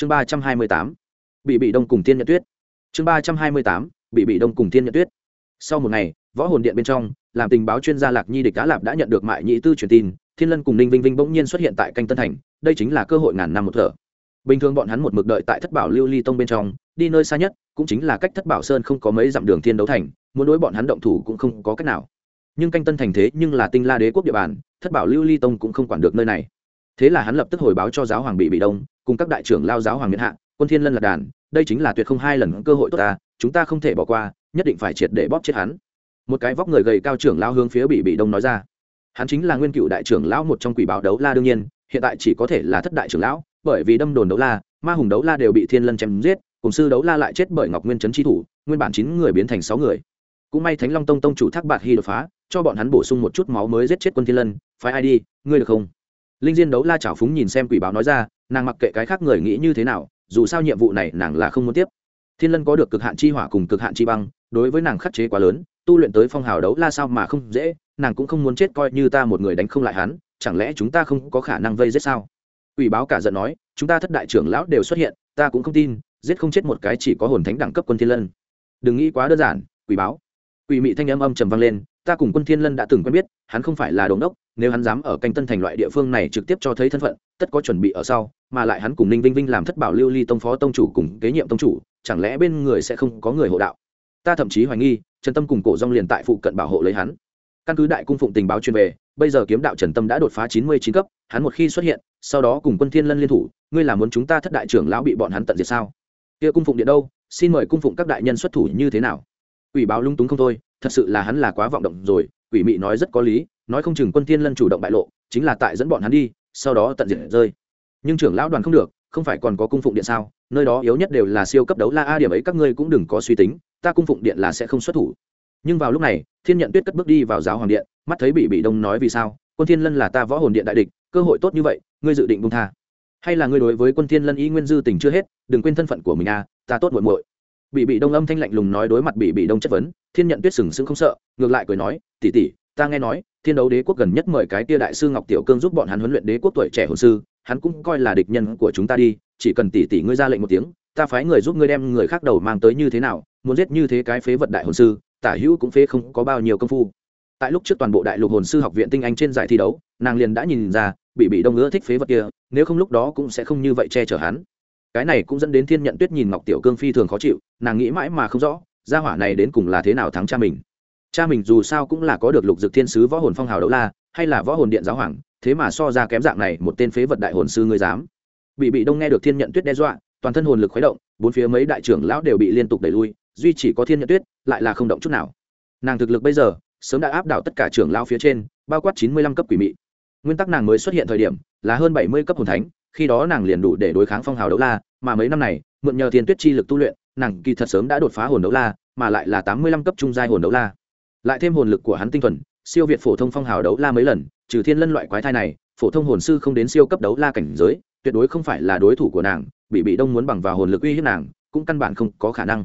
chương ba trăm hai mươi tám. Bị bị đông cùng Thiên nhận tuyết. Chương ba trăm hai mươi tám. Bị bị đông cùng Thiên nhận tuyết. Sau một ngày, võ hồn điện bên trong, làm tình báo chuyên gia lạc nhi địch cá lạp đã nhận được mại nhị tư truyền tin, thiên lân cùng ninh vinh vinh bỗng nhiên xuất hiện tại canh tân thành, đây chính là cơ hội ngàn năm một thở. Bình thường bọn hắn một mực đợi tại thất bảo lưu ly tông bên trong, đi nơi xa nhất, cũng chính là cách thất bảo sơn không có mấy dặm đường thiên đấu thành, muốn đối bọn hắn động thủ cũng không có cách nào. Nhưng canh tân thành thế nhưng là tinh la đế quốc địa bàn, thất bảo lưu ly tông cũng không quản được nơi này thế là hắn lập tức hồi báo cho giáo hoàng bị bị đông, cùng các đại trưởng lao giáo hoàng miễn hạ, quân thiên lân lạc đàn, đây chính là tuyệt không hai lần cơ hội tốt ta, chúng ta không thể bỏ qua, nhất định phải triệt để bóp chết hắn. Một cái vóc người gầy cao trưởng lao hướng phía bị bị đông nói ra. Hắn chính là nguyên cựu đại trưởng lão một trong quỷ báo đấu la đương nhiên, hiện tại chỉ có thể là thất đại trưởng lão, bởi vì đâm đồn đấu la, ma hùng đấu la đều bị thiên lân chém giết, cùng sư đấu la lại chết bởi ngọc nguyên trấn tri thủ, nguyên bản chín người biến thành sáu người. Cũng may thánh long tông tông chủ thác bạc hy đột phá, cho bọn hắn bổ sung một chút máu mới giết chết quân thiên lân, phái ai đi, ngươi được không? Linh diên đấu la chảo phúng nhìn xem quỷ báo nói ra nàng mặc kệ cái khác người nghĩ như thế nào dù sao nhiệm vụ này nàng là không muốn tiếp thiên lân có được cực hạn chi hỏa cùng cực hạn chi băng đối với nàng khắc chế quá lớn tu luyện tới phong hào đấu la sao mà không dễ nàng cũng không muốn chết coi như ta một người đánh không lại hắn chẳng lẽ chúng ta không có khả năng vây giết sao Quỷ báo cả giận nói, chúng ta thất đại trưởng lão đều xuất hiện, ta cũng không tin, giết không chết một cái chỉ có hồn thánh đẳng cấp quân thiên lân. Đừng nghĩ quá đơn giản, quỷ báo. Quỷ mị thanh âm âm trầm vang lên, ta cùng quân thiên lân đã từng quen biết, hắn không phải là đồng đốc, nếu hắn dám ở canh tân thành loại địa phương này trực tiếp cho thấy thân phận, tất có chuẩn bị ở sau, mà lại hắn cùng Ninh Vinh Vinh làm thất bảo lưu ly tông phó tông chủ cùng kế nhiệm tông chủ, chẳng lẽ bên người sẽ không có người hộ đạo? Ta thậm chí hoài nghi, Trần Tâm cùng Cổ rong liền tại phụ cận bảo hộ lấy hắn. Căn cứ đại cung phụng tình báo truyền về, bây giờ kiếm đạo Trần Tâm đã đột phá chín mươi chín cấp, hắn một khi xuất hiện, sau đó cùng quân thiên lân liên thủ ngươi là muốn chúng ta thất đại trưởng lão bị bọn hắn tận diệt sao kia cung phụng điện đâu xin mời cung phụng các đại nhân xuất thủ như thế nào ủy báo lung túng không thôi thật sự là hắn là quá vọng động rồi, Quỷ mị nói rất có lý, nói không chừng quân thiên lân chủ động bại lộ, chính là tại dẫn bọn hắn đi, sau đó tận diệt rơi. Nhưng trưởng lão đoàn không được, không phải còn có cung phụng điện sao? Nơi đó yếu nhất đều là siêu cấp đấu la a, điểm ấy các ngươi cũng đừng có suy tính, ta cung phụng điện là sẽ không xuất thủ. Nhưng vào lúc này, thiên nhận tuyết cất bước đi vào giáo hoàng điện, mắt thấy bị bị đông nói vì sao, quân thiên lân là ta võ hồn điện đại địch, cơ hội tốt như vậy, ngươi dự định bung tha. Hay là ngươi đối với quân thiên lân ý nguyên dư tình chưa hết, đừng quên thân phận của mình à ta tốt muội muội bị bị đông âm thanh lạnh lùng nói đối mặt bị bị đông chất vấn, thiên nhận tuyết sừng sững không sợ, ngược lại cười nói, tỷ tỷ, ta nghe nói, thiên đấu đế quốc gần nhất mời cái tia đại sư ngọc tiểu cương giúp bọn hắn huấn luyện đế quốc tuổi trẻ hồn sư, hắn cũng coi là địch nhân của chúng ta đi, chỉ cần tỷ tỷ ngươi ra lệnh một tiếng, ta phái người giúp ngươi đem người khác đầu mang tới như thế nào, muốn giết như thế cái phế vật đại hồn sư, tả hữu cũng phế không có bao nhiêu công phu. Tại lúc trước toàn bộ đại lục hồn sư học viện tinh anh trên giải thi đấu, nàng liền đã nhìn ra bị bị đông ngữ thích phế vật kia, nếu không lúc đó cũng sẽ không như vậy che chở hắn cái này cũng dẫn đến thiên nhận tuyết nhìn ngọc tiểu cương phi thường khó chịu, nàng nghĩ mãi mà không rõ, gia hỏa này đến cùng là thế nào thắng cha mình. Cha mình dù sao cũng là có được lục dực thiên sứ võ hồn phong hào đấu la, hay là võ hồn điện giáo hoàng, thế mà so ra kém dạng này một tên phế vật đại hồn sư ngươi dám. Bị bị đông nghe được thiên nhận tuyết đe dọa, toàn thân hồn lực khuấy động, bốn phía mấy đại trưởng lão đều bị liên tục đẩy lui, duy chỉ có thiên nhận tuyết, lại là không động chút nào. Nàng thực lực bây giờ, sớm đã áp đảo tất cả trưởng lão phía trên, bao quát chín mươi lăm cấp quỷ mị. Nguyên tắc nàng mới xuất hiện thời điểm, là hơn bảy mươi cấp hồn thánh, khi đó nàng liền đủ để đối kháng phong hào đấu la mà mấy năm này, mượn nhờ thiên tuyết chi lực tu luyện, nàng kỳ thật sớm đã đột phá hồn đấu la, mà lại là tám mươi lăm cấp trung giai hồn đấu la. Lại thêm hồn lực của hắn tinh thuần, siêu việt phổ thông phong hào đấu la mấy lần, trừ thiên lân loại quái thai này, phổ thông hồn sư không đến siêu cấp đấu la cảnh giới, tuyệt đối không phải là đối thủ của nàng, bị bị đông muốn bằng vào hồn lực uy hiếp nàng, cũng căn bản không có khả năng.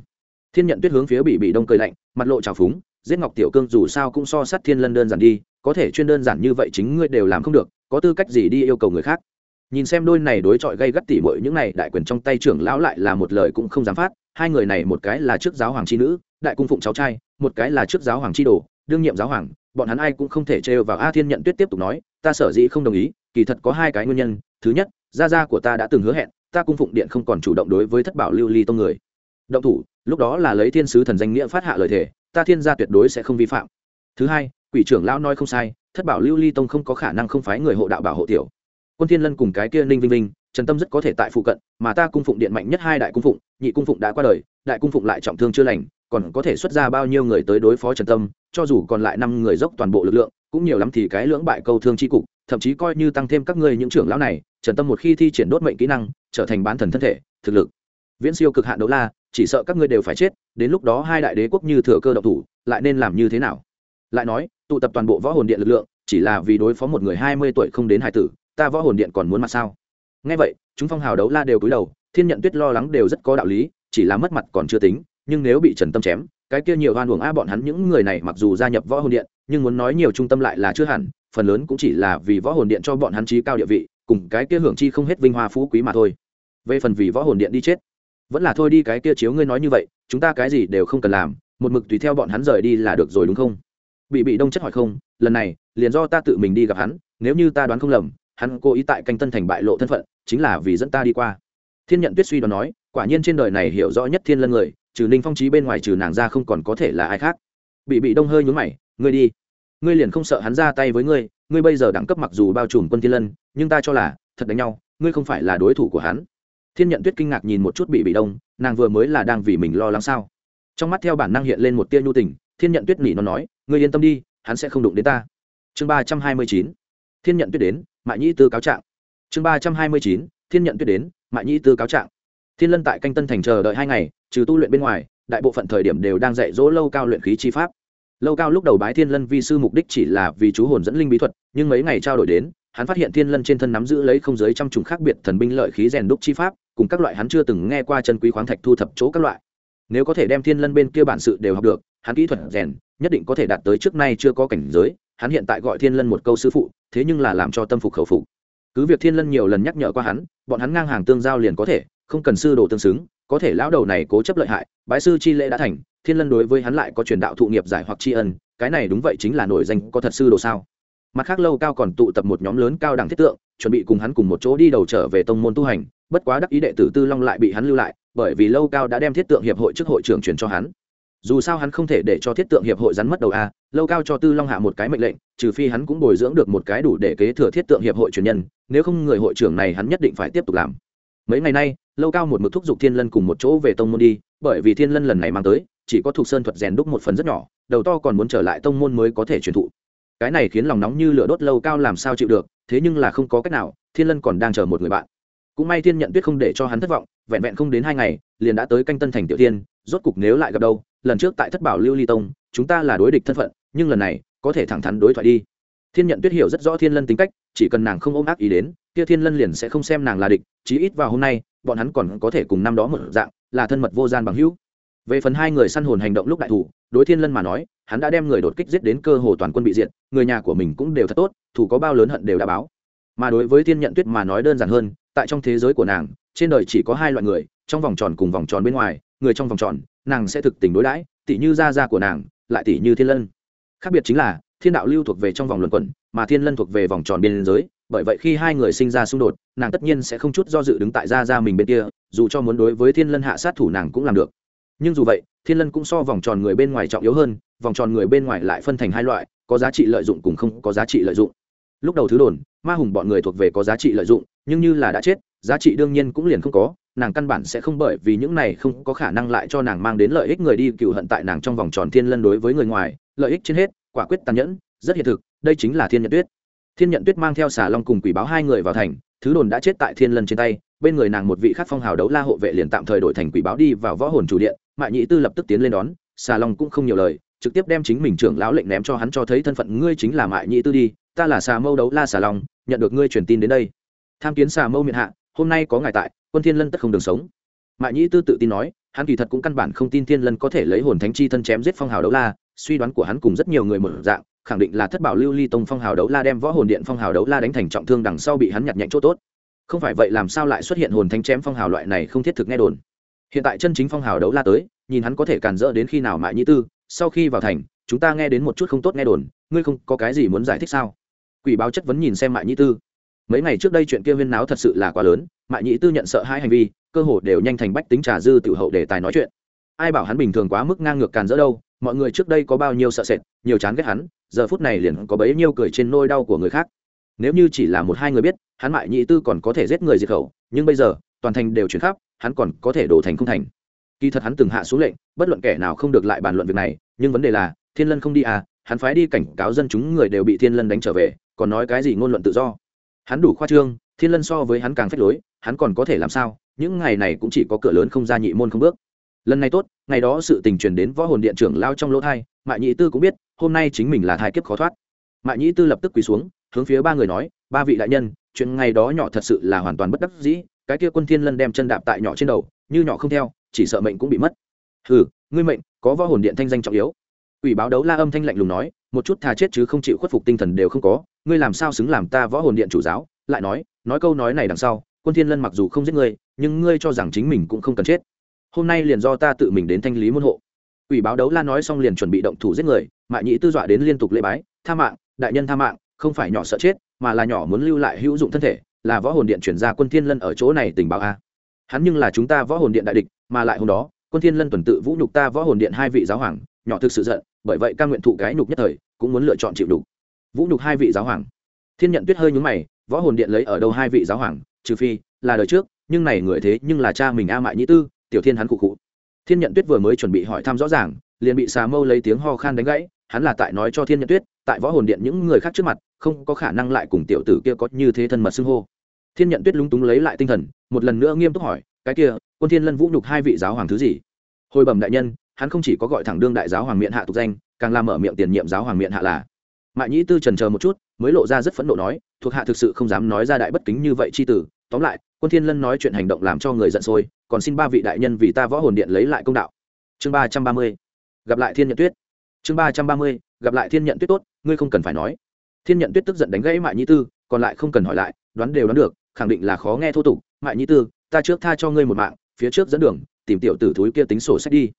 Thiên nhận tuyết hướng phía bị bị đông cười lạnh, mặt lộ trào phúng, giết ngọc tiểu cương dù sao cũng so sát thiên lân đơn giản đi, có thể chuyên đơn giản như vậy chính ngươi đều làm không được, có tư cách gì đi yêu cầu người khác? Nhìn xem đôi này đối chọi gây gắt tỉ mọi những này, đại quyền trong tay trưởng lão lại là một lời cũng không dám phát. Hai người này một cái là trước giáo hoàng chi nữ, đại cung phụng cháu trai, một cái là trước giáo hoàng chi đồ, đương nhiệm giáo hoàng. Bọn hắn ai cũng không thể trêu vào a thiên nhận tuyết tiếp tục nói, ta sở dĩ không đồng ý, kỳ thật có hai cái nguyên nhân. Thứ nhất, gia gia của ta đã từng hứa hẹn, ta cung phụng điện không còn chủ động đối với thất bảo lưu ly tông người. Động thủ, lúc đó là lấy thiên sứ thần danh nghĩa phát hạ lời thề, ta thiên gia tuyệt đối sẽ không vi phạm. Thứ hai, quỷ trưởng lão nói không sai, thất bảo lưu ly tông không có khả năng không phái người hộ đạo bảo hộ tiểu quân thiên lân cùng cái kia ninh vinh vinh, trần tâm rất có thể tại phụ cận, mà ta cung phụng điện mạnh nhất hai đại cung phụng, nhị cung phụng đã qua đời, đại cung phụng lại trọng thương chưa lành, còn có thể xuất ra bao nhiêu người tới đối phó trần tâm, cho dù còn lại năm người dốc toàn bộ lực lượng, cũng nhiều lắm thì cái lưỡng bại câu thương chi cục, thậm chí coi như tăng thêm các ngươi những trưởng lão này, trần tâm một khi thi triển đốt mệnh kỹ năng, trở thành bán thần thân thể, thực lực. Viễn siêu cực hạn đấu la, chỉ sợ các ngươi đều phải chết, đến lúc đó hai đại đế quốc như thừa cơ độc thủ, lại nên làm như thế nào? Lại nói, tụ tập toàn bộ võ hồn điện lực lượng, chỉ là vì đối phó một người hai mươi tuổi không đến hai tử ta võ hồn điện còn muốn mặt sao? Ngay vậy, chúng phong hào đấu la đều cúi đầu, thiên nhận tuyết lo lắng đều rất có đạo lý, chỉ là mất mặt còn chưa tính, nhưng nếu bị trần tâm chém, cái kia nhiều hoan uổng a bọn hắn những người này mặc dù gia nhập võ hồn điện, nhưng muốn nói nhiều trung tâm lại là chưa hẳn, phần lớn cũng chỉ là vì võ hồn điện cho bọn hắn trí cao địa vị, cùng cái kia hưởng chi không hết vinh hoa phú quý mà thôi. Về phần vì võ hồn điện đi chết, vẫn là thôi đi cái kia chiếu ngươi nói như vậy, chúng ta cái gì đều không cần làm, một mực tùy theo bọn hắn rời đi là được rồi đúng không? Bị bị đông chất hỏi không, lần này, liền do ta tự mình đi gặp hắn, nếu như ta đoán không lầm hắn cố ý tại canh tân thành bại lộ thân phận, chính là vì dẫn ta đi qua. Thiên nhận tuyết suy đoán nói, quả nhiên trên đời này hiểu rõ nhất thiên lân người, trừ ninh phong trí bên ngoài trừ nàng ra không còn có thể là ai khác. Bị bị đông hơi nhún mày, ngươi đi. Ngươi liền không sợ hắn ra tay với ngươi ngươi bây giờ đẳng cấp mặc dù bao trùm quân thiên lân, nhưng ta cho là, thật đánh nhau, ngươi không phải là đối thủ của hắn. Thiên nhận tuyết kinh ngạc nhìn một chút bị bị đông, nàng vừa mới là đang vì mình lo lắng sao? Trong mắt theo bản năng hiện lên một tia nhu tình, thiên nhận tuyết nỉ nó nói, ngươi yên tâm đi, hắn sẽ không đụng đến ta. Chương ba trăm hai mươi chín. Thiên nhận tuyết đến mại nhĩ tư cáo trạng. Chương ba trăm hai mươi chín, thiên nhận tuyết đến, mại nhĩ tư cáo trạng. Thiên lân tại canh tân thành chờ đợi hai ngày, trừ tu luyện bên ngoài, đại bộ phận thời điểm đều đang dạy dỗ lâu cao luyện khí chi pháp. Lâu cao lúc đầu bái thiên lân vi sư mục đích chỉ là vì chú hồn dẫn linh bí thuật, nhưng mấy ngày trao đổi đến, hắn phát hiện thiên lân trên thân nắm giữ lấy không giới trăm trùng khác biệt thần binh lợi khí rèn đúc chi pháp, cùng các loại hắn chưa từng nghe qua chân quý khoáng thạch thu thập chỗ các loại. Nếu có thể đem thiên lân bên kia bản sự đều học được, hắn kỹ thuật rèn, nhất định có thể đạt tới trước nay chưa có cảnh giới hắn hiện tại gọi thiên lân một câu sư phụ, thế nhưng là làm cho tâm phục khẩu phục. Cứ việc thiên lân nhiều lần nhắc nhở qua hắn, bọn hắn ngang hàng tương giao liền có thể, không cần sư đồ tương xứng, có thể lão đầu này cố chấp lợi hại, bái sư chi lễ đã thành, thiên lân đối với hắn lại có truyền đạo thụ nghiệp giải hoặc tri ân, cái này đúng vậy chính là nổi danh có thật sư đồ sao. Mặt khác lâu cao còn tụ tập một nhóm lớn cao đẳng thiết tượng, chuẩn bị cùng hắn cùng một chỗ đi đầu trở về tông môn tu hành, bất quá đắc ý đệ tử tư long lại bị hắn lưu lại, bởi vì lâu cao đã đem thiết tượng hiệp hội trước hội trưởng truyền cho hắn dù sao hắn không thể để cho thiết tượng hiệp hội rắn mất đầu a, lâu cao cho tư long hạ một cái mệnh lệnh, trừ phi hắn cũng bồi dưỡng được một cái đủ để kế thừa thiết tượng hiệp hội truyền nhân, nếu không người hội trưởng này hắn nhất định phải tiếp tục làm. Mấy ngày nay, lâu cao một mực thúc giục thiên lân cùng một chỗ về tông môn đi, bởi vì thiên lân lần này mang tới, chỉ có thuộc sơn thuật rèn đúc một phần rất nhỏ, đầu to còn muốn trở lại tông môn mới có thể truyền thụ. Cái này khiến lòng nóng như lửa đốt lâu cao làm sao chịu được, thế nhưng là không có cách nào, thiên lân còn đang chờ một người bạn. Cũng may thiên nhận tuyết không để cho hắn thất vọng, vẹn vẹn không đến hai ngày, liền đã tới canh tân thành tiểu tiên rốt cục nếu lại gặp đâu lần trước tại thất bảo lưu ly tông, chúng ta là đối địch thân phận, nhưng lần này, có thể thẳng thắn đối thoại đi. Thiên nhận tuyết hiểu rất rõ thiên lân tính cách, chỉ cần nàng không ôm ác ý đến, kia thiên lân liền sẽ không xem nàng là địch, chí ít vào hôm nay, bọn hắn còn có thể cùng năm đó một dạng, là thân mật vô gian bằng hữu. Về phần hai người săn hồn hành động lúc đại thủ, đối thiên lân mà nói, hắn đã đem người đột kích giết đến cơ hồ toàn quân bị diệt, người nhà của mình cũng đều thật tốt, thủ có bao lớn hận đều đã báo. Mà đối với thiên nhận tuyết mà nói đơn giản hơn, tại trong thế giới của nàng, trên đời chỉ có hai loại người, trong vòng tròn cùng vòng tròn bên ngoài, người trong vòng tròn nàng sẽ thực tình đối đãi tỷ như gia gia của nàng, lại tỷ như thiên lân. Khác biệt chính là, thiên đạo lưu thuộc về trong vòng luận quẩn, mà thiên lân thuộc về vòng tròn biên giới, bởi vậy khi hai người sinh ra xung đột, nàng tất nhiên sẽ không chút do dự đứng tại gia gia mình bên kia, dù cho muốn đối với thiên lân hạ sát thủ nàng cũng làm được. Nhưng dù vậy, thiên lân cũng so vòng tròn người bên ngoài trọng yếu hơn, vòng tròn người bên ngoài lại phân thành hai loại, có giá trị lợi dụng cùng không có giá trị lợi dụng. Lúc đầu thứ đồn, ma hùng bọn người thuộc về có giá trị lợi dụng, nhưng như là đã chết giá trị đương nhiên cũng liền không có, nàng căn bản sẽ không bởi vì những này không có khả năng lại cho nàng mang đến lợi ích người đi cựu hận tại nàng trong vòng tròn thiên lân đối với người ngoài, lợi ích trên hết, quả quyết tàn nhẫn, rất hiện thực, đây chính là thiên nhận tuyết. Thiên nhận tuyết mang theo xà long cùng quỷ báo hai người vào thành, thứ đồn đã chết tại thiên lân trên tay, bên người nàng một vị khắc phong hào đấu la hộ vệ liền tạm thời đổi thành quỷ báo đi vào võ hồn chủ điện, mại nhị tư lập tức tiến lên đón, xà long cũng không nhiều lời, trực tiếp đem chính mình trưởng lão lệnh ném cho hắn cho thấy thân phận, ngươi chính là mại nhị tư đi, ta là xà mâu đấu la xà long, nhận được ngươi truyền tin đến đây. Tham kiến xà mâu miệng hạ hôm nay có ngài tại, quân thiên lân tất không đường sống. Mại Nhĩ tư tự tin nói, hắn kỳ thật cũng căn bản không tin thiên lân có thể lấy hồn thánh chi thân chém giết phong hào đấu la, suy đoán của hắn cùng rất nhiều người một dạng, khẳng định là thất bảo lưu ly tông phong hào đấu la đem võ hồn điện phong hào đấu la đánh thành trọng thương đằng sau bị hắn nhặt nhạnh chỗ tốt. Không phải vậy làm sao lại xuất hiện hồn thánh chém phong hào loại này không thiết thực nghe đồn. Hiện tại chân chính phong hào đấu la tới, nhìn hắn có thể cản rỡ đến khi nào mại nhĩ tư, sau khi vào thành, chúng ta nghe đến một chút không tốt nghe đồn, ngươi không có cái gì muốn giải thích sao? Quỷ báo chất vấn nhìn xem mại nhĩ tư mấy ngày trước đây chuyện kia huyên náo thật sự là quá lớn, mại nhĩ tư nhận sợ hai hành vi, cơ hồ đều nhanh thành bách tính trà dư tự hậu để tài nói chuyện. Ai bảo hắn bình thường quá mức ngang ngược càn dỡ đâu, mọi người trước đây có bao nhiêu sợ sệt, nhiều chán ghét hắn, giờ phút này liền có bấy nhiêu cười trên nôi đau của người khác. Nếu như chỉ là một hai người biết, hắn mại nhị tư còn có thể giết người diệt khẩu, nhưng bây giờ, toàn thành đều chuyển khắp, hắn còn có thể đổ thành không thành. Kỳ thật hắn từng hạ xuống lệnh, bất luận kẻ nào không được lại bàn luận việc này, nhưng vấn đề là, thiên lân không đi à hắn phái đi cảnh cáo dân chúng người đều bị thiên lân đánh trở về, còn nói cái gì ngôn luận tự do hắn đủ khoa trương, thiên lân so với hắn càng phép lối, hắn còn có thể làm sao? Những ngày này cũng chỉ có cửa lớn không ra nhị môn không bước. Lần này tốt, ngày đó sự tình truyền đến võ hồn điện trưởng lao trong lỗ thai, mại nhị tư cũng biết, hôm nay chính mình là thai kiếp khó thoát. Mại nhị tư lập tức quỳ xuống, hướng phía ba người nói, ba vị đại nhân, chuyện ngày đó nhỏ thật sự là hoàn toàn bất đắc dĩ, cái kia quân thiên lân đem chân đạp tại nhỏ trên đầu, như nhỏ không theo, chỉ sợ mệnh cũng bị mất. Hừ, ngươi mệnh, có võ hồn điện thanh danh trọng yếu ủy báo đấu la âm thanh lạnh lùng nói, một chút thà chết chứ không chịu khuất phục tinh thần đều không có, ngươi làm sao xứng làm ta võ hồn điện chủ giáo? Lại nói nói câu nói này đằng sau, quân thiên lân mặc dù không giết ngươi, nhưng ngươi cho rằng chính mình cũng không cần chết. Hôm nay liền do ta tự mình đến thanh lý môn hộ. Ủy báo đấu la nói xong liền chuẩn bị động thủ giết người mại nhĩ tư dọa đến liên tục lễ bái, tha mạng, đại nhân tha mạng, không phải nhỏ sợ chết, mà là nhỏ muốn lưu lại hữu dụng thân thể, là võ hồn điện chuyển ra quân thiên lân ở chỗ này tình báo a. Hắn nhưng là chúng ta võ hồn điện đại địch, mà lại hôm đó, quân thiên lân tuần tự vũ nhục ta võ hồn điện hai vị giáo hoàng, nhỏ thực sự giận bởi vậy ca nguyện thụ cái nhục nhất thời, cũng muốn lựa chọn chịu đục vũ nhục hai vị giáo hoàng. Thiên nhận tuyết hơi nhướng mày, võ hồn điện lấy ở đâu hai vị giáo hoàng, trừ phi là đời trước, nhưng này người thế nhưng là cha mình a mại nhĩ tư, tiểu thiên hắn cụ cụ thiên nhận tuyết vừa mới chuẩn bị hỏi thăm rõ ràng, liền bị xà mâu lấy tiếng ho khan đánh gãy, hắn là tại nói cho thiên nhận tuyết, tại võ hồn điện những người khác trước mặt, không có khả năng lại cùng tiểu tử kia có như thế thân mật xưng hô. Thiên nhận tuyết lúng túng lấy lại tinh thần, một lần nữa nghiêm túc hỏi, cái kia, quân thiên lân vũ nhục hai vị giáo hoàng thứ gì? Hồi bẩm đại nhân hắn không chỉ có gọi thẳng đương đại giáo hoàng miệng hạ tục danh, càng làm mở miệng tiền nhiệm giáo hoàng miệng hạ là. Mại nhĩ tư trần chờ một chút, mới lộ ra rất phẫn nộ nói, thuộc hạ thực sự không dám nói ra đại bất kính như vậy chi tử. Tóm lại, quân thiên lân nói chuyện hành động làm cho người giận sôi, còn xin ba vị đại nhân vì ta võ hồn điện lấy lại công đạo. Chương ba trăm ba mươi, gặp lại thiên nhận tuyết. Chương ba trăm ba mươi, gặp lại thiên nhận tuyết tốt, ngươi không cần phải nói. Thiên nhận tuyết tức giận đánh gãy mại nhĩ tư, còn lại không cần hỏi lại, đoán đều đoán được, khẳng định là khó nghe thô tục. Mại nhĩ tư, ta trước tha cho ngươi một mạng, phía trước dẫn đường, tìm tiểu tử thúi kia tính sổ sách đi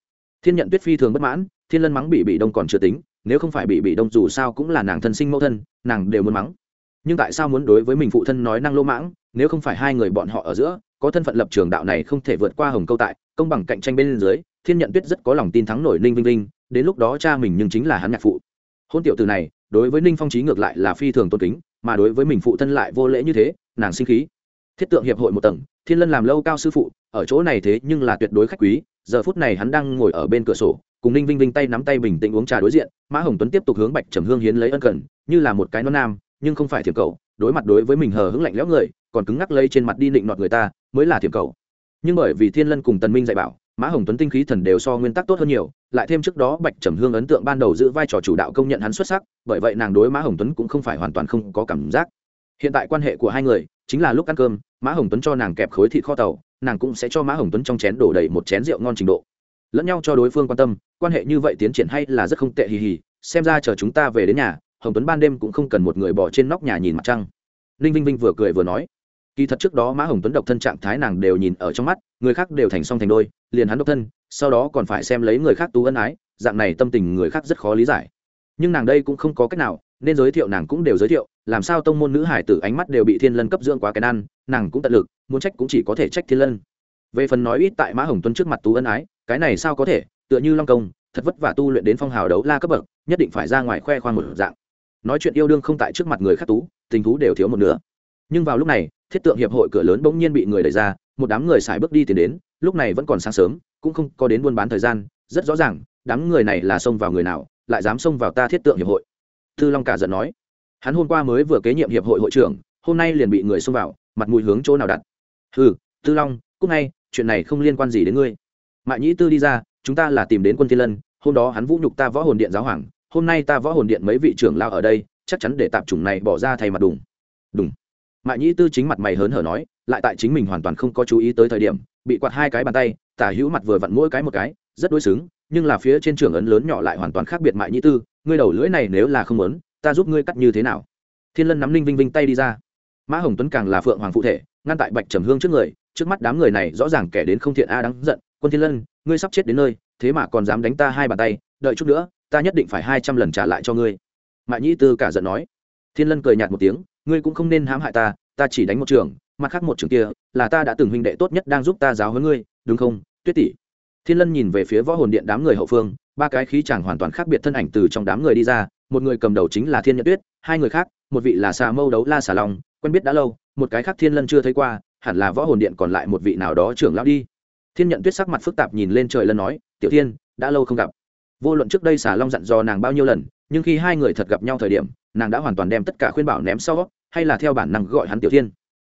thiên nhận tuyết phi thường bất mãn thiên lân mắng bị bị đông còn chưa tính nếu không phải bị bị đông dù sao cũng là nàng thân sinh mẫu thân nàng đều muốn mắng. Nhưng tại sao muốn đối với mình phụ thân nói năng lô mãng nếu không phải hai người bọn họ ở giữa có thân phận lập trường đạo này không thể vượt qua hồng câu tại công bằng cạnh tranh bên dưới thiên nhận tuyết rất có lòng tin thắng nổi ninh vinh Linh, đến lúc đó cha mình nhưng chính là hắn nhạc phụ. Hôn tiểu từ này đối với ninh phong trí ngược lại là phi thường tôn kính mà đối với mình phụ thân lại vô lễ như thế nàng sinh khí. Thiết tượng hiệp hội một tầng thiên lân làm lâu cao sư phụ ở chỗ này thế nhưng là tuyệt đối khách quý giờ phút này hắn đang ngồi ở bên cửa sổ, cùng ninh vinh vinh tay nắm tay bình tĩnh uống trà đối diện, mã hồng tuấn tiếp tục hướng bạch trầm hương hiến lấy ân cần, như là một cái non nam, nhưng không phải thiểm cầu, đối mặt đối với mình hờ hững lạnh lẽo người, còn cứng ngắc lây trên mặt đi định nọt người ta, mới là thiểm cầu. Nhưng bởi vì thiên lân cùng tần minh dạy bảo, mã hồng tuấn tinh khí thần đều so nguyên tắc tốt hơn nhiều, lại thêm trước đó bạch trầm hương ấn tượng ban đầu giữ vai trò chủ đạo công nhận hắn xuất sắc, bởi vậy nàng đối mã hồng tuấn cũng không phải hoàn toàn không có cảm giác. Hiện tại quan hệ của hai người, chính là lúc ăn cơm, mã hồng tuấn cho nàng kẹp khối thịt kho tàu nàng cũng sẽ cho mã hồng tuấn trong chén đổ đầy một chén rượu ngon trình độ. Lẫn nhau cho đối phương quan tâm, quan hệ như vậy tiến triển hay là rất không tệ hì hì, xem ra chờ chúng ta về đến nhà, hồng tuấn ban đêm cũng không cần một người bỏ trên nóc nhà nhìn mặt trăng. Ninh vinh vinh vừa cười vừa nói, kỳ thật trước đó mã hồng tuấn độc thân trạng thái nàng đều nhìn ở trong mắt, người khác đều thành song thành đôi, liền hắn độc thân, sau đó còn phải xem lấy người khác tú ân ái, dạng này tâm tình người khác rất khó lý giải. Nhưng nàng đây cũng không có cách nào nên giới thiệu nàng cũng đều giới thiệu, làm sao tông môn nữ hải tử ánh mắt đều bị thiên lân cấp dưỡng quá cái ăn, nàng cũng tận lực, muốn trách cũng chỉ có thể trách thiên lân. Về phần nói ít tại mã hồng tuấn trước mặt tú ân ái, cái này sao có thể, tựa như long công, thật vất vả tu luyện đến phong hào đấu la cấp bậc, nhất định phải ra ngoài khoe khoang một dạng. Nói chuyện yêu đương không tại trước mặt người khác tú, tình thú đều thiếu một nửa. Nhưng vào lúc này, thiết tượng hiệp hội cửa lớn bỗng nhiên bị người đẩy ra, một đám người xài bước đi tiến đến, lúc này vẫn còn sáng sớm, cũng không có đến buôn bán thời gian, rất rõ ràng, đám người này là xông vào người nào, lại dám xông vào ta thiết tượng hiệp hội. Tư long cả giận nói. Hắn hôm qua mới vừa kế nhiệm hiệp hội hội trưởng, hôm nay liền bị người xông vào, mặt mũi hướng chỗ nào đặt? Ừ tư long cúc ngay, chuyện này không liên quan gì đến ngươi. Mại nhĩ tư đi ra, chúng ta là tìm đến quân thiên lân, hôm đó hắn vũ nhục ta võ hồn điện giáo hoàng, hôm nay ta võ hồn điện mấy vị trưởng lao ở đây, chắc chắn để tạp chủng này bỏ ra thay mặt đùng. Đùng. Mại nhĩ tư chính mặt mày hớn hở nói, lại tại chính mình hoàn toàn không có chú ý tới thời điểm, bị quạt hai cái bàn tay, tả hữu mặt vừa vặn mỗi cái một cái, rất đối xứng, nhưng là phía trên trưởng ấn lớn nhỏ lại hoàn toàn khác biệt mại nhĩ tư ngươi đầu lưỡi này nếu là không muốn, ta giúp ngươi cắt như thế nào? Thiên lân nắm ninh vinh vinh tay đi ra. Mã hồng tuấn càng là phượng hoàng phụ thể, ngăn tại bạch trầm hương trước người, trước mắt đám người này rõ ràng kẻ đến không thiện a đáng giận. Quân thiên lân, ngươi sắp chết đến nơi, thế mà còn dám đánh ta hai bàn tay, đợi chút nữa, ta nhất định phải hai trăm lần trả lại cho ngươi. Mã nhĩ tư cả giận nói. Thiên lân cười nhạt một tiếng, ngươi cũng không nên hãm hại ta ta chỉ đánh một trường, mặt khác một trường kia, là ta đã từng huynh đệ tốt nhất đang giúp ta giáo huấn ngươi, đúng không, tuyết tỷ? Thiên lân nhìn về phía võ hồn điện đám người hậu phương ba cái khí chẳng hoàn toàn khác biệt thân ảnh từ trong đám người đi ra, một người cầm đầu chính là thiên nhật tuyết, hai người khác, một vị là xà mâu đấu la xà long, quen biết đã lâu, một cái khác thiên lân chưa thấy qua, hẳn là võ hồn điện còn lại một vị nào đó trưởng lão đi. Thiên nhận tuyết sắc mặt phức tạp nhìn lên trời lân nói, tiểu thiên, đã lâu không gặp. Vô luận trước đây xà long dặn dò nàng bao nhiêu lần, nhưng khi hai người thật gặp nhau thời điểm, nàng đã hoàn toàn đem tất cả khuyên bảo ném sau, hay là theo bản năng gọi hắn tiểu thiên.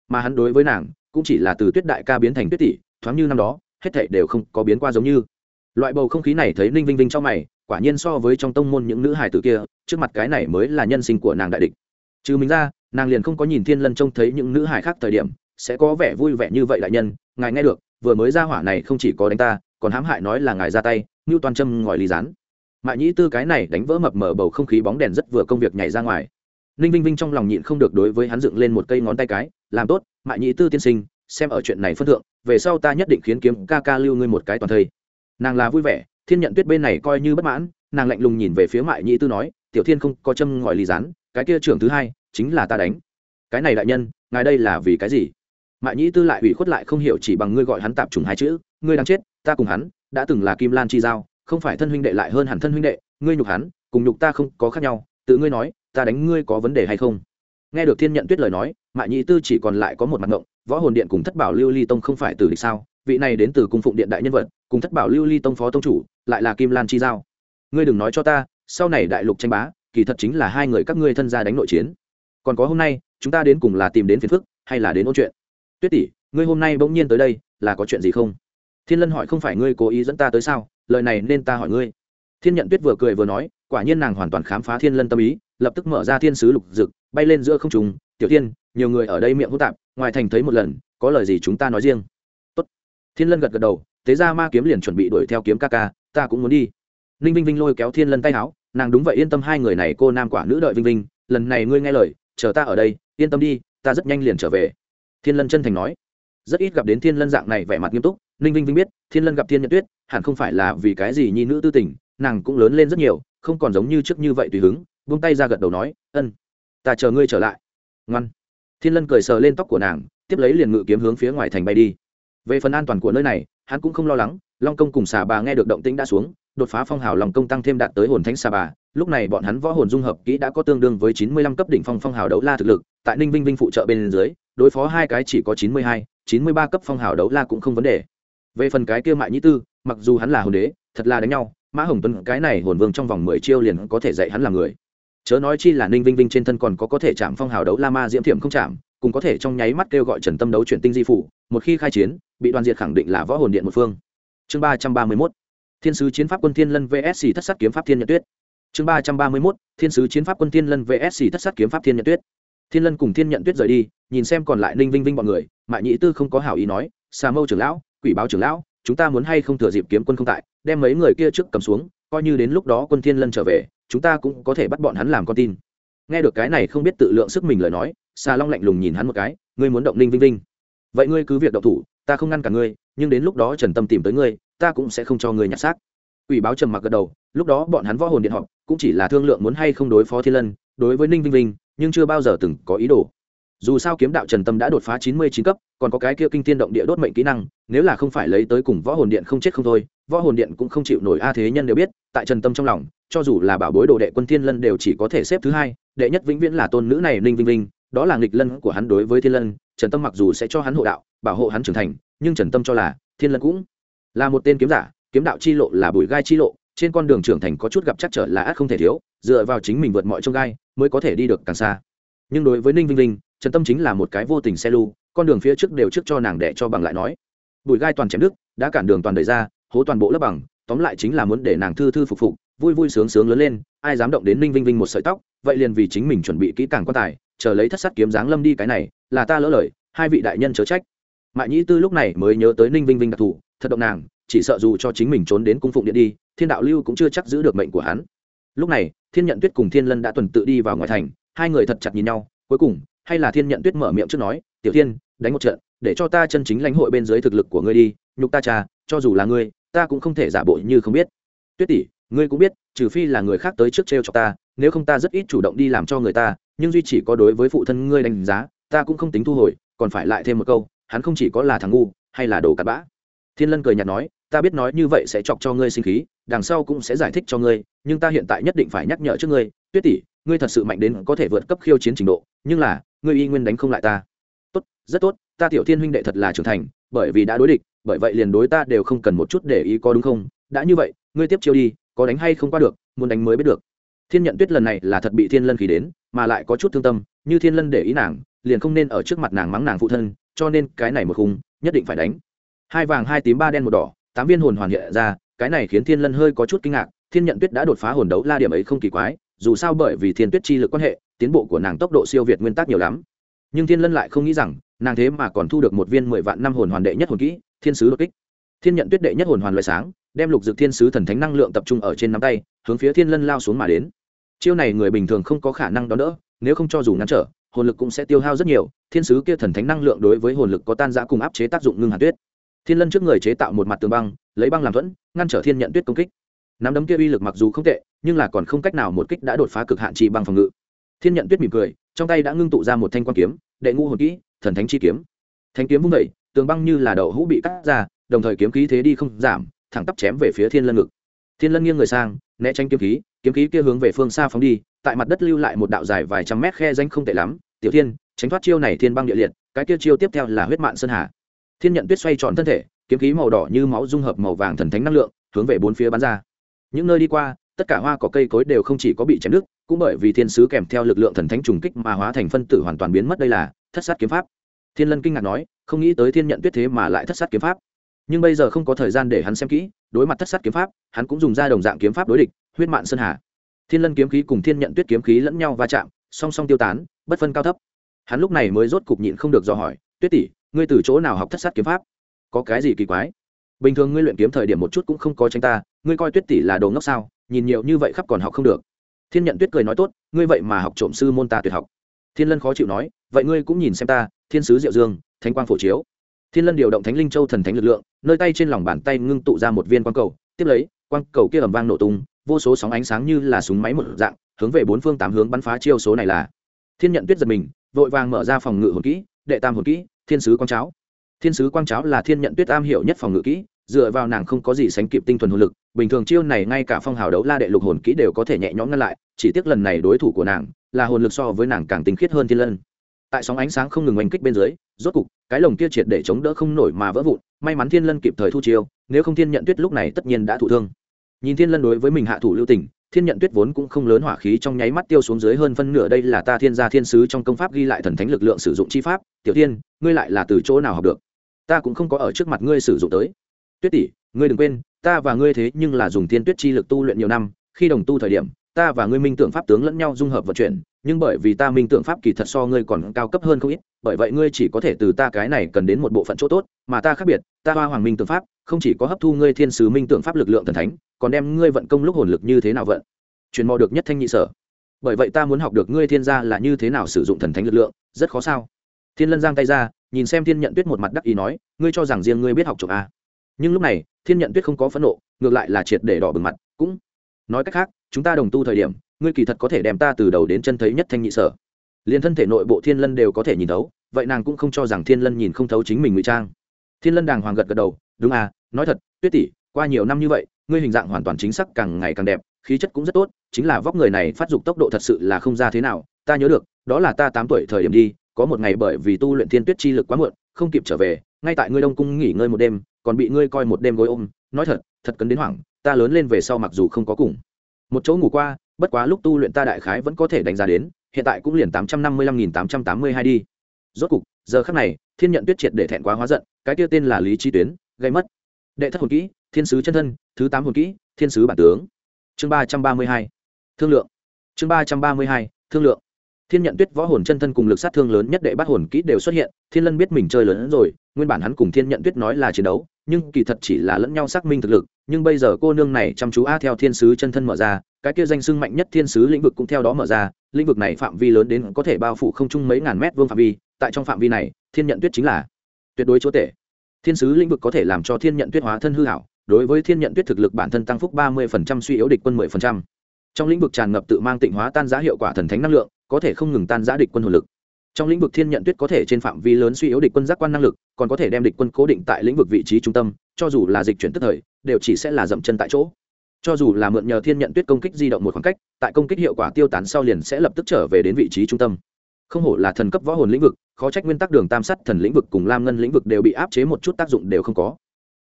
Mà hắn đối với nàng, cũng chỉ là từ tuyết đại ca biến thành tuyết tỷ, thoáng như năm đó, hết thảy đều không có biến qua giống như loại bầu không khí này thấy ninh vinh vinh trong mày, quả nhiên so với trong tông môn những nữ hài tử kia, trước mặt cái này mới là nhân sinh của nàng đại địch. Trừ mình ra, nàng liền không có nhìn thiên lân trông thấy những nữ hài khác thời điểm, sẽ có vẻ vui vẻ như vậy đại nhân, ngài nghe được, vừa mới ra hỏa này không chỉ có đánh ta, còn hãm hại nói là ngài ra tay như toàn châm ngòi lý rán. Mại nhĩ tư cái này đánh vỡ mập mở bầu không khí bóng đèn rất vừa công việc nhảy ra ngoài. Ninh vinh vinh trong lòng nhịn không được đối với hắn dựng lên một cây ngón tay cái, làm tốt, mại nhĩ tư tiên sinh, xem ở chuyện này phân thượng, về sau ta nhất định khiến kiếm ca ca lưu ngươi một cái toàn thây nàng là vui vẻ, thiên nhận tuyết bên này coi như bất mãn, nàng lạnh lùng nhìn về phía mại nhĩ tư nói, tiểu thiên không có châm ngòi ly rán, cái kia trưởng thứ hai, chính là ta đánh. Cái này đại nhân, ngài đây là vì cái gì? Mại nhĩ tư lại ủy khuất lại không hiểu chỉ bằng ngươi gọi hắn tạp trùng hai chữ, ngươi đang chết, ta cùng hắn, đã từng là kim lan chi giao, không phải thân huynh đệ lại hơn hẳn thân huynh đệ, ngươi nhục hắn, cùng nhục ta không có khác nhau, tự ngươi nói, ta đánh ngươi có vấn đề hay không? Nghe được thiên nhận tuyết lời nói, mại nhĩ tư chỉ còn lại có một mặt ngộng, võ hồn điện cùng thất bảo lưu ly tông không phải từ địch sao? Vị này đến từ cung phụng điện đại nhân vật, cùng thất bảo lưu ly tông phó tông chủ, lại là kim lan chi giao. Ngươi đừng nói cho ta, sau này đại lục tranh bá, kỳ thật chính là hai người các ngươi thân gia đánh nội chiến. Còn có hôm nay, chúng ta đến cùng là tìm đến phiền phức, hay là đến ôn chuyện? Tuyết tỷ, ngươi hôm nay bỗng nhiên tới đây, là có chuyện gì không? Thiên lân hỏi không phải ngươi cố ý dẫn ta tới sao? Lời này nên ta hỏi ngươi. Thiên nhận tuyết vừa cười vừa nói, quả nhiên nàng hoàn toàn khám phá thiên lân tâm ý, lập tức mở ra thiên sứ lục dực, bay lên giữa không trùng tiểu tiên nhiều người ở đây miệng hỗn tạp, ngoài thành thấy một lần, có lời gì chúng ta nói riêng? Thiên lân gật gật đầu thế ra ma kiếm liền chuẩn bị đuổi theo kiếm ca ca, ta cũng muốn đi. Ninh vinh vinh lôi kéo thiên lân tay áo, nàng đúng vậy, yên tâm hai người này cô nam quả nữ đợi vinh vinh, lần này ngươi nghe lời, chờ ta ở đây, yên tâm đi, ta rất nhanh liền trở về. Thiên lân chân thành nói. Rất ít gặp đến thiên lân dạng này vẻ mặt nghiêm túc, ninh vinh vinh biết, thiên lân gặp thiên nhật tuyết, hẳn không phải là vì cái gì nhi nữ tư tình, nàng cũng lớn lên rất nhiều, không còn giống như trước như vậy tùy hứng, buông tay ra gật đầu nói, ân, ta chờ ngươi trở lại. Ngoan. Thiên lân cười sờ lên tóc của nàng, tiếp lấy liền ngự kiếm hướng phía ngoài thành bay đi về phần an toàn của nơi này, hắn cũng không lo lắng, long công cùng xà bà nghe được động tĩnh đã xuống, đột phá phong hào lòng công tăng thêm đạt tới hồn thánh xà bà. Lúc này bọn hắn võ hồn dung hợp kỹ đã có tương đương với chín mươi lăm cấp đỉnh phong phong hào đấu la thực lực, tại ninh vinh vinh phụ trợ bên dưới, đối phó hai cái chỉ có chín mươi hai, chín mươi ba cấp phong hào đấu la cũng không vấn đề. Về phần cái kia mại nhĩ tư, mặc dù hắn là hồn đế, thật là đánh nhau, mã hồng tuấn cái này hồn vương trong vòng mười chiêu liền có thể dạy hắn làm người. Chớ nói chi là ninh vinh vinh trên thân còn có có thể chạm phong hào đấu la ma diễm thiểm không chạm cùng có thể trong nháy mắt kêu gọi trần tâm đấu chuyển tinh di phủ, một khi khai chiến, bị đoàn diệt khẳng định là võ hồn điện một phương. Chương ba trăm ba mươi mốt, thiên sứ chiến pháp quân thiên lân vsc thất sát kiếm pháp thiên nhật tuyết. Chương ba trăm ba mươi mốt, thiên sứ chiến pháp quân thiên lân vsc thất sát kiếm pháp thiên nhật tuyết. Thiên lân cùng thiên nhận tuyết rời đi, nhìn xem còn lại ninh vinh vinh bọn người, mại nhị tư không có hảo ý nói, xà mâu trưởng lão, quỷ báo trưởng lão, chúng ta muốn hay không thừa dịp kiếm quân không tại, đem mấy người kia trước cầm xuống, coi như đến lúc đó quân thiên lân trở về, chúng ta cũng có thể bắt bọn hắn làm con tin. Nghe được cái này không biết tự lượng sức mình lời nói xà long lạnh lùng nhìn hắn một cái, ngươi muốn động ninh vinh vinh? Vậy ngươi cứ việc động thủ, ta không ngăn cả ngươi, nhưng đến lúc đó trần tâm tìm tới ngươi, ta cũng sẽ không cho ngươi nhặt xác. Ủy báo trầm mặc gật đầu, lúc đó bọn hắn võ hồn điện họp, cũng chỉ là thương lượng muốn hay không đối phó thiên lân, đối với ninh vinh vinh, nhưng chưa bao giờ từng có ý đồ. Dù sao kiếm đạo trần tâm đã đột phá chín mươi chín cấp, còn có cái kia kinh tiên động địa đốt mệnh kỹ năng, nếu là không phải lấy tới cùng võ hồn điện không chết không thôi, võ hồn điện cũng không chịu nổi a thế nhân đều biết, tại trần tâm trong lòng, cho dù là bảo bối đồ đệ quân thiên lân đều chỉ có thể xếp thứ hai, đệ nhất vĩnh viễn là tôn nữ này ninh vinh vinh đó là nghịch lân của hắn đối với thiên lân, trần tâm mặc dù sẽ cho hắn hộ đạo, bảo hộ hắn trưởng thành, nhưng trần tâm cho là thiên lân cũng là một tên kiếm giả, kiếm đạo chi lộ là bùi gai chi lộ, trên con đường trưởng thành có chút gặp chắc trở là ác không thể thiếu, dựa vào chính mình vượt mọi trông gai mới có thể đi được càng xa. Nhưng đối với ninh vinh linh trần tâm chính là một cái vô tình xe lưu con đường phía trước đều trước cho nàng đẻ cho bằng lại nói. Bùi gai toàn chém đức đã cản đường toàn đời ra, hố toàn bộ lớp bằng, tóm lại chính là muốn để nàng thư thư phục phục, vui vui sướng sướng lớn lên, ai dám động đến ninh vinh vinh một sợi tóc, vậy liền vì chính mình chuẩn bị kỹ càng quan tài chờ lấy thất sát kiếm dáng lâm đi cái này, là ta lỡ lời, hai vị đại nhân chớ trách. Mại nhĩ tư lúc này mới nhớ tới ninh vinh vinh đặc thù, thật động nàng, chỉ sợ dù cho chính mình trốn đến cung phụng điện đi, thiên đạo lưu cũng chưa chắc giữ được mệnh của hắn. Lúc này, thiên nhận tuyết cùng thiên lân đã tuần tự đi vào ngoài thành, hai người thật chặt nhìn nhau, cuối cùng, hay là thiên nhận tuyết mở miệng trước nói, tiểu thiên, đánh một trận, để cho ta chân chính lãnh hội bên dưới thực lực của ngươi đi, nhục ta trà cho dù là ngươi, ta cũng không thể giả bộ như không biết. Tuyết tỷ, ngươi cũng biết, trừ phi là người khác tới trước t r e o cho ta, nếu không ta rất ít chủ động đi làm cho người ta nhưng duy chỉ có đối với phụ thân ngươi đánh giá, ta cũng không tính thu hồi, còn phải lại thêm một câu, hắn không chỉ có là thằng ngu, hay là đồ cặn bã. Thiên lân cười nhạt nói, ta biết nói như vậy sẽ chọc cho ngươi sinh khí, đằng sau cũng sẽ giải thích cho ngươi, nhưng ta hiện tại nhất định phải nhắc nhở trước ngươi, tuyết tỷ, ngươi thật sự mạnh đến có thể vượt cấp khiêu chiến trình độ, nhưng là, ngươi y nguyên đánh không lại ta. Tốt, rất tốt, ta tiểu thiên huynh đệ thật là trưởng thành, bởi vì đã đối địch, bởi vậy liền đối ta đều không cần một chút để ý có đúng không? Đã như vậy, ngươi tiếp chiêu đi, có đánh hay không qua được, muốn đánh mới biết được thiên nhận tuyết lần này là thật bị thiên lân khí đến, mà lại có chút thương tâm, như thiên lân để ý nàng, liền không nên ở trước mặt nàng mắng nàng phụ thân, cho nên cái này một khung, nhất định phải đánh. Hai vàng, hai tím, ba đen một đỏ, tám viên hồn hoàn hiện ra, cái này khiến thiên lân hơi có chút kinh ngạc, thiên nhận tuyết đã đột phá hồn đấu la điểm ấy không kỳ quái, dù sao bởi vì thiên tuyết chi lực quan hệ, tiến bộ của nàng tốc độ siêu việt nguyên tắc nhiều lắm. Nhưng thiên lân lại không nghĩ rằng, nàng thế mà còn thu được một viên mười vạn năm hồn hoàn đệ nhất hồn kỹ, thiên sứ đột kích. Thiên nhận tuyết đệ nhất hồn hoàn loại sáng, đem lục dực thiên sứ thần thánh năng lượng tập trung ở trên nắm tay, hướng phía thiên lân lao xuống mà đến chiêu này người bình thường không có khả năng đón đỡ, nếu không cho dù ngăn trở, hồn lực cũng sẽ tiêu hao rất nhiều, thiên sứ kia thần thánh năng lượng đối với hồn lực có tan giã cùng áp chế tác dụng ngưng hàn tuyết. Thiên lân trước người chế tạo một mặt tường băng, lấy băng làm thuẫn, ngăn trở thiên nhận tuyết công kích. Nắm đấm kia uy lực mặc dù không tệ, nhưng là còn không cách nào một kích đã đột phá cực hạn trị băng phòng ngự. Thiên nhận tuyết mỉm cười, trong tay đã ngưng tụ ra một thanh quan kiếm, đệ ngũ hồn kỹ, thần thánh chi kiếm. Thanh kiếm vung vẩy tường băng như là đậu hũ bị cắt ra, đồng thời kiếm khí thế đi không giảm, thẳng tắp chém về phía thiên lân ngực. Thiên lân nghiêng người sang, né tránh kiếm khí kiếm khí kia hướng về phương xa phóng đi, tại mặt đất lưu lại một đạo dài vài trăm mét khe danh không tệ lắm. Tiểu thiên, tránh thoát chiêu này thiên băng địa liệt, cái kia chiêu tiếp theo là huyết mạn sơn hà. Thiên nhận tuyết xoay tròn thân thể, kiếm khí màu đỏ như máu dung hợp màu vàng thần thánh năng lượng, hướng về bốn phía bắn ra. Những nơi đi qua, tất cả hoa cỏ cây cối đều không chỉ có bị chém đứt, cũng bởi vì thiên sứ kèm theo lực lượng thần thánh trùng kích mà hóa thành phân tử hoàn toàn biến mất đây là thất sát kiếm pháp. Thiên lân kinh ngạc nói, không nghĩ tới thiên nhận tuyết thế mà lại thất sát kiếm pháp. Nhưng bây giờ không có thời gian để hắn xem kỹ, đối mặt thất sát kiếm pháp, hắn cũng dùng ra đồng dạng kiếm pháp đối địch huyết mạn sơn hà. Thiên lân kiếm khí cùng thiên nhận tuyết kiếm khí lẫn nhau va chạm, song song tiêu tán, bất phân cao thấp. Hắn lúc này mới rốt cục nhịn không được dò hỏi, tuyết tỷ, ngươi từ chỗ nào học thất sát kiếm pháp? Có cái gì kỳ quái? Bình thường ngươi luyện kiếm thời điểm một chút cũng không có tranh ta, ngươi coi tuyết tỷ là đồ ngốc sao, nhìn nhiều như vậy khắp còn học không được. Thiên nhận tuyết cười nói tốt, ngươi vậy mà học trộm sư môn ta tuyệt học. Thiên lân khó chịu nói, vậy ngươi cũng nhìn xem ta, thiên sứ diệu dương, thánh quang phổ chiếu. Thiên lân điều động thánh linh châu thần thánh lực lượng, nơi tay trên lòng bàn tay ngưng tụ ra một viên quang cầu, tiếp lấy, quang cầu kia ầm vang nổ tung vô số sóng ánh sáng như là súng máy một dạng, hướng về bốn phương tám hướng bắn phá chiêu số này là. Thiên nhận tuyết giật mình, vội vàng mở ra phòng ngự hồn kỹ, đệ tam hồn kỹ, thiên sứ quang cháo. Thiên sứ quang cháo là thiên nhận tuyết am hiểu nhất phòng ngự kỹ, dựa vào nàng không có gì sánh kịp tinh thuần hồn lực, bình thường chiêu này ngay cả phong hào đấu la đệ lục hồn kỹ đều có thể nhẹ nhõm ngăn lại, chỉ tiếc lần này đối thủ của nàng là hồn lực so với nàng càng tinh khiết hơn thiên lân. Tại sóng ánh sáng không ngừng oanh kích bên dưới, rốt cục, cái lồng kia triệt để chống đỡ không nổi mà vỡ vụn, may mắn thiên lân kịp thời thu chiêu, nếu không thiên nhận tuyết lúc này tất nhiên đã thụ thương nhìn thiên lân đối với mình hạ thủ lưu tình, thiên nhận tuyết vốn cũng không lớn hỏa khí trong nháy mắt tiêu xuống dưới hơn phân nửa, đây là ta thiên gia thiên sứ trong công pháp ghi lại thần thánh lực lượng sử dụng chi pháp. Tiểu thiên ngươi lại là từ chỗ nào học được? Ta cũng không có ở trước mặt ngươi sử dụng tới. Tuyết tỷ, ngươi đừng quên, ta và ngươi thế nhưng là dùng thiên tuyết chi lực tu luyện nhiều năm. Khi đồng tu thời điểm, ta và ngươi minh tượng pháp tướng lẫn nhau dung hợp vận chuyển, nhưng bởi vì ta minh tượng pháp kỳ thật so ngươi còn cao cấp hơn không ít bởi vậy ngươi chỉ có thể từ ta cái này cần đến một bộ phận chỗ tốt, mà ta khác biệt, ta hoa hoàng minh tượng pháp, không chỉ có hấp thu ngươi thiên sứ minh tượng pháp lực lượng thần thánh, còn đem ngươi vận công lúc hồn lực như thế nào vận? Truyền mò được nhất thanh nhị sở. Bởi vậy ta muốn học được ngươi thiên gia là như thế nào sử dụng thần thánh lực lượng, rất khó sao? Thiên lân giang tay ra, nhìn xem thiên nhận tuyết một mặt đắc ý nói, ngươi cho rằng riêng ngươi biết học trộm a nhưng lúc này, thiên nhận tuyết không có phẫn nộ, ngược lại là triệt để đỏ bừng mặt, cũng nói cách khác, chúng ta đồng tu thời điểm, ngươi kỳ thật có thể đem ta từ đầu đến chân thấy nhất thanh nhị sở liền thân thể nội bộ thiên lân đều có thể nhìn thấu, vậy nàng cũng không cho rằng thiên lân nhìn không thấu chính mình ngụy trang. Thiên lân đàng hoàng gật gật đầu, đúng à nói thật, tuyết tỷ, qua nhiều năm như vậy, ngươi hình dạng hoàn toàn chính xác càng ngày càng đẹp, khí chất cũng rất tốt, chính là vóc người này phát dục tốc độ thật sự là không ra thế nào, ta nhớ được, đó là ta tám tuổi thời điểm đi, có một ngày bởi vì tu luyện thiên tuyết chi lực quá muộn, không kịp trở về, ngay tại ngươi đông cung nghỉ ngơi một đêm, còn bị ngươi coi một đêm gối ôm, nói thật thật cấn đến hoảng, ta lớn lên về sau mặc dù không có cùng. Một chỗ ngủ qua, bất quá lúc tu luyện ta đại khái vẫn có thể đánh giá đến hiện tại cũng liền tám trăm năm mươi lăm nghìn tám trăm tám mươi hai đi. Rốt cục, giờ khắc này, thiên nhận tuyết triệt để thẹn quá hóa giận, cái kia tên là lý chi tuyến, gây mất. Đệ thất hồn kỹ, thiên sứ chân thân, thứ tám hồn kỹ, thiên sứ bản tướng. Chương ba trăm ba mươi hai, thương lượng. Chương ba trăm ba mươi hai, thương lượng. Thiên nhận tuyết võ hồn chân thân cùng lực sát thương lớn nhất đệ bát hồn kỹ đều xuất hiện, thiên lân biết mình chơi lớn hơn rồi, nguyên bản hắn cùng thiên nhận tuyết nói là chiến đấu, nhưng kỳ thật chỉ là lẫn nhau xác minh thực lực, nhưng bây giờ cô nương này chăm chú a theo thiên sứ chân thân mở ra, cái kia danh sưng mạnh nhất thiên sứ lĩnh vực cũng theo đó mở ra lĩnh vực này phạm vi lớn đến có thể bao phủ không chung mấy ngàn mét vuông phạm vi, tại trong phạm vi này, thiên nhận tuyết chính là tuyệt đối chúa tể. Thiên sứ lĩnh vực có thể làm cho thiên nhận tuyết hóa thân hư hảo, đối với thiên nhận tuyết thực lực bản thân tăng phúc ba mươi suy yếu địch quân 10%. trong lĩnh vực tràn ngập tự mang tịnh hóa tan giá hiệu quả thần thánh năng lượng, có thể không ngừng tan giá địch quân hồn lực. Trong lĩnh vực thiên nhận tuyết có thể trên phạm vi lớn suy yếu địch quân giác quan năng lực, còn có thể đem địch quân cố định tại lĩnh vực vị trí trung tâm, cho dù là dịch chuyển tức thời, đều chỉ sẽ là dậm chân tại chỗ cho dù là mượn nhờ thiên nhận tuyết công kích di động một khoảng cách, tại công kích hiệu quả tiêu tán sau liền sẽ lập tức trở về đến vị trí trung tâm. Không hổ là thần cấp võ hồn lĩnh vực, khó trách nguyên tắc đường tam sắt thần lĩnh vực cùng lam ngân lĩnh vực đều bị áp chế một chút tác dụng đều không có.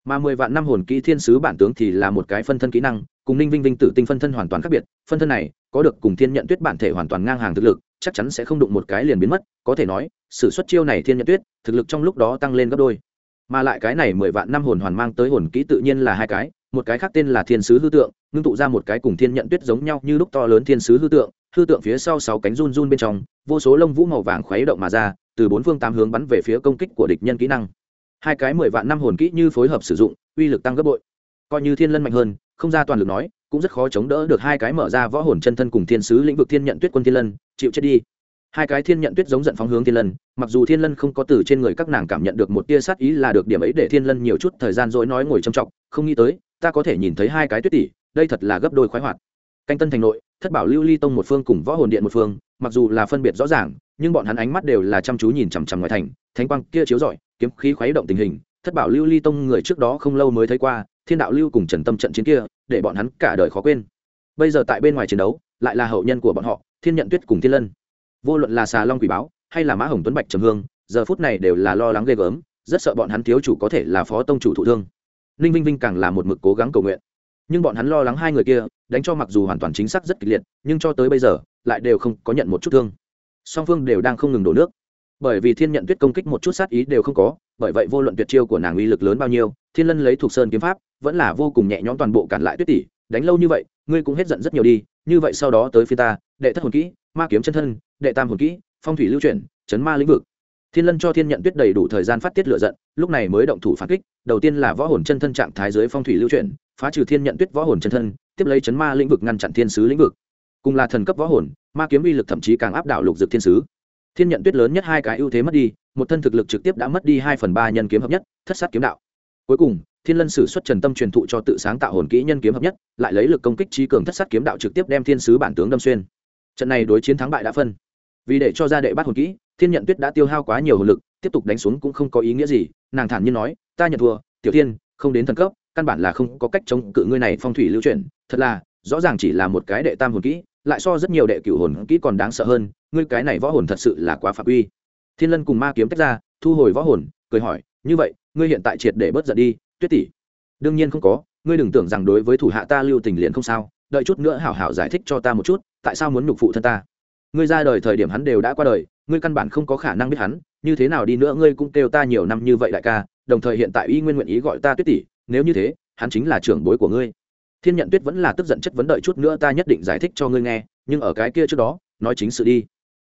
Mà mười vạn năm hồn kỹ thiên sứ bản tướng thì là một cái phân thân kỹ năng, cùng ninh vinh vinh tử tinh phân thân hoàn toàn khác biệt, phân thân này có được cùng thiên nhận tuyết bản thể hoàn toàn ngang hàng thực lực, chắc chắn sẽ không đụng một cái liền biến mất, có thể nói, sự xuất chiêu này thiên nhận tuyết thực lực trong lúc đó tăng lên gấp đôi. Mà lại cái này mười vạn năm hồn hoàn mang tới hồn kỹ tự nhiên là hai cái một cái khác tên là thiên sứ hư tượng, ngưng tụ ra một cái cùng thiên nhận tuyết giống nhau như lúc to lớn thiên sứ hư tượng hư tượng phía sau sáu cánh run run bên trong, vô số lông vũ màu vàng khuấy động mà ra, từ bốn phương tám hướng bắn về phía công kích của địch nhân kỹ năng. Hai cái mười vạn năm hồn kỹ như phối hợp sử dụng, uy lực tăng gấp bội. Coi như thiên lân mạnh hơn, không ra toàn lực nói, cũng rất khó chống đỡ được hai cái mở ra võ hồn chân thân cùng thiên sứ lĩnh vực thiên nhận tuyết quân thiên lân, chịu chết đi. Hai cái thiên nhận tuyết giống giận phóng hướng thiên lân, mặc dù thiên lân không có từ trên người các nàng cảm nhận được một tia sát ý là được điểm ấy để thiên lân nhiều chút thời gian dối nói ngồi trầm trọng, không nghĩ tới ta có thể nhìn thấy hai cái tuyết tỷ đây thật là gấp đôi khoái hoạt. Canh tân thành nội, thất bảo lưu ly tông một phương cùng võ hồn điện một phương, mặc dù là phân biệt rõ ràng, nhưng bọn hắn ánh mắt đều là chăm chú nhìn chằm chằm ngoài thành, thánh quang kia chiếu rọi, kiếm khí khuấy động tình hình, thất bảo lưu ly tông người trước đó không lâu mới thấy qua, thiên đạo lưu cùng trần tâm trận chiến kia, để bọn hắn cả đời khó quên. Bây giờ tại bên ngoài chiến đấu, lại là hậu nhân của bọn họ, thiên nhận tuyết cùng thiên lân. Vô luận là xà long quỷ báo, hay là mã hồng tuấn bạch trầm hương, giờ phút này đều là lo lắng ghê gớm, rất sợ bọn hắn thiếu chủ có thể là phó tông chủ thụ thương ninh vinh vinh càng là một mực cố gắng cầu nguyện. Nhưng bọn hắn lo lắng hai người kia, đánh cho mặc dù hoàn toàn chính xác rất kịch liệt, nhưng cho tới bây giờ, lại đều không có nhận một chút thương. Song phương đều đang không ngừng đổ nước. Bởi vì thiên nhận tuyết công kích một chút sát ý đều không có, bởi vậy vô luận tuyệt chiêu của nàng uy lực lớn bao nhiêu, thiên lân lấy thuộc sơn kiếm pháp, vẫn là vô cùng nhẹ nhõm toàn bộ cản lại tuyết tỷ. Đánh lâu như vậy, ngươi cũng hết giận rất nhiều đi, như vậy sau đó tới phía ta, đệ thất hồn kỹ, ma kiếm chân thân, đệ tam hồn kỹ, phong thủy lưu chuyển, chấn ma lĩnh vực thiên lân cho thiên nhận tuyết đầy đủ thời gian phát tiết lựa giận, lúc này mới động thủ phản kích, đầu tiên là võ hồn chân thân trạng thái dưới phong thủy lưu chuyển, phá trừ thiên nhận tuyết võ hồn chân thân, tiếp lấy chấn ma lĩnh vực ngăn chặn thiên sứ lĩnh vực. Cùng là thần cấp võ hồn, ma kiếm uy lực thậm chí càng áp đảo lục dực thiên sứ. Thiên nhận tuyết lớn nhất hai cái ưu thế mất đi, một thân thực lực trực tiếp đã mất đi hai phần ba nhân kiếm hợp nhất, thất sát kiếm đạo. Cuối cùng, thiên lân sử xuất trần tâm truyền thụ cho tự sáng tạo hồn kỹ nhân kiếm hợp nhất, lại lấy lực công kích trí cường thất sát kiếm đạo trực tiếp đem thiên sứ bản tướng đâm xuyên. Trận này đối chiến thắng bại đã phân. Vì để cho ra đệ bắt hồn kỹ thiên nhận tuyết đã tiêu hao quá nhiều hồn lực, tiếp tục đánh xuống cũng không có ý nghĩa gì. Nàng thản nhiên nói, ta nhận thua, tiểu thiên, không đến thần cấp, căn bản là không có cách chống cự ngươi này phong thủy lưu chuyển thật là, rõ ràng chỉ là một cái đệ tam hồn kỹ, lại so rất nhiều đệ cửu hồn kỹ còn đáng sợ hơn. Ngươi cái này võ hồn thật sự là quá phạm uy. Thiên lân cùng ma kiếm tách ra, thu hồi võ hồn, cười hỏi, như vậy, ngươi hiện tại triệt để bớt giận đi, tuyết tỷ. Đương nhiên không có, ngươi đừng tưởng rằng đối với thủ hạ ta lưu tình liền không sao, đợi chút nữa hảo hảo giải thích cho ta một chút, tại sao muốn nhục phụ thân ta? Ngươi ra đời thời điểm hắn đều đã qua đời, ngươi căn bản không có khả năng biết hắn, như thế nào đi nữa ngươi cũng kêu ta nhiều năm như vậy đại ca, đồng thời hiện tại y nguyên nguyện ý gọi ta tuyết tỷ, nếu như thế, hắn chính là trưởng bối của ngươi. Thiên nhận tuyết vẫn là tức giận chất vấn đợi chút nữa ta nhất định giải thích cho ngươi nghe, nhưng ở cái kia trước đó, nói chính sự đi.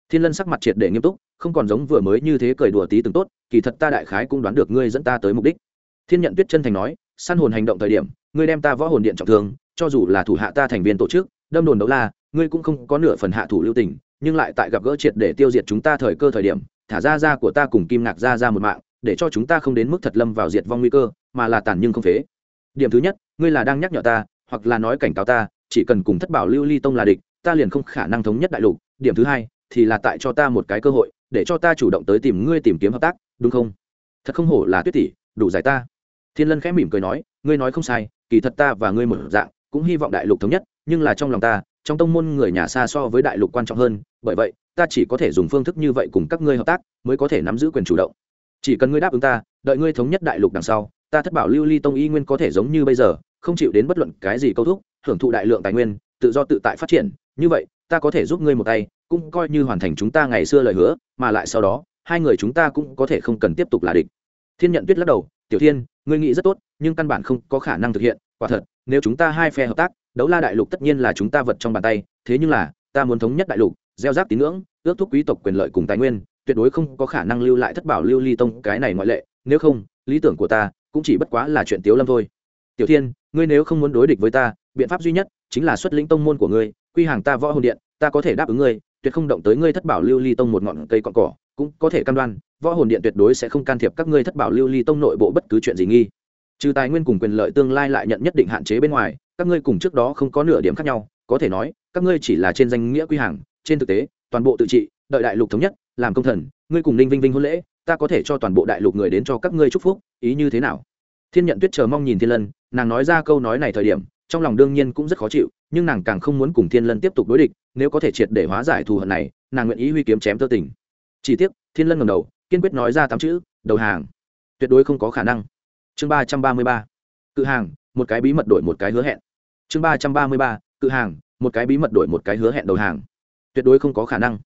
Thiên lân sắc mặt triệt để nghiêm túc, không còn giống vừa mới như thế cười đùa tí từng tốt, kỳ thật ta đại khái cũng đoán được ngươi dẫn ta tới mục đích. Thiên nhận tuyết chân thành nói săn hồn hành động thời điểm, ngươi đem ta võ hồn điện trọng thương, cho dù là thủ hạ ta thành viên tổ chức, đâm đồn đấu la, ngươi cũng không có nửa phần hạ thủ lưu tình nhưng lại tại gặp gỡ triệt để tiêu diệt chúng ta thời cơ thời điểm, thả ra ra của ta cùng kim ngạc ra ra một mạng, để cho chúng ta không đến mức thật lâm vào diệt vong nguy cơ, mà là tàn nhưng không phế. Điểm thứ nhất, ngươi là đang nhắc nhở ta, hoặc là nói cảnh cáo ta, chỉ cần cùng thất bảo lưu ly tông là địch, ta liền không khả năng thống nhất đại lục. Điểm thứ hai, thì là tại cho ta một cái cơ hội, để cho ta chủ động tới tìm ngươi tìm kiếm hợp tác, đúng không? Thật không hổ là tuyết tỷ, đủ giải ta. Thiên lân khẽ mỉm cười nói, ngươi nói không sai, kỳ thật ta và ngươi một dạng, cũng hy vọng đại lục thống nhất, nhưng là trong lòng ta, trong tông môn người nhà xa so với đại lục quan trọng hơn bởi vậy, ta chỉ có thể dùng phương thức như vậy cùng các ngươi hợp tác, mới có thể nắm giữ quyền chủ động. Chỉ cần ngươi đáp ứng ta, đợi ngươi thống nhất đại lục đằng sau, ta thất bảo lưu ly tông y nguyên có thể giống như bây giờ, không chịu đến bất luận cái gì câu thúc, hưởng thụ đại lượng tài nguyên, tự do tự tại phát triển. Như vậy, ta có thể giúp ngươi một tay, cũng coi như hoàn thành chúng ta ngày xưa lời hứa, mà lại sau đó, hai người chúng ta cũng có thể không cần tiếp tục là địch. Thiên nhận tuyết lắc đầu, tiểu thiên, ngươi nghĩ rất tốt, nhưng căn bản không có khả năng thực hiện, quả thật, nếu chúng ta hai phe hợp tác, đấu la đại lục tất nhiên là chúng ta vật trong bàn tay, thế nhưng là, ta muốn thống nhất đại lục gieo rác tín ngưỡng, ước thúc quý tộc quyền lợi cùng tài nguyên, tuyệt đối không có khả năng lưu lại thất bảo lưu ly tông cái này ngoại lệ. Nếu không, lý tưởng của ta cũng chỉ bất quá là chuyện tiếu lâm thôi. Tiểu thiên, ngươi nếu không muốn đối địch với ta, biện pháp duy nhất chính là xuất lĩnh tông môn của ngươi, quy hàng ta võ hồn điện, ta có thể đáp ứng ngươi, tuyệt không động tới ngươi thất bảo lưu ly tông một ngọn cây cọn cỏ, cũng có thể cam đoan, võ hồn điện tuyệt đối sẽ không can thiệp các ngươi thất bảo lưu ly tông nội bộ bất cứ chuyện gì nghi. Trừ tài nguyên cùng quyền lợi tương lai lại nhận nhất định hạn chế bên ngoài, các ngươi cùng trước đó không có nửa điểm khác nhau, có thể nói, các ngươi chỉ là trên danh nghĩa quy hàng trên thực tế, toàn bộ tự trị, đợi đại lục thống nhất, làm công thần, ngươi cùng ninh vinh vinh hôn lễ, ta có thể cho toàn bộ đại lục người đến cho các ngươi chúc phúc, ý như thế nào? Thiên nhận tuyết chờ mong nhìn thiên lân, nàng nói ra câu nói này thời điểm, trong lòng đương nhiên cũng rất khó chịu, nhưng nàng càng không muốn cùng thiên lân tiếp tục đối địch, nếu có thể triệt để hóa giải thù hận này, nàng nguyện ý huy kiếm chém tơ tình. Chỉ tiếc, thiên lân ngầm đầu, kiên quyết nói ra tám chữ, đầu hàng. Tuyệt đối không có khả năng. Chương ba trăm ba mươi ba. Cự hàng, một cái bí mật đổi một cái hứa hẹn. Chương ba trăm ba mươi ba, cự hàng, một cái bí mật đổi một cái hứa hẹn đầu hàng tuyệt đối không có khả năng.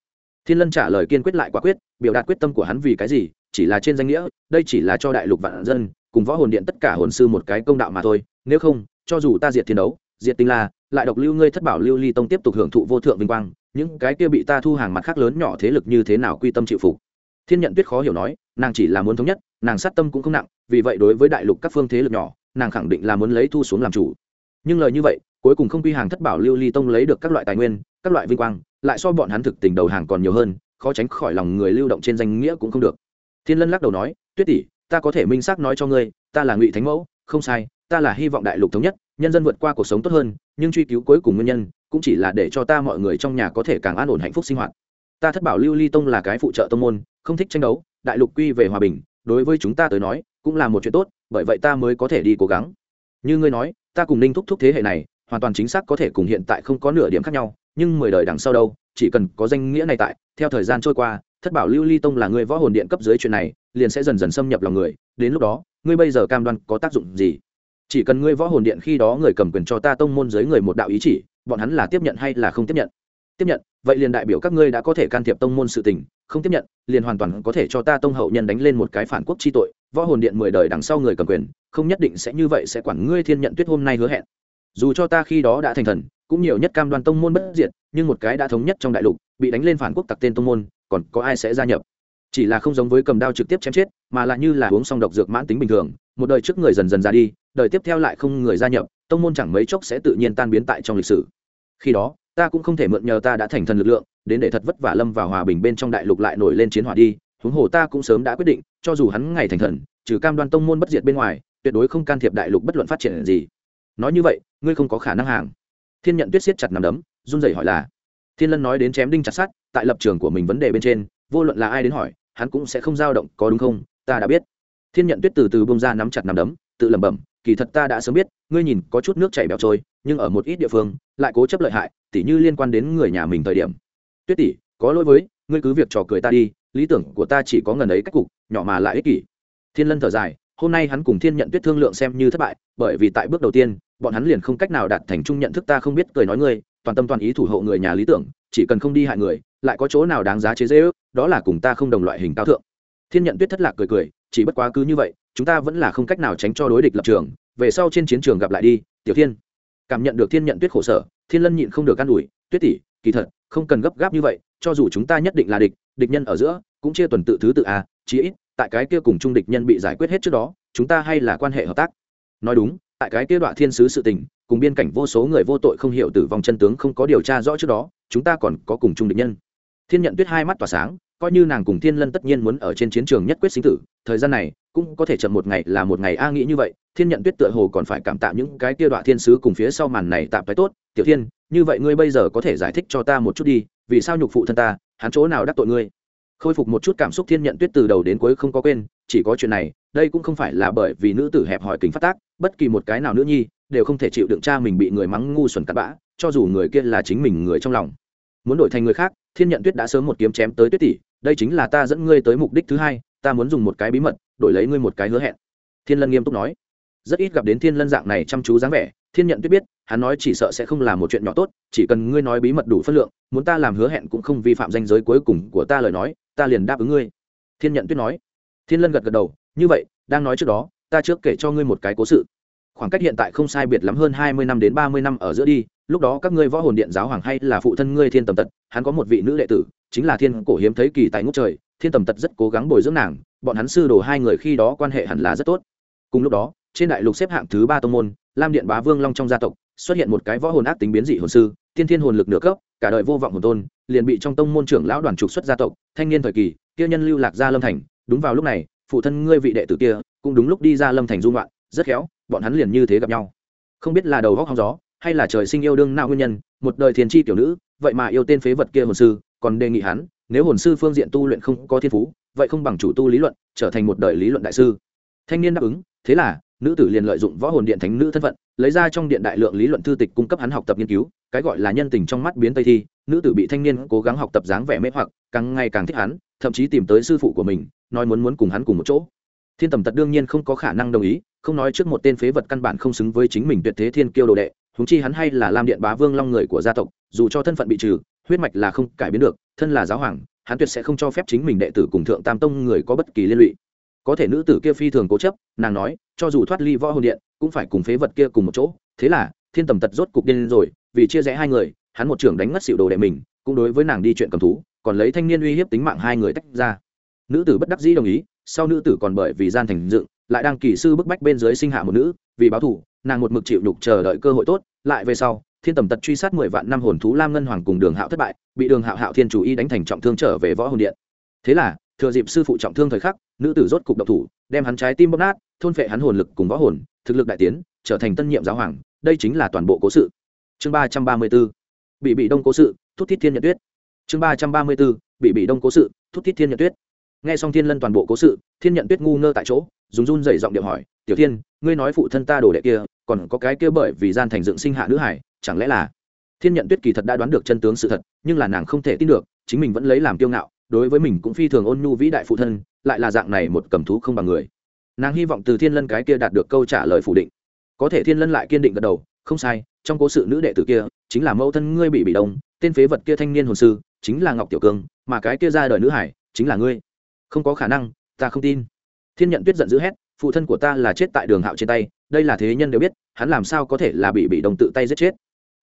Thiên lân trả lời kiên quyết lại quả quyết, biểu đạt quyết tâm của hắn vì cái gì, chỉ là trên danh nghĩa, đây chỉ là cho đại lục vạn dân, cùng võ hồn điện tất cả hồn sư một cái công đạo mà thôi, nếu không, cho dù ta diệt thiên đấu, diệt tinh la, lại độc lưu ngươi thất bảo lưu ly tông tiếp tục hưởng thụ vô thượng vinh quang, những cái kia bị ta thu hàng mặt khác lớn nhỏ thế lực như thế nào quy tâm chịu phục? Thiên nhận tuyết khó hiểu nói, nàng chỉ là muốn thống nhất, nàng sát tâm cũng không nặng, vì vậy đối với đại lục các phương thế lực nhỏ, nàng khẳng định là muốn lấy thu xuống làm chủ. Nhưng lời như vậy, cuối cùng không quy hàng thất bảo lưu ly tông lấy được các loại tài nguyên, các loại vinh quang lại so bọn hắn thực tình đầu hàng còn nhiều hơn, khó tránh khỏi lòng người lưu động trên danh nghĩa cũng không được. Thiên lân lắc đầu nói, tuyết tỷ, ta có thể minh xác nói cho ngươi, ta là ngụy thánh mẫu, không sai, ta là hy vọng đại lục thống nhất, nhân dân vượt qua cuộc sống tốt hơn, nhưng truy cứu cuối cùng nguyên nhân cũng chỉ là để cho ta mọi người trong nhà có thể càng an ổn hạnh phúc sinh hoạt. Ta thất bảo lưu ly tông là cái phụ trợ tông môn, không thích tranh đấu, đại lục quy về hòa bình, đối với chúng ta tới nói, cũng là một chuyện tốt, bởi vậy ta mới có thể đi cố gắng. Như ngươi nói, ta cùng ninh thúc thúc thế hệ này, hoàn toàn chính xác có thể cùng hiện tại không có nửa điểm khác nhau nhưng mười đời đằng sau đâu, chỉ cần có danh nghĩa này tại, theo thời gian trôi qua, thất bảo lưu ly tông là người võ hồn điện cấp dưới chuyện này, liền sẽ dần dần xâm nhập lòng người, đến lúc đó, ngươi bây giờ cam đoan có tác dụng gì? Chỉ cần ngươi võ hồn điện khi đó người cầm quyền cho ta tông môn giới người một đạo ý chỉ, bọn hắn là tiếp nhận hay là không tiếp nhận? Tiếp nhận, vậy liền đại biểu các ngươi đã có thể can thiệp tông môn sự tình, không tiếp nhận, liền hoàn toàn có thể cho ta tông hậu nhân đánh lên một cái phản quốc chi tội, võ hồn điện mười đời đằng sau người cầm quyền, không nhất định sẽ như vậy sẽ quản ngươi thiên nhận tuyết hôm nay hứa hẹn. Dù cho ta khi đó đã thành thần cũng nhiều nhất cam đoan tông môn bất diệt, nhưng một cái đã thống nhất trong đại lục, bị đánh lên phản quốc tặc tên tông môn, còn có ai sẽ gia nhập? Chỉ là không giống với cầm đao trực tiếp chém chết, mà là như là uống xong độc dược mãn tính bình thường, một đời trước người dần dần ra đi, đời tiếp theo lại không người gia nhập, tông môn chẳng mấy chốc sẽ tự nhiên tan biến tại trong lịch sử. Khi đó, ta cũng không thể mượn nhờ ta đã thành thần lực lượng, đến để thật vất vả lâm vào hòa bình bên trong đại lục lại nổi lên chiến hỏa đi, huống hồ ta cũng sớm đã quyết định, cho dù hắn ngày thành thần, trừ cam đoan tông môn bất diệt bên ngoài, tuyệt đối không can thiệp đại lục bất luận phát triển gì. Nói như vậy, ngươi không có khả năng hàng thiên nhận tuyết siết chặt nằm đấm, run rẩy hỏi là, thiên lân nói đến chém đinh chặt sát tại lập trường của mình vấn đề bên trên, vô luận là ai đến hỏi, hắn cũng sẽ không dao động, có đúng không? Ta đã biết. Thiên nhận tuyết từ từ bông ra nắm chặt nằm đấm, tự lẩm bẩm, kỳ thật ta đã sớm biết, ngươi nhìn, có chút nước chảy bẹo trôi, nhưng ở một ít địa phương, lại cố chấp lợi hại, tỉ như liên quan đến người nhà mình thời điểm. Tuyết tỷ, có lỗi với, ngươi cứ việc trò cười ta đi, lý tưởng của ta chỉ có ngần ấy cách cục, nhỏ mà lại ích kỷ. Thiên lân thở dài hôm nay hắn cùng thiên nhận tuyết thương lượng xem như thất bại, bởi vì tại bước đầu tiên, bọn hắn liền không cách nào đạt thành chung nhận thức ta không biết cười nói ngươi, toàn tâm toàn ý thủ hộ người nhà lý tưởng, chỉ cần không đi hại người, lại có chỗ nào đáng giá chế dễ ước đó là cùng ta không đồng loại hình cao thượng. Thiên nhận tuyết thất lạc cười cười, chỉ bất quá cứ như vậy, chúng ta vẫn là không cách nào tránh cho đối địch lập trường, về sau trên chiến trường gặp lại đi, tiểu thiên. Cảm nhận được thiên nhận tuyết khổ sở, thiên lân nhịn không được an ủi, tuyết tỷ, kỳ thật, không cần gấp gáp như vậy, cho dù chúng ta nhất định là địch địch nhân ở giữa, cũng chia tuần tự thứ tự a chí ít tại cái kia cùng trung địch nhân bị giải quyết hết trước đó, chúng ta hay là quan hệ hợp tác. Nói đúng, tại cái kia đoạn thiên sứ sự tình, cùng biên cảnh vô số người vô tội không hiểu tử vong chân tướng không có điều tra rõ trước đó, chúng ta còn có cùng chung địch nhân. Thiên nhận tuyết hai mắt tỏa sáng, coi như nàng cùng thiên lân tất nhiên muốn ở trên chiến trường nhất quyết sinh tử, thời gian này cũng có thể chậm một ngày là một ngày a nghĩ như vậy, thiên nhận tuyết tựa hồ còn phải cảm tạ những cái kia đoạn thiên sứ cùng phía sau màn này tạm cái tốt. Tiểu thiên, như vậy ngươi bây giờ có thể giải thích cho ta một chút đi, vì sao nhục phụ thân ta, hắn chỗ nào đắc tội ngươi? Khôi phục một chút cảm xúc thiên nhận tuyết từ đầu đến cuối không có quên, chỉ có chuyện này, đây cũng không phải là bởi vì nữ tử hẹp hòi kính phát tác, bất kỳ một cái nào nữ nhi, đều không thể chịu đựng cha mình bị người mắng ngu xuẩn cặn bã, cho dù người kia là chính mình người trong lòng. Muốn đổi thành người khác, thiên nhận tuyết đã sớm một kiếm chém tới tuyết tỷ, đây chính là ta dẫn ngươi tới mục đích thứ hai, ta muốn dùng một cái bí mật, đổi lấy ngươi một cái hứa hẹn. Thiên lân nghiêm túc nói. Rất ít gặp đến thiên lân dạng này chăm chú dáng vẻ, thiên nhận tuyết biết hắn nói chỉ sợ sẽ không là một chuyện nhỏ tốt, chỉ cần ngươi nói bí mật đủ phân lượng, muốn ta làm hứa hẹn cũng không vi phạm danh giới cuối cùng của ta lời nói, ta liền đáp ứng ngươi. Thiên nhận tuyết nói. Thiên lân gật gật đầu, như vậy, đang nói trước đó, ta trước kể cho ngươi một cái cố sự. Khoảng cách hiện tại không sai biệt lắm hơn hai mươi năm đến ba mươi năm ở giữa đi, lúc đó các ngươi võ hồn điện giáo hoàng hay là phụ thân ngươi thiên tầm tật, hắn có một vị nữ đệ tử, chính là thiên cổ hiếm thấy kỳ tại ngút trời, thiên tầm tật rất cố gắng bồi dưỡng nàng, bọn hắn sư đồ hai người khi đó quan hệ hẳn là rất tốt. Cùng lúc đó, trên đại lục xếp hạng thứ ba tông môn lam điện bá vương long trong gia tộc, xuất hiện một cái võ hồn ác tính biến dị hồn sư, tiên thiên hồn lực nửa cấp, cả đời vô vọng hồn tôn, liền bị trong tông môn trưởng lão đoàn trục xuất gia tộc, thanh niên thời kỳ, kia nhân lưu lạc ra lâm thành. Đúng vào lúc này, phụ thân ngươi vị đệ tử kia, cũng đúng lúc đi ra lâm thành dung loạn rất khéo, bọn hắn liền như thế gặp nhau. Không biết là đầu góc hóng gió, hay là trời sinh yêu đương nào nguyên nhân, một đời thiền chi tiểu nữ, vậy mà yêu tên phế vật kia hồn sư, còn đề nghị hắn, nếu hồn sư phương diện tu luyện không có thiên phú, vậy không bằng chủ tu lý luận, trở thành một đời lý luận đại sư. Thanh niên đáp ứng, thế là nữ tử liền lợi dụng võ hồn điện thánh nữ thân phận, lấy ra trong điện đại lượng lý luận thư tịch cung cấp hắn học tập nghiên cứu, cái gọi là nhân tình trong mắt biến tây thi, nữ tử bị thanh niên cố gắng học tập dáng vẻ mê hoặc, càng ngày càng thích hắn, thậm chí tìm tới sư phụ của mình, nói muốn muốn cùng hắn cùng một chỗ. Thiên tầm tật đương nhiên không có khả năng đồng ý, không nói trước một tên phế vật căn bản không xứng với chính mình tuyệt thế thiên kiêu đồ đệ húng chi hắn hay là lam điện bá vương long người của gia tộc, dù cho thân phận bị trừ, huyết mạch là không cải biến được, thân là giáo hoàng, hắn tuyệt sẽ không cho phép chính mình đệ tử cùng thượng tam tông người có bất kỳ liên lụy có thể nữ tử kia phi thường cố chấp, nàng nói, cho dù thoát ly võ hồn điện, cũng phải cùng phế vật kia cùng một chỗ. Thế là, thiên tầm tật rốt cục điên rồi, vì chia rẽ hai người, hắn một trưởng đánh ngất xịu đồ đệ mình, cũng đối với nàng đi chuyện cầm thú, còn lấy thanh niên uy hiếp tính mạng hai người tách ra. Nữ tử bất đắc dĩ đồng ý, sau nữ tử còn bởi vì gian thành dựng, lại đang kỳ sư bức bách bên dưới sinh hạ một nữ, vì báo thủ nàng một mực chịu nhục chờ đợi cơ hội tốt, lại về sau, thiên tầm tật truy sát mười vạn năm hồn thú lam ngân hoàng cùng đường hạo thất bại, bị đường hạo hạo thiên chủ y đánh thành trọng thương trở về võ hồn điện. Thế là thừa dịp sư phụ trọng thương thời khắc, nữ tử rốt cục độc thủ, đem hắn trái tim bóp nát, thôn phệ hắn hồn lực cùng võ hồn, thực lực đại tiến, trở thành tân nhiệm giáo hoàng, đây chính là toàn bộ cố sự. Chương ba trăm ba mươi b ố bị bị đông cố sự thúc thiết thiên nhật tuyết. Chương ba trăm ba mươi b ố bị bị đông cố sự thúc thiết thiên nhật tuyết. Nghe xong thiên lân toàn bộ cố sự, thiên nhận tuyết ngu ngơ tại chỗ, dùng run dày giọng điệu hỏi, tiểu thiên, ngươi nói phụ thân ta đồ đệ kia, còn có cái kia bởi vì gian thành dựng sinh hạ nữ hải, chẳng lẽ là? Thiên nhận tuyết kỳ thật đã đoán được chân tướng sự thật, nhưng là nàng không thể tin được, chính mình vẫn lấy làm kiêu ngạo đối với mình cũng phi thường ôn nhu vĩ đại phụ thân, lại là dạng này một cầm thú không bằng người. Nàng hy vọng từ thiên lân cái kia đạt được câu trả lời phủ định. Có thể thiên lân lại kiên định gật đầu, không sai, trong cố sự nữ đệ tử kia, chính là mẫu thân ngươi bị bị đông, tên phế vật kia thanh niên hồn sư, chính là ngọc tiểu cương, mà cái kia ra đời nữ hải, chính là ngươi. Không có khả năng, ta không tin. Thiên nhận tuyết giận dữ hét, phụ thân của ta là chết tại đường hạo trên tay, đây là thế nhân đều biết, hắn làm sao có thể là bị bị đông tự tay giết chết?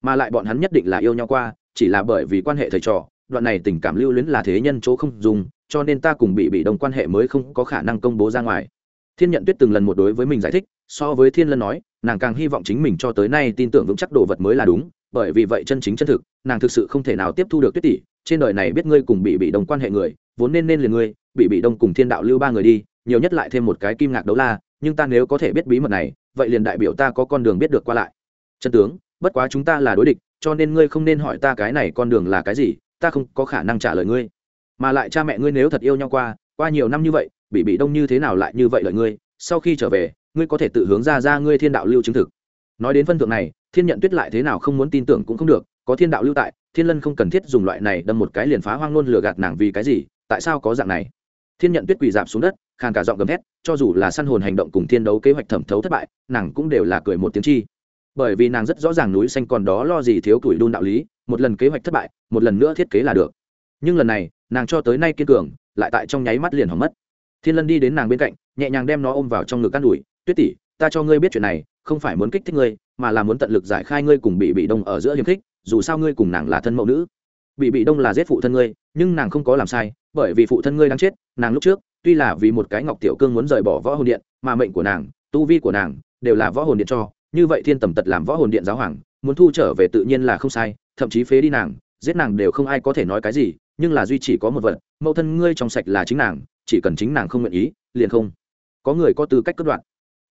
Mà lại bọn hắn nhất định là yêu nhau qua, chỉ là bởi vì quan hệ thầy trò đoạn này tình cảm lưu luyến là thế nhân chỗ không dùng, cho nên ta cùng bị bị đồng quan hệ mới không có khả năng công bố ra ngoài. Thiên nhận tuyết từng lần một đối với mình giải thích, so với thiên lân nói, nàng càng hy vọng chính mình cho tới nay tin tưởng vững chắc đồ vật mới là đúng, bởi vì vậy chân chính chân thực, nàng thực sự không thể nào tiếp thu được tuyết tỷ, trên đời này biết ngươi cùng bị bị đồng quan hệ người, vốn nên nên liền ngươi, bị bị đông cùng thiên đạo lưu ba người đi, nhiều nhất lại thêm một cái kim ngạc đấu la, nhưng ta nếu có thể biết bí mật này, vậy liền đại biểu ta có con đường biết được qua lại. Chân tướng, bất quá chúng ta là đối địch, cho nên ngươi không nên hỏi ta cái này con đường là cái gì ta không có khả năng trả lời ngươi. Mà lại cha mẹ ngươi nếu thật yêu nhau qua qua nhiều năm như vậy, bị bị đông như thế nào lại như vậy lợi ngươi, sau khi trở về, ngươi có thể tự hướng ra ra ngươi thiên đạo lưu chứng thực. Nói đến phân thượng này, thiên nhận tuyết lại thế nào không muốn tin tưởng cũng không được, có thiên đạo lưu tại, thiên lân không cần thiết dùng loại này đâm một cái liền phá hoang luôn lừa gạt nàng vì cái gì, tại sao có dạng này? Thiên nhận tuyết quỳ dạp xuống đất, khàn cả giọng gầm thét, cho dù là săn hồn hành động cùng thiên đấu kế hoạch thẩm thấu thất bại, nàng cũng đều là cười một tiếng chi bởi vì nàng rất rõ ràng núi xanh còn đó lo gì thiếu tuổi đun đạo lý, một lần kế hoạch thất bại, một lần nữa thiết kế là được. Nhưng lần này, nàng cho tới nay kiên cường, lại tại trong nháy mắt liền hỏng mất. Thiên lân đi đến nàng bên cạnh, nhẹ nhàng đem nó ôm vào trong ngực can đùi tuyết tỷ, ta cho ngươi biết chuyện này, không phải muốn kích thích ngươi, mà là muốn tận lực giải khai ngươi cùng bị bị đông ở giữa hiềm khích, dù sao ngươi cùng nàng là thân mẫu nữ. Bị bị đông là giết phụ thân ngươi, nhưng nàng không có làm sai, bởi vì phụ thân ngươi đang chết, nàng lúc trước, tuy là vì một cái ngọc tiểu cương muốn rời bỏ võ hồn điện, mà mệnh của nàng, tu vi của nàng, đều là võ hồn điện cho như vậy thiên tầm tật làm võ hồn điện giáo hoàng, muốn thu trở về tự nhiên là không sai, thậm chí phế đi nàng, giết nàng đều không ai có thể nói cái gì, nhưng là duy chỉ có một vật, mẫu thân ngươi trong sạch là chính nàng, chỉ cần chính nàng không nguyện ý, liền không. Có người có tư cách cất đoạn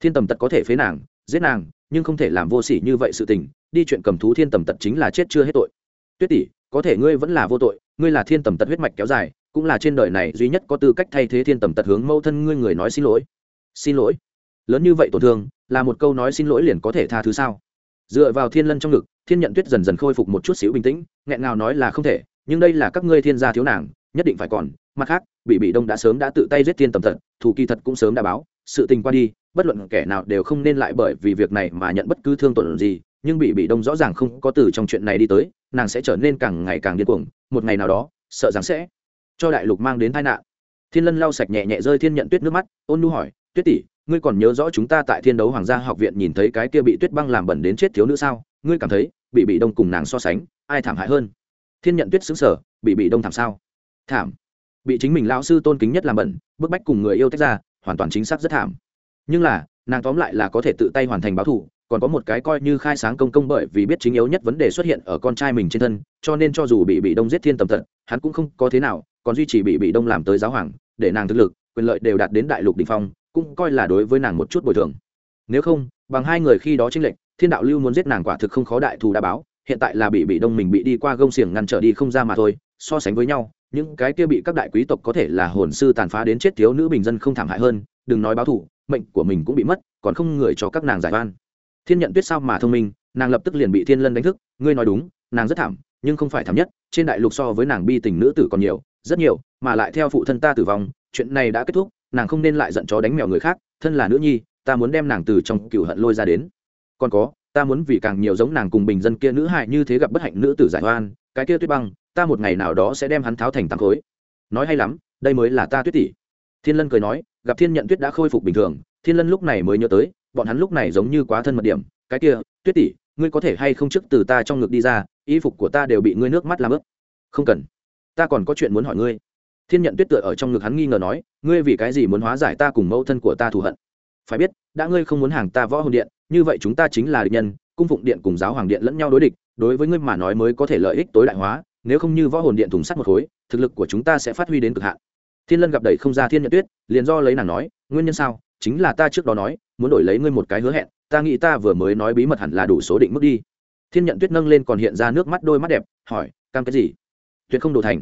thiên tầm tật có thể phế nàng, giết nàng, nhưng không thể làm vô sỉ như vậy sự tình, đi chuyện cầm thú thiên tầm tật chính là chết chưa hết tội. Tuyết tỷ, có thể ngươi vẫn là vô tội, ngươi là thiên tầm tật huyết mạch kéo dài, cũng là trên đời này duy nhất có tư cách thay thế thiên tầm tật hướng mẫu thân ngươi người nói xin lỗi. Xin lỗi. Lớn như vậy tổn thương là một câu nói xin lỗi liền có thể tha thứ sao? Dựa vào thiên lân trong ngực thiên nhận tuyết dần dần khôi phục một chút xíu bình tĩnh nghẹn ngào nói là không thể nhưng đây là các ngươi thiên gia thiếu nàng nhất định phải còn. Mặt khác bị bị đông đã sớm đã tự tay giết thiên tầm thật, thủ kỳ thật cũng sớm đã báo sự tình qua đi bất luận kẻ nào đều không nên lại bởi vì việc này mà nhận bất cứ thương tổn gì nhưng bị bị đông rõ ràng không có từ trong chuyện này đi tới nàng sẽ trở nên càng ngày càng điên cuồng một ngày nào đó sợ rằng sẽ cho đại lục mang đến tai nạn. Thiên lân lau sạch nhẹ nhẹ rơi thiên nhận tuyết nước mắt ôn nu hỏi tuyết tỷ ngươi còn nhớ rõ chúng ta tại thiên đấu hoàng gia học viện nhìn thấy cái kia bị tuyết băng làm bẩn đến chết thiếu nữ sao? Ngươi cảm thấy, bị bị đông cùng nàng so sánh, ai thảm hại hơn? Thiên nhận tuyết xứng sở bị bị đông thảm sao? Thảm. Bị chính mình lão sư tôn kính nhất làm bẩn, bức bách cùng người yêu tách ra, hoàn toàn chính xác rất thảm. Nhưng là, nàng tóm lại là có thể tự tay hoàn thành báo thù, còn có một cái coi như khai sáng công công bởi vì biết chính yếu nhất vấn đề xuất hiện ở con trai mình trên thân, cho nên cho dù bị bị đông giết thiên tầm tận, hắn cũng không có thế nào, còn duy trì bị bị đông làm tới giáo hoàng, để nàng thực lực, quyền lợi đều đạt đến đại lục đ ỉ n h phong cũng coi là đối với nàng một chút bồi thường. Nếu không, bằng hai người khi đó tranh lệch, thiên đạo lưu muốn giết nàng quả thực không khó đại thù đã báo, hiện tại là bị bị đông mình bị đi qua gông xiềng ngăn trở đi không ra mà thôi, so sánh với nhau, những cái kia bị các đại quý tộc có thể là hồn sư tàn phá đến chết thiếu nữ bình dân không thảm hại hơn, đừng nói báo thù, mệnh của mình cũng bị mất, còn không người cho các nàng giải oan. Thiên nhận tuyết sao mà thông minh, nàng lập tức liền bị thiên lân đánh thức, ngươi nói đúng, nàng rất thảm, nhưng không phải thảm nhất, trên đại lục so với nàng bi tình nữ tử còn nhiều, rất nhiều, mà lại theo phụ thân ta tử vong, chuyện này đã kết thúc nàng không nên lại giận chó đánh mèo người khác, thân là nữ nhi, ta muốn đem nàng từ trong cựu hận lôi ra đến. Còn có, ta muốn vì càng nhiều giống nàng cùng bình dân kia nữ hại như thế gặp bất hạnh nữ tử giải oan, cái kia tuyết băng, ta một ngày nào đó sẽ đem hắn tháo thành tàng khối. Nói hay lắm, đây mới là ta tuyết tỷ. Thiên lân cười nói, gặp thiên nhận tuyết đã khôi phục bình thường, thiên lân lúc này mới nhớ tới, bọn hắn lúc này giống như quá thân mật điểm, cái kia, tuyết tỷ, ngươi có thể hay không trước từ ta trong ngực đi ra, y phục của ta đều bị ngươi nước mắt làm ướt. Không cần. Ta còn có chuyện muốn hỏi ngươi thiên nhận tuyết tựa ở trong ngực hắn nghi ngờ nói, ngươi vì cái gì muốn hóa giải ta cùng mẫu thân của ta thù hận? Phải biết, đã ngươi không muốn hàng ta võ hồn điện, như vậy chúng ta chính là địch nhân, cung phụng điện cùng giáo hoàng điện lẫn nhau đối địch, đối với ngươi mà nói mới có thể lợi ích tối đại hóa, nếu không như võ hồn điện thùng sắt một khối, thực lực của chúng ta sẽ phát huy đến cực hạn. Thiên lân gặp đầy không ra thiên nhận tuyết, liền do lấy nàng nói, nguyên nhân sao? Chính là ta trước đó nói, muốn đổi lấy ngươi một cái hứa hẹn, ta nghĩ ta vừa mới nói bí mật hẳn là đủ số định mức đi. Thiên nhận tuyết nâng lên còn hiện ra nước mắt đôi mắt đẹp, hỏi, cam cái gì? Tuyệt không đồ thành.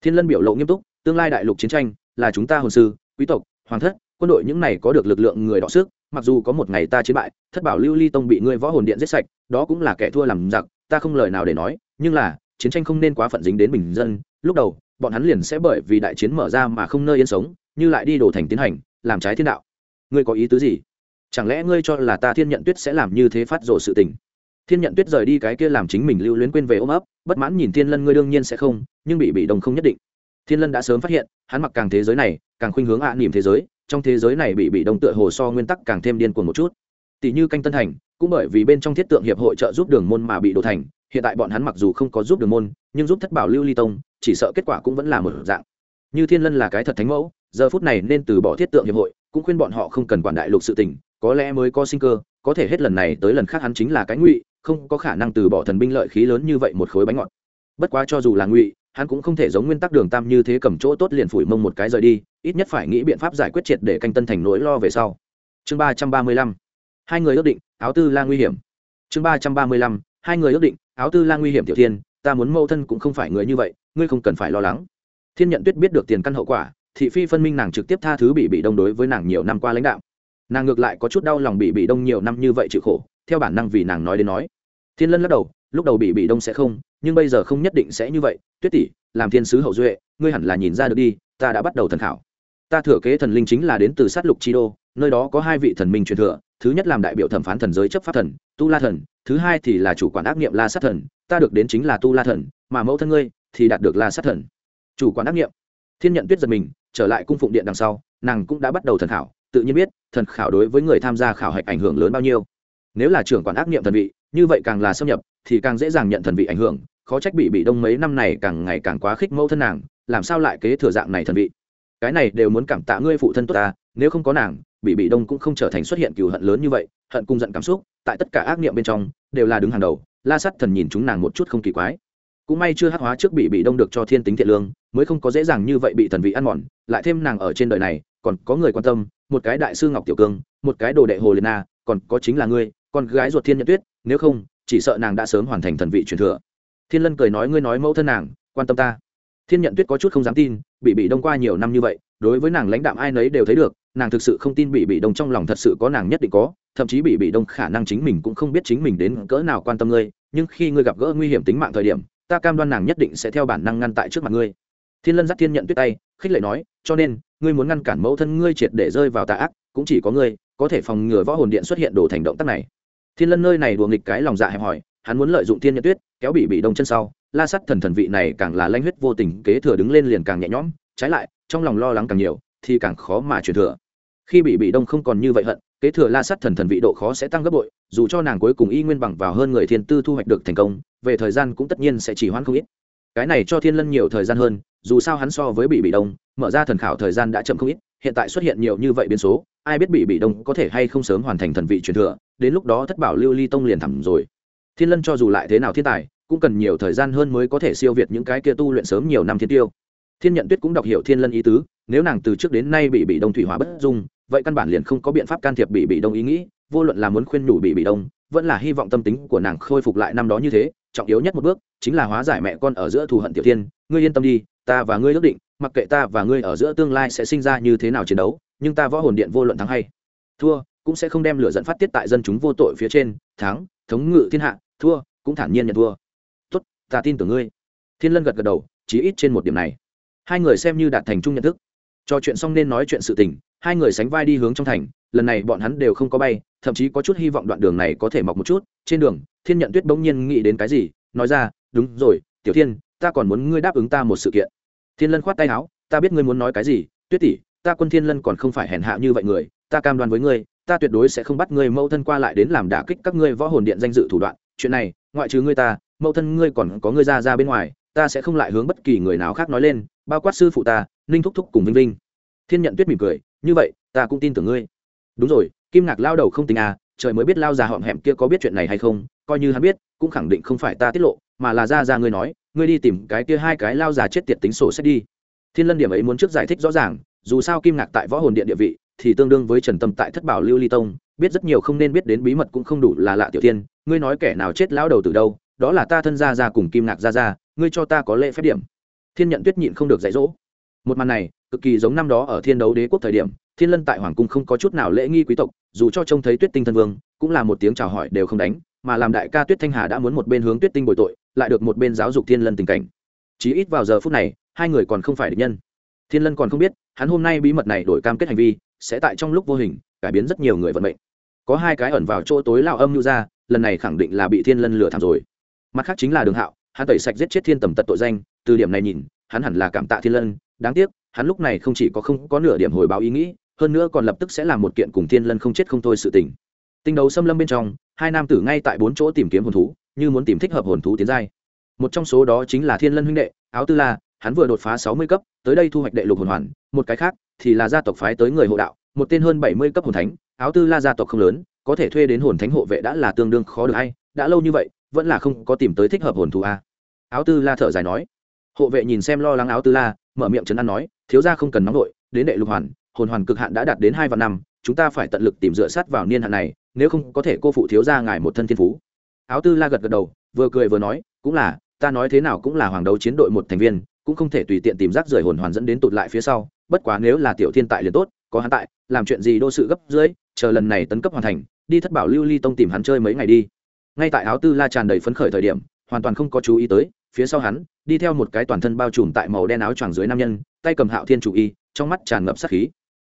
Thiên lân biểu lộ nghiêm túc tương lai đại lục chiến tranh là chúng ta hồn sư, quý tộc, hoàng thất, quân đội những này có được lực lượng người đọ sức, mặc dù có một ngày ta chiến bại, thất bảo lưu ly tông bị ngươi võ hồn điện giết sạch, đó cũng là kẻ thua làm giặc, ta không lời nào để nói, nhưng là, chiến tranh không nên quá phận dính đến bình dân, lúc đầu, bọn hắn liền sẽ bởi vì đại chiến mở ra mà không nơi yên sống, như lại đi đổ thành tiến hành, làm trái thiên đạo. Ngươi có ý tứ gì? Chẳng lẽ ngươi cho là ta thiên nhận tuyết sẽ làm như thế phát rộ sự tình? Thiên nhận tuyết rời đi cái kia làm chính mình lưu luyến quên về ôm ấp, bất mãn nhìn thiên lân ngươi đương nhiên sẽ không, nhưng bị bị đồng không nhất định thiên lân đã sớm phát hiện, hắn mặc càng thế giới này, càng khuynh hướng ạ à nỉm thế giới, trong thế giới này bị bị đông tựa hồ so nguyên tắc càng thêm điên cuồng một chút. Tỷ như canh tân thành, cũng bởi vì bên trong thiết tượng hiệp hội trợ giúp đường môn mà bị đổ thành, hiện tại bọn hắn mặc dù không có giúp đường môn, nhưng giúp thất bảo lưu ly tông, chỉ sợ kết quả cũng vẫn là một dạng. Như thiên lân là cái thật thánh mẫu, giờ phút này nên từ bỏ thiết tượng hiệp hội, cũng khuyên bọn họ không cần quản đại lục sự tình, có lẽ mới có sinh cơ, có thể hết lần này tới lần khác hắn chính là cái ngụy, không có khả năng từ bỏ thần binh lợi khí lớn như vậy một khối bánh ngọt. Bất quá cho dù là ngụy hắn cũng không thể giống nguyên tắc đường tam như thế cầm chỗ tốt liền phủi mông một cái rời đi, ít nhất phải nghĩ biện pháp giải quyết triệt để canh tân thành nỗi lo về sau. Chương ba trăm ba mươi lăm, hai người ước định, áo tư la nguy hiểm. Chương ba trăm ba mươi lăm, hai người ước định, áo tư la nguy hiểm tiểu thiên, ta muốn mâu thân cũng không phải người như vậy, ngươi không cần phải lo lắng. Thiên nhận tuyết biết được tiền căn hậu quả, thị phi phân minh nàng trực tiếp tha thứ bị bị đông đối với nàng nhiều năm qua lãnh đạo. Nàng ngược lại có chút đau lòng bị bị đông nhiều năm như vậy chịu khổ, theo bản năng vì nàng nói đến nói. Thiên lân lắc đầu lúc đầu bị bị đông sẽ không, nhưng bây giờ không nhất định sẽ như vậy. Tuyết tỷ, làm thiên sứ hậu duệ, ngươi hẳn là nhìn ra được đi, ta đã bắt đầu thần khảo. Ta thừa kế thần linh chính là đến từ sát lục chi đô, nơi đó có hai vị thần minh truyền thừa, thứ nhất làm đại biểu thẩm phán thần giới chấp pháp thần, tu la thần, thứ hai thì là chủ quản ác nghiệm la sát thần, ta được đến chính là tu la thần, mà mẫu thân ngươi thì đạt được la sát thần. Chủ quản ác nghiệm. Thiên nhận tuyết giật mình, trở lại cung phụng điện đằng sau, nàng cũng đã bắt đầu thần khảo. Tự nhiên biết, thần khảo đối với người tham gia khảo hạch ảnh hưởng lớn bao nhiêu nếu là trưởng quản ác niệm thần vị, như vậy càng là xâm nhập, thì càng dễ dàng nhận thần vị ảnh hưởng, khó trách bị bị đông mấy năm này càng ngày càng quá khích mẫu thân nàng, làm sao lại kế thừa dạng này thần vị? Cái này đều muốn cảm tạ ngươi phụ thân tốt ta, nếu không có nàng, bị bị đông cũng không trở thành xuất hiện cừu hận lớn như vậy, hận cung giận cảm xúc, tại tất cả ác niệm bên trong, đều là đứng hàng đầu, la sắt thần nhìn chúng nàng một chút không kỳ quái. Cũng may chưa hắc hóa trước bị bị đông được cho thiên tính thiện lương, mới không có dễ dàng như vậy bị thần vị ăn mòn, lại thêm nàng ở trên đời này, còn có người quan tâm, một cái đại sư ngọc tiểu cương, một cái đồ đệ hồ liên na còn có chính là ngươi con gái ruột thiên nhận tuyết, nếu không, chỉ sợ nàng đã sớm hoàn thành thần vị truyền thừa. Thiên lân cười nói ngươi nói mẫu thân nàng, quan tâm ta. Thiên nhận tuyết có chút không dám tin, bị bị đông qua nhiều năm như vậy, đối với nàng lãnh đạm ai nấy đều thấy được, nàng thực sự không tin bị bị đông trong lòng thật sự có nàng nhất định có, thậm chí bị bị đông khả năng chính mình cũng không biết chính mình đến cỡ nào quan tâm ngươi, nhưng khi ngươi gặp gỡ nguy hiểm tính mạng thời điểm, ta cam đoan nàng nhất định sẽ theo bản năng ngăn tại trước mặt ngươi. Thiên lân dắt thiên nhận tuyết tay, khích lệ nói, cho nên, ngươi muốn ngăn cản mẫu thân ngươi triệt để rơi vào tà ác, cũng chỉ có ngươi, có thể phòng ngừa võ hồn điện xuất hiện đồ thành động tác này thiên lân nơi này đùa nghịch cái lòng dạ hẹp hòi, hắn muốn lợi dụng thiên nhận tuyết, kéo bị bị đông chân sau, la sắt thần thần vị này càng là lanh huyết vô tình, kế thừa đứng lên liền càng nhẹ nhõm, trái lại, trong lòng lo lắng càng nhiều, thì càng khó mà truyền thừa. Khi bị bị đông không còn như vậy hận, kế thừa la sắt thần thần vị độ khó sẽ tăng gấp bội, dù cho nàng cuối cùng y nguyên bằng vào hơn người thiên tư thu hoạch được thành công, về thời gian cũng tất nhiên sẽ chỉ hoãn không ít. Cái này cho thiên lân nhiều thời gian hơn, dù sao hắn so với bị bị đông, mở ra thần khảo thời gian đã chậm không ít, hiện tại xuất hiện nhiều như vậy biến số ai biết bị bị đông có thể hay không sớm hoàn thành thần vị truyền thừa, đến lúc đó thất bảo lưu ly tông liền thẳm rồi. Thiên lân cho dù lại thế nào thiên tài, cũng cần nhiều thời gian hơn mới có thể siêu việt những cái kia tu luyện sớm nhiều năm thiên tiêu. Thiên nhận tuyết cũng đọc hiểu thiên lân ý tứ, nếu nàng từ trước đến nay bị bị đông thủy hóa bất dung, vậy căn bản liền không có biện pháp can thiệp bị bị đông ý nghĩ, vô luận là muốn khuyên nhủ bị bị đông, vẫn là hy vọng tâm tính của nàng khôi phục lại năm đó như thế, trọng yếu nhất một bước, chính là hóa giải mẹ con ở giữa thù hận tiểu tiên ngươi yên tâm đi, ta và ngươi ước định, mặc kệ ta và ngươi ở giữa tương lai sẽ sinh ra như thế nào chiến đấu nhưng ta võ hồn điện vô luận thắng hay thua, cũng sẽ không đem lửa dẫn phát tiết tại dân chúng vô tội phía trên, thắng, thống ngự thiên hạ, thua, cũng thản nhiên nhận thua. Tốt, ta tin tưởng ngươi. Thiên lân gật gật đầu, chí ít trên một điểm này. Hai người xem như đạt thành chung nhận thức. Trò chuyện xong nên nói chuyện sự tình, hai người sánh vai đi hướng trong thành, lần này bọn hắn đều không có bay, thậm chí có chút hy vọng đoạn đường này có thể mọc một chút, trên đường, thiên nhận tuyết bỗng nhiên nghĩ đến cái gì, nói ra, đúng rồi, tiểu thiên, ta còn muốn ngươi đáp ứng ta một sự kiện. Thiên lân khoát tay áo, ta biết ngươi muốn nói cái gì, tuyết tỷ ta quân thiên lân còn không phải hèn hạ như vậy người, ta cam đoan với ngươi, ta tuyệt đối sẽ không bắt ngươi mẫu thân qua lại đến làm đả kích các ngươi võ hồn điện danh dự thủ đoạn. Chuyện này, ngoại trừ ngươi ta, mẫu thân ngươi còn có ngươi ra ra bên ngoài, ta sẽ không lại hướng bất kỳ người nào khác nói lên, bao quát sư phụ ta, ninh thúc thúc cùng vinh vinh. Thiên nhận tuyết mỉm cười, như vậy, ta cũng tin tưởng ngươi. Đúng rồi, kim ngạc lao đầu không tính à trời mới biết lao già họm hẹm kia có biết chuyện này hay không, coi như hắn biết, cũng khẳng định không phải ta tiết lộ, mà là ra ra ngươi nói, ngươi đi tìm cái kia hai cái lao già chết tiệt tính sổ sách đi. Thiên lân điểm ấy muốn trước giải thích rõ ràng dù sao kim ngạc tại võ hồn điện địa vị thì tương đương với trần tâm tại thất bảo lưu ly tông, biết rất nhiều không nên biết đến bí mật cũng không đủ là lạ tiểu tiên, ngươi nói kẻ nào chết lão đầu từ đâu, đó là ta thân gia gia cùng kim ngạc gia gia. ngươi cho ta có lễ phép điểm. Thiên nhận tuyết nhịn không được dạy dỗ. Một màn này, cực kỳ giống năm đó ở thiên đấu đế quốc thời điểm, thiên lân tại hoàng cung không có chút nào lễ nghi quý tộc, dù cho trông thấy tuyết tinh thân vương, cũng là một tiếng chào hỏi đều không đánh, mà làm đại ca tuyết thanh hà đã muốn một bên hướng tuyết tinh bồi tội, lại được một bên giáo dục thiên lân tình cảnh. Chí ít vào giờ phút này, hai người còn không phải địch nhân thiên lân còn không biết, hắn hôm nay bí mật này đổi cam kết hành vi, sẽ tại trong lúc vô hình, cải biến rất nhiều người vận mệnh. Có hai cái ẩn vào chỗ tối lao âm nhu ra, lần này khẳng định là bị thiên lân lừa thảm rồi. Mặt khác chính là đường hạo, hắn tẩy sạch giết chết thiên tầm tật tội danh, từ điểm này nhìn, hắn hẳn là cảm tạ thiên lân, đáng tiếc, hắn lúc này không chỉ có không có nửa điểm hồi báo ý nghĩ, hơn nữa còn lập tức sẽ làm một kiện cùng thiên lân không chết không thôi sự tình. Tinh đấu xâm lâm bên trong, hai nam tử ngay tại bốn chỗ tìm kiếm hồn thú, như muốn tìm thích hợp hồn thú tiến giai. Một trong số đó chính là thiên lân huynh đệ, áo tư la, hắn vừa đột phá sáu mươi cấp tới đây thu hoạch đệ lục hồn hoàn, một cái khác thì là gia tộc phái tới người hộ đạo, một tên hơn bảy mươi cấp hồn thánh, áo tư la gia tộc không lớn, có thể thuê đến hồn thánh hộ vệ đã là tương đương khó được hay, đã lâu như vậy, vẫn là không có tìm tới thích hợp hồn thú a. Áo tư la thở dài nói. Hộ vệ nhìn xem lo lắng áo tư la, mở miệng trấn an nói, thiếu gia không cần nóng đội đến đệ lục hoàn, hồn hoàn cực hạn đã đạt đến hai vạn năm, chúng ta phải tận lực tìm dựa sát vào niên hạn này, nếu không có thể cô phụ thiếu gia ngài một thân thiên phú. Áo tư la gật gật đầu, vừa cười vừa nói, cũng là, ta nói thế nào cũng là hoàng đấu chiến đội một thành viên cũng không thể tùy tiện tìm rác rưởi hồn hoàn dẫn đến tụt lại phía sau, bất quá nếu là tiểu thiên tại liền tốt, có hắn tại, làm chuyện gì đô sự gấp dưới, chờ lần này tấn cấp hoàn thành, đi thất bảo lưu ly tông tìm hắn chơi mấy ngày đi. Ngay tại áo tư la tràn đầy phấn khởi thời điểm, hoàn toàn không có chú ý tới, phía sau hắn, đi theo một cái toàn thân bao trùm tại màu đen áo choàng dưới nam nhân, tay cầm hạo thiên chủ y, trong mắt tràn ngập sát khí.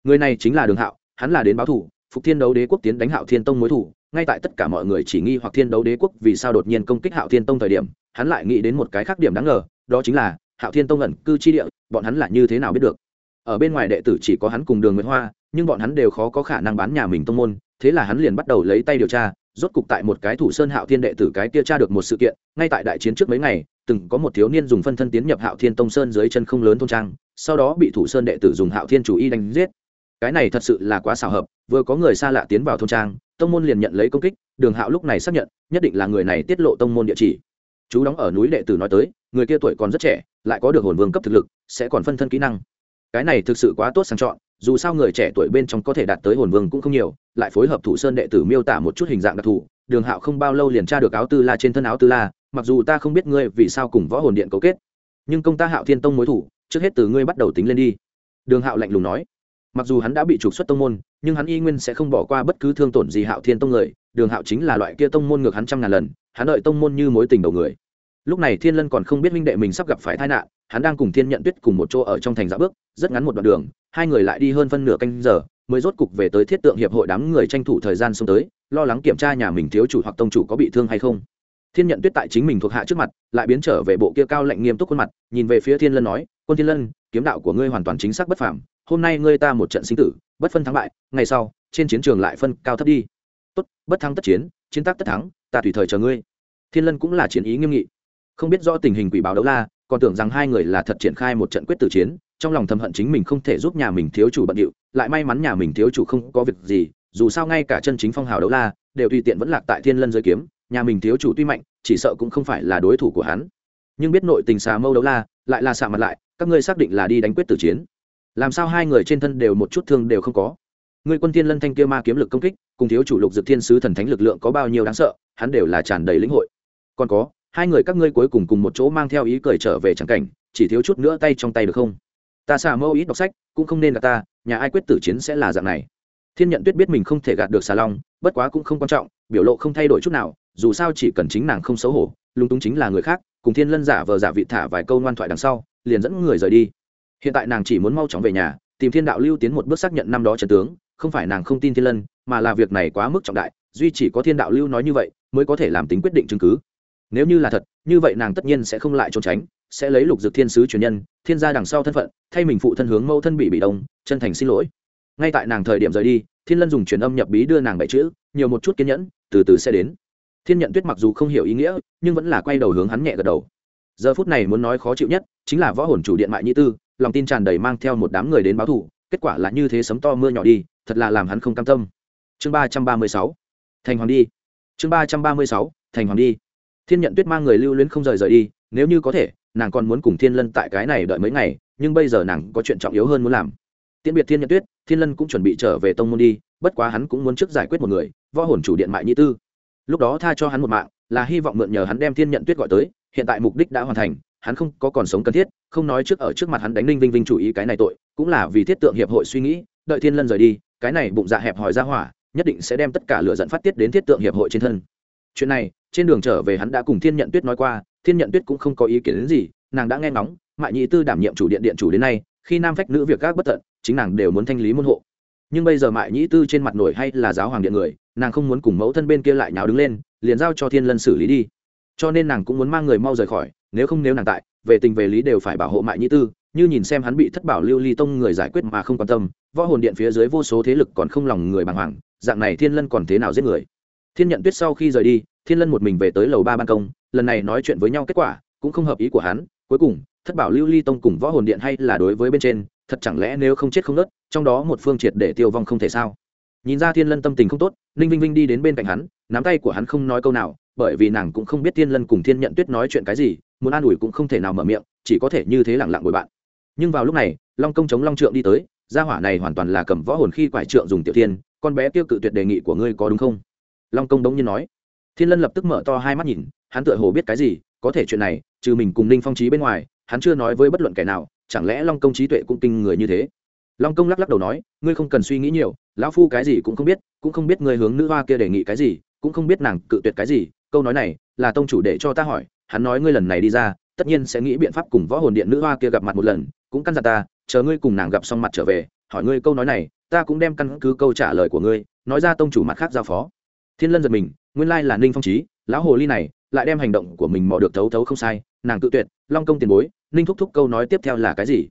Người này chính là đường hạo, hắn là đến báo thủ, phục thiên đấu đế quốc tiến đánh hạo thiên tông mối thủ, ngay tại tất cả mọi người chỉ nghi hoặc thiên đấu đế quốc vì sao đột nhiên công kích hạo thiên tông thời điểm, hắn lại nghĩ đến một cái khác điểm đáng ngờ, đó chính là hạo thiên tông ẩn cư chi địa, bọn hắn là như thế nào biết được? Ở bên ngoài đệ tử chỉ có hắn cùng đường nguyễn hoa, nhưng bọn hắn đều khó có khả năng bán nhà mình tông môn, thế là hắn liền bắt đầu lấy tay điều tra, rốt cục tại một cái thủ sơn hạo thiên đệ tử cái kia tra được một sự kiện, ngay tại đại chiến trước mấy ngày, từng có một thiếu niên dùng phân thân tiến nhập hạo thiên tông sơn dưới chân không lớn thôn trang, sau đó bị thủ sơn đệ tử dùng hạo thiên chủ y đánh giết. Cái này thật sự là quá xảo hợp, vừa có người xa lạ tiến vào thôn trang, tông môn liền nhận lấy công kích, đường hạo lúc này xác nhận, nhất định là người này tiết lộ tông môn địa chỉ. Chú đóng ở núi đệ tử nói tới người kia tuổi còn rất trẻ, lại có được hồn vương cấp thực lực, sẽ còn phân thân kỹ năng. Cái này thực sự quá tốt sang chọn, dù sao người trẻ tuổi bên trong có thể đạt tới hồn vương cũng không nhiều, lại phối hợp thủ sơn đệ tử miêu tả một chút hình dạng đặc thù, đường hạo không bao lâu liền tra được áo tư la trên thân áo tư la, mặc dù ta không biết ngươi vì sao cùng võ hồn điện cấu kết, nhưng công ta hạo thiên tông mối thủ, trước hết từ ngươi bắt đầu tính lên đi. Đường hạo lạnh lùng nói. Mặc dù hắn đã bị trục xuất tông môn, nhưng hắn y nguyên sẽ không bỏ qua bất cứ thương tổn gì hạo thiên tông người, đường hạo chính là loại kia tông môn ngược hắn trăm ngàn lần, hắn đợi tông môn như mối tình đầu người lúc này thiên lân còn không biết minh đệ mình sắp gặp phải tai nạn, hắn đang cùng thiên nhận tuyết cùng một chỗ ở trong thành dạ bước, rất ngắn một đoạn đường, hai người lại đi hơn phân nửa canh giờ, mới rốt cục về tới thiết tượng hiệp hội đám người tranh thủ thời gian xông tới, lo lắng kiểm tra nhà mình thiếu chủ hoặc tông chủ có bị thương hay không. Thiên nhận tuyết tại chính mình thuộc hạ trước mặt, lại biến trở về bộ kia cao lạnh nghiêm túc khuôn mặt, nhìn về phía thiên lân nói, quân thiên lân, kiếm đạo của ngươi hoàn toàn chính xác bất phàm, hôm nay ngươi ta một trận sinh tử, bất phân thắng bại, ngày sau, trên chiến trường lại phân cao thấp đi. Tốt, bất thắng tất chiến chiến tác tất thắng, ta tùy thời chờ ngươi. Thiên lân cũng là chiến ý nghiêm nghị không biết rõ tình hình quỷ báo đấu la, còn tưởng rằng hai người là thật triển khai một trận quyết tử chiến, trong lòng thầm hận chính mình không thể giúp nhà mình thiếu chủ bận điệu, lại may mắn nhà mình thiếu chủ không có việc gì, dù sao ngay cả chân chính phong hào đấu la, đều tùy tiện vẫn lạc tại thiên lân giới kiếm, nhà mình thiếu chủ tuy mạnh, chỉ sợ cũng không phải là đối thủ của hắn. Nhưng biết nội tình xà mâu đấu la, lại là xạ mặt lại, các ngươi xác định là đi đánh quyết tử chiến. Làm sao hai người trên thân đều một chút thương đều không có? Người quân thiên lân thanh kia ma kiếm lực công kích, cùng thiếu chủ lục dực thiên sứ thần thánh lực lượng có bao nhiêu đáng sợ, hắn đều là tràn đầy lĩnh hội. Còn có hai người các ngươi cuối cùng cùng một chỗ mang theo ý cười trở về chẳng cảnh, chỉ thiếu chút nữa tay trong tay được không? Ta xà mâu ít đọc sách, cũng không nên gạt ta, nhà ai quyết tử chiến sẽ là dạng này. Thiên nhận tuyết biết mình không thể gạt được xà long, bất quá cũng không quan trọng, biểu lộ không thay đổi chút nào, dù sao chỉ cần chính nàng không xấu hổ, lung túng chính là người khác, cùng thiên lân giả vờ giả vị thả vài câu ngoan thoại đằng sau, liền dẫn người rời đi. Hiện tại nàng chỉ muốn mau chóng về nhà, tìm thiên đạo lưu tiến một bước xác nhận năm đó trần tướng, không phải nàng không tin thiên lân, mà là việc này quá mức trọng đại, duy chỉ có thiên đạo lưu nói như vậy, mới có thể làm tính quyết định chứng cứ nếu như là thật như vậy nàng tất nhiên sẽ không lại trốn tránh sẽ lấy lục dược thiên sứ truyền nhân thiên gia đằng sau thân phận thay mình phụ thân hướng mẫu thân bị bị đông chân thành xin lỗi. Ngay tại nàng thời điểm rời đi thiên lân dùng truyền âm nhập bí đưa nàng bảy chữ nhiều một chút kiên nhẫn từ từ sẽ đến. Thiên nhận tuyết mặc dù không hiểu ý nghĩa nhưng vẫn là quay đầu hướng hắn nhẹ gật đầu. Giờ phút này muốn nói khó chịu nhất chính là võ hồn chủ điện mại nhị tư lòng tin tràn đầy mang theo một đám người đến báo thù, kết quả là như thế sấm to mưa nhỏ đi thật là làm hắn không cam tâm. Chương ba trăm ba mươi sáu thành hoàng đi. Chương ba trăm ba mươi sáu thành hoàng đi thiên nhận tuyết mang người lưu luyến không rời rời đi, nếu như có thể, nàng còn muốn cùng thiên lân tại cái này đợi mấy ngày, nhưng bây giờ nàng có chuyện trọng yếu hơn muốn làm. Tiễn biệt thiên nhận tuyết, thiên lân cũng chuẩn bị trở về tông môn đi, bất quá hắn cũng muốn trước giải quyết một người, võ hồn chủ điện mại nhị tư. Lúc đó tha cho hắn một mạng, là hy vọng mượn nhờ hắn đem thiên nhận tuyết gọi tới, hiện tại mục đích đã hoàn thành, hắn không có còn sống cần thiết, không nói trước ở trước mặt hắn đánh ninh vinh vinh chủ ý cái này tội, cũng là vì thiết tượng hiệp hội suy nghĩ, đợi thiên lân rời đi, cái này bụng dạ hẹp hòi ra hỏa, nhất định sẽ đem tất cả lửa dẫn phát tiết đến thiết tượng hiệp hội trên thân. Chuyện này trên đường trở về hắn đã cùng thiên nhận tuyết nói qua, thiên nhận tuyết cũng không có ý kiến đến gì, nàng đã nghe ngóng, mại nhị tư đảm nhiệm chủ điện điện chủ đến nay, khi nam phách nữ việc các bất tận, chính nàng đều muốn thanh lý môn hộ. Nhưng bây giờ mại nhĩ tư trên mặt nổi hay là giáo hoàng điện người, nàng không muốn cùng mẫu thân bên kia lại nháo đứng lên, liền giao cho thiên lân xử lý đi. Cho nên nàng cũng muốn mang người mau rời khỏi, nếu không nếu nàng tại, về tình về lý đều phải bảo hộ mại nhĩ tư, như nhìn xem hắn bị thất bảo lưu ly tông người giải quyết mà không quan tâm, võ hồn điện phía dưới vô số thế lực còn không lòng người bàng hoàng, dạng này thiên lân còn thế nào giết người? Thiên nhận tuyết sau khi rời đi, thiên lân một mình về tới lầu ba ban công, lần này nói chuyện với nhau kết quả cũng không hợp ý của hắn, cuối cùng, thất bảo lưu ly tông cùng võ hồn điện hay là đối với bên trên, thật chẳng lẽ nếu không chết không nớt, trong đó một phương triệt để tiêu vong không thể sao? Nhìn ra thiên lân tâm tình không tốt, ninh vinh vinh đi đến bên cạnh hắn, nắm tay của hắn không nói câu nào, bởi vì nàng cũng không biết thiên lân cùng thiên nhận tuyết nói chuyện cái gì, muốn an ủi cũng không thể nào mở miệng, chỉ có thể như thế lẳng lặng bồi bạn. Nhưng vào lúc này, long công chống long trượng đi tới, gia hỏa này hoàn toàn là cầm võ hồn khi quải trượng dùng tiểu thiên, con bé tiêu cự tuyệt đề nghị của ngươi có đúng không? Long công đống nhiên nói. Thiên lân lập tức mở to hai mắt nhìn, hắn tựa hồ biết cái gì, có thể chuyện này, trừ mình cùng ninh phong trí bên ngoài, hắn chưa nói với bất luận kẻ nào, chẳng lẽ long công trí tuệ cũng kinh người như thế? Long công lắc lắc đầu nói, ngươi không cần suy nghĩ nhiều, lão phu cái gì cũng không biết, cũng không biết ngươi hướng nữ hoa kia đề nghị cái gì, cũng không biết nàng cự tuyệt cái gì, câu nói này là tông chủ để cho ta hỏi, hắn nói ngươi lần này đi ra, tất nhiên sẽ nghĩ biện pháp cùng võ hồn điện nữ hoa kia gặp mặt một lần, cũng căn dặn ta, chờ ngươi cùng nàng gặp xong mặt trở về, hỏi ngươi câu nói này, ta cũng đem căn cứ câu trả lời của ngươi, nói ra tông chủ mặt khác giao phó thiên lân giật mình, nguyên lai là ninh phong trí lão hồ ly này, lại đem hành động của mình mò được thấu thấu không sai, nàng tự tuyệt, long công tiền bối, ninh thúc thúc câu nói tiếp theo là cái gì?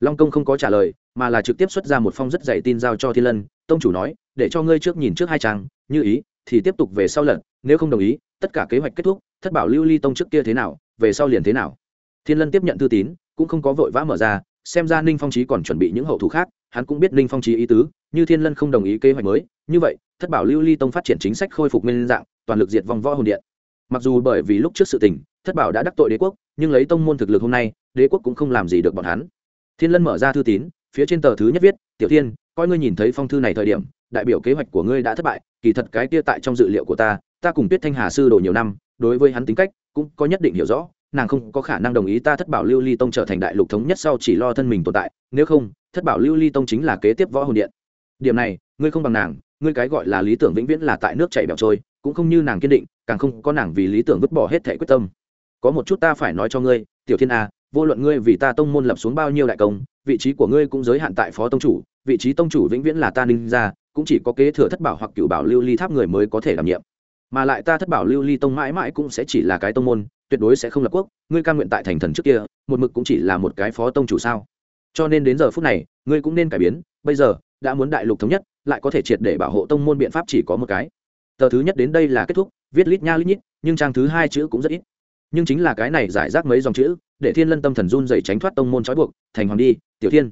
Long công không có trả lời, mà là trực tiếp xuất ra một phong rất dày tin giao cho thiên lân, tông chủ nói, để cho ngươi trước nhìn trước hai trang, như ý, thì tiếp tục về sau lần, nếu không đồng ý, tất cả kế hoạch kết thúc, thất bảo lưu ly tông trước kia thế nào, về sau liền thế nào. Thiên lân tiếp nhận thư tín, cũng không có vội vã mở ra, xem ra ninh phong trí còn chuẩn bị những hậu thủ khác, hắn cũng biết ninh phong trí ý tứ, như thiên lân không đồng ý kế hoạch mới, như vậy thất bảo lưu ly tông phát triển chính sách khôi phục nguyên dạng, toàn lực diệt vong võ hồn điện. Mặc dù bởi vì lúc trước sự tình, thất bảo đã đắc tội đế quốc, nhưng lấy tông môn thực lực hôm nay, đế quốc cũng không làm gì được bọn hắn. Thiên lân mở ra thư tín, phía trên tờ thứ nhất viết, tiểu thiên, coi ngươi nhìn thấy phong thư này thời điểm, đại biểu kế hoạch của ngươi đã thất bại, kỳ thật cái kia tại trong dự liệu của ta ta cùng tuyết thanh hà sư đồ nhiều năm, đối với hắn tính cách cũng có nhất định hiểu rõ, nàng không có khả năng đồng ý ta thất bảo lưu ly tông trở thành đại lục thống nhất sau chỉ lo thân mình tồn tại, nếu không, thất bảo lưu ly tông chính là kế tiếp võ hồn điện. Điểm này, ngươi không bằng nàng ngươi cái gọi là lý tưởng vĩnh viễn là tại nước chảy bẹo trôi, cũng không như nàng kiên định, càng không có nàng vì lý tưởng vứt bỏ hết thể quyết tâm. Có một chút ta phải nói cho ngươi, tiểu thiên a, vô luận ngươi vì ta tông môn lập xuống bao nhiêu đại công, vị trí của ngươi cũng giới hạn tại phó tông chủ, vị trí tông chủ vĩnh viễn là ta ninh ra cũng chỉ có kế thừa thất bảo hoặc cựu bảo lưu ly tháp người mới có thể đảm nhiệm. Mà lại ta thất bảo lưu ly tông mãi mãi cũng sẽ chỉ là cái tông môn, tuyệt đối sẽ không lập quốc, ngươi ca nguyện tại thành thần trước kia, một mực cũng chỉ là một cái phó tông chủ sao? Cho nên đến giờ phút này, ngươi cũng nên cải biến, bây giờ đã muốn đại lục thống nhất, lại có thể triệt để bảo hộ tông môn biện pháp chỉ có một cái. Tờ thứ nhất đến đây là kết thúc, viết lít nha lít nhít, nhưng trang thứ hai chữ cũng rất ít. Nhưng chính là cái này giải rác mấy dòng chữ, để thiên lân tâm thần run dày tránh thoát tông môn trói buộc, thành hoàng đi, tiểu thiên.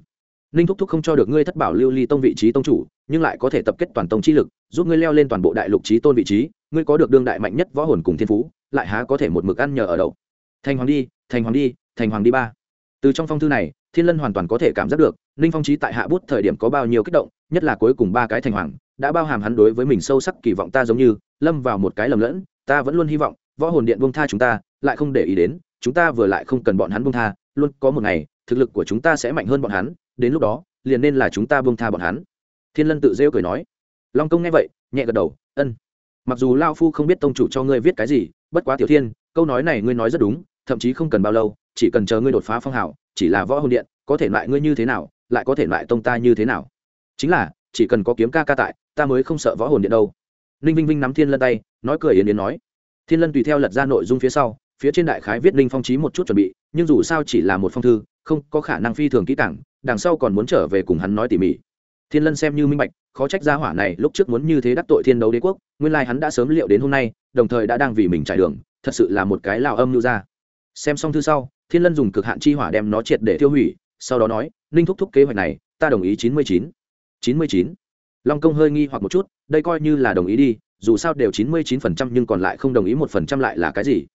Ninh thúc thúc không cho được ngươi thất bảo lưu ly tông vị trí tông chủ, nhưng lại có thể tập kết toàn tông chi lực, giúp ngươi leo lên toàn bộ đại lục trí tôn vị trí, ngươi có được đương đại mạnh nhất võ hồn cùng thiên phú, lại há có thể một mực ăn nhờ ở đậu. Thành hoàng đi, thành hoàng đi, thành hoàng đi ba từ trong phong thư này, thiên lân hoàn toàn có thể cảm giác được, ninh phong trí tại hạ bút thời điểm có bao nhiêu kích động, nhất là cuối cùng ba cái thành hoàng, đã bao hàm hắn đối với mình sâu sắc kỳ vọng ta giống như, lâm vào một cái lầm lẫn, ta vẫn luôn hy vọng, võ hồn điện buông tha chúng ta, lại không để ý đến, chúng ta vừa lại không cần bọn hắn buông tha, luôn có một ngày, thực lực của chúng ta sẽ mạnh hơn bọn hắn, đến lúc đó, liền nên là chúng ta buông tha bọn hắn. Thiên lân tự rêu cười nói. Long công nghe vậy, nhẹ gật đầu, ân. Mặc dù lao phu không biết tông chủ cho ngươi viết cái gì, bất quá tiểu thiên, câu nói này ngươi nói rất đúng, thậm chí không cần bao lâu chỉ cần chờ ngươi đột phá phong hào, chỉ là võ hồn điện, có thể loại ngươi như thế nào, lại có thể loại tông ta như thế nào. Chính là, chỉ cần có kiếm ca ca tại, ta mới không sợ võ hồn điện đâu. Ninh vinh vinh nắm thiên lân tay, nói cười yến yến nói. Thiên lân tùy theo lật ra nội dung phía sau, phía trên đại khái viết ninh phong trí một chút chuẩn bị, nhưng dù sao chỉ là một phong thư, không có khả năng phi thường kỹ càng, đằng sau còn muốn trở về cùng hắn nói tỉ mỉ. Thiên lân xem như minh bạch, khó trách gia hỏa này lúc trước muốn như thế đắc tội thiên đấu đế quốc, nguyên lai hắn đã sớm liệu đến hôm nay, đồng thời đã đang vì mình trải đường, thật sự là một cái lao âm lưu ra. Xem xong thư sau thiên lân dùng cực hạn chi hỏa đem nó triệt để tiêu hủy, sau đó nói, ninh thúc thúc kế hoạch này, ta đồng ý chín mươi chín. chín mươi chín? Long công hơi nghi hoặc một chút, đây coi như là đồng ý đi, dù sao đều chín mươi chín phần trăm nhưng còn lại không đồng ý một phần trăm lại là cái gì?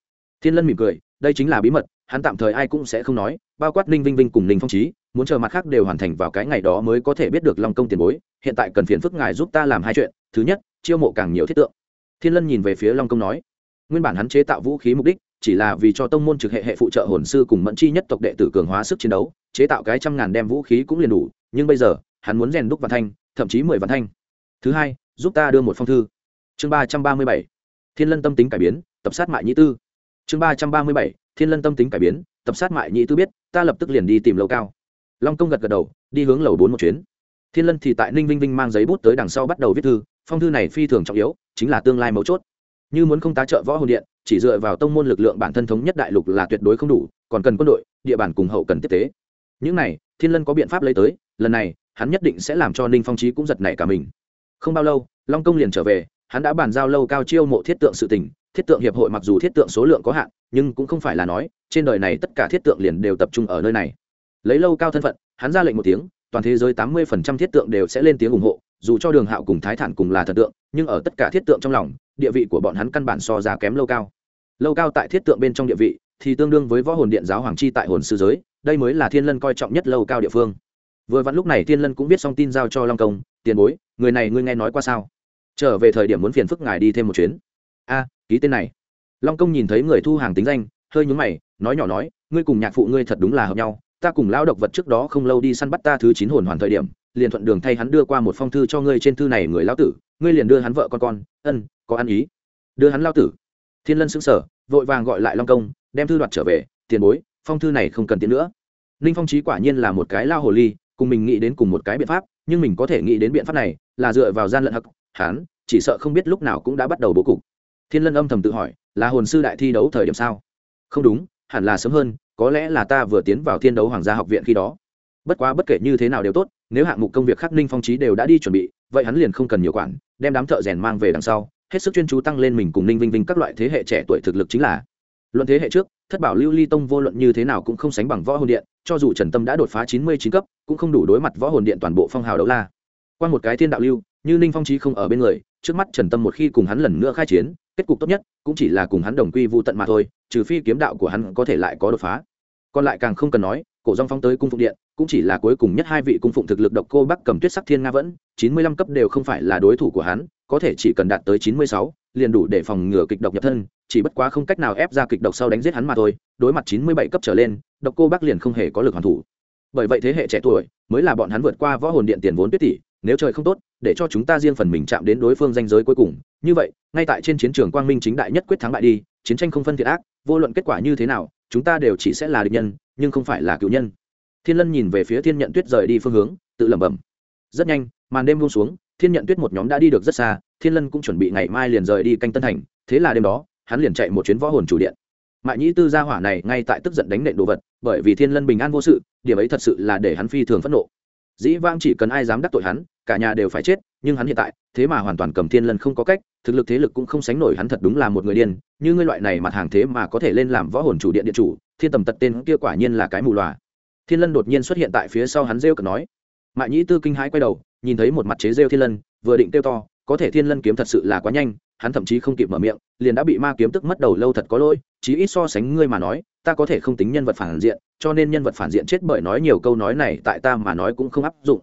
Thiên lân mỉm cười, đây chính là bí mật, hắn tạm thời ai cũng sẽ không nói, bao quát ninh vinh vinh cùng ninh phong trí muốn chờ mặt khác đều hoàn thành vào cái ngày đó mới có thể biết được long công tiền bối, hiện tại cần phiền phức ngài giúp ta làm hai chuyện, thứ nhất, chiêu mộ càng nhiều thiết tượng. Thiên lân nhìn về phía long công nói, nguyên bản hắn chế tạo vũ khí mục đích chỉ là vì cho tông môn trực hệ hệ phụ trợ hồn sư cùng mẫn chi nhất tộc đệ tử cường hóa sức chiến đấu, chế tạo cái trăm ngàn đem vũ khí cũng liền đủ, nhưng bây giờ, hắn muốn rèn đúc văn thanh, thậm chí mười văn thanh. Thứ hai, giúp ta đưa một phong thư. Chương ba trăm ba mươi bảy, thiên lân tâm tính cải biến, tập sát mại nhĩ tư. Chương ba trăm ba mươi bảy, thiên lân tâm tính cải biến, tập sát mại nhĩ tư biết, ta lập tức liền đi tìm lầu cao. Long công gật gật đầu, đi hướng lầu bốn một chuyến. Thiên lân thì tại ninh vinh vinh mang giấy bút tới đằng sau bắt đầu viết thư, phong thư này phi thường trọng yếu, chính là tương lai mấu chốt. Như muốn không tá trợ võ hồn điện chỉ dựa vào tông môn lực lượng bản thân thống nhất đại lục là tuyệt đối không đủ, còn cần quân đội, địa bàn cùng hậu cần tiếp tế. Những này, thiên lân có biện pháp lấy tới, lần này, hắn nhất định sẽ làm cho ninh phong trí cũng giật nảy cả mình. Không bao lâu, long công liền trở về, hắn đã bàn giao lâu cao chiêu mộ thiết tượng sự tình, thiết tượng hiệp hội mặc dù thiết tượng số lượng có hạn, nhưng cũng không phải là nói, trên đời này tất cả thiết tượng liền đều tập trung ở nơi này. Lấy lâu cao thân phận, hắn ra lệnh một tiếng, toàn thế giới tám mươi phần trăm thiết tượng đều sẽ lên tiếng ủng hộ, dù cho đường hạo cùng thái thản cùng là thần tượng, nhưng ở tất cả thiết tượng trong lòng, địa vị của bọn hắn căn bản so ra kém lâu cao lâu cao tại thiết tượng bên trong địa vị, thì tương đương với võ hồn điện giáo hoàng chi tại hồn sư giới, đây mới là thiên lân coi trọng nhất lâu cao địa phương. Vừa vặn lúc này thiên lân cũng biết xong tin giao cho long công, tiền bối, người này ngươi nghe nói qua sao? Trở về thời điểm muốn phiền phức ngài đi thêm một chuyến. A, ký tên này. Long công nhìn thấy người thu hàng tính danh, hơi nhúng mày, nói nhỏ nói, ngươi cùng nhạc phụ ngươi thật đúng là hợp nhau, ta cùng lao độc vật trước đó không lâu đi săn bắt ta thứ chín hồn hoàn thời điểm, liền thuận đường thay hắn đưa qua một phong thư cho ngươi trên thư này người lao tử, ngươi liền đưa hắn vợ con con, ân, có ăn ý. Đưa hắn lao tử? Thiên lân xứng sở vội vàng gọi lại long công đem thư đoạt trở về tiền bối phong thư này không cần tiền nữa. Ninh phong trí quả nhiên là một cái lao hồ ly cùng mình nghĩ đến cùng một cái biện pháp nhưng mình có thể nghĩ đến biện pháp này là dựa vào gian lận hắc Hán, chỉ sợ không biết lúc nào cũng đã bắt đầu bố cục. Thiên lân âm thầm tự hỏi là hồn sư đại thi đấu thời điểm sao? Không đúng hẳn là sớm hơn có lẽ là ta vừa tiến vào thiên đấu hoàng gia học viện khi đó. Bất quá bất kể như thế nào đều tốt nếu hạng mục công việc khác ninh phong trí đều đã đi chuẩn bị vậy hắn liền không cần nhiều quản đem đám thợ rèn mang về đằng sau hết sức chuyên chú tăng lên mình cùng ninh vinh vinh các loại thế hệ trẻ tuổi thực lực chính là. Luận thế hệ trước, thất bảo lưu ly tông vô luận như thế nào cũng không sánh bằng võ hồn điện, cho dù trần tâm đã đột phá chín mươi chín cấp, cũng không đủ đối mặt võ hồn điện toàn bộ phong hào đấu la. Qua một cái thiên đạo lưu, như ninh phong trí không ở bên người, trước mắt trần tâm một khi cùng hắn lần nữa khai chiến, kết cục tốt nhất cũng chỉ là cùng hắn đồng quy vô tận mà thôi, trừ phi kiếm đạo của hắn có thể lại có đột phá. Còn lại càng không cần nói cổ dòng phong tới cung phụng điện, cũng chỉ là cuối cùng nhất hai vị cung phụng thực lực độc cô bắc cầm tuyết sắc thiên nga vẫn, chín mươi lăm cấp đều không phải là đối thủ của hắn, có thể chỉ cần đạt tới chín mươi sáu, liền đủ để phòng ngừa kịch độc nhập thân, chỉ bất quá không cách nào ép ra kịch độc sau đánh giết hắn mà thôi, đối mặt chín mươi bảy cấp trở lên, độc cô bắc liền không hề có lực hoàn thủ. Bởi vậy thế hệ trẻ tuổi mới là bọn hắn vượt qua võ hồn điện tiền vốn tuyết tỷ, nếu trời không tốt, để cho chúng ta riêng phần mình chạm đến đối phương danh giới cuối cùng. Như vậy, ngay tại trên chiến trường quang minh chính đại nhất quyết thắng bại đi, chiến tranh không phân thiệt ác, vô luận kết quả như thế nào, chúng ta đều chỉ sẽ là địch nhân nhưng không phải là cựu nhân. Thiên lân nhìn về phía thiên nhận tuyết rời đi phương hướng, tự lẩm bẩm. Rất nhanh, màn đêm buông xuống, thiên nhận tuyết một nhóm đã đi được rất xa, thiên lân cũng chuẩn bị ngày mai liền rời đi canh tân thành, thế là đêm đó, hắn liền chạy một chuyến võ hồn chủ điện. Mại nhĩ tư gia hỏa này ngay tại tức giận đánh nện đồ vật, bởi vì thiên lân bình an vô sự, điểm ấy thật sự là để hắn phi thường phẫn nộ. Dĩ vang chỉ cần ai dám đắc tội hắn, cả nhà đều phải chết nhưng hắn hiện tại, thế mà hoàn toàn cầm thiên lân không có cách, thực lực thế lực cũng không sánh nổi hắn thật đúng là một người điên, như ngươi loại này mặt hàng thế mà có thể lên làm võ hồn chủ điện điện chủ, thiên tầm tật tên kia quả nhiên là cái mù loà. Thiên lân đột nhiên xuất hiện tại phía sau hắn rêu cực nói. Mạ nhĩ tư kinh hãi quay đầu, nhìn thấy một mặt chế rêu thiên lân, vừa định kêu to, có thể thiên lân kiếm thật sự là quá nhanh, hắn thậm chí không kịp mở miệng, liền đã bị ma kiếm tức mất đầu lâu thật có lỗi, chí ít so sánh ngươi mà nói, ta có thể không tính nhân vật phản diện, cho nên nhân vật phản diện chết bởi nói nhiều câu nói này tại ta mà nói cũng không áp dụng.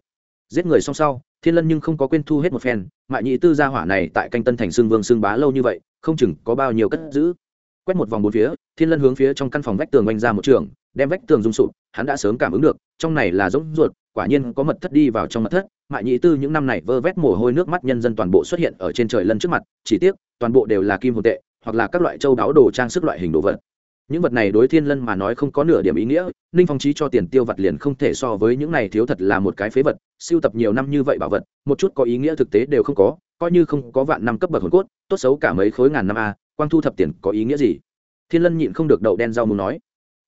Giết người xong sau thiên lân nhưng không có quên thu hết một phen, mại nhị tư gia hỏa này tại canh tân thành xương vương xương bá lâu như vậy, không chừng có bao nhiêu cất giữ. Quét một vòng bốn phía, thiên lân hướng phía trong căn phòng vách tường oanh ra một trường, đem vách tường rung sụp, hắn đã sớm cảm ứng được, trong này là giống ruột, quả nhiên có mật thất đi vào trong mật thất. Mại nhị tư những năm này vơ vét mồ hôi nước mắt nhân dân toàn bộ xuất hiện ở trên trời lân trước mặt, chỉ tiếc, toàn bộ đều là kim hồn tệ, hoặc là các loại châu đáo đồ trang sức loại hình đồ vật những vật này đối thiên lân mà nói không có nửa điểm ý nghĩa, ninh phong trí cho tiền tiêu vật liền không thể so với những này thiếu thật là một cái phế vật siêu tập nhiều năm như vậy bảo vật, một chút có ý nghĩa thực tế đều không có, coi như không có vạn năm cấp bậc hồn cốt, tốt xấu cả mấy khối ngàn năm a, quang thu thập tiền có ý nghĩa gì? Thiên lân nhịn không được đậu đen rau muốn nói.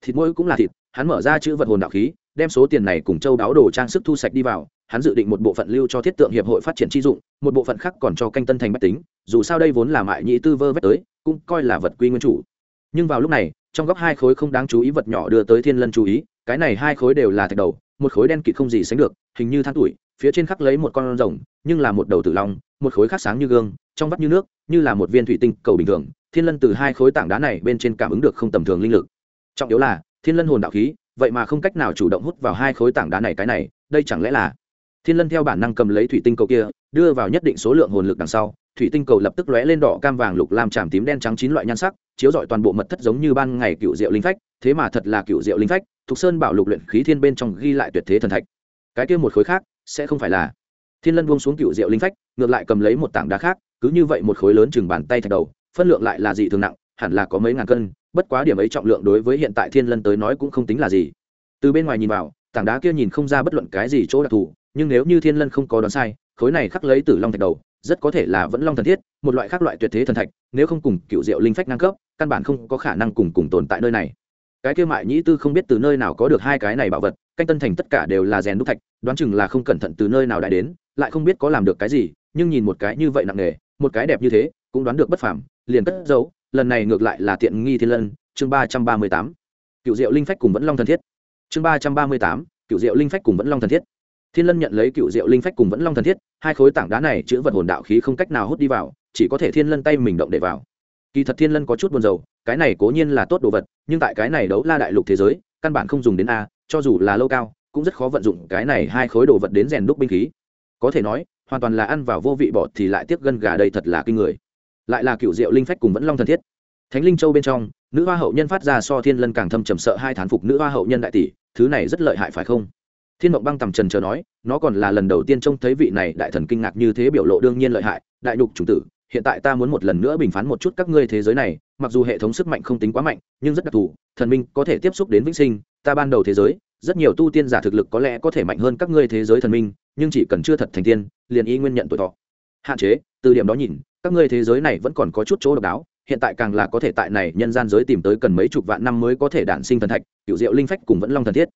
Thịt mỗi cũng là thịt, hắn mở ra chữ vật hồn đạo khí, đem số tiền này cùng châu đáo đồ trang sức thu sạch đi vào, hắn dự định một bộ phận lưu cho thiết tượng hiệp hội phát triển chi dụng, một bộ phận khác còn cho canh tân thành bách tính, dù sao đây vốn là mại nhị tư vơ vét tới, cũng coi là vật quy nguyên chủ. Nhưng vào lúc này trong góc hai khối không đáng chú ý vật nhỏ đưa tới thiên lân chú ý, cái này hai khối đều là thạch đầu, một khối đen kịt không gì sánh được, hình như than tuổi, phía trên khắc lấy một con rồng, nhưng là một đầu tử long, một khối khác sáng như gương, trong vắt như nước, như là một viên thủy tinh cầu bình thường, thiên lân từ hai khối tảng đá này bên trên cảm ứng được không tầm thường linh lực. Trọng yếu là, thiên lân hồn đạo khí, vậy mà không cách nào chủ động hút vào hai khối tảng đá này cái này, đây chẳng lẽ là? Thiên lân theo bản năng cầm lấy thủy tinh cầu kia, đưa vào nhất định số lượng hồn lực đằng sau thủy tinh cầu lập tức lóe lên đỏ cam vàng lục làm tràm tím đen trắng chín loại nhan sắc, chiếu rọi toàn bộ mật thất giống như ban ngày cựu diệu linh phách, thế mà thật là cựu diệu linh phách thục sơn bảo lục luyện khí thiên bên trong ghi lại tuyệt thế thần thạch. Cái kia một khối khác, sẽ không phải là thiên lân buông xuống cựu diệu linh phách, ngược lại cầm lấy một tảng đá khác, cứ như vậy một khối lớn chừng bàn tay thạch đầu, phân lượng lại là gì thường nặng, hẳn là có mấy ngàn cân, bất quá điểm ấy trọng lượng đối với hiện tại thiên lân tới nói cũng không tính là gì. Từ bên ngoài nhìn vào, tảng đá kia nhìn không ra bất luận cái gì chỗ đặc thù, nhưng nếu như thiên lân không có đoán sai, khối này khắc lấy tử long thạch đầu rất có thể là vẫn long thần thiết, một loại khác loại tuyệt thế thần thạch, nếu không cùng cựu diệu linh phách ngang cấp, căn bản không có khả năng cùng cùng tồn tại nơi này. Cái kia mại nhĩ tư không biết từ nơi nào có được hai cái này bảo vật, canh tân thành tất cả đều là rèn đúc thạch, đoán chừng là không cẩn thận từ nơi nào đã đến, lại không biết có làm được cái gì, nhưng nhìn một cái như vậy nặng nề, một cái đẹp như thế, cũng đoán được bất phàm, liền cất giấu, lần này ngược lại là tiện nghi thiên lân, chương ba trăm ba mươi tám. Cựu diệu linh phách cùng vẫn long thần thiết. Chương ba trăm ba mươi tám, cựu diệu linh phách cùng vẫn long thần thiết thiên lân nhận lấy cựu diệu linh phách cùng vẫn long thần thiết, hai khối tảng đá này chữ vật hồn đạo khí không cách nào hút đi vào, chỉ có thể thiên lân tay mình động để vào. Kỳ thật thiên lân có chút buồn rầu, cái này cố nhiên là tốt đồ vật, nhưng tại cái này đấu la đại lục thế giới, căn bản không dùng đến a, cho dù là lâu cao, cũng rất khó vận dụng cái này hai khối đồ vật đến rèn đúc binh khí. Có thể nói, hoàn toàn là ăn vào vô vị bọt thì lại tiếp gân gà đây thật là kinh người. Lại là cựu diệu linh phách cùng vẫn long thần thiết. Thánh linh châu bên trong, nữ hoa hậu nhân phát ra so thiên lân càng thâm trầm sợ hai thán phục nữ hoa hậu nhân đại tỷ, thứ này rất lợi hại phải không? Thiên mộng băng tầm trần chờ nói, nó còn là lần đầu tiên trông thấy vị này đại thần kinh ngạc như thế biểu lộ đương nhiên lợi hại, đại nhục chủng tử, hiện tại ta muốn một lần nữa bình phán một chút các ngươi thế giới này, mặc dù hệ thống sức mạnh không tính quá mạnh, nhưng rất đặc thù, thần minh có thể tiếp xúc đến vĩnh sinh, ta ban đầu thế giới, rất nhiều tu tiên giả thực lực có lẽ có thể mạnh hơn các ngươi thế giới thần minh, nhưng chỉ cần chưa thật thành tiên, liền y nguyên nhận tuổi thọ. Hạn chế, từ điểm đó nhìn, các ngươi thế giới này vẫn còn có chút chỗ độc đáo, hiện tại càng là có thể tại này nhân gian giới tìm tới cần mấy chục vạn năm mới có thể đản sinh thần thạch cựu diệu linh phách cùng vẫn long thần thiết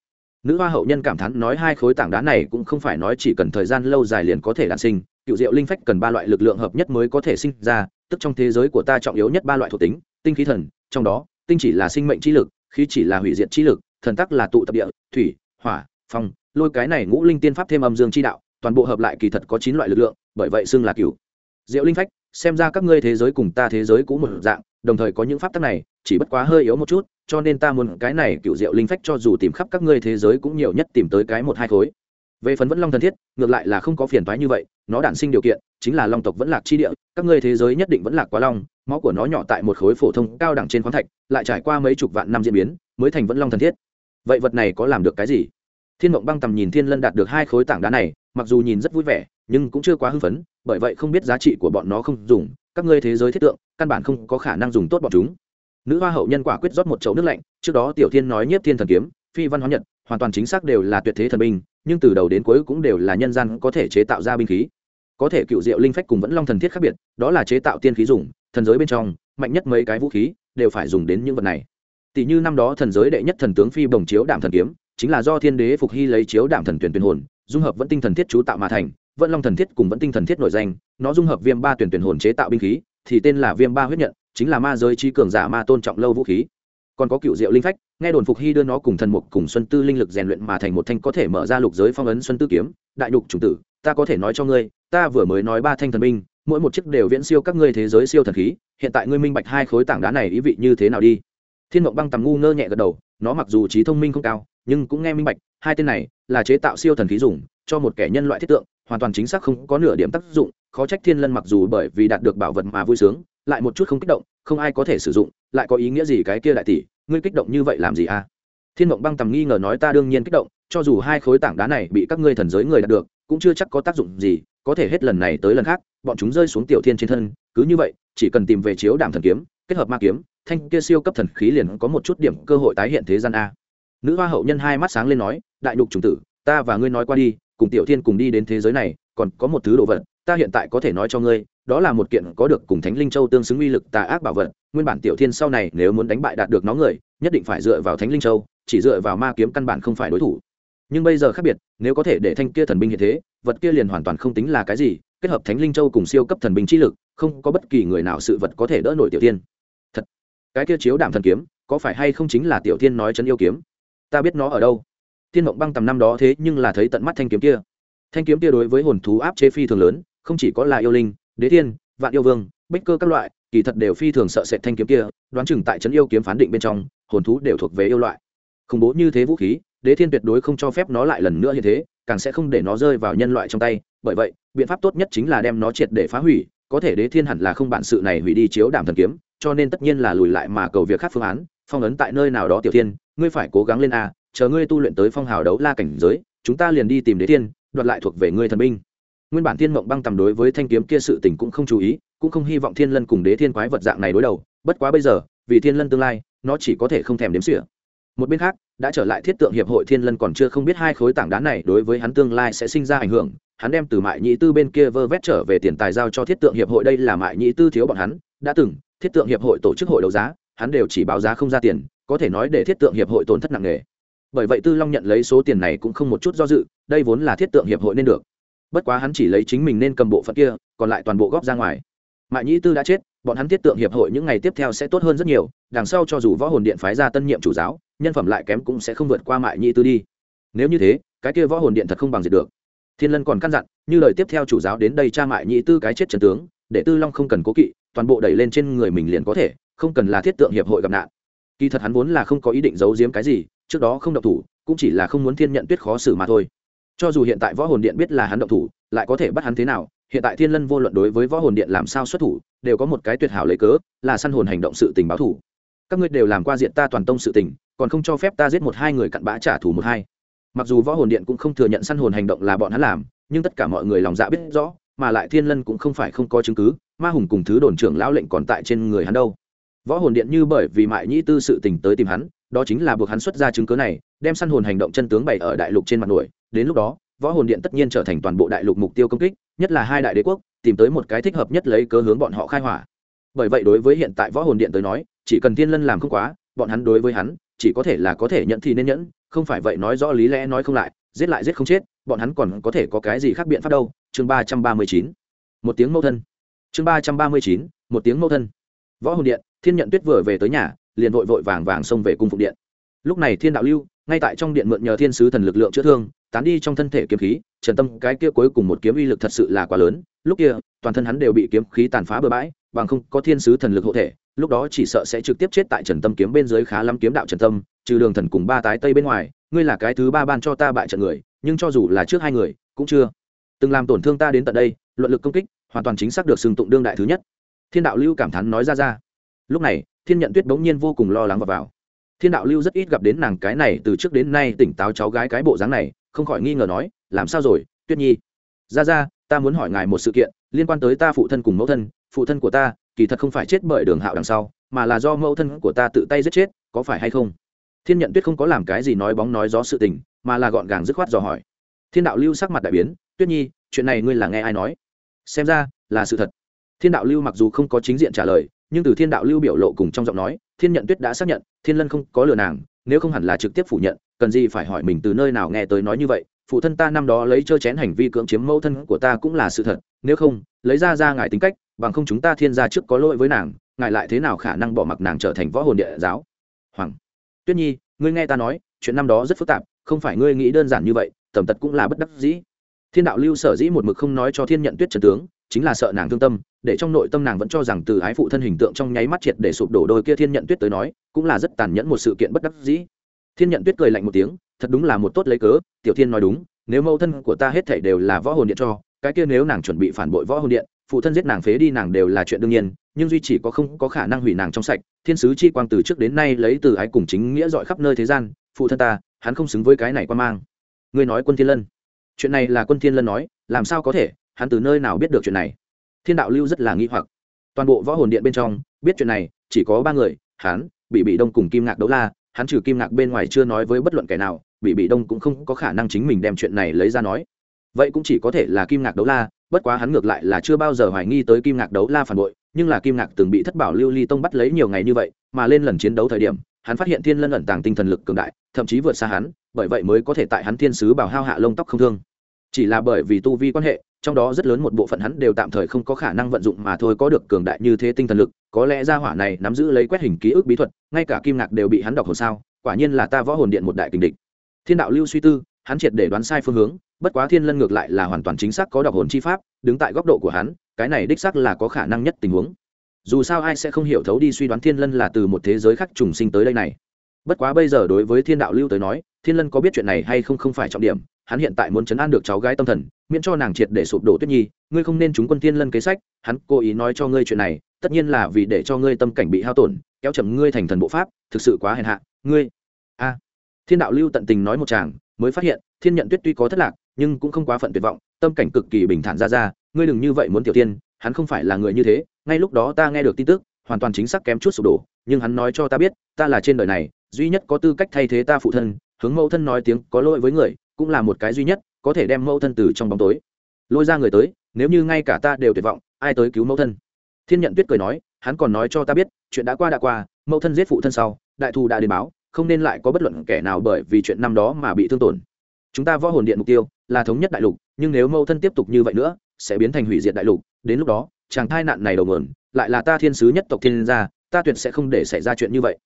nữ hoa hậu nhân cảm thán nói hai khối tảng đá này cũng không phải nói chỉ cần thời gian lâu dài liền có thể đản sinh, cựu diệu linh phách cần ba loại lực lượng hợp nhất mới có thể sinh ra, tức trong thế giới của ta trọng yếu nhất ba loại thuộc tính, tinh khí thần, trong đó, tinh chỉ là sinh mệnh trí lực, khí chỉ là hủy diệt trí lực, thần tắc là tụ tập địa, thủy, hỏa, phong, lôi cái này ngũ linh tiên pháp thêm âm dương chi đạo, toàn bộ hợp lại kỳ thật có chín loại lực lượng, bởi vậy xưng là cựu diệu linh phách. Xem ra các ngươi thế giới cùng ta thế giới cũng một dạng, đồng thời có những pháp tắc này, chỉ bất quá hơi yếu một chút cho nên ta muốn cái này cựu diệu linh phách cho dù tìm khắp các ngươi thế giới cũng nhiều nhất tìm tới cái một hai khối. Về phần vẫn long thần thiết, ngược lại là không có phiền toái như vậy, nó đản sinh điều kiện, chính là long tộc vẫn lạc chi địa, các ngươi thế giới nhất định vẫn lạc quá long, máu của nó nhỏ tại một khối phổ thông cao đẳng trên khoáng thạch, lại trải qua mấy chục vạn năm diễn biến, mới thành vẫn long thần thiết. Vậy vật này có làm được cái gì? Thiên mộng băng tầm nhìn thiên lân đạt được hai khối tảng đá này, mặc dù nhìn rất vui vẻ, nhưng cũng chưa quá hưng phấn, bởi vậy không biết giá trị của bọn nó không dùng, các ngươi thế giới thiết tượng, căn bản không có khả năng dùng tốt bọn chúng nữ hoa hậu nhân quả quyết rót một chậu nước lạnh, trước đó tiểu thiên nói nhiếp thiên thần kiếm, phi văn hóa nhật, hoàn toàn chính xác đều là tuyệt thế thần binh, nhưng từ đầu đến cuối cũng đều là nhân gian có thể chế tạo ra binh khí. Có thể cựu diệu linh phách cùng vẫn long thần thiết khác biệt, đó là chế tạo tiên khí dùng, thần giới bên trong, mạnh nhất mấy cái vũ khí, đều phải dùng đến những vật này. Tỷ như năm đó thần giới đệ nhất thần tướng phi bồng chiếu đảm thần kiếm, chính là do thiên đế phục hy lấy chiếu đảm thần tuyển tuyển hồn, dung hợp vẫn tinh thần thiết chú tạo mà thành, vẫn long thần thiết cùng vẫn tinh thần thiết nổi danh, nó dung hợp viêm ba tuyển tuyển hồn chế tạo binh khí, thì tên là viêm ba huyết nhận chính là ma giới trí cường giả ma tôn trọng lâu vũ khí. Còn có cựu diệu linh phách, nghe đồn phục hy đưa nó cùng thần mục cùng xuân tư linh lực rèn luyện mà thành một thanh có thể mở ra lục giới phong ấn xuân tư kiếm, đại nhục chủng tử, ta có thể nói cho ngươi, ta vừa mới nói ba thanh thần binh, mỗi một chiếc đều viễn siêu các ngươi thế giới siêu thần khí, hiện tại ngươi minh bạch hai khối tảng đá này ý vị như thế nào đi. Thiên mộng băng tầm ngu ngơ nhẹ gật đầu, nó mặc dù trí thông minh không cao, nhưng cũng nghe minh bạch, hai tên này là chế tạo siêu thần khí dùng, cho một kẻ nhân loại thiết tượng, hoàn toàn chính xác không có nửa điểm tác dụng, khó trách thiên lân mặc dù bởi vì đạt được bảo vật mà vui sướng lại một chút không kích động, không ai có thể sử dụng, lại có ý nghĩa gì cái kia đại tỷ, ngươi kích động như vậy làm gì a thiên mộng băng tầm nghi ngờ nói ta đương nhiên kích động, cho dù hai khối tảng đá này bị các ngươi thần giới người đạt được, cũng chưa chắc có tác dụng gì, có thể hết lần này tới lần khác, bọn chúng rơi xuống tiểu thiên trên thân, cứ như vậy, chỉ cần tìm về chiếu đảm thần kiếm, kết hợp ma kiếm, thanh kia siêu cấp thần khí liền có một chút điểm cơ hội tái hiện thế gian a. Nữ hoa hậu nhân hai mắt sáng lên nói, đại nhục trùng tử, ta và ngươi nói qua đi, cùng tiểu thiên cùng đi đến thế giới này, còn có một thứ đồ vật ta hiện tại có thể nói cho ngươi, đó là một kiện có được cùng thánh linh châu tương xứng uy lực tà ác bảo vật, nguyên bản tiểu thiên sau này nếu muốn đánh bại đạt được nó người, nhất định phải dựa vào thánh linh châu, chỉ dựa vào ma kiếm căn bản không phải đối thủ. Nhưng bây giờ khác biệt, nếu có thể để thanh kia thần binh hiện thế, vật kia liền hoàn toàn không tính là cái gì, kết hợp thánh linh châu cùng siêu cấp thần binh trí lực, không có bất kỳ người nào sự vật có thể đỡ nổi tiểu thiên. Thật, cái kia chiếu đảm thần kiếm, có phải hay không chính là tiểu thiên nói chân yêu kiếm? Ta biết nó ở đâu. Thiên mộng băng tầm năm đó thế nhưng là thấy tận mắt thanh kiếm kia. Thanh kiếm kia đối với hồn thú áp chế phi thường lớn không chỉ có là yêu linh, đế thiên, vạn yêu vương, bích cơ các loại, kỳ thật đều phi thường sợ sệt thanh kiếm kia, đoán chừng tại trấn yêu kiếm phán định bên trong, hồn thú đều thuộc về yêu loại. Khủng bố như thế vũ khí, đế thiên tuyệt đối không cho phép nó lại lần nữa như thế, càng sẽ không để nó rơi vào nhân loại trong tay. Bởi vậy, biện pháp tốt nhất chính là đem nó triệt để phá hủy, có thể đế thiên hẳn là không bản sự này hủy đi chiếu đảm thần kiếm, cho nên tất nhiên là lùi lại mà cầu việc khác phương án, phong ấn tại nơi nào đó tiểu thiên, ngươi phải cố gắng lên a, chờ ngươi tu luyện tới phong hào đấu la cảnh giới, chúng ta liền đi tìm đế thiên, đoạt lại thuộc về ngươi thần binh nguyên bản thiên mộng băng tầm đối với thanh kiếm kia sự tình cũng không chú ý, cũng không hy vọng thiên lân cùng đế thiên quái vật dạng này đối đầu, bất quá bây giờ, vì thiên lân tương lai, nó chỉ có thể không thèm đếm xỉa. Một bên khác, đã trở lại thiết tượng hiệp hội thiên lân còn chưa không biết hai khối tảng đá này đối với hắn tương lai sẽ sinh ra ảnh hưởng, hắn đem từ mại nhĩ tư bên kia vơ vét trở về tiền tài giao cho thiết tượng hiệp hội, đây là mại nhĩ tư thiếu bọn hắn, đã từng, thiết tượng hiệp hội tổ chức hội đấu giá, hắn đều chỉ báo giá không ra tiền, có thể nói để thiết tượng hiệp hội tổn thất nặng nề. Bởi vậy tư long nhận lấy số tiền này cũng không một chút do dự, đây vốn là thiết tượng hiệp hội nên được bất quá hắn chỉ lấy chính mình nên cầm bộ phận kia, còn lại toàn bộ góp ra ngoài. Mại nhĩ tư đã chết, bọn hắn thiết tượng hiệp hội những ngày tiếp theo sẽ tốt hơn rất nhiều, đằng sau cho dù võ hồn điện phái ra tân nhiệm chủ giáo, nhân phẩm lại kém cũng sẽ không vượt qua mại nhĩ tư đi. Nếu như thế, cái kia võ hồn điện thật không bằng diệt được. Thiên lân còn căn dặn, như lời tiếp theo chủ giáo đến đây cha mại nhĩ tư cái chết trần tướng, để tư long không cần cố kỵ, toàn bộ đẩy lên trên người mình liền có thể, không cần là thiết tượng hiệp hội gặp nạn. Kỳ thật hắn vốn là không có ý định giấu giếm cái gì, trước đó không độc thủ, cũng chỉ là không muốn thiên nhận tuyết khó xử mà thôi cho dù hiện tại võ hồn điện biết là hắn động thủ, lại có thể bắt hắn thế nào? Hiện tại thiên lân vô luận đối với võ hồn điện làm sao xuất thủ, đều có một cái tuyệt hảo lấy cớ, là săn hồn hành động sự tình báo thủ các ngươi đều làm qua diện ta toàn tông sự tình, còn không cho phép ta giết một hai người cặn bã trả thù một hai. Mặc dù võ hồn điện cũng không thừa nhận săn hồn hành động là bọn hắn làm, nhưng tất cả mọi người lòng dạ biết rõ, mà lại thiên lân cũng không phải không có chứng cứ, ma hùng cùng thứ đồn trưởng lão lệnh còn tại trên người hắn đâu. Võ hồn điện như bởi vì mại nhĩ tư sự tình tới tìm hắn, đó chính là buộc hắn xuất ra chứng cứ này, đem săn hồn hành động chân tướng bày ở đại lục trên mặt nổi đến lúc đó, võ hồn điện tất nhiên trở thành toàn bộ đại lục mục tiêu công kích, nhất là hai đại đế quốc, tìm tới một cái thích hợp nhất lấy cớ hướng bọn họ khai hỏa. Bởi vậy đối với hiện tại võ hồn điện tới nói, chỉ cần thiên lân làm không quá, bọn hắn đối với hắn, chỉ có thể là có thể nhận thì nên nhẫn, không phải vậy nói rõ lý lẽ nói không lại, giết lại giết không chết, bọn hắn còn có thể có cái gì khác biện pháp đâu? Chương ba trăm ba mươi chín. Một tiếng mâu thân. Chương ba trăm ba mươi chín, một tiếng mâu thân. Võ hồn điện, thiên nhận tuyết vừa về tới nhà, liền vội vội vàng vàng xông về cung phục điện. Lúc này thiên đạo lưu ngay tại trong điện mượn nhờ thiên sứ thần lực lượng chữa thương, tán đi trong thân thể kiếm khí, trần tâm cái kia cuối cùng một kiếm uy lực thật sự là quá lớn. Lúc kia, toàn thân hắn đều bị kiếm khí tàn phá bừa bãi, bằng không có thiên sứ thần lực hộ thể, lúc đó chỉ sợ sẽ trực tiếp chết tại trần tâm kiếm bên dưới khá lắm kiếm đạo trần tâm, trừ đường thần cùng ba tái tây bên ngoài, ngươi là cái thứ ba ban cho ta bại trận người, nhưng cho dù là trước hai người, cũng chưa. Từng làm tổn thương ta đến tận đây, luận lực công kích, hoàn toàn chính xác được xưng tụng đương đại thứ nhất. Thiên đạo lưu cảm thán nói ra ra. Lúc này, thiên nhận tuyết bỗng nhiên vô cùng lo lắng và vào thiên đạo lưu rất ít gặp đến nàng cái này, từ trước đến nay tỉnh táo cháu gái cái bộ dáng này, không khỏi nghi ngờ nói, làm sao rồi, tuyết nhi? Ra ra, ta muốn hỏi ngài một sự kiện, liên quan tới ta phụ thân cùng mẫu thân. Phụ thân của ta, kỳ thật không phải chết bởi đường hạo đằng sau, mà là do mẫu thân của ta tự tay giết chết, có phải hay không? Thiên nhận tuyết không có làm cái gì nói bóng nói gió sự tình, mà là gọn gàng dứt khoát dò hỏi. Thiên đạo lưu sắc mặt đại biến, tuyết nhi, chuyện này ngươi là nghe ai nói? Xem ra là sự thật. Thiên đạo lưu mặc dù không có chính diện trả lời nhưng từ thiên đạo lưu biểu lộ cùng trong giọng nói, thiên nhận tuyết đã xác nhận, thiên lân không có lừa nàng, nếu không hẳn là trực tiếp phủ nhận, cần gì phải hỏi mình từ nơi nào nghe tới nói như vậy, phụ thân ta năm đó lấy trơ chén hành vi cưỡng chiếm mẫu thân của ta cũng là sự thật, nếu không, lấy ra ra ngài tính cách, bằng không chúng ta thiên gia trước có lỗi với nàng, ngài lại thế nào khả năng bỏ mặc nàng trở thành võ hồn địa giáo? Hoàng. Tuyết nhi, ngươi nghe ta nói, chuyện năm đó rất phức tạp, không phải ngươi nghĩ đơn giản như vậy, tầm tật cũng là bất đắc dĩ. Thiên đạo lưu sở dĩ một mực không nói cho thiên nhận tuyết trần tướng chính là sợ nàng thương tâm, để trong nội tâm nàng vẫn cho rằng từ ái phụ thân hình tượng trong nháy mắt triệt để sụp đổ đôi kia thiên nhận tuyết tới nói, cũng là rất tàn nhẫn một sự kiện bất đắc dĩ. Thiên nhận tuyết cười lạnh một tiếng, thật đúng là một tốt lấy cớ, tiểu thiên nói đúng, nếu mẫu thân của ta hết thảy đều là võ hồn điện cho, cái kia nếu nàng chuẩn bị phản bội võ hồn điện, phụ thân giết nàng phế đi nàng đều là chuyện đương nhiên, nhưng duy chỉ có không có khả năng hủy nàng trong sạch, thiên sứ chi quang từ trước đến nay lấy từ ái cùng chính nghĩa dọi khắp nơi thế gian, phụ thân ta, hắn không xứng với cái này quan mang. Ngươi nói quân thiên lân. Chuyện này là quân thiên lân nói, làm sao có thể? Hắn từ nơi nào biết được chuyện này? Thiên đạo lưu rất là nghi hoặc. Toàn bộ võ hồn điện bên trong, biết chuyện này, chỉ có ba người, hắn bị bị đông cùng kim ngạc đấu la. Hắn trừ kim ngạc bên ngoài chưa nói với bất luận kẻ nào bị bị đông cũng không có khả năng chính mình đem chuyện này lấy ra nói. Vậy cũng chỉ có thể là kim ngạc đấu la, bất quá hắn ngược lại là chưa bao giờ hoài nghi tới kim ngạc đấu la phản bội, nhưng là kim ngạc từng bị thất bảo lưu ly tông bắt lấy nhiều ngày như vậy, mà lên lần chiến đấu thời điểm, hắn phát hiện thiên lân ẩn tàng tinh thần lực cường đại, thậm chí vượt xa hắn, bởi vậy mới có thể tại hắn thiên sứ bảo hao hạ lông tóc không thương. Chỉ là bởi vì tu vi quan hệ trong đó rất lớn một bộ phận hắn đều tạm thời không có khả năng vận dụng mà thôi, có được cường đại như thế tinh thần lực, có lẽ gia hỏa này nắm giữ lấy quét hình ký ức bí thuật, ngay cả kim ngạc đều bị hắn đọc hồn sao, quả nhiên là ta võ hồn điện một đại kình địch. Thiên đạo lưu suy tư, hắn triệt để đoán sai phương hướng, bất quá thiên lân ngược lại là hoàn toàn chính xác có đọc hồn chi pháp, đứng tại góc độ của hắn, cái này đích xác là có khả năng nhất tình huống. Dù sao ai sẽ không hiểu thấu đi suy đoán thiên lân là từ một thế giới khác trùng sinh tới đây này bất quá bây giờ đối với thiên đạo lưu tới nói, thiên lân có biết chuyện này hay không không phải trọng điểm, hắn hiện tại muốn chấn an được cháu gái tâm thần, miễn cho nàng triệt để sụp đổ tuyết nhi, ngươi không nên trúng quân thiên lân kế sách, hắn cố ý nói cho ngươi chuyện này, tất nhiên là vì để cho ngươi tâm cảnh bị hao tổn, kéo chậm ngươi thành thần bộ pháp, thực sự quá hèn hạ, ngươi. A. Thiên đạo lưu tận tình nói một chàng, mới phát hiện, thiên nhận tuyết tuy có thất lạc, nhưng cũng không quá phận tuyệt vọng, tâm cảnh cực kỳ bình thản ra ra, ngươi đừng như vậy muốn tiểu tiên, hắn không phải là người như thế, ngay lúc đó ta nghe được tin tức, hoàn toàn chính xác kém chút sụp đổ, nhưng hắn nói cho ta biết, ta là trên đời này duy nhất có tư cách thay thế ta phụ thân, hướng mẫu thân nói tiếng có lỗi với người, cũng là một cái duy nhất có thể đem mẫu thân từ trong bóng tối. Lôi ra người tới, nếu như ngay cả ta đều tuyệt vọng, ai tới cứu mẫu thân? Thiên nhận tuyết cười nói, hắn còn nói cho ta biết, chuyện đã qua đã qua, mẫu thân giết phụ thân sau, đại thù đã đến báo, không nên lại có bất luận kẻ nào bởi vì chuyện năm đó mà bị thương tổn. Chúng ta võ hồn điện mục tiêu là thống nhất đại lục, nhưng nếu mẫu thân tiếp tục như vậy nữa, sẽ biến thành hủy diệt đại lục. Đến lúc đó, chàng thai nạn này đầu nguồn, lại là ta thiên sứ nhất tộc thiên gia, ta tuyệt sẽ không để xảy ra chuyện như vậy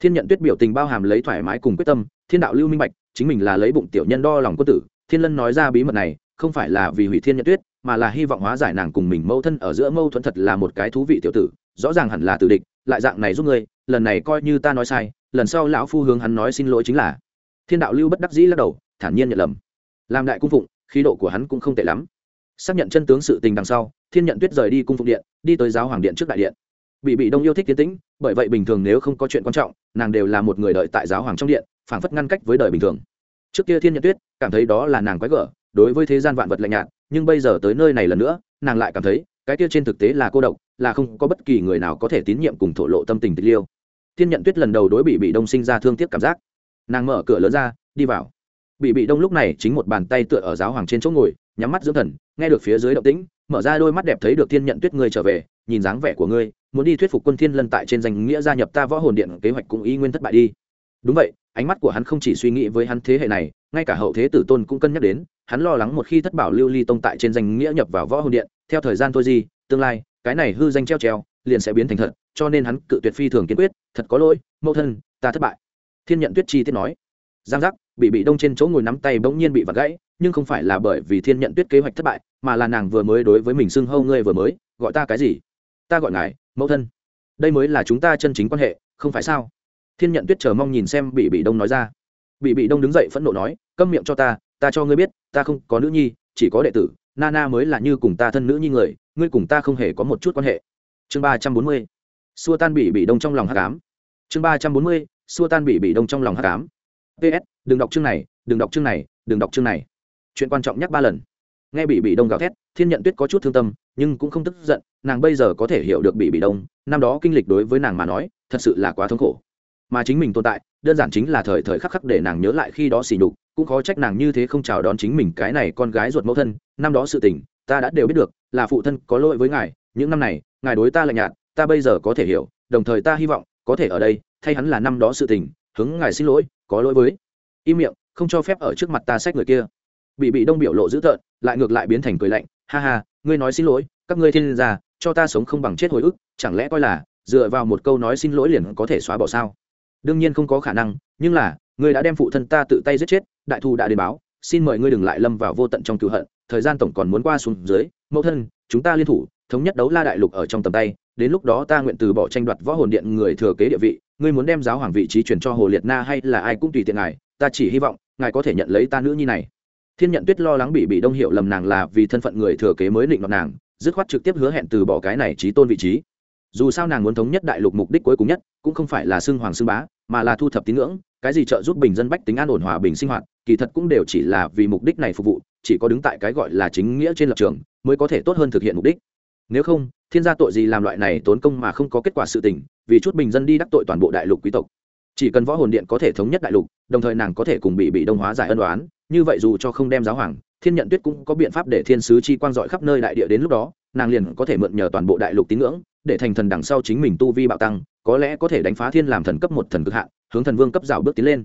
thiên nhận tuyết biểu tình bao hàm lấy thoải mái cùng quyết tâm, thiên đạo lưu minh bạch, chính mình là lấy bụng tiểu nhân đo lòng quân tử. Thiên lân nói ra bí mật này, không phải là vì hủy thiên nhận tuyết, mà là hy vọng hóa giải nàng cùng mình mâu thân ở giữa mâu thuẫn thật là một cái thú vị tiểu tử, rõ ràng hẳn là tử địch, lại dạng này giúp ngươi, lần này coi như ta nói sai, lần sau lão phu hướng hắn nói xin lỗi chính là. Thiên đạo lưu bất đắc dĩ lắc đầu, thản nhiên nhận lầm. Làm đại cung phụng, khí độ của hắn cũng không tệ lắm. Xác nhận chân tướng sự tình đằng sau, thiên nhận tuyết rời đi cung phụng điện, đi tới giáo hoàng điện trước đại điện bị bị đông yêu thích tiến tĩnh, bởi vậy bình thường nếu không có chuyện quan trọng, nàng đều là một người đợi tại giáo hoàng trong điện, phảng phất ngăn cách với đời bình thường. Trước kia thiên nhận tuyết, cảm thấy đó là nàng quái gở, đối với thế gian vạn vật lạnh nhạt, nhưng bây giờ tới nơi này lần nữa, nàng lại cảm thấy, cái kia trên thực tế là cô độc, là không có bất kỳ người nào có thể tín nhiệm cùng thổ lộ tâm tình tịch liêu. Thiên nhận tuyết lần đầu đối bị bị đông sinh ra thương tiếc cảm giác. Nàng mở cửa lớn ra, đi vào. Bị bị đông lúc này chính một bàn tay tựa ở giáo hoàng trên chỗ ngồi, nhắm mắt dưỡng thần, nghe được phía dưới động tĩnh, mở ra đôi mắt đẹp thấy được thiên nhận tuyết ngươi trở về, nhìn dáng vẻ của ngươi muốn đi thuyết phục quân thiên lân tại trên danh nghĩa gia nhập ta võ hồn điện kế hoạch cũng y nguyên thất bại đi. Đúng vậy, ánh mắt của hắn không chỉ suy nghĩ với hắn thế hệ này, ngay cả hậu thế tử tôn cũng cân nhắc đến, hắn lo lắng một khi thất bảo lưu ly tông tại trên danh nghĩa nhập vào võ hồn điện, theo thời gian thôi gì, tương lai, cái này hư danh treo treo, liền sẽ biến thành thật, cho nên hắn cự tuyệt phi thường kiên quyết, thật có lỗi, mẫu thân, ta thất bại. Thiên nhận tuyết chi tiết nói. Giang giác, bị bị đông trên chỗ ngồi nắm tay bỗng nhiên bị vặt gãy, nhưng không phải là bởi vì thiên nhận tuyết kế hoạch thất bại, mà là nàng vừa mới đối với mình xưng hâu ngươi vừa mới, gọi ta cái gì? Ta gọi ngài mẫu thân. Đây mới là chúng ta chân chính quan hệ, không phải sao? Thiên nhận tuyết chờ mong nhìn xem bị bị đông nói ra. Bị bị đông đứng dậy phẫn nộ nói, câm miệng cho ta ta cho ngươi biết, ta không có nữ nhi, chỉ có đệ tử. Nana mới là như cùng ta thân nữ nhi người, ngươi cùng ta không hề có một chút quan hệ. Chương ba trăm bốn mươi. Xua tan bị bị đông trong lòng hát cám chương ba trăm bốn mươi, xua tan bị bị đông trong lòng hát cám ps đừng đọc chương này, đừng đọc chương này, đừng đọc chương này. Chuyện quan trọng nhắc ba lần. Nghe bị bị đông gào thét, thiên nhận tuyết có chút thương tâm, nhưng cũng không tức giận nàng bây giờ có thể hiểu được bị bị đông, năm đó kinh lịch đối với nàng mà nói, thật sự là quá thống khổ. Mà chính mình tồn tại, đơn giản chính là thời thời khắc khắc để nàng nhớ lại khi đó xỉ nhục, cũng khó trách nàng như thế không chào đón chính mình cái này con gái ruột mẫu thân, năm đó sự tình, ta đã đều biết được, là phụ thân có lỗi với ngài, những năm này, ngài đối ta lạnh nhạt, ta bây giờ có thể hiểu, đồng thời ta hy vọng, có thể ở đây, thay hắn là năm đó sự tình, hướng ngài xin lỗi, có lỗi với. Im miệng, không cho phép ở trước mặt ta sách người kia. Bị bị đông biểu lộ dữ tợn, lại ngược lại biến thành cười lạnh, ha ha, ngươi nói xin lỗi các ngươi thiên gia, cho ta sống không bằng chết hồi ức, chẳng lẽ coi là, dựa vào một câu nói xin lỗi liền có thể xóa bỏ sao? Đương nhiên không có khả năng, nhưng là, ngươi đã đem phụ thân ta tự tay giết chết, đại thù đã đến báo, xin mời ngươi đừng lại lâm vào vô tận trong cựu hận, thời gian tổng còn muốn qua xuống dưới, mẫu thân, chúng ta liên thủ, thống nhất đấu la đại lục ở trong tầm tay, đến lúc đó ta nguyện từ bỏ tranh đoạt võ hồn điện người thừa kế địa vị, ngươi muốn đem giáo hoàng vị trí truyền cho hồ liệt na hay là ai cũng tùy tiện ngài, ta chỉ hy vọng, ngài có thể nhận lấy ta nữ nhi này. Thiên nhận tuyết lo lắng bị bị đông hiệu lầm nàng là vì thân phận người thừa kế mới định đoạt nàng dứt khoát trực tiếp hứa hẹn từ bỏ cái này trí tôn vị trí. Dù sao nàng muốn thống nhất đại lục mục đích cuối cùng nhất, cũng không phải là xưng hoàng xưng bá, mà là thu thập tín ngưỡng, cái gì trợ giúp bình dân bách tính an ổn hòa bình sinh hoạt, kỳ thật cũng đều chỉ là vì mục đích này phục vụ, chỉ có đứng tại cái gọi là chính nghĩa trên lập trường mới có thể tốt hơn thực hiện mục đích. Nếu không, thiên gia tội gì làm loại này tốn công mà không có kết quả sự tình, vì chút bình dân đi đắc tội toàn bộ đại lục quý tộc. Chỉ cần võ hồn điện có thể thống nhất đại lục, đồng thời nàng có thể cùng bị bị đông hóa giải ân đoán như vậy dù cho không đem giáo hoàng thiên nhận tuyết cũng có biện pháp để thiên sứ chi quang dọi khắp nơi đại địa đến lúc đó, nàng liền có thể mượn nhờ toàn bộ đại lục tín ngưỡng, để thành thần đằng sau chính mình tu vi bạo tăng, có lẽ có thể đánh phá thiên làm thần cấp một thần cực hạn, hướng thần vương cấp rào bước tiến lên.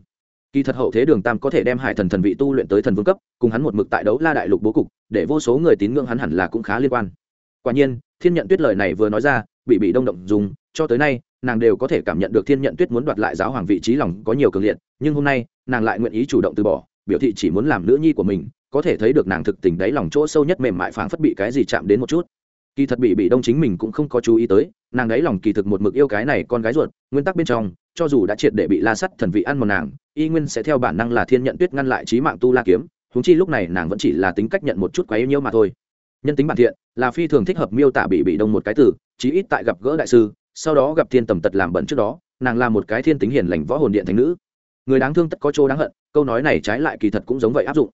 Kỳ thật hậu thế đường tam có thể đem hải thần thần vị tu luyện tới thần vương cấp, cùng hắn một mực tại đấu la đại lục bố cục, để vô số người tín ngưỡng hắn hẳn là cũng khá liên quan. Quả nhiên, thiên nhận tuyết lời này vừa nói ra, bị bị đông động dùng, cho tới nay, nàng đều có thể cảm nhận được thiên nhận tuyết muốn đoạt lại giáo hoàng vị trí lòng có nhiều cường liệt, nhưng hôm nay, nàng lại nguyện ý chủ động từ bỏ, biểu thị chỉ muốn làm nữ nhi của mình có thể thấy được nàng thực tình đáy lòng chỗ sâu nhất mềm mại phảng phất bị cái gì chạm đến một chút. Kỳ thật bị bị đông chính mình cũng không có chú ý tới, nàng đáy lòng kỳ thực một mực yêu cái này con gái ruột, nguyên tắc bên trong, cho dù đã triệt để bị la sắt thần vị ăn một nàng, y nguyên sẽ theo bản năng là thiên nhận tuyết ngăn lại trí mạng tu la kiếm húng chi lúc này nàng vẫn chỉ là tính cách nhận một chút quá yêu nhiêu mà thôi. Nhân tính bản thiện, là phi thường thích hợp miêu tả bị bị đông một cái từ, chí ít tại gặp gỡ đại sư, sau đó gặp thiên tầm tật làm bẩn trước đó, nàng là một cái thiên tính hiền lành võ hồn điện thành nữ. Người đáng thương tất có chỗ đáng hận, câu nói này trái lại kỳ thật cũng giống vậy áp dụng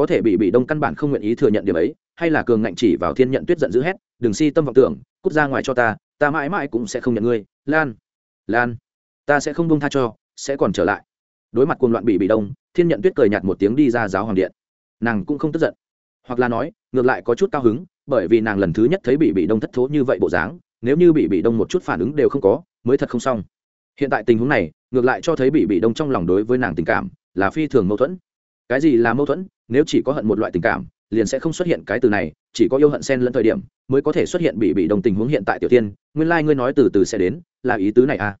có thể bị bị đông căn bản không nguyện ý thừa nhận điểm ấy, hay là cường ngạnh chỉ vào thiên nhận tuyết giận dữ hét, đừng si tâm vọng tưởng, cút ra ngoài cho ta ta mãi mãi cũng sẽ không nhận ngươi, lan lan, ta sẽ không bông tha cho, sẽ còn trở lại. Đối mặt cuồng loạn bị bị đông, thiên nhận tuyết cười nhạt một tiếng đi ra giáo hoàng điện. Nàng cũng không tức giận, hoặc là nói, ngược lại có chút cao hứng, bởi vì nàng lần thứ nhất thấy bị bị đông thất thố như vậy bộ dáng, nếu như bị bị đông một chút phản ứng đều không có, mới thật không xong. Hiện tại tình huống này, ngược lại cho thấy bị bị đông trong lòng đối với nàng tình cảm là phi thường mâu thuẫn. Cái gì là mâu thuẫn? Nếu chỉ có hận một loại tình cảm, liền sẽ không xuất hiện cái từ này, chỉ có yêu hận xen lẫn thời điểm mới có thể xuất hiện bị bị đông tình huống hiện tại tiểu tiên nguyên lai、like、ngươi nói từ từ sẽ đến, là ý tứ này à?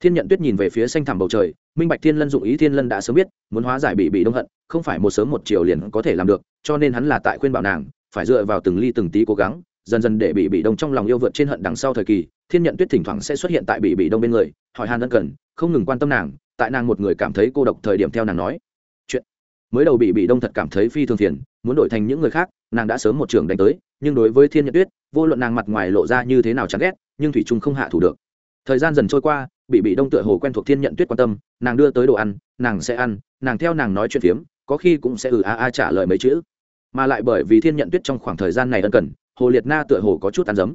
Thiên nhận tuyết nhìn về phía xanh thẳm bầu trời, minh bạch thiên lân dụng ý thiên lân đã sớm biết, muốn hóa giải bị bị đông hận, không phải một sớm một chiều liền có thể làm được, cho nên hắn là tại khuyên bảo nàng, phải dựa vào từng ly từng tí cố gắng, dần dần để bị bị đông trong lòng yêu vượt trên hận đằng sau thời kỳ, thiên nhận tuyết thỉnh thoảng sẽ xuất hiện tại bị bị đông bên người, hỏi han ân cần, không ngừng quan tâm nàng, tại nàng một người cảm thấy cô độc thời điểm theo nàng nói mới đầu bị bị đông thật cảm thấy phi thường phiền, muốn đổi thành những người khác, nàng đã sớm một trường đánh tới, nhưng đối với thiên nhật tuyết, vô luận nàng mặt ngoài lộ ra như thế nào chán ghét, nhưng thủy trung không hạ thủ được. Thời gian dần trôi qua, bị bị đông tựa hồ quen thuộc thiên nhận tuyết quan tâm, nàng đưa tới đồ ăn, nàng sẽ ăn, nàng theo nàng nói chuyện phiếm, có khi cũng sẽ ừ a a trả lời mấy chữ. Mà lại bởi vì thiên nhận tuyết trong khoảng thời gian này ân cần, hồ liệt na tựa hồ có chút ăn dấm.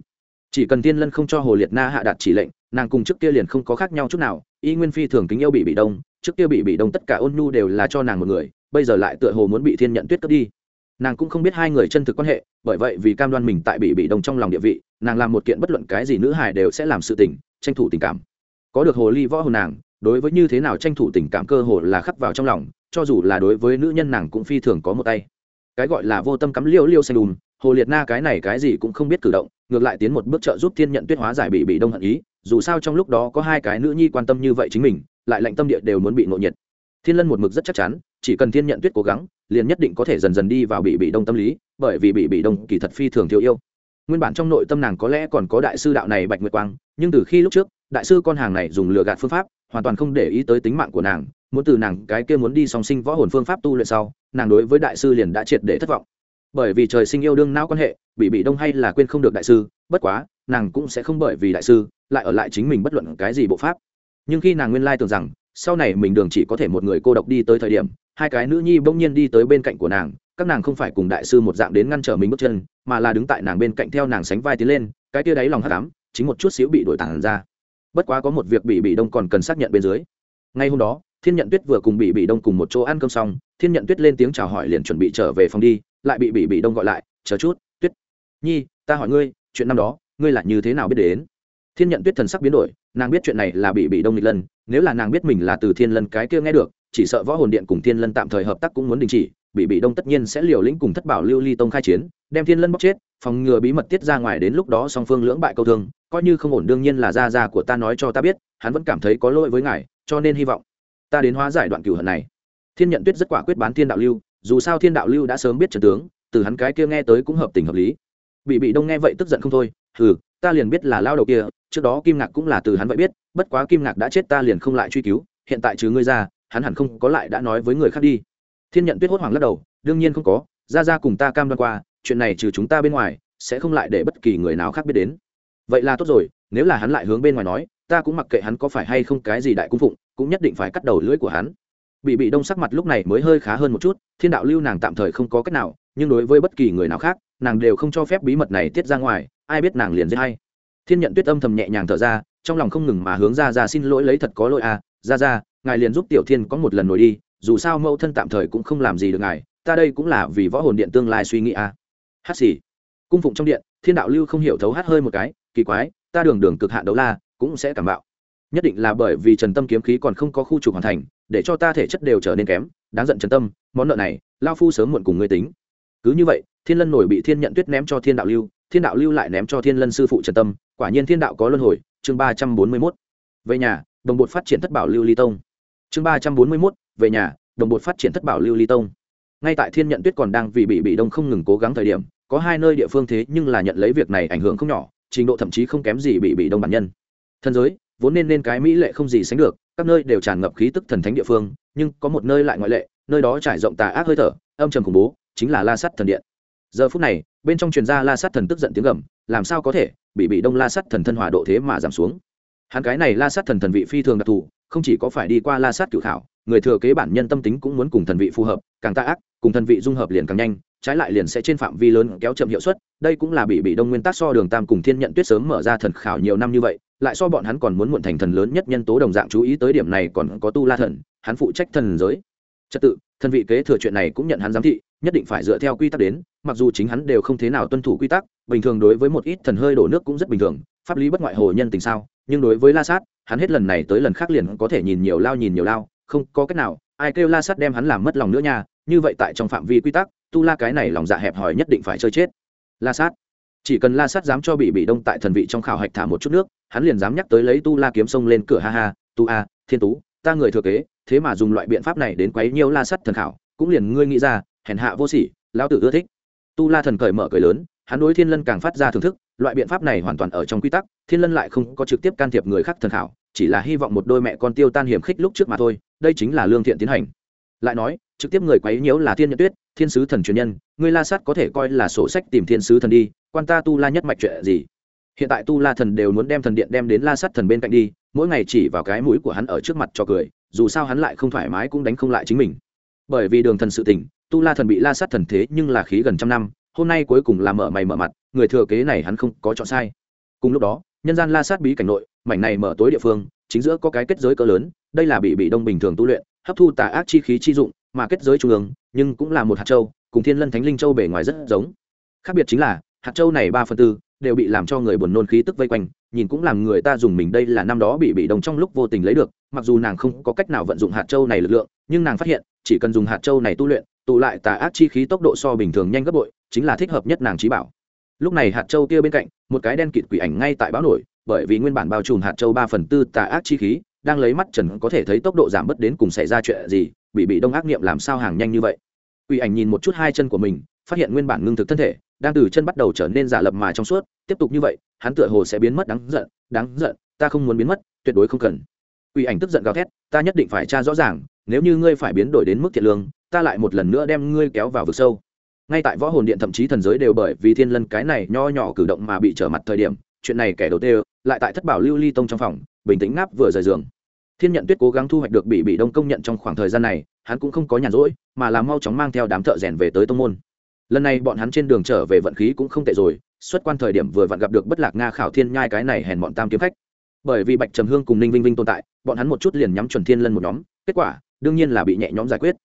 Chỉ cần tiên lân không cho hồ liệt na hạ đạt chỉ lệnh, nàng cùng trước kia liền không có khác nhau chút nào, y nguyên phi thường kính yêu bị bị đông, trước kia bị bị đông tất cả ôn nhu đều là cho nàng một người bây giờ lại tựa hồ muốn bị thiên nhận tuyết cướp đi. Nàng cũng không biết hai người chân thực quan hệ, bởi vậy vì cam đoan mình tại bị bị đông trong lòng địa vị, nàng làm một kiện bất luận cái gì nữ hài đều sẽ làm sự tình, tranh thủ tình cảm. Có được hồ ly võ hồn nàng, đối với như thế nào tranh thủ tình cảm cơ hồ là khắc vào trong lòng, cho dù là đối với nữ nhân nàng cũng phi thường có một tay. Cái gọi là vô tâm cắm liêu liêu xanh đùn hồ liệt na cái này cái gì cũng không biết cử động, ngược lại tiến một bước trợ giúp thiên nhận tuyết hóa giải bị bị đông hận ý, dù sao trong lúc đó có hai cái nữ nhi quan tâm như vậy chính mình, lại lạnh tâm địa đều muốn bị nội nhiệt. Thiên lân một mực rất chắc chắn chỉ cần thiên nhận tuyết cố gắng, liền nhất định có thể dần dần đi vào bị bị đông tâm lý, bởi vì bị bị đông kỳ thật phi thường thiếu yêu. Nguyên bản trong nội tâm nàng có lẽ còn có đại sư đạo này bạch nguyệt quang, nhưng từ khi lúc trước, đại sư con hàng này dùng lừa gạt phương pháp, hoàn toàn không để ý tới tính mạng của nàng, muốn từ nàng cái kia muốn đi song sinh võ hồn phương pháp tu luyện sau, nàng đối với đại sư liền đã triệt để thất vọng. Bởi vì trời sinh yêu đương não quan hệ, bị bị đông hay là quên không được đại sư, bất quá, nàng cũng sẽ không bởi vì đại sư, lại ở lại chính mình bất luận cái gì bộ pháp. Nhưng khi nàng nguyên lai tưởng rằng, sau này mình đường chỉ có thể một người cô độc đi tới thời điểm hai cái nữ nhi bỗng nhiên đi tới bên cạnh của nàng, các nàng không phải cùng đại sư một dạng đến ngăn trở mình bước chân, mà là đứng tại nàng bên cạnh theo nàng sánh vai tiến lên, cái tia đáy lòng hát ám, chính một chút xíu bị đổi tản ra. Bất quá có một việc bị bị đông còn cần xác nhận bên dưới. Ngay hôm đó, thiên nhận tuyết vừa cùng bị bị đông cùng một chỗ ăn cơm xong, thiên nhận tuyết lên tiếng chào hỏi liền chuẩn bị trở về phòng đi, lại bị bị bị đông gọi lại, chờ chút, tuyết, nhi, ta hỏi ngươi, chuyện năm đó, ngươi là như thế nào biết đến? Thiên nhận tuyết thần sắc biến đổi, nàng biết chuyện này là bị bị đông nghịch lân nếu là nàng biết mình là từ thiên lân cái kia nghe được chỉ sợ võ hồn điện cùng thiên lân tạm thời hợp tác cũng muốn đình chỉ, bị bị đông tất nhiên sẽ liều lĩnh cùng thất bảo lưu ly tông khai chiến, đem thiên lân bóc chết, phòng ngừa bí mật tiết ra ngoài đến lúc đó song phương lưỡng bại câu thương, coi như không ổn đương nhiên là gia gia của ta nói cho ta biết, hắn vẫn cảm thấy có lỗi với ngài, cho nên hy vọng ta đến hóa giải đoạn cửu hận này. Thiên nhận tuyết rất quả quyết bán thiên đạo lưu, dù sao thiên đạo lưu đã sớm biết trần tướng, từ hắn cái kia nghe tới cũng hợp tình hợp lý. Bị bị đông nghe vậy tức giận không thôi ừ ta liền biết là lao đầu kia, trước đó kim ngạc cũng là từ hắn vậy biết, bất quá kim ngạc đã chết ta liền không lại truy cứu, hiện tại trừ ngươi ra hắn hẳn không có lại đã nói với người khác đi. Thiên nhận tuyết hốt hoảng lắc đầu, đương nhiên không có, ra ra cùng ta cam đoan qua, chuyện này trừ chúng ta bên ngoài, sẽ không lại để bất kỳ người nào khác biết đến. Vậy là tốt rồi, nếu là hắn lại hướng bên ngoài nói, ta cũng mặc kệ hắn có phải hay không cái gì đại cung phụng, cũng nhất định phải cắt đầu lưỡi của hắn. Bị bị đông sắc mặt lúc này mới hơi khá hơn một chút, thiên đạo lưu nàng tạm thời không có cách nào, nhưng đối với bất kỳ người nào khác, nàng đều không cho phép bí mật này tiết ra ngoài, ai biết nàng liền giết hay. Thiên nhận tuyết âm thầm nhẹ nhàng thở ra, trong lòng không ngừng mà hướng ra ra xin lỗi lấy thật có lỗi à ra ra, ngài liền giúp tiểu thiên có một lần nổi đi, dù sao mẫu thân tạm thời cũng không làm gì được ngài, ta đây cũng là vì võ hồn điện tương lai suy nghĩ à. Hát xì. Cung phụng trong điện, thiên đạo lưu không hiểu thấu hát hơi một cái, kỳ quái, ta đường đường cực hạn đấu la, cũng sẽ cảm bạo. Nhất định là bởi vì trần tâm kiếm khí còn không có khu trục hoàn thành, để cho ta thể chất đều trở nên kém, đáng giận trần tâm, món nợ này, lao phu sớm muộn cùng ngươi tính. Cứ như vậy, thiên lân nổi bị thiên nhận tuyết ném cho thiên đạo lưu, thiên đạo lưu lại ném cho thiên lân sư phụ trần tâm, quả nhiên thiên đạo có luân hồi, chương ba trăm bốn mươi mốt. Về nhà đồng bột phát triển thất bảo lưu ly tông. Chương ba trăm bốn mươi mốt, về nhà, đồng bột phát triển thất bảo lưu ly tông. Ngay tại thiên nhận tuyết còn đang vì bị bị đông không ngừng cố gắng thời điểm, có hai nơi địa phương thế nhưng là nhận lấy việc này ảnh hưởng không nhỏ, trình độ thậm chí không kém gì bị bị đông bản nhân. Thần giới, vốn nên nên cái mỹ lệ không gì sánh được, các nơi đều tràn ngập khí tức thần thánh địa phương, nhưng có một nơi lại ngoại lệ, nơi đó trải rộng tà ác hơi thở, âm trầm khủng bố, chính là la sắt thần điện. Giờ phút này, bên trong truyền ra la sắt thần tức giận tiếng gầm, làm sao có thể, bị bị đông la sắt thần thân hòa độ thế mà giảm xuống? Hắn cái này la sát thần thần vị phi thường đặc thù, không chỉ có phải đi qua la sát cựu thảo người thừa kế bản nhân tâm tính cũng muốn cùng thần vị phù hợp, càng ta ác, cùng thần vị dung hợp liền càng nhanh, trái lại liền sẽ trên phạm vi lớn kéo chậm hiệu suất, đây cũng là bị bị đông nguyên tắc so đường tam cùng thiên nhận tuyết sớm mở ra thần khảo nhiều năm như vậy, lại so bọn hắn còn muốn muộn thành thần lớn nhất nhân tố đồng dạng chú ý tới điểm này còn có tu la thần, hắn phụ trách thần giới. Trật tự, thần vị kế thừa chuyện này cũng nhận hắn giám thị, nhất định phải dựa theo quy tắc đến, mặc dù chính hắn đều không thế nào tuân thủ quy tắc, bình thường đối với một ít thần hơi đổ nước cũng rất bình thường, pháp lý bất ngoại hồ nhân tình sao nhưng đối với la sát, hắn hết lần này tới lần khác liền có thể nhìn nhiều lao nhìn nhiều lao, không có cách nào, ai kêu la sát đem hắn làm mất lòng nữa nha, như vậy tại trong phạm vi quy tắc, tu la cái này lòng dạ hẹp hòi nhất định phải chơi chết. La sát, chỉ cần la sát dám cho bị bị đông tại thần vị trong khảo hạch thả một chút nước, hắn liền dám nhắc tới lấy tu la kiếm sông lên cửa ha ha, tu a, thiên tú, ta người thừa kế, thế mà dùng loại biện pháp này đến quấy nhiều la sắt thần khảo, cũng liền ngươi nghĩ ra, hèn hạ vô sỉ, lão tử ưa thích. Tu la thần cởi mở cười lớn, hắn đối thiên lân càng phát ra thưởng thức loại biện pháp này hoàn toàn ở trong quy tắc, thiên lân lại không có trực tiếp can thiệp người khác thần khảo, chỉ là hy vọng một đôi mẹ con tiêu tan hiểm khích lúc trước mà thôi, đây chính là lương thiện tiến hành. Lại nói, trực tiếp người quấy nhiễu là thiên nhật tuyết, thiên sứ thần truyền nhân ngươi la sát có thể coi là sổ sách tìm thiên sứ thần đi, quan ta tu la nhất mạch chuyện gì? Hiện tại tu la thần đều muốn đem thần điện đem đến la sát thần bên cạnh đi, mỗi ngày chỉ vào cái mũi của hắn ở trước mặt cho cười, dù sao hắn lại không thoải mái cũng đánh không lại chính mình. Bởi vì đường thần sự tỉnh tu la thần bị la sát thần thế nhưng là khí gần trăm năm, hôm nay cuối cùng là mở mày mở mặt người thừa kế này hắn không có chọn sai. Cùng lúc đó, nhân gian la sát bí cảnh nội, mảnh này mở tối địa phương, chính giữa có cái kết giới cỡ lớn, đây là bị bị đông bình thường tu luyện, hấp thu tà ác chi khí chi dụng, mà kết giới trung ương, nhưng cũng là một hạt châu, cùng thiên lân thánh linh châu bề ngoài rất giống. Khác biệt chính là, hạt châu này ba phần tư đều bị làm cho người buồn nôn khí tức vây quanh, nhìn cũng làm người ta dùng mình đây là năm đó bị bị đông trong lúc vô tình lấy được, mặc dù nàng không có cách nào vận dụng hạt châu này lực lượng, nhưng nàng phát hiện, chỉ cần dùng hạt châu này tu luyện, tụ lại tà ác chi khí tốc độ so bình thường nhanh gấp bội, chính là thích hợp nhất nàng trí bảo lúc này hạt châu kia bên cạnh, một cái đen kịt quỷ ảnh ngay tại báo nổi, bởi vì nguyên bản bao trùm hạt châu ba phần tư tà ác chi khí, đang lấy mắt trần có thể thấy tốc độ giảm bớt đến cùng xảy ra chuyện gì, bị bị đông ác niệm làm sao hàng nhanh như vậy. Quỷ ảnh nhìn một chút hai chân của mình, phát hiện nguyên bản ngưng thực thân thể, đang từ chân bắt đầu trở nên giả lập mà trong suốt, tiếp tục như vậy, hắn tựa hồ sẽ biến mất đáng giận đáng giận, ta không muốn biến mất, tuyệt đối không cần. Quỷ ảnh tức giận gào thét, ta nhất định phải tra rõ ràng, nếu như ngươi phải biến đổi đến mức thiệt lương, ta lại một lần nữa đem ngươi kéo vào vực sâu ngay tại võ hồn điện thậm chí thần giới đều bởi vì thiên lân cái này nho nhỏ cử động mà bị trở mặt thời điểm, chuyện này kẻ đầu tiên, lại tại thất bảo lưu ly tông trong phòng, bình tĩnh ngáp vừa rời giường. Thiên nhận tuyết cố gắng thu hoạch được bị bị đông công nhận trong khoảng thời gian này, hắn cũng không có nhàn rỗi, mà là mau chóng mang theo đám thợ rèn về tới tông môn. Lần này bọn hắn trên đường trở về vận khí cũng không tệ rồi, xuất quan thời điểm vừa vặn gặp được bất lạc nga khảo thiên nhai cái này hèn bọn tam kiếm khách. Bởi vì bạch trầm hương cùng ninh vinh vinh tồn tại, bọn hắn một chút liền nhắm chuẩn thiên lân một nhóm, kết quả, đương nhiên là bị nhẹ nhóm giải quyết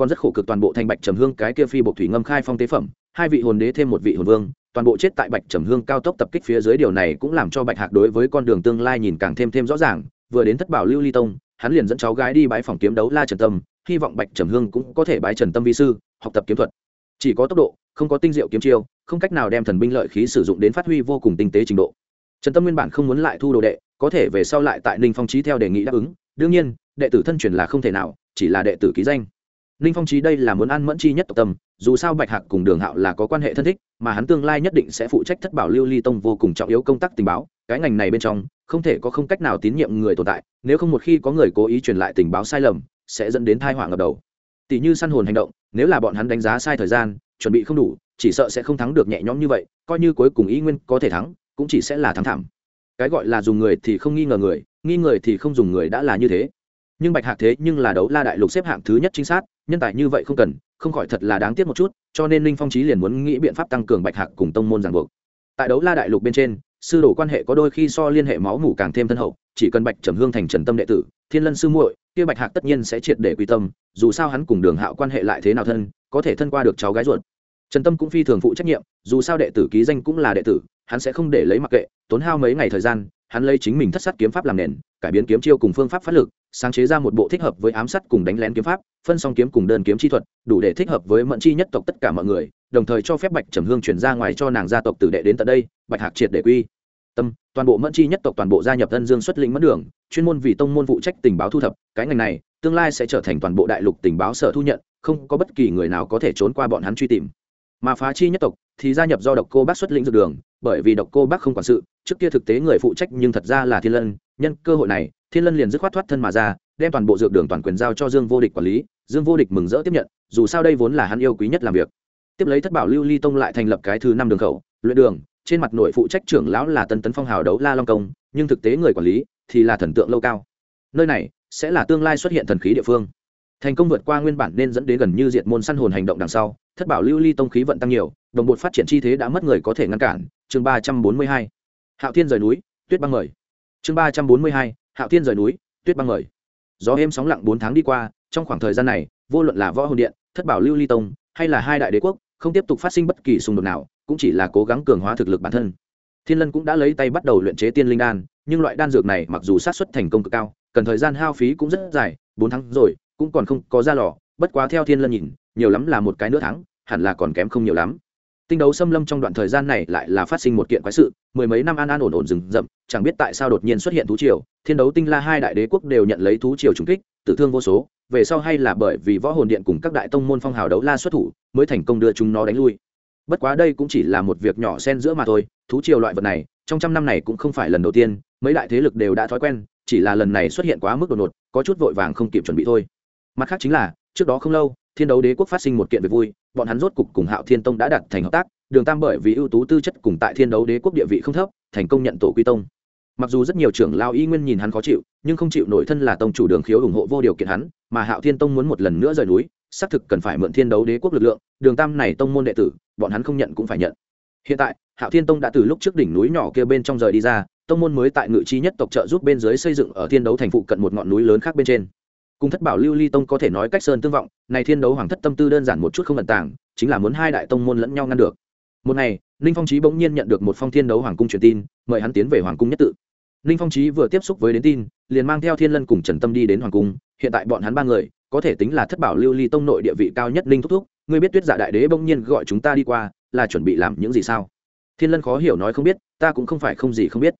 còn rất khổ cực toàn bộ thành bạch trầm hương, cái kia phi bộ thủy ngâm khai phong tế phẩm, hai vị hồn đế thêm một vị hồn vương, toàn bộ chết tại bạch trầm hương cao tốc tập kích phía dưới, điều này cũng làm cho bạch hạc đối với con đường tương lai nhìn càng thêm thêm rõ ràng, vừa đến thất bảo lưu ly tông, hắn liền dẫn cháu gái đi bãi phòng kiếm đấu la trần tâm, hy vọng bạch trầm hương cũng có thể bái trần tâm vi sư, học tập kiếm thuật. Chỉ có tốc độ, không có tinh diệu kiếm chiêu, không cách nào đem thần binh lợi khí sử dụng đến phát huy vô cùng tinh tế trình độ. Trần tâm nguyên bản không muốn lại thu đồ đệ, có thể về sau lại tại ninh phong trí theo đề nghị đáp ứng, đương nhiên, đệ tử thân truyền là không thể nào, chỉ là đệ tử ký danh ninh phong trí đây là muốn ăn mẫn chi nhất tộc tâm, dù sao bạch hạc cùng đường hạo là có quan hệ thân thích, mà hắn tương lai nhất định sẽ phụ trách thất bảo lưu ly tông vô cùng trọng yếu công tác tình báo, cái ngành này bên trong, không thể có không cách nào tín nhiệm người tồn tại, nếu không một khi có người cố ý truyền lại tình báo sai lầm, sẽ dẫn đến thai họa ngập đầu. Tỷ như săn hồn hành động, nếu là bọn hắn đánh giá sai thời gian, chuẩn bị không đủ, chỉ sợ sẽ không thắng được nhẹ nhõm như vậy, coi như cuối cùng ý nguyên có thể thắng, cũng chỉ sẽ là thắng thảm. Cái gọi là dùng người thì không nghi ngờ người, nghi người thì không dùng người đã là như thế nhưng bạch hạc thế nhưng là đấu la đại lục xếp hạng thứ nhất chính xác nhân tài như vậy không cần, không khỏi thật là đáng tiếc một chút, cho nên ninh phong trí liền muốn nghĩ biện pháp tăng cường bạch hạc cùng tông môn giảng buộc. Tại đấu la đại lục bên trên, sư đồ quan hệ có đôi khi so liên hệ máu mủ càng thêm thân hậu, chỉ cần bạch trầm hương thành trần tâm đệ tử, thiên lân sư muội, kia bạch hạc tất nhiên sẽ triệt để quy tâm, dù sao hắn cùng đường hạo quan hệ lại thế nào thân, có thể thân qua được cháu gái ruột. Trần tâm cũng phi thường phụ trách nhiệm, dù sao đệ tử ký danh cũng là đệ tử, hắn sẽ không để lấy mặc kệ, tốn hao mấy ngày thời gian hắn lấy chính mình thất sát kiếm pháp làm nền, cải biến kiếm chiêu cùng phương pháp phát lực, sáng chế ra một bộ thích hợp với ám sát cùng đánh lén kiếm pháp, phân song kiếm cùng đơn kiếm chi thuật, đủ để thích hợp với mẫn chi nhất tộc tất cả mọi người, đồng thời cho phép bạch trầm hương chuyển ra ngoài cho nàng gia tộc tử đệ đến tận đây, bạch hạc triệt để quy. Tâm, toàn bộ mẫn chi nhất tộc toàn bộ gia nhập Ân dương xuất lĩnh mất đường, chuyên môn vì tông môn phụ trách tình báo thu thập, cái ngành này, tương lai sẽ trở thành toàn bộ đại lục tình báo sở thu nhận, không có bất kỳ người nào có thể trốn qua bọn hắn truy tìm. Mà phá chi nhất tộc thì gia nhập do độc cô bác xuất lĩnh dược đường, bởi vì độc cô bác không quản sự trước kia thực tế người phụ trách nhưng thật ra là thiên lân, nhân cơ hội này, thiên lân liền dứt khoát thoát thân mà ra, đem toàn bộ dược đường toàn quyền giao cho dương vô địch quản lý, dương vô địch mừng rỡ tiếp nhận, dù sao đây vốn là hắn yêu quý nhất làm việc. Tiếp lấy thất bảo lưu ly tông lại thành lập cái thứ năm đường khẩu, luyện đường, trên mặt nội phụ trách trưởng lão là tân tấn phong hào đấu la long công, nhưng thực tế người quản lý thì là thần tượng lâu cao. Nơi này sẽ là tương lai xuất hiện thần khí địa phương. Thành công vượt qua nguyên bản nên dẫn đến gần như diệt môn săn hồn hành động đằng sau, thất bảo lưu ly tông khí vận tăng nhiều, đồng bộ phát triển chi thế đã mất người có thể ngăn cản. Chương ba trăm bốn mươi hai hạo thiên rời núi, tuyết băng mời. Chương ba trăm bốn mươi hai, hạo thiên rời núi, tuyết băng mời. Gió êm sóng lặng bốn tháng đi qua, trong khoảng thời gian này, vô luận là võ hồn điện, thất bảo lưu ly tông, hay là hai đại đế quốc, không tiếp tục phát sinh bất kỳ xung đột nào, cũng chỉ là cố gắng cường hóa thực lực bản thân. Thiên lân cũng đã lấy tay bắt đầu luyện chế tiên linh đan, nhưng loại đan dược này mặc dù sát xuất thành công cực cao, cần thời gian hao phí cũng rất dài, bốn tháng rồi, cũng còn không có ra lò, bất quá theo thiên lân nhìn, nhiều lắm là một cái nửa tháng, hẳn là còn kém không nhiều lắm tinh đấu xâm lâm trong đoạn thời gian này lại là phát sinh một kiện quái sự, mười mấy năm an an ổn ổn rừng rậm, chẳng biết tại sao đột nhiên xuất hiện thú triều, thiên đấu tinh la hai đại đế quốc đều nhận lấy thú triều trúng kích, tử thương vô số, về sau hay là bởi vì võ hồn điện cùng các đại tông môn phong hào đấu la xuất thủ, mới thành công đưa chúng nó đánh lui. Bất quá đây cũng chỉ là một việc nhỏ xen giữa mà thôi, thú triều loại vật này, trong trăm năm này cũng không phải lần đầu tiên, mấy đại thế lực đều đã thói quen, chỉ là lần này xuất hiện quá mức đột ngột, có chút vội vàng không kịp chuẩn bị thôi. Mặt khác chính là, trước đó không lâu, thiên đấu đế quốc phát sinh một kiện việc vui bọn hắn rốt cục cùng hạo thiên tông đã đạt thành hợp tác, đường tam bởi vì ưu tú tư chất cùng tại thiên đấu đế quốc địa vị không thấp, thành công nhận tổ quy tông. Mặc dù rất nhiều trưởng lao y nguyên nhìn hắn khó chịu, nhưng không chịu nổi thân là tông chủ đường khiếu ủng hộ vô điều kiện hắn, mà hạo thiên tông muốn một lần nữa rời núi, xác thực cần phải mượn thiên đấu đế quốc lực lượng, đường tam này tông môn đệ tử, bọn hắn không nhận cũng phải nhận. Hiện tại, hạo thiên tông đã từ lúc trước đỉnh núi nhỏ kia bên trong rời đi ra, tông môn mới tại ngự chi nhất tộc trợ giúp bên dưới xây dựng ở thiên đấu thành phụ cận một ngọn núi lớn khác bên trên cùng thất bảo lưu ly tông có thể nói cách sơn tương vọng, này thiên đấu hoàng thất tâm tư đơn giản một chút không vận tàng, chính là muốn hai đại tông môn lẫn nhau ngăn được. Một ngày, ninh phong trí bỗng nhiên nhận được một phong thiên đấu hoàng cung truyền tin, mời hắn tiến về hoàng cung nhất tự. Ninh phong trí vừa tiếp xúc với đến tin, liền mang theo thiên lân cùng trần tâm đi đến hoàng cung, hiện tại bọn hắn ba người, có thể tính là thất bảo lưu ly tông nội địa vị cao nhất ninh thúc thúc, ngươi biết tuyết dạ đại đế bỗng nhiên gọi chúng ta đi qua, là chuẩn bị làm những gì sao? Thiên lân khó hiểu nói không biết, ta cũng không phải không gì không biết.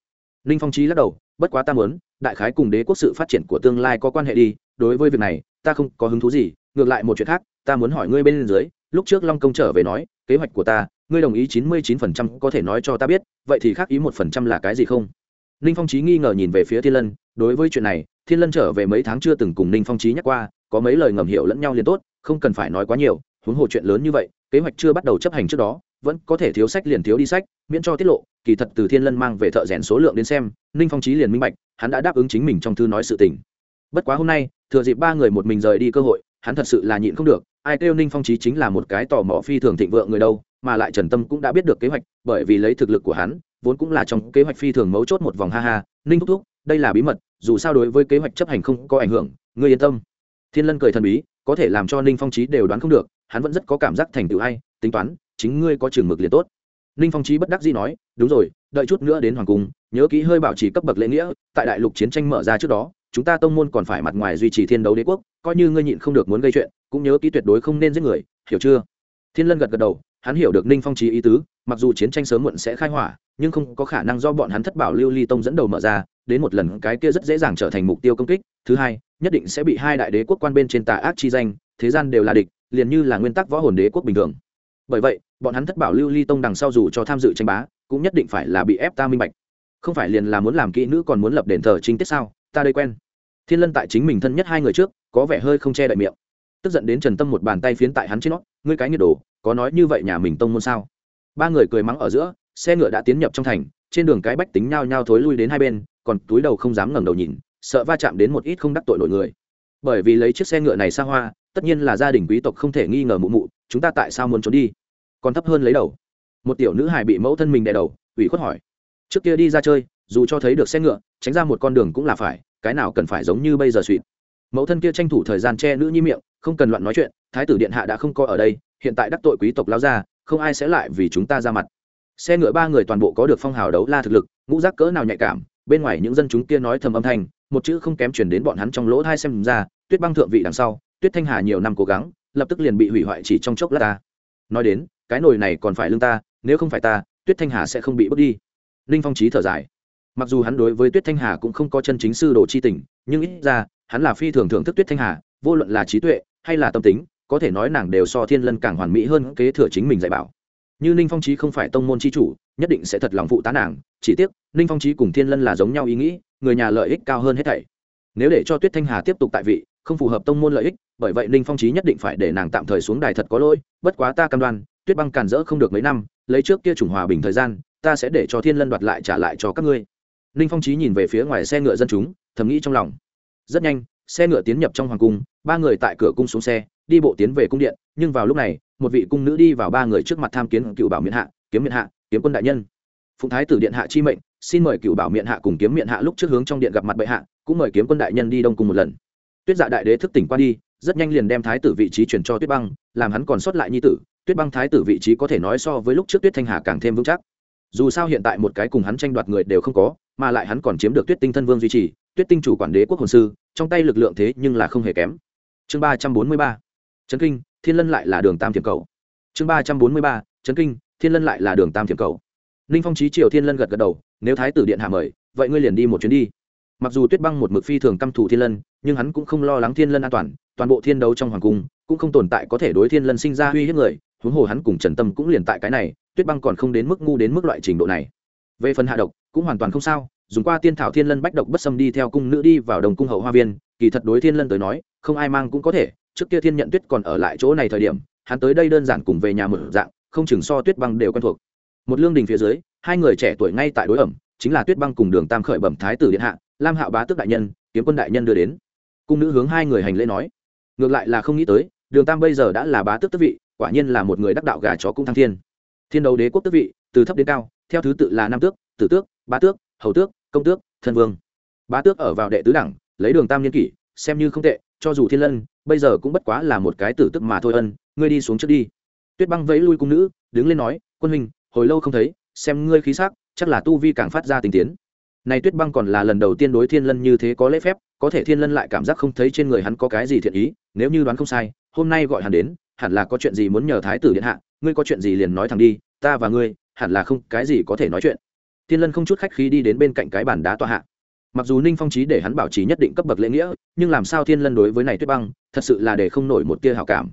Ninh phong trí lắc đầu, bất quá ta muốn, đại khái cùng đế quốc sự phát triển của tương lai có quan hệ đi đối với việc này, ta không có hứng thú gì, ngược lại một chuyện khác, ta muốn hỏi ngươi bên dưới, lúc trước long công trở về nói, kế hoạch của ta, ngươi đồng ý chín mươi chín phần trăm có thể nói cho ta biết, vậy thì khác ý một phần trăm là cái gì không? Ninh phong trí nghi ngờ nhìn về phía thiên lân, đối với chuyện này, thiên lân trở về mấy tháng chưa từng cùng ninh phong trí nhắc qua, có mấy lời ngầm hiểu lẫn nhau liền tốt, không cần phải nói quá nhiều, huống hồ chuyện lớn như vậy, kế hoạch chưa bắt đầu chấp hành trước đó, vẫn có thể thiếu sách liền thiếu đi sách, miễn cho tiết lộ, kỳ thật từ thiên lân mang về thợ rèn số lượng đến xem, ninh phong trí liền minh bạch, hắn đã đáp ứng chính mình trong thư nói sự tình. Bất quá hôm nay thừa dịp ba người một mình rời đi cơ hội, hắn thật sự là nhịn không được, ai kêu ninh phong trí chính là một cái tò mò phi thường thịnh vượng người đâu, mà lại trần tâm cũng đã biết được kế hoạch, bởi vì lấy thực lực của hắn, vốn cũng là trong kế hoạch phi thường mấu chốt một vòng, ha ha, ninh thúc thúc, đây là bí mật, dù sao đối với kế hoạch chấp hành không có ảnh hưởng, ngươi yên tâm. Thiên lân cười thần bí, có thể làm cho ninh phong trí đều đoán không được, hắn vẫn rất có cảm giác thành tựu hay, tính toán, chính ngươi có trường mực liền tốt. Ninh phong trí bất đắc dĩ nói, đúng rồi, đợi chút nữa đến hoàng cung, nhớ kỹ hơi bảo trì cấp bậc lễ nghĩa, tại đại lục chiến tranh mở ra trước đó chúng ta tông môn còn phải mặt ngoài duy trì thiên đấu đế quốc, coi như ngươi nhịn không được muốn gây chuyện, cũng nhớ kỹ tuyệt đối không nên giết người, hiểu chưa? Thiên lân gật gật đầu, hắn hiểu được ninh phong trí ý tứ, mặc dù chiến tranh sớm muộn sẽ khai hỏa, nhưng không có khả năng do bọn hắn thất bảo lưu ly tông dẫn đầu mở ra, đến một lần cái kia rất dễ dàng trở thành mục tiêu công kích. Thứ hai, nhất định sẽ bị hai đại đế quốc quan bên trên tà ác chi danh, thế gian đều là địch, liền như là nguyên tắc võ hồn đế quốc bình thường. Bởi vậy, bọn hắn thất bảo lưu ly tông đằng sau dù cho tham dự tranh bá, cũng nhất định phải là bị ép ta minh bạch. Không phải liền là muốn làm kỹ nữ còn muốn lập đền thờ chính tiết sao? Ta đây quen. Thiên lân tại chính mình thân nhất hai người trước, có vẻ hơi không che đậy miệng. Tức giận đến trần tâm một bàn tay phiến tại hắn trên nó, ngươi cái nhiệt đồ, có nói như vậy nhà mình tông môn sao? Ba người cười mắng ở giữa, xe ngựa đã tiến nhập trong thành, trên đường cái bách tính nhao nhao thối lui đến hai bên, còn túi đầu không dám ngẩng đầu nhìn, sợ va chạm đến một ít không đắc tội nổi người. Bởi vì lấy chiếc xe ngựa này xa hoa, tất nhiên là gia đình quý tộc không thể nghi ngờ mụ mụ, chúng ta tại sao muốn trốn đi? Còn thấp hơn lấy đầu. Một tiểu nữ hài bị mẫu thân mình đè đầu, ủy khuất hỏi. Trước kia đi ra chơi dù cho thấy được xe ngựa, tránh ra một con đường cũng là phải, cái nào cần phải giống như bây giờ suỵt mẫu thân kia tranh thủ thời gian che nữ nhi miệng, không cần loạn nói chuyện, thái tử điện hạ đã không coi ở đây, hiện tại đắc tội quý tộc lao ra không ai sẽ lại vì chúng ta ra mặt. Xe ngựa ba người toàn bộ có được phong hào đấu la thực lực, ngũ giác cỡ nào nhạy cảm, bên ngoài những dân chúng kia nói thầm âm thanh, một chữ không kém chuyển đến bọn hắn trong lỗ thai xem ra, tuyết băng thượng vị đằng sau, tuyết thanh hà nhiều năm cố gắng, lập tức liền bị hủy hoại chỉ trong chốc lát ta. Nói đến, cái nồi này còn phải lương ta, nếu không phải ta, tuyết thanh hà sẽ không bị bước đi. Ninh phong trí thở dài mặc dù hắn đối với tuyết thanh hà cũng không có chân chính sư đồ chi tình, nhưng ít ra, hắn là phi thường thưởng thức tuyết thanh hà, vô luận là trí tuệ hay là tâm tính, có thể nói nàng đều so thiên lân càng hoàn mỹ hơn kế thừa chính mình dạy bảo. Như ninh phong trí không phải tông môn c h i chủ, nhất định sẽ thật lòng phụ tá nàng, chỉ tiếc, ninh phong trí cùng thiên lân là giống nhau ý nghĩ, người nhà lợi ích cao hơn hết thảy. Nếu để cho tuyết thanh hà tiếp tục tại vị, không phù hợp tông môn lợi ích, bởi vậy ninh phong trí nhất định phải để nàng tạm thời xuống đài thật có lỗi, bất quá ta cam đoan, tuyết băng càn rỡ không được mấy năm, lấy trước kia chủng hòa bình thời gian, ta sẽ để cho thiên lân đoạt lại trả lại cho các ngươi ninh phong trí nhìn về phía ngoài xe ngựa dân chúng, thầm nghĩ trong lòng. Rất nhanh, xe ngựa tiến nhập trong hoàng cung, ba người tại cửa cung xuống xe, đi bộ tiến về cung điện, nhưng vào lúc này, một vị cung nữ đi vào ba người trước mặt tham kiến cựu bảo miện hạ, kiếm miện hạ, kiếm quân đại nhân. Phụng thái tử điện hạ chi mệnh, xin mời cựu bảo miện hạ cùng kiếm miện hạ lúc trước hướng trong điện gặp mặt bệ hạ, cũng mời kiếm quân đại nhân đi đông cùng một lần. Tuyết dạ đại đế thức tỉnh qua đi, rất nhanh liền đem thái tử vị trí chuyển cho tuyết băng, làm hắn còn sót lại nhi tử, tuyết băng thái tử vị trí có thể nói so với lúc trước tuyết thanh hà càng thêm vững chắc dù sao hiện tại một cái cùng hắn tranh đoạt người đều không có, mà lại hắn còn chiếm được tuyết tinh thân vương duy trì, tuyết tinh chủ quản đế quốc hồn sư, trong tay lực lượng thế nhưng là không hề kém. Chương ba trăm bốn mươi ba trấn kinh, thiên lân lại là đường tam thiểm cầu. Chương ba trăm bốn mươi ba trấn kinh, thiên lân lại là đường tam thiểm cầu. Ninh phong trí triều thiên lân gật gật đầu, nếu thái tử điện hạ mời, vậy ngươi liền đi một chuyến đi. Mặc dù tuyết băng một mực phi thường căm thù thiên lân, nhưng hắn cũng không lo lắng thiên lân an toàn toàn bộ thiên đấu trong hoàng cung cũng không tồn tại có thể đối thiên lân sinh ra uy hiếp người huống hồ hắn cùng trần tâm cũng liền tại cái này, tuyết băng còn không đến mức ngu đến mức loại trình độ này. Về phần hạ độc, cũng hoàn toàn không sao, dùng qua tiên thảo thiên lân bách độc bất xâm đi theo cung nữ đi vào đồng cung hậu hoa viên, kỳ thật đối thiên lân tới nói, không ai mang cũng có thể, trước kia thiên nhận tuyết còn ở lại chỗ này thời điểm, hắn tới đây đơn giản cùng về nhà mở dạng, không chừng so tuyết băng đều quen thuộc. Một lương đình phía dưới, hai người trẻ tuổi ngay tại đối ẩm, chính là tuyết băng cùng đường tam khởi bẩm thái tử điện hạ, lam hạo bá tước đại nhân, kiếm quân đại nhân đưa đến. Cung nữ hướng hai người hành lễ nói. Ngược lại là không nghĩ tới, đường tam bây giờ đã là bá tước tước vị quả nhiên là một người đắc đạo gà chó cũng thăng thiên. Thiên đấu đế quốc tước vị, từ thấp đến cao, theo thứ tự là nam tước, tử tước, bá tước, hầu tước, công tước, thân vương. Bá tước ở vào đệ tứ đẳng, lấy đường tam niên kỷ, xem như không tệ, cho dù thiên lân, bây giờ cũng bất quá là một cái tử tức mà thôi ân, ngươi đi xuống trước đi. Tuyết băng vẫy lui cung nữ, đứng lên nói, quân huynh, hồi lâu không thấy, xem ngươi khí sắc, chắc là tu vi càng phát ra tình tiến. Này tuyết băng còn là lần đầu tiên đối thiên lân như thế có lễ phép, có thể thiên lân lại cảm giác không thấy trên người hắn có cái gì thiện ý, nếu như đoán không sai, hôm nay gọi hắn đến hẳn là có chuyện gì muốn nhờ thái tử điện hạ, ngươi có chuyện gì liền nói thẳng đi, ta và ngươi, hẳn là không cái gì có thể nói chuyện. Thiên lân không chút khách khí đi đến bên cạnh cái bàn đá tọa hạ. Mặc dù ninh phong trí để hắn bảo trì nhất định cấp bậc lễ nghĩa, nhưng làm sao thiên lân đối với này tuyết băng, thật sự là để không nổi một tia hào cảm.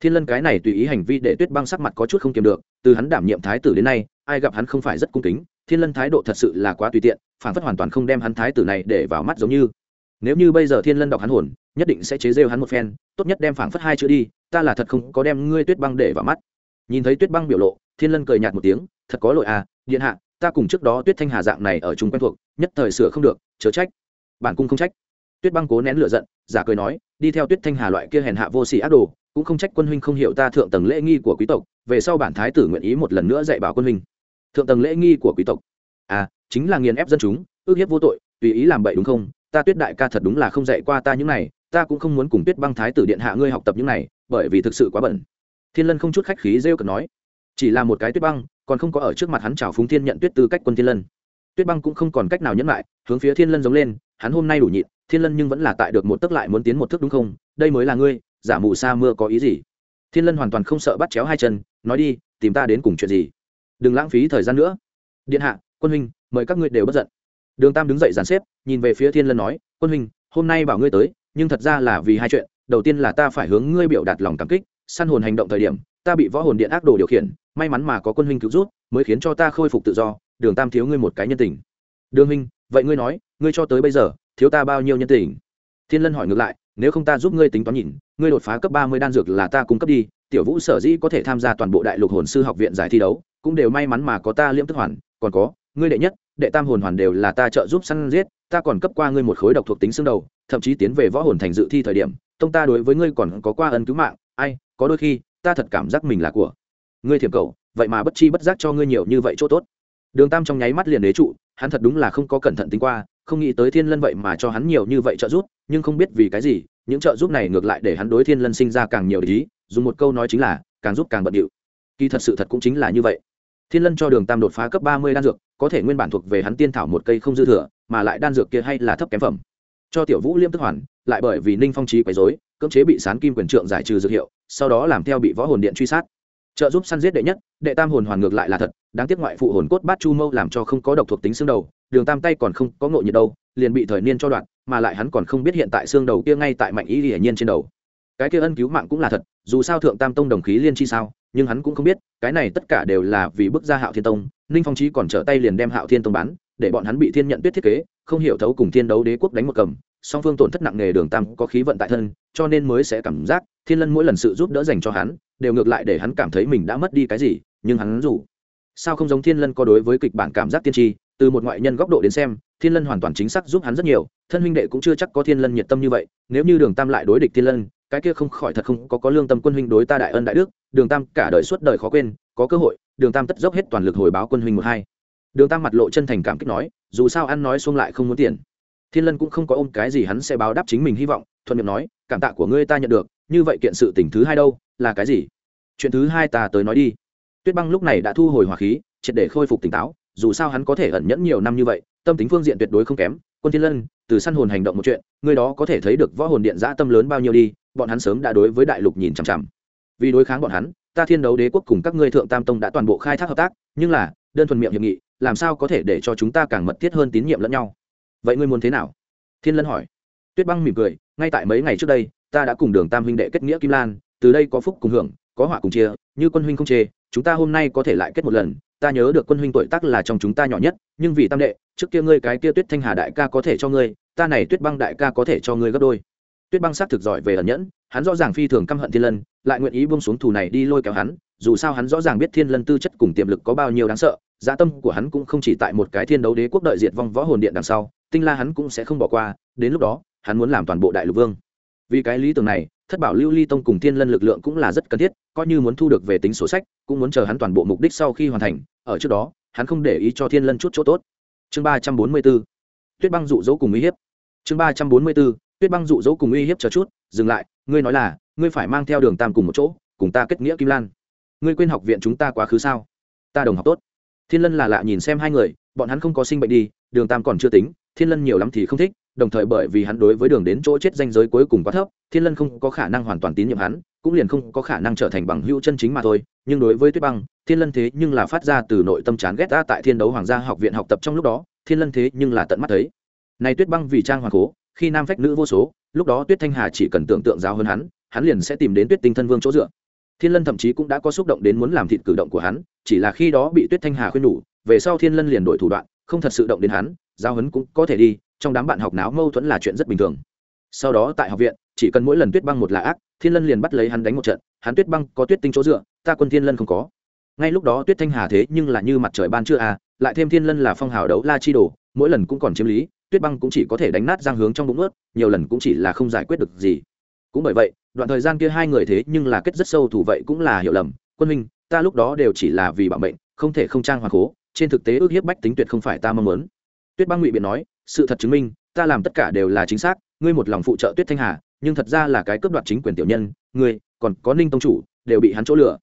Thiên lân cái này tùy ý hành vi để tuyết băng sắc mặt có chút không kiềm được, từ hắn đảm nhiệm thái tử đến nay, ai gặp hắn không phải rất cung kính, thiên lân thái độ thật sự là quá tùy tiện phản phất hoàn toàn không đem hắn thái tử này để vào mắt giống như. Nếu như bây giờ thiên lân đọc hắn hồn, nhất định sẽ chế rêu hắn một phen, tốt nhất đem phản phất hai chữ đi ta là thật không có đem ngươi tuyết băng để vào mắt. Nhìn thấy tuyết băng biểu lộ, thiên lân cười nhạt một tiếng, thật có lỗi à điện hạ, ta cùng trước đó tuyết thanh hà dạng này ở chung quen thuộc, nhất thời sửa không được, chớ trách. Bản cung không trách. Tuyết băng cố nén lửa giận, giả cười nói, đi theo tuyết thanh hà loại kia hèn hạ vô sỉ ác đồ, cũng không trách quân huynh không hiểu ta thượng tầng lễ nghi của quý tộc, về sau bản thái tử nguyện ý một lần nữa dạy bảo quân huynh. Thượng tầng lễ nghi của quý tộc. À chính là nghiền ép dân chúng, ước hiếp vô tội, tùy ý làm bậy đúng không? Ta tuyết đại ca thật đúng là không dạy qua ta những này ta cũng không muốn cùng tuyết băng thái tử điện hạ ngươi học tập những này, bởi vì thực sự quá bẩn. Thiên lân không chút khách khí rêu cực nói, chỉ là một cái tuyết băng, còn không có ở trước mặt hắn chào phúng thiên nhận tuyết tư cách quân thiên lân. Tuyết băng cũng không còn cách nào nhẫn lại, hướng phía thiên lân giống lên, hắn hôm nay đủ nhịn, thiên lân nhưng vẫn là tại được một tức lại muốn tiến một thước đúng không? Đây mới là ngươi, giả mù sa mưa có ý gì? Thiên lân hoàn toàn không sợ bắt chéo hai chân, nói đi, tìm ta đến cùng chuyện gì? Đừng lãng phí thời gian nữa. Điện hạ, quân huynh, mời các ngươi đều bất giận. Đường tam đứng dậy dàn xếp, nhìn về phía thiên lân nói, quân huynh, hôm nay bảo ngươi tới nhưng thật ra là vì hai chuyện. Đầu tiên là ta phải hướng ngươi biểu đạt lòng cảm kích, săn hồn hành động thời điểm, ta bị võ hồn điện ác đồ điều khiển, may mắn mà có quân huynh cứu rút mới khiến cho ta khôi phục tự do. Đường tam thiếu ngươi một cái nhân tình. Đường huynh, vậy ngươi nói, ngươi cho tới bây giờ, thiếu ta bao nhiêu nhân tình? Thiên lân hỏi ngược lại, nếu không ta giúp ngươi tính toán nhìn, ngươi đột phá cấp ba mươi đan dược là ta cung cấp đi, tiểu vũ sở dĩ có thể tham gia toàn bộ đại lục hồn sư học viện giải thi đấu, cũng đều may mắn mà có ta liễm tức hoàn, còn có, ngươi đệ nhất đệ tam hồn hoàn đều là ta trợ giúp săn giết, ta còn cấp qua ngươi một khối độc thuộc tính xương đầu, thậm chí tiến về võ hồn thành dự thi thời điểm, tông ta đối với ngươi còn có qua ân cứu mạng, ai, có đôi khi, ta thật cảm giác mình là của ngươi thiểm cầu, vậy mà bất chi bất giác cho ngươi nhiều như vậy chỗ tốt. Đường tam trong nháy mắt liền đế trụ, hắn thật đúng là không có cẩn thận tính qua, không nghĩ tới thiên lân vậy mà cho hắn nhiều như vậy trợ giúp, nhưng không biết vì cái gì, những trợ giúp này ngược lại để hắn đối thiên lân sinh ra càng nhiều ý, dùng một câu nói chính là, càng giúp càng bận điệu. Kỳ thật sự thật cũng chính là như vậy thiên lân cho đường tam đột phá cấp ba mươi đan dược, có thể nguyên bản thuộc về hắn tiên thảo một cây không dư thừa, mà lại đan dược kia hay là thấp kém phẩm. Cho tiểu vũ liêm tức hoàn, lại bởi vì ninh phong trí quấy dối cưỡng chế bị sán kim quyền trượng giải trừ dược hiệu, sau đó làm theo bị võ hồn điện truy sát. Trợ giúp săn giết đệ nhất, đệ tam hồn hoàn ngược lại là thật, đáng tiếc ngoại phụ hồn cốt bát chu mâu làm cho không có độc thuộc tính xương đầu, đường tam tay còn không có ngộ nhiệt đâu, liền bị thời niên cho đoạn, mà lại hắn còn không biết hiện tại xương đầu kia ngay tại mạnh ý hiển nhiên trên đầu cái kia ân cứu mạng cũng là thật, dù sao thượng tam tông đồng khí liên chi sao, nhưng hắn cũng không biết, cái này tất cả đều là vì bức ra hạo thiên tông, ninh phong trí còn trở tay liền đem hạo thiên tông bán, để bọn hắn bị thiên nhận tuyết thiết kế, không hiểu thấu cùng thiên đấu đế quốc đánh một cầm, song phương tổn thất nặng nề đường tam có khí vận tại thân, cho nên mới sẽ cảm giác, thiên lân mỗi lần sự giúp đỡ dành cho hắn, đều ngược lại để hắn cảm thấy mình đã mất đi cái gì, nhưng hắn dù sao không giống thiên lân có đối với kịch bản cảm giác tiên tri, từ một ngoại nhân góc độ đến xem, thiên lân hoàn toàn chính xác giúp hắn rất nhiều, thân huynh đệ cũng chưa chắc có thiên lân nhiệt tâm như vậy, nếu như đường tam lại đối địch thiên lân cái kia không khỏi thật không có có lương tâm quân huynh đối ta đại ân đại đức, đường tam cả đời suốt đời khó quên, có cơ hội, đường tam tất dốc hết toàn lực hồi báo quân huynh một hai. Đường tam mặt lộ chân thành cảm kích nói, dù sao ăn nói xuông lại không muốn tiền. Thiên lân cũng không có ôm cái gì hắn sẽ báo đáp chính mình hy vọng, thuận miệng nói, cảm tạ của ngươi ta nhận được, như vậy kiện sự tình thứ hai đâu, là cái gì? Chuyện thứ hai ta tới nói đi. Tuyết băng lúc này đã thu hồi hỏa khí, triệt để khôi phục tỉnh táo, dù sao hắn có thể ẩn nhẫn nhiều năm như vậy, tâm tính phương diện tuyệt đối không kém. Quân thiên lân từ săn hồn hành động một chuyện, người đó có thể thấy được võ hồn điện giã tâm lớn bao nhiêu đi, bọn hắn sớm đã đối với đại lục nhìn chằm chằm. Vì đối kháng bọn hắn, ta thiên đấu đế quốc cùng các ngươi thượng tam tông đã toàn bộ khai thác hợp tác, nhưng là, đơn thuần miệng hiệp nghị, làm sao có thể để cho chúng ta càng mật thiết hơn tín nhiệm lẫn nhau? Vậy ngươi muốn thế nào? Thiên lân hỏi. Tuyết băng mỉm cười, ngay tại mấy ngày trước đây, ta đã cùng đường tam huynh đệ kết nghĩa kim lan, từ đây có phúc cùng hưởng, có họa cùng chia, như quân huynh không chê chúng ta hôm nay có thể lại kết một lần, ta nhớ được quân huynh tuổi tác là trong chúng ta nhỏ nhất, nhưng vì tam đệ, trước kia ngươi cái kia tuyết thanh hà đại ca có thể cho ngươi, ta này tuyết băng đại ca có thể cho ngươi gấp đôi. Tuyết băng xác thực giỏi về ẩn nhẫn, hắn rõ ràng phi thường căm hận thiên lân, lại nguyện ý buông xuống thù này đi lôi kéo hắn, dù sao hắn rõ ràng biết thiên lân tư chất cùng tiềm lực có bao nhiêu đáng sợ dạ tâm của hắn cũng không chỉ tại một cái thiên đấu đế quốc đợi diệt vong võ hồn điện đằng sau, tinh la hắn cũng sẽ không bỏ qua, đến lúc đó, hắn muốn làm toàn bộ đại lục vương. Vì cái lý tưởng này, thất bảo lưu ly tông cùng thiên lân lực lượng cũng là rất cần thiết, coi như muốn thu được về tính số sách cũng muốn chờ hắn toàn bộ mục đích sau khi hoàn thành, ở trước đó, hắn không để ý cho thiên lân chút chỗ tốt. Chương ba trăm bốn mươi b ố tuyết băng rụ rỗ cùng uy hiếp. Chương ba trăm bốn mươi b ố tuyết băng rụ rỗ cùng uy hiếp chờ chút, dừng lại, ngươi nói là, ngươi phải mang theo đường tam cùng một chỗ, cùng ta kết nghĩa kim lan. Ngươi quên học viện chúng ta quá khứ sao? Ta đồng học tốt. Thiên lân là lạ nhìn xem hai người, bọn hắn không có sinh bệnh đi đường tam còn chưa tính, thiên lân nhiều lắm thì không thích, đồng thời bởi vì hắn đối với đường đến chỗ chết danh giới cuối cùng quá thấp, thiên lân không có khả năng hoàn toàn tín nhiệm hắn, cũng liền không có khả năng trở thành bằng hữu chân chính mà thôi, nhưng đối với tuyết băng, thiên lân thế nhưng là phát ra từ nội tâm chán ghét ta tại thiên đấu hoàng gia học viện học tập trong lúc đó, thiên lân thế nhưng là tận mắt thấy. Này tuyết băng vì trang hoàng cố, khi nam phách nữ vô số, lúc đó tuyết thanh hà chỉ cần tưởng tượng giáo hơn hắn hắn liền sẽ tìm đến tuyết tinh thân vương chỗ dựa. Thiên lân thậm chí cũng đã có xúc động đến muốn làm thịt cử động của hắn, chỉ là khi đó bị tuyết thanh hà khuyên nhủ, về sau thiên lân liền đổi thủ đoạn không thật sự động đến hắn giao hấn cũng có thể đi, trong đám bạn học náo mâu thuẫn là chuyện rất bình thường. Sau đó tại học viện, chỉ cần mỗi lần tuyết băng một là ác, thiên lân liền bắt lấy hắn đánh một trận, hắn tuyết băng có tuyết tinh chỗ dựa, ta quân thiên lân không có. Ngay lúc đó tuyết thanh hà thế nhưng là như mặt trời ban chưa à lại thêm thiên lân là phong hào đấu la chi đồ, mỗi lần cũng còn chiếm lý, tuyết băng cũng chỉ có thể đánh nát giang hướng trong bụng ướt, nhiều lần cũng chỉ là không giải quyết được gì. Cũng bởi vậy, đoạn thời gian kia hai người thế nhưng là kết rất sâu thủ vậy cũng là hiểu lầm, quân minh ta lúc đó đều chỉ là vì bảo mệnh, không thể không trang hoàng cố trên thực tế ước hiếp bách tính tuyệt không phải ta mong muốn. Tuyết băng ngụy biện nói, sự thật chứng minh, ta làm tất cả đều là chính xác, ngươi một lòng phụ trợ tuyết thanh hà, nhưng thật ra là cái cướp đoạt chính quyền tiểu nhân, ngươi, còn có ninh tông chủ, đều bị hắn chỗ lửa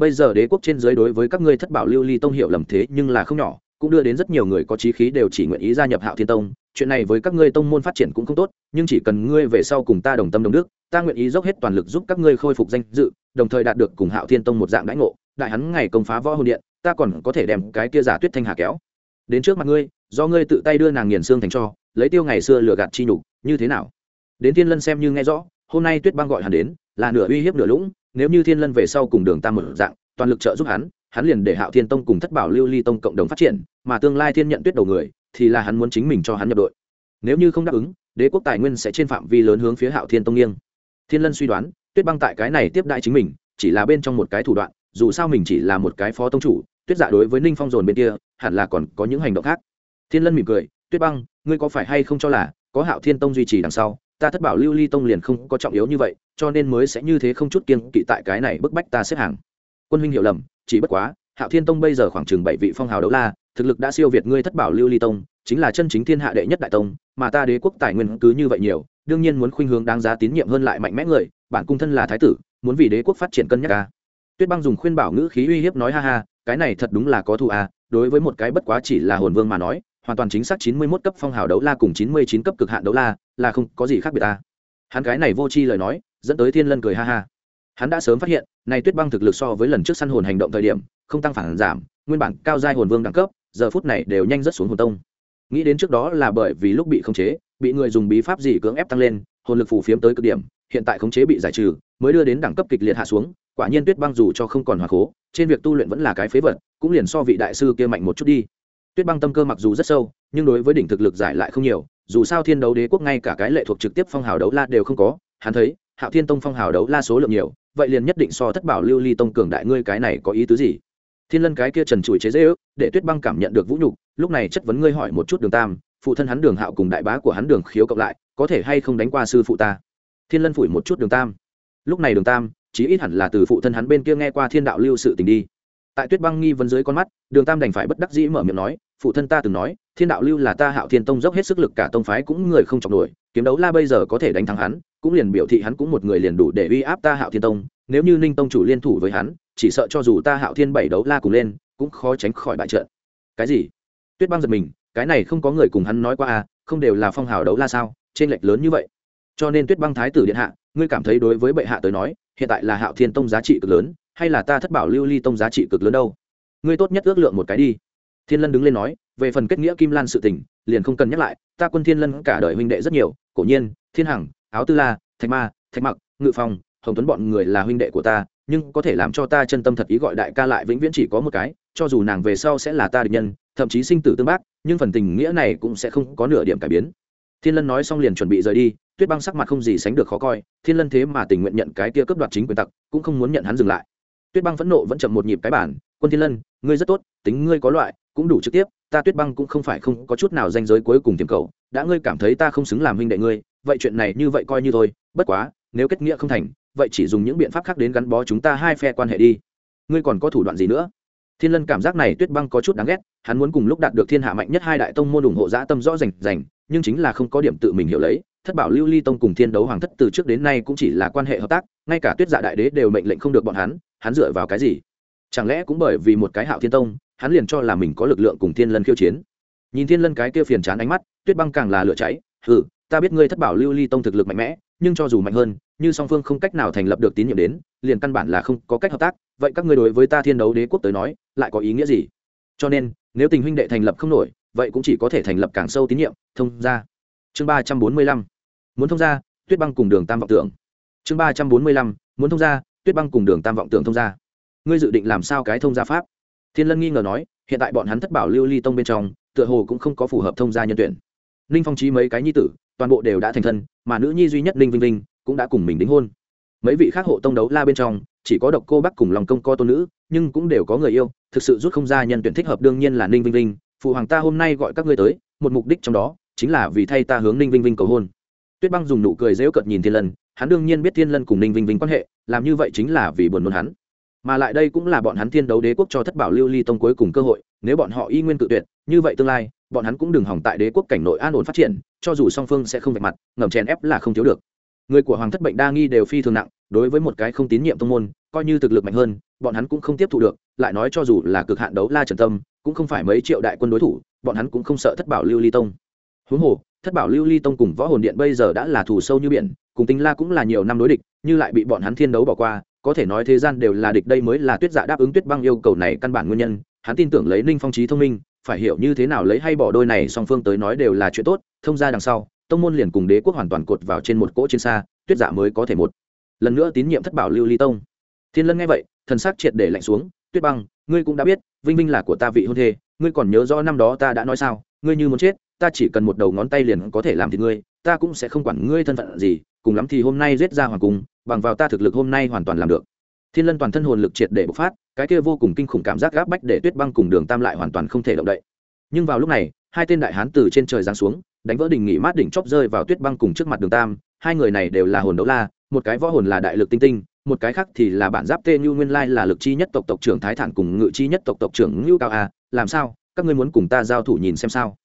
bây giờ đế quốc trên giới đối với các ngươi thất bảo lưu ly tông hiệu lầm thế nhưng là không nhỏ, cũng đưa đến rất nhiều người có trí khí đều chỉ nguyện ý gia nhập hạo thiên tông. Chuyện này với các ngươi tông môn phát triển cũng không tốt, nhưng chỉ cần ngươi về sau cùng ta đồng tâm đồng đức, ta nguyện ý dốc hết toàn lực giúp các ngươi khôi phục danh dự, đồng thời đạt được cùng hạo thiên tông một dạng đãi ngộ. Đại hắn ngày công phá võ hồn điện ta còn có thể đem cái kia giả tuyết thanh hà kéo. Đến trước mặt ngươi, do ngươi tự tay đưa nàng nghiền xương thành cho, lấy tiêu ngày xưa lừa gạt chi nhục, như thế nào? Đến thiên lân xem như nghe rõ, hôm nay tuyết băng gọi hắn đến, là nửa uy hiếp nửa lũng, nếu như thiên lân về sau cùng đường tam mở dạng, toàn lực trợ giúp hắn hắn liền để hạo thiên tông cùng thất bảo lưu ly tông cộng đồng phát triển, mà tương lai thiên nhận tuyết đầu người, thì là hắn muốn chính mình cho hắn nhập đội. Nếu như không đáp ứng, đế quốc tài nguyên sẽ trên phạm vi lớn hướng phía hạo thiên tông nghiêng. Thiên lân suy đoán, tuyết băng tại cái này tiếp đại chính mình, chỉ là bên trong một cái thủ đoạn, dù sao mình chỉ là một cái phó tông chủ tuyết dạ đối với ninh phong dồn bên kia, hẳn là còn có những hành động khác. Thiên lân mỉm cười, tuyết băng, ngươi có phải hay không cho là, có hạo thiên tông duy trì đằng sau, ta thất bảo lưu ly tông liền không có trọng yếu như vậy, cho nên mới sẽ như thế không chút kiên kỵ tại cái này bức bách ta xếp hàng. Quân huynh hiểu lầm, chỉ bất quá, hạo thiên tông bây giờ khoảng chừng bảy vị phong hào đấu la, thực lực đã siêu việt ngươi thất bảo lưu ly tông, chính là chân chính thiên hạ đệ nhất đại tông, mà ta đế quốc tài nguyên cứ như vậy nhiều, đương nhiên muốn khuynh hướng đáng giá tín nhiệm hơn lại mạnh mẽ người, bản cung thân là thái tử, muốn vì đế quốc phát triển cân nhắc ca tuyết băng dùng khuyên bảo ngữ khí uy hiếp nói, ha ha, cái này thật đúng là có thù à đối với một cái bất quá chỉ là hồn vương mà nói, hoàn toàn chính xác chín mươi 91 cấp phong hào đấu la cùng chín mươi chín cấp cực hạn đấu la là không có gì khác biệt ta. Hắn cái này vô tri lời nói, dẫn tới thiên lân cười ha ha. Hắn đã sớm phát hiện, này tuyết băng thực lực so với lần trước săn hồn hành động thời điểm, không tăng phản giảm, nguyên bản cao giai hồn vương đẳng cấp, giờ phút này đều nhanh rất xuống hồn tông. Nghĩ đến trước đó là bởi vì lúc bị khống chế, bị người dùng bí pháp gì cưỡng ép tăng lên, hồn lực phủ phiếm tới cực điểm, hiện tại khống chế bị giải trừ, mới đưa đến đẳng cấp kịch liệt hạ xuống quả nhiên tuyết băng dù cho không còn hòa khố, trên việc tu luyện vẫn là cái phế vật, cũng liền so vị đại sư kia mạnh một chút đi. Tuyết băng tâm cơ mặc dù rất sâu, nhưng đối với đỉnh thực lực giải lại không nhiều, dù sao thiên đấu đế quốc ngay cả cái lệ thuộc trực tiếp phong hào đấu la đều không có, hắn thấy, hạo thiên tông phong hào đấu la số lượng nhiều, vậy liền nhất định so thất bảo lưu ly tông cường đại ngươi cái này có ý tứ gì? Thiên lân cái kia trần trụi chế dễ ước, để tuyết băng cảm nhận được vũ nhục, lúc này chất vấn ngươi hỏi một chút đường tam, phụ thân hắn đường hạo cùng đại bá của hắn đường khiếu cộng lại, có thể hay không đánh qua sư phụ ta? Thiên lân phủi một chút đường tam. Lúc này đường tam chí ít hẳn là từ phụ thân hắn bên kia nghe qua thiên đạo lưu sự tình đi. Tại tuyết băng nghi vấn dưới con mắt, đường tam đành phải bất đắc dĩ mở miệng nói, phụ thân ta từng nói, thiên đạo lưu là ta hạo thiên tông dốc hết sức lực cả tông phái cũng người không chọc nổi, kiếm đấu la bây giờ có thể đánh thắng hắn, cũng liền biểu thị hắn cũng một người liền đủ để uy áp ta hạo thiên tông, nếu như ninh tông chủ liên thủ với hắn, chỉ sợ cho dù ta hạo thiên bảy đấu la cùng lên, cũng khó tránh khỏi bại trận. Cái gì? Tuyết băng giật mình, cái này không có người cùng hắn nói qua à không đều là phong hào đấu la sao? Trên lệch lớn như vậy cho nên tuyết băng thái tử điện hạ, ngươi cảm thấy đối với bệ hạ tới nói, hiện tại là hạo thiên tông giá trị cực lớn, hay là ta thất bảo lưu ly tông giá trị cực lớn đâu? Ngươi tốt nhất ước lượng một cái đi. Thiên lân đứng lên nói, về phần kết nghĩa kim lan sự tình, liền không cần nhắc lại, ta quân thiên lân cả đời huynh đệ rất nhiều, cổ nhiên, thiên hằng, áo tư la, thạch ma, thạch mặc, ngự phong, hồng tuấn bọn người là huynh đệ của ta, nhưng có thể làm cho ta chân tâm thật ý gọi đại ca lại vĩnh viễn chỉ có một cái, cho dù nàng về sau sẽ là ta địch nhân, thậm chí sinh tử tương bác, nhưng phần tình nghĩa này cũng sẽ không có nửa điểm cải biến. Thiên lân nói xong liền chuẩn bị rời đi tuyết băng sắc mặt không gì sánh được khó coi, thiên lân thế mà tình nguyện nhận cái kia cướp đoạt chính quyền tặc, cũng không muốn nhận hắn dừng lại. Tuyết băng phẫn nộ vẫn chậm một nhịp cái bản, quân thiên lân, ngươi rất tốt, tính ngươi có loại, cũng đủ trực tiếp, ta tuyết băng cũng không phải không có chút nào danh giới cuối cùng tiềm cầu, đã ngươi cảm thấy ta không xứng làm huynh đệ ngươi, vậy chuyện này như vậy coi như thôi, bất quá, nếu kết nghĩa không thành, vậy chỉ dùng những biện pháp khác đến gắn bó chúng ta hai phe quan hệ đi. Ngươi còn có thủ đoạn gì nữa? Thiên lân cảm giác này tuyết băng có chút đáng ghét, hắn muốn cùng lúc đạt được thiên hạ mạnh nhất hai đại tông môn ủng hộ dã tâm rõ rành rành, nhưng chính là không có điểm tự mình hiểu lấy thất bảo lưu ly tông cùng thiên đấu hoàng thất từ trước đến nay cũng chỉ là quan hệ hợp tác, ngay cả tuyết dạ đại đế đều mệnh lệnh không được bọn hắn hắn dựa vào cái gì? Chẳng lẽ cũng bởi vì một cái hạo thiên tông, hắn liền cho là mình có lực lượng cùng thiên lân khiêu chiến? Nhìn thiên lân cái kia phiền chán ánh mắt, tuyết băng càng là lửa cháy ừ ta biết ngươi thất bảo lưu ly tông thực lực mạnh mẽ, nhưng cho dù mạnh hơn, như song phương không cách nào thành lập được tín nhiệm đến, liền căn bản là không có cách hợp tác, vậy các ngươi đối với ta thiên đấu đế quốc tới nói, lại có ý nghĩa gì? Cho nên, nếu tình huynh đệ thành lập không nổi, vậy cũng chỉ có thể thành lập càng sâu tín nhiệm, thông ra. Chương ba trăm bốn mươi lăm muốn thông ra, tuyết băng cùng đường tam vọng tưởng. Chương ba trăm bốn mươi lăm, muốn thông ra, tuyết băng cùng đường tam vọng tưởng thông ra. Ngươi dự định làm sao cái thông gia pháp? Thiên lân nghi ngờ nói, hiện tại bọn hắn thất bảo lưu ly tông bên trong, tựa hồ cũng không có phù hợp thông gia nhân tuyển. Ninh phong trí mấy cái nhi tử, toàn bộ đều đã thành thân, mà nữ nhi duy nhất ninh vinh vinh, cũng đã cùng mình đính hôn. Mấy vị khác hộ tông đấu la bên trong, chỉ có độc cô bắc cùng lòng công co tôn nữ, nhưng cũng đều có người yêu, thực sự rút không ra nhân tuyển thích hợp đương nhiên là ninh vinh vinh. Phụ hoàng ta hôm nay gọi các ngươi tới, một mục đích trong đó, chính là vì thay ta hướng ninh vinh vinh cầu hôn tuyết băng dùng nụ cười dễu cợt nhìn thiên lân, hắn đương nhiên biết thiên lân cùng ninh vinh vinh quan hệ, làm như vậy chính là vì buồn nôn hắn. Mà lại đây cũng là bọn hắn thiên đấu đế quốc cho thất bảo lưu ly tông cuối cùng cơ hội, nếu bọn họ y nguyên tự tuyệt, như vậy tương lai, bọn hắn cũng đừng hỏng tại đế quốc cảnh nội an ổn phát triển, cho dù song phương sẽ không vạch mặt, ngầm chèn ép là không thiếu được. Người của hoàng thất bệnh đa nghi đều phi thường nặng, đối với một cái không tín nhiệm tông môn, coi như thực lực mạnh hơn, bọn hắn cũng không tiếp thu được, lại nói cho dù là cực hạn đấu la trần tâm, cũng không phải mấy triệu đại quân đối thủ, bọn hắn cũng không sợ thất bảo lưu ly tông. Huống hồ thất bảo lưu ly tông cùng võ hồn điện bây giờ đã là thù sâu như biển, cùng tính la cũng là nhiều năm đối địch, như lại bị bọn hắn thiên đấu bỏ qua, có thể nói thế gian đều là địch đây mới là tuyết dạ đáp ứng tuyết băng yêu cầu này căn bản nguyên nhân. Hắn tin tưởng lấy ninh phong trí thông minh, phải hiểu như thế nào lấy hay bỏ đôi này song phương tới nói đều là chuyện tốt, thông ra đằng sau, tông môn liền cùng đế quốc hoàn toàn cột vào trên một cỗ trên xa, tuyết dạ mới có thể một. Lần nữa tín nhiệm thất bảo lưu ly tông. Thiên lân nghe vậy, thần sắc triệt để lạnh xuống, tuyết băng, ngươi cũng đã biết, vinh vinh là của ta vị hôn thê, ngươi còn nhớ rõ năm đó ta đã nói sao, ngươi như muốn chết ta chỉ cần một đầu ngón tay liền có thể làm thì ngươi, ta cũng sẽ không quản ngươi thân phận gì, cùng lắm thì hôm nay giết ra hoàng cung, bằng vào ta thực lực hôm nay hoàn toàn làm được. Thiên lân toàn thân hồn lực triệt để bộc phát, cái kia vô cùng kinh khủng cảm giác gáp bách để tuyết băng cùng đường tam lại hoàn toàn không thể động đậy. Nhưng vào lúc này, hai tên đại hán từ trên trời giáng xuống, đánh vỡ đỉnh nghỉ mát đỉnh chóp rơi vào tuyết băng cùng trước mặt đường tam, hai người này đều là hồn đấu la, một cái võ hồn là đại lực tinh tinh, một cái khác thì là bản giáp tê như nguyên lai là lực chi nhất tộc tộc trưởng thái thản cùng ngự chi nhất tộc tộc trưởng ngưu cao a, làm sao? Các ngươi muốn cùng ta giao thủ nhìn xem sao?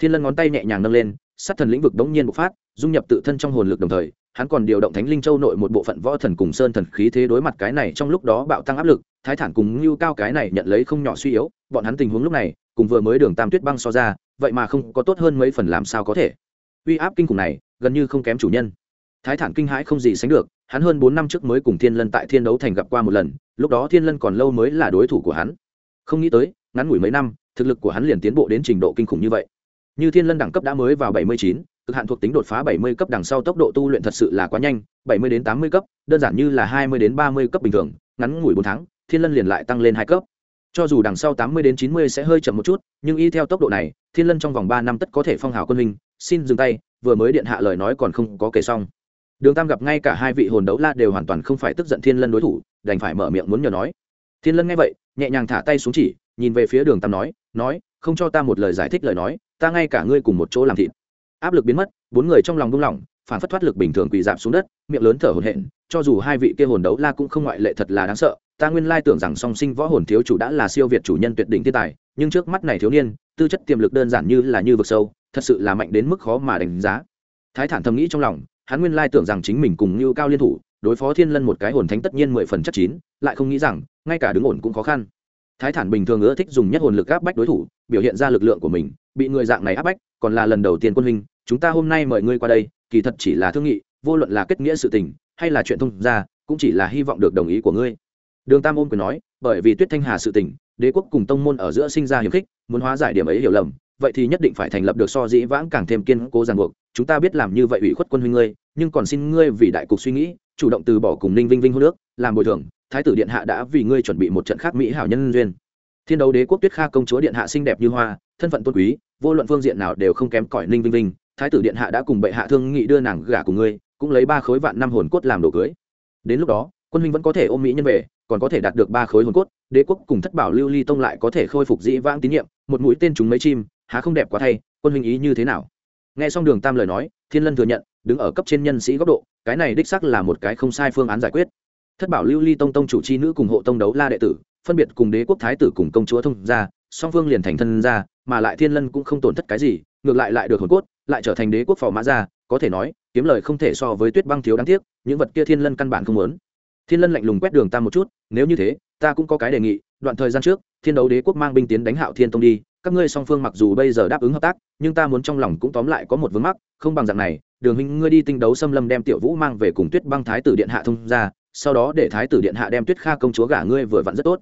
Thiên lân ngón tay nhẹ nhàng nâng lên, sát thần lĩnh vực đống nhiên bộc phát, dung nhập tự thân trong hồn lực đồng thời, hắn còn điều động thánh linh châu nội một bộ phận võ thần cùng sơn thần khí thế đối mặt cái này trong lúc đó bạo tăng áp lực, thái thản cùng ngưu cao cái này nhận lấy không nhỏ suy yếu, bọn hắn tình huống lúc này, cùng vừa mới đường tam tuyết băng so ra, vậy mà không có tốt hơn mấy phần làm sao có thể. Uy áp kinh khủng này, gần như không kém chủ nhân. Thái thản kinh hãi không gì sánh được, hắn hơn bốn năm trước mới cùng thiên lân tại thiên đấu thành gặp qua một lần, lúc đó thiên lân còn lâu mới là đối thủ của hắn. Không nghĩ tới, ngắn ngủi mấy năm, thực lực của hắn liền tiến bộ đến trình độ kinh khủng như vậy như thiên lân đẳng cấp đã mới vào bảy mươi chín, cực hạn thuộc tính đột phá 70 cấp đằng sau tốc độ tu luyện thật sự là quá nhanh 70 đến 80 cấp, đơn giản như là 20 đến 30 cấp bình thường, ngắn ngủi bốn tháng, thiên lân liền lại tăng lên hai cấp. Cho dù đằng sau 80 đến 90 sẽ hơi chậm một chút, nhưng y theo tốc độ này, thiên lân trong vòng ba năm tất có thể phong hào quân hình xin dừng tay, vừa mới điện hạ lời nói còn không có kể xong. Đường tam gặp ngay cả hai vị hồn đấu la đều hoàn toàn không phải tức giận thiên lân đối thủ, đành phải mở miệng muốn nhờ nói. Thiên lân nghe vậy, nhẹ nhàng thả tay xuống chỉ, nhìn về phía đường tam nói nói, không cho ta một lời giải thích lời nói ta ngay cả ngươi cùng một chỗ làm thịt. Áp lực biến mất, bốn người trong lòng buông lỏng phản phất thoát lực bình thường quỳ dạp xuống đất, miệng lớn thở hổn hển, cho dù hai vị kia hồn đấu la cũng không ngoại lệ thật là đáng sợ. Ta nguyên lai tưởng rằng song sinh võ hồn thiếu chủ đã là siêu việt chủ nhân tuyệt đỉnh thiên tài, nhưng trước mắt này thiếu niên, tư chất tiềm lực đơn giản như là như vực sâu, thật sự là mạnh đến mức khó mà đánh giá. Thái thản thầm nghĩ trong lòng, hắn nguyên lai tưởng rằng chính mình cùng như cao liên thủ, đối phó thiên lân một cái hồn thánh tất nhiên mười phần chất chín, lại không nghĩ rằng, ngay cả đứng ổn cũng khó khăn. Thái thản bình thường ưa thích dùng nhất hồn lực áp bách đối thủ, biểu hiện ra lực lượng của mình bị người dạng này áp bách, còn là lần đầu tiên quân huynh, chúng ta hôm nay mời ngươi qua đây, kỳ thật chỉ là thương nghị, vô luận là kết nghĩa sự tình, hay là chuyện thông ra cũng chỉ là hy vọng được đồng ý của ngươi. Đường tam ôm quyền nói, bởi vì tuyết thanh hà sự tình, đế quốc cùng tông môn ở giữa sinh ra hiềm khích, muốn hóa giải điểm ấy hiểu lầm, vậy thì nhất định phải thành lập được so dĩ vãng càng thêm kiên cố ràng buộc. Chúng ta biết làm như vậy ủy khuất quân huynh ngươi, nhưng còn xin ngươi vì đại cục suy nghĩ, chủ động từ bỏ cùng ninh vinh vinh hô nước làm bồi thường, thái tử điện hạ đã vì ngươi chuẩn bị một trận khác mỹ hảo nhân duyên thiên đấu đế quốc tuyết kha công chúa điện hạ xinh đẹp như hoa, thân phận tôn quý, vô luận phương diện nào đều không kém cỏi ninh vinh vinh. Thái tử điện hạ đã cùng bệ hạ thương nghị đưa nàng gả của ngươi, cũng lấy ba khối vạn năm hồn cốt làm đồ cưới. Đến lúc đó, quân huynh vẫn có thể ôm mỹ nhân về, còn có thể đạt được ba khối hồn cốt, đế quốc cùng thất bảo lưu ly tông lại có thể khôi phục dĩ vãng tín nhiệm, một mũi tên chúng mấy chim, há không đẹp quá thay, quân huynh ý như thế nào? Nghe xong đường tam lời nói, thiên lân thừa nhận, đứng ở cấp trên nhân sĩ góc độ, cái này đích sắc là một cái không sai phương án giải quyết. Thất bảo lưu ly tông tông chủ c h i nữ cùng hộ tông đấu la đệ tử phân biệt cùng đế quốc thái tử cùng công chúa thông ra song phương liền thành thân ra mà lại thiên lân cũng không tổn thất cái gì, ngược lại lại được hồn cốt, lại trở thành đế quốc phò mã ra có thể nói, kiếm lời không thể so với tuyết băng thiếu đáng tiếc, những vật kia thiên lân căn bản không muốn. Thiên lân lạnh lùng quét đường tam một chút, nếu như thế, ta cũng có cái đề nghị, đoạn thời gian trước, thiên đấu đế quốc mang binh tiến đánh hạo thiên tông đi, các ngươi song phương mặc dù bây giờ đáp ứng hợp tác, nhưng ta muốn trong lòng cũng tóm lại có một vướng mắc, không bằng dạng này, đường huynh ngươi đi tinh đấu xâm lâm đem tiểu vũ mang về cùng tuyết băng thái tử điện hạ thông ra sau đó để thái tử điện hạ đem tuyết kha công chúa gả ngươi vừa vặn rất tốt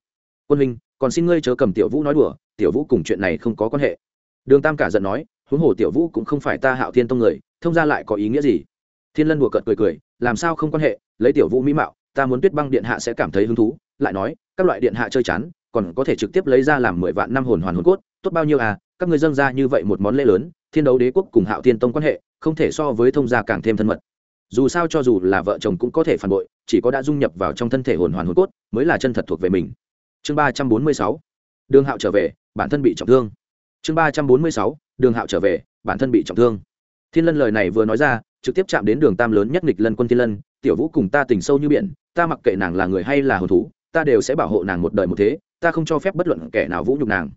quân huynh, còn xin ngươi chớ cầm tiểu vũ nói đùa, tiểu vũ cùng chuyện này không có quan hệ. Đường tam cả giận nói, huống hồ tiểu vũ cũng không phải ta hạo thiên tông người, thông ra lại có ý nghĩa gì? Thiên lân đùa cợt cười cười, làm sao không quan hệ, lấy tiểu vũ mỹ mạo, ta muốn tuyết băng điện hạ sẽ cảm thấy hứng thú, lại nói, các loại điện hạ chơi chán, còn có thể trực tiếp lấy ra làm mười vạn năm hồn hoàn hồn cốt, tốt bao nhiêu à các người dâng ra như vậy một món lễ lớn, thiên đấu đế quốc cùng hạo thiên tông quan hệ, không thể so với thông gia càng thêm thân mật. Dù sao cho dù là vợ chồng cũng có thể phản bội, chỉ có đã dung nhập vào trong thân thể hồn hoàn hồn cốt, mới là chân thật thuộc về mình chương ba trăm bốn mươi sáu, đường hạo trở về, bản thân bị trọng thương. Chương ba trăm bốn mươi sáu, đường hạo trở về, bản thân bị trọng thương. Thiên lân lời này vừa nói ra, trực tiếp chạm đến đường tam lớn nhất nghịch lân quân thiên lân, tiểu vũ cùng ta tình sâu như biển, ta mặc kệ nàng là người hay là hồn thú, ta đều sẽ bảo hộ nàng một đời một thế, ta không cho phép bất luận kẻ nào vũ nhục nàng.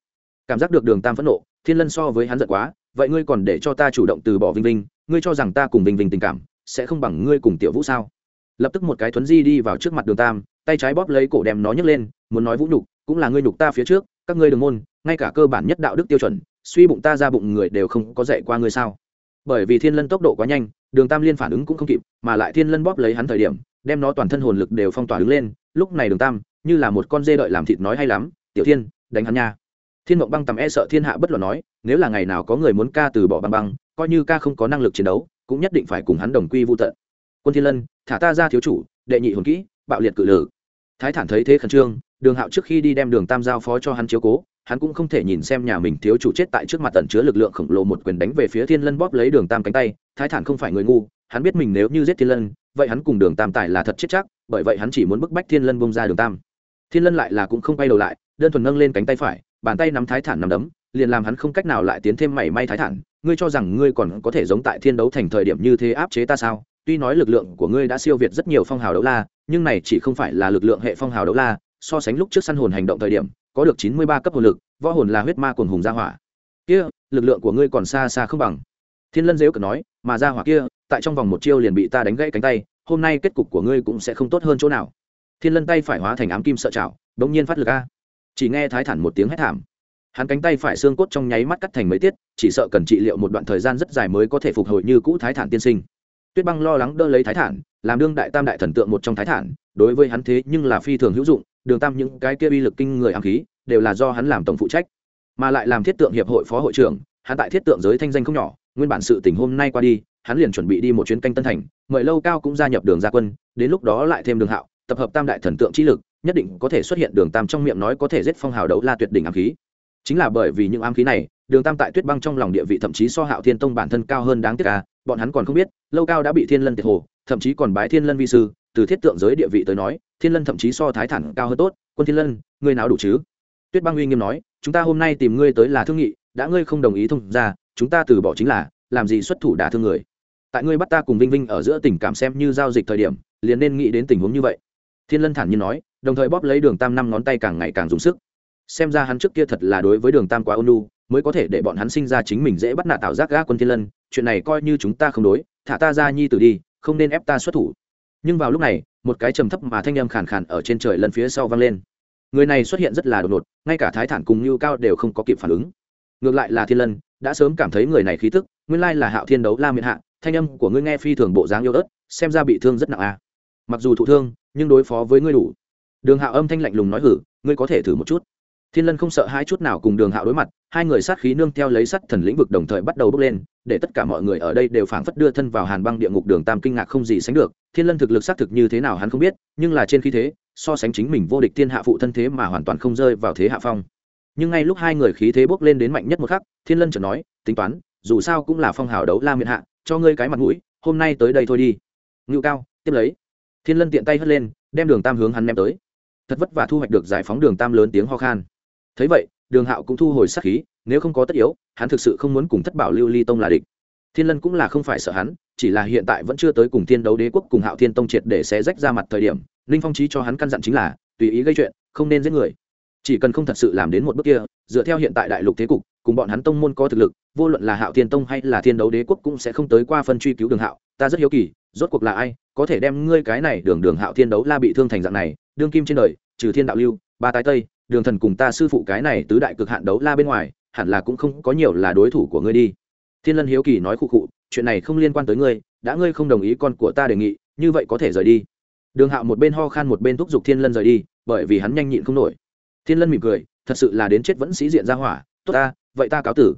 Cảm giác được đường tam phẫn nộ, thiên lân so với hắn giận quá, vậy ngươi còn để cho ta chủ động từ bỏ vinh vinh, ngươi cho rằng ta cùng vinh vinh tình cảm sẽ không bằng ngươi cùng tiểu vũ sao? Lập tức một cái thuấn di đi vào trước mặt đường tam tay trái bóp lấy cổ đem nó nhấc lên, muốn nói vũ nhục, cũng là ngươi nhục ta phía trước, các ngươi đường môn ngay cả cơ bản nhất đạo đức tiêu chuẩn, suy bụng ta ra bụng người đều không có dạy qua ngươi sao. Bởi vì thiên lân tốc độ quá nhanh, đường tam liên phản ứng cũng không kịp, mà lại thiên lân bóp lấy hắn thời điểm, đem nó toàn thân hồn lực đều phong tỏa đứng lên, lúc này đường tam, như là một con dê đợi làm thịt nói hay lắm, tiểu thiên, đánh hắn nha. Thiên mộng băng tầm e sợ thiên hạ bất luận nói, nếu là ngày nào có người muốn ca từ bỏ băng băng, coi như ca không có năng lực chiến đấu, cũng nhất định phải cùng hắn đồng quy vô tận. Quân thiên lân, thả ta ra thiếu chủ, đệ nhị hồn kỹ bạo liệt cự lử. Thái thản thấy thế khẩn trương, đường hạo trước khi đi đem đường tam giao phó cho hắn chiếu cố, hắn cũng không thể nhìn xem nhà mình thiếu chủ chết tại trước mặt tận chứa lực lượng khổng lồ một quyền đánh về phía thiên lân bóp lấy đường tam cánh tay, thái thản không phải người ngu, hắn biết mình nếu như giết thiên lân, vậy hắn cùng đường tam tài là thật chết chắc, bởi vậy hắn chỉ muốn bức bách thiên lân bông ra đường tam. Thiên lân lại là cũng không quay đầu lại, đơn thuần nâng lên cánh tay phải, bàn tay nắm thái thản nắm đấm, liền làm hắn không cách nào lại tiến thêm mảy may thái thản, ngươi cho rằng ngươi còn có thể giống tại thiên đấu thành thời điểm như thế áp chế ta sao? Tuy nói lực lượng của ngươi đã siêu việt rất nhiều phong hào đấu la nhưng này chỉ không phải là lực lượng hệ phong hào đấu la, so sánh lúc trước săn hồn hành động thời điểm, có được chín mươi ba cấp hồn lực, võ hồn là huyết ma cồn hùng gia hỏa. Kia, lực lượng của ngươi còn xa xa không bằng. Thiên lân dếu cờ nói, mà gia hỏa kia, tại trong vòng một chiêu liền bị ta đánh gãy cánh tay, hôm nay kết cục của ngươi cũng sẽ không tốt hơn chỗ nào. Thiên lân tay phải hóa thành ám kim sợ chảo đ ỗ n g nhiên phát lực a. Chỉ nghe thái thản một tiếng hét thảm. Hắn cánh tay phải xương cốt trong nháy mắt cắt thành mấy tiết, chỉ sợ cần trị liệu một đoạn thời gian rất dài mới có thể phục hồi như cũ thái thản tiên sinh. Tuyết băng lo lắng đỡ lấy thái thản làm đương đại tam đại thần tượng một trong thái thản, đối với hắn thế nhưng là phi thường hữu dụng, đường tam những cái kia uy lực kinh người ám khí, đều là do hắn làm tổng phụ trách. Mà lại làm thiết tượng hiệp hội phó hội trưởng, hắn tại thiết tượng giới thanh danh không nhỏ, nguyên bản sự tình hôm nay qua đi, hắn liền chuẩn bị đi một chuyến canh tân thành, mời lâu cao cũng gia nhập đường gia quân, đến lúc đó lại thêm đường hạo, tập hợp tam đại thần tượng trí lực, nhất định có thể xuất hiện đường tam trong miệng nói có thể giết phong hào đấu la tuyệt đỉnh ám khí. Chính là bởi vì những ám khí này đường tam tại tuyết băng trong lòng địa vị thậm chí so hạo thiên tông bản thân cao hơn đáng tiếc à bọn hắn còn không biết, lâu cao đã bị thiên lân tiệt hồ, thậm chí còn bái thiên lân vi sư, từ thiết tượng giới địa vị tới nói, thiên lân thậm chí so thái thản cao hơn tốt. Quân thiên lân, ngươi nào đủ chứ? Tuyết băng uy nghiêm nói, chúng ta hôm nay tìm ngươi tới là thương nghị, đã ngươi không đồng ý thông ra, chúng ta từ bỏ chính là, làm gì xuất thủ đả thương người. Tại ngươi bắt ta cùng vinh vinh ở giữa tình cảm xem như giao dịch thời điểm, liền nên nghĩ đến tình huống như vậy. Thiên lân thản nhiên nói, đồng thời bóp lấy đường tam năm ngón tay càng ngày càng dùng sức. Xem ra hắn trước kia thật là đối với đường tam quá ôn lu mới có thể để bọn hắn sinh ra chính mình dễ bắt nạt tạo giác gã quân thiên lân, chuyện này coi như chúng ta không đối, thả ta ra nhi tử đi, không nên ép ta xuất thủ. Nhưng vào lúc này, một cái trầm thấp mà thanh âm khàn khàn ở trên trời lần phía sau vang lên. Người này xuất hiện rất là đột ngột, ngay cả thái thản cùng như cao đều không có kịp phản ứng. Ngược lại là thiên lân, đã sớm cảm thấy người này khí tức, nguyên lai là hạo thiên đấu la miệng hạ, thanh âm của ngươi nghe phi thường bộ dáng yêu ớt, xem ra bị thương rất nặng à. mặc dù thụ thương, nhưng đối phó với ngươi đủ. Đường hạo âm thanh lạnh lùng nói hử, ngươi có thể thử một chút thiên lân không sợ hai chút nào cùng đường hạo đối mặt, hai người sát khí nương theo lấy sắt thần lĩnh vực đồng thời bắt đầu bốc lên, để tất cả mọi người ở đây đều phảng phất đưa thân vào hàn băng địa ngục đường tam kinh ngạc không gì sánh được. Thiên lân thực lực xác thực như thế nào hắn không biết, nhưng là trên khí thế, so sánh chính mình vô địch thiên hạ phụ thân thế mà hoàn toàn không rơi vào thế hạ phong. Nhưng ngay lúc hai người khí thế bốc lên đến mạnh nhất một khắc, thiên lân chợt nói, tính toán, dù sao cũng là phong hào đấu la miệt hạ, cho ngươi cái mặt mũi, hôm nay tới đây thôi đi. Ngự cao, tiếp lấy, thiên lân tiện tay hất lên, đem đường tam hướng hắn ném tới. Thật vất vả thu hoạch được giải phóng đường tam lớn tiếng ho khan thấy vậy, đường hạo cũng thu hồi sát khí, nếu không có tất yếu, hắn thực sự không muốn cùng thất bảo lưu ly tông là địch. Thiên lân cũng là không phải sợ hắn, chỉ là hiện tại vẫn chưa tới cùng thiên đấu đế quốc cùng hạo thiên tông triệt để xé rách ra mặt thời điểm ninh phong trí cho hắn căn dặn chính là, tùy ý gây chuyện, không nên giết người. Chỉ cần không thật sự làm đến một bước kia, dựa theo hiện tại đại lục thế cục, cùng bọn hắn tông môn có thực lực, vô luận là hạo thiên tông hay là thiên đấu đế quốc cũng sẽ không tới qua phân truy cứu đường hạo, ta rất hiếu kỳ, rốt cuộc là ai, có thể đem ngươi cái này đường đường hạo thiên đấu la bị thương thành dạng này, đương kim trên đời, trừ thiên đạo lưu, ba tái tây đường thần cùng ta sư phụ cái này tứ đại cực hạn đấu la bên ngoài, hẳn là cũng không có nhiều là đối thủ của ngươi đi. Thiên lân hiếu kỳ nói khụ khụ, chuyện này không liên quan tới ngươi, đã ngươi không đồng ý con của ta đề nghị, như vậy có thể rời đi. Đường hạo một bên ho khan một bên thúc giục thiên lân rời đi, bởi vì hắn nhanh nhịn không nổi. Thiên lân mỉm cười, thật sự là đến chết vẫn sĩ diện ra hỏa, tốt ta, vậy ta cáo tử.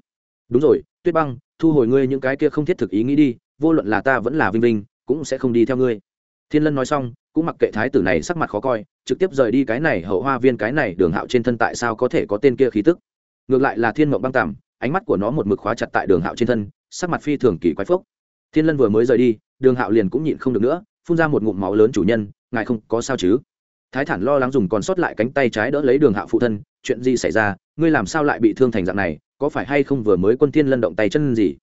Đúng rồi, tuyết băng, thu hồi ngươi những cái kia không thiết thực ý nghĩ đi, vô luận là ta vẫn là vinh vinh, cũng sẽ không đi theo ngươi thiên lân nói xong, cũng mặc kệ thái tử này sắc mặt khó coi, trực tiếp rời đi cái này hậu hoa viên cái này đường hạo trên thân tại sao có thể có tên kia khí tức. Ngược lại là thiên mộng băng tàm ánh mắt của nó một mực khóa chặt tại đường hạo trên thân, sắc mặt phi thường kỳ quái phốc. Thiên lân vừa mới rời đi, đường hạo liền cũng nhịn không được nữa, phun ra một ngụm máu lớn chủ nhân, ngài không có sao chứ? Thái thản lo lắng dùng còn sót lại cánh tay trái đỡ lấy đường hạo phụ thân, chuyện gì xảy ra, ngươi làm sao lại bị thương thành dạng này, có phải hay không vừa mới quân thiên lân động tay chân gì?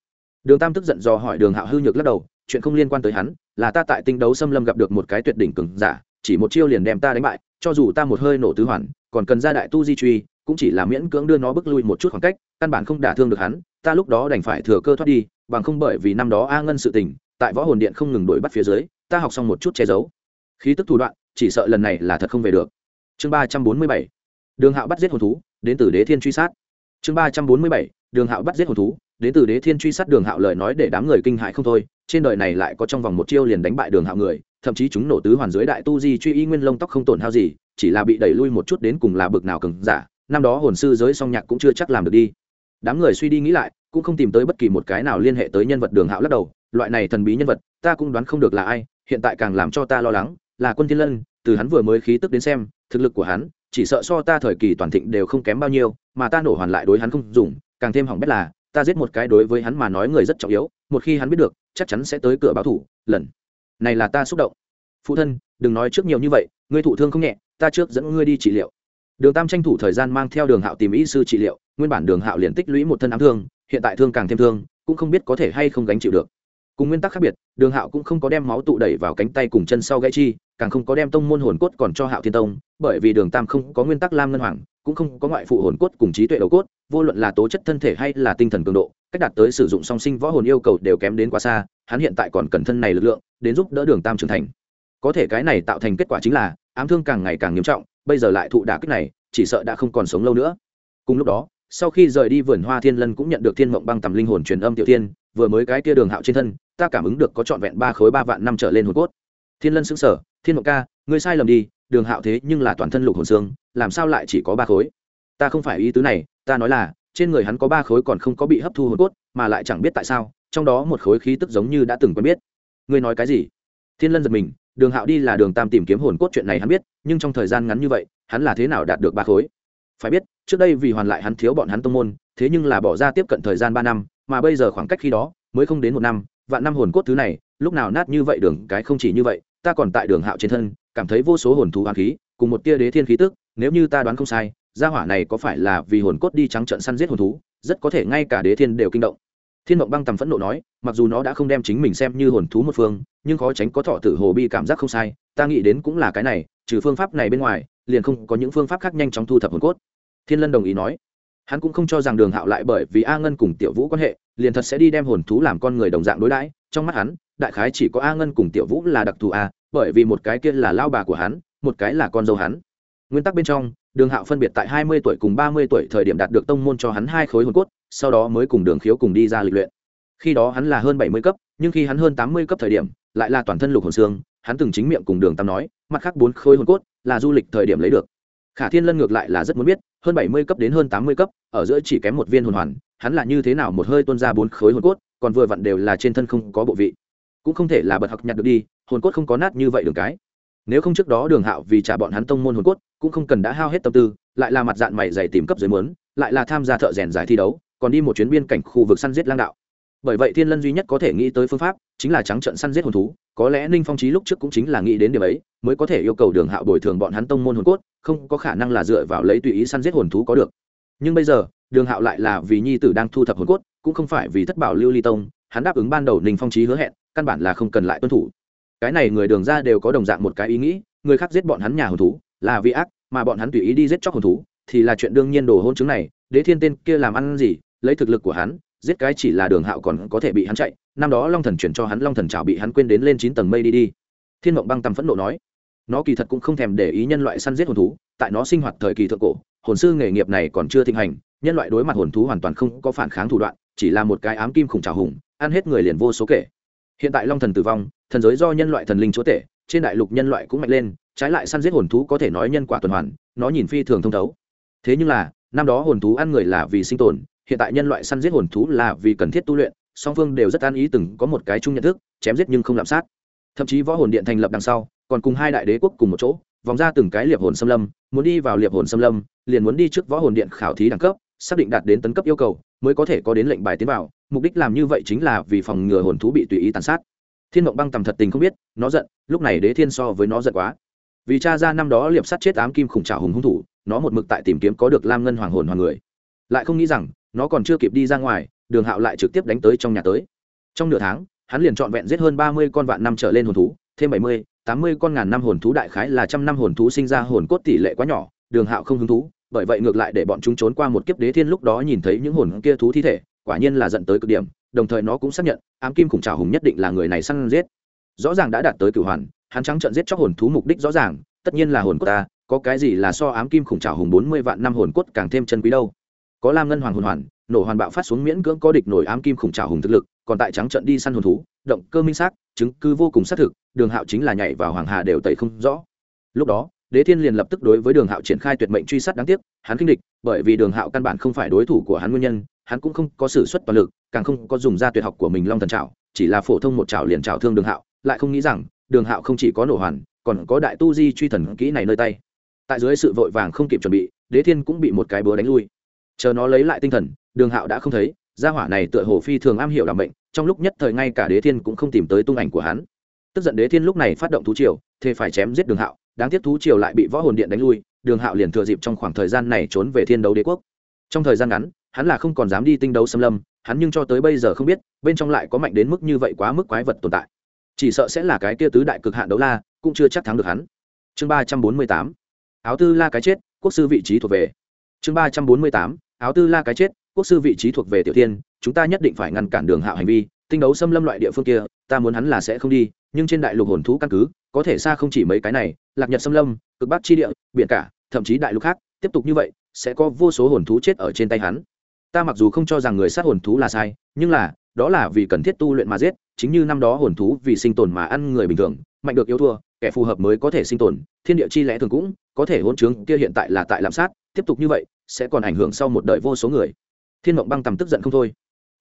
Đường tam tức giận do hỏi đường hạo hư nhược lắc đầu chuyện không liên quan tới hắn, là ta tại tinh đấu xâm lâm gặp được một cái tuyệt đỉnh cường giả, chỉ một chiêu liền đem ta đánh bại, cho dù ta một hơi nổ tứ hoàn, còn cần ra đại tu di truy, cũng chỉ là miễn cưỡng đưa nó bước lui một chút khoảng cách, căn bản không đả thương được hắn, ta lúc đó đành phải thừa cơ thoát đi, bằng không bởi vì năm đó a ngân sự tình, tại võ hồn điện không ngừng đuổi bắt phía dưới, ta học xong một chút che giấu. Khí tức thủ đoạn, chỉ sợ lần này là thật không về được. Chương ba trăm bốn mươi bảy. Đường hạo bắt giết hồn thú, đến từ đế thiên truy sát. Chương ba trăm bốn mươi bảy đường hạo bắt giết hồn thú, đến từ đế thiên truy sát đường hạo lời nói để đám người kinh hại không thôi, trên đời này lại có trong vòng một chiêu liền đánh bại đường hạo người, thậm chí chúng nổ tứ hoàn dưới đại tu di truy y nguyên lông tóc không tổn hao gì, chỉ là bị đẩy lui một chút đến cùng là bực nào cừng giả, năm đó hồn sư giới song nhạc cũng chưa chắc làm được đi. Đám người suy đi nghĩ lại, cũng không tìm tới bất kỳ một cái nào liên hệ tới nhân vật đường hạo lắc đầu, loại này thần bí nhân vật, ta cũng đoán không được là ai, hiện tại càng làm cho ta lo lắng, là quân thiên lân, từ hắn vừa mới khí tức đến xem, thực lực của hắn, chỉ sợ so ta thời kỳ toàn thịnh đều không kém bao nhiêu, mà ta nổ hoàn lại đối hắn không dùng càng thêm hỏng bét là, ta giết một cái đối với hắn mà nói người rất trọng yếu, một khi hắn biết được, chắc chắn sẽ tới cửa báo thủ, lần. Này là ta xúc động. Phụ thân, đừng nói trước nhiều như vậy, ngươi thụ thương không nhẹ, ta trước dẫn ngươi đi trị liệu. Đường tam tranh thủ thời gian mang theo đường hạo tìm ý sư trị liệu, nguyên bản đường hạo liền tích lũy một thân ám thương, hiện tại thương càng thêm thương, cũng không biết có thể hay không gánh chịu được. Cùng nguyên tắc khác biệt, đường hạo cũng không có đem máu tụ đẩy vào cánh tay cùng chân sau gãy chi, càng không có đem tông môn hồn cốt còn cho hạo thiên tông, bởi vì đường tam không có nguyên tắc lam ngân hoàng cũng không có ngoại phụ hồn cốt cùng trí tuệ đầu cốt, vô luận là tố chất thân thể hay là tinh thần cường độ, cách đạt tới sử dụng song sinh võ hồn yêu cầu đều kém đến quá xa, hắn hiện tại còn cần thân này lực lượng, đến giúp đỡ đường tam trưởng thành. Có thể cái này tạo thành kết quả chính là, ám thương càng ngày càng nghiêm trọng, bây giờ lại thụ đả kích này, chỉ sợ đã không còn sống lâu nữa. Cùng lúc đó, sau khi rời đi vườn hoa thiên lân cũng nhận được thiên mộng băng tầm linh hồn truyền âm tiểu tiên vừa mới cái kia đường hạo trên thân, ta cảm ứng được có trọn vẹn ba khối ba vạn năm trở lên hồn cốt. Thiên lân xứng sở thiên mộng ca, ngươi sai lầm đi, đường hạo thế nhưng là toàn thân lục hồn xương làm sao lại chỉ có ba khối? Ta không phải ý tứ này, ta nói là, trên người hắn có ba khối còn không có bị hấp thu hồn cốt, mà lại chẳng biết tại sao, trong đó một khối khí tức giống như đã từng quen biết. Ngươi nói cái gì? Thiên lân giật mình, đường hạo đi là đường tam tìm kiếm hồn cốt chuyện này hắn biết, nhưng trong thời gian ngắn như vậy, hắn là thế nào đạt được ba khối? Phải biết, trước đây vì hoàn lại hắn thiếu bọn hắn tông môn, thế nhưng là bỏ ra tiếp cận thời gian ba năm, mà bây giờ khoảng cách khi đó, mới không đến một năm, vạn năm hồn cốt thứ này, lúc nào nát như vậy đường, cái không chỉ như vậy, ta còn tại đường hạo trên thân, cảm thấy vô số hồn thú hoàng khí cùng một tia đế thiên khí tức, nếu như ta đoán không sai, gia hỏa này có phải là vì hồn cốt đi trắng trận săn giết hồn thú, rất có thể ngay cả đế thiên đều kinh động. Thiên mộng băng tầm phẫn nộ nói, mặc dù nó đã không đem chính mình xem như hồn thú một phương, nhưng khó tránh có thọ tử hồ bi cảm giác không sai, ta nghĩ đến cũng là cái này, trừ phương pháp này bên ngoài, liền không có những phương pháp khác nhanh chóng thu thập hồn cốt. Thiên lân đồng ý nói, hắn cũng không cho rằng đường hạo lại bởi vì a ngân cùng tiểu vũ quan hệ, liền thật sẽ đi đem hồn thú làm con người đồng dạng đối đãi, trong mắt hắn, đại khái chỉ có a ngân cùng tiểu vũ là đặc thù a, bởi vì một cái kia là lao bà của hắn một cái là con dâu hắn. Nguyên tắc bên trong, đường hạo phân biệt tại hai mươi tuổi cùng ba mươi tuổi thời điểm đạt được tông môn cho hắn hai khối hồn cốt, sau đó mới cùng đường khiếu cùng đi ra lịch luyện. Khi đó hắn là hơn bảy mươi cấp, nhưng khi hắn hơn tám mươi cấp thời điểm, lại là toàn thân lục hồn xương, hắn từng chính miệng cùng đường tam nói, mặt khác bốn khối hồn cốt là du lịch thời điểm lấy được. Khả thiên lân ngược lại là rất muốn biết, hơn bảy mươi cấp đến hơn tám mươi cấp, ở giữa chỉ kém một viên hồn hoàn, hắn là như thế nào một hơi tuôn ra bốn khối hồn cốt, còn vừa vặn đều là trên thân không có bộ vị. Cũng không thể là bật học nhặt được đi, hồn cốt không có nát như vậy đường cái nếu không trước đó đường hạo vì trả bọn hắn tông môn hồn cốt, cũng không cần đã hao hết tâm tư, lại là mặt dạng mày dày tìm cấp dưới mướn, lại là tham gia thợ rèn giải thi đấu, còn đi một chuyến biên cảnh khu vực săn giết lang đạo. Bởi vậy thiên lân duy nhất có thể nghĩ tới phương pháp, chính là trắng trận săn giết hồn thú, có lẽ ninh phong trí lúc trước cũng chính là nghĩ đến điểm ấy, mới có thể yêu cầu đường hạo bồi thường bọn hắn tông môn hồn cốt, không có khả năng là dựa vào lấy tùy ý săn giết hồn thú có được. Nhưng bây giờ, đường hạo lại là vì nhi tử đang thu thập hồn cốt, cũng không phải vì thất bảo lưu ly tông, hắn đáp ứng ban đầu ninh phong trí hứa hẹn, căn bản là không cần lại tuân thủ cái này người đường ra đều có đồng dạng một cái ý nghĩ, người khác giết bọn hắn nhà hồn thú, là vì ác, mà bọn hắn tùy ý đi giết chóc hồn thú, thì là chuyện đương nhiên đồ hôn chứng này, đế thiên tên kia làm ăn gì, lấy thực lực của hắn, giết cái chỉ là đường hạo còn có thể bị hắn chạy, năm đó long thần chuyển cho hắn long thần chảo bị hắn quên đến lên chín tầng mây đi đi. Thiên mộng băng tầm phẫn nộ nói, nó kỳ thật cũng không thèm để ý nhân loại săn giết hồn thú, tại nó sinh hoạt thời kỳ thượng cổ, hồn sư nghề nghiệp này còn chưa thịnh hành, nhân loại đối mặt hồn thú hoàn toàn không có phản kháng thủ đoạn, chỉ là một cái ám kim khủng trào hùng, ăn hết người liền vô số kể. Hiện tại long thần tử vong thần giới do nhân loại thần linh chúa tể, trên đại lục nhân loại cũng mạnh lên, trái lại săn giết hồn thú có thể nói nhân quả tuần hoàn, nó nhìn phi thường thông thấu. Thế nhưng là, năm đó hồn thú ăn người là vì sinh tồn, hiện tại nhân loại săn giết hồn thú là vì cần thiết tu luyện, song phương đều rất an ý từng có một cái chung nhận thức, chém giết nhưng không làm sát. Thậm chí võ hồn điện thành lập đằng sau, còn cùng hai đại đế quốc cùng một chỗ, vòng ra từng cái liệp hồn xâm lâm, muốn đi vào liệp hồn xâm lâm, liền muốn đi trước võ hồn điện khảo thí đẳng cấp, xác định đạt đến tấn cấp yêu cầu, mới có thể có đến lệnh bài tiến vào, mục đích làm như vậy chính là vì phòng ngừa hồn thú bị tùy ý tàn sát thiên mộng băng tầm thật tình không biết, nó giận, lúc này đế thiên so với nó giận quá. Vì cha ra năm đó liệp sát chết ám kim khủng trào hùng hung thủ, nó một mực tại tìm kiếm có được lam ngân hoàng hồn hoàng người. Lại không nghĩ rằng, nó còn chưa kịp đi ra ngoài, đường hạo lại trực tiếp đánh tới trong nhà tới. Trong nửa tháng, hắn liền trọn vẹn giết hơn ba mươi con vạn năm trở lên hồn thú, thêm bảy mươi, tám mươi con ngàn năm hồn thú đại khái là trăm năm hồn thú sinh ra hồn cốt tỷ lệ quá nhỏ, đường hạo không hứng thú, bởi vậy ngược lại để bọn chúng trốn qua một kiếp đế thiên lúc đó nhìn thấy những hồn kia thú thi thể, quả nhiên là dẫn tới cực điểm đồng thời nó cũng xác nhận, ám kim khủng trào hùng nhất định là người này săn giết. Rõ ràng đã đạt tới cửu hoàn, hắn trắng trận giết chóc hồn thú mục đích rõ ràng, tất nhiên là hồn cốt ta, có cái gì là so ám kim khủng trào hùng bốn mươi vạn năm hồn cốt càng thêm chân quý đâu. Có lam ngân hoàng hồn hoàn, nổ hoàn bạo phát xuống miễn cưỡng có địch nổi ám kim khủng trào hùng thực lực, còn tại trắng trận đi săn hồn thú, động cơ minh xác, chứng cứ vô cùng xác thực, đường hạo chính là nhảy vào hoàng hà đều tẩy không rõ. Lúc đó đế thiên liền lập tức đối với đường hạo triển khai tuyệt mệnh truy sát đáng tiếc, hắn kinh địch, bởi vì đường hạo căn bản không phải đối thủ của hắn nguyên nhân, hắn cũng không có s ử suất toàn lực, càng không có dùng ra tuyệt học của mình long thần trào chỉ là phổ thông một trào liền trào thương đường hạo, lại không nghĩ rằng, đường hạo không chỉ có nổ hoàn, còn có đại tu di truy thần kỹ này nơi tay. Tại dưới sự vội vàng không kịp chuẩn bị, đế thiên cũng bị một cái búa đánh lui. Chờ nó lấy lại tinh thần, đường hạo đã không thấy, gia hỏa này tựa hồ phi thường am hiểu đảm bệnh trong lúc nhất thời ngay cả đế thiên cũng không tìm tới tung ảnh của hắn. Tức giận đế thiên lúc này phát động thú triều thế phải chém giết đường hạo đáng tiếc thú triều lại bị võ hồn điện đánh lui, đường hạo liền thừa dịp trong khoảng thời gian này trốn về thiên đấu đế quốc. Trong thời gian ngắn, hắn là không còn dám đi tinh đấu xâm lâm, hắn nhưng cho tới bây giờ không biết, bên trong lại có mạnh đến mức như vậy quá mức quái vật tồn tại. Chỉ sợ sẽ là cái kia tứ đại cực hạn đấu la, cũng chưa chắc thắng được hắn. Chương ba trăm bốn mươi tám, áo tư la cái chết, quốc sư vị trí thuộc về. Chương ba trăm bốn mươi tám, áo tư la cái chết, quốc sư vị trí thuộc về tiểu thiên, chúng ta nhất định phải ngăn cản đường hạo hành vi, tinh đấu xâm lâm loại địa phương kia, ta muốn hắn là sẽ không đi, nhưng trên đại lục hồn thú căn cứ, có thể xa không chỉ mấy cái này lạc nhật xâm lâm, cực bắc chi địa, biển cả, thậm chí đại lục khác, tiếp tục như vậy, sẽ có vô số hồn thú chết ở trên tay hắn. Ta mặc dù không cho rằng người sát hồn thú là sai, nhưng là, đó là vì cần thiết tu luyện mà giết, chính như năm đó hồn thú vì sinh tồn mà ăn người bình thường, mạnh được yêu thua, kẻ phù hợp mới có thể sinh tồn, thiên địa chi lẽ thường cũng có thể hôn chứng kia hiện tại là tại lạm sát, tiếp tục như vậy, sẽ còn ảnh hưởng sau một đời vô số người. Thiên mộng băng tầm tức giận không thôi.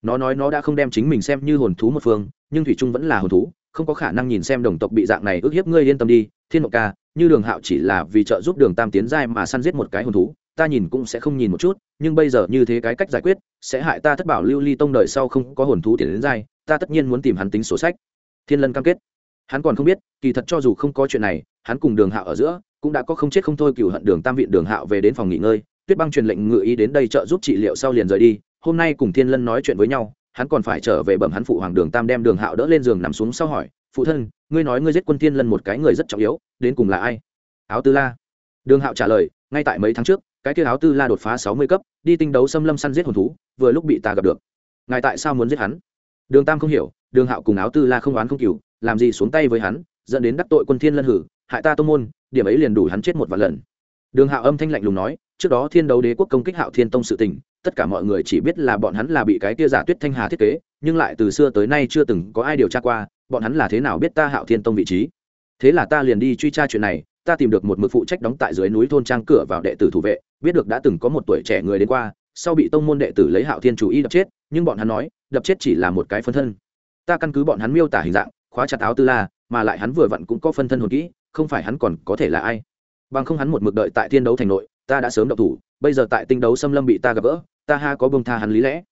Nó nói nó đã không đem chính mình xem như hồn thú một phương, nhưng thủy trung vẫn là hồn thú, không có khả năng nhìn xem đồng tộc bị dạng này ức hiếp ngươi yên tâm đi, thiên mộng ca như đường hạo chỉ là vì trợ giúp đường tam tiến giai mà săn giết một cái hồn thú, ta nhìn cũng sẽ không nhìn một chút, nhưng bây giờ như thế cái cách giải quyết, sẽ hại ta thất bảo lưu ly tông đời sau không có hồn thú tiền đến giai, ta tất nhiên muốn tìm hắn tính sổ sách. Thiên lân cam kết. Hắn còn không biết, kỳ thật cho dù không có chuyện này, hắn cùng đường hạo ở giữa, cũng đã có không chết không thôi cựu hận đường tam viện đường hạo về đến phòng nghỉ ngơi, tuyết băng truyền lệnh ngự ý đến đây trợ giúp trị liệu sau liền rời đi, hôm nay cùng thiên lân nói chuyện với nhau, hắn còn phải trở về bẩm hắn phụ hoàng đường tam đem đường hạo đỡ lên giường nằm xuống sau hỏi, phụ thân ngươi nói ngươi giết quân thiên lân một cái người rất trọng yếu, đến cùng là ai? Áo tư la. Đường hạo trả lời, ngay tại mấy tháng trước, cái kia áo tư la đột phá sáu mươi cấp, đi tinh đấu xâm lâm săn giết hồn thú, vừa lúc bị ta gặp được. Ngài tại sao muốn giết hắn? Đường tam không hiểu, đường hạo cùng áo tư la không oán không cừu, làm gì xuống tay với hắn, dẫn đến đắc tội quân thiên lân hử, hại ta tô môn, điểm ấy liền đủ hắn chết một vài lần. Đường hạo âm thanh lạnh lùng nói trước đó thiên đấu đế quốc công kích hạo thiên tông sự tình, tất cả mọi người chỉ biết là bọn hắn là bị cái kia giả tuyết thanh hà thiết kế, nhưng lại từ xưa tới nay chưa từng có ai điều tra qua, bọn hắn là thế nào biết ta hạo thiên tông vị trí. Thế là ta liền đi truy tra chuyện này, ta tìm được một mực phụ trách đóng tại dưới núi thôn trang cửa vào đệ tử thủ vệ, biết được đã từng có một tuổi trẻ người đến qua, sau bị tông môn đệ tử lấy hạo thiên chủ y đập chết, nhưng bọn hắn nói, đập chết chỉ là một cái phân thân. Ta căn cứ bọn hắn miêu tả hình dạng, khóa chặt áo tư la, mà lại hắn vừa vặn cũng có phân thân hồn kỹ, không phải hắn còn có thể là ai. Bằng không hắn một mực đợi tại thiên đấu thành nội ta đã sớm động thủ, bây giờ tại tinh đấu xâm lâm bị ta gặp gỡ, ta ha có bông tha hắn lý lẽ.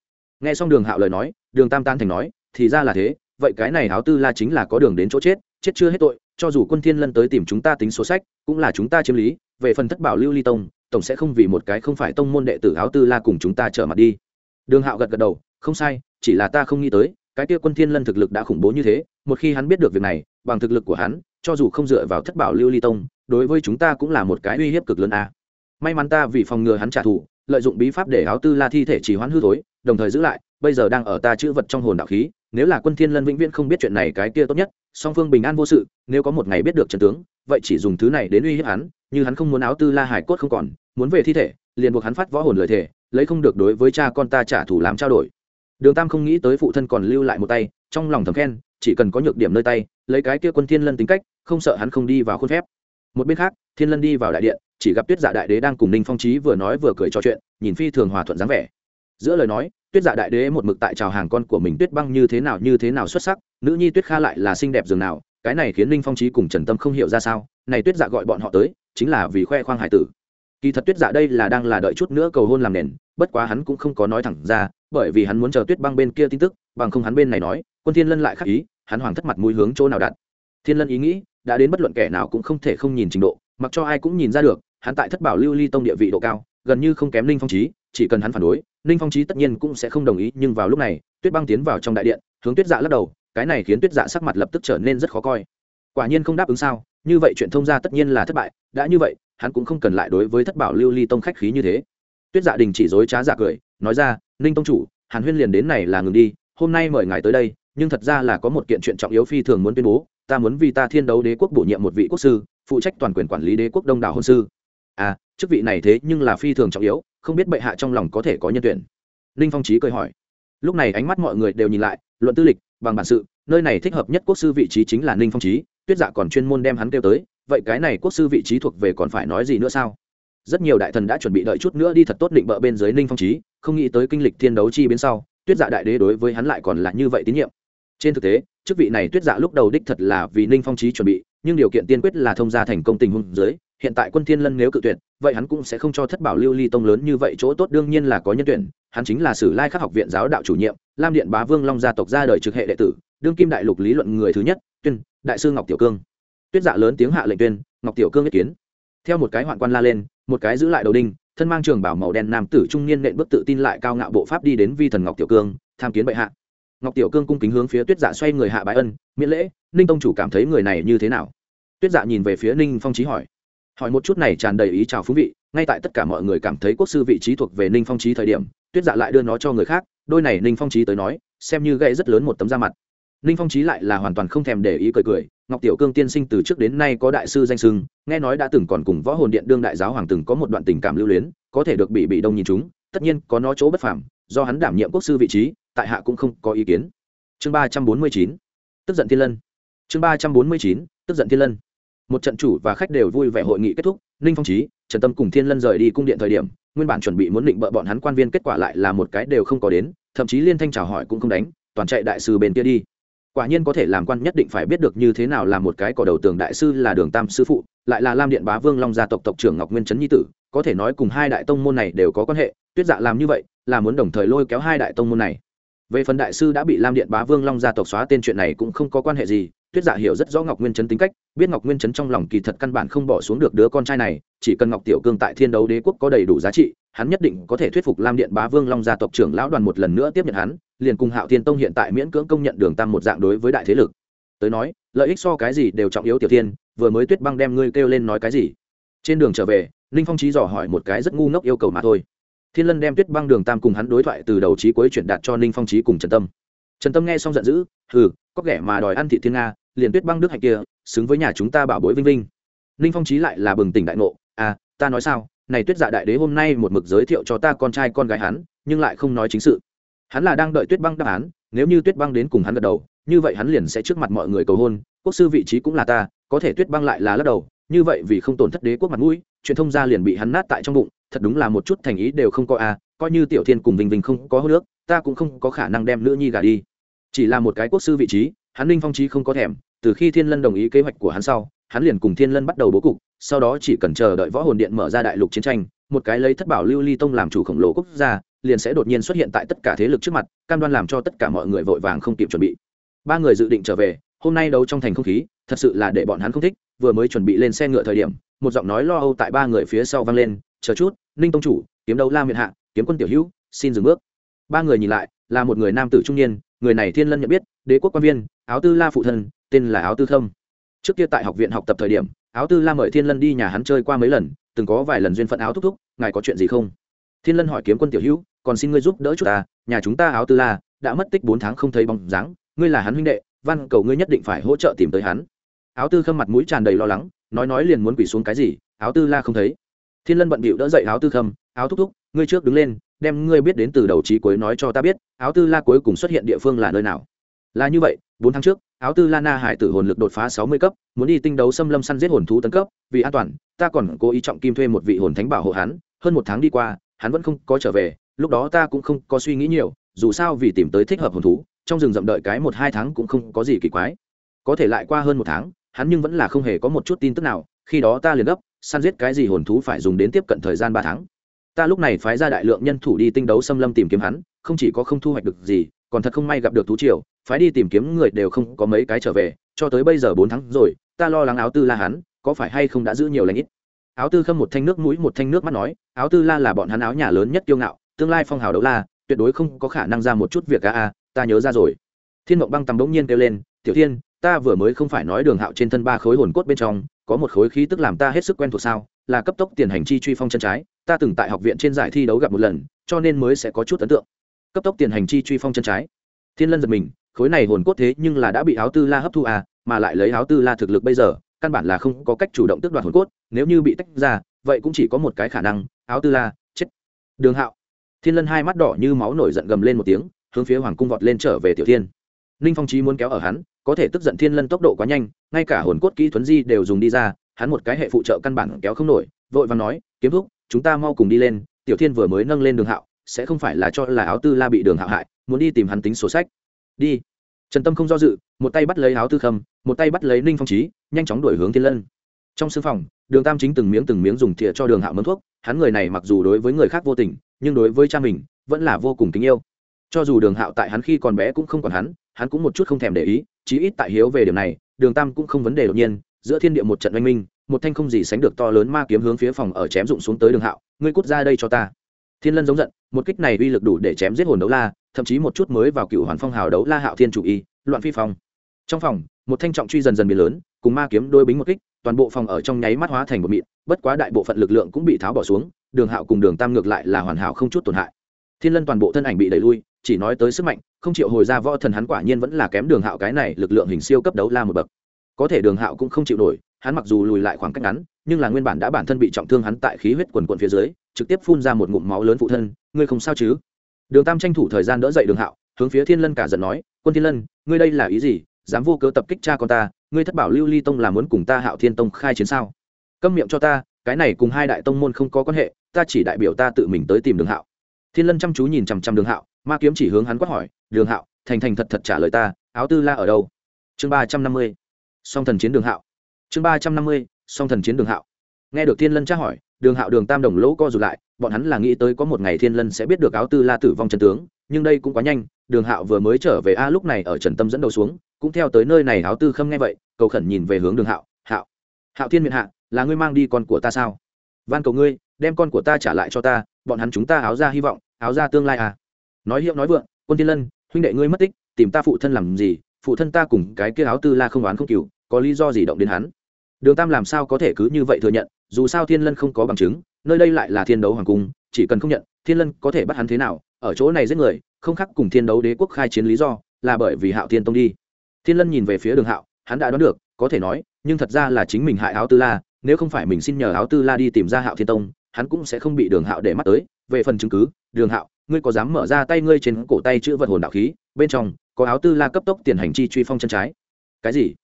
Nghe xong đường hạo lời nói, đường tam tan thành nói, thì ra là thế, vậy cái này áo tư la chính là có đường đến chỗ chết chết chưa hết tội, cho dù quân thiên lân tới tìm chúng ta tính số sách, cũng là chúng ta chiếm lý, về phần thất bảo lưu ly tông, tổng sẽ không vì một cái không phải tông môn đệ tử áo tư la cùng chúng ta trở mặt đi. Đường hạo gật gật đầu, không sai, chỉ là ta không nghĩ tới, cái kia quân thiên lân thực lực đã khủng bố như thế, một khi hắn biết được việc này, bằng thực lực của hắn, cho dù không dựa vào thất bảo lưu ly tông, đối với chúng ta cũng là một cái uy hiếp cực lớn a may mắn ta vì phòng ngừa hắn trả thù, lợi dụng bí pháp để áo tư la thi thể chỉ hoãn hư thối, đồng thời giữ lại, bây giờ đang ở ta chữ vật trong hồn đạo khí, nếu là quân thiên lân vĩnh viễn không biết chuyện này cái kia tốt nhất, song phương bình an vô sự, nếu có một ngày biết được trận tướng, vậy chỉ dùng thứ này đến uy hiếp hắn, như hắn không muốn áo tư la hải cốt không còn, muốn về thi thể, liền buộc hắn phát võ hồn lời thể lấy không được đối với cha con ta trả thù làm trao đổi. Đường tam không nghĩ tới phụ thân còn lưu lại một tay, trong lòng thầm khen, chỉ cần có nhược điểm nơi tay, lấy cái kia quân thiên lân tính cách, không sợ hắn không đi vào khuôn phép. Một bên khác, thiên lân đi vào đại điện chỉ gặp tuyết dạ đại đế đang cùng ninh phong trí vừa nói vừa cười trò chuyện, nhìn phi thường hòa thuận dáng vẻ. Giữa lời nói, tuyết dạ đại đế một mực tại chào hàng con của mình tuyết băng như thế nào, như thế nào xuất sắc, nữ nhi tuyết kha lại là xinh đẹp dường nào, cái này khiến ninh phong trí cùng trần tâm không hiểu ra sao, này tuyết dạ gọi bọn họ tới, chính là vì khoe khoang hải tử. Kỳ thật tuyết dạ đây là đang là đợi chút nữa cầu hôn làm nền, bất quá hắn cũng không có nói thẳng ra, bởi vì hắn muốn chờ tuyết băng bên kia tin tức, bằng không hắn bên này nói, quân thiên lân lại khắc ý, hắn hoàng thất mặt mũi hướng chỗ nào đặt. Thiên lân ý nghĩ, đã đến bất luận kẻ nào cũng không thể không nhìn trình độ, mặc cho ai cũng nhìn ra được hắn tại thất bảo lưu ly tông địa vị độ cao, gần như không kém ninh phong trí chỉ cần hắn phản đối ninh phong trí tất nhiên cũng sẽ không đồng ý, nhưng vào lúc này, tuyết băng tiến vào trong đại điện, hướng tuyết dạ lắc đầu, cái này khiến tuyết dạ sắc mặt lập tức trở nên rất khó coi. Quả nhiên không đáp ứng sao, như vậy chuyện thông gia tất nhiên là thất bại, đã như vậy, hắn cũng không cần lại đối với thất bảo lưu ly tông khách khí như thế. Tuyết dạ đình chỉ dối trá giả cười, nói ra ninh tông chủ, hàn huyên liền đến này là ngừng đi, hôm nay mời ngài tới đây, nhưng thật ra là có một kiện chuyện trọng yếu phi thường muốn tuyên bố, ta muốn vì ta thiên đấu đế quốc bổ nhiệm một vị quốc sư, phụ trách toàn quyền quản lý đế quốc đông đảo hôn sư à chức vị này thế nhưng là phi thường trọng yếu, không biết bệ hạ trong lòng có thể có nhân tuyển. Ninh phong trí cười hỏi. Lúc này ánh mắt mọi người đều nhìn lại, luận tư lịch, bằng bản sự, nơi này thích hợp nhất quốc sư vị trí chính là ninh phong trí tuyết dạ còn chuyên môn đem hắn kêu tới, vậy cái này quốc sư vị trí thuộc về còn phải nói gì nữa sao? Rất nhiều đại thần đã chuẩn bị đợi chút nữa đi thật tốt định bợ bên dưới ninh phong trí không nghĩ tới kinh lịch thiên đấu chi biến sau, tuyết dạ đại đế đối với hắn lại còn là như vậy tín nhiệm. Trên thực tế, chức vị này tuyết dạ lúc đầu đích thật là vì ninh phong trí chuẩn bị, nhưng điều kiện tiên quyết là thông gia thành công tình huống dưới hiện tại quân thiên lân nếu cự tuyệt, vậy hắn cũng sẽ không cho thất bảo lưu ly tông lớn như vậy chỗ tốt, đương nhiên là có nhân tuyển, hắn chính là sử lai khắc học viện giáo đạo chủ nhiệm, lam điện bá vương long gia tộc ra đời trực hệ đệ tử, đương kim đại lục lý luận người thứ nhất, tuyên, đại sư ngọc tiểu cương. Tuyết dạ lớn tiếng hạ lệnh tuyên, ngọc tiểu cương ý kiến. Theo một cái hoạn quan la lên, một cái giữ lại đầu đinh, thân mang trường bảo màu đen nam tử trung niên nện bước tự tin lại cao ngạo bộ pháp đi đến vi thần ngọc tiểu cương, tham kiến bệ hạ. Ngọc tiểu cương cung kính hướng phía tuyết dạ xoay người hạ bái ân, miễn lễ, ninh tông chủ cảm thấy người này như thế nào? Tuyết dạ nhìn về phía ninh phong trí hỏi hỏi một chút này tràn đầy ý chào phú vị, ngay tại tất cả mọi người cảm thấy quốc sư vị trí thuộc về ninh phong trí thời điểm, tuyết dạ lại đưa nó cho người khác, đôi này ninh phong trí tới nói, xem như gây rất lớn một tấm da mặt. Ninh phong trí lại là hoàn toàn không thèm để ý cười cười, ngọc tiểu cương tiên sinh từ trước đến nay có đại sư danh sưng nghe nói đã từng còn cùng võ hồn điện đương đại giáo hoàng từng có một đoạn tình cảm lưu luyến, có thể được bị bị đông nhìn chúng, tất nhiên có nó chỗ bất phàm, do hắn đảm nhiệm quốc sư vị trí, tại hạ cũng không có ý kiến. Chương ba trăm bốn mươi chín, tức giận thiên lân. Chương ba trăm bốn mươi chín, tức giận thiên lân một trận chủ và khách đều vui vẻ hội nghị kết thúc, ninh phong trí trần tâm cùng thiên lân rời đi cung điện thời điểm, nguyên bản chuẩn bị muốn định bợ bọn hắn quan viên kết quả lại là một cái đều không có đến, thậm chí liên thanh chào hỏi cũng không đánh, toàn chạy đại sư bên kia đi. Quả nhiên có thể làm quan nhất định phải biết được như thế nào là một cái cỏ đầu tường đại sư là đường tam sư phụ, lại là lam điện bá vương long gia tộc tộc trưởng ngọc nguyên trấn nhi tử, có thể nói cùng hai đại tông môn này đều có quan hệ, tuyết dạ làm như vậy, là muốn đồng thời lôi kéo hai đại tông môn này. Về phần đại sư đã bị lam điện bá vương long gia tộc xóa tên chuyện này cũng không có quan hệ gì tuyết dạ hiểu rất rõ ngọc nguyên trấn tính cách, biết ngọc nguyên trấn trong lòng kỳ thật căn bản không bỏ xuống được đứa con trai này, chỉ cần ngọc tiểu cương tại thiên đấu đế quốc có đầy đủ giá trị, hắn nhất định có thể thuyết phục lam điện bá vương long gia tộc trưởng lão đoàn một lần nữa tiếp nhận hắn, liền cùng hạo thiên tông hiện tại miễn cưỡng công nhận đường tam một dạng đối với đại thế lực. Tới nói, lợi ích so cái gì đều trọng yếu tiểu thiên, vừa mới tuyết băng đem ngươi kêu lên nói cái gì? Trên đường trở về, ninh phong trí dò hỏi một cái rất ngu ngốc yêu cầu mà thôi. Thiên lân đem tuyết băng đường tam cùng hắn đối thoại từ đầu trí cuối chuyển đạt cho ninh phong trí cùng trần tâm. Trần tâm nghe xong giận dữ, hừ có kẻ mà đòi ăn thị thiên nga liền tuyết băng đức hạnh kia xứng với nhà chúng ta bảo bối vinh vinh. Ninh phong trí lại là bừng tỉnh đại ngộ à ta nói sao này tuyết dạ đại đế hôm nay một mực giới thiệu cho ta con trai con gái hắn nhưng lại không nói chính sự. Hắn là đang đợi tuyết băng đáp án nếu như tuyết băng đến cùng hắn gật đầu như vậy hắn liền sẽ trước mặt mọi người cầu hôn quốc sư vị trí cũng là ta có thể tuyết băng lại là lắc đầu như vậy vì không tổn thất đế quốc mặt mũi truyền thông gia liền bị hắn nát tại trong bụng thật đúng là một chút thành ý đều không có a à, coi như tiểu thiên cùng vinh vinh không có hô nước ta cũng không có khả năng đem nữ nhi gả đi chỉ là một cái quốc sư vị trí, hắn ninh phong trí không có thèm, từ khi thiên lân đồng ý kế hoạch của hắn sau, hắn liền cùng thiên lân bắt đầu bố cục, sau đó chỉ cần chờ đợi võ hồn điện mở ra đại lục chiến tranh, một cái lấy thất bảo lưu ly tông làm chủ khổng lồ quốc gia, liền sẽ đột nhiên xuất hiện tại tất cả thế lực trước mặt, cam đoan làm cho tất cả mọi người vội vàng không kịp chuẩn bị. Ba người dự định trở về, hôm nay đấu trong thành không khí, thật sự là để bọn hắn không thích, vừa mới chuẩn bị lên xe ngựa thời điểm, một giọng nói lo âu tại ba người phía sau vang lên, chờ chút, ninh tông chủ, kiếm đấu la miền hạ, kiếm quân tiểu hữu, xin dừng bước. Ba người nhìn lại là một người nam tử trung niên, người này thiên lân nhận biết, đế quốc quan viên, áo tư la phụ thân, tên là áo tư thâm. Trước kia tại học viện học tập thời điểm, áo tư la mời thiên lân đi nhà hắn chơi qua mấy lần, từng có vài lần duyên phận áo thúc thúc, ngài có chuyện gì không? Thiên lân hỏi kiếm quân tiểu hữu, còn xin ngươi giúp đỡ chút ta, nhà chúng ta áo tư la đã mất tích bốn tháng không thấy bóng dáng, ngươi là hắn huynh đệ, văn cầu ngươi nhất định phải hỗ trợ tìm tới hắn. Áo tư khâm mặt mũi tràn đầy lo lắng, nói nói liền muốn quỳ xuống cái gì, áo tư la không thấy. Thiên lân bận bịu đỡ dậy áo tư khâm, áo thúc thúc, ngươi trước đứng lên đem ngươi biết đến từ đầu trí cuối nói cho ta biết, áo tư la cuối cùng xuất hiện địa phương là nơi nào? Là như vậy, bốn tháng trước, áo tư la na hải tử hồn lực đột phá sáu mươi cấp, muốn đi tinh đấu xâm lâm săn giết hồn thú tấn cấp, vì an toàn, ta còn cố ý trọng kim thuê một vị hồn thánh bảo hộ hắn, hơn một tháng đi qua, hắn vẫn không có trở về, lúc đó ta cũng không có suy nghĩ nhiều, dù sao vì tìm tới thích hợp hồn thú, trong rừng rậm đợi cái một hai tháng cũng không có gì kỳ quái. Có thể lại qua hơn một tháng, hắn nhưng vẫn là không hề có một chút tin tức nào, khi đó ta liền gấp, săn giết cái gì hồn thú phải dùng đến tiếp cận thời gian ba tháng ta lúc này phái ra đại lượng nhân thủ đi tinh đấu xâm lâm tìm kiếm hắn, không chỉ có không thu hoạch được gì, còn thật không may gặp được thú triều, phái đi tìm kiếm người đều không có mấy cái trở về, cho tới bây giờ bốn tháng rồi, ta lo lắng áo tư la hắn, có phải hay không đã giữ nhiều lãnh ít? Áo tư khâm một thanh nước mũi, một thanh nước mắt nói, áo tư la là bọn hắn áo nhà lớn nhất kiêu ngạo, tương lai phong hào đấu la, tuyệt đối không có khả năng ra một chút việc a a, ta nhớ ra rồi. Thiên mộng băng tầm bỗng nhiên kêu lên, tiểu thiên, ta vừa mới không phải nói đường hạo trên thân ba khối hồn cốt bên trong có một khối khí tức làm ta hết sức quen thuộc sao, là cấp tốc tiền hành chi truy phong chân trái, ta từng tại học viện trên giải thi đấu gặp một lần, cho nên mới sẽ có chút ấn tượng. Cấp tốc tiền hành chi truy phong chân trái. Thiên lân giật mình, khối này hồn cốt thế nhưng là đã bị áo tư la hấp thu à mà lại lấy áo tư la thực lực bây giờ, căn bản là không có cách chủ động tước đoạt hồn cốt, nếu như bị tách ra, vậy cũng chỉ có một cái khả năng, áo tư la, chết. Đường hạo. Thiên lân hai mắt đỏ như máu nổi giận gầm lên một tiếng, hướng phía hoàng cung vọt lên trở về tiểu thiên. Ninh phong trí muốn kéo ở hắn có thể tức giận thiên lân tốc độ quá nhanh, ngay cả hồn cốt kỹ thuấn di đều dùng đi ra, hắn một cái hệ phụ trợ căn bản kéo không nổi, vội và nói, kiếm thúc, chúng ta mau cùng đi lên, tiểu thiên vừa mới nâng lên đường hạo, sẽ không phải là cho là áo tư la bị đường hạo hại, muốn đi tìm hắn tính sổ sách. Đi. Trần tâm không do dự, một tay bắt lấy áo tư khâm, một tay bắt lấy ninh phong trí nhanh chóng đổi hướng thiên lân. Trong sư phòng, đường tam chính từng miếng từng miếng dùng thìa cho đường hạo mâm thuốc, hắn người này mặc dù đối với người khác vô tình, nhưng đối với cha mình, vẫn là vô cùng kính yêu. Cho dù đường hạo tại hắn khi còn bé cũng không còn hắn hắn cũng một chút không thèm để ý chí ít tại hiếu về điểm này, đường tam cũng không vấn đề đột nhiên, giữa thiên địa một trận oanh minh, một thanh không gì sánh được to lớn ma kiếm hướng phía phòng ở chém rụng xuống tới đường hạo, ngươi cút ra đây cho ta. Thiên lân giống giận, một kích này uy lực đủ để chém giết hồn đấu la, thậm chí một chút mới vào cựu hoàn phong hào đấu la hạo thiên chủ y, loạn phi phong. Trong phòng, một thanh trọng truy dần dần biến lớn, cùng ma kiếm đôi bính một kích, toàn bộ phòng ở trong nháy mắt hóa thành một mịn, bất quá đại bộ phận lực lượng cũng bị tháo bỏ xuống, đường hạo cùng đường tam ngược lại là hoàn hảo không chút tổn hại. Thiên lân toàn bộ thân ảnh bị đẩy lui chỉ nói tới sức mạnh, không chịu hồi ra võ thần hắn quả nhiên vẫn là kém đường hạo cái này lực lượng hình siêu cấp đấu la một bậc. Có thể đường hạo cũng không chịu nổi, hắn mặc dù lùi lại khoảng cách ngắn, nhưng là nguyên bản đã bản thân bị trọng thương hắn tại khí huyết quần quần phía dưới, trực tiếp phun ra một ngụm máu lớn phụ thân, ngươi không sao chứ? Đường tam tranh thủ thời gian đỡ dậy đường hạo, hướng phía thiên lân cả giận nói, quân thiên lân, ngươi đây là ý gì? Dám vô cớ tập kích cha con ta, ngươi thất bảo lưu ly tông là muốn cùng ta hạo thiên tông khai chiến sao? Câm miệng cho ta, cái này cùng hai đại tông môn không có quan hệ, ta ta chỉ đại biểu ta tự mình tới tìm đường hạo. Thiên lân chăm chú nhìn chằm chằm đường hạo ma kiếm chỉ hướng hắn quát hỏi, đường hạo, thành thành thật thật trả lời ta, áo tư la ở đâu? Chương ba trăm năm mươi, song thần chiến đường hạo. Chương ba trăm năm mươi, song thần chiến đường hạo. Nghe được thiên lân tra hỏi, đường hạo đường tam đồng lỗ co rụt lại, bọn hắn là nghĩ tới có một ngày thiên lân sẽ biết được áo tư la tử vong trần tướng, nhưng đây cũng quá nhanh, đường hạo vừa mới trở về, a, lúc này ở trần tâm dẫn đầu xuống, cũng theo tới nơi này áo tư khâm nghe vậy, cầu khẩn nhìn về hướng đường hạo hạo hạo thiên miệng hạ, là ngươi mang đi con của ta sao? Van cầu ngươi, đem con của ta trả lại cho ta, bọn hắn chúng ta áo ra hy vọng, áo ra tương lai à nói hiệu nói vượng, quân thiên lân, huynh đệ ngươi mất tích, tìm ta phụ thân làm gì? Phụ thân ta cùng cái kia áo tư la không oán không cừu, có lý do gì động đến hắn? Đường tam làm sao có thể cứ như vậy thừa nhận, dù sao thiên lân không có bằng chứng, nơi đây lại là thiên đấu hoàng cung, chỉ cần không nhận, thiên lân có thể bắt hắn thế nào, ở chỗ này giết người, không khác cùng thiên đấu đế quốc khai chiến lý do, là bởi vì hạo thiên tông đi. Thiên lân nhìn về phía đường hạo, hắn đã đoán được, có thể nói, nhưng thật ra là chính mình hại áo tư la, nếu không phải mình xin nhờ áo tư la đi tìm ra hạo thiên tông, hắn cũng sẽ không bị đường hạo để mắt tới. Về phần chứng cứ, đường hạo ngươi có dám mở ra tay ngươi trên cổ tay chữ vật hồn đạo khí, bên trong có áo tư la cấp tốc tiền hành chi truy phong chân trái. Cái gì?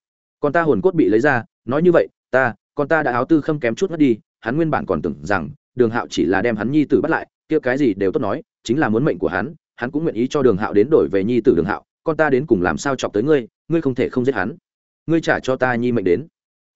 Con ta hồn cốt bị lấy ra, nói như vậy, ta, con ta đã áo tư khâm kém chút mất đi, hắn nguyên bản còn tưởng rằng, đường hạo chỉ là đem hắn nhi tử bắt lại, kia cái gì đều tốt nói, chính là muốn mệnh của hắn hắn cũng nguyện ý cho đường hạo đến đổi về nhi tử đường hạo, con ta đến cùng làm sao chọc tới ngươi ngươi không thể không giết hắn. Ngươi trả cho ta nhi mệnh đến,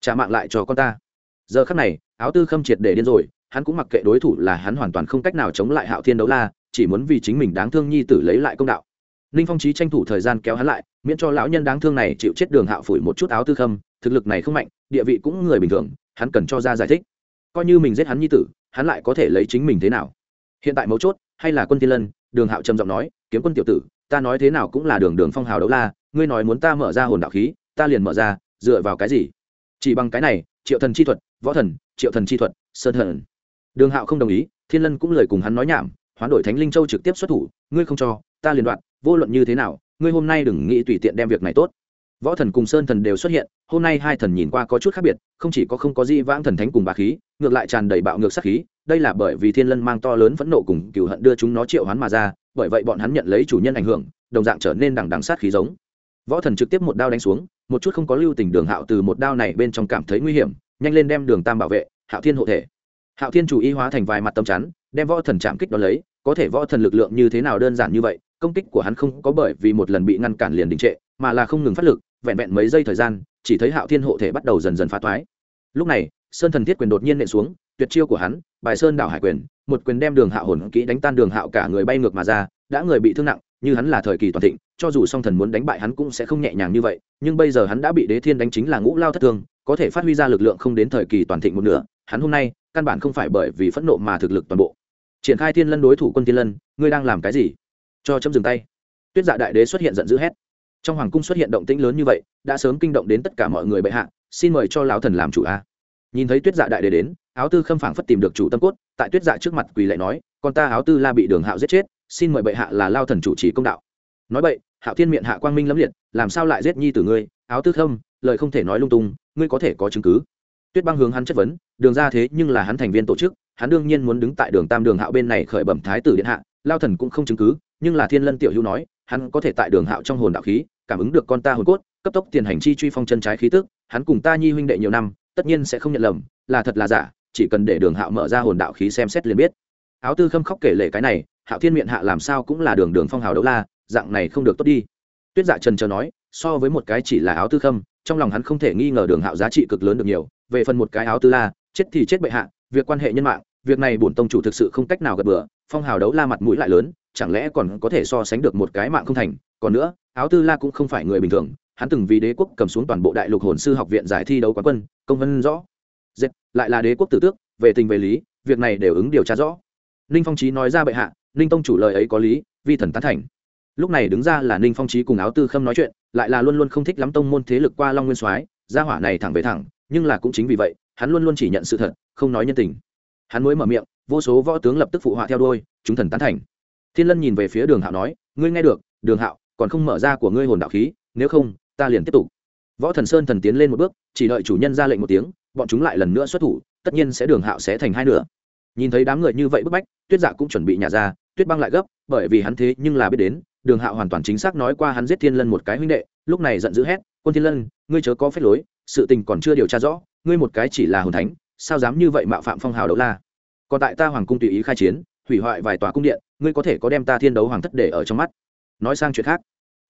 trả mạng lại cho con ta. Giờ khắc này, áo tư khâm triệt để điên rồi, hắn cũng mặc kệ đối thủ là hắn hoàn toàn không cách nào chống lại hạo thiên đấu la chỉ muốn vì chính mình đáng thương nhi tử lấy lại công đạo. Ninh phong trí tranh thủ thời gian kéo hắn lại, miễn cho lão nhân đáng thương này chịu chết đường hạo phủi một chút áo tư khâm, thực lực này không mạnh, địa vị cũng người bình thường, hắn cần cho ra giải thích. Coi như mình giết hắn nhi tử, hắn lại có thể lấy chính mình thế nào? Hiện tại mấu chốt, hay là quân tiên lân? Đường hạo trầm giọng nói, kiếm quân tiểu tử, ta nói thế nào cũng là đường đường phong hào đấu la, ngươi nói muốn ta mở ra hồn đạo khí, ta liền mở ra, dựa vào cái gì? Chỉ bằng cái này, triệu thần chi thuật, võ thần, triệu thần chi thuật, sơn thần. Đường hạo không đồng ý, thiên lân cũng lời cùng hắn nói nhảm hoán đổi thánh linh châu trực tiếp xuất thủ, ngươi không cho, ta liền đoạn, vô luận như thế nào, ngươi hôm nay đừng nghĩ tùy tiện đem việc này tốt. Võ thần cùng sơn thần đều xuất hiện, hôm nay hai thần nhìn qua có chút khác biệt, không chỉ có không có di vãng thần thánh cùng bà khí, ngược lại tràn đầy bạo ngược sát khí, đây là bởi vì thiên lân mang to lớn phẫn nộ cùng cựu hận đưa chúng nó triệu hoán mà ra, bởi vậy bọn hắn nhận lấy chủ nhân ảnh hưởng, đồng dạng trở nên đằng đằng sát khí giống. Võ thần trực tiếp một đao đánh xuống, một chút không có lưu tình đường hạo từ một đao này bên trong cảm thấy nguy hiểm, nhanh lên đem đường tam bảo vệ, hạo thiên hộ thể hạo thiên chủ y hóa thành vài mặt tâm chắn, đem võ thần chạm kích đ ó lấy, có thể võ thần lực lượng như thế nào đơn giản như vậy, công kích của hắn không có bởi vì một lần bị ngăn cản liền đình trệ, mà là không ngừng phát lực, vẹn vẹn mấy giây thời gian, chỉ thấy hạo thiên hộ thể bắt đầu dần dần phá toái. Lúc này, sơn thần thiết quyền đột nhiên nện xuống, tuyệt chiêu của hắn, bài sơn đảo hải quyền, một quyền đem đường hạo hồn kỹ đánh tan đường hạo cả người bay ngược mà ra, đã người bị thương nặng, như hắn là thời kỳ toàn thịnh, cho dù song thần muốn đánh bại hắn cũng sẽ không nhẹ nhàng như vậy, nhưng bây giờ hắn đã bị đế thiên đánh chính là ngũ lao thất thương, có thể phát huy ra lực lượng không đến thời kỳ toàn thịnh một nửa hắn hôm nay, căn bản không phải bởi vì phẫn nộ mà thực lực toàn bộ. Triển khai thiên lân đối thủ quân thiên lân, ngươi đang làm cái gì? Cho chấm dừng tay. Tuyết dạ đại đế xuất hiện giận dữ hét. Trong hoàng cung xuất hiện động tĩnh lớn như vậy, đã sớm kinh động đến tất cả mọi người bệ hạ, xin mời cho lão thần làm chủ a. Nhìn thấy tuyết dạ đại đế đến, áo tư khâm phảng phất tìm được chủ tâm cốt, tại tuyết dạ trước mặt quỳ lại nói, con ta áo tư la bị đường hạo giết chết, xin mời bệ hạ là lao thần chủ trì công đạo. Nói vậy, hạo thiên miệng hạ quang minh lẫm liệt, làm sao lại giết nhi tử ngươi? Áo tư khâm, lời không thể nói lung tung, ngươi có thể có chứng cứ tuyết băng hướng hắn chất vấn, đường ra thế nhưng là hắn thành viên tổ chức, hắn đương nhiên muốn đứng tại đường tam đường hạo bên này khởi bẩm thái tử điện hạ, lao thần cũng không chứng cứ, nhưng là thiên lân tiểu hữu nói, hắn có thể tại đường hạo trong hồn đạo khí, cảm ứng được con ta hồn cốt, cấp tốc tiền hành chi truy phong chân trái khí tức, hắn cùng ta nhi huynh đệ nhiều năm, tất nhiên sẽ không nhận lầm, là thật là giả, chỉ cần để đường hạo mở ra hồn đạo khí xem xét liền biết. Áo tư khâm khóc kể lể cái này, hạo thiên miệng hạ làm sao cũng là đường đường phong hào đấu la, dạng này không được tốt đi. Tuyết dạ trần chờ nói, so với một cái chỉ là áo tư khâm trong lòng hắn không thể nghi ngờ đường hạo giá trị cực lớn được nhiều, về phần một cái áo tư la, chết thì chết bệ hạ, việc quan hệ nhân mạng, việc này bổn tông chủ thực sự không cách nào gật bừa, phong hào đấu la mặt mũi lại lớn, chẳng lẽ còn có thể so sánh được một cái mạng không thành, còn nữa, áo tư la cũng không phải người bình thường, hắn từng vì đế quốc cầm xuống toàn bộ đại lục hồn sư học viện giải thi đấu quán quân, công vân rõ. Dệt, lại là đế quốc tử tước, về tình về lý, việc này đều ứng điều tra rõ. Ninh phong trí nói ra bệ hạ, ninh tông chủ lời ấy có lý, vi thần tán thành lúc này đứng ra là ninh phong trí cùng áo tư khâm nói chuyện, lại là luôn luôn không thích lắm tông môn thế lực qua long nguyên soái, gia hỏa này thẳng về thẳng, nhưng là cũng chính vì vậy, hắn luôn luôn chỉ nhận sự thật, không nói nhân tình. Hắn mới mở miệng, vô số võ tướng lập tức phụ họa theo đôi chúng thần tán thành. Thiên lân nhìn về phía đường hạo nói, ngươi nghe được, đường hạo, còn không mở ra của ngươi hồn đạo khí, nếu không, ta liền tiếp tục. Võ thần sơn thần tiến lên một bước, chỉ đợi chủ nhân ra lệnh một tiếng, bọn chúng lại lần nữa xuất thủ, tất nhiên sẽ đường hạo sẽ thành hai nửa. Nhìn thấy đám người như vậy bức bách, tuyết dạ cũng chuẩn bị nhả ra, tuyết băng lại gấp, bởi vì hắn thế nhưng là biết đến đường hạo hoàn toàn chính xác nói qua hắn giết thiên lân một cái huynh đệ, lúc này giận dữ hét, quân thiên lân, ngươi chớ có phép lối, sự tình còn chưa điều tra rõ, ngươi một cái chỉ là hồn thánh, sao dám như vậy mạo phạm phong hào đấu la? Còn tại ta hoàng cung tùy ý khai chiến, hủy hoại vài tòa cung điện, ngươi có thể có đem ta thiên đấu hoàng thất để ở trong mắt. Nói sang chuyện khác,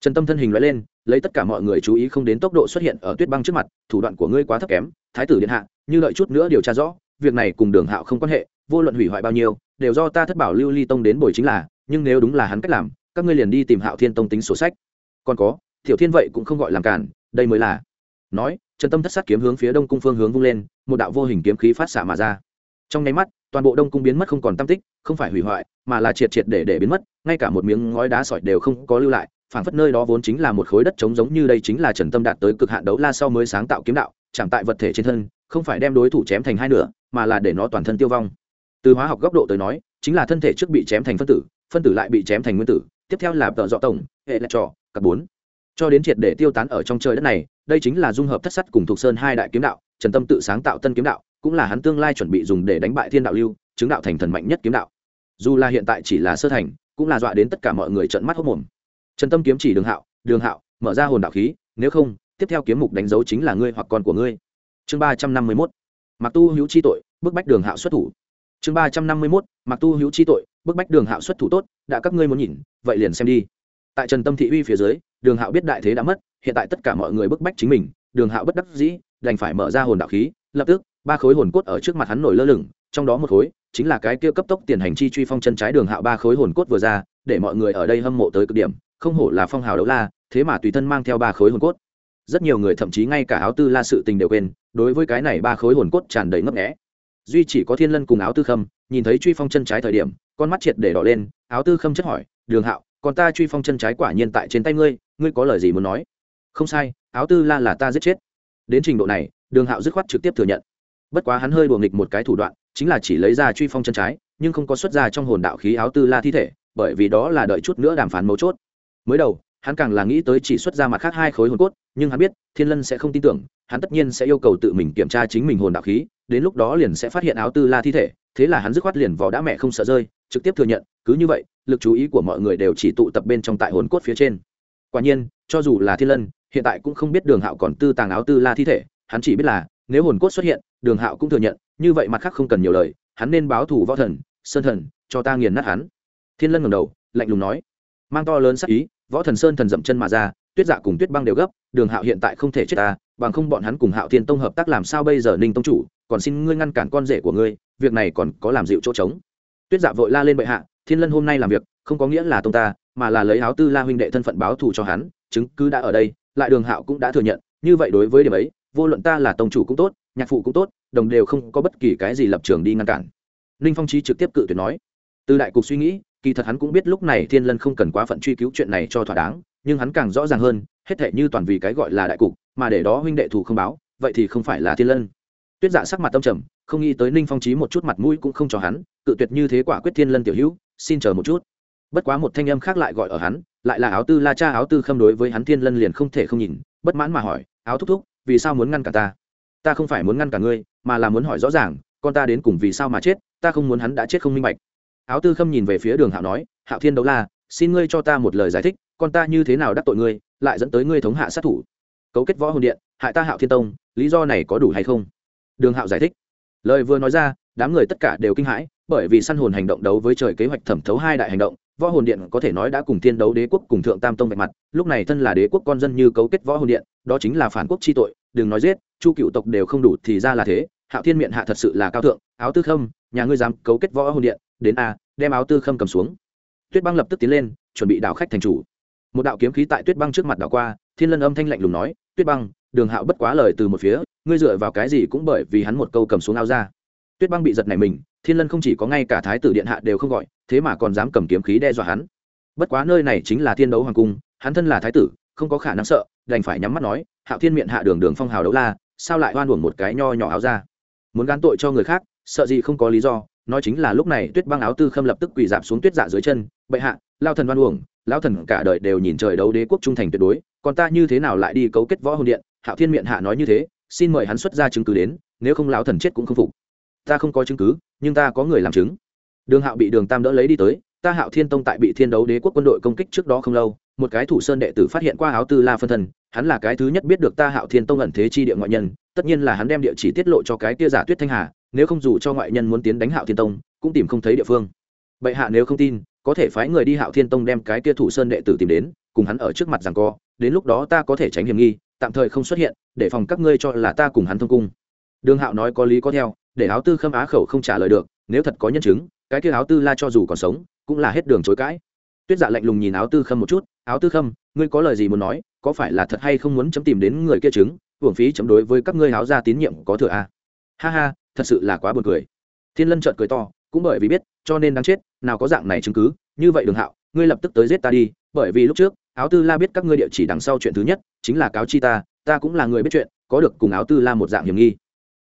trần tâm thân hình loại lên, lấy tất cả mọi người chú ý không đến tốc độ xuất hiện ở tuyết băng trước mặt, thủ đoạn của ngươi quá thấp kém, thái tử điện hạ, như đợi chút nữa điều tra rõ, việc này cùng đường hạo không quan hệ, vô luận hủy hoại bao nhiêu, đều do ta thất bảo lưu ly tông đến bồi chính là, nhưng nếu đúng là hắn cách làm các ngươi liền đi tìm hạo thiên tông tính sổ sách. Còn có, tiểu thiên vậy cũng không gọi làm cản, đây mới là. Nói, trần tâm thất sát kiếm hướng phía đông cung phương hướng vung lên, một đạo vô hình kiếm khí phát xạ mà ra. Trong nháy mắt, toàn bộ đông cung biến mất không còn tam tích, không phải hủy hoại, mà là triệt triệt để để biến mất, ngay cả một miếng ngói đá sỏi đều không có lưu lại, phảng phất nơi đó vốn chính là một khối đất trống giống như đây chính là trần tâm đạt tới cực hạn đấu la sau mới sáng tạo kiếm đạo chẳng tại vật thể trên thân, không phải đem đối thủ chém thành hai nửa, mà là để nó toàn thân tiêu vong. Từ hóa học góc độ tới nói, chính là thân thể trước bị chém thành phân tử phân tử lại bị chém thành nguyên tử tiếp theo là tợ dọ tổng, hệ lại trò cặp bốn. Cho đến triệt để tiêu tán ở trong trời đất này, đây chính là dung hợp thất sắt cùng thuộc sơn hai đại kiếm đạo, trần tâm tự sáng tạo tân kiếm đạo, cũng là hắn tương lai chuẩn bị dùng để đánh bại thiên đạo lưu, chứng đạo thành thần mạnh nhất kiếm đạo. Dù là hiện tại chỉ là sơ thành, cũng là dọa đến tất cả mọi người trận mắt hốc mồm. Trần tâm kiếm chỉ đường hạo đường hạo, mở ra hồn đạo khí, nếu không, tiếp theo kiếm mục đánh dấu chính là ngươi hoặc con của ngươi. Chương ba trăm năm mươi mốt. Mặc tu hữu chi tội, bức bách đường hạo xuất thủ. Chương ba trăm năm mươi mốt mặc tu hữu chi tội bức bách đường hạo xuất thủ tốt, đã các ngươi muốn nhìn, vậy liền xem đi. Tại trần tâm thị uy phía dưới, đường hạo biết đại thế đã mất, hiện tại tất cả mọi người bức bách chính mình, đường hạo bất đắc dĩ, đành phải mở ra hồn đạo khí, lập tức, ba khối hồn cốt ở trước mặt hắn nổi lơ lửng, trong đó một khối, chính là cái kia cấp tốc tiền hành chi truy phong chân trái đường hạo ba khối hồn cốt vừa ra, để mọi người ở đây hâm mộ tới cực điểm, không hổ là phong hào đấu la, thế mà tùy thân mang theo ba khối hồn cốt. Rất nhiều người thậm chí ngay cả áo tư la sự tình đều quên, đối với cái này ba khối hồn cốt tràn đầy ngấp nghẽ duy chỉ có thiên lân cùng áo tư khâm, nhìn thấy truy phong chân trái thời điểm con mắt triệt để đỏ lên, áo tư khâm chất hỏi, đường hạo, còn ta truy phong chân trái quả nhiên tại trên tay ngươi ngươi có lời gì muốn nói? Không sai, áo tư la là ta giết chết. Đến trình độ này, đường hạo dứt khoát trực tiếp thừa nhận. Bất quá hắn hơi đùa nghịch một cái thủ đoạn, chính là chỉ lấy ra truy phong chân trái, nhưng không có xuất ra trong hồn đạo khí áo tư la thi thể, bởi vì đó là đợi chút nữa đàm phán mấu chốt. Mới đầu, hắn càng là nghĩ tới chỉ xuất ra mặt khác hai khối hồn cốt, nhưng hắn biết, thiên lân sẽ không tin tưởng, hắn tất nhiên sẽ yêu cầu tự mình kiểm tra chính mình hồn đạo khí, đến lúc đó liền sẽ phát hiện áo tư la thi thể, thế là hắn dứt khoát liền vò đã mẹ không sợ rơi trực tiếp thừa nhận, cứ như vậy, lực chú ý của mọi người đều chỉ tụ tập bên trong tại hồn cốt phía trên. Quả nhiên, cho dù là thiên lân, hiện tại cũng không biết đường hạo còn tư tàng áo tư la thi thể, hắn chỉ biết là, nếu hồn cốt xuất hiện, đường hạo cũng thừa nhận, như vậy mặt khác không cần nhiều lời, hắn nên báo thủ võ thần, sơn thần, cho ta nghiền nát hắn. Thiên lân ngầm đầu, lạnh lùng nói, mang to lớn sắc ý, võ thần sơn thần dậm chân mà ra, tuyết dạ cùng tuyết băng đều gấp, đường hạo hiện tại không thể chết ta bằng không bọn hắn cùng hạo thiên tông hợp tác làm sao bây giờ ninh tông chủ, còn xin ngươi ngăn cản con rể của ngươi, việc này còn có làm dịu chỗ trống tuyết dạ vội la lên bệ hạ, thiên lân hôm nay làm việc, không có nghĩa là tông ta, mà là lấy áo tư la huynh đệ thân phận báo thù cho hắn, chứng cứ đã ở đây, lại đường hạo cũng đã thừa nhận, như vậy đối với điểm ấy, vô luận ta là tông chủ cũng tốt, nhạc phụ cũng tốt, đồng đều không có bất kỳ cái gì lập trường đi ngăn cản. Ninh phong trí trực tiếp cự tuyệt nói. Từ đại cục suy nghĩ, kỳ thật hắn cũng biết lúc này thiên lân không cần quá phận truy cứu chuyện này cho thỏa đáng, nhưng hắn càng rõ ràng hơn, hết thể như toàn vì cái gọi là đại cục, mà để đó huynh đệ thù không báo, vậy thì không phải là thiên lân. Tuyết dạ sắc mặt tâm trầm không nghĩ tới ninh phong trí một chút mặt mũi cũng không cho hắn, cự tuyệt như thế quả quyết thiên lân tiểu hữu, xin chờ một chút. Bất quá một thanh âm khác lại gọi ở hắn, lại là áo tư la cha áo tư khâm đối với hắn thiên lân liền không thể không nhìn, bất mãn mà hỏi, áo thúc thúc, vì sao muốn ngăn cả ta? Ta không phải muốn ngăn cả ngươi, mà là muốn hỏi rõ ràng, con ta đến cùng vì sao mà chết, ta không muốn hắn đã chết không minh bạch. Áo tư khâm nhìn về phía đường hạo nói, hạo thiên đấu la, xin ngươi cho ta một lời giải thích, con ta như thế nào đắc tội ngươi, lại dẫn tới ngươi thống hạ sát thủ. Cấu kết võ hồn điện, hại ta hạo thiên tông, lý do này có đủ hay không? Đường hạo giải thích lời vừa nói ra, đám người tất cả đều kinh hãi, bởi vì săn hồn hành động đấu với trời kế hoạch thẩm thấu hai đại hành động, võ hồn điện có thể nói đã cùng tiên đấu đế quốc cùng thượng tam tông vạch mặt, lúc này thân là đế quốc con dân như cấu kết võ hồn điện, đó chính là phản quốc chi tội, đừng nói giết, chu cựu tộc đều không đủ thì ra là thế, hạo thiên miệng hạ thật sự là cao thượng, áo tư khâm, nhà ngươi dám cấu kết võ hồn điện, đến a, đem áo tư khâm cầm xuống. Tuyết băng lập tức tiến lên, chuẩn bị đảo khách thành chủ. Một đạo kiếm khí tại tuyết băng trước mặt đảo qua, thiên lân âm thanh lạnh lùng nói, tuyết băng đường hạo bất quá lời từ một phía, ngươi dựa vào cái gì cũng bởi vì hắn một câu cầm xuống áo ra. Tuyết băng bị giật này mình, thiên lân không chỉ có ngay cả thái tử điện hạ đều không gọi, thế mà còn dám cầm kiếm khí đe dọa hắn. Bất quá nơi này chính là thiên đấu hoàng cung, hắn thân là thái tử, không có khả năng sợ, đành phải nhắm mắt nói, hạo thiên miệng hạ đường đường phong hào đấu la, sao lại oan uổng một cái nho nhỏ áo ra? Muốn gán tội cho người khác, sợ gì không có lý do, nói chính là lúc này tuyết băng áo tư khâm lập tức quỳ dạp xuống tuyết dạ dưới chân, bệ hạ, lao thần oan uổng, lao thần cả đời đều nhìn trời đấu đế quốc trung thành tuyệt đối, còn ta như thế nào lại đi cấu kết võ hồn điện hạo thiên miệng hạ nói như thế, xin mời hắn xuất ra chứng cứ đến, nếu không lão thần chết cũng không phục. Ta không có chứng cứ, nhưng ta có người làm chứng. Đường hạo bị đường tam đỡ lấy đi tới, ta hạo thiên tông tại bị thiên đấu đế quốc quân đội công kích trước đó không lâu, một cái thủ sơn đệ tử phát hiện qua áo tư la phân thân, hắn là cái thứ nhất biết được ta hạo thiên tông ẩn thế chi địa ngoại nhân, tất nhiên là hắn đem địa chỉ tiết lộ cho cái kia giả tuyết thanh hà, nếu không dù cho ngoại nhân muốn tiến đánh hạo thiên tông, cũng tìm không thấy địa phương. Bệ hạ nếu không tin, có thể phái người đi hạo thiên tông đem cái kia thủ sơn đệ tử tìm đến, cùng hắn ở trước mặt rằng co, đến lúc đó ta có thể tránh hiểm nghi tạm thời không xuất hiện, để phòng các ngươi cho là ta cùng hắn thông cung. Đường hạo nói có lý có theo, để áo tư khâm á khẩu không trả lời được, nếu thật có nhân chứng, cái kia áo tư la cho dù còn sống, cũng là hết đường chối cãi. Tuyết dạ lạnh lùng nhìn áo tư khâm một chút, áo tư khâm, ngươi có lời gì muốn nói, có phải là thật hay không muốn chấm tìm đến người kia chứng, hưởng phí chấm đối với các ngươi áo ra tín nhiệm có thừa à? ha ha, thật sự là quá buồn cười. Thiên lân trợn cười to, cũng bởi vì biết, cho nên đang chết, nào có dạng này chứng cứ, như vậy đường hạo, ngươi lập tức tới giết ta đi bởi vì lúc trước, áo tư la biết các ngươi địa chỉ đằng sau chuyện thứ nhất, chính là cáo chi ta ta cũng là người biết chuyện, có được cùng áo tư la một dạng hiểm nghi.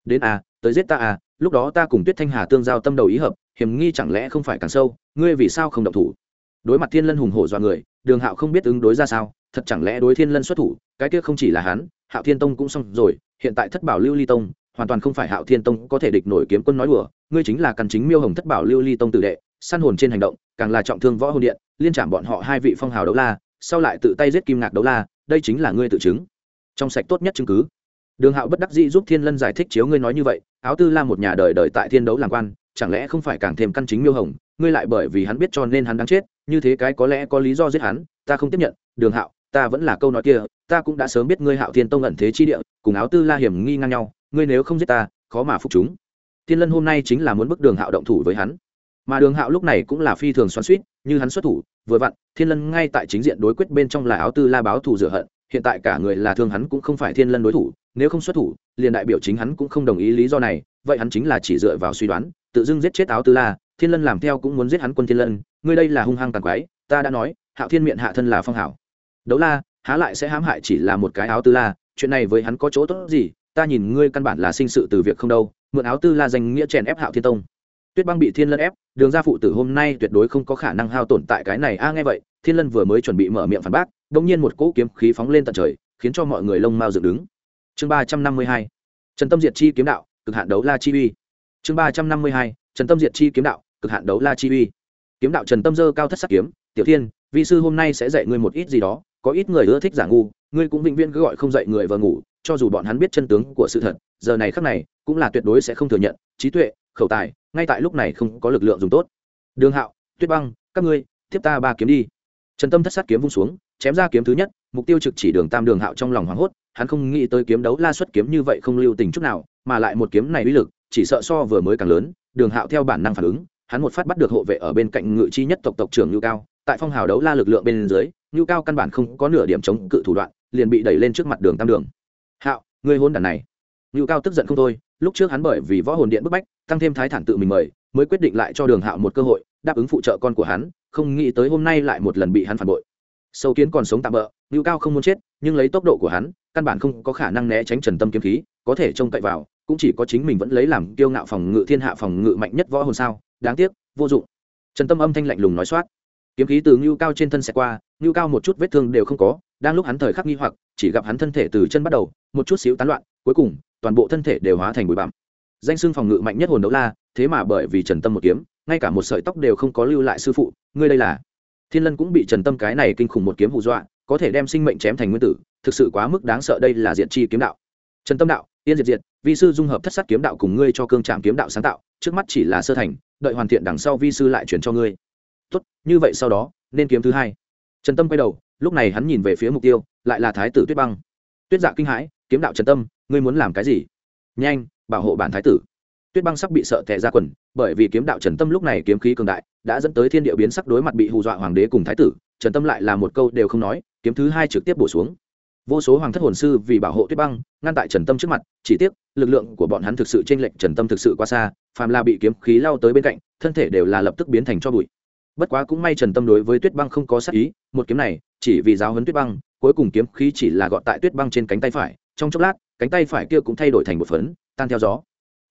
Đến à tới giết ta à lúc đó ta cùng tuyết thanh hà tương giao tâm đầu ý hợp, hiểm nghi chẳng lẽ không phải càng sâu, ngươi vì sao không động thủ? Đối mặt thiên lân hùng hổ dọa người, đường hạo không biết ứng đối ra sao, thật chẳng lẽ đối thiên lân xuất thủ, cái kia không chỉ là hắn, hạo thiên tông cũng xong rồi, hiện tại thất bảo lưu ly tông, hoàn toàn không phải hạo thiên tông có thể địch nổi kiếm quân nói đùa, ngươi chính là căn chính miêu hồng thất bảo lưu ly tông tử đệ săn hồn trên hành động, càng là trọng thương võ hồn điện, liên trảm bọn họ hai vị phong hào đấu la, sau lại tự tay giết kim ngạc đấu la, đây chính là ngươi tự chứng. Trong sạch tốt nhất chứng cứ. Đường hạo bất đắc dĩ giúp thiên lân giải thích chiếu ngươi nói như vậy, áo tư la một nhà đời đời tại thiên đấu làm quan, chẳng lẽ không phải càng thêm căn chính miêu hồng, ngươi lại bởi vì hắn biết cho nên hắn đáng chết, như thế cái có lẽ có lý do giết hắn, ta không tiếp nhận, đường hạo, ta vẫn là câu nói kia, ta cũng đã sớm biết ngươi hạo thiên tông ẩn thế chi địa, cùng áo tư la hiểm nghi ngang nhau, ngươi nếu không giết ta, khó mà phục chúng. Thiên lân hôm nay chính là muốn bức đường hạo động thủ với hắn mà đường hạo lúc này cũng là phi thường xoắn suýt, như hắn xuất thủ, vừa vặn, thiên lân ngay tại chính diện đối quyết bên trong là áo tư la báo thù rửa hận, hiện tại cả người là thương hắn cũng không phải thiên lân đối thủ, nếu không xuất thủ, liền đại biểu chính hắn cũng không đồng ý lý do này, vậy hắn chính là chỉ dựa vào suy đoán, tự dưng giết chết áo tư la, thiên lân làm theo cũng muốn giết hắn quân thiên lân, ngươi đây là hung hăng tàn quái, ta đã nói, hạo thiên miệng hạ thân là phong hảo. Đấu la, há lại sẽ hãm hại chỉ là một cái áo tư la, chuyện này với hắn có chỗ tốt gì, ta nhìn ngươi căn bản là sinh sự từ việc không đâu, mượn áo tư la danh nghĩa chèn ép hạo thiên tông tuyết băng bị thiên lân ép, đường ra phụ tử hôm nay tuyệt đối không có khả năng hao tổn tại cái này. A, nghe vậy, thiên lân vừa mới chuẩn bị mở miệng phản bác đ ỗ n g nhiên một cỗ kiếm khí phóng lên tận trời, khiến cho mọi người lông mao dựng đứng. Chương ba trăm năm mươi hai, trần tâm diệt chi kiếm đạo, cực hạn đấu la chi uy. Chương ba trăm năm mươi hai, trần tâm diệt chi kiếm đạo, cực hạn đấu la chi uy. Kiếm đạo trần tâm dơ cao thất sắc kiếm, tiểu thiên, vi sư hôm nay sẽ dạy ngươi một ít gì đó, có ít người ưa thích giả ngu, ngươi cũng vĩnh viễn cứ gọi không dạy người vờ ngủ, cho dù bọn hắn biết chân tướng của sự thật, giờ này khắc này, cũng là tuyệt đối sẽ không thừa nhận, trí tuệ, khẩu tài ngay tại lúc này không có lực lượng dùng tốt. Đường hạo, tuyết băng, các ngươi, tiếp ta ba kiếm đi. Trần tâm thất sát kiếm vung xuống, chém ra kiếm thứ nhất, mục tiêu trực chỉ đường tam đường hạo trong lòng hoảng hốt, hắn không nghĩ tới kiếm đấu la xuất kiếm như vậy không lưu tình chút nào, mà lại một kiếm này uy lực, chỉ sợ so vừa mới càng lớn, đường hạo theo bản năng phản ứng, hắn một phát bắt được hộ vệ ở bên cạnh ngự chi nhất tộc tộc trưởng ngưu cao, tại phong hào đấu la lực lượng bên dưới, ngưu cao căn bản không có nửa điểm chống cự thủ đoạn, liền bị đẩy lên trước mặt đường tam đường. Hạo, ngươi hôn đàn này. Ngưu cao tức giận không thôi lúc trước hắn bởi vì võ hồn điện bức bách, tăng thêm thái thản tự mình mời, mới quyết định lại cho đường hạo một cơ hội, đáp ứng phụ trợ con của hắn, không nghĩ tới hôm nay lại một lần bị hắn phản bội. Sâu kiến còn sống tạm bỡ ngưu cao không muốn chết, nhưng lấy tốc độ của hắn, căn bản không có khả năng né tránh trần tâm kiếm khí, có thể trông cậy vào, cũng chỉ có chính mình vẫn lấy làm kiêu ngạo phòng ngự thiên hạ phòng ngự mạnh nhất võ hồn sao, đáng tiếc, vô dụng. Trần tâm âm thanh lạnh lùng nói soát. Kiếm khí từ ngưu cao trên thân xe qua, ngưu cao một chút vết thương đều không có, đang lúc hắn thời khắc nghi hoặc, chỉ gặp hắn thân thể từ chân bắt đầu, một chút xíu tán loạn, cuối cùng toàn bộ thân thể đều hóa thành bụi bặm. Danh xưng phòng ngự mạnh nhất hồn đấu la, thế mà bởi vì trần tâm một kiếm, ngay cả một sợi tóc đều không có lưu lại sư phụ, ngươi đây là. Thiên lân cũng bị trần tâm cái này kinh khủng một kiếm hù dọa, có thể đem sinh mệnh chém thành nguyên tử, thực sự quá mức đáng sợ đây là diện chi kiếm đạo. Trần tâm đạo, yên diệt diệt, vi sư dung hợp thất sát kiếm đạo cùng ngươi cho cương trạm kiếm đạo sáng tạo, trước mắt chỉ là sơ thành, đợi hoàn thiện đằng sau vi sư lại chuyển cho ngươi. Tốt, như vậy sau đó, nên kiếm thứ hai. Trần tâm quay đầu, lúc này hắn nhìn về phía mục tiêu, lại là thái tử tuyết băng. Tuyết dạ kinh hãi kiếm đạo trần tâm, ngươi muốn làm cái gì? Nhanh, bảo hộ bản thái tử. Tuyết băng sắp bị sợ tệ ra quần, bởi vì kiếm đạo trần tâm lúc này kiếm khí cường đại, đã dẫn tới thiên địa biến sắc đối mặt bị hù dọa hoàng đế cùng thái tử. Trần tâm lại là một câu đều không nói, kiếm thứ hai trực tiếp bổ xuống. Vô số hoàng thất hồn sư vì bảo hộ tuyết băng, ngăn tại trần tâm trước mặt, chỉ tiếc, lực lượng của bọn hắn thực sự t r ê n lệch trần tâm thực sự quá xa, phàm là bị kiếm khí lao tới bên cạnh, thân thể đều là lập tức biến thành cho bụi. Bất quá cũng may trần tâm đối với tuyết băng không có sắc ý, một kiếm này, chỉ vì giáo hấn tuyết băng, cuối cùng kiếm khí chỉ là gọn tại tuyết băng trên cánh tay phải trong chốc lát, cánh tay phải kia cũng thay đổi thành một phấn, tan theo gió.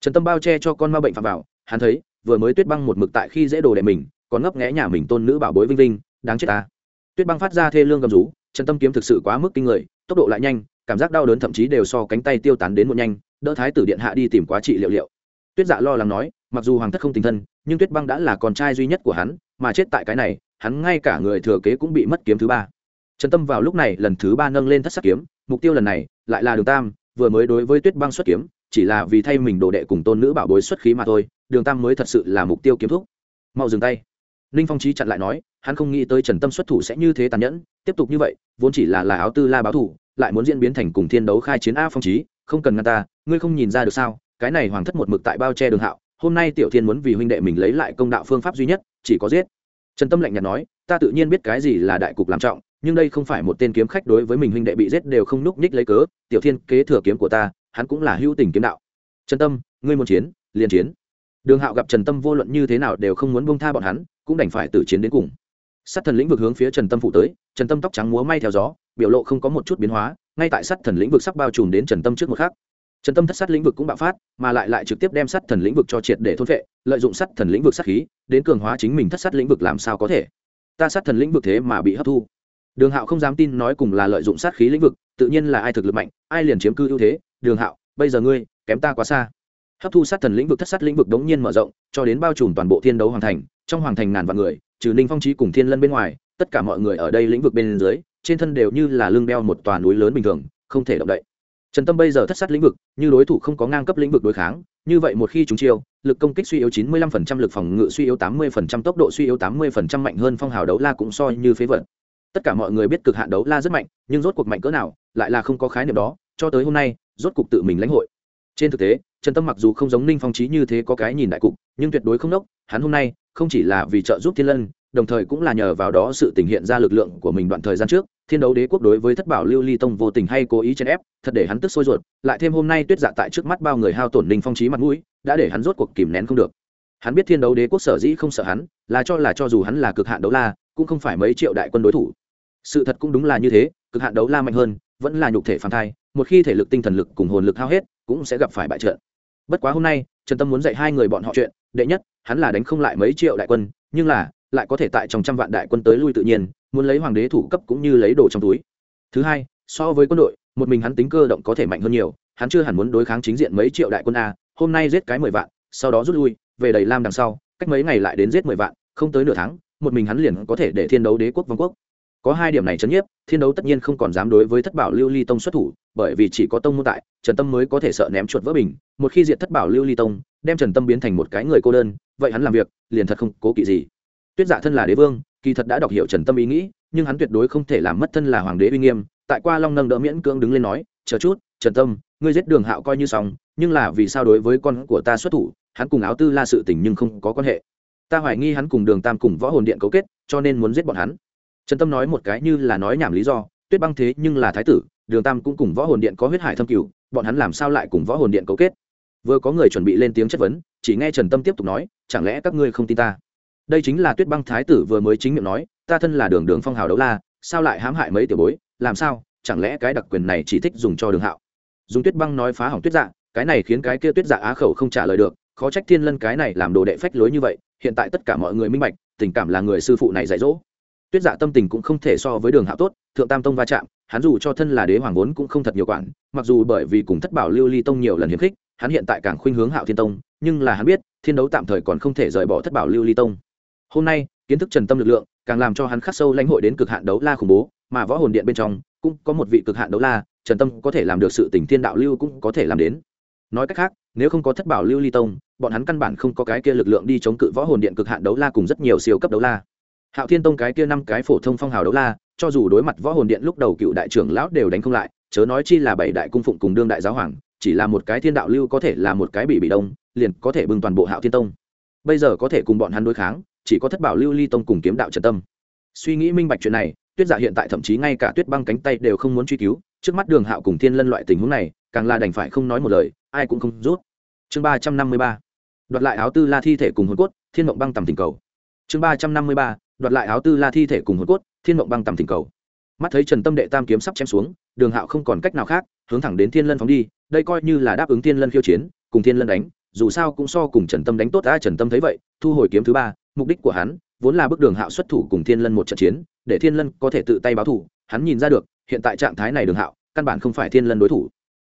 Trần tâm bao che cho con ma bệnh phạm vào, hắn thấy, vừa mới tuyết băng một mực tại khi dễ đồ đệ mình, còn ngấp nghẽ nhà mình tôn nữ bảo bối vinh vinh, đáng chết ta. Tuyết băng phát ra thê lương gầm rú, trần tâm kiếm thực sự quá mức kinh người, tốc độ lại nhanh, cảm giác đau đớn thậm chí đều so cánh tay tiêu tán đến một nhanh, đỡ thái tử điện hạ đi tìm quá trị liệu liệu. Tuyết dạ lo lắng nói, mặc dù hoàng thất không tình thân, nhưng tuyết băng đã là con trai duy nhất của hắn, mà chết tại cái này, hắn ngay cả người thừa kế cũng bị mất kiếm thứ ba. Trần tâm vào lúc này lần thứ ba nâng lên thất sắc kiếm, mục tiêu lần này lại là đường tam, vừa mới đối với tuyết băng xuất kiếm, chỉ là vì thay mình đồ đệ cùng tôn nữ bảo bối xuất khí mà thôi, đường tam mới thật sự là mục tiêu kiếm thúc. Mau dừng tay. Ninh phong trí chặn lại nói, hắn không nghĩ tới trần tâm xuất thủ sẽ như thế tàn nhẫn, tiếp tục như vậy, vốn chỉ là là áo tư la báo thủ, lại muốn diễn biến thành cùng thiên đấu khai chiến a phong trí không cần ngăn ta, ngươi không nhìn ra được sao, cái này hoàng thất một mực tại bao che đường hạo, hôm nay tiểu thiên muốn vì huynh đệ mình lấy lại công đạo phương pháp duy nhất, chỉ có giết. Trần tâm lạnh nhạt nói, ta tự nhiên biết cái gì là đại cục làm trọng nhưng đây không phải một tên kiếm khách đối với mình huynh đệ bị giết đều không núp ních lấy cớ, tiểu thiên kế thừa kiếm của ta, hắn cũng là hữu tình kiếm đạo. Trần tâm, ngươi muốn chiến, liền chiến. Đường hạo gặp trần tâm vô luận như thế nào đều không muốn bông tha bọn hắn, cũng đành phải tử chiến đến cùng. Sát thần lĩnh vực hướng phía trần tâm phụ tới, trần tâm tóc trắng múa may theo gió, biểu lộ không có một chút biến hóa, ngay tại sát thần lĩnh vực sắp bao trùm đến trần tâm trước một khắc. Trần tâm thất sát lĩnh vực cũng bạo phát, mà lại lại trực tiếp đem sát thần lĩnh vực cho triệt để thôn vệ lợi dụng sát thần lĩnh vực sát khí, đến cường hóa chính mình thất sát lĩnh vực làm sao có thể. Ta sát thần lĩnh vực thế mà bị hấp thu đường hạo không dám tin nói cùng là lợi dụng sát khí lĩnh vực, tự nhiên là ai thực lực mạnh, ai liền chiếm cư ưu thế. Đường hạo, bây giờ ngươi, kém ta quá xa. Hấp thu sát thần lĩnh vực thất sát lĩnh vực đống nhiên mở rộng, cho đến bao trùm toàn bộ thiên đấu hoàng thành, trong hoàng thành ngàn vạn người, trừ ninh phong trí cùng thiên lân bên ngoài, tất cả mọi người ở đây lĩnh vực bên dưới, trên thân đều như là lưng đeo một tòa núi lớn bình thường, không thể động đậy. Trần tâm bây giờ thất sát lĩnh vực, như đối thủ không có ngang cấp lĩnh vực đối kháng, như vậy một khi chúng chiêu, lực công kích suy yếu 95% lực phòng ngự suy yếu 80% tốc độ suy yếu 80% mạnh hơn phong hào đấu la cũng so như phế vật tất cả mọi người biết cực hạn đấu la rất mạnh, nhưng rốt cuộc mạnh cỡ nào, lại là không có khái niệm đó, cho tới hôm nay, rốt cuộc tự mình lãnh hội. Trên thực tế, trần tâm mặc dù không giống ninh phong trí như thế có cái nhìn đại cục, nhưng tuyệt đối không đốc hắn hôm nay, không chỉ là vì trợ giúp thiên lân, đồng thời cũng là nhờ vào đó sự tình hiện ra lực lượng của mình đoạn thời gian trước, thiên đấu đế quốc đối với thất bảo lưu ly tông vô tình hay cố ý chèn ép, thật để hắn tức sôi ruột, lại thêm hôm nay tuyết dạ tại trước mắt bao người hao tổn ninh phong trí mặt mũi, đã để hắn rốt cuộc kìm nén không được. Hắn biết thiên đấu đế quốc sở dĩ không sợ hắn, là cho là cho dù hắn là cực hạn đấu la, cũng không phải mấy triệu đại quân đối thủ sự thật cũng đúng là như thế, cực hạn đấu la mạnh hơn, vẫn là nhục thể phản thai, một khi thể lực tinh thần lực cùng hồn lực hao hết, cũng sẽ gặp phải bại trận. Bất quá hôm nay, trần tâm muốn dạy hai người bọn họ chuyện, đệ nhất, hắn là đánh không lại mấy triệu đại quân, nhưng là, lại có thể tại trong trăm vạn đại quân tới lui tự nhiên, muốn lấy hoàng đế thủ cấp cũng như lấy đồ trong túi. Thứ hai, so với quân đội, một mình hắn tính cơ động có thể mạnh hơn nhiều, hắn chưa hẳn muốn đối kháng chính diện mấy triệu đại quân a, hôm nay giết cái mười vạn, sau đó rút lui, về đầy lam đằng sau, cách mấy ngày lại đến giết mười vạn, không tới nửa tháng, một mình hắn liền có thể để thiên đấu đế quốc vương quốc có hai điểm này chấn nhiếp, thiên đấu tất nhiên không còn dám đối với thất bảo lưu ly tông xuất thủ, bởi vì chỉ có tông môn tại, trần tâm mới có thể sợ ném chuột vỡ bình. Một khi diện thất bảo lưu ly tông, đem trần tâm biến thành một cái người cô đơn, vậy hắn làm việc, liền thật không cố kỵ gì. Tuyết giả thân là đế vương, kỳ thật đã đọc hiểu trần tâm ý nghĩ, nhưng hắn tuyệt đối không thể làm mất thân là hoàng đế uy nghiêm. Tại qua long nâng đỡ miễn cưỡng đứng lên nói, chờ chút, trần tâm, ngươi giết đường hạo coi như xong, nhưng là vì sao đối với con của ta xuất thủ, hắn cùng áo tư la sự tình nhưng không có quan hệ. Ta hoài nghi hắn cùng đường tam cùng võ hồn điện cấu kết, cho nên muốn giết bọn hắn trần tâm nói một cái như là nói nhảm lý do, tuyết băng thế nhưng là thái tử, đường tam cũng cùng võ hồn điện có huyết hải thâm cửu, bọn hắn làm sao lại cùng võ hồn điện cấu kết? Vừa có người chuẩn bị lên tiếng chất vấn, chỉ nghe trần tâm tiếp tục nói, chẳng lẽ các ngươi không tin ta? Đây chính là tuyết băng thái tử vừa mới chính miệng nói, ta thân là đường đường phong hào đấu la, sao lại hãm hại mấy tiểu bối? Làm sao? Chẳng lẽ cái đặc quyền này chỉ thích dùng cho đường hạo? Dùng tuyết băng nói phá hỏng tuyết dạ cái này khiến cái kia tuyết dạ á khẩu không trả lời được, khó trách thiên lân cái này làm đồ đệ phách lối như vậy, hiện tại tất cả mọi người minh bạch, tình cảm là người sư phụ này dạy dỗ tuyết dạ tâm tình cũng không thể so với đường hạo tốt, thượng tam tông va chạm, hắn dù cho thân là đế hoàng vốn cũng không thật nhiều quản, mặc dù bởi vì cùng thất bảo lưu ly tông nhiều lần hiếm khích, hắn hiện tại càng khuynh hướng hạo thiên tông, nhưng là hắn biết, thiên đấu tạm thời còn không thể rời bỏ thất bảo lưu ly tông. Hôm nay, kiến thức trần tâm lực lượng, càng làm cho hắn khắc sâu lãnh hội đến cực hạn đấu la khủng bố, mà võ hồn điện bên trong, cũng có một vị cực hạn đấu la, trần tâm có thể làm được sự tình thiên đạo lưu cũng có thể làm đến. Nói cách khác, nếu không có thất bảo lưu ly tông, bọn hắn căn bản không có cái kia lực lượng đi chống cự võ hồn điện cực hạn đấu la cùng rất nhiều siêu cấp đấu la hạo thiên tông cái kia năm cái phổ thông phong hào đấu la, cho dù đối mặt võ hồn điện lúc đầu cựu đại trưởng lão đều đánh không lại, chớ nói chi là bảy đại cung phụng cùng đương đại giáo hoàng, chỉ là một cái thiên đạo lưu có thể là một cái bị bị đông, liền có thể bưng toàn bộ hạo thiên tông. Bây giờ có thể cùng bọn hắn đối kháng, chỉ có thất bảo lưu ly tông cùng kiếm đạo trần tâm. Suy nghĩ minh bạch chuyện này, tuyết dạ hiện tại thậm chí ngay cả tuyết băng cánh tay đều không muốn truy cứu, trước mắt đường hạo cùng thiên lân loại tình huống này, càng là đành phải không nói một lời, ai cũng không rút. Chương ba trăm năm mươi ba. Đoạt lại áo tư la thi thể cùng hồn cốt, thiên mộng băng tầm tình cầu. Chương ba trăm năm mươi ba đoạt lại áo tư la thi thể cùng hồn cốt, thiên mộng băng tầm thỉnh cầu. Mắt thấy trần tâm đệ tam kiếm sắp chém xuống, đường hạo không còn cách nào khác, hướng thẳng đến thiên lân phóng đi, đây coi như là đáp ứng thiên lân khiêu chiến, cùng thiên lân đánh, dù sao cũng so cùng trần tâm đánh tốt ta trần tâm thấy vậy, thu hồi kiếm thứ ba, mục đích của hắn vốn là bước đường hạo xuất thủ cùng thiên lân một trận chiến, để thiên lân có thể tự tay báo thủ hắn nhìn ra được, hiện tại trạng thái này đường hạo, căn bản không phải thiên lân đối thủ.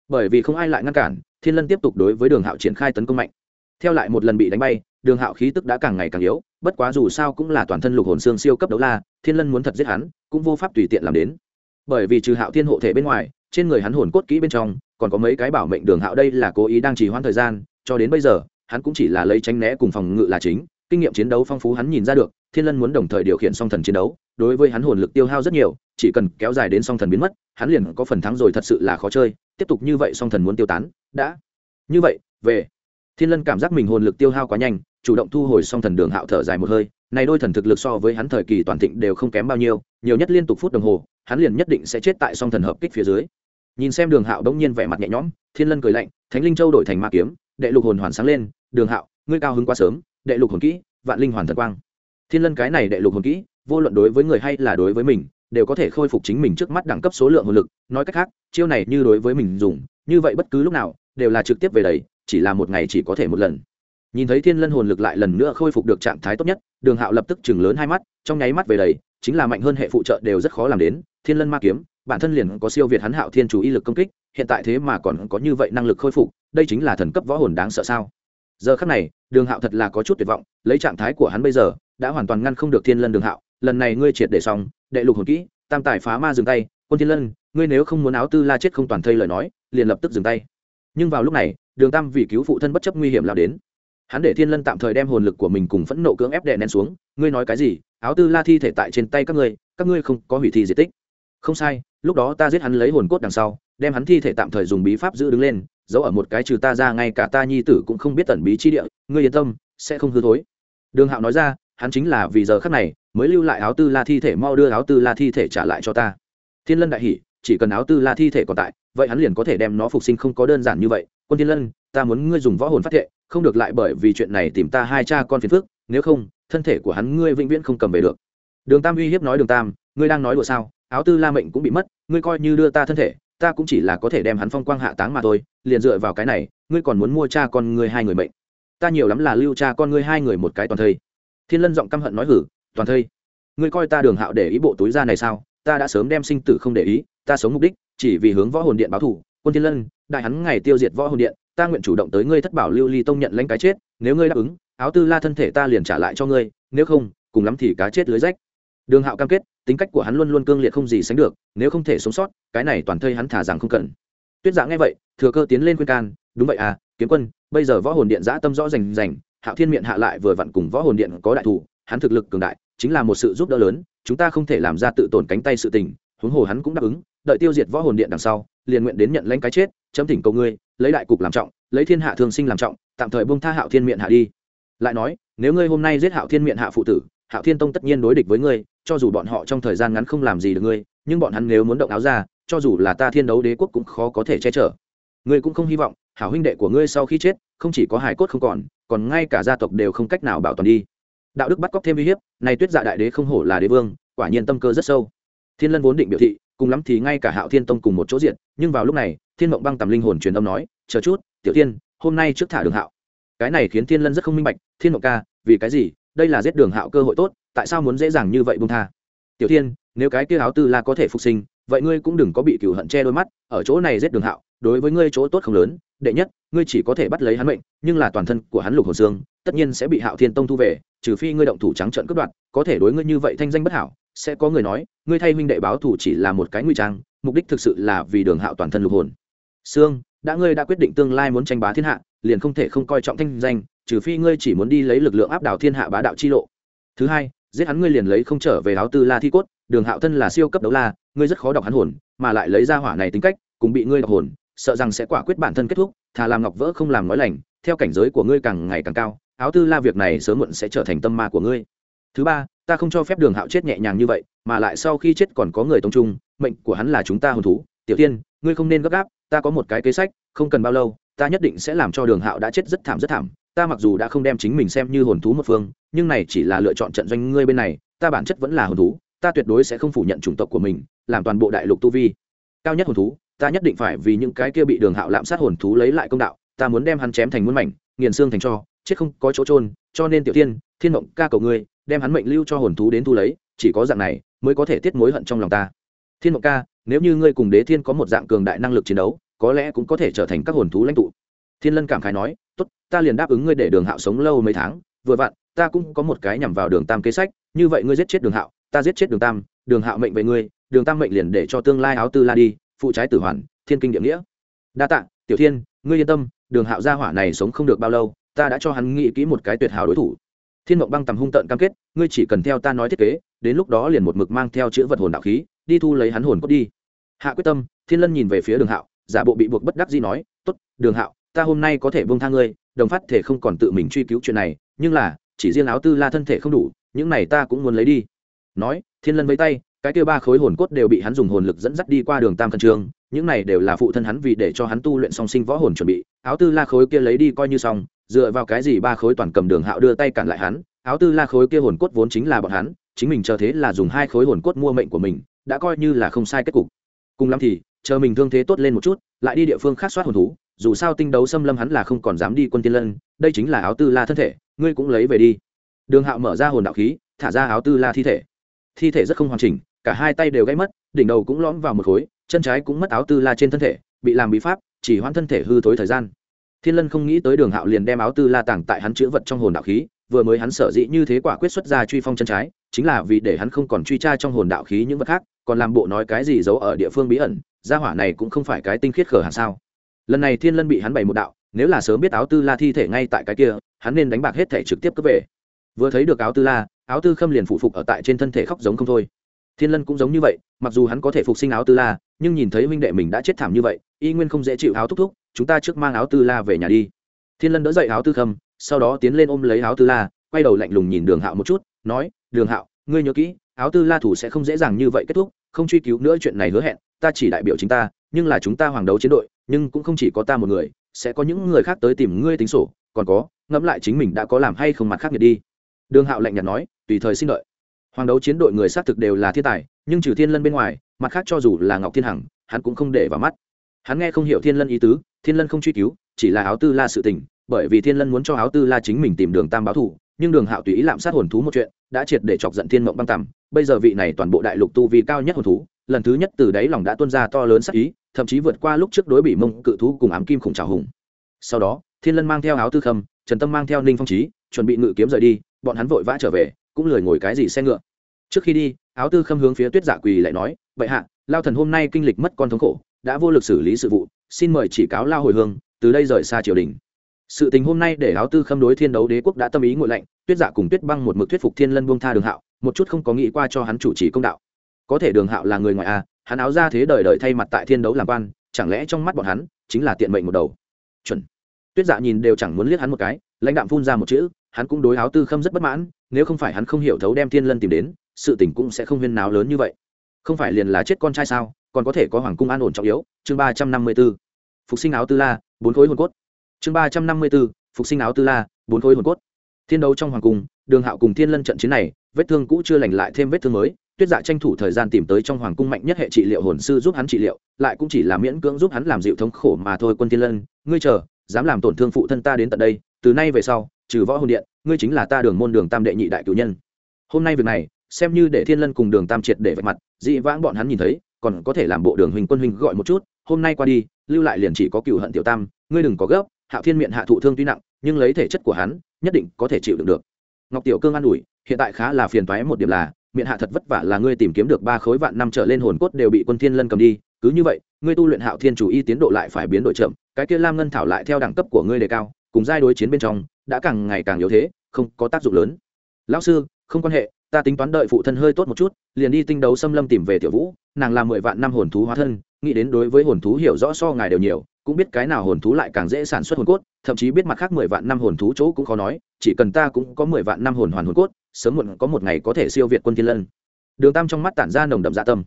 Bởi vì không ai lại ngăn cản, thiên lân tiếp tục đối với đường hạo triển khai tấn công mạnh. Theo lại một lần bị đánh bay đường hạo khí tức đã càng ngày càng yếu, bất quá dù sao cũng là toàn thân lục hồn xương siêu cấp đấu la, thiên lân muốn thật giết hắn, cũng vô pháp tùy tiện làm đến. Bởi vì trừ hạo thiên hộ thể bên ngoài, trên người hắn hồn cốt kỹ bên trong, còn có mấy cái bảo mệnh đường hạo đây là cố ý đang trì hoãn thời gian, cho đến bây giờ, hắn cũng chỉ là lấy tránh né cùng phòng ngự là chính. Kinh nghiệm chiến đấu phong phú hắn nhìn ra được, thiên lân muốn đồng thời điều khiển song thần chiến đấu, đối với hắn hồn lực tiêu hao rất nhiều, chỉ cần kéo dài đến song thần biến mất, hắn liền có phần thắng rồi thật sự là khó chơi. Tiếp tục như vậy song thần muốn tiêu tán, đã. Như vậy, về. Thiên lân cảm giác mình hồn lực tiêu hao quá nhanh chủ động thu hồi song thần đường hạo thở dài một hơi, này đôi thần thực lực so với hắn thời kỳ toàn thịnh đều không kém bao nhiêu, nhiều nhất liên tục phút đồng hồ, hắn liền nhất định sẽ chết tại song thần hợp kích phía dưới. Nhìn xem đường hạo đống nhiên vẻ mặt nhẹ nhõm, thiên lân cười lạnh, thánh linh châu đổi thành ma kiếm, đệ lục hồn hoàn sáng lên, đường hạo, ngươi cao hứng quá sớm, đệ lục hồn kỹ, vạn linh hoàn thần quang. Thiên lân cái này đệ lục hồn kỹ, vô luận đối với người hay là đối với mình, đều có thể khôi phục chính mình trước mắt đẳng cấp số lượng hồn lực, nói cách khác, chiêu này như đối với mình dùng, như vậy bất cứ lúc nào, đều là trực tiếp về đầy, chỉ là một ngày chỉ có thể một lần nhìn thấy thiên lân hồn lực lại lần nữa khôi phục được trạng thái tốt nhất, đường hạo lập tức chừng lớn hai mắt, trong nháy mắt về đầy, chính là mạnh hơn hệ phụ trợ đều rất khó làm đến. Thiên lân ma kiếm, bản thân liền có siêu việt hắn hạo thiên chủ y lực công kích, hiện tại thế mà còn có như vậy năng lực khôi phục, đây chính là thần cấp võ hồn đáng sợ sao? Giờ khắc này, đường hạo thật là có chút tuyệt vọng, lấy trạng thái của hắn bây giờ, đã hoàn toàn ngăn không được thiên lân đường hạo. Lần này ngươi triệt để xong, đệ lục hồn kỹ, tam tài phá ma dừng tay, quân thiên lân, ngươi nếu không muốn áo tư la chết không toàn thây lời nói, liền lập tức dừng tay. Nhưng vào lúc này, đường tam vì cứu phụ thân bất chấp nguy hiểm lao đến hắn để thiên lân tạm thời đem hồn lực của mình cùng phẫn nộ cưỡng ép đè nén xuống, ngươi nói cái gì? Áo tư la thi thể tại trên tay các ngươi các ngươi không có hủy thi diệt tích. Không sai, lúc đó ta giết hắn lấy hồn cốt đằng sau, đem hắn thi thể tạm thời dùng bí pháp giữ đứng lên, giấu ở một cái trừ ta ra, ngay cả ta nhi tử cũng không biết tẩn bí chi địa, ngươi yên tâm, sẽ không hư thối. Đường hạo nói ra, hắn chính là vì giờ khắc này mới lưu lại áo tư la thi thể, mau đưa áo tư la thi thể trả lại cho ta. Thiên lân đại hỷ chỉ cần áo tư la thi thể còn tại, vậy hắn liền có thể đem nó phục sinh không có đơn giản như vậy. Quân thiên lân ta muốn ngươi dùng võ hồn phát thệ, không được lại bởi vì chuyện này tìm ta hai cha con phiền phức, nếu không, thân thể của hắn ngươi vĩnh viễn không cầm về được. Đường tam uy hiếp nói đường tam, ngươi đang nói đùa sao? Áo tư la mệnh cũng bị mất, ngươi coi như đưa ta thân thể, ta cũng chỉ là có thể đem hắn phong quang hạ táng mà thôi, liền dựa vào cái này, ngươi còn muốn mua cha con ngươi hai người mệnh. Ta nhiều lắm là lưu cha con ngươi hai người một cái toàn thây. Thiên lân giọng căm hận nói hử, toàn thây. Ngươi coi ta đường hạo để ý bộ túi ra này sao? Ta đã sớm đem sinh tử không để ý, ta sống mục đích chỉ vì hướng võ hồn điện báo thủ quân thiên lân, đại hắn ngày tiêu diệt võ hồn điện ta nguyện chủ động tới ngươi thất bảo lưu ly tông nhận lãnh cái chết, nếu ngươi đáp ứng, áo tư la thân thể ta liền trả lại cho ngươi, nếu không, cùng lắm thì cá chết lưới rách. Đường hạo cam kết, tính cách của hắn luôn luôn cương liệt không gì sánh được, nếu không thể sống sót, cái này toàn thây hắn thả rằng không cần. Tuyết giã nghe vậy, thừa cơ tiến lên khuyên can, đúng vậy à kiếm quân, bây giờ võ hồn điện giã tâm rõ rành rành, hạo thiên miệng hạ lại vừa vặn cùng võ hồn điện có đại thủ, hắn thực lực cường đại, chính là một sự giúp đỡ lớn, chúng ta không thể làm ra tự tổn cánh tay sự tình, huống hồ hắn cũng đáp ứng, đợi tiêu diệt võ hồn điện đằng sau, liền nguyện đến nhận lãnh cái chết, chấm thỉnh cầu ngươi lấy đại cục làm trọng, lấy thiên hạ thương sinh làm trọng, tạm thời bông tha hạo thiên miệng hạ đi. Lại nói, nếu ngươi hôm nay giết hạo thiên miệng hạ phụ tử, hạo thiên tông tất nhiên đối địch với ngươi, cho dù bọn họ trong thời gian ngắn không làm gì được ngươi, nhưng bọn hắn nếu muốn động áo ra, cho dù là ta thiên đấu đế quốc cũng khó có thể che chở. Ngươi cũng không hy vọng, hảo huynh đệ của ngươi sau khi chết, không chỉ có hải cốt không còn còn ngay cả gia tộc đều không cách nào bảo toàn đi. Đạo đức bắt cóc thêm uy hiếp này tuyết dạ đại đế không hổ là đế vương, quả nhiên tâm cơ rất sâu. Thiên lân vốn định biểu thị cùng lắm thì ngay cả hạo thiên tông cùng một chỗ diện nhưng vào lúc này, thiên mộng băng tầm linh hồn truyền âm nói, chờ chút, tiểu tiên, hôm nay trước thả đường hạo. Cái này khiến thiên lân rất không minh bạch, thiên mộng ca, vì cái gì? Đây là giết đường hạo cơ hội tốt, tại sao muốn dễ dàng như vậy bung tha? Tiểu tiên, nếu cái kia áo tư la có thể phục sinh, vậy ngươi cũng đừng có bị cựu hận che đôi mắt, ở chỗ này giết đường hạo, đối với ngươi chỗ tốt không lớn, đệ nhất, ngươi chỉ có thể bắt lấy hắn mệnh, nhưng là toàn thân của hắn lục hồn dương tất nhiên sẽ bị hạo thiên tông thu về, trừ phi ngươi động thủ trắng trợn cướp đoạt, có thể đối ngươi như vậy thanh danh bất hảo sẽ có người nói ngươi thay huynh đệ báo thủ chỉ là một cái nguy trang mục đích thực sự là vì đường hạo toàn thân lục hồn. Sương, đã ngươi đã quyết định tương lai muốn tranh bá thiên hạ liền không thể không coi trọng thanh danh trừ phi ngươi chỉ muốn đi lấy lực lượng áp đảo thiên hạ bá đạo chi lộ. Thứ hai giết hắn ngươi liền lấy không trở về áo tư la thi cốt đường hạo thân là siêu cấp đấu la ngươi rất khó đọc hắn hồn mà lại lấy ra hỏa này tính cách cùng bị ngươi đọc hồn sợ rằng sẽ quả quyết bản thân kết thúc thà làm ngọc vỡ không làm nói lành theo cảnh giới của ngươi càng ngày càng cao áo tư la việc này sớm muộn sẽ trở thành tâm ma của ngươi. Thứ ba ta không cho phép đường hạo chết nhẹ nhàng như vậy, mà lại sau khi chết còn có người tông trung, mệnh của hắn là chúng ta hồn thú. Tiểu tiên ngươi không nên gấp gáp, ta có một cái kế sách, không cần bao lâu, ta nhất định sẽ làm cho đường hạo đã chết rất thảm rất thảm. Ta mặc dù đã không đem chính mình xem như hồn thú một phương, nhưng này chỉ là lựa chọn trận doanh ngươi bên này, ta bản chất vẫn là hồn thú, ta tuyệt đối sẽ không phủ nhận chủng tộc của mình, làm toàn bộ đại lục tu vi. Cao nhất hồn thú, ta nhất định phải vì những cái kia bị đường hạo lạm sát hồn thú lấy lại công đạo, ta muốn đem hắn chém thành muôn mảnh, nghiền xương thành cho, chết không có chỗ trôn cho nên tiểu tiên thiên mộng ca cầu ngươi đem hắn mệnh lưu cho hồn thú đến thu lấy, chỉ có dạng này mới có thể tiết mối hận trong lòng ta. Thiên mộng ca, nếu như ngươi cùng đế thiên có một dạng cường đại năng lực chiến đấu, có lẽ cũng có thể trở thành các hồn thú lãnh tụ. Thiên lân cảm khái nói, tốt, ta liền đáp ứng ngươi để đường hạo sống lâu mấy tháng, vừa vặn, ta cũng có một cái nhằm vào đường tam kế sách, như vậy ngươi giết chết đường hạo, ta giết chết đường tam, đường hạo mệnh về ngươi, đường tam mệnh liền để cho tương lai áo tư la đi, phụ trái tử hoàn, thiên kinh địa nghĩa. Đa tạ, tiểu thiên, ngươi yên tâm, đường hạo gia hỏa này sống không được bao lâu, ta đã cho hắn nghĩ kỹ một cái tuyệt hảo đối thủ thiên mộng băng tầm hung tợn cam kết, ngươi chỉ cần theo ta nói thiết kế, đến lúc đó liền một mực mang theo chữ vật hồn đạo khí, đi thu lấy hắn hồn cốt đi. Hạ quyết tâm, thiên lân nhìn về phía đường hạo, giả bộ bị buộc bất đắc gì nói t ố t đường hạo, ta hôm nay có thể bông tha ngươi, đồng phát thể không còn tự mình truy cứu chuyện này, nhưng là, chỉ riêng áo tư la thân thể không đủ, những này ta cũng muốn lấy đi. Nói, thiên lân với tay, cái kia ba khối hồn cốt đều bị hắn dùng hồn lực dẫn dắt đi qua đường tam khẩn trương những này đều là phụ thân hắn vì để cho hắn tu luyện song sinh võ hồn chuẩn bị, áo tư la khối kia lấy đi coi như xong dựa vào cái gì ba khối toàn cầm đường hạo đưa tay cản lại hắn, áo tư la khối kia hồn cốt vốn chính là bọn hắn, chính mình chờ thế là dùng hai khối hồn cốt mua mệnh của mình, đã coi như là không sai kết cục. Cùng lắm thì, chờ mình thương thế tốt lên một chút, lại đi địa phương khác soát hồn thú, dù sao tinh đấu xâm lâm hắn là không còn dám đi quân tiên lân, đây chính là áo tư la thân thể, ngươi cũng lấy về đi. Đường hạo mở ra hồn đạo khí, thả ra áo tư la thi thể. Thi thể rất không hoàn chỉnh, cả hai tay đều gãy mất, đỉnh đầu cũng lõm vào một khối, chân trái cũng mất áo tư la trên thân thể, bị làm bí pháp, chỉ hoãn thân thể hư thối thời gian thiên lân không nghĩ tới đường hạo liền đem áo tư la tàng tại hắn chữ vật trong hồn đạo khí, vừa mới hắn sở dĩ như thế quả quyết xuất ra truy phong chân trái, chính là vì để hắn không còn truy tra trong hồn đạo khí những vật khác, còn làm bộ nói cái gì giấu ở địa phương bí ẩn, gia hỏa này cũng không phải cái tinh khiết khở hàng sao. Lần này thiên lân bị hắn bày một đạo, nếu là sớm biết áo tư la thi thể ngay tại cái kia, hắn nên đánh bạc hết thể trực tiếp cướp về. Vừa thấy được áo tư la, áo tư khâm liền phụ phục ở tại trên thân thể khóc giống không thôi. Thiên lân cũng giống như vậy, mặc dù hắn có thể phục sinh áo tư la, nhưng nhìn thấy huynh đệ mình đã chết thảm như vậy, y nguyên không dễ chịu áo thúc thúc chúng ta trước mang áo tư la về nhà đi. Thiên lân đỡ dậy áo tư khâm, sau đó tiến lên ôm lấy áo tư la, quay đầu lạnh lùng nhìn đường hạo một chút, nói, đường hạo, ngươi nhớ kỹ, áo tư la thủ sẽ không dễ dàng như vậy kết thúc, không truy cứu nữa chuyện này hứa hẹn, ta chỉ đại biểu chính ta, nhưng là chúng ta hoàng đấu chiến đội, nhưng cũng không chỉ có ta một người, sẽ có những người khác tới tìm ngươi tính sổ, còn có, ngẫm lại chính mình đã có làm hay không mặt khác nghiệt đi. Đường hạo lạnh nhạt nói, tùy thời xin đợi. Hoàng đấu chiến đội người xác thực đều là thiên tài, nhưng trừ thiên lân bên ngoài, mặt khác cho dù là ngọc thiên hằng, hắn cũng không để vào mắt hắn nghe không hiểu thiên lân ý tứ, thiên lân không truy cứu, chỉ là áo tư la sự tình, bởi vì thiên lân muốn cho áo tư la chính mình tìm đường tam báo thủ, nhưng đường hạo tùy ý lạm sát hồn thú một chuyện, đã triệt để chọc giận thiên mộng băng tằm bây giờ vị này toàn bộ đại lục tu vì cao nhất hồn thú, lần thứ nhất từ đáy lòng đã tuân ra to lớn sắc ý, thậm chí vượt qua lúc trước đối bị mông cự thú cùng ám kim khủng trào hùng. Sau đó, thiên lân mang theo áo tư khâm, trần tâm mang theo ninh phong trí chuẩn bị ngự kiếm rời đi, bọn hắn vội vã trở về, cũng lười ngồi cái gì xe ngựa. Trước khi đi, áo tư khâm hướng phía tuyết giả quỳ lại nói vậy hạ, lao thần hôm nay kinh lịch mất con thống khổ đã vô lực xử lý sự vụ, xin mời chỉ cáo lao hồi hương, từ đây rời xa triều đình. Sự tình hôm nay để áo tư khâm đối thiên đấu đế quốc đã tâm ý ngội lạnh, tuyết dạ cùng tuyết băng một mực thuyết phục thiên lân buông tha đường hạo, một chút không có nghĩ qua cho hắn chủ trì công đạo. Có thể đường hạo là người ngoài a hắn áo ra thế đời đời thay mặt tại thiên đấu làm quan, chẳng lẽ trong mắt bọn hắn chính là tiện mệnh một đầu? Chuẩn. Tuyết dạ nhìn đều chẳng muốn liếc hắn một cái, lãnh đạm phun ra một chữ, hắn cũng đối áo tư khâm rất bất mãn, nếu không phải hắn không hiểu thấu đem thiên lân tìm đến, sự tình cũng sẽ không huyên náo lớn như vậy. Không phải liền là chết con trai sao còn có thể có hoàng cung an ổn trọng yếu, chương ba trăm năm mươi b ố phục sinh áo tư la, bốn khối hồn cốt. Chương ba trăm năm mươi b ố phục sinh áo tư la, bốn khối hồn cốt. Thiên đấu trong hoàng cung, đường hạo cùng thiên lân trận chiến này, vết thương cũ chưa lành lại thêm vết thương mới, tuyết dạ tranh thủ thời gian tìm tới trong hoàng cung mạnh nhất hệ trị liệu hồn sư giúp hắn trị liệu, lại cũng chỉ là miễn cưỡng giúp hắn làm dịu thống khổ mà thôi, quân thiên lân, ngươi chờ, dám làm tổn thương phụ thân ta đến tận đây, từ nay về sau, trừ võ hồn điện, ngươi chính là ta đường môn đường tam đệ nhị đại cử nhân. Hôm nay việc này, xem như để thiên lân cùng đường tam triệt để vạch mặt, dị vãng bọn hắn nhìn thấy còn có thể làm bộ đường huynh quân huynh gọi một chút, hôm nay qua đi, lưu lại liền chỉ có cựu hận tiểu tam, ngươi đừng có gấp, hạo thiên miệng hạ thụ thương tuy nặng, nhưng lấy thể chất của hắn, nhất định có thể chịu đựng được. Ngọc tiểu cương an ủi, hiện tại khá là phiền toái một điểm là, miệng hạ thật vất vả là ngươi tìm kiếm được ba khối vạn năm trở lên hồn cốt đều bị quân thiên lân cầm đi, cứ như vậy, ngươi tu luyện hạo thiên chủ y tiến độ lại phải biến đổi chậm, cái kia lam ngân thảo lại theo đẳng cấp của ngươi đề cao, cùng giai đối chiến bên trong, đã càng ngày càng yếu thế, không có tác dụng lớn. Lão sư, không quan hệ ta tính toán đợi phụ thân hơi tốt một chút, liền đi tinh đấu xâm lâm tìm về tiểu vũ, nàng là mười vạn năm hồn thú hóa thân, nghĩ đến đối với hồn thú hiểu rõ so ngài đều nhiều, cũng biết cái nào hồn thú lại càng dễ sản xuất hồn cốt, thậm chí biết mặt khác mười vạn năm hồn thú chỗ cũng khó nói, chỉ cần ta cũng có mười vạn năm hồn hoàn hồn cốt, sớm muộn có một ngày có thể siêu việt quân thiên lân. Đường tam trong mắt tản ra nồng đậm dạ tâm.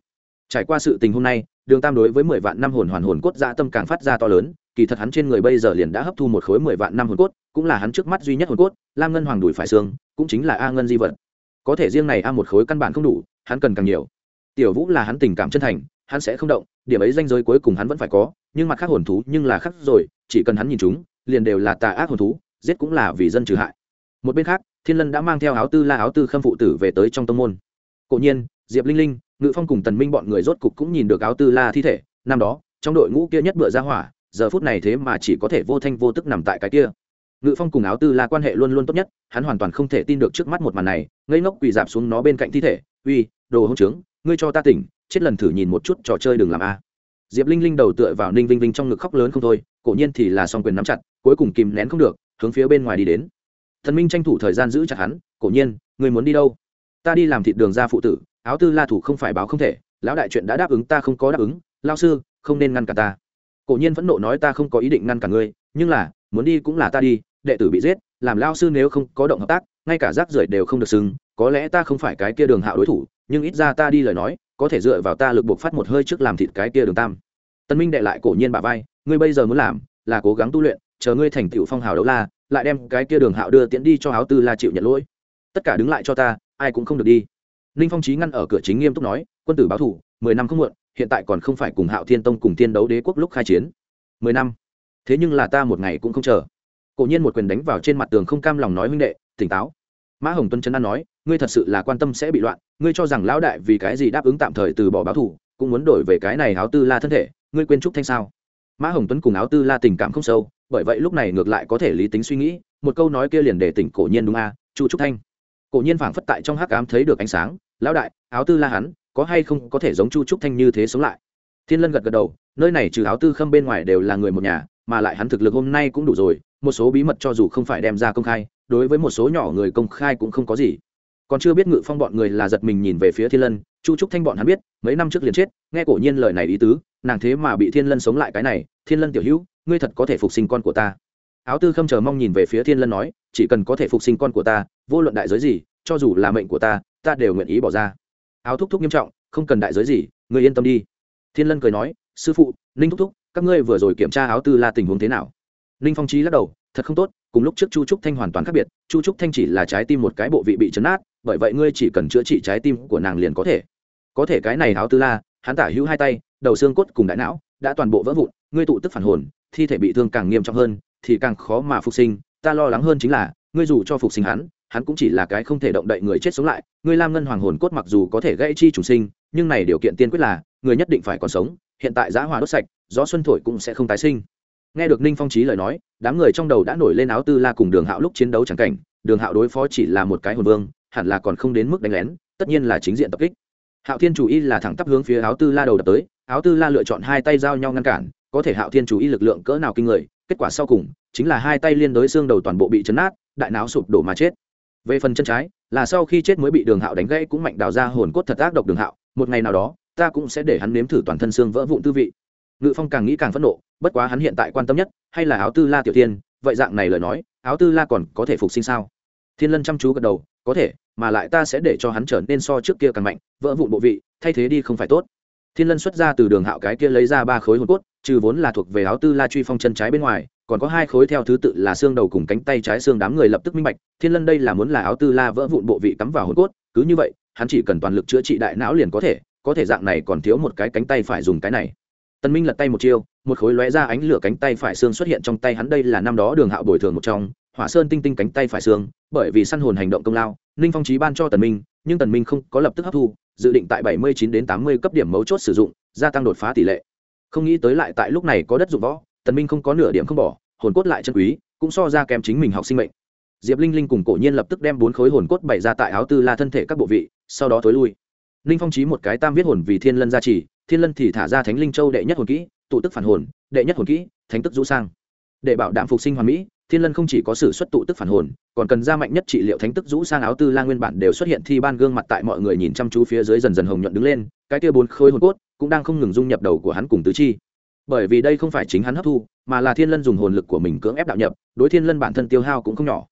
Trải qua sự tình hôm nay, đường tam đối với mười vạn năm hồn hoàn hồn cốt dạ tâm càng phát ra to lớn, kỳ thật hắn trên người bây giờ liền đã hấp thu một khối mười vạn năm hồn cốt, cũng là hắn trước mắt duy nhất hồn cốt, lam ngân hoàng đùi phải xương, cũng chính là a ngân di vật có thể riêng này a một khối căn bản không đủ, hắn cần càng nhiều. Tiểu vũ là hắn tình cảm chân thành, hắn sẽ không động, điểm ấy danh giới cuối cùng hắn vẫn phải có, nhưng mặt khác hồn thú nhưng là khác rồi, chỉ cần hắn nhìn chúng, liền đều là tà ác hồn thú, giết cũng là vì dân trừ hại. Một bên khác, thiên lân đã mang theo áo tư la áo tư khâm phụ tử về tới trong tông môn. Cổ nhiên, diệp linh linh, ngự phong cùng tần minh bọn người rốt cục cũng nhìn được áo tư la thi thể, năm đó, trong đội ngũ kia nhất bựa ra hỏa, giờ phút này thế mà chỉ có thể vô thanh vô tức nằm tại cái kia ngự phong cùng áo tư la quan hệ luôn luôn tốt nhất, hắn hoàn toàn không thể tin được trước mắt một màn này, ngây ngốc quỳ dạp xuống nó bên cạnh thi thể, uy, đồ hông trướng, ngươi cho ta tỉnh, chết lần thử nhìn một chút trò chơi đừng làm a. Diệp linh linh đầu tựa vào ninh vinh vinh trong ngực khóc lớn không thôi, cổ nhiên thì là song quyền nắm chặt, cuối cùng kìm nén không được, hướng phía bên ngoài đi đến. Thần minh tranh thủ thời gian giữ chặt hắn, cổ nhiên người muốn đi đâu? Ta đi làm thịt đường ra phụ tử, áo tư la thủ không phải báo không thể, lão đại chuyện đã đáp ứng ta không có đáp ứng, lao sư, không nên ngăn cả ta. Cổ nhiên phẫn nộ nói, ta không có ý định ngăn cả ngươi, nhưng là, muốn đi cũng là ta đi đệ tử bị giết, làm lao sư nếu không có động hợp tác, ngay cả rác rưởi đều không được xưng, có lẽ ta không phải cái kia đường hạo đối thủ, nhưng ít ra ta đi lời nói, có thể dựa vào ta lực buộc phát một hơi trước làm thịt cái kia đường tam. Tân minh đệ lại cổ nhiên bà vai, ngươi bây giờ muốn làm, là cố gắng tu luyện, chờ ngươi thành tựu phong hào đấu la, lại đem cái kia đường hạo đưa tiễn đi cho áo tư la chịu nhận lỗi. Tất cả đứng lại cho ta, ai cũng không được đi. Ninh phong trí ngăn ở cửa chính nghiêm túc nói, quân tử báo thủ, mười năm không muộn, hiện tại còn không phải cùng hạo thiên tông cùng tiên đấu đế quốc lúc khai chiến. Mười năm. Thế nhưng là ta một ngày cũng không chờ cổ nhiên một quyền đánh vào trên mặt tường không cam lòng nói huynh đệ, tỉnh táo. Mã hồng tuân chấn an nói, ngươi thật sự là quan tâm sẽ bị loạn, ngươi cho rằng lão đại vì cái gì đáp ứng tạm thời từ bỏ báo thủ, cũng muốn đổi về cái này áo tư la thân thể, ngươi quên trúc thanh sao? Mã hồng tuấn cùng áo tư la tình cảm không sâu, bởi vậy lúc này ngược lại có thể lý tính suy nghĩ, một câu nói kia liền để tỉnh cổ nhiên đúng a, chu trúc thanh. Cổ nhiên phảng phất tại trong hắc ám thấy được ánh sáng, lão đại, áo tư la hắn, có hay không có thể giống chu trúc thanh như thế sống lại? Thiên lân gật gật đầu, nơi này trừ áo tư khâm bên ngoài đều là người một nhà, mà lại hắn thực lực hôm nay cũng đủ rồi một số bí mật cho dù không phải đem ra công khai, đối với một số nhỏ người công khai cũng không có gì. Còn chưa biết ngự phong bọn người là giật mình nhìn về phía thiên lân, chu trúc thanh bọn hắn biết, mấy năm trước liền chết, nghe cổ nhiên lời này ý tứ, nàng thế mà bị thiên lân sống lại cái này, thiên lân tiểu hữu, ngươi thật có thể phục sinh con của ta. Áo tư khâm chờ mong nhìn về phía thiên lân nói, chỉ cần có thể phục sinh con của ta, vô luận đại giới gì, cho dù là mệnh của ta ta đều nguyện ý bỏ ra. Áo thúc thúc nghiêm trọng, không cần đại giới gì, ngươi yên tâm đi. Thiên lân cười nói, sư phụ, ninh thúc thúc, các ngươi vừa rồi kiểm tra áo tư la tình huống thế nào? Ninh phong trí lắc đầu, thật không tốt, cùng lúc trước chu trúc thanh hoàn toàn khác biệt, chu trúc thanh chỉ là trái tim một cái bộ vị bị chấn át bởi vậy ngươi chỉ cần chữa trị trái tim của nàng liền có thể. Có thể cái này háo tư la, hắn tả hữu hai tay, đầu xương cốt cùng đại não, đã toàn bộ vỡ vụn, ngươi tụ tức phản hồn, thi thể bị thương càng nghiêm trọng hơn, thì càng khó mà phục sinh. Ta lo lắng hơn chính là, ngươi dù cho phục sinh hắn hắn cũng chỉ là cái không thể động đậy người chết sống lại. Ngươi lam ngân hoàng hồn cốt mặc dù có thể gãy chi trùng sinh, nhưng này điều kiện tiên quyết là, người nhất định phải còn sống. Hiện tại giã hòa đốt sạch, gió xuân thổi cũng sẽ không tái sinh nghe được ninh phong trí lời nói, đám người trong đầu đã nổi lên áo tư la cùng đường hạo lúc chiến đấu c cảnh. Đường hạo đối phó chỉ là một cái hồn vương, hẳn là còn không đến mức đánh lén, tất nhiên là chính diện tập kích. Hạo thiên chủ y là thẳng tắp hướng phía áo tư la đầu đập tới, áo tư la lựa chọn hai tay giao nhau ngăn cản, có thể hạo thiên chủ y lực lượng cỡ nào kinh người, kết quả sau cùng, chính là hai tay liên đối xương đầu toàn bộ bị chấn nát, đại não sụp đổ mà chết. Về phần chân trái, là sau khi chết mới bị đường hạo đánh gãy cũng mạnh đào ra hồn cốt thật ác độc đường hạo, một ngày nào đó, ta cũng sẽ để hắn nếm thử toàn thân xương vỡ vụn tư vị ngự phong càng nghĩ càng phẫn nộ, bất quá hắn hiện tại quan tâm nhất, hay là áo tư la tiểu tiên, vậy dạng này lời nói, áo tư la còn có thể phục sinh sao? Thiên lân chăm chú gật đầu, có thể, mà lại ta sẽ để cho hắn trở nên so trước kia càng mạnh, vỡ vụn bộ vị, thay thế đi không phải tốt. Thiên lân xuất ra từ đường hạo cái kia lấy ra ba khối hồn cốt, trừ vốn là thuộc về áo tư la truy phong chân trái bên ngoài, còn có hai khối theo thứ tự là xương đầu cùng cánh tay trái xương đám người lập tức minh bạch, thiên lân đây là muốn là áo tư la vỡ vụn bộ vị cắm vào hồn cốt, cứ như vậy, hắn chỉ cần toàn lực chữa trị đại não liền có thể có thể dạng này còn thiếu một cái cánh tay phải dùng cái này tân minh lật tay một chiêu, một khối lóe ra ánh lửa cánh tay phải xương xuất hiện trong tay hắn. Đây là năm đó đường hạo bồi thường một trong, hỏa sơn tinh tinh cánh tay phải xương, bởi vì săn hồn hành động công lao, ninh phong trí ban cho tần minh, nhưng tần minh không có lập tức hấp thu, dự định tại bảy mươi chín đến tám mươi cấp điểm mấu chốt sử dụng, gia tăng đột phá tỷ lệ. Không nghĩ tới lại tại lúc này có đất dụng võ, tần minh không có nửa điểm không bỏ, hồn cốt lại chân quý, cũng so ra kém chính mình học sinh mệnh. Diệp linh linh cùng cổ nhiên lập tức đem bốn khối hồn cốt bày ra tại áo tư la thân thể các bộ vị, sau đó tối lui. Ninh phong trí một cái tam viết hồn vì thiên lân gia trì thiên lân thì thả ra thánh linh châu đệ nhất hồn kỹ, tụ tức phản hồn, đệ nhất hồn kỹ, thánh tức rũ sang. Để bảo đảm phục sinh hoàn mỹ, thiên lân không chỉ có sự xuất tụ tức phản hồn, còn cần ra mạnh nhất trị liệu thánh tức rũ sang áo tư la nguyên bản đều xuất hiện thi ban gương mặt tại mọi người nhìn chăm chú phía dưới dần dần hồng nhuận đứng lên, cái kia bốn khối hồn cốt cũng đang không ngừng dung nhập đầu của hắn cùng tứ chi. Bởi vì đây không phải chính hắn hấp thu, mà là thiên lân dùng hồn lực của mình cưỡng ép đạo nhập, đối thiên lân bản thân tiêu hao cũng không nhỏ.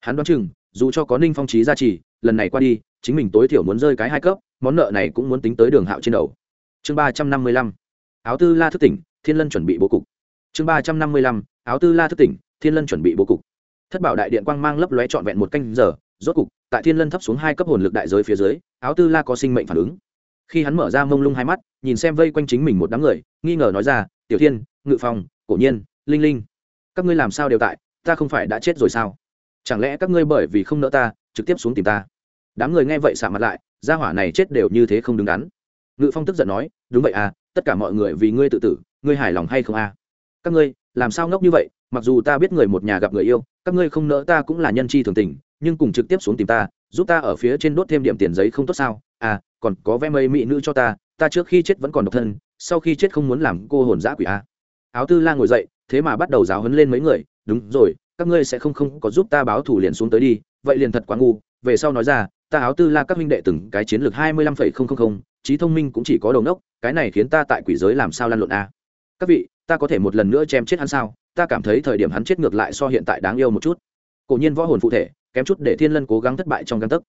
Hắn đoán chừng, dù cho có ninh phong trí gia trì, lần này qua đi, chính mình tối thiểu muốn rơi cái hai cấp, món nợ này cũng muốn tính tới đường hạo trên đầu chương ba trăm năm mươi lăm, áo tư la thức tỉnh, thiên lân chuẩn bị bố cục. Chương ba trăm năm mươi lăm, áo tư la thức tỉnh, thiên lân chuẩn bị bố cục. Thất bảo đại điện quang mang lấp lóe trọn vẹn một canh giờ, rốt cục, tại thiên lân thấp xuống hai cấp hồn lực đại giới phía dưới, áo tư la có sinh mệnh phản ứng. Khi hắn mở ra mông lung hai mắt, nhìn xem vây quanh chính mình một đám người, nghi ngờ nói ra, tiểu thiên, ngự phong, cổ nhiên, linh linh, các ngươi làm sao đều tại, ta không phải đã chết rồi sao? Chẳng lẽ các ngươi bởi vì không nỡ ta, trực tiếp xuống tìm ta? Đám người nghe vậy xả mặt lại, gia hỏa này chết đều như thế không đứng đắn ngự phong tức giận nói, đúng vậy à tất cả mọi người vì ngươi tự tử, ngươi hài lòng hay không à? Các ngươi, làm sao ngốc như vậy? Mặc dù ta biết người một nhà gặp người yêu, các ngươi không nỡ ta cũng là nhân chi thường tình, nhưng cùng trực tiếp xuống tìm ta, giúp ta ở phía trên đốt thêm điểm tiền giấy không tốt sao? À còn có vé mây mỹ nữ cho ta ta trước khi chết vẫn còn độc thân, sau khi chết không muốn làm cô hồn giã quỷ à? áo tư la ngồi dậy, thế mà bắt đầu giáo hấn lên mấy người, đúng rồi, các ngươi sẽ không không có giúp ta báo thủ liền xuống tới đi, vậy liền thật quá ngu, về sau nói ra ta áo tư la các minh đệ từng cái chiến lược hai mươi lăm phẩy không không không, trí thông minh cũng chỉ có đầu nốc, cái này khiến ta tại quỷ giới làm sao lăn lộn a? Các vị, ta có thể một lần nữa chém chết hắn sao? Ta cảm thấy thời điểm hắn chết ngược lại so hiện tại đáng yêu một chút. Cổ nhiên võ hồn phụ thể, kém chút để thiên lân cố gắng thất bại trong găng tấc.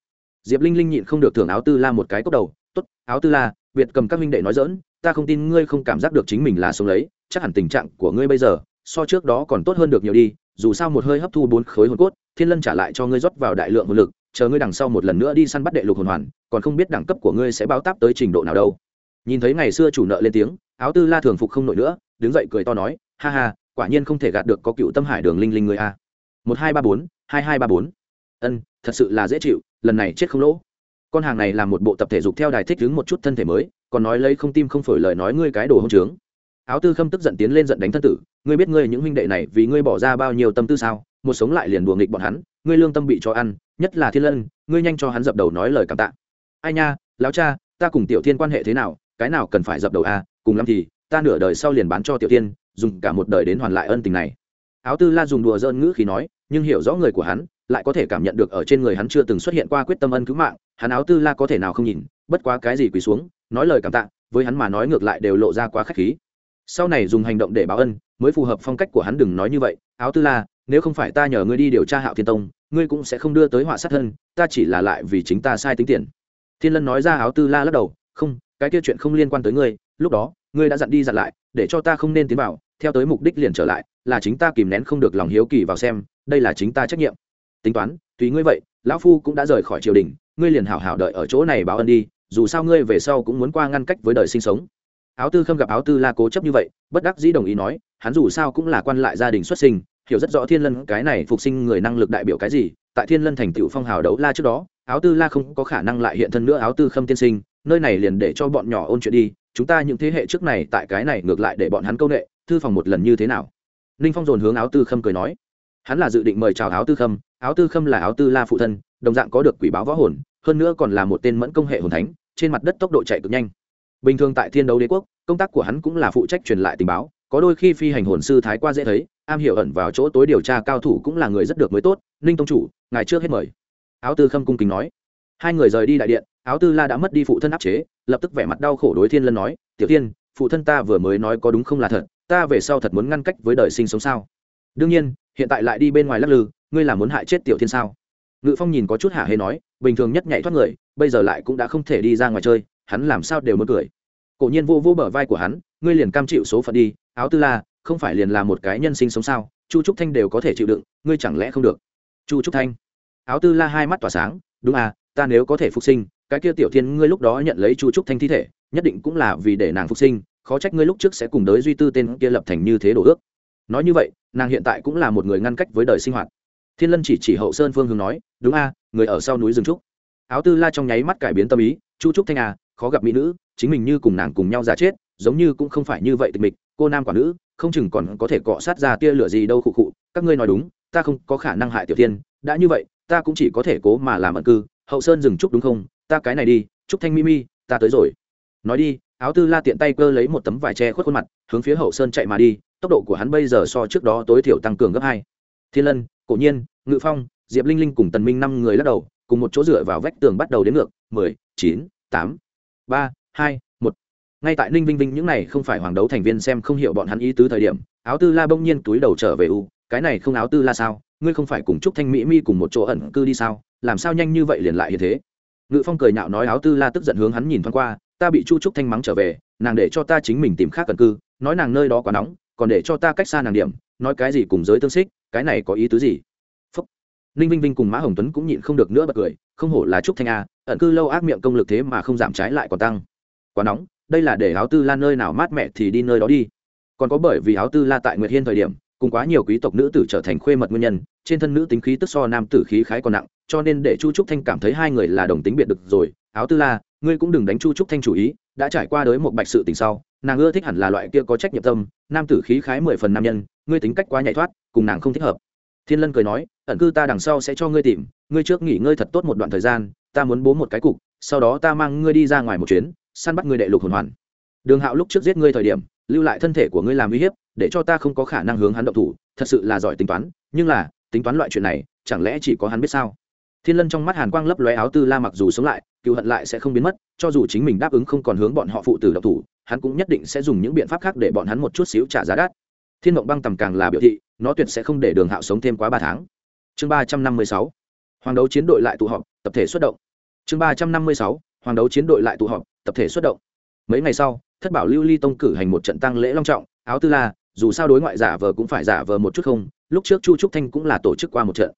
Diệp linh linh nhịn không được thưởng áo tư la một cái cốc đầu. T ố t áo tư la việt cầm các minh đệ nói dỡn ta không tin ngươi không cảm giác được chính mình là sống lấy, chắc hẳn tình trạng của ngươi bây giờ, so trước đó còn tốt hơn được nhiều đi, dù sao một hơi hấp thu bốn khối hồn cốt, thiên lân trả lại cho ngươi rót vào đại lượng hồn lực chờ ngươi đằng sau một lần nữa đi săn bắt đệ lục hồn hoàn, còn không biết đẳng cấp của ngươi sẽ báo táp tới trình độ nào đâu. Nhìn thấy ngày xưa chủ nợ lên tiếng, áo tư la thường phục không nổi nữa, đứng dậy cười to nói, ha ha, quả nhiên không thể gạt được có cựu tâm hải đường linh linh người a. Một hai ba bốn, hai hai ba bốn. Ân, thật sự là dễ chịu, lần này chết không lỗ. Con hàng này làm một bộ tập thể dục theo đài thích đứng một chút thân thể mới, còn nói lấy không tim không phổi lời nói ngươi cái đồ hông trướng. Áo tư khâm tức giận tiến lên giận đánh thân tử, ngươi biết ngươi những huynh đệ này vì ngươi bỏ ra bao nhiêu tâm tư sao? Một sống lại liền đùa nghịch bọn hắn, ngươi lương tâm bị cho ăn nhất là thiên lân, ngươi nhanh cho hắn dập đầu nói lời cảm tạ. Ai nha, lão cha, ta cùng tiểu thiên quan hệ thế nào, cái nào cần phải dập đầu à cùng lắm thì, ta nửa đời sau liền bán cho tiểu thiên, dùng cả một đời đến hoàn lại ân tình này. Áo tư la dùng đùa dơn ngữ khi nói, nhưng hiểu rõ người của hắn, lại có thể cảm nhận được ở trên người hắn chưa từng xuất hiện qua quyết tâm ân cứu mạng, hắn áo tư la có thể nào không nhìn, bất quá cái gì quỳ xuống, nói lời cảm tạ, với hắn mà nói ngược lại đều lộ ra quá khách khí. Sau này dùng hành động để báo ân, mới phù hợp phong cách của hắn đừng nói như vậy, áo tư la, nếu không phải ta nhờ ngươi đi điều tra hạo thiên tông ngươi cũng sẽ không đưa tới họa sát thân, ta chỉ là lại vì chính ta sai tính tiền. Thiên lân nói ra áo tư la lắc đầu, không, cái kia chuyện không liên quan tới ngươi, lúc đó, ngươi đã dặn đi dặn lại, để cho ta không nên tiến vào, theo tới mục đích liền trở lại, là chính ta kìm nén không được lòng hiếu kỳ vào xem, đây là chính ta trách nhiệm. Tính toán, tùy ngươi vậy, lão phu cũng đã rời khỏi triều đình, ngươi liền hảo hảo đợi ở chỗ này báo ân đi, dù sao ngươi về sau cũng muốn qua ngăn cách với đời sinh sống. Áo tư khâm gặp áo tư la cố chấp như vậy, bất đắc dĩ đồng ý nói, hắn dù sao cũng là quan lại gia đình xuất sinh hiểu rất rõ thiên lân, cái này phục sinh người năng lực đại biểu cái gì. Tại thiên lân thành tựu phong hào đấu la trước đó, áo tư la không có khả năng lại hiện thân nữa, áo tư khâm tiên sinh, nơi này liền để cho bọn nhỏ ôn chuyện đi. Chúng ta những thế hệ trước này tại cái này ngược lại để bọn hắn công nghệ thư phòng một lần như thế nào? Ninh phong dồn hướng áo tư khâm cười nói. Hắn là dự định mời chào áo tư khâm. Áo tư khâm là áo tư la phụ thân, đồng dạng có được quỷ báo võ hồn, hơn nữa còn là một tên mẫn công hệ hồn thánh, trên mặt đất tốc độ chạy cực nhanh. Bình thường tại thiên đấu đế quốc, công tác của hắn cũng là phụ trách truyền lại tình báo có đôi khi phi hành hồn sư thái qua dễ thấy, am hiểu ẩn vào chỗ tối điều tra cao thủ cũng là người rất được mới tốt, ninh tông chủ, ngài trước hết mời. Áo tư khâm cung kính nói. Hai người rời đi đại điện, áo tư la đã mất đi phụ thân áp chế, lập tức vẻ mặt đau khổ đối thiên lân nói, tiểu tiên phụ thân ta vừa mới nói có đúng không là thật, ta về sau thật muốn ngăn cách với đời sinh sống sao? Đương nhiên, hiện tại lại đi bên ngoài lắc lư, ngươi là muốn hại chết tiểu thiên sao? Ngự phong nhìn có chút hả hê nói, bình thường nhất nhảy thoát người, bây giờ lại cũng đã không thể đi ra ngoài chơi, hắn làm sao đều muốn cười. Cổ nhiên vô vô bờ vai của hắn, ngươi liền cam chịu số phận đi áo tư la, không phải liền là một cái nhân sinh sống sao? Chu trúc thanh đều có thể chịu đựng, ngươi chẳng lẽ không được? Chu trúc thanh. Áo tư la hai mắt tỏa sáng, đúng à ta nếu có thể phục sinh, cái kia tiểu thiên ngươi lúc đó nhận lấy chu trúc thanh thi thể, nhất định cũng là vì để nàng phục sinh, khó trách ngươi lúc trước sẽ cùng đới duy tư tên kia lập thành như thế đổ ước. Nói như vậy, nàng hiện tại cũng là một người ngăn cách với đời sinh hoạt. Thiên lân chỉ chỉ hậu sơn phương hướng nói, đúng a người ở sau núi rừng trúc. Áo tư la trong nháy mắt cải biến tâm ý, chu trúc thanh à khó gặp mỹ nữ, chính mình như cùng nàng cùng nhau giả chết, giống như cũng không phải như vậy tịch mịch cô nam quả nữ, không chừng còn có thể cọ sát ra tia lửa gì đâu khụ khụ. Các ngươi nói đúng, ta không có khả năng hại tiểu tiên đã như vậy, ta cũng chỉ có thể cố mà làm ẩn cư. Hậu sơn dừng trúc đúng không? Ta cái này đi trúc thanh mi mi, ta tới rồi. Nói đi, áo tư la tiện tay cơ lấy một tấm vải tre khuất khuôn mặt, hướng phía hậu sơn chạy mà đi. Tốc độ của hắn bây giờ so trước đó tối thiểu tăng cường gấp hai. Thiên lân, cổ nhiên, ngự phong, diệp linh linh cùng tần minh năm người lắc đầu, cùng một chỗ dựa vào vách tường bắt đầu đến ngược. Mười, chín, tám, ba, hai ngay tại ninh vinh vinh những này không phải hoàng đấu thành viên xem không hiểu bọn hắn ý tứ thời điểm, áo tư la bỗng nhiên túi đầu trở về u, cái này không áo tư la sao? Ngươi không phải cùng chúc thanh mỹ mi cùng một chỗ ẩn cư đi sao? Làm sao nhanh như vậy liền lại như thế? Ngự phong cười nhạo nói áo tư la tức giận hướng hắn nhìn thoáng qua, ta bị chu trúc thanh mắng trở về, nàng để cho ta chính mình tìm khác ẩn cư, nói nàng nơi đó quá nóng, còn để cho ta cách xa nàng điểm, nói cái gì cùng giới tương xích, cái này có ý tứ gì? Phúc. Ninh vinh vinh cùng mã hồng tuấn cũng nhịn không được nữa bật cười, không hổ là trúc thanh a, ẩn cư lâu ác miệng công lực thế mà không giảm trái lại còn tăng. Quá nóng đây là để áo tư la nơi nào mát mẹ thì đi nơi đó đi. Còn có bởi vì áo tư la tại nguyệt hiên thời điểm, cùng quá nhiều quý tộc nữ tử trở thành khuê mật nguyên nhân, trên thân nữ tính khí tức so nam tử khí khái còn nặng, cho nên để chu trúc thanh cảm thấy hai người là đồng tính biệt được rồi. Áo tư la, ngươi cũng đừng đánh chu trúc thanh chủ ý, đã trải qua đới một bạch sự tình sau, nàng ưa thích hẳn là loại kia có trách nhiệm tâm, nam tử khí khái mười phần nam nhân, ngươi tính cách quá nhảy thoát, cùng nàng không thích hợp. Thiên lân cười nói, ẩn cư ta đằng sau sẽ cho ngươi tìm, ngươi trước nghỉ ngơi thật tốt một đoạn thời gian, ta muốn bố một cái cục, sau đó ta mang ngươi đi ra ngoài một chuyến săn bắt ngươi đệ lục hồn hoàn. Đường hạo lúc trước giết ngươi thời điểm, lưu lại thân thể của ngươi làm uy hiếp, để cho ta không có khả năng hướng hắn động thủ, thật sự là giỏi tính toán, nhưng là, tính toán loại chuyện này, chẳng lẽ chỉ có hắn biết sao? Thiên lân trong mắt hàn quang lấp lóe áo tư la mặc dù sống lại cựu hận lại sẽ không biến mất, cho dù chính mình đáp ứng không còn hướng bọn họ phụ tử động thủ, hắn cũng nhất định sẽ dùng những biện pháp khác để bọn hắn một chút xíu trả giá đắt. Thiên mộng băng tầm càng là biểu thị, nó tuyệt sẽ không để đường hạo sống thêm quá ba tháng. Chương ba trăm năm mươi sáu, hoàng đấu chiến đội lại tụ họp, tập thể xuất động. Chương ba trăm năm mươi sáu, hoàng đấu chiến đội lại tụ họp tập thể xuất động. Mấy ngày sau, thất bảo lưu ly tông cử hành một trận tăng lễ long trọng, áo tư la, dù sao đối ngoại giả vờ cũng phải giả vờ một chút không, lúc trước chu trúc thanh cũng là tổ chức qua một trận.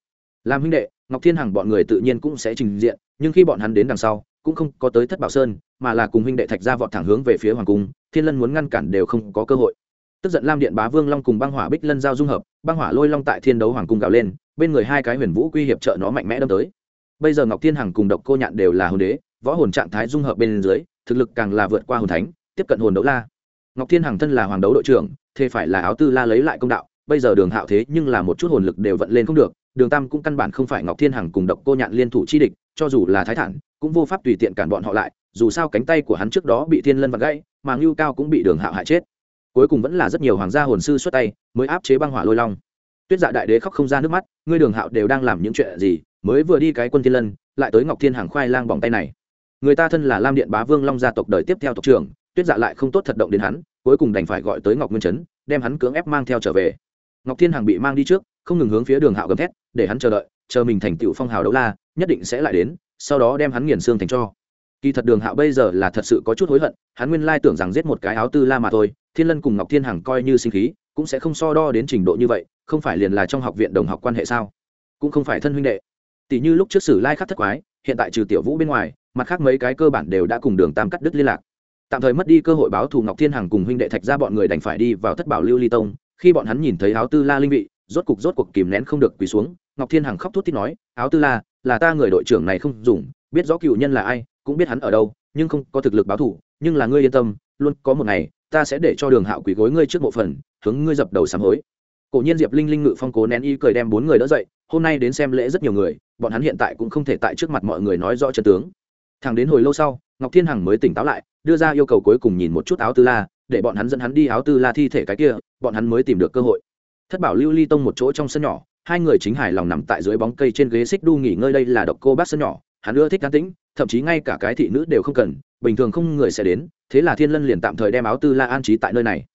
Làm huynh đệ, ngọc thiên hằng bọn người tự nhiên cũng sẽ trình diện, nhưng khi bọn hắn đến đằng sau, cũng không có tới thất bảo sơn, mà là cùng huynh đệ thạch ra vọt thẳng hướng về phía hoàng cung, thiên lân muốn ngăn cản đều không có cơ hội. Tức giận lam điện bá vương long cùng băng hỏa bích lân giao dung hợp, băng hỏa lôi long tại thiên đấu hoàng cung gào lên, bên người hai cái huyền vũ quy hiệp trợ nó mạnh mẽ đâm tới. Bây giờ ngọc thiên hằng cùng độc cô nhạn đều là hồn đế, võ hồn trạng thái dung hợp bên dưới thực lực càng là vượt qua hồn thánh, tiếp cận hồn đấu la. Ngọc thiên hằng thân là hoàng đấu đội trưởng, thế phải là áo tư la lấy lại công đạo, bây giờ đường hạo thế nhưng là một chút hồn lực đều vận lên không được, đường tam cũng căn bản không phải ngọc thiên hằng cùng độc cô nhạn liên thủ chi địch, cho dù là thái thản, cũng vô pháp tùy tiện cản bọn họ lại, dù sao cánh tay của hắn trước đó bị thiên lân vặt gãy, mà ngưu cao cũng bị đường hạo hại chết. Cuối cùng vẫn là rất nhiều hoàng gia hồn sư xuất tay, mới áp chế băng hỏa lôi long. Tuyết dạ đại đế khóc không ra nước mắt, ngươi đường hạo đều đang làm những chuyện gì, mới vừa đi cái quân thiên lân, lại tới ngọc thiên hàng khoai lang bỏng tay này người ta thân là lam điện bá vương long gia tộc đời tiếp theo tộc trưởng, tuyết dạ lại không tốt thật động đến hắn, cuối cùng đành phải gọi tới ngọc nguyên trấn, đem hắn cưỡng ép mang theo trở về. Ngọc thiên hằng bị mang đi trước, không ngừng hướng phía đường hạo gầm thét, để hắn chờ đợi, chờ mình thành tựu phong hào đấu la, nhất định sẽ lại đến, sau đó đem hắn nghiền xương thành cho. Kỳ thật đường hạo bây giờ là thật sự có chút hối hận, hắn nguyên lai tưởng rằng giết một cái áo tư la mà thôi, thiên lân cùng ngọc thiên hằng coi như sinh khí, cũng sẽ không so đo đến trình độ như vậy, không phải liền là trong học viện đồng học quan hệ sao? Cũng không phải thân huynh đệ. Tỷ như lúc trước sử lai khắc thất quái, hiện tại trừ tiểu vũ bên ngoài mặt khác mấy cái cơ bản đều đã cùng đường tam cắt đứt liên lạc. Tạm thời mất đi cơ hội báo thù ngọc thiên hằng cùng huynh đệ thạch ra bọn người đành phải đi vào thất bảo lưu ly tông. Khi bọn hắn nhìn thấy áo tư la linh vị, rốt cục rốt cuộc kìm nén không được quỳ xuống. Ngọc thiên hằng khóc thút thít nói, áo tư la, là ta người đội trưởng này không dùng, biết rõ cựu nhân là ai, cũng biết hắn ở đâu, nhưng không có thực lực báo thù, nhưng là ngươi yên tâm, luôn có một ngày, ta sẽ để cho đường hạo quỳ gối ngươi trước bộ phần hướng ngươi dập đầu sám hối. Cổ nhiên diệp linh linh ngự phong cố nén y cười đem bốn người đỡ dậy, hôm nay đến xem lễ rất nhiều người, bọn hắn hiện tại cũng không thể tại trước mặt mọi người nói rõ trận tướng thằng đến hồi lâu sau, ngọc thiên hằng mới tỉnh táo lại, đưa ra yêu cầu cuối cùng nhìn một chút áo tư la, để bọn hắn dẫn hắn đi áo tư la thi thể cái kia, bọn hắn mới tìm được cơ hội. Thất bảo lưu ly tông một chỗ trong sân nhỏ, hai người chính hài lòng nằm tại dưới bóng cây trên ghế xích đu nghỉ ngơi đây là độc cô bác sân nhỏ, hắn ưa thích cá tĩnh, thậm chí ngay cả cái thị nữ đều không cần, bình thường không người sẽ đến, thế là thiên lân liền tạm thời đem áo tư la an trí tại nơi này.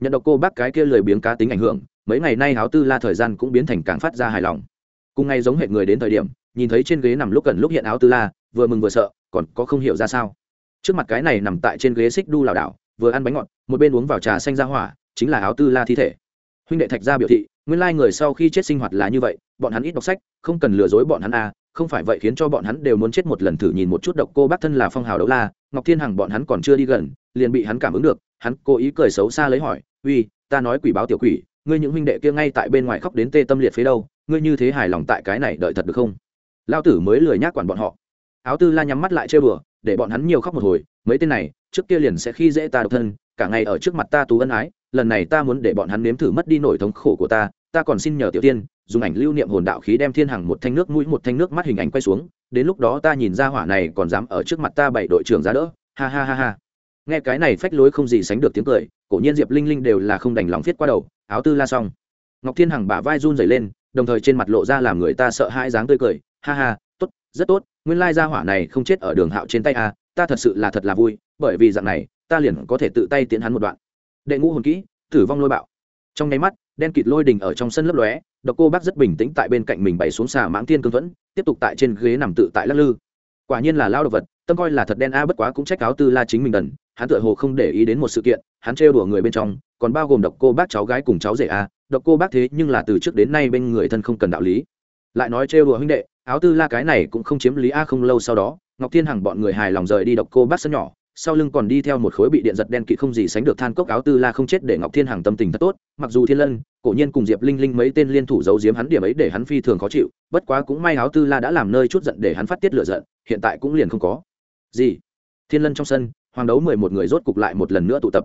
Nhận độc cô bác cái kia lười biếng cá tính ảnh hưởng, mấy ngày nay áo tư la thời gian cũng biến thành càng phát ra hài lòng. Cùng ngay giống hệ người đến thời điểm, nhìn thấy trên ghế nằm lúc cần lúc hiện áo tư la, vừa mừng vừa sợ còn có không hiểu ra sao. Trước mặt cái này nằm tại trên ghế xích đu lảo đảo, vừa ăn bánh ngọt, một bên uống vào trà xanh ra hỏa, chính là áo tư la thi thể. Huynh đệ thạch gia biểu thị, nguyên lai người sau khi chết sinh hoạt là như vậy, bọn hắn ít đọc sách, không cần lừa dối bọn hắn à không phải vậy khiến cho bọn hắn đều muốn chết một lần thử nhìn một chút độc cô bác thân là phong hào đấu la, ngọc thiên hằng bọn hắn còn chưa đi gần, liền bị hắn cảm ứng được, hắn cố ý cười xấu xa lấy hỏi, uy, ta nói quỷ báo tiểu quỷ, ngươi những huynh đệ kia ngay tại bên ngoài khóc đến tê tâm liệt phía đâu, ngươi như thế hài lòng tại cái này đợi thật được không? Lao tử mới lười nhác quản bọn họ áo tư la nhắm mắt lại chơi bừa để bọn hắn nhiều khóc một hồi, mấy tên này, trước kia liền sẽ khi dễ ta độc thân, cả ngày ở trước mặt ta tú ân ái, lần này ta muốn để bọn hắn nếm thử mất đi nổi thống khổ của ta ta còn xin nhờ tiểu tiên, dùng ảnh lưu niệm hồn đạo khí đem thiên hằng một thanh nước mũi một thanh nước mắt hình ảnh quay xuống, đến lúc đó ta nhìn ra hỏa này còn dám ở trước mặt ta bảy đội trưởng ra đỡ, ha ha ha ha. Nghe cái này phách lối không gì sánh được tiếng cười, cổ nhiên diệp linh linh đều là không đành lòng viết qua đầu, áo tư la xong. Ngọc thiên hằng bả vai run rẩy lên, đồng thời trên mặt lộ ra làm người ta sợ hãi dáng tươi cười, ha ha, tốt, rất tốt nguyên lai gia hỏa này không chết ở đường hạo trên tay a, ta thật sự là thật là vui, bởi vì dạng này, ta liền có thể tự tay tiến hắn một đoạn. Đệ ngũ hồn kỹ, tử vong lôi bạo. Trong nháy mắt, đen kịt lôi đình ở trong sân lấp lóe, độc cô bác rất bình tĩnh tại bên cạnh mình bày xuống xà mãng thiên cương thuẫn, tiếp tục tại trên ghế nằm tự tại lắc lư. Quả nhiên là lao đ ộ vật, tâm coi là thật đen a, bất quá cũng trách cáo tư la chính mình đần, hắn tựa hồ không để ý đến một sự kiện, hắn trêu đùa người bên trong, còn bao gồm độc cô bác cháu gái cùng cháu rể a, độc cô bác thế nhưng là từ trước đến nay bên người thân không cần đạo lý. Lại nói trêu đùa huynh đệ áo tư la cái này cũng không chiếm lý a không lâu sau đó, ngọc thiên hằng bọn người hài lòng rời đi độc cô bát sân nhỏ, sau lưng còn đi theo một khối bị điện giật đen kỵ không gì sánh được than cốc áo tư la không chết để ngọc thiên hằng tâm tình thật tốt, mặc dù thiên lân, cổ nhiên cùng diệp linh linh mấy tên liên thủ giấu giếm hắn điểm ấy để hắn phi thường khó chịu, bất quá cũng may áo tư la đã làm nơi chút giận để hắn phát tiết lửa giận, hiện tại cũng liền không có. Gì? Thiên lân trong sân, hoàng đấu mười một người rốt cục lại một lần nữa tụ tập.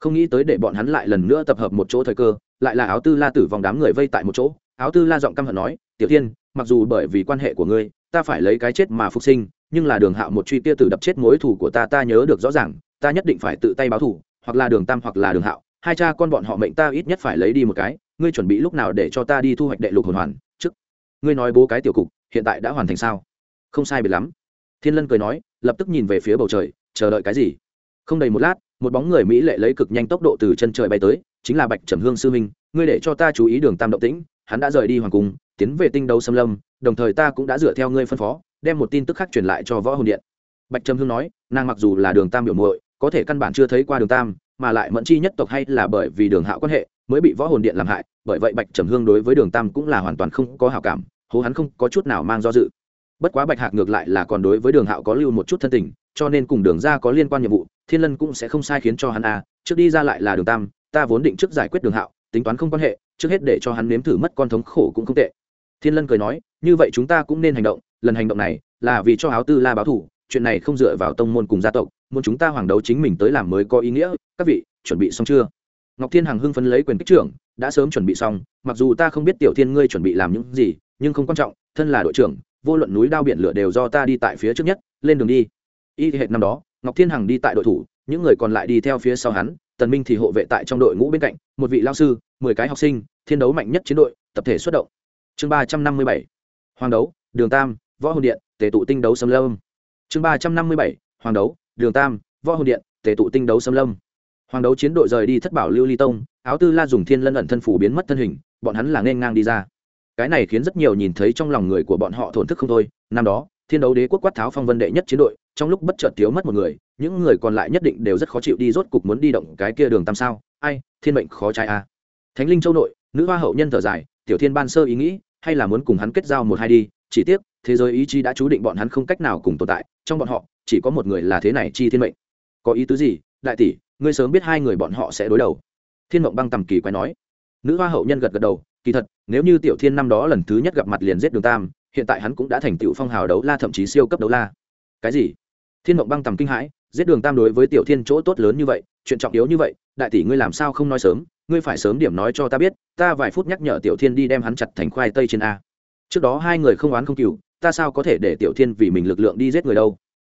Không nghĩ tới để bọn hắn lại lần nữa tập hợp một chỗ thời cơ, lại là áo tư la tử vòng đám người vây tại một chỗ, áo tư la giọng căm hận nói, tiểu tiên mặc dù bởi vì quan hệ của ngươi, ta phải lấy cái chết mà phục sinh, nhưng là đường hạo một truy tia tử đập chết mối thủ của ta ta nhớ được rõ ràng, ta nhất định phải tự tay báo thủ hoặc là đường tam hoặc là đường hạo, hai cha con bọn họ mệnh ta ít nhất phải lấy đi một cái, ngươi chuẩn bị lúc nào để cho ta đi thu hoạch đệ lục hồn hoàn, trước. Ngươi nói bố cái tiểu cục, hiện tại đã hoàn thành sao? Không sai biệt lắm. Thiên lân cười nói, lập tức nhìn về phía bầu trời, chờ đợi cái gì? Không đầy một lát, một bóng người mỹ lệ lấy cực nhanh tốc độ từ chân trời bay tới, chính là bạch trầm hương sư minh ngươi để cho ta chú ý đường tam động tĩnh, hắn đã rời đi hoàng cung tiến về tinh đấu xâm lâm, đồng thời ta cũng đã dựa theo ngươi phân phó, đem một tin tức khác truyền lại cho võ hồn điện. Bạch trầm hương nói, nàng mặc dù là đường tam biểu muội, có thể căn bản chưa thấy qua đường tam, mà lại mẫn chi nhất tộc hay là bởi vì đường hạo quan hệ mới bị võ hồn điện làm hại, bởi vậy bạch trầm hương đối với đường tam cũng là hoàn toàn không có hảo cảm, hố hắn không có chút nào mang do dự. Bất quá bạch hạc ngược lại là còn đối với đường hạo có lưu một chút thân tình, cho nên cùng đường ra có liên quan nhiệm vụ, thiên lân cũng sẽ không sai khiến cho hắn a, trước đi ra lại là đường tam, ta vốn định trước giải quyết đường hạo, tính toán không quan hệ, trước hết để cho hắn nếm thử mất con thống khổ cũng không tệ thiên lân cười nói, như vậy chúng ta cũng nên hành động, lần hành động này là vì cho áo tư la báo thủ chuyện này không dựa vào tông môn cùng gia tộc, muốn chúng ta hoàng đấu chính mình tới làm mới có ý nghĩa, các vị, chuẩn bị xong chưa? Ngọc thiên hằng hưng phấn lấy quyền kích trưởng, đã sớm chuẩn bị xong, mặc dù ta không biết tiểu thiên ngươi chuẩn bị làm những gì, nhưng không quan trọng, thân là đội trưởng, vô luận núi đao biển lửa đều do ta đi tại phía trước nhất, lên đường đi. Y hệ năm đó, ngọc thiên hằng đi tại đội thủ, những người còn lại đi theo phía sau hắn, tần minh thì hộ vệ tại trong đội ngũ bên cạnh, một vị lao sư, mười cái học sinh, thiên đấu mạnh nhất chiến đội, tập thể xuất động chương ba trăm năm mươi bảy, hoàng đấu, đường tam, võ hồn điện, tề tụ tinh đấu xâm lâm. Chương ba trăm năm mươi bảy, hoàng đấu, đường tam, võ hồn điện, tề tụ tinh đấu xâm lâm. Hoàng đấu chiến đội rời đi thất bảo lưu ly tông, áo tư la dùng thiên lân ẩn thân phủ biến mất thân hình, bọn hắn là nên ngang đi ra. Cái này khiến rất nhiều nhìn thấy trong lòng người của bọn họ thổn thức không thôi. Năm đó, thiên đấu đế quốc quát tháo phong vân đệ nhất chiến đội, trong lúc bất chợt thiếu mất một người, những người còn lại nhất định đều rất khó chịu đi rốt cục muốn đi động cái kia đường tam sao? Ai, thiên mệnh khó trai a à. thánh linh châu nội, nữ hoa hậu nhân thở dài, tiểu thiên ban sơ ý nghĩ hay là muốn cùng hắn kết giao một hai đi, chỉ tiếc, thế giới ý chí đã chú định bọn hắn không cách nào cùng tồn tại, trong bọn họ, chỉ có một người là thế này chi thiên mệnh. Có ý tứ gì? Đại tỷ, ngươi sớm biết hai người bọn họ sẽ đối đầu. Thiên mộng băng tầm kỳ quái nói. Nữ hoa hậu nhân gật gật đầu, kỳ thật, nếu như tiểu thiên năm đó lần thứ nhất gặp mặt liền giết đường tam, hiện tại hắn cũng đã thành tựu phong hào đấu la thậm chí siêu cấp đấu la. Cái gì? Thiên mộng băng tầm kinh hãi, giết đường tam đối với tiểu thiên chỗ tốt lớn như vậy, chuyện trọng yếu như vậy, đại tỷ ngươi làm sao không nói sớm? Ngươi phải sớm điểm nói cho ta biết, ta vài phút nhắc nhở tiểu thiên đi đem hắn chặt thành khoai tây trên a. Trước đó hai người không oán không cừu, ta sao có thể để tiểu thiên vì mình lực lượng đi giết người đâu?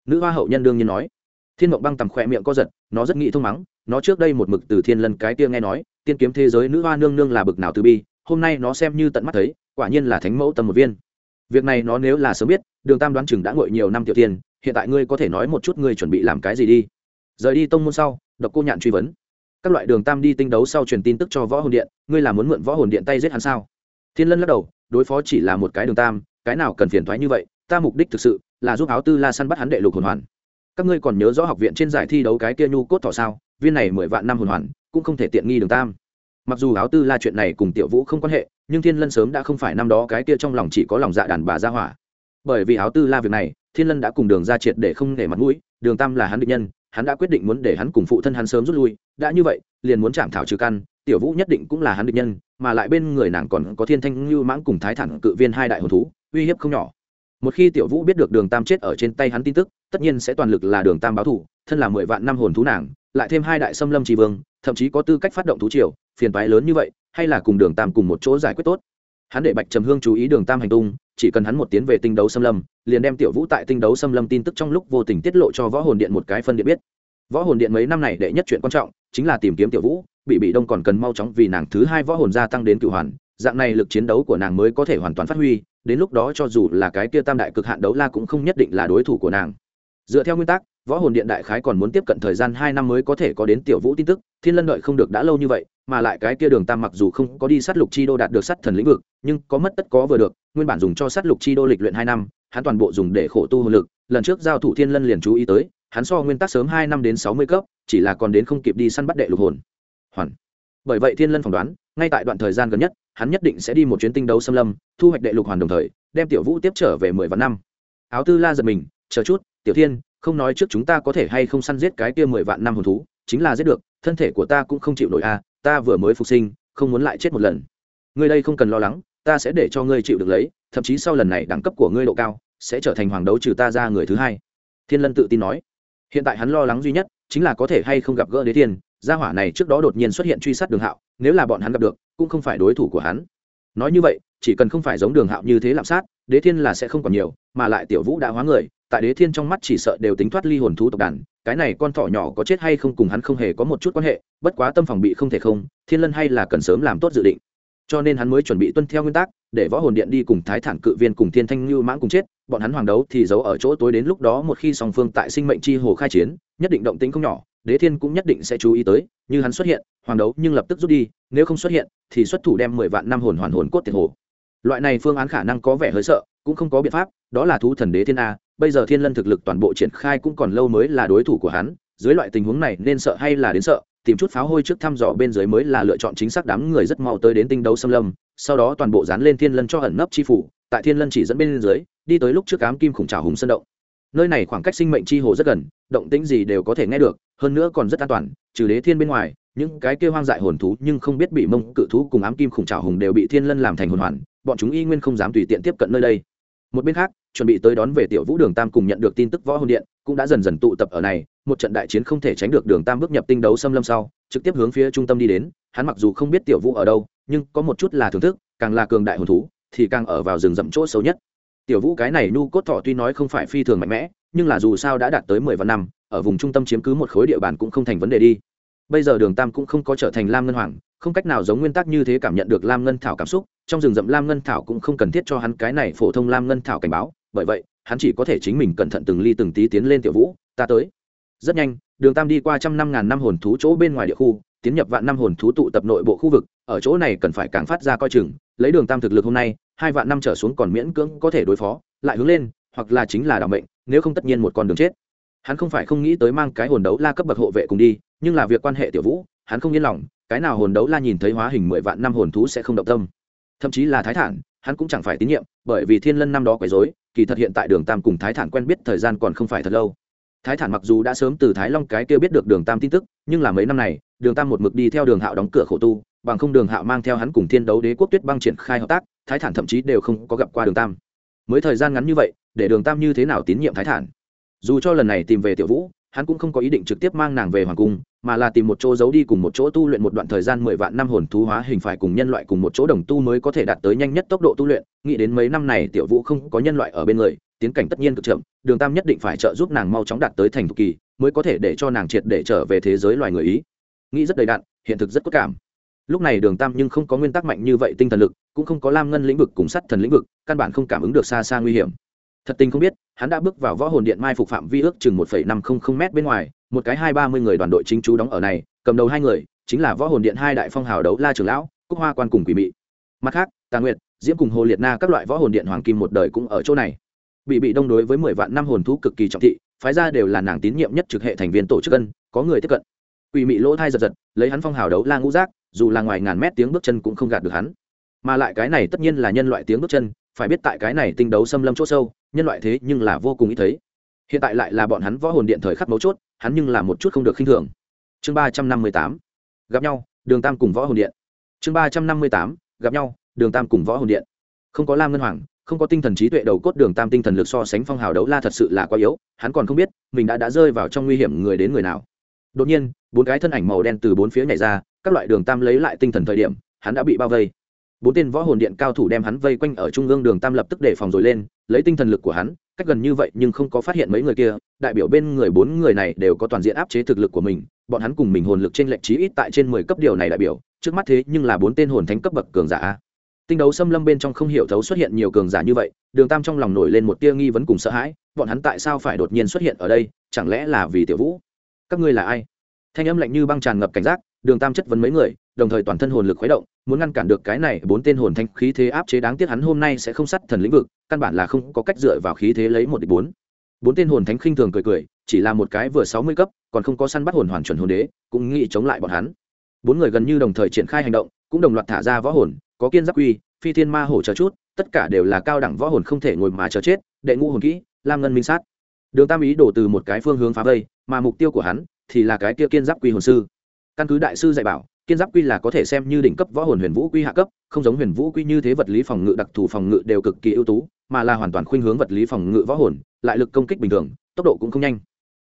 Nữ hoa hậu nhân đương nhiên nói. Thiên mộng băng tầm khỏe miệng co giật, nó rất nghĩ thông mắng, nó trước đây một mực từ thiên lân cái kia nghe nói, tiên kiếm thế giới nữ hoa nương nương là bực nào từ bi, hôm nay nó xem như tận mắt thấy, quả nhiên là thánh mẫu tầm một viên. Việc này nó nếu là sớm biết, đường tam đoán chừng đã ngồi nhiều năm tiểu tiên hiện tại ngươi có thể nói một chút ngươi chuẩn bị làm cái gì đi. Rời đi tông môn sau, độc cô nhạn truy vấn các loại đường tam đi tinh đấu sau truyền tin tức cho võ hồn điện, ngươi là muốn mượn võ hồn điện tay giết hắn sao? Thiên lân lắc đầu, đối phó chỉ là một cái đường tam, cái nào cần phiền thoái như vậy, ta mục đích thực sự là giúp áo tư la săn bắt hắn đệ lục hồn hoàn. Các ngươi còn nhớ rõ học viện trên giải thi đấu cái kia nhu cốt thọ sao? Viên này mười vạn năm hồn hoàn, cũng không thể tiện nghi đường tam. Mặc dù áo tư la chuyện này cùng tiểu vũ không quan hệ, nhưng thiên lân sớm đã không phải năm đó cái kia trong lòng chỉ có lòng dạ đàn bà ra hỏa. Bởi vì áo tư la việc này, thiên lân đã cùng đường ra triệt để không để mặt mũi, đường tam là hắn định nhân hắn đã quyết định muốn để hắn cùng phụ thân hắn sớm rút lui, đã như vậy, liền muốn chạm thảo trừ căn, tiểu vũ nhất định cũng là hắn định nhân, mà lại bên người nàng còn có thiên thanh lưu mãng cùng thái thẳng cự viên hai đại hồn thú, uy hiếp không nhỏ. Một khi tiểu vũ biết được đường tam chết ở trên tay hắn tin tức, tất nhiên sẽ toàn lực là đường tam báo thủ thân là mười vạn năm hồn thú nàng, lại thêm hai đại xâm lâm tri vương, thậm chí có tư cách phát động thú triều, phiền toái lớn như vậy, hay là cùng đường tam cùng một chỗ giải quyết tốt. Hắn để bạch trầm hương chú ý đường tam hành tung chỉ cần hắn một tiến về tinh đấu xâm lâm, liền đem tiểu vũ tại tinh đấu xâm lâm tin tức trong lúc vô tình tiết lộ cho võ hồn điện một cái phân điện biết. Võ hồn điện mấy năm này đệ nhất chuyện quan trọng chính là tìm kiếm tiểu vũ, bị bị đông còn cần mau chóng vì nàng thứ hai võ hồn gia tăng đến cựu hoàn, dạng này lực chiến đấu của nàng mới có thể hoàn toàn phát huy, đến lúc đó cho dù là cái kia tam đại cực hạn đấu la cũng không nhất định là đối thủ của nàng. Dựa theo nguyên tắc võ hồn điện đại khái còn muốn tiếp cận thời gian hai năm mới có thể có đến tiểu vũ tin tức, thiên lân đợi không được đã lâu như vậy, mà lại cái kia đường tam mặc dù không có đi sát lục chi đô đạt được sát thần lĩnh vực, nhưng có mất tất có vừa được, nguyên bản dùng cho sát lục chi đô lịch luyện hai năm, hắn toàn bộ dùng để khổ tu hồn lực, lần trước giao thủ thiên lân liền chú ý tới, hắn so nguyên tắc sớm hai năm đến sáu mươi cấp, chỉ là còn đến không kịp đi săn bắt đệ lục hồn. Hoàn. Bởi vậy thiên lân phỏng đoán, ngay tại đoạn thời gian gần nhất, hắn nhất định sẽ đi một chuyến tinh đấu xâm lâm, thu hoạch đệ lục hoàn đồng thời, đem tiểu vũ tiếp trở về mười vạn năm. Áo tư la giật mình, chờ chút, tiểu thiên không nói trước chúng ta có thể hay không săn giết cái kia mười vạn năm hồn thú chính là giết được thân thể của ta cũng không chịu nổi a à, ta vừa mới phục sinh không muốn lại chết một lần. Ngươi đây không cần lo lắng ta sẽ để cho ngươi chịu được lấy thậm chí sau lần này đẳng cấp của ngươi độ cao sẽ trở thành hoàng đấu trừ ta ra người thứ hai. Thiên lân tự tin nói. Hiện tại hắn lo lắng duy nhất chính là có thể hay không gặp gỡ đế thiên gia hỏa này trước đó đột nhiên xuất hiện truy sát đường hạo nếu là bọn hắn gặp được cũng không phải đối thủ của hắn. Nói như vậy chỉ cần không phải giống đường hạo như thế lạm sát đế thiên là sẽ không còn nhiều mà lại tiểu vũ đã hóa người tại đế thiên trong mắt chỉ sợ đều tính thoát ly hồn thú tộc đàn, cái này con thỏ nhỏ có chết hay không cùng hắn không hề có một chút quan hệ, bất quá tâm phòng bị không thể không, thiên lân hay là cần sớm làm tốt dự định. Cho nên hắn mới chuẩn bị tuân theo nguyên tắc, để võ hồn điện đi cùng thái thản cự viên cùng thiên thanh lưu mãng cùng chết, bọn hắn hoàng đấu thì giấu ở chỗ tối đến lúc đó một khi song phương tại sinh mệnh chi hồ khai chiến, nhất định động tĩnh không nhỏ, đế thiên cũng nhất định sẽ chú ý tới, như hắn xuất hiện, hoàng đấu nhưng lập tức rút đi, nếu không xuất hiện, thì xuất thủ đem mười vạn năm hồn hoàn hồn cốt tiền hồ. Loại này phương án khả năng có vẻ hơi sợ, cũng không có biện pháp, đó là thú thần đế thiên a bây giờ thiên lân thực lực toàn bộ triển khai cũng còn lâu mới là đối thủ của hắn, dưới loại tình huống này nên sợ hay là đến sợ, tìm chút pháo hôi trước thăm dò bên dưới mới là lựa chọn chính xác đám người rất mau tới đến tinh đấu xâm lâm, sau đó toàn bộ dán lên thiên lân cho ẩn nấp chi phủ, tại thiên lân chỉ dẫn bên dưới, đi tới lúc trước cám kim khủng trào hùng sân động. Nơi này khoảng cách sinh mệnh chi hồ rất gần, động tĩnh gì đều có thể nghe được, hơn nữa còn rất an toàn, trừ đế thiên bên ngoài, những cái kêu hoang dại hồn thú nhưng không biết bị mông cự thú cùng ám kim khủng trào hùng đều bị thiên lân làm thành hồn hoàn, bọn chúng y nguyên không dám tùy tiện tiếp cận nơi đây. Một bên khác chuẩn bị tới đón về tiểu vũ đường tam cùng nhận được tin tức võ hồn điện, cũng đã dần dần tụ tập ở này, một trận đại chiến không thể tránh được đường tam bước nhập tinh đấu xâm lâm sau, trực tiếp hướng phía trung tâm đi đến, hắn mặc dù không biết tiểu vũ ở đâu, nhưng có một chút là thưởng thức, càng là cường đại hồn thú, thì càng ở vào rừng rậm chỗ xấu nhất. Tiểu vũ cái này nu cốt thọ tuy nói không phải phi thường mạnh mẽ, nhưng là dù sao đã đạt tới mười vạn năm, ở vùng trung tâm chiếm cứ một khối địa bàn cũng không thành vấn đề đi. Bây giờ đường tam cũng không có trở thành lam ngân hoàng, không cách nào giống nguyên tắc như thế cảm nhận được lam ngân thảo cảm xúc, trong rừng rậm lam ngân thảo cũng không cần thiết cho hắn cái này phổ thông lam ngân thảo cảnh báo bởi vậy, hắn chỉ có thể chính mình cẩn thận từng ly từng tí tiến lên tiểu vũ, ta tới. Rất nhanh, đường tam đi qua trăm năm ngàn năm hồn thú chỗ bên ngoài địa khu, tiến nhập vạn năm hồn thú tụ tập nội bộ khu vực, ở chỗ này cần phải càng phát ra coi chừng, lấy đường tam thực lực hôm nay, hai vạn năm trở xuống còn miễn cưỡng có thể đối phó, lại hướng lên, hoặc là chính là đạo mệnh, nếu không tất nhiên một con đường chết. Hắn không phải không nghĩ tới mang cái hồn đấu la cấp bậc hộ vệ cùng đi, nhưng là việc quan hệ tiểu vũ, hắn không yên lòng, cái nào hồn đấu la nhìn thấy hóa hình mười vạn năm hồn thú sẽ không động tâm. Thậm chí là thái thản, hắn cũng chẳng phải tín nhiệm, bởi vì thiên lân năm đó quấy dối kỳ thật hiện tại đường tam cùng thái thản quen biết thời gian còn không phải thật lâu. Thái thản mặc dù đã sớm từ thái long cái kia biết được đường tam tin tức, nhưng là mấy năm này, đường tam một mực đi theo đường hạo đóng cửa khổ tu, bằng không đường hạo mang theo hắn cùng thiên đấu đế quốc tuyết băng triển khai hợp tác, thái thản thậm chí đều không có gặp qua đường tam. Mới thời gian ngắn như vậy, để đường tam như thế nào tín nhiệm thái thản? Dù cho lần này tìm về tiểu vũ hắn cũng không có ý định trực tiếp mang nàng về hoàng cung mà là tìm một chỗ giấu đi cùng một chỗ tu luyện một đoạn thời gian mười vạn năm hồn thú hóa hình phải cùng nhân loại cùng một chỗ đồng tu mới có thể đạt tới nhanh nhất tốc độ tu luyện. Nghĩ đến mấy năm này tiểu vũ không có nhân loại ở bên người tiến cảnh tất nhiên cực chậm đường tam nhất định phải trợ giúp nàng mau chóng đạt tới thành thục kỳ mới có thể để cho nàng triệt để trở về thế giới loài người ý. Nghĩ rất đầy đạn, hiện thực rất cốt cảm. Lúc này đường tam nhưng không có nguyên tắc mạnh như vậy tinh thần lực cũng không có lam ngân lĩnh vực cùng sắt thần lĩnh vực căn bản không cảm ứng được xa xa nguy hiểm thật tình không biết, hắn đã bước vào võ hồn điện mai phục phạm vi ước chừng một năm trăm linh m bên ngoài, một cái hai ba mươi người đoàn đội chính chú đóng ở này, cầm đầu hai người, chính là võ hồn điện hai đại phong hào đấu la trưởng lão, cúc hoa quan cùng quỷ mị. Mặt khác, tà nguyệt, diễm cùng hồ liệt na các loại võ hồn điện hoàng kim một đời cũng ở chỗ này. Bị bị đông đối với mười vạn năm hồn thú cực kỳ trọng thị, phái ra đều là nàng tín nhiệm nhất trực hệ thành viên tổ chức cân có người tiếp cận. Quỷ mị lỗ thai giật giật, lấy hắn phong hào đấu la ngũ giác, dù là ngoài ngàn mét tiếng bước chân cũng không gạt được hắn mà lại cái này tất nhiên là nhân loại tiếng bước chân, phải biết tại cái này tinh đấu xâm lâm chỗ sâu, nhân loại thế nhưng là vô cùng ít thấy. Hiện tại lại là bọn hắn võ hồn điện thời khắc mấu chốt, hắn nhưng là một chút không được khinh thường. Chương ba trăm năm mươi tám, gặp nhau, đường tam cùng võ hồn điện. Chương ba trăm năm mươi tám, gặp nhau, đường tam cùng võ hồn điện. Không có lam ngân hoàng, không có tinh thần trí tuệ đầu cốt đường tam tinh thần lực so sánh phong hào đấu la thật sự là quá yếu, hắn còn không biết mình đã đã rơi vào trong nguy hiểm người đến người nào. Đột nhiên, bốn cái thân ảnh màu đen từ bốn phía nhảy ra, các loại đường tam lấy lại tinh thần thời điểm, hắn đã bị bao vây bốn tên võ hồn điện cao thủ đem hắn vây quanh ở trung ương đường tam lập tức đề phòng rồi lên, lấy tinh thần lực của hắn, cách gần như vậy nhưng không có phát hiện mấy người kia, đại biểu bên người bốn người này đều có toàn diện áp chế thực lực của mình, bọn hắn cùng mình hồn lực trên lệnh trí ít tại trên mười cấp điều này đại biểu, trước mắt thế nhưng là bốn tên hồn thánh cấp bậc cường giả. Tinh đấu xâm lâm bên trong không hiểu thấu xuất hiện nhiều cường giả như vậy, đường tam trong lòng nổi lên một tia nghi vấn cùng sợ hãi, bọn hắn tại sao phải đột nhiên xuất hiện ở đây, chẳng lẽ là vì tiểu vũ? Các ngươi là ai? Thanh âm lạnh như băng tràn ngập cảnh giác, đường tam chất vấn mấy người đồng thời toàn thân hồn lực khuấy động, muốn ngăn cản được cái này bốn tên hồn thanh khí thế áp chế đáng tiếc hắn hôm nay sẽ không sắt thần lĩnh vực, căn bản là không có cách dựa vào khí thế lấy một địch bốn. Bốn tên hồn thánh khinh thường cười cười, chỉ là một cái vừa sáu mươi cấp, còn không có săn bắt hồn hoàn chuẩn hồn đế, cũng nghĩ chống lại bọn hắn. Bốn người gần như đồng thời triển khai hành động, cũng đồng loạt thả ra võ hồn, có kiên giáp quy, phi thiên ma hổ chờ chút, tất cả đều là cao đẳng võ hồn không thể ngồi mà chờ chết, đệ ngũ hồn kỹ, lam ngân minh sát. Đường tam ý đổ từ một cái phương hướng phá vây, mà mục tiêu của hắn thì là cái kia kiên giáp quy hồn sư. Căn cứ đại sư dạy bảo kiên giáp quy là có thể xem như đỉnh cấp võ hồn huyền vũ quy hạ cấp, không giống huyền vũ quy như thế vật lý phòng ngự đặc thù phòng ngự đều cực kỳ ưu tú, mà là hoàn toàn khuynh hướng vật lý phòng ngự võ hồn, lại lực công kích bình thường, tốc độ cũng không nhanh.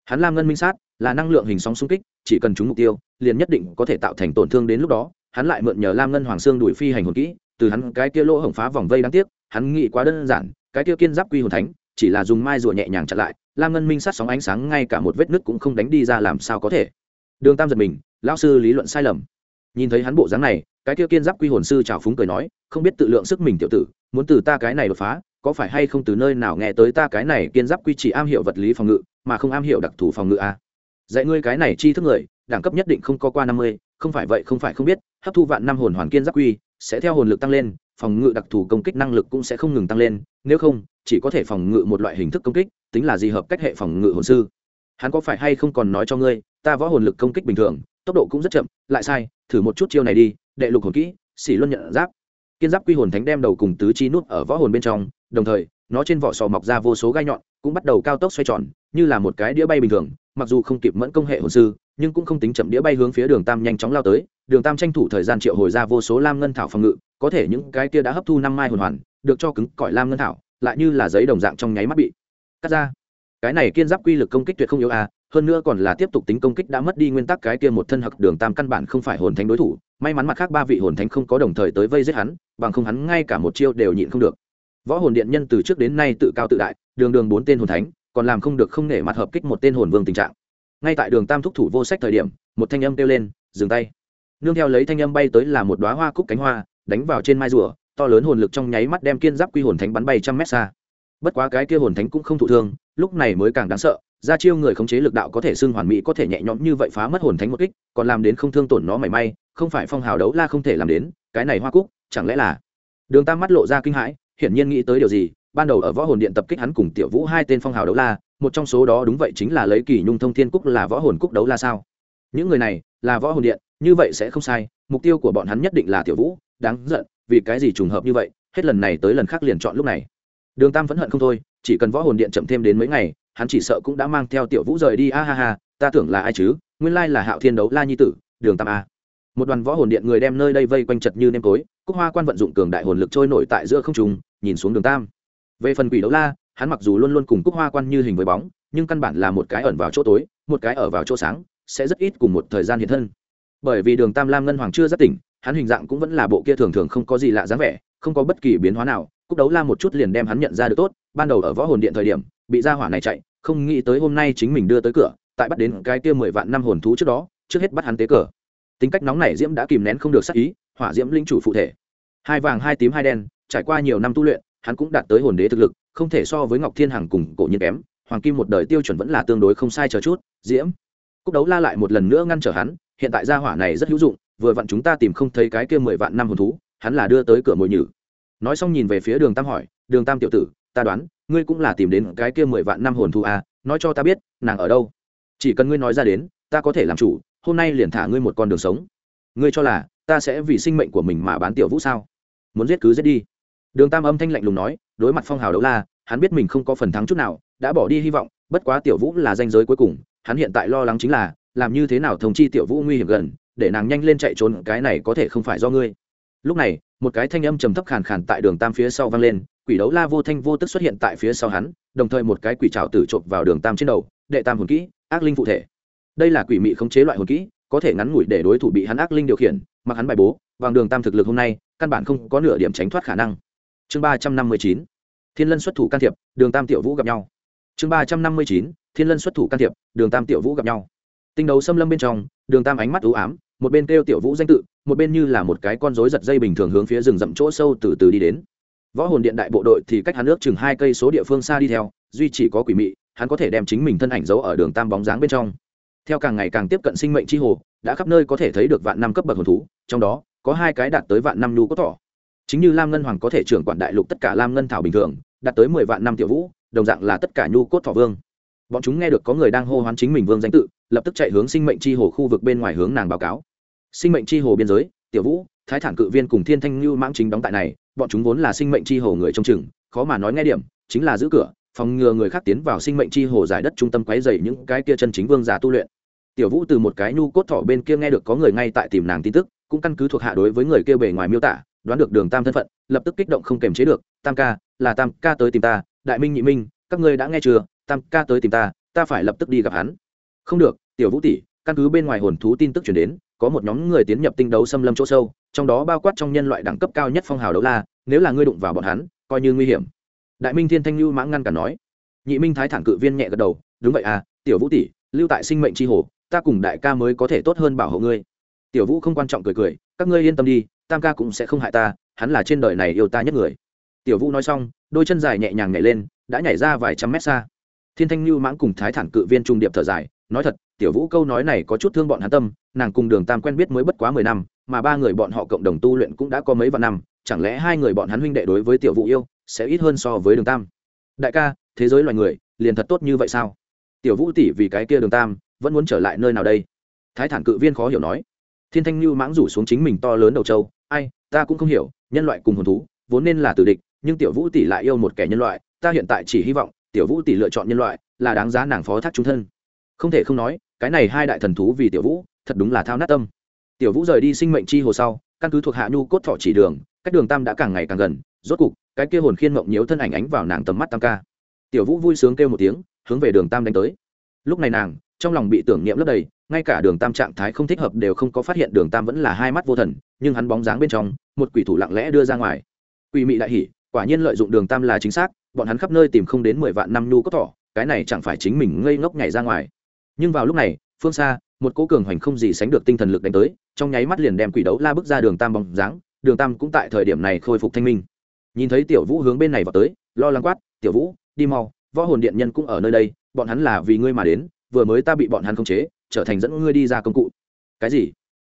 Hắn lam ngân minh sát là năng lượng hình sóng xung kích, chỉ cần trúng mục tiêu, liền nhất định có thể tạo thành tổn thương đến lúc đó. Hắn lại mượn nhờ lam ngân hoàng xương đuổi phi hành hồn kỹ, từ hắn cái kia lỗ hổng phá vòng vây đáng tiếc, hắn nghĩ quá đơn giản, cái kia kiên giáp quy hồn thánh, chỉ là dùng mai rùa nhẹ nhàng chặn lại, lam ngân minh sát sóng ánh sáng ngay cả một vết nứt cũng không đánh đi ra làm sao có thể. Đường tam giật mình, lão sư lý luận sai lầm nhìn thấy hắn bộ dáng này, cái kia kiên giáp quy hồn sư trào phúng cười nói, không biết tự lượng sức mình tiểu tử, muốn từ ta cái này đột phá, có phải hay không từ nơi nào nghe tới ta cái này kiên giáp quy chỉ am hiểu vật lý phòng ngự, mà không am hiểu đặc thù phòng ngự à? dạy ngươi cái này chi thức người, đẳng cấp nhất định không có qua năm mươi, không phải vậy không phải không biết, hấp thu vạn năm hồn hoàn kiên giáp quy sẽ theo hồn lực tăng lên, phòng ngự đặc thù công kích năng lực cũng sẽ không ngừng tăng lên, nếu không, chỉ có thể phòng ngự một loại hình thức công kích, tính là gì hợp cách hệ phòng ngự hồn sư hắn có phải hay không còn nói cho ngươi, ta võ hồn lực công kích bình thường tốc độ cũng rất chậm, lại sai, thử một chút chiêu này đi, đệ lục hồn kỹ xỉ luân nhận giáp. Kiên giáp quy hồn thánh đem đầu cùng tứ chi nút ở võ hồn bên trong, đồng thời, nó trên vỏ sò mọc ra vô số gai nhọn, cũng bắt đầu cao tốc xoay tròn, như là một cái đĩa bay bình thường, mặc dù không kịp mẫn công hệ hồn sư, nhưng cũng không tính chậm đĩa bay hướng phía đường tam nhanh chóng lao tới, đường tam tranh thủ thời gian triệu hồi ra vô số lam ngân thảo phòng ngự, có thể những cái kia đã hấp thu năm mai hồn hoàn, được cho cứng cỏi lam ngân thảo, lại như là giấy đồng dạng trong nháy mắt bị cắt ra. Cái này kiên giáp quy lực công kích tuyệt không yếu à hơn nữa còn là tiếp tục tính công kích đã mất đi nguyên tắc cái kia một thân hặc đường tam căn bản không phải hồn thánh đối thủ, may mắn mặt khác ba vị hồn thánh không có đồng thời tới vây giết hắn, bằng không hắn ngay cả một chiêu đều nhịn không được. Võ hồn điện nhân từ trước đến nay tự cao tự đại, đường đường bốn tên hồn thánh, còn làm không được không nể mặt hợp kích một tên hồn vương tình trạng. Ngay tại đường tam thúc thủ vô sách thời điểm, một thanh âm kêu lên, dừng tay. Nương theo lấy thanh âm bay tới là một đoá hoa cúc cánh hoa, đánh vào trên mai rùa, to lớn hồn lực trong nháy mắt đem kiên giáp quy hồn thánh bắn bay trăm mét xa. Bất quá cái kia hồn thánh cũng không thụ thương, lúc này mới càng đáng sợ ra chiêu người khống chế lực đạo có thể xưng hoàn mỹ, có thể nhẹ nhõm như vậy phá mất hồn thánh một kích, còn làm đến không thương tổn nó mảy may, không phải phong hào đấu la không thể làm đến, cái này hoa cúc, chẳng lẽ là? Đường tam mắt lộ ra kinh hãi, hiển nhiên nghĩ tới điều gì, ban đầu ở võ hồn điện tập kích hắn cùng tiểu vũ hai tên phong hào đấu la, một trong số đó đúng vậy chính là lấy kỳ nhung thông thiên cúc là võ hồn cúc đấu la sao? Những người này là võ hồn điện, như vậy sẽ không sai, mục tiêu của bọn hắn nhất định là tiểu vũ, đáng giận, vì cái gì trùng hợp như vậy, hết lần này tới lần khác liền chọn lúc này. Đường tam phẫn hận không thôi, chỉ cần võ hồn điện chậm thêm đến mấy ngày hắn chỉ sợ cũng đã mang theo tiểu vũ rời đi. A ha ha, ta tưởng là ai chứ? Nguyên lai là hạo thiên đấu la nhi tử, đường tam a. Một đoàn võ hồn điện người đem nơi đây vây quanh chật như nêm tối, cúc hoa quan vận dụng cường đại hồn lực trôi nổi tại giữa không trùng nhìn xuống đường tam. Về phần quỷ đấu la, hắn mặc dù luôn luôn cùng cúc hoa quan như hình với bóng, nhưng căn bản là một cái ẩn vào chỗ tối, một cái ở vào chỗ sáng, sẽ rất ít cùng một thời gian hiện thân. Bởi vì đường tam lam ngân hoàng chưa rất tỉnh, hắn hình dạng cũng vẫn là bộ kia thường thường không có gì lạ dáng vẻ, không có bất kỳ biến hóa nào. Cúc đấu la một chút liền đem hắn nhận ra được tốt, ban đầu ở võ hồn điện thời điểm, bị ra hỏa này chạy không nghĩ tới hôm nay chính mình đưa tới cửa, tại bắt đến cái kia mười vạn năm hồn thú trước đó, trước hết bắt hắn tế cờ. Tính cách nóng này diễm đã kìm nén không được sắc ý, hỏa diễm linh chủ phụ thể. Hai vàng, hai tím, hai đen, trải qua nhiều năm tu luyện, hắn cũng đạt tới hồn đế thực lực, không thể so với ngọc thiên hằng cùng cổ nhiên kém, hoàng kim một đời tiêu chuẩn vẫn là tương đối không sai chờ chút, diễm. Cúc đấu la lại một lần nữa ngăn trở hắn, hiện tại gia hỏa này rất hữu dụng, vừa vặn chúng ta tìm không thấy cái kia mười vạn năm hồn thú, hắn là đưa tới cửa mồi nhử. Nói xong nhìn về phía đường tam hỏi, đường tam tiểu tử, ta đoán ngươi cũng là tìm đến cái kia mười vạn năm hồn thu à, nói cho ta biết nàng ở đâu. Chỉ cần ngươi nói ra đến ta có thể làm chủ hôm nay liền thả ngươi một con đường sống. Ngươi cho là ta sẽ vì sinh mệnh của mình mà bán tiểu vũ sao? Muốn giết cứ giết đi. Đường tam âm thanh lạnh lùng nói đối mặt phong hào đấu la hắn biết mình không có phần thắng chút nào đã bỏ đi hy vọng bất quá tiểu vũ là danh giới cuối cùng hắn hiện tại lo lắng chính là làm như thế nào thông chi tiểu vũ nguy hiểm gần để nàng nhanh lên chạy trốn cái này có thể không phải do ngươi lúc này, một cái thanh âm trầm thấp khàn khàn tại đường tam phía sau vang lên, quỷ đấu la vô thanh vô tức xuất hiện tại phía sau hắn, đồng thời một cái quỷ trào tử trộm vào đường tam trên đầu, đệ tam hồn kỹ, ác linh phụ thể. Đây là quỷ mị khống chế loại hồn kỹ, có thể ngắn ngủi để đối thủ bị hắn ác linh điều khiển, mặc hắn bài bố, vàng đường tam thực lực hôm nay, căn bản không có nửa điểm tránh thoát khả năng. Chương ba trăm năm mươi chín, thiên lân xuất thủ can thiệp, đường tam tiểu vũ gặp nhau. Chương ba trăm năm mươi chín, thiên lân xuất thủ can thiệp, đường tam tiểu vũ gặp nhau. Tinh đấu xâm lâm bên trong, đường tam ánh mắt ưu ám, một bên kêu tiểu vũ danh tự một bên như là một cái con rối giật dây bình thường hướng phía rừng rậm chỗ sâu từ từ đi đến. Võ hồn điện đại bộ đội thì cách hắn nước chừng hai cây số địa phương xa đi theo, duy chỉ có quỷ mị, hắn có thể đem chính mình thân ảnh giấu ở đường tam bóng dáng bên trong. Theo càng ngày càng tiếp cận sinh mệnh chi hồ, đã khắp nơi có thể thấy được vạn năm cấp bậc hồn thú, trong đó, có hai cái đạt tới vạn năm nhu cốt thỏ. Chính như lam ngân hoàng có thể trưởng quản đại lục tất cả lam ngân thảo bình thường, đạt tới mười vạn năm tiểu vũ, đồng dạng là tất cả nhu cốt thỏ vương. Bọn chúng nghe được có người đang hô hoán chính mình vương danh tự, lập tức chạy hướng sinh mệnh chi hồ khu vực bên ngoài hướng nàng báo cáo sinh mệnh chi hồ biên giới, tiểu vũ, thái thản cự viên cùng thiên thanh lưu mãng chính đóng tại này, bọn chúng vốn là sinh mệnh chi hồ người trong chừng, khó mà nói nghe điểm, chính là giữ cửa, phòng ngừa người khác tiến vào sinh mệnh chi hồ giải đất trung tâm quấy dày những cái kia chân chính vương giả tu luyện. Tiểu vũ từ một cái nhu cốt thỏ bên kia nghe được có người ngay tại tìm nàng tin tức, cũng căn cứ thuộc hạ đối với người kia bề ngoài miêu tả, đoán được đường tam thân phận, lập tức kích động không kềm chế được, tam ca, là tam ca tới tìm ta, đại minh nhị minh, các ngươi đã nghe chưa? Tam ca tới tìm ta ta phải lập tức đi gặp hắn. Không được, tiểu vũ tỷ, căn cứ bên ngoài hồn thú tin tức chuyển đến có một nhóm người tiến nhập tinh đấu xâm lâm chỗ sâu, trong đó bao quát trong nhân loại đẳng cấp cao nhất phong hào đấu la, nếu là ngươi đụng vào bọn hắn, coi như nguy hiểm. Đại minh thiên thanh lưu mãng ngăn cả nói. Nhị minh thái thản cự viên nhẹ gật đầu, đúng vậy à tiểu vũ tỷ, lưu tại sinh mệnh tri hồ, ta cùng đại ca mới có thể tốt hơn bảo hộ ngươi. Tiểu vũ không quan trọng cười cười, các ngươi yên tâm đi, tam ca cũng sẽ không hại ta, hắn là trên đời này yêu ta nhất người. Tiểu vũ nói xong, đôi chân dài nhẹ nhàng nhảy lên, đã nhảy ra vài trăm mét xa. Thiên thanh lưu mãng cùng thái thản cự viên trung điệp thở dài, nói thật tiểu vũ câu nói này có chút thương bọn hắn tâm, nàng cùng đường tam quen biết mới bất quá mười năm, mà ba người bọn họ cộng đồng tu luyện cũng đã có mấy vạn năm, chẳng lẽ hai người bọn hắn huynh đệ đối với tiểu vũ yêu, sẽ ít hơn so với đường tam? Đại ca, thế giới loài người, liền thật tốt như vậy sao? Tiểu vũ tỷ vì cái kia đường tam, vẫn muốn trở lại nơi nào đây? Thái thản cự viên khó hiểu nói. Thiên thanh lưu mãng rủ xuống chính mình to lớn đầu châu ai, ta cũng không hiểu, nhân loại cùng hồn thú, vốn nên là tử địch, nhưng tiểu vũ tỷ lại yêu một kẻ nhân loại, ta hiện tại chỉ hy vọng tiểu vũ tỷ lựa chọn nhân loại, là đáng giá nàng phó thác trung thân. Không thể không nói cái này hai đại thần thú vì tiểu vũ, thật đúng là thao nát tâm. Tiểu vũ rời đi sinh mệnh chi hồ sau, căn cứ thuộc hạ nhu cốt thọ chỉ đường, cách đường tam đã càng ngày càng gần, rốt cục, cái kia hồn khiên mộng nhiễu thân ảnh ánh vào nàng tầm mắt tam ca. Tiểu vũ vui sướng kêu một tiếng, hướng về đường tam đánh tới. Lúc này nàng, trong lòng bị tưởng niệm lấp đầy, ngay cả đường tam trạng thái không thích hợp đều không có phát hiện đường tam vẫn là hai mắt vô thần, nhưng hắn bóng dáng bên trong, một quỷ thủ lặng lẽ đưa ra ngoài. Quỷ mị đại hỉ, quả nhiên lợi dụng đường tam là chính xác, bọn hắn khắp nơi tìm không đến mười vạn năm nhu cốt thọ, cái này chẳng phải chính mình ngây ngốc nhảy ra ngoài nhưng vào lúc này, phương xa, một cố cường hoành không gì sánh được tinh thần lực đánh tới, trong nháy mắt liền đem quỷ đấu la bước ra đường tam bóng dáng, đường tam cũng tại thời điểm này khôi phục thanh minh. Nhìn thấy tiểu vũ hướng bên này vào tới, lo lắng quát, tiểu vũ, đi mau, võ hồn điện nhân cũng ở nơi đây, bọn hắn là vì ngươi mà đến, vừa mới ta bị bọn hắn khống chế, trở thành dẫn ngươi đi ra công cụ. Cái gì?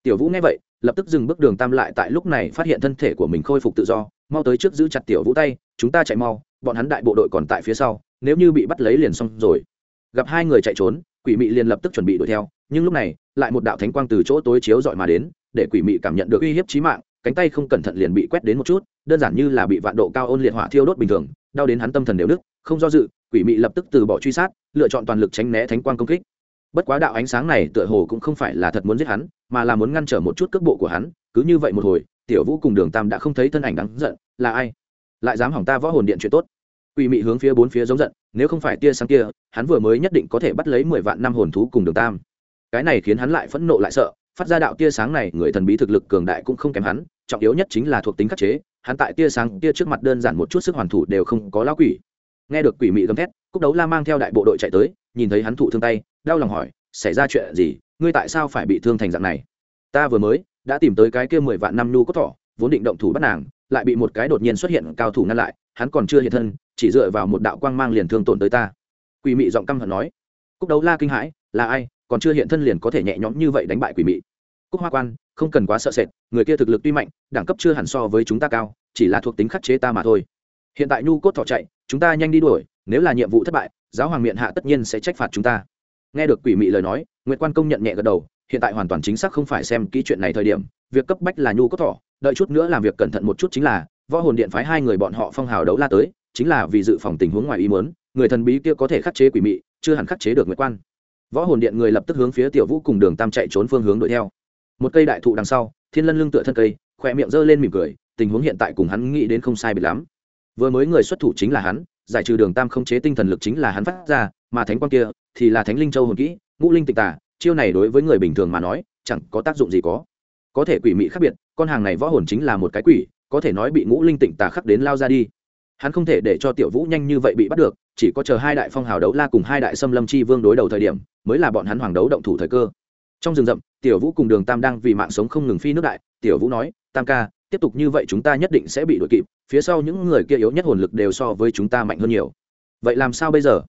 Tiểu vũ nghe vậy, lập tức dừng bước đường tam lại tại lúc này phát hiện thân thể của mình khôi phục tự do, mau tới trước giữ chặt tiểu vũ tay, chúng ta chạy mau, bọn hắn đại bộ đội còn tại phía sau, nếu như bị bắt lấy liền xong rồi. Gặp hai người chạy trốn quỷ mị liền lập tức chuẩn bị đuổi theo, nhưng lúc này, lại một đạo thánh quang từ chỗ tối chiếu dọi mà đến, để quỷ mị cảm nhận được uy hiếp chí mạng, cánh tay không cẩn thận liền bị quét đến một chút, đơn giản như là bị vạn độ cao ôn liệt hỏa thiêu đốt bình thường, đau đến hắn tâm thần đều đức không do dự, quỷ mị lập tức từ bỏ truy sát, lựa chọn toàn lực tránh né thánh quang công kích. Bất quá đạo ánh sáng này tựa hồ cũng không phải là thật muốn giết hắn, mà là muốn ngăn trở một chút cước bộ của hắn, cứ như vậy một hồi, tiểu vũ cùng đường tam đã không thấy thân ảnh đáng giận, là ai? Lại dám hỏng ta võ hồn điện chuyện tốt. Quỷ mị hướng phía bốn phía giống giận nếu không phải tia sáng kia, hắn vừa mới nhất định có thể bắt lấy mười vạn năm hồn thú cùng đường tam. Cái này khiến hắn lại phẫn nộ lại sợ, phát ra đạo tia sáng này, người thần bí thực lực cường đại cũng không kém hắn, trọng yếu nhất chính là thuộc tính khắc chế, hắn tại tia sáng tia trước mặt đơn giản một chút sức hoàn thủ đều không có lão quỷ. Nghe được quỷ mị gầm thét, cúc đấu la mang theo đại bộ đội chạy tới, nhìn thấy hắn thụ thương tay, đau lòng hỏi, xảy ra chuyện gì? Ngươi tại sao phải bị thương thành dạng này? Ta vừa mới đã tìm tới cái kia mười vạn năm nhu cốt thỏ, vốn định động thủ bắt nàng, lại bị một cái đột nhiên xuất hiện cao thủ ngăn lại, hắn còn chưa hiện thân chỉ dựa vào một đạo quang mang liền thương tổn tới ta. Quỷ mị giọng căm hận nói. Cúc đấu la kinh hãi, là ai, còn chưa hiện thân liền có thể nhẹ nhõm như vậy đánh bại quỷ mị. Cúc hoa quan, không cần quá sợ sệt, người kia thực lực tuy mạnh, đẳng cấp chưa hẳn so với chúng ta cao, chỉ là thuộc tính khắc chế ta mà thôi. Hiện tại nhu cốt thọ chạy, chúng ta nhanh đi đuổi, nếu là nhiệm vụ thất bại, giáo hoàng miệng hạ tất nhiên sẽ trách phạt chúng ta. Nghe được quỷ mị lời nói nguyễn quan công nhận nhẹ gật đầu, hiện tại hoàn toàn chính xác không phải xem kỹ chuyện này thời điểm, việc cấp bách là nhu cốt thọ đợi chút nữa làm việc cẩn thận một chút chính là, võ hồn điện phái hai người bọn họ phong hào đấu la tới chính là vì dự phòng tình huống ngoài ý muốn, người thần bí kia có thể khắc chế quỷ mị, chưa hẳn khắc chế được nguyệt quan. Võ hồn điện người lập tức hướng phía tiểu vũ cùng đường tam chạy trốn phương hướng đuổi theo. Một cây đại thụ đằng sau, thiên lân lưng tựa thân cây khóe miệng giơ lên mỉm cười, tình huống hiện tại cùng hắn nghĩ đến không sai biệt lắm. Vừa mới người xuất thủ chính là hắn, giải trừ đường tam không chế tinh thần lực chính là hắn phát ra, mà thánh quan kia thì là thánh linh châu hồn kỹ, ngũ linh tịch tả chiêu này đối với người bình thường mà nói, chẳng có tác dụng gì có. Có thể quỷ mị khác biệt, con hàng này võ hồn chính là một cái quỷ, có thể nói bị ngũ linh tịnh tà khắc đến lao ra đi hắn không thể để cho tiểu vũ nhanh như vậy bị bắt được, chỉ có chờ hai đại phong hào đấu la cùng hai đại xâm lâm chi vương đối đầu thời điểm, mới là bọn hắn hoàng đấu động thủ thời cơ. Trong rừng rậm, tiểu vũ cùng đường tam đang vì mạng sống không ngừng phi nước đại, tiểu vũ nói, tam ca, tiếp tục như vậy chúng ta nhất định sẽ bị đuổi kịp, phía sau những người kia yếu nhất hồn lực đều so với chúng ta mạnh hơn nhiều. Vậy làm sao bây giờ?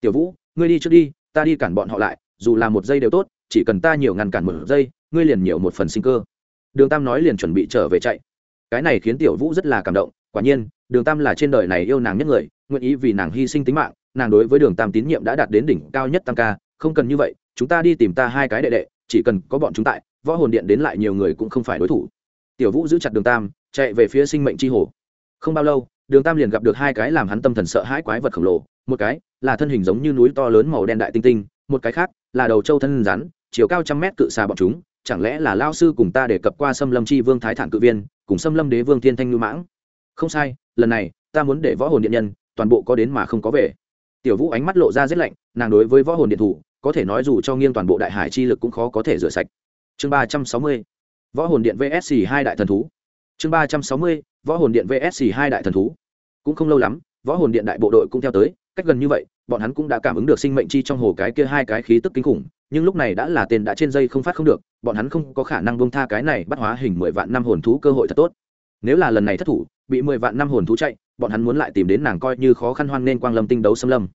Tiểu vũ, ngươi đi trước đi, ta đi cản bọn họ lại, dù là một giây đều tốt, chỉ cần ta nhiều ngăn cản một giây, ngươi liền nhiều một phần sinh cơ. Đường tam nói liền chuẩn bị trở về chạy. Cái này khiến tiểu vũ rất là cảm động, quả nhiên đường tam là trên đời này yêu nàng nhất người, nguyện ý vì nàng hy sinh tính mạng, nàng đối với đường tam tín nhiệm đã đạt đến đỉnh cao nhất tam ca, không cần như vậy, chúng ta đi tìm ta hai cái đệ đệ, chỉ cần có bọn chúng tại, võ hồn điện đến lại nhiều người cũng không phải đối thủ. Tiểu vũ giữ chặt đường tam, chạy về phía sinh mệnh c h i hồ. Không bao lâu, đường tam liền gặp được hai cái làm hắn tâm thần sợ hãi quái vật khổng lồ, một cái là thân hình giống như núi to lớn màu đen đại tinh tinh, một cái khác là đầu trâu thân rắn, chiều cao trăm mét cự xà bọn chúng, chẳng lẽ là lao sư cùng ta đề cập qua xâm lâm chi vương thái thản cự viên, cùng xâm lâm đế vương thiên thanh ngư mãng? Không sai lần này, ta muốn để võ hồn điện nhân, toàn bộ có đến mà không có về. Tiểu vũ ánh mắt lộ ra rét lạnh, nàng đối với võ hồn điện thủ, có thể nói dù cho nghiêng toàn bộ đại hải chi lực cũng khó có thể rửa sạch. Chương ba trăm sáu mươi, võ hồn điện vsc hai đại thần thú. Chương ba trăm sáu mươi, võ hồn điện vsc hai đại thần thú. Cũng không lâu lắm, võ hồn điện đại bộ đội cũng theo tới, cách gần như vậy, bọn hắn cũng đã cảm ứng được sinh mệnh chi trong hồ cái kia hai cái khí tức kinh khủng, nhưng lúc này đã là tên đã trên dây không phát không được, bọn hắn không có khả năng bông tha cái này bắt hóa hình mười vạn năm hồn thú cơ hội thật tốt. Nếu là lần này thất thủ bị mười vạn năm hồn thú chạy, bọn hắn muốn lại tìm đến nàng coi như khó khăn hoan nên quang lâm tinh đấu xâm lâm.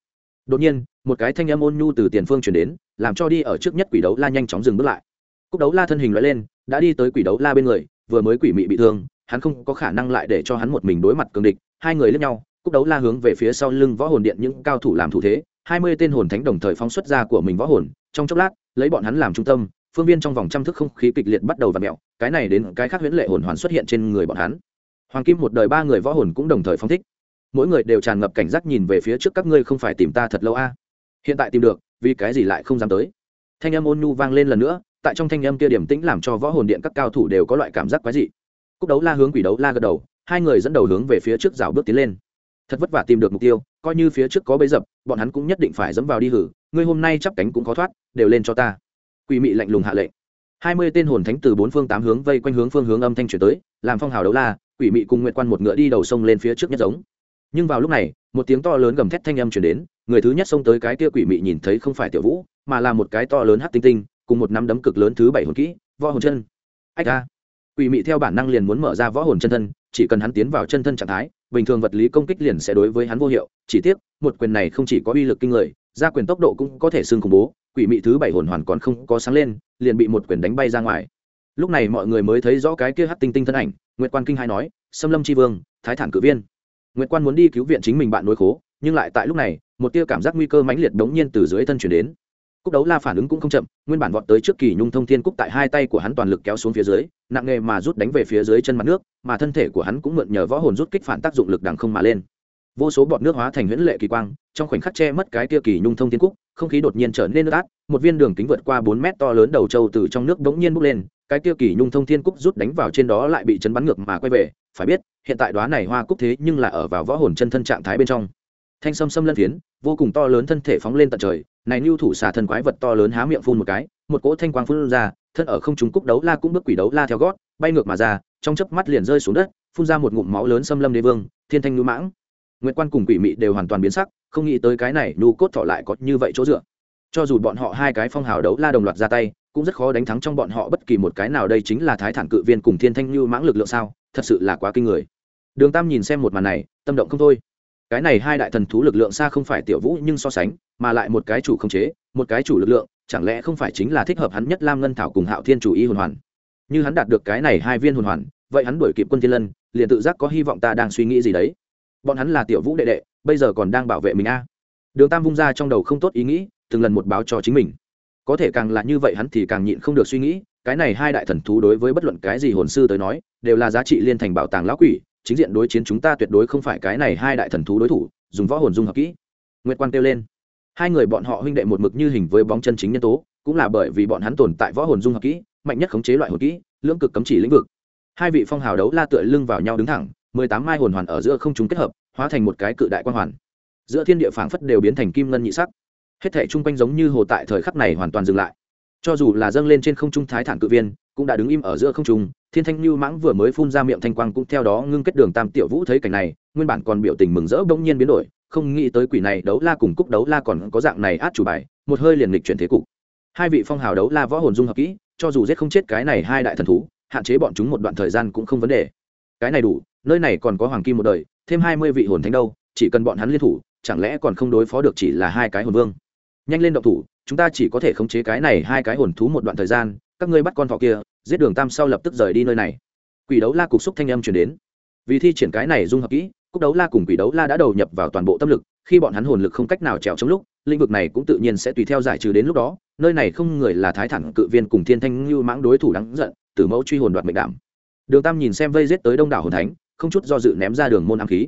Đột nhiên, một cái thanh âm ôn nhu từ tiền phương chuyển đến, làm cho đi ở trước nhất quỷ đấu la nhanh chóng dừng bước lại. Cúc đấu la thân hình loại lên, đã đi tới quỷ đấu la bên người, vừa mới quỷ mị bị thương, hắn không có khả năng lại để cho hắn một mình đối mặt cường địch, hai người lướt nhau, cúc đấu la hướng về phía sau lưng võ hồn điện những cao thủ làm thủ thế, hai mươi tên hồn thánh đồng thời phóng xuất ra của mình võ hồn, trong chốc lát, lấy bọn hắn làm trung tâm, phương viên trong vòng trăm thước không khí kịch liệt bắt đầu và mẹo cái này đến cái khác huyễn lệ hồn hoàn xuất hiện trên người bọn hắn hoàng kim một đời ba người võ hồn cũng đồng thời phong thích. Mỗi người đều tràn ngập cảnh giác nhìn về phía trước các ngươi không phải tìm ta thật lâu a? Hiện tại tìm được, vì cái gì lại không dám tới? Thanh âm ôn nhu vang lên lần nữa, tại trong thanh âm kia điểm tĩnh làm cho võ hồn điện các cao thủ đều có loại cảm giác quái dị. Cúc đấu la hướng quỷ đấu la gật đầu, hai người dẫn đầu hướng về phía trước rào bước tiến lên. Thật vất vả tìm được mục tiêu, coi như phía trước có bấy dập, bọn hắn cũng nhất định phải dẫm vào đi hử, ngươi hôm nay chắp cánh cũng khó thoát, đều lên cho ta. Quỷ mị lạnh lùng hạ lệnh. Hai mươi tên hồn thánh từ bốn phương tám hướng vây quanh hướng phương hướng âm thanh chuyển tới làm phong hào đấu la, quỷ mị cùng nguyện quan một ngựa đi đầu sông lên phía trước nhất giống. Nhưng vào lúc này, một tiếng to lớn gầm thét thanh âm chuyển đến, người thứ nhất xông tới cái kia quỷ mị nhìn thấy không phải tiểu vũ, mà là một cái to lớn hát tinh tinh, cùng một nắm đấm cực lớn thứ bảy hồn kỹ, võ hồn chân. Ách ra quỷ mị theo bản năng liền muốn mở ra võ hồn chân thân, chỉ cần hắn tiến vào chân thân trạng thái, bình thường vật lý công kích liền sẽ đối với hắn vô hiệu. Chỉ tiếc, một quyền này không chỉ có uy lực kinh người, ra quyền tốc độ cũng có thể xương khủng bố, quỷ mị thứ bảy hồn hoàn còn không có sáng lên, liền bị một quyền đánh bay ra ngoài lúc này mọi người mới thấy rõ cái kia hát tinh tinh thân ảnh, nguyệt quan kinh hai nói, xâm lâm tri vương, thái thản cử viên. Nguyệt quan muốn đi cứu viện chính mình bạn nối khố, nhưng lại tại lúc này, một tia cảm giác nguy cơ mãnh liệt đống nhiên từ dưới thân chuyển đến. Cúc đấu la phản ứng cũng không chậm, nguyên bản vọt tới trước kỳ nhung thông thiên cúc tại hai tay của hắn toàn lực kéo xuống phía dưới, nặng nghề mà rút đánh về phía dưới chân mặt nước, mà thân thể của hắn cũng mượn nhờ võ hồn rút kích phản tác dụng lực đằng không mà lên vô số bọt nước hóa thành huyễn lệ kỳ quang, trong khoảnh khắc che mất cái tia kỳ nhung thông thiên cúc, không khí đột nhiên trở nên nước át một viên đường kính vượt qua bốn mét to lớn đầu trâu từ trong nước bỗng nhiên bốc lên, cái tia kỳ nhung thông thiên cúc rút đánh vào trên đó lại bị chấn bắn ngược mà quay về, phải biết, hiện tại đoá này hoa cúc thế nhưng là ở vào võ hồn chân thân trạng thái bên trong. Thanh sâm sâm lân phiến, vô cùng to lớn thân thể phóng lên tận trời, này lưu thủ xà thân quái vật to lớn há miệng phun một cái, một cỗ thanh quang phun ra, thân ở không trung cúc đấu la cũng bước quỷ đấu la theo gót, bay ngược mà ra, trong chớp mắt liền rơi xuống đất, phun ra một ngụm máu lớn xâm lâm đế vương, thiên thanh núi mãng nguyệt quan cùng quỷ mị đều hoàn toàn biến sắc, không nghĩ tới cái này nhu cốt thọ lại có như vậy chỗ dựa. Cho dù bọn họ hai cái phong hào đấu la đồng loạt ra tay, cũng rất khó đánh thắng trong bọn họ bất kỳ một cái nào đây chính là thái thản cự viên cùng thiên thanh lưu mãng lực lượng sao, thật sự là quá kinh người. Đường tam nhìn xem một màn này, tâm động không thôi. Cái này hai đại thần thú lực lượng xa không phải tiểu vũ nhưng so sánh, mà lại một cái chủ không chế, một cái chủ lực lượng, chẳng lẽ không phải chính là thích hợp hắn nhất lam ngân thảo cùng hạo thiên chủ y hồn hoàn? Như hắn đạt được cái này hai viên hồn hoàn, vậy hắn đuổi kịp quân thiên lân, liền tự giác có hy vọng ta đang suy nghĩ gì đấy bọn hắn là tiểu vũ đệ đệ, bây giờ còn đang bảo vệ mình a. Đường tam vung ra trong đầu không tốt ý nghĩ, từng lần một báo cho chính mình. Có thể càng là như vậy hắn thì càng nhịn không được suy nghĩ, cái này hai đại thần thú đối với bất luận cái gì hồn sư tới nói, đều là giá trị liên thành bảo tàng lão quỷ, chính diện đối chiến chúng ta tuyệt đối không phải cái này hai đại thần thú đối thủ, dùng võ hồn dung hợp kỹ. Nguyệt quan kêu lên. Hai người bọn họ huynh đệ một mực như hình với bóng chân chính nhân tố, cũng là bởi vì bọn hắn tồn tại võ hồn dung hợp kỹ, mạnh nhất khống chế loại hồn kỹ, lưỡng cực cấm chỉ lĩnh vực. Hai vị phong hào đấu la tựa lưng vào nhau đứng thẳng mười tám mai hồn hoàn ở giữa không chúng kết hợp, hóa thành một cái cự đại quan hoàn. Giữa thiên địa phảng phất đều biến thành kim ngân nhị sắc. Hết thể chung quanh giống như hồ tại thời khắc này hoàn toàn dừng lại. Cho dù là dâng lên trên không trung thái thản cự viên, cũng đã đứng im ở giữa không trung, thiên thanh lưu mãng vừa mới phun ra miệng thanh quang cũng theo đó ngưng kết đường tam tiểu vũ thấy cảnh này, nguyên bản còn biểu tình mừng rỡ bỗng nhiên biến đổi, không nghĩ tới quỷ này đấu la cùng cúc đấu la còn có dạng này át chủ bài, một hơi liền lịch chuyển thế cục. Hai vị phong hào đấu la võ hồn dung hợp kỹ, cho dù giết không chết cái này hai đại thần thú, hạn chế bọn chúng một đoạn thời gian cũng không vấn đề cái này đủ, nơi này còn có hoàng kim một đời, thêm hai mươi vị hồn thánh đâu, chỉ cần bọn hắn liên thủ, chẳng lẽ còn không đối phó được chỉ là hai cái hồn vương? Nhanh lên động thủ, chúng ta chỉ có thể khống chế cái này hai cái hồn thú một đoạn thời gian, các ngươi bắt con thọ kia, giết đường tam sau lập tức rời đi nơi này. Quỷ đấu la cục xúc thanh âm chuyển đến. Vì thi triển cái này dung hợp kỹ cúc đấu la cùng quỷ đấu la đã đầu nhập vào toàn bộ tâm lực, khi bọn hắn hồn lực không cách nào trèo trong lúc, lĩnh vực này cũng tự nhiên sẽ tùy theo giải trừ đến lúc đó, nơi này không người là thái thẳng cự viên cùng thiên thanh như mãng đối thủ đáng giận từ mẫu truy hồn đoạt mệnh đảm đường tam nhìn xem vây giết tới đông đảo hồn thánh, không chút do dự ném ra đường môn ám khí.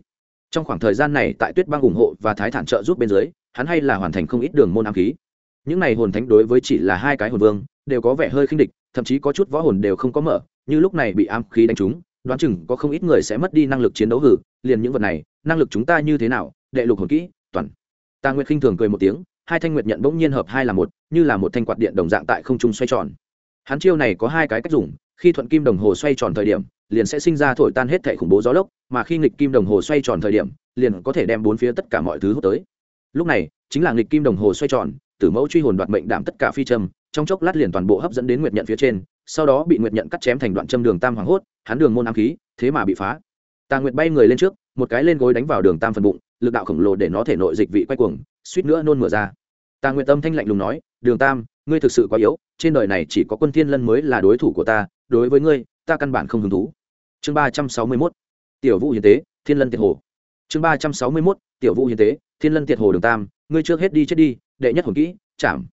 Trong khoảng thời gian này tại tuyết bang ủng hộ và thái thản trợ giúp bên dưới, hắn hay là hoàn thành không ít đường môn ám khí. Những này hồn thánh đối với chỉ là hai cái hồn vương, đều có vẻ hơi khinh địch, thậm chí có chút võ hồn đều không có mở, như lúc này bị ám khí đánh trúng, đoán chừng có không ít người sẽ mất đi năng lực chiến đấu hử, liền những vật này, năng lực chúng ta như thế nào, đệ lục hồn kỹ, toàn. Ta nguyệt khinh thường cười một tiếng, hai thanh nguyệt nhận bỗng nhiên hợp hai là một, như là một thanh quạt điện đồng dạng tại không trung xoay tròn. Hắn chiêu này có hai cái cách dùng khi thuận kim đồng hồ xoay tròn thời điểm, liền sẽ sinh ra thổi tan hết thẻ khủng bố gió lốc, mà khi nghịch kim đồng hồ xoay tròn thời điểm, liền có thể đem bốn phía tất cả mọi thứ hút tới. Lúc này, chính là nghịch kim đồng hồ xoay tròn, tử mẫu truy hồn đoạt mệnh đảm tất cả phi châm, trong chốc lát liền toàn bộ hấp dẫn đến nguyệt nhận phía trên, sau đó bị nguyệt nhận cắt chém thành đoạn châm đường tam hoàng hốt, hắn đường môn ám khí, thế mà bị phá. Tà nguyệt bay người lên trước, một cái lên gối đánh vào đường tam phần bụng, lực đạo khổng lồ để nó thể nội dịch vị quay cuồng, suýt nữa nôn mửa ra. Tà nguyệt tâm thanh lạnh lùng nói, đường tam, ngươi thực sự quá yếu, trên đời này chỉ có quân thiên lân mới là đối thủ của ta đối với ngươi, ta căn bản không hứng thú. Chương ba trăm sáu mươi 361 tiểu vũ hiến tế, thiên lân tiệt hồ. Chương ba trăm sáu mươi 361 tiểu vũ hiến tế, thiên lân tiệt hồ đường tam, ngươi trước hết đi chết đi, đệ nhất hồn kỹ, chạm.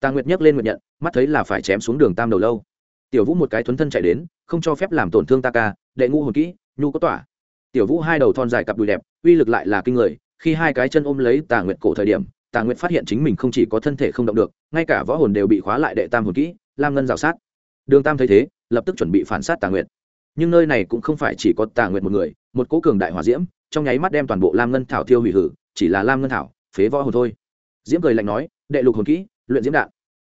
Tà nguyệt nhấc lên nguyệt nhận, mắt thấy là phải chém xuống đường tam đầu lâu. Tiểu vũ một cái thuấn thân chạy đến, không cho phép làm tổn thương ta ca, đệ ngũ hồn kỹ, nhu có tỏa. Tiểu vũ hai đầu thon dài cặp đùi đẹp, uy lực lại là kinh người, khi hai cái chân ôm lấy tà nguyệt cổ thời điểm, tà nguyệt phát hiện chính mình không chỉ có thân thể không động được, ngay cả võ hồn đều bị khóa lại đệ tam hồn kỹ, lam ngân rào sát. Đường tam thấy thế lập tức chuẩn bị phản sát tà nguyệt. Nhưng nơi này cũng không phải chỉ có tà nguyệt một người, một cố cường đại hỏa diễm, trong nháy mắt đem toàn bộ lam ngân thảo tiêu hủy hử, chỉ là lam ngân thảo, phế võ hồn thôi. Diễm cười lạnh nói, đệ lục hồn kỹ, luyện diễm đạn.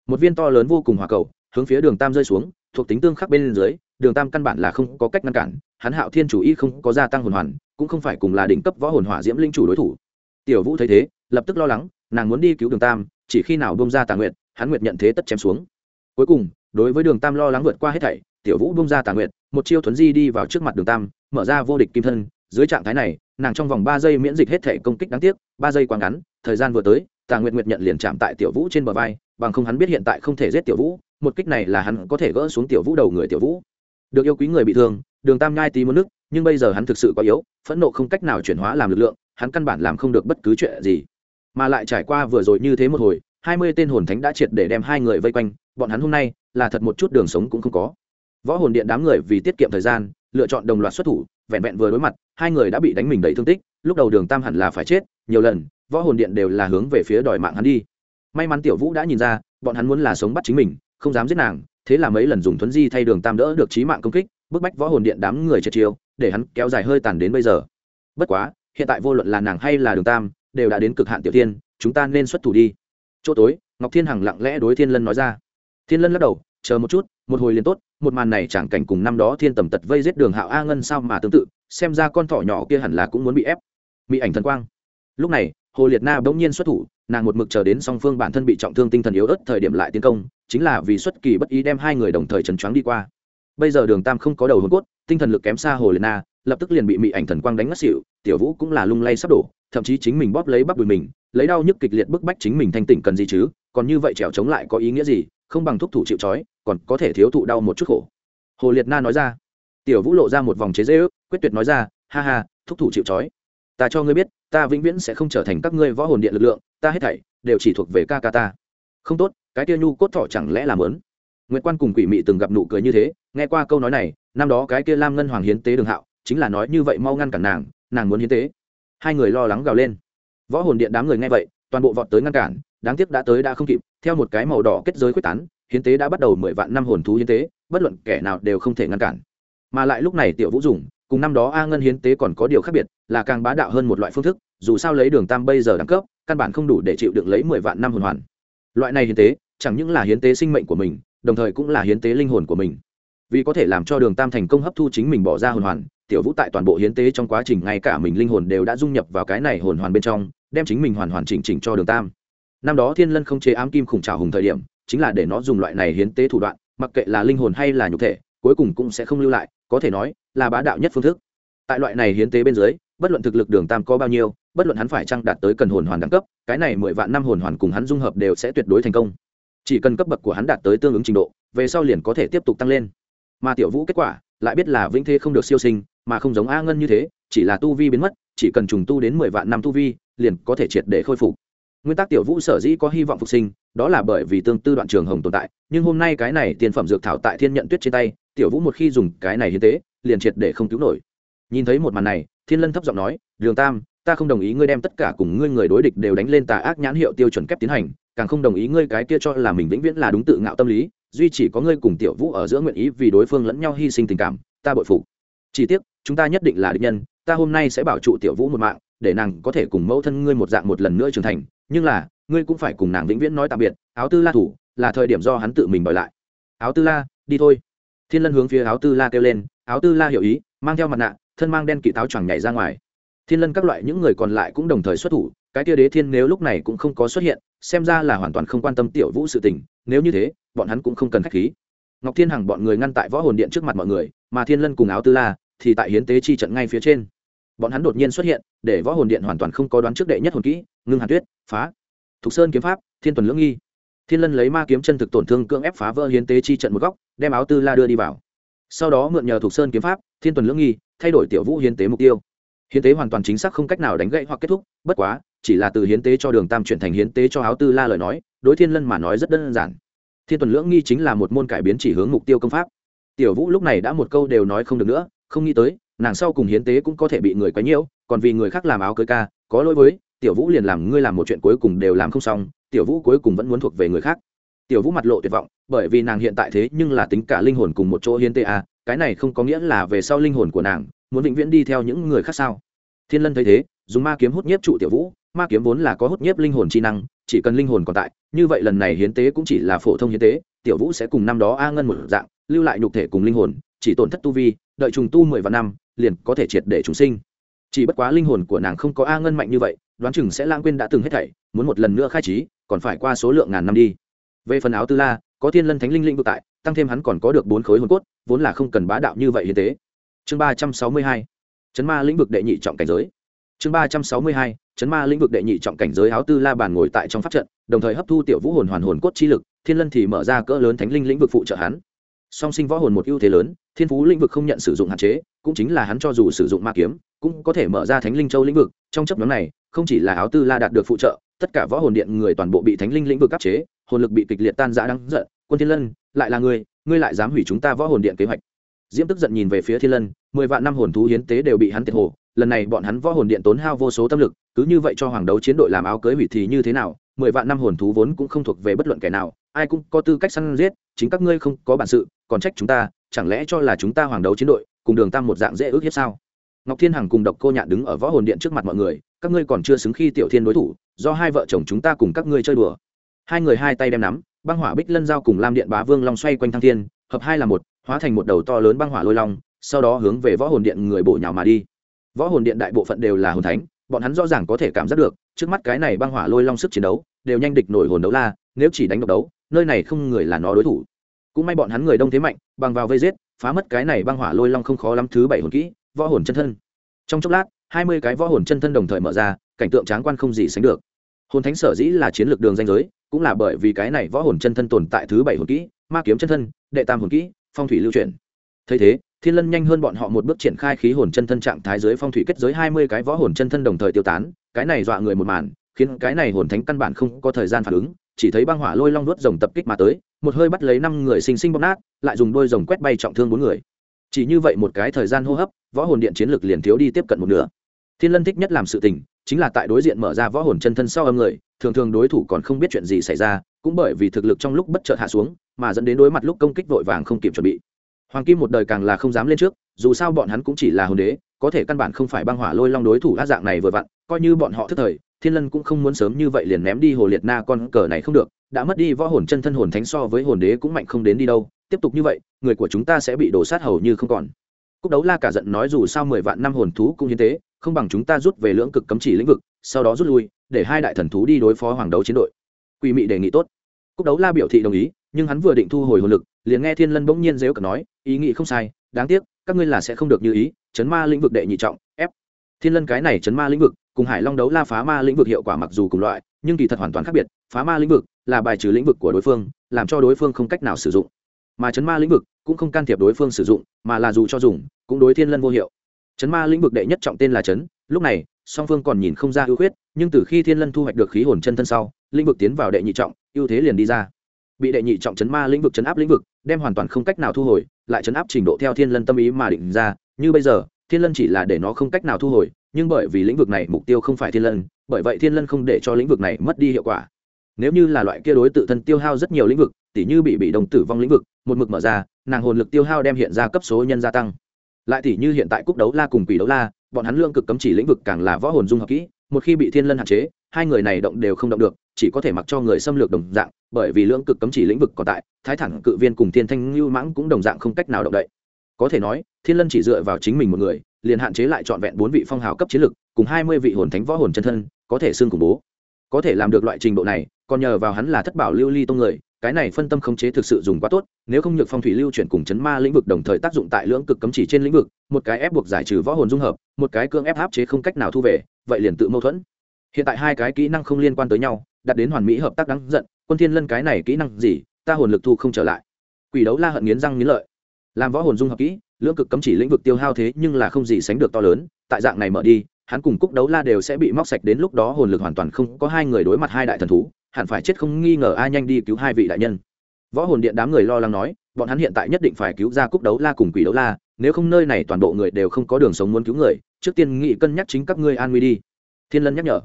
Một viên to lớn vô cùng hỏa cầu, hướng phía đường tam rơi xuống, thuộc tính tương khắc bên dưới, đường tam căn bản là không có cách ngăn cản, hắn hạo thiên chủ y không có gia tăng hồn hoàn, cũng không phải cùng là đỉnh cấp võ hồn hỏa diễm linh chủ đối thủ. Tiểu vũ thấy thế, lập tức lo lắng, nàng muốn đi cứu đường tam, chỉ khi nào bông ra tà nguyện hắn nguyệt nhận thế tất chém xuống. Cuối cùng đối với đường tam lo lắng vượt qua hết thảy, tiểu vũ bung ra tà nguyện một chiêu thuấn di đi vào trước mặt đường tam, mở ra vô địch kim thân. Dưới trạng thái này, nàng trong vòng ba giây miễn dịch hết thể công kích đáng tiếc, ba giây quá ngắn, thời gian vừa tới, tà nguyệt nguyệt nhận liền chạm tại tiểu vũ trên bờ vai, bằng không hắn biết hiện tại không thể giết tiểu vũ, một kích này là hắn có thể gỡ xuống tiểu vũ đầu người tiểu vũ. Được yêu quý người bị thương, đường tam nhai tí một nước, nhưng bây giờ hắn thực sự quá yếu, phẫn nộ không cách nào chuyển hóa làm lực lượng, hắn căn bản làm không được bất cứ chuyện gì. Mà lại trải qua vừa rồi như thế một hồi, hai mươi tên hồn thánh đã triệt để đem hai người vây quanh, bọn hắn hôm nay là thật một chút đường sống cũng không có. Võ hồn điện đám người vì tiết kiệm thời gian, lựa chọn đồng loạt xuất thủ, vẹn vẹn vừa đối mặt, hai người đã bị đánh mình đầy thương tích, lúc đầu đường tam hẳn là phải chết, nhiều lần, võ hồn điện đều là hướng về phía đòi mạng hắn đi. May mắn tiểu vũ đã nhìn ra, bọn hắn muốn là sống bắt chính mình, không dám giết nàng, thế là mấy lần dùng thuấn di thay đường tam đỡ được trí mạng công kích, bức bách võ hồn điện đám người triệt chiêu, để hắn kéo dài hơi tàn đến bây giờ. Bất quá, hiện tại vô luận là nàng hay là đường tam, đều đã đến cực hạn tiểu tiên chúng ta nên xuất thủ đi. Chỗ tối, ngọc thiên hằng lặng lẽ đối thiên lân nói ra. Thiên lân lắc đầu chờ một chút, một hồi liền tốt, một màn này chẳng cảnh cùng năm đó thiên tầm tật vây giết đường hạo a ngân sao mà tương tự, xem ra con thỏ nhỏ kia hẳn là cũng muốn bị ép. Bị ảnh thần quang. Lúc này, hồ liệt na bỗng nhiên xuất thủ, nàng một mực chờ đến song phương bản thân bị trọng thương tinh thần yếu ớt thời điểm lại tiến công, chính là vì xuất kỳ bất ý đem hai người đồng thời trần choáng đi qua. Bây giờ đường tam không có đầu hồn cốt, tinh thần lực kém xa hồ liệt na, lập tức liền bị mỹ ảnh thần quang đánh ngất xỉu, tiểu vũ cũng là lung lay sắp đổ, thậm chí chính mình bóp lấy bắp đùi mình, lấy đau nhức kịch liệt bức bách chính mình thanh tỉnh cần gì chứ, còn như vậy trèo chống lại có ý nghĩa gì? Không bằng thúc thủ chịu trói, còn có thể thiếu thụ đau một chút khổ. Hồ liệt na nói ra. Tiểu vũ lộ ra một vòng chế dễ ước quyết tuyệt nói ra, ha ha, thúc thủ chịu trói. Ta cho ngươi biết, ta vĩnh viễn sẽ không trở thành các ngươi võ hồn điện lực lượng, ta hết thảy đều chỉ thuộc về ca ca ta. Không tốt, cái kia nhu cốt thọ chẳng lẽ làm lớn nguyễn quan cùng quỷ mị từng gặp nụ cười như thế, nghe qua câu nói này, năm đó cái kia lam ngân hoàng hiến tế đường hạo, chính là nói như vậy mau ngăn cản nàng nàng muốn hiến tế. Hai người lo lắng gào lên. Võ hồn điện đám người nghe vậy, toàn bộ vọt tới ngăn cản đáng tiếc đã tới đã không kịp, theo một cái màu đỏ kết giới quyết tán, hiến tế đã bắt đầu mười vạn năm hồn thú hiến tế, bất luận kẻ nào đều không thể ngăn cản. Mà lại lúc này tiểu vũ dùng, cùng năm đó a ngân hiến tế còn có điều khác biệt, là càng bá đạo hơn một loại phương thức, dù sao lấy đường tam bây giờ đẳng cấp, căn bản không đủ để chịu được lấy mười vạn năm hồn hoàn. Loại này hiến tế, chẳng những là hiến tế sinh mệnh của mình, đồng thời cũng là hiến tế linh hồn của mình. Vì có thể làm cho đường tam thành công hấp thu chính mình bỏ ra hồn hoàn, tiểu vũ tại toàn bộ hiến tế trong quá trình ngay cả mình linh hồn đều đã dung nhập vào cái này hồn hoàn bên trong, đem chính mình hoàn hoàn chỉnh chỉnh cho đường tam năm đó thiên lân không chế ám kim khủng trào hùng thời điểm, chính là để nó dùng loại này hiến tế thủ đoạn, mặc kệ là linh hồn hay là nhục thể, cuối cùng cũng sẽ không lưu lại, có thể nói là bá đạo nhất phương thức. Tại loại này hiến tế bên dưới, bất luận thực lực đường tam có bao nhiêu, bất luận hắn phải chăng đạt tới cần hồn hoàn đẳng cấp, cái này mười vạn năm hồn hoàn cùng hắn dung hợp đều sẽ tuyệt đối thành công. Chỉ cần cấp bậc của hắn đạt tới tương ứng trình độ, về sau liền có thể tiếp tục tăng lên. Mà tiểu vũ kết quả, lại biết là vĩnh thế không được siêu sinh, mà không giống a ngân như thế, chỉ là tu vi biến mất, chỉ cần trùng tu đến mười vạn năm tu vi, liền có thể triệt để khôi phục nguyên tắc tiểu vũ sở dĩ có hy vọng phục sinh, đó là bởi vì tương tư đoạn trường hồng tồn tại, nhưng hôm nay cái này tiền phẩm dược thảo tại thiên nhận tuyết trên tay, tiểu vũ một khi dùng cái này hiến tế, liền triệt để không cứu nổi. Nhìn thấy một màn này, thiên lân thấp giọng nói, đường tam, ta không đồng ý ngươi đem tất cả cùng ngươi người đối địch đều đánh lên tà ác nhãn hiệu tiêu chuẩn kép tiến hành, càng không đồng ý ngươi cái kia cho là mình vĩnh viễn là đúng tự ngạo tâm lý, duy chỉ có ngươi cùng tiểu vũ ở giữa nguyện ý vì đối phương lẫn nhau hy sinh tình cảm, ta bội phục. Chỉ tiếc, chúng ta nhất định là địch nhân, ta hôm nay sẽ bảo trụ tiểu vũ một mạng, để nàng có thể cùng mẫu thân ngươi một dạng một lần nữa trưởng thành nhưng là, ngươi cũng phải cùng nàng vĩnh viễn nói tạm biệt, áo tư la thủ, là thời điểm do hắn tự mình đòi lại. Áo tư la, đi thôi. Thiên lân hướng phía áo tư la kêu lên, áo tư la hiểu ý, mang theo mặt nạ, thân mang đen kỵ táo choàng nhảy ra ngoài. Thiên lân các loại những người còn lại cũng đồng thời xuất thủ, cái tia đế thiên nếu lúc này cũng không có xuất hiện, xem ra là hoàn toàn không quan tâm tiểu vũ sự tình, nếu như thế, bọn hắn cũng không cần k h á c h khí. Ngọc thiên hằng bọn người ngăn tại võ hồn điện trước mặt mọi người, mà thiên lân cùng áo tư la thì tại hiến tế chi trận ngay phía trên bọn hắn đột nhiên xuất hiện, để võ hồn điện hoàn toàn không có đoán trước đệ nhất hồn kỹ, ngưng hàn tuyết, phá. Thục sơn kiếm pháp, thiên tuần lưỡng nghi. Thiên lân lấy ma kiếm chân thực tổn thương cưỡng ép phá vỡ hiến tế chi trận một góc, đem áo tư la đưa đi vào. Sau đó mượn nhờ thục sơn kiếm pháp, thiên tuần lưỡng nghi, thay đổi tiểu vũ hiến tế mục tiêu. Hiến tế hoàn toàn chính xác không cách nào đánh gãy hoặc kết thúc, bất quá, chỉ là từ hiến tế cho đường tam chuyển thành hiến tế cho áo tư la lời nói, đối thiên lân mà nói rất đơn giản. Thiên tuần lưỡng nghi chính là một môn cải biến chỉ hướng mục tiêu công pháp. Tiểu vũ lúc này đã một câu đều nói không được nữa, không nghĩ tới nàng sau cùng hiến tế cũng có thể bị người quấy nhiễu còn vì người khác làm áo cưới ca có lỗi với tiểu vũ liền làm ngươi làm một chuyện cuối cùng đều làm không xong tiểu vũ cuối cùng vẫn muốn thuộc về người khác. Tiểu vũ mặt lộ tuyệt vọng bởi vì nàng hiện tại thế nhưng là tính cả linh hồn cùng một chỗ hiến tế à, cái này không có nghĩa là về sau linh hồn của nàng muốn vĩnh viễn đi theo những người khác sao? Thiên lân thấy thế dùng ma kiếm hút nhiếp trụ tiểu vũ ma kiếm vốn là có hút nhiếp linh hồn chi năng chỉ cần linh hồn còn tại như vậy lần này hiến tế cũng chỉ là phổ thông hiến tế tiểu vũ sẽ cùng năm đó a ngân một dạng lưu lại nhục thể cùng linh hồn chỉ tổn thất tu vi đợi trùng tu mười vạn năm liền có thể triệt để chúng sinh. Chỉ bất quá linh hồn của nàng không có a ngân mạnh như vậy, đoán chừng sẽ lãng quên đã từng hết thảy, muốn một lần nữa khai trí, còn phải qua số lượng ngàn năm đi. Về phần áo tư la, có thiên lân thánh linh linh vực tại, tăng thêm hắn còn có được bốn khối hồn cốt, vốn là không cần bá đạo như vậy hiến tế. Chương ba trăm sáu mươi hai, chấn ma lĩnh vực đệ nhị trọng cảnh giới. Chương ba trăm sáu mươi hai, chấn ma lĩnh vực đệ nhị trọng cảnh giới áo tư la bàn ngồi tại trong pháp trận, đồng thời hấp thu tiểu vũ hồn hoàn hồn cốt chi lực, thiên lân thì mở ra cỡ lớn thánh linh lĩnh vực phụ trợ hắn. Song sinh võ hồn một ưu thế lớn, thiên phú lĩnh vực không nhận sử dụng hạn chế cũng chính là hắn cho dù sử dụng ma kiếm, cũng có thể mở ra thánh linh châu lĩnh vực. Trong chấp nhóm này, không chỉ là áo tư la đạt được phụ trợ, tất cả võ hồn điện người toàn bộ bị thánh linh lĩnh vực áp chế, hồn lực bị kịch liệt tan rã đáng giận. Quân thiên lân, lại là ngươi ngươi lại dám hủy chúng ta võ hồn điện kế hoạch. Diễm tức giận nhìn về phía thiên lân, mười vạn năm hồn thú hiến tế đều bị hắn tiệt hồ. Lần này bọn hắn võ hồn điện tốn hao vô số tâm lực, cứ như vậy cho hoàng đấu chiến đội làm áo cưới hủy thì như thế nào, mười vạn năm hồn thú vốn cũng không thuộc về bất luận kẻ nào, ai cũng có tư cách săn giết, chính các ngươi không có bản sự, còn trách chúng ta, chẳng lẽ cho là chúng ta hoàng đấu chiến đội cùng đường tam một dạng dễ ước hiếp sao? Ngọc thiên hằng cùng độc cô nhạn đứng ở võ hồn điện trước mặt mọi người, các ngươi còn chưa xứng khi tiểu thiên đối thủ, do hai vợ chồng chúng ta cùng các ngươi chơi đùa. Hai người hai tay đem nắm, băng hỏa bích lân giao cùng lam điện bá vương long xoay quanh thăng thiên, hợp hai là một, hóa thành một đầu to lớn băng hỏa lôi long, sau đó hướng về võ hồn điện người bổ nhào mà đi. Võ hồn điện đại bộ phận đều là hồn thánh, bọn hắn rõ ràng có thể cảm giác được, trước mắt cái này băng hỏa lôi long sức chiến đấu, đều nhanh địch nổi hồn đấu la, nếu chỉ đánh độc đấu, nơi này không người là nó đối thủ. Cũng may bọn hắn người đông thế mạnh, bằng vào vây giết phá mất cái này băng hỏa lôi long không khó lắm thứ bảy hồn kỹ, võ hồn chân thân. Trong chốc lát, hai mươi cái võ hồn chân thân đồng thời mở ra, cảnh tượng tráng quan không gì sánh được. Hồn thánh sở dĩ là chiến lược đường danh giới, cũng là bởi vì cái này võ hồn chân thân tồn tại thứ bảy hồn kỹ, ma kiếm chân thân, đệ tam hồn kỹ, phong thủy lưu truyền thấy thế, thiên lân nhanh hơn bọn họ một bước triển khai khí hồn chân thân trạng thái giới phong thủy kết giới hai mươi cái võ hồn chân thân đồng thời tiêu tán, cái này dọa người một màn, khiến cái này hồn thánh căn bản không có thời gian phản ứng, chỉ thấy băng hỏa lôi long nuốt rồng tập kích mà tới một hơi bắt lấy năm người sinh sinh bóp nát, lại dùng đôi rồng quét bay trọng thương bốn người. Chỉ như vậy một cái thời gian hô hấp, võ hồn điện chiến lực liền thiếu đi tiếp cận một nửa. Thiên lân thích nhất làm sự tình, chính là tại đối diện mở ra võ hồn chân thân sau âm người, thường thường đối thủ còn không biết chuyện gì xảy ra, cũng bởi vì thực lực trong lúc bất chợt hạ xuống, mà dẫn đến đối mặt lúc công kích vội vàng không kịp chuẩn bị. Hoàng kim một đời càng là không dám lên trước, dù sao bọn hắn cũng chỉ là hồn đế, có thể căn bản không phải băng hỏa lôi long đối thủ á dạng này vừa vặn, coi như bọn họ thức thời thiên lân cũng không muốn sớm như vậy liền ném đi hồ liệt na con cờ này không được, đã mất đi võ hồn chân thân hồn thánh so với hồn đế cũng mạnh không đến đi đâu, tiếp tục như vậy, người của chúng ta sẽ bị đổ sát hầu như không còn. Cúc đấu la cả giận nói dù sao mười vạn năm hồn thú cũng như thế không bằng chúng ta rút về lưỡng cực cấm chỉ lĩnh vực, sau đó rút lui, để hai đại thần thú đi đối phó hoàng đấu chiến đội. Quỷ mị đề nghị tốt. Cúc đấu la biểu thị đồng ý, nhưng hắn vừa định thu hồi hồn lực, liền nghe thiên lân bỗng nhiên dếu cờ nói, ý nghĩ không sai, đáng tiếc, các ngươi là sẽ không được như ý, chấn ma lĩnh vực đệ nhị trọng, ép. Thiên lân cái này chấn ma lĩnh vực cùng hải long đấu la phá ma lĩnh vực hiệu quả mặc dù cùng loại, nhưng kỳ thật hoàn toàn khác biệt, phá ma lĩnh vực là bài trừ lĩnh vực của đối phương, làm cho đối phương không cách nào sử dụng. Mà chấn ma lĩnh vực cũng không can thiệp đối phương sử dụng, mà là dù cho dùng, cũng đối thiên lân vô hiệu. Chấn ma lĩnh vực đệ nhất trọng tên là chấn, lúc này, song phương còn nhìn không ra ưu khuyết, nhưng từ khi thiên lân thu hoạch được khí hồn chân thân sau, lĩnh vực tiến vào đệ nhị trọng, ưu thế liền đi ra. Bị đệ nhị trọng chấn ma lĩnh vực chấn áp lĩnh vực, đem hoàn toàn không cách nào thu hồi, lại chấn áp trình độ theo thiên lân tâm ý mà định ra, như bây giờ, thiên lân chỉ là để nó không cách nào thu hồi nhưng bởi vì lĩnh vực này mục tiêu không phải thiên lân, bởi vậy thiên lân không để cho lĩnh vực này mất đi hiệu quả. Nếu như là loại kia đối tự thân tiêu hao rất nhiều lĩnh vực, tỉ như bị bị đồng tử vong lĩnh vực, một mực mở ra, nàng hồn lực tiêu hao đem hiện ra cấp số nhân gia tăng. Lại tỉ như hiện tại cúc đấu la cùng quỷ đấu la, bọn hắn lương cực cấm chỉ lĩnh vực càng là võ hồn dung hợp kỹ, một khi bị thiên lân hạn chế, hai người này động đều không động được, chỉ có thể mặc cho người xâm lược đồng dạng, bởi vì lưỡng cực cấm chỉ lĩnh vực còn tại, thái thẳng cự viên cùng thiên thanh lưu mãng cũng đồng dạng không cách nào động đậy. Có thể nói, thiên lân chỉ dựa vào chính mình một người liền hạn chế lại trọn vẹn bốn vị phong hào cấp chiến lực cùng hai mươi vị hồn thánh võ hồn chân thân, có thể xương cùng bố. Có thể làm được loại trình độ này, còn nhờ vào hắn là thất bảo lưu ly tông người, cái này phân tâm khống chế thực sự dùng quá tốt, nếu không nhược phong thủy lưu chuyển cùng chấn ma lĩnh vực đồng thời tác dụng tại lưỡng cực cấm chỉ trên lĩnh vực, một cái ép buộc giải trừ võ hồn dung hợp, một cái cưỡng ép áp chế không cách nào thu về, vậy liền tự mâu thuẫn. Hiện tại hai cái kỹ năng không liên quan tới nhau, đặt đến hoàn mỹ hợp tác đáng giận, quân thiên lân cái này kỹ năng gì, ta hồn lực thu không trở lại. Quỷ đấu la hận nghiến răng nghiến lợi. Làm võ hồn dung hợp kỹ lưỡng cực cấm chỉ lĩnh vực tiêu hao thế nhưng là không gì sánh được to lớn, tại dạng này mở đi, hắn cùng cúc đấu la đều sẽ bị móc sạch đến lúc đó hồn lực hoàn toàn không có hai người đối mặt hai đại thần thú, hẳn phải chết không nghi ngờ ai nhanh đi cứu hai vị đại nhân. Võ hồn điện đám người lo lắng nói, bọn hắn hiện tại nhất định phải cứu ra cúc đấu la cùng quỷ đấu la, nếu không nơi này toàn bộ người đều không có đường sống muốn cứu người, trước tiên nghị cân nhắc chính các ngươi an nguy đi. Thiên lân nhắc nhở.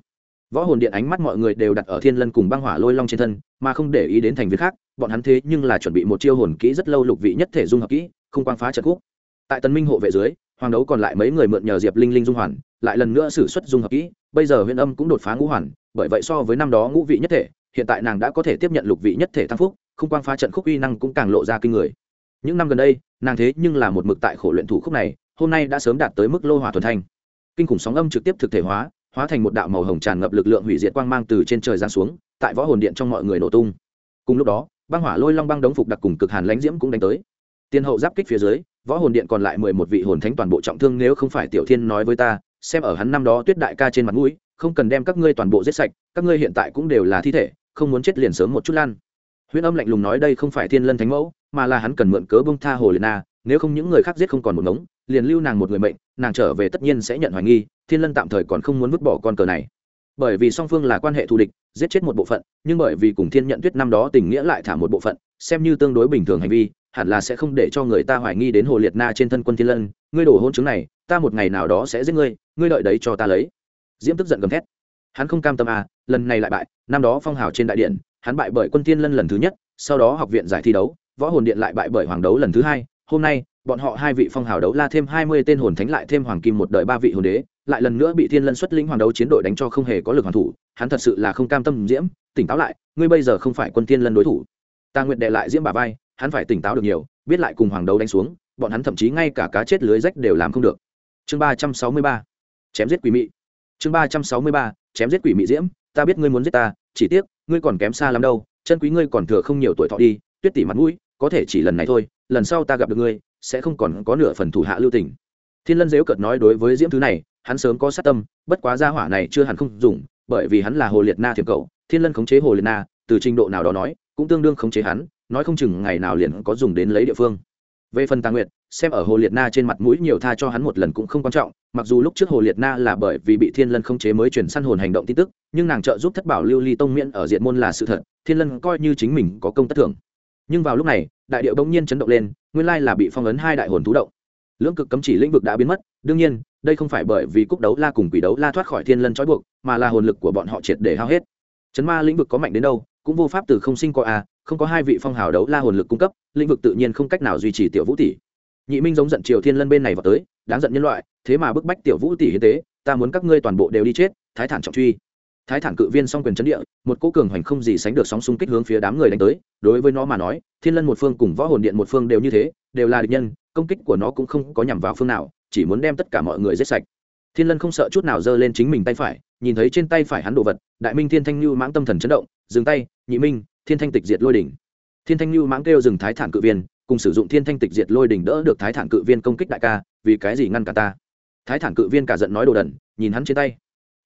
Võ hồn điện ánh mắt mọi người đều đặt ở thiên lân cùng băng hỏa lôi long trên thân, mà không để ý đến thành viên khác, bọn hắn thế nhưng là chuẩn bị một chiêu hồn kỹ rất lâu lục vị nhất thể dung hợp kỹ, không quang phá trận cúc tại tần minh hộ vệ dưới, hoàng đấu còn lại mấy người mượn nhờ diệp linh linh dung hoàn, lại lần nữa sử xuất dung hợp kỹ, bây giờ Huyền âm cũng đột phá ngũ hoàn, bởi vậy so với năm đó ngũ vị nhất thể, hiện tại nàng đã có thể tiếp nhận lục vị nhất thể tăng phúc, không quang phá trận khúc uy năng cũng càng lộ ra kinh người. Những năm gần đây, nàng thế nhưng là một mực tại khổ luyện thủ khúc này, hôm nay đã sớm đạt tới mức lô hỏa thuần thanh. Kinh khủng sóng âm trực tiếp thực thể hóa hóa thành một đạo màu hồng tràn ngập lực lượng hủy diệt quang mang từ trên trời giáng xuống, tại võ hồn điện trong mọi người nổ tung. Cùng lúc đó, băng hỏa lôi long băng đống phục đặc cùng cực hàn lãnh diễm cũng đánh tới tiên hậu giáp kích phía dưới, võ hồn điện còn lại mười một vị hồn thánh toàn bộ trọng thương nếu không phải tiểu thiên nói với ta, xem ở hắn năm đó tuyết đại ca trên mặt mũi, không cần đem các ngươi toàn bộ giết sạch, các ngươi hiện tại cũng đều là thi thể, không muốn chết liền sớm một chút lan. Huyễn âm lạnh lùng nói đây không phải thiên lân thánh mẫu, mà là hắn cần mượn cớ bông tha hồ liệt na, nếu không những người khác giết không còn một ngống, liền lưu nàng một người mệnh, nàng trở về tất nhiên sẽ nhận hoài nghi, thiên lân tạm thời còn không muốn vứt bỏ con cờ này. Bởi vì song phương là quan hệ thù địch, giết chết một bộ phận, nhưng bởi vì cùng thiên nhận tuyết năm đó tình nghĩa lại thả một bộ phận, xem như tương đối bình thường hành vi hẳn là sẽ không để cho người ta hoài nghi đến hồ liệt na trên thân quân thiên lân, ngươi đổ hôn chứng này, ta một ngày nào đó sẽ giết ngươi ngươi đợi đấy cho ta lấy. Diễm tức giận gầm thét. Hắn không cam tâm à lần này lại bại, năm đó phong hào trên đại điện, hắn bại bởi quân thiên lân lần thứ nhất, sau đó học viện giải thi đấu, võ hồn điện lại bại bởi hoàng đấu lần thứ hai, hôm nay, bọn họ hai vị phong hào đấu la thêm hai mươi tên hồn thánh lại thêm hoàng kim một đời ba vị hồn đế, lại lần nữa bị thiên lân xuất lĩnh hoàng đấu chiến đội đánh cho không hề có lực hoàn thủ, hắn thật sự là không cam tâm, diễm, tỉnh táo lại, ngươi bây giờ không phải quân thiên lân đối thủ. Ta nguyện đệ lại diễm bà vai hắn phải tỉnh táo được nhiều, biết lại cùng hoàng đấu đánh xuống, bọn hắn thậm chí ngay cả cá chết lưới rách đều làm không được. Chương ba trăm sáu mươi ba, chém giết quỷ mị. Chương ba trăm sáu mươi ba, chém giết quỷ mị diễm, ta biết ngươi muốn giết ta, chỉ tiếc, ngươi còn kém xa lắm đâu, chân quý ngươi còn thừa không nhiều tuổi thọ đi, tuyết tỷ mặt mũi, có thể chỉ lần này thôi, lần sau ta gặp được ngươi, sẽ không còn có nửa phần thủ hạ lưu tình. Thiên lân dếu cợt nói đối với diễm thứ này, hắn sớm có sát tâm, bất quá gia hỏa này chưa hẳn không dùng, bởi vì hắn là hồ liệt na thiệp cậu, thiên lân khống chế hồ liệt na, từ trình độ nào đó nói, cũng tương đương khống chế hắn nói không chừng ngày nào liền có dùng đến lấy địa phương. Về phần tà nguyệt, xem ở hồ liệt na trên mặt mũi nhiều tha cho hắn một lần cũng không quan trọng, mặc dù lúc trước hồ liệt na là bởi vì bị thiên lân không chế mới chuyển săn hồn hành động tin tức, nhưng nàng trợ giúp thất bảo lưu ly tông miễn ở diện môn là sự thật, thiên lân coi như chính mình có công tất thưởng. Nhưng vào lúc này, đại điệu bỗng nhiên chấn động lên, nguyên lai là bị phong ấn hai đại hồn thú động. Lưỡng cực cấm chỉ lĩnh vực đã biến mất, đương nhiên, đây không phải bởi vì cúc đấu la cùng quỷ đấu la thoát khỏi thiên lân trói buộc, mà là hồn lực của bọn họ triệt để hao hết. Chấn ma lĩnh vực có mạnh đến đâu cũng vô pháp từ không sinh có a, không có hai vị phong hào đấu la hồn lực cung cấp, lĩnh vực tự nhiên không cách nào duy trì tiểu vũ tỷ. Nhị minh giống giận triều thiên lân bên này vào tới, đáng giận nhân loại, thế mà bức bách tiểu vũ tỷ hiến tế, ta muốn các ngươi toàn bộ đều đi chết, thái thản trọng truy. Thái thản cự viên song quyền chấn địa, một cỗ cường hoành không gì sánh được sóng xung kích hướng phía đám người đánh tới, đối với nó mà nói, thiên lân một phương cùng võ hồn điện một phương đều như thế, đều là địch nhân, công kích của nó cũng không có nhằm vào phương nào, chỉ muốn đem tất cả mọi người giết sạch. Thiên lân không sợ chút nào giơ lên chính mình tay phải nhìn thấy trên tay phải hắn đồ vật, đại minh thiên thanh lưu mãng tâm thần chấn động, dừng tay, nhị minh, thiên thanh tịch diệt lôi đỉnh. Thiên thanh lưu mãng kêu dừng thái thản cự viên, cùng sử dụng thiên thanh tịch diệt lôi đỉnh đỡ được thái thản cự viên công kích đại ca, vì cái gì ngăn cả ta? Thái thản cự viên cả giận nói đồ đần, nhìn hắn trên tay.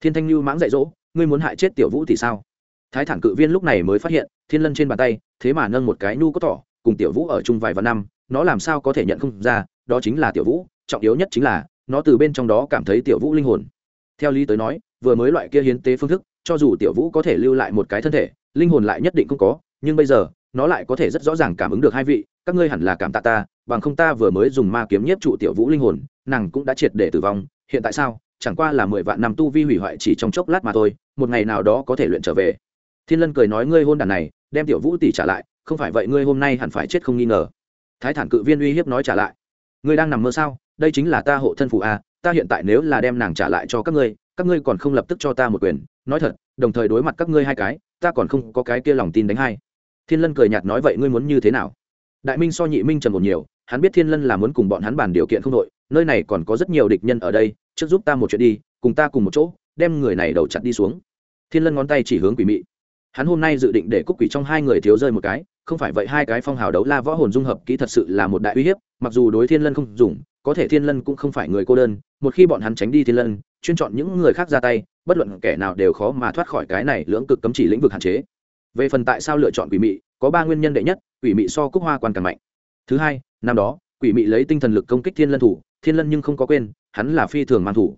Thiên thanh lưu mãng dạy dỗ, ngươi muốn hại chết tiểu vũ thì sao? Thái thản cự viên lúc này mới phát hiện, thiên lân trên bàn tay, thế mà nâng một cái nu có tỏ, cùng tiểu vũ ở chung vài vạn năm, nó làm sao có thể nhận không ra, đó chính là tiểu vũ, trọng yếu nhất chính là, nó từ bên trong đó cảm thấy tiểu vũ linh hồn. Theo lý tới nói vừa mới loại kia hiến tế phương thức, cho dù tiểu vũ có thể lưu lại một cái thân thể, linh hồn lại nhất định không có, nhưng bây giờ, nó lại có thể rất rõ ràng cảm ứng được hai vị, các ngươi hẳn là cảm tạ ta, bằng không ta vừa mới dùng ma kiếm nhiếp trụ tiểu vũ linh hồn, nàng cũng đã triệt để tử vong, hiện tại sao, chẳng qua là mười vạn năm tu vi hủy hoại chỉ trong chốc lát mà thôi, một ngày nào đó có thể luyện trở về. Thiên lân cười nói ngươi hôn đàn này, đem tiểu vũ tỷ trả lại, không phải vậy ngươi hôm nay hẳn phải chết không nghi ngờ. Thái thản cự viên uy hiếp nói trả lại. Ngươi đang nằm mơ sao, đây chính là ta hộ thân phụ a, ta hiện tại nếu là đem nàng trả lại cho các ngươi các ngươi còn không lập tức cho ta một quyền, nói thật, đồng thời đối mặt các ngươi hai cái, ta còn không có cái kia lòng tin đánh hai. Thiên lân cười nhạt nói vậy ngươi muốn như thế nào? Đại minh so nhị minh Trần một nhiều, hắn biết thiên lân là muốn cùng bọn hắn bàn điều kiện không đội, nơi này còn có rất nhiều địch nhân ở đây, trước giúp ta một chuyện đi, cùng ta cùng một chỗ, đem người này đầu chặt đi xuống. Thiên lân ngón tay chỉ hướng quỷ mị. Hắn hôm nay dự định để cúc quỷ trong hai người thiếu rơi một cái, không phải vậy hai cái phong hào đấu la võ hồn dung hợp kỹ thật sự là một đại uy hiếp, mặc dù đối thiên lân không dùng, có thể thiên lân cũng không phải người cô đơn, một khi bọn hắn tránh đi thiên lân chuyên chọn những người khác ra tay, bất luận kẻ nào đều khó mà thoát khỏi cái này lưỡng cực cấm chỉ lĩnh vực hạn chế. Về phần tại sao lựa chọn quỷ mị, có ba nguyên nhân đệ nhất, quỷ mị so cúc hoa quan càng mạnh. Thứ hai, năm đó, quỷ mị lấy tinh thần lực công kích thiên lân thủ, thiên lân nhưng không có quên, hắn là phi thường mang thủ.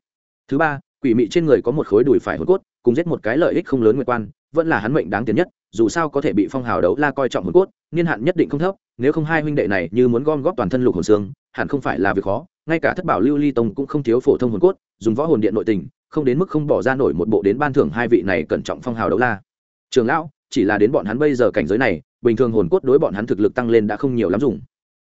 Thứ ba, quỷ mị trên người có một khối đùi phải hồn cốt, cùng giết một cái lợi ích không lớn nguyệt quan, vẫn là hắn mệnh đáng tiền nhất, dù sao có thể bị phong hào đấu la coi trọng hồn cốt, niên hạn nhất định không thấp, nếu không hai huynh đệ này như muốn gom góp toàn thân lục hồn xương, hẳn không phải là việc khó ngay cả thất bảo lưu ly tông cũng không thiếu phổ thông hồn cốt, dùng võ hồn điện nội tình, không đến mức không bỏ ra nổi một bộ đến ban thưởng hai vị này cẩn trọng phong hào đấu la. Trường lão, chỉ là đến bọn hắn bây giờ cảnh giới này, bình thường hồn cốt đối bọn hắn thực lực tăng lên đã không nhiều lắm dùng.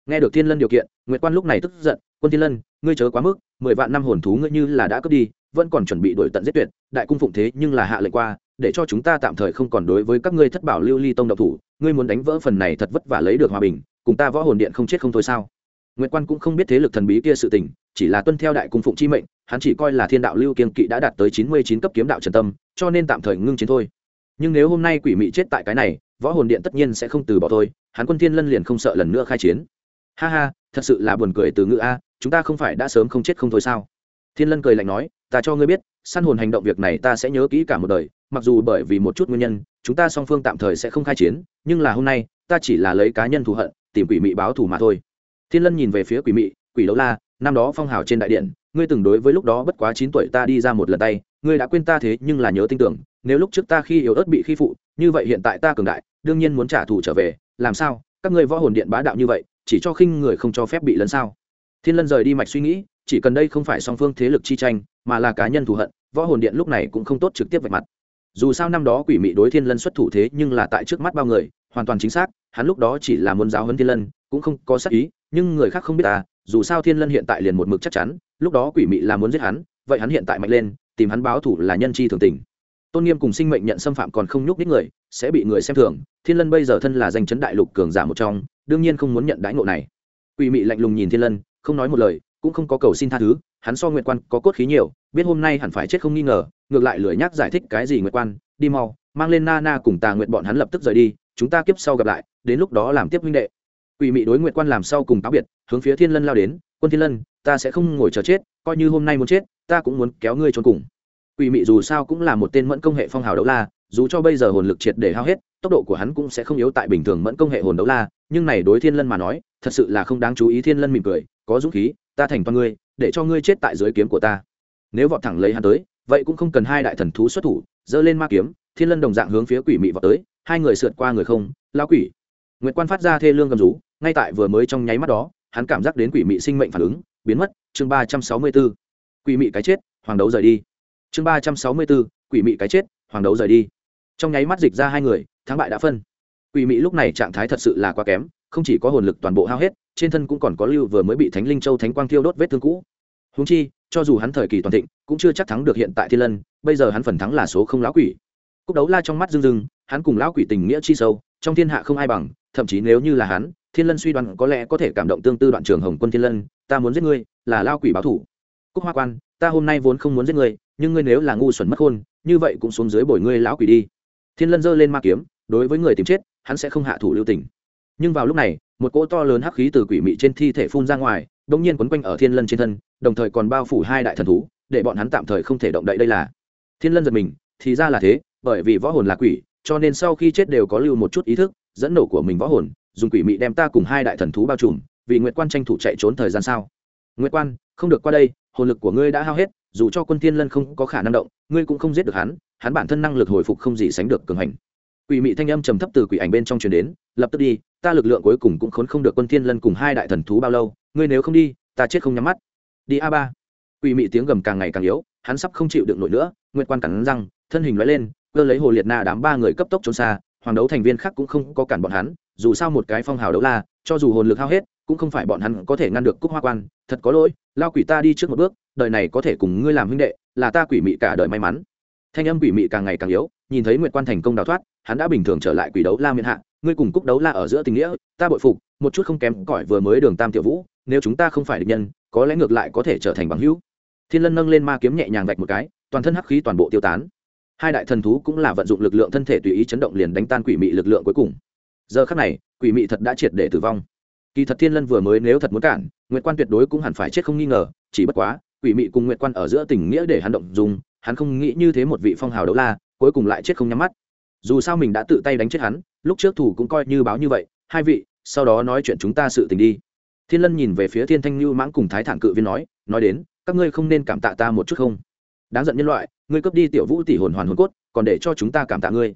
Nghe được thiên lân điều kiện, nguyệt quan lúc này tức giận, quân thiên lân, ngươi chớ quá mức, mười vạn năm hồn thú ngươi như là đã cướp đi, vẫn còn chuẩn bị đổi tận giết tuyệt, đại cung phụng thế nhưng là hạ lệnh qua, để cho chúng ta tạm thời không còn đối với các ngươi thất bảo lưu ly tông độc thủ, ngươi muốn đánh vỡ phần này thật vất vả lấy được hòa bình, cùng ta võ hồn điện không chết không thôi sao? Nguyệt Quan cũng không biết thế lực thần bí kia sự tình, chỉ là tuân theo đại cung phụng chi mệnh, hắn chỉ coi là Thiên đạo lưu kiên kỵ đã đạt tới chín mươi chín cấp kiếm đạo trần tâm, cho nên tạm thời ngưng chiến thôi. Nhưng nếu hôm nay quỷ mị chết tại cái này, võ hồn điện tất nhiên sẽ không từ bỏ thôi, hắn Quân Thiên Lân liền không sợ lần nữa khai chiến. Ha ha, thật sự là buồn cười từ ngữ a, chúng ta không phải đã sớm không chết không thôi sao? Thiên Lân cười lạnh nói, ta cho ngươi biết, săn hồn hành động việc này ta sẽ nhớ kỹ cả một đời, mặc dù bởi vì một chút nguyên nhân, chúng ta song phương tạm thời sẽ không khai chiến, nhưng là hôm nay, ta chỉ là lấy cá nhân thù hận, tìm quỷ mị báo thù mà thôi thiên lân nhìn về phía quỷ mị, quỷ đấu la, năm đó phong hào trên đại điện, ngươi từng đối với lúc đó bất quá chín tuổi ta đi ra một lần tay, ngươi đã quên ta thế nhưng là nhớ tin tưởng, nếu lúc trước ta khi yếu ớt bị khi phụ, như vậy hiện tại ta cường đại, đương nhiên muốn trả thù trở về, làm sao? Các ngươi võ hồn điện bá đạo như vậy, chỉ cho khinh người không cho phép bị lấn sao? Thiên lân rời đi mạch suy nghĩ, chỉ cần đây không phải song phương thế lực chi tranh, mà là cá nhân thù hận, võ hồn điện lúc này cũng không tốt trực tiếp vạch mặt. Dù sao năm đó quỷ mị đối thiên lân xuất thủ thế nhưng là tại trước mắt bao người, hoàn toàn chính xác, hắn lúc đó chỉ là muốn giáo huấn thiên lân, cũng không có sắc ý nhưng người khác không biết à dù sao thiên lân hiện tại liền một mực chắc chắn, lúc đó quỷ mị là muốn giết hắn, vậy hắn hiện tại mạnh lên, tìm hắn báo thủ là nhân chi thường tình. Tôn nghiêm cùng sinh mệnh nhận xâm phạm còn không nhúc nhích người, sẽ bị người xem thường, thiên lân bây giờ thân là danh chấn đại lục cường giả một trong, đương nhiên không muốn nhận đãi ngộ này. Quỷ mị lạnh lùng nhìn thiên lân, không nói một lời, cũng không có cầu xin tha thứ, hắn so nguyệt quan có cốt khí nhiều, biết hôm nay hẳn phải chết không nghi ngờ, ngược lại lười nhác giải thích cái gì nguyệt quan, đi mau, mang lên na na cùng tà nguyện bọn hắn lập tức rời đi, chúng ta kiếp sau gặp lại, đến lúc đó làm tiếp huynh đệ quỷ mị đối nguyệt quan làm sau cùng táo biệt, hướng phía thiên lân lao đến, quân thiên lân, ta sẽ không ngồi chờ chết, coi như hôm nay muốn chết, ta cũng muốn kéo ngươi trốn cùng. Quỷ mị dù sao cũng là một tên mẫn công hệ phong hào đấu la, dù cho bây giờ hồn lực triệt để hao hết, tốc độ của hắn cũng sẽ không yếu tại bình thường mẫn công hệ hồn đấu la, nhưng này đối thiên lân mà nói, thật sự là không đáng chú ý. Thiên lân mỉm cười, có dũng khí, ta thành toàn ngươi, để cho ngươi chết tại dưới kiếm của ta. Nếu vọt thẳng lấy hắn tới, vậy cũng không cần hai đại thần thú xuất thủ, giơ lên ma kiếm, thiên lân đồng dạng hướng phía quỷ mị vọt tới, hai người sượt qua người không, lao quỷ. Nguyệt quan phát ra thê lương gầm rú, ngay tại vừa mới trong nháy mắt đó, hắn cảm giác đến quỷ mị sinh mệnh phản ứng, biến mất, chương ba trăm sáu mươi b ố quỷ mị cái chết, hoàng đấu rời đi. Chương ba trăm sáu mươi b ố quỷ mị cái chết, hoàng đấu rời đi. Trong nháy mắt dịch ra hai người, thắng bại đã phân. Quỷ mị lúc này trạng thái thật sự là quá kém, không chỉ có hồn lực toàn bộ hao hết, trên thân cũng còn có lưu vừa mới bị thánh linh châu thánh quang thiêu đốt vết thương cũ. Huống chi, cho dù hắn thời kỳ toàn thịnh, cũng chưa chắc thắng được hiện tại thiên lân, bây giờ hắn phần thắng là số không lão quỷ. Cúc đấu la trong mắt rưng rưng, hắn cùng lão quỷ tình nghĩa chi sâu, trong thiên hạ không ai bằng thậm chí nếu như là hắn thiên lân suy đoán có lẽ có thể cảm động tương tư đoạn trường hồng quân thiên lân ta muốn giết ngươi là lao quỷ báo thủ. Cúc hoa quan ta hôm nay vốn không muốn giết ngươi nhưng ngươi nếu là ngu xuẩn mất hôn, như vậy cũng xuống dưới bồi ngươi lão quỷ đi. Thiên lân giơ lên ma kiếm đối với người tìm chết hắn sẽ không hạ thủ lưu tình. Nhưng vào lúc này một cỗ to lớn hắc khí từ quỷ mị trên thi thể phun ra ngoài đ ỗ n g nhiên quấn quanh ở thiên lân trên thân đồng thời còn bao phủ hai đại thần thú để bọn hắn tạm thời không thể động đậy đây là. Thiên lân giật mình thì ra là thế bởi vì võ hồn là quỷ cho nên sau khi chết đều có lưu một chút ý thức dẫn nổ của mình võ hồn, dùng quỷ mị đem ta cùng hai đại thần thú bao trùm, vì nguyệt quan tranh thủ chạy trốn thời gian sao? Nguyệt quan, không được qua đây, hồn lực của ngươi đã hao hết, dù cho quân thiên lân không có khả năng động, ngươi cũng không giết được hắn hắn bản thân năng lực hồi phục không gì sánh được cường hành. Quỷ mị thanh âm trầm thấp từ quỷ ảnh bên trong truyền đến, lập tức đi, ta lực lượng cuối cùng cũng khốn không được quân thiên lân cùng hai đại thần thú bao lâu, ngươi nếu không đi, ta chết không nhắm mắt. Đi a ba. Quỷ mị tiếng gầm càng ngày càng yếu, hắn sắp không chịu được nổi nữa, nguyệt quan cắn răng, thân hình lóe lên, cơ lấy hồ liệt na đám ba người cấp tốc trốn xa hoàng đấu thành viên khác cũng không có cản bọn hắn, dù sao một cái phong hào đấu la, cho dù hồn lực hao hết, cũng không phải bọn hắn có thể ngăn được cúc hoa quan. Thật có lỗi, lao quỷ ta đi trước một bước, đời này có thể cùng ngươi làm huynh đệ, là ta quỷ mị cả đời may mắn. Thanh âm quỷ mị càng ngày càng yếu, nhìn thấy nguyệt quan thành công đào thoát, hắn đã bình thường trở lại quỷ đấu la miền hạ, ngươi cùng cúc đấu la ở giữa tình nghĩa, ta bội phục, một chút không kém cỏi vừa mới đường tam tiểu vũ, nếu chúng ta không phải địch nhân, có lẽ ngược lại có thể trở thành bằng hữu. Thiên lân nâng lên ma kiếm nhẹ nhàng vạch một cái, toàn thân hắc khí toàn bộ tiêu tán hai đại thần thú cũng là vận dụng lực lượng thân thể tùy ý chấn động liền đánh tan quỷ mị lực lượng cuối cùng. Giờ khắc này, quỷ mị thật đã triệt để tử vong. Kỳ thật thiên lân vừa mới nếu thật muốn cản, nguyệt quan tuyệt đối cũng hẳn phải chết không nghi ngờ, chỉ bất quá, quỷ mị cùng nguyệt quan ở giữa tình nghĩa để hắn động dùng hắn không nghĩ như thế một vị phong hào đấu la, cuối cùng lại chết không nhắm mắt. Dù sao mình đã tự tay đánh chết hắn, lúc trước thủ cũng coi như báo như vậy, hai vị, sau đó nói chuyện chúng ta sự tình đi. Thiên lân nhìn về phía thiên thanh lưu mãng cùng thái thản cự viên nói nói đến, các ngươi không nên cảm tạ ta một chút không? Đáng giận nhân loại ngươi cướp đi tiểu vũ tỷ hồn hoàn hồn cốt, còn để cho chúng ta cảm tạ ngươi.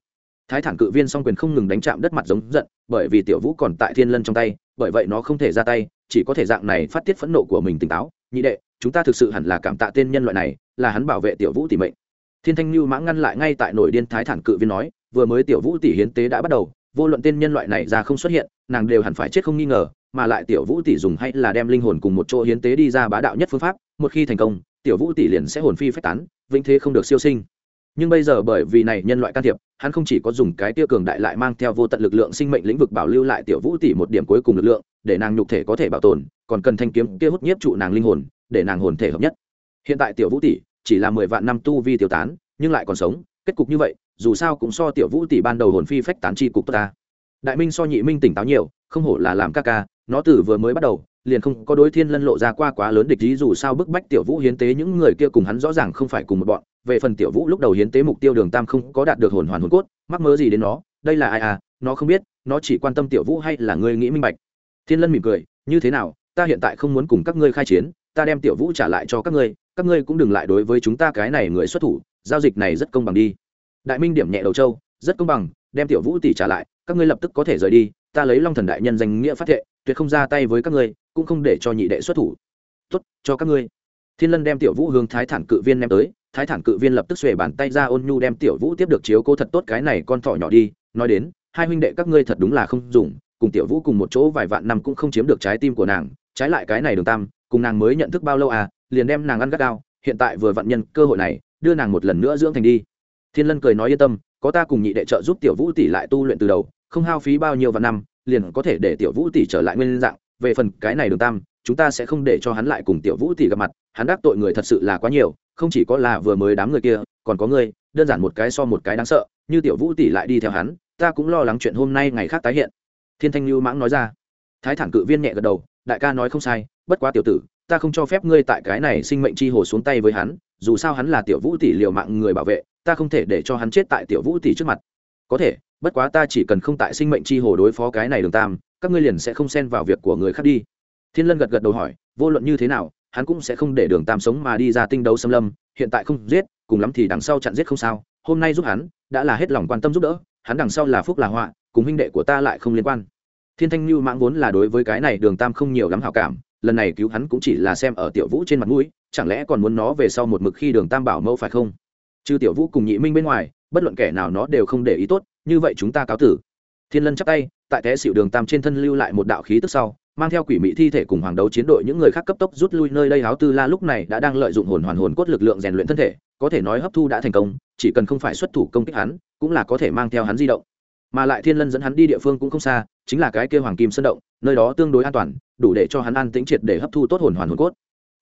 Thái thản cự viên song quyền không ngừng đánh chạm đất mặt giống giận, bởi vì tiểu vũ còn tại thiên lân trong tay, bởi vậy nó không thể ra tay, chỉ có thể dạng này phát tiết phẫn nộ của mình tỉnh táo. Nhị đệ, chúng ta thực sự hẳn là cảm tạ tên nhân loại này, là hắn bảo vệ tiểu vũ tỷ mệnh. Thiên thanh lưu mã ngăn lại ngay tại nổi điên thái thản cự viên nói, vừa mới tiểu vũ tỷ hiến tế đã bắt đầu, vô luận tên nhân loại này ra không xuất hiện, nàng đều hẳn phải chết không nghi ngờ, mà lại tiểu vũ tỷ dùng hay là đem linh hồn cùng một chỗ hiến tế đi ra bá đạo nhất phương pháp, một khi thành công tiểu vũ tỷ liền sẽ hồn phi phách tán, vĩnh thế không được siêu sinh. Nhưng bây giờ bởi vì này nhân loại can thiệp, hắn không chỉ có dùng cái tiêu cường đại lại mang theo vô tận lực lượng sinh mệnh lĩnh vực bảo lưu lại tiểu vũ tỷ một điểm cuối cùng lực lượng, để nàng nhục thể có thể bảo tồn, còn cần thanh kiếm kia hút nhiếp trụ nàng linh hồn, để nàng hồn thể hợp nhất. Hiện tại tiểu vũ tỷ chỉ là mười vạn năm tu vi tiêu tán, nhưng lại còn sống, kết cục như vậy, dù sao cũng so tiểu vũ tỷ ban đầu hồn phi phách tán chi cục ta. Đại minh so nhị minh tỉnh táo nhiều, không hổ là làm ca ca, nó từ vừa mới bắt đầu liền không có đối thiên lân lộ ra qua quá lớn địch ý, dù sao bức bách tiểu vũ hiến tế những người kia cùng hắn rõ ràng không phải cùng một bọn. Về phần tiểu vũ lúc đầu hiến tế mục tiêu đường tam không có đạt được hồn hoàn hồn cốt, mắc mớ gì đến nó, đây là ai à nó không biết, nó chỉ quan tâm tiểu vũ hay là ngươi nghĩ minh bạch. Thiên lân mỉm cười, như thế nào, ta hiện tại không muốn cùng các ngươi khai chiến, ta đem tiểu vũ trả lại cho các ngươi các ngươi cũng đừng lại đối với chúng ta cái này người xuất thủ, giao dịch này rất công bằng đi. Đại minh điểm nhẹ đầu châu rất công bằng, đem tiểu vũ tỷ trả lại, các ngươi lập tức có thể rời đi, ta lấy long thần đại nhân danh nghĩa phát thệ tuyệt không ra tay với các ngươi, cũng không để cho nhị đệ xuất thủ. Tốt, cho các ngươi. Thiên lân đem tiểu vũ hướng thái thản cự viên đem tới, thái thản cự viên lập tức xuề bàn tay ra ôn nhu đem tiểu vũ tiếp được chiếu cô thật tốt cái này con thỏ nhỏ đi, nói đến, hai huynh đệ các ngươi thật đúng là không dùng, cùng tiểu vũ cùng một chỗ vài vạn năm cũng không chiếm được trái tim của nàng, trái lại cái này đường tam, cùng nàng mới nhận thức bao lâu à liền đem nàng ăn gắt gao, hiện tại vừa vạn nhân cơ hội này, đưa nàng một lần nữa dưỡng thành đi. Thiên lân cười nói yên tâm, có ta cùng nhị đệ trợ giúp tiểu vũ tỷ lại tu luyện từ đầu, không hao phí bao nhiêu vạn năm liền có thể để tiểu vũ tỷ trở lại nguyên dạng. Về phần cái này đường tam, chúng ta sẽ không để cho hắn lại cùng tiểu vũ tỷ gặp mặt. Hắn đắc tội người thật sự là quá nhiều, không chỉ có là vừa mới đám người kia, còn có người, đơn giản một cái so một cái đáng sợ, như tiểu vũ tỷ lại đi theo hắn, ta cũng lo lắng chuyện hôm nay ngày khác tái hiện. Thiên thanh lưu mãng nói ra. Thái thản cự viên nhẹ gật đầu, đại ca nói không sai, bất quá tiểu tử, ta không cho phép ngươi tại cái này sinh mệnh chi hồ xuống tay với hắn, dù sao hắn là tiểu vũ tỷ liều mạng người bảo vệ, ta không thể để cho hắn chết tại tiểu vũ tỷ trước mặt có thể, bất quá ta chỉ cần không tại sinh mệnh chi hồ đối phó cái này đường tam, các ngươi liền sẽ không xen vào việc của người khác đi. Thiên lân gật gật đầu hỏi, vô luận như thế nào, hắn cũng sẽ không để đường tam sống mà đi ra tinh đấu xâm lâm, hiện tại không giết, cùng lắm thì đằng sau chặn giết không sao, hôm nay giúp hắn, đã là hết lòng quan tâm giúp đỡ, hắn đằng sau là phúc là họa, cùng huynh đệ của ta lại không liên quan. Thiên thanh lưu mãng vốn là đối với cái này đường tam không nhiều lắm hảo cảm, lần này cứu hắn cũng chỉ là xem ở tiểu vũ trên mặt mũi, chẳng lẽ còn muốn nó về sau một mực khi đường tam bảo mẫu phải không? Chứ tiểu vũ cùng nhị minh bên ngoài bất luận kẻ nào nó đều không để ý tốt, như vậy chúng ta cáo tử. Thiên lân chắp tay, tại té xịu đường tam trên thân lưu lại một đạo khí tức sau, mang theo quỷ mỹ thi thể cùng hoàng đấu chiến đội những người khác cấp tốc rút lui nơi đây. Háo tư la lúc này đã đang lợi dụng hồn hoàn hồn cốt lực lượng rèn luyện thân thể, có thể nói hấp thu đã thành công, chỉ cần không phải xuất thủ công kích hắn, cũng là có thể mang theo hắn di động. Mà lại thiên lân dẫn hắn đi địa phương cũng không xa, chính là cái kêu hoàng kim sơn động, nơi đó tương đối an toàn, đủ để cho hắn an tĩnh triệt để hấp thu tốt hồn hoàn hồn cốt.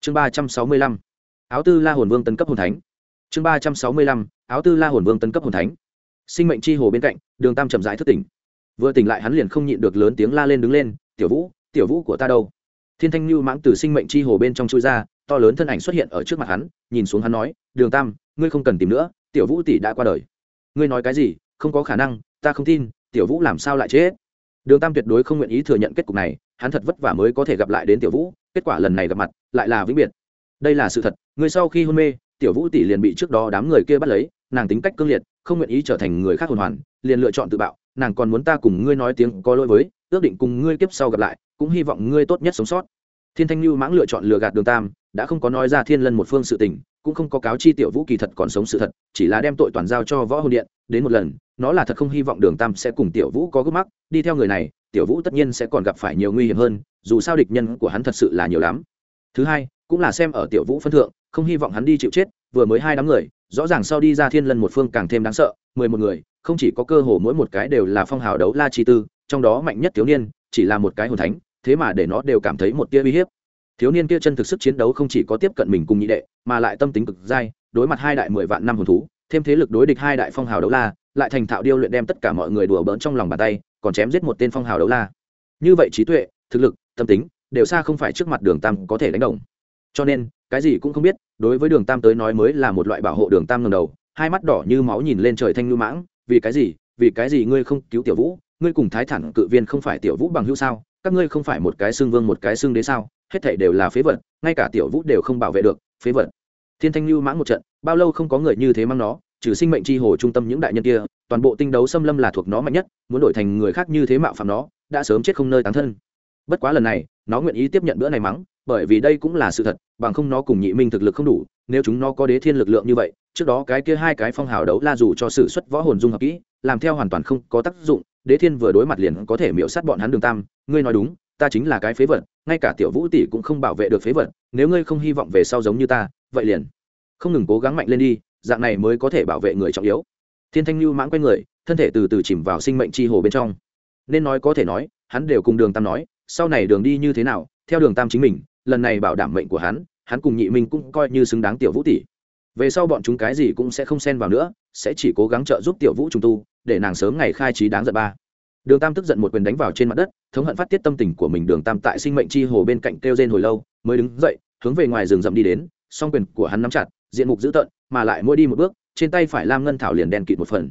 Chương ba trăm sáu mươi lăm. Áo tư la hồn vương tấn cấp hồn thánh chương ba trăm sáu mươi lăm, áo tư la hồn vương tân cấp hồn thánh. Sinh mệnh chi hồ bên cạnh, đường tam chậm rãi thức tỉnh. Vừa tỉnh lại hắn liền không nhịn được lớn tiếng la lên đứng lên, tiểu vũ tiểu vũ của ta đâu? Thiên thanh lưu mãng từ sinh mệnh chi hồ bên trong chui ra, to lớn thân ảnh xuất hiện ở trước mặt hắn, nhìn xuống hắn nói, đường tam, ngươi không cần tìm nữa, tiểu vũ tỷ đã qua đời. Ngươi nói cái gì? Không có khả năng, ta không tin, tiểu vũ làm sao lại chết? Đường tam tuyệt đối không nguyện ý thừa nhận kết cục này, hắn thật vất vả mới có thể gặp lại đến tiểu vũ, kết quả lần này gặp mặt, lại là vĩnh biệt. Đây là sự thật người sau khi hôn mê tiểu vũ tỷ liền bị trước đó đám người kia bắt lấy, nàng tính cách cương liệt, không nguyện ý trở thành người khác hồn hoàn, liền lựa chọn tự bạo, nàng còn muốn ta cùng ngươi nói tiếng có lỗi với, ước định cùng ngươi kiếp sau gặp lại, cũng hy vọng ngươi tốt nhất sống sót. Thiên thanh lưu mãng lựa chọn lừa gạt đường tam, đã không có nói ra thiên lân một phương sự tình, cũng không có cáo chi tiểu vũ kỳ thật còn sống sự thật, chỉ là đem tội toàn giao cho võ hồn điện, đến một lần, nó là thật không hy vọng đường tam sẽ cùng tiểu vũ có gốc mắc, đi theo người này, tiểu vũ tất nhiên sẽ còn gặp phải nhiều nguy hiểm hơn, dù sao địch nhân của hắn thật sự là nhiều lắm. Thứ hai, cũng là xem ở tiểu vũ phân thượng không hy vọng hắn đi chịu chết, vừa mới hai đám người, rõ ràng sau đi ra thiên lân một phương càng thêm đáng sợ, mười một người, không chỉ có cơ hồ mỗi một cái đều là phong hào đấu la chi tư, trong đó mạnh nhất thiếu niên, chỉ là một cái hồn thánh, thế mà để nó đều cảm thấy một tia uy hiếp. Thiếu niên kia chân thực sức chiến đấu không chỉ có tiếp cận mình cùng nhị đệ, mà lại tâm tính cực dai, đối mặt hai đại mười vạn năm hồn thú, thêm thế lực đối địch hai đại phong hào đấu la, lại thành thạo điêu luyện đem tất cả mọi người đùa bỡn trong lòng bàn tay, còn chém giết một tên phong hào đấu la. Như vậy trí tuệ, thực lực, tâm tính, đều xa không phải trước mặt đường tam có thể đánh đồng cho nên, cái gì cũng không biết, đối với đường tam tới nói mới là một loại bảo hộ đường tam ngầm đầu, hai mắt đỏ như máu nhìn lên trời thanh lưu mãng, vì cái gì, vì cái gì ngươi không cứu tiểu vũ, ngươi cùng thái thản cự viên không phải tiểu vũ bằng hữu sao, các ngươi không phải một cái xương vương một cái xương đế sao, hết thảy đều là phế vật, ngay cả tiểu vũ đều không bảo vệ được, phế vật. Thiên thanh lưu mãng một trận, bao lâu không có người như thế mang nó, trừ sinh mệnh chi hồ trung tâm những đại nhân kia, toàn bộ tinh đấu xâm lâm là thuộc nó mạnh nhất, muốn đổi thành người khác như thế mạo phạm nó, đã sớm chết không nơi tán thân. Bất quá lần này, nó nguyện ý tiếp nhận bữa này mắng bởi vì đây cũng là sự thật, bằng không nó cùng nhị minh thực lực không đủ, nếu chúng nó có đế thiên lực lượng như vậy, trước đó cái kia hai cái phong hào đấu la dù cho sự xuất võ hồn dung hợp kỹ, làm theo hoàn toàn không có tác dụng, đế thiên vừa đối mặt liền có thể miễu sát bọn hắn đường tam, ngươi nói đúng, ta chính là cái phế vật, ngay cả tiểu vũ tỷ cũng không bảo vệ được phế vật, nếu ngươi không hy vọng về sau giống như ta, vậy liền không ngừng cố gắng mạnh lên đi, dạng này mới có thể bảo vệ người trọng yếu. Thiên thanh lưu mãng quay người, thân thể từ từ chìm vào sinh mệnh chi hồ bên trong. Nên nói có thể nói, hắn đều cùng đường tam nói, sau này đường đi như thế nào, theo đường tam chính mình lần này bảo đảm mệnh của hắn hắn cùng nhị minh cũng coi như xứng đáng tiểu vũ tỷ. Về sau bọn chúng cái gì cũng sẽ không xen vào nữa, sẽ chỉ cố gắng trợ giúp tiểu vũ trùng tu, để nàng sớm ngày khai trí đáng giận ba. Đường tam tức giận một quyền đánh vào trên mặt đất, thống hận phát tiết tâm tình của mình đường tam tại sinh mệnh chi hồ bên cạnh kêu rên hồi lâu, mới đứng dậy, hướng về ngoài rừng rậm đi đến, song quyền của hắn nắm chặt, diện mục dữ tợn, mà lại mỗi đi một bước, trên tay phải lam ngân thảo liền đen kịt một phần.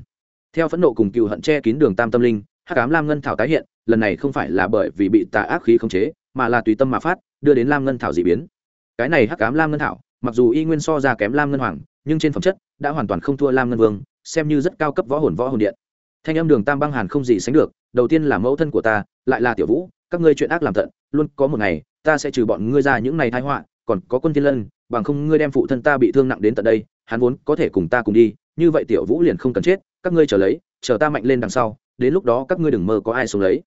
Theo phẫn nộ cùng cựu hận che kín đường tam tâm linh, hắc ám lam ngân thảo tái hiện, lần này không phải là bởi vì bị tà ác khí khống chế, mà là tùy tâm mà phát đưa đến lam ngân thảo dị biến. Cái này hắc ám lam ngân thảo, mặc dù y nguyên so ra kém lam ngân hoàng, nhưng trên phẩm chất đã hoàn toàn không thua lam ngân vương, xem như rất cao cấp võ hồn võ hồn điện. Thanh âm đường tam băng hàn không gì sánh được, đầu tiên là mẫu thân của ta, lại là tiểu vũ, các ngươi chuyện ác làm tận, luôn có một ngày, ta sẽ trừ bọn ngươi ra những này thái họa, còn có quân thiên lân, bằng không ngươi đem phụ thân ta bị thương nặng đến tận đây, hắn vốn có thể cùng ta cùng đi, như vậy tiểu vũ liền không cần chết, các ngươi chờ lấy, chờ ta mạnh lên đằng sau, đến lúc đó các ngươi đừng mơ có ai sống lấy.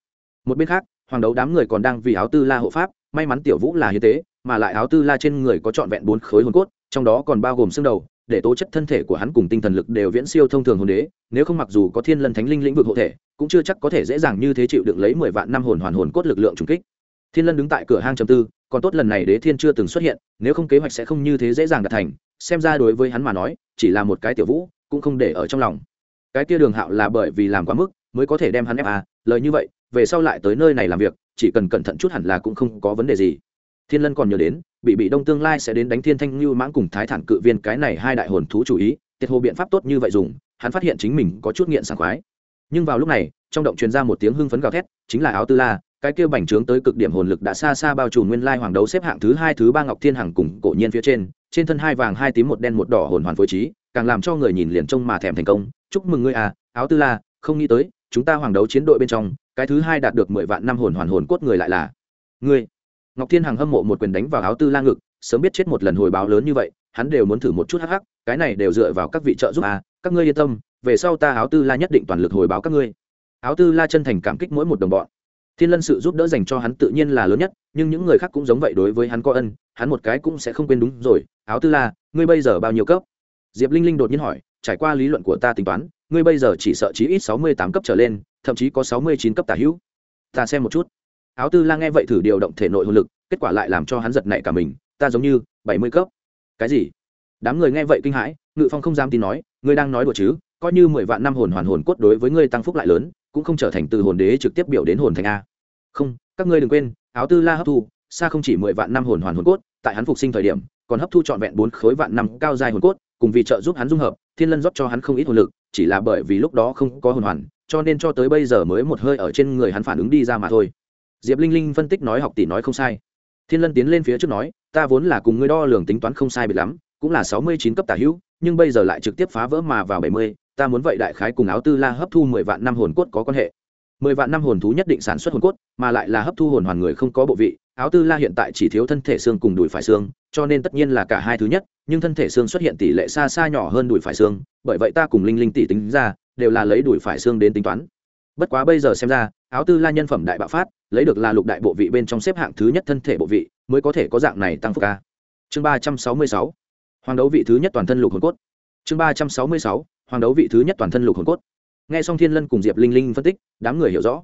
Một bên khác, hoàng đấu đám người còn đang vì áo tư la hộ pháp may mắn tiểu vũ là hiến tế, mà lại áo tư la trên người có trọn vẹn bốn khối hồn cốt, trong đó còn bao gồm xương đầu, để tố chất thân thể của hắn cùng tinh thần lực đều viễn siêu thông thường hồn đế, nếu không mặc dù có thiên lân thánh linh lĩnh vực hộ thể, cũng chưa chắc có thể dễ dàng như thế chịu đựng lấy mười vạn năm hồn hoàn hồn cốt lực lượng trùng kích. Thiên lân đứng tại cửa hang trầm tư, còn tốt lần này đế thiên chưa từng xuất hiện, nếu không kế hoạch sẽ không như thế dễ dàng đạt thành, xem ra đối với hắn mà nói, chỉ là một cái tiểu vũ, cũng không để ở trong lòng. Cái kia đường hạo là bởi vì làm quá mức, mới có thể đem hắn ép à lời như vậy về sau lại tới nơi này làm việc, chỉ cần cẩn thận chút hẳn là cũng không có vấn đề gì. Thiên lân còn nhớ đến, bị bị đông tương lai sẽ đến đánh thiên thanh như mãng cùng thái thản cự viên cái này hai đại hồn thú chủ ý, tiết hồ biện pháp tốt như vậy dùng, hắn phát hiện chính mình có chút nghiện sảng khoái. Nhưng vào lúc này, trong động truyền ra một tiếng hưng phấn gào thét, chính là áo tư la, cái kia bành trướng tới cực điểm hồn lực đã xa xa bao trùm nguyên lai hoàng đấu xếp hạng thứ hai, thứ ba ngọc thiên hằng cùng cổ nhiên phía trên trên thân hai vàng, hai tím, một đen, một đỏ hồn hoàn phối trí, càng làm cho người nhìn liền trông mà thèm thành công. Chúc mừng ngươi à áo tư la, không nghĩ tới, chúng ta hoàng đấu chiến đội bên trong cái thứ hai đạt được mười vạn năm hồn hoàn hồn cốt người lại là ngươi. Ngọc thiên hằng hâm mộ một quyền đánh vào áo tư la ngực, sớm biết chết một lần hồi báo lớn như vậy, hắn đều muốn thử một chút hắc hắc, cái này đều dựa vào các vị trợ giúp à các ngươi yên tâm, về sau ta áo tư la nhất định toàn lực hồi báo các ngươi. Áo tư la chân thành cảm kích mỗi một đồng bọn. Thiên lân sự giúp đỡ dành cho hắn tự nhiên là lớn nhất, nhưng những người khác cũng giống vậy đối với hắn có ân, hắn một cái cũng sẽ không quên đúng rồi, áo tư la, ngươi bây giờ bao nhiêu cấp? Diệp linh linh đột nhiên hỏi, trải qua lý luận của ta tính toán, ngươi bây giờ chỉ sợ chí ít sáu mươi tám cấp trở lên thậm chí có sáu mươi chín cấp tả hữu. Ta xem một chút. Áo tư la nghe vậy thử điều động thể nội hồn lực, kết quả lại làm cho hắn giật nảy cả mình. Ta giống như bảy mươi cấp. Cái gì? Đám người nghe vậy kinh hãi, ngự phong không dám tin nói, ngươi đang nói đùa chứ? Coi như mười vạn năm hồn hoàn hồn cốt đối với ngươi tăng phúc lại lớn, cũng không trở thành từ hồn đế trực tiếp biểu đến hồn thành a. Không, các ngươi đừng quên, áo tư la hấp thu, xa không chỉ mười vạn năm hồn hoàn hồn cốt, tại hắn phục sinh thời điểm, còn hấp thu trọn vẹn bốn khối vạn năm cao dài hồn cốt, cùng vì trợ giúp hắn dung hợp, thiên lân rót cho hắn không ít hồn lực, chỉ là bởi vì lúc đó không có hồn hoàn cho nên cho tới bây giờ mới một hơi ở trên người hắn phản ứng đi ra mà thôi. Diệp linh linh phân tích nói học tỷ nói không sai. Thiên lân tiến lên phía trước nói, ta vốn là cùng ngươi đo lường tính toán không sai biệt lắm, cũng là sáu mươi chín cấp tả hữu, nhưng bây giờ lại trực tiếp phá vỡ mà vào bảy mươi, ta muốn vậy đại khái cùng áo tư la hấp thu mười vạn năm hồn cốt có quan hệ. Mười vạn năm hồn thú nhất định sản xuất hồn cốt, mà lại là hấp thu hồn hoàn người không có bộ vị, áo tư la hiện tại chỉ thiếu thân thể xương cùng đùi phải xương, cho nên tất nhiên là cả hai thứ nhất, nhưng thân thể xương xuất hiện tỷ lệ xa xa nhỏ hơn đùi phải xương, bởi vậy ta cùng linh linh tỷ tính ra đều là lấy đuổi phải xương đến tính toán. Bất quá bây giờ xem ra, áo tư la nhân phẩm đại bạo phát, lấy được là lục đại bộ vị bên trong xếp hạng thứ nhất thân thể bộ vị, mới có thể có dạng này tăng phúc ca. Chương ba trăm sáu mươi sáu, hoàng đấu vị thứ nhất toàn thân lục hồn cốt. Chương ba trăm sáu mươi sáu, hoàng đấu vị thứ nhất toàn thân lục hồn cốt. Nghe xong thiên lân cùng diệp linh linh phân tích, đám người hiểu rõ.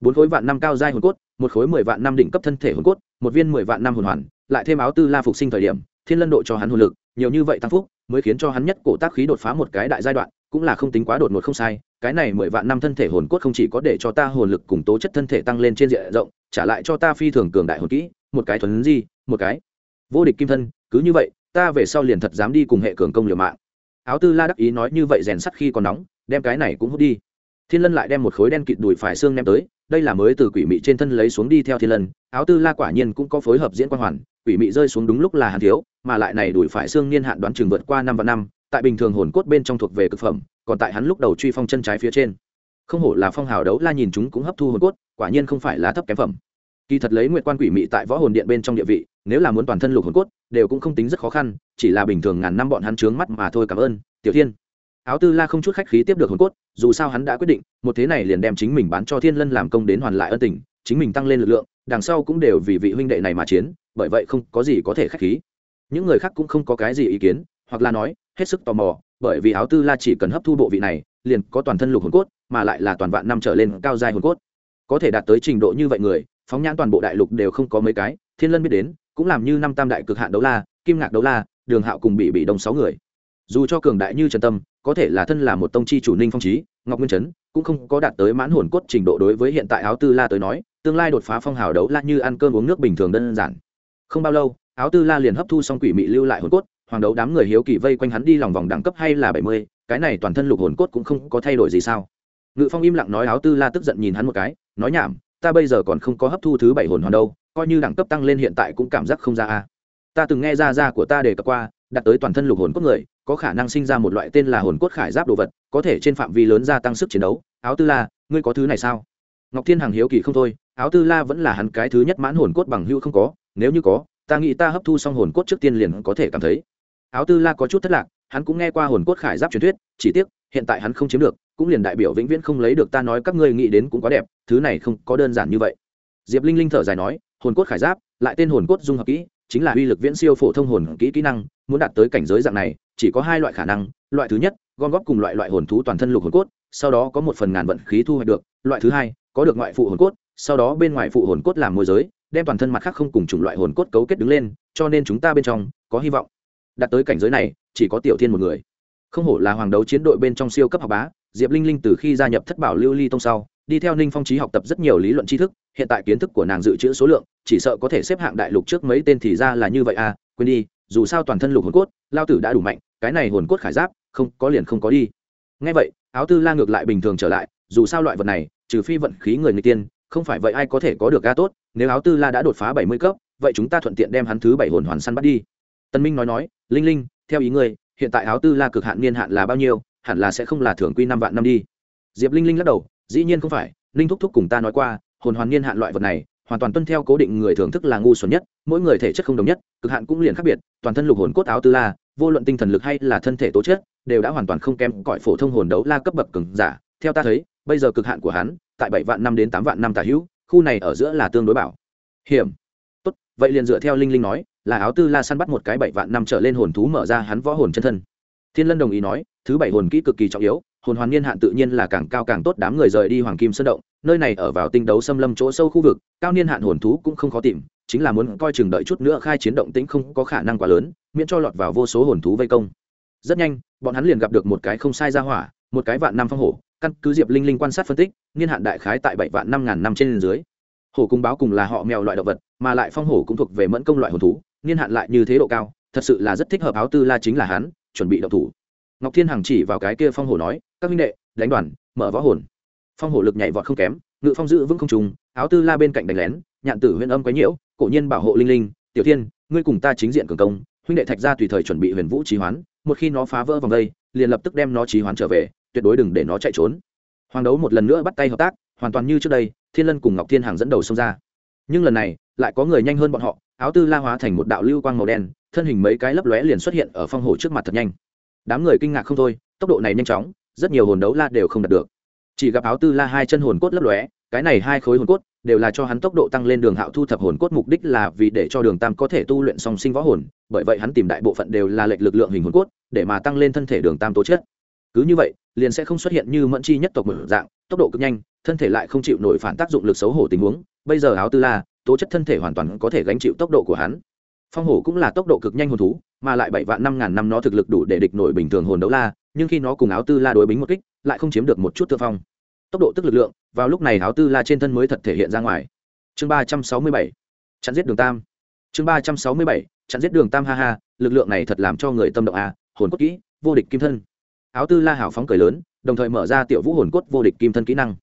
Bốn khối vạn năm cao giai hồn cốt, một khối mười vạn năm đỉnh cấp thân thể hồn cốt, một viên mười vạn năm hồn hoàn, lại thêm áo tư la phục sinh thời điểm, thiên lân độ cho hắn hồn lực, nhiều như vậy tăng phúc, mới khiến cho hắn nhất cổ tác khí đột phá một cái đại giai đoạn cũng là không tính quá đột ngột không sai, cái này mười vạn năm thân thể hồn cốt không chỉ có để cho ta hồn lực cùng tố chất thân thể tăng lên trên diện rộng, trả lại cho ta phi thường cường đại hồn kỹ, một cái thuần di, một cái vô địch kim thân, cứ như vậy, ta về sau liền thật dám đi cùng hệ cường công liều mạng. Áo tư la đắc ý nói như vậy rèn sắt khi còn nóng, đem cái này cũng hút đi. Thiên lân lại đem một khối đen kịt đùi phải xương đem tới, đây là mới từ quỷ mị trên thân lấy xuống đi theo thiên lân, áo tư la quả nhiên cũng có phối hợp diễn quan hoàn, quỷ mị rơi xuống đúng lúc là hàn thiếu, mà lại này đùi phải xương niên hạn đoán chừng vượt qua năm và năm tại bình thường hồn cốt bên trong thuộc về cực phẩm, còn tại hắn lúc đầu truy phong chân trái phía trên. Không hổ là phong hào đấu la nhìn chúng cũng hấp thu hồn cốt, quả nhiên không phải là thấp kém phẩm. Kỳ thật lấy nguyệt quan quỷ mị tại võ hồn điện bên trong địa vị, nếu là muốn toàn thân lục hồn cốt, đều cũng không tính rất khó khăn, chỉ là bình thường ngàn năm bọn hắn trướng mắt mà thôi cảm ơn, tiểu thiên. Áo tư la không chút khách khí tiếp được hồn cốt, dù sao hắn đã quyết định, một thế này liền đem chính mình bán cho thiên lân làm công đến hoàn lại ân tình, chính mình tăng lên lực lượng, đằng sau cũng đều vì vị huynh đệ này mà chiến, bởi vậy không có gì có thể khách khí. Những người khác cũng không có cái gì ý kiến, hoặc là nói hết sức tò mò, bởi vì áo tư la chỉ cần hấp thu bộ vị này, liền có toàn thân lục hồn cốt, mà lại là toàn vạn năm trở lên cao dài hồn cốt. Có thể đạt tới trình độ như vậy người, phóng nhãn toàn bộ đại lục đều không có mấy cái, thiên lân biết đến, cũng làm như năm tam đại cực hạn đấu la, kim ngạc đấu la, đường hạo cùng bị bị đông sáu người. Dù cho cường đại như trần tâm, có thể là thân là một tông chi chủ ninh phong trí ngọc nguyên trấn, cũng không có đạt tới mãn hồn cốt trình độ đối với hiện tại áo tư la tới nói, tương lai đột phá phong hào đấu la như ăn cơm uống nước bình thường đơn giản. Không bao lâu, áo tư la liền hấp thu xong quỷ mị lưu lại hồn cốt hoàng đấu đám người hiếu kỳ vây quanh hắn đi lòng vòng đẳng cấp hay là bảy mươi, cái này toàn thân lục hồn cốt cũng không có thay đổi gì sao? Ngự phong im lặng nói áo tư la tức giận nhìn hắn một cái, nói nhảm, ta bây giờ còn không có hấp thu thứ bảy hồn hoàn đâu, coi như đẳng cấp tăng lên hiện tại cũng cảm giác không ra a. Ta từng nghe ra ra của ta đề cập qua đặt tới toàn thân lục hồn cốt người, có khả năng sinh ra một loại tên là hồn cốt khải giáp đồ vật, có thể trên phạm vi lớn gia tăng sức chiến đấu. Áo tư la, ngươi có thứ này sao? Ngọc thiên hằng hiếu kỳ không thôi, áo tư la vẫn là hắn cái thứ nhất mãn hồn cốt bằng hữu không có, nếu như có, ta nghĩ ta hấp thu xong hồn cốt trước tiên liền có thể cảm thấy áo tư la có chút thất lạc, hắn cũng nghe qua hồn cốt khải giáp truyền thuyết, chỉ tiếc, hiện tại hắn không chiếm được, cũng liền đại biểu vĩnh viễn không lấy được ta nói các ngươi nghĩ đến cũng quá đẹp, thứ này không có đơn giản như vậy. Diệp linh linh thở dài nói, hồn cốt khải giáp, lại tên hồn cốt dung hợp kỹ, chính là uy lực viễn siêu phổ thông hồn kỹ kỹ năng, muốn đạt tới cảnh giới dạng này, chỉ có hai loại khả năng, loại thứ nhất, gom góp cùng loại loại hồn thú toàn thân lục hồn cốt, sau đó có một phần ngàn vận khí thu hoạch được, loại thứ hai, có được ngoại phụ hồn cốt, sau đó bên ngoài phụ hồn cốt làm môi giới, đem toàn thân mặt khác không cùng chủng loại hồn cốt cấu kết đứng lên, cho nên chúng ta bên trong có hy vọng đạt tới cảnh giới này, chỉ có tiểu thiên một người. Không hổ là hoàng đấu chiến đội bên trong siêu cấp học bá, diệp linh linh từ khi gia nhập thất bảo lưu ly tông sau, đi theo ninh phong trí học tập rất nhiều lý luận tri thức, hiện tại kiến thức của nàng dự trữ số lượng, chỉ sợ có thể xếp hạng đại lục trước mấy tên thì ra là như vậy à quên đi, dù sao toàn thân lục hồn cốt, lao tử đã đủ mạnh, cái này hồn cốt khải giáp, không, có liền không có đi. Ngay vậy, áo tư la ngược lại bình thường trở lại, dù sao loại vật này, trừ phi vận khí người người tiên, không phải vậy ai có thể có được ga tốt, nếu áo tư la đã đột phá bảy mươi cấp, vậy chúng ta thuận tiện đem hắn thứ bảy hồn hoàn săn bắt đi tân minh nói nói, linh linh, theo ý ngươi, hiện tại áo tư la cực hạn niên hạn là bao nhiêu, hẳn là sẽ không là thường quy năm vạn năm đi. Diệp linh linh lắc đầu, dĩ nhiên không phải, linh thúc thúc cùng ta nói qua, hồn hoàn niên hạn loại vật này, hoàn toàn tuân theo cố định người thưởng thức là ngu xuẩn nhất, mỗi người thể chất không đồng nhất, cực hạn cũng liền khác biệt, toàn thân lục hồn cốt áo tư la, vô luận tinh thần lực hay là thân thể tố chất, đều đã hoàn toàn không kém cõi phổ thông hồn đấu la cấp bậc cường giả. Theo ta thấy, bây giờ cực hạn của hắn, tại bảy vạn năm đến tám vạn năm tả hữu, khu này ở giữa là tương đối bảo. Hiểm. Tốt, vậy liền dựa theo linh linh nói là áo tư la săn bắt một cái bảy vạn năm trở lên hồn thú mở ra hắn võ hồn chân thân. Thiên lân đồng ý nói, thứ bảy hồn kỹ cực kỳ trọng yếu, hồn hoàn niên hạn tự nhiên là càng cao càng tốt đám người rời đi hoàng kim sơn động, nơi này ở vào tinh đấu xâm lâm chỗ sâu khu vực, cao niên hạn hồn thú cũng không khó tìm, chính là muốn coi chừng đợi chút nữa khai chiến động tĩnh không có khả năng quá lớn, miễn cho lọt vào vô số hồn thú vây công. Rất nhanh, bọn hắn liền gặp được một cái không sai ra hỏa, một cái vạn năm phong hổ, căn cứ diệp linh linh quan sát phân tích, niên hạn đại khái tại bảy vạn năm ngàn năm trên dưới. Hổ cung báo cùng là họ mèo loại động vật, mà lại phong hổ cũng thuộc về mẫn công loại hồn thú niên hạn lại như thế độ cao, thật sự là rất thích hợp áo tư la chính là hắn, chuẩn bị động thủ. Ngọc thiên hằng chỉ vào cái kia phong hổ nói, các minh đệ, đánh đoàn, mở võ hồn. Phong hổ lực nhảy vọt không kém, ngự phong giữ vững không trùng áo tư la bên cạnh đánh lén, nhạn tử huyền âm quấy nhiễu, cổ nhiên bảo hộ linh linh, tiểu thiên, ngươi cùng ta chính diện cường công, huynh đệ thạch ra tùy thời chuẩn bị huyền vũ trí hoán, một khi nó phá vỡ vòng đây, liền lập tức đem nó trí hoán trở về, tuyệt đối đừng để nó chạy trốn. Hoàng đấu một lần nữa bắt tay hợp tác, hoàn toàn như trước đây, thiên lân cùng ngọc thiên hàng dẫn đầu xông ra. Nhưng lần này, lại có người nhanh hơn bọn họ áo tư la hóa thành một đạo lưu quang màu đen, thân hình mấy cái lấp lóe liền xuất hiện ở phong hồ trước mặt thật nhanh. Đám người kinh ngạc không thôi, tốc độ này nhanh chóng, rất nhiều hồn đấu la đều không đạt được. Chỉ gặp áo tư la hai chân hồn cốt lấp lóe, cái này hai khối hồn cốt đều là cho hắn tốc độ tăng lên đường hạo thu thập hồn cốt mục đích là vì để cho đường tam có thể tu luyện song sinh võ hồn, bởi vậy hắn tìm đại bộ phận đều là lệch lực lượng hình hồn cốt, để mà tăng lên thân thể đường tam tố chất. Cứ như vậy, liền sẽ không xuất hiện như mẫn chi nhất tộc mở dạng, tốc độ cực nhanh, thân thể lại không chịu nổi phản tác dụng lực xấu hổ tình huống. Bây giờ áo tư la tố chất thân thể hoàn toàn có thể gánh chịu tốc độ của hắn. Phong hổ cũng là tốc độ cực nhanh hồn thú, mà lại bảy vạn năm ngàn năm nó thực lực đủ để địch nổi bình thường hồn đấu la, nhưng khi nó cùng áo tư la đối bính một kích, lại không chiếm được một chút thượng phong. Tốc độ tức lực lượng, vào lúc này áo tư la trên thân mới thật thể hiện ra ngoài. Chương ba trăm sáu mươi bảy, chặn giết đường tam. Chương ba trăm sáu mươi bảy, chặn giết đường tam ha ha, lực lượng này thật làm cho người tâm động à hồn cốt kỹ, vô địch kim thân. Áo tư la hào phóng cười lớn, đồng thời mở ra tiểu vũ hồn cốt vô địch kim thân kỹ năng.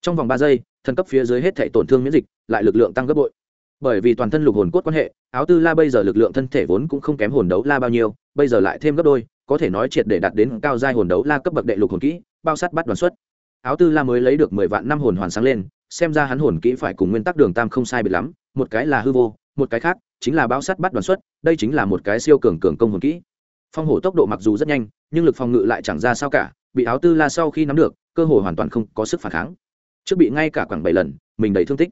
Trong vòng ba giây thân cấp phía dưới hết thể tổn thương miễn dịch lại lực lượng tăng gấp bội. Bởi vì toàn thân lục hồn cốt quan hệ, áo tư la bây giờ lực lượng thân thể vốn cũng không kém hồn đấu la bao nhiêu, bây giờ lại thêm gấp đôi, có thể nói triệt để đạt đến cao giai hồn đấu la cấp bậc đệ lục hồn kỹ, bao sát bắt đoàn xuất. Áo tư la mới lấy được mười vạn năm hồn hoàn sáng lên, xem ra hắn hồn kỹ phải cùng nguyên tắc đường tam không sai biệt lắm, một cái là hư vô, một cái khác chính là bao sát bắt đoàn xuất, đây chính là một cái siêu cường cường công hồn kỹ. Phong hổ tốc độ mặc dù rất nhanh, nhưng lực phòng ngự lại chẳng ra sao cả, bị áo tư la sau khi nắm được, cơ hội hoàn toàn không có sức phản kháng. Trước bị ngay cả khoảng bảy lần, mình đầy thương tích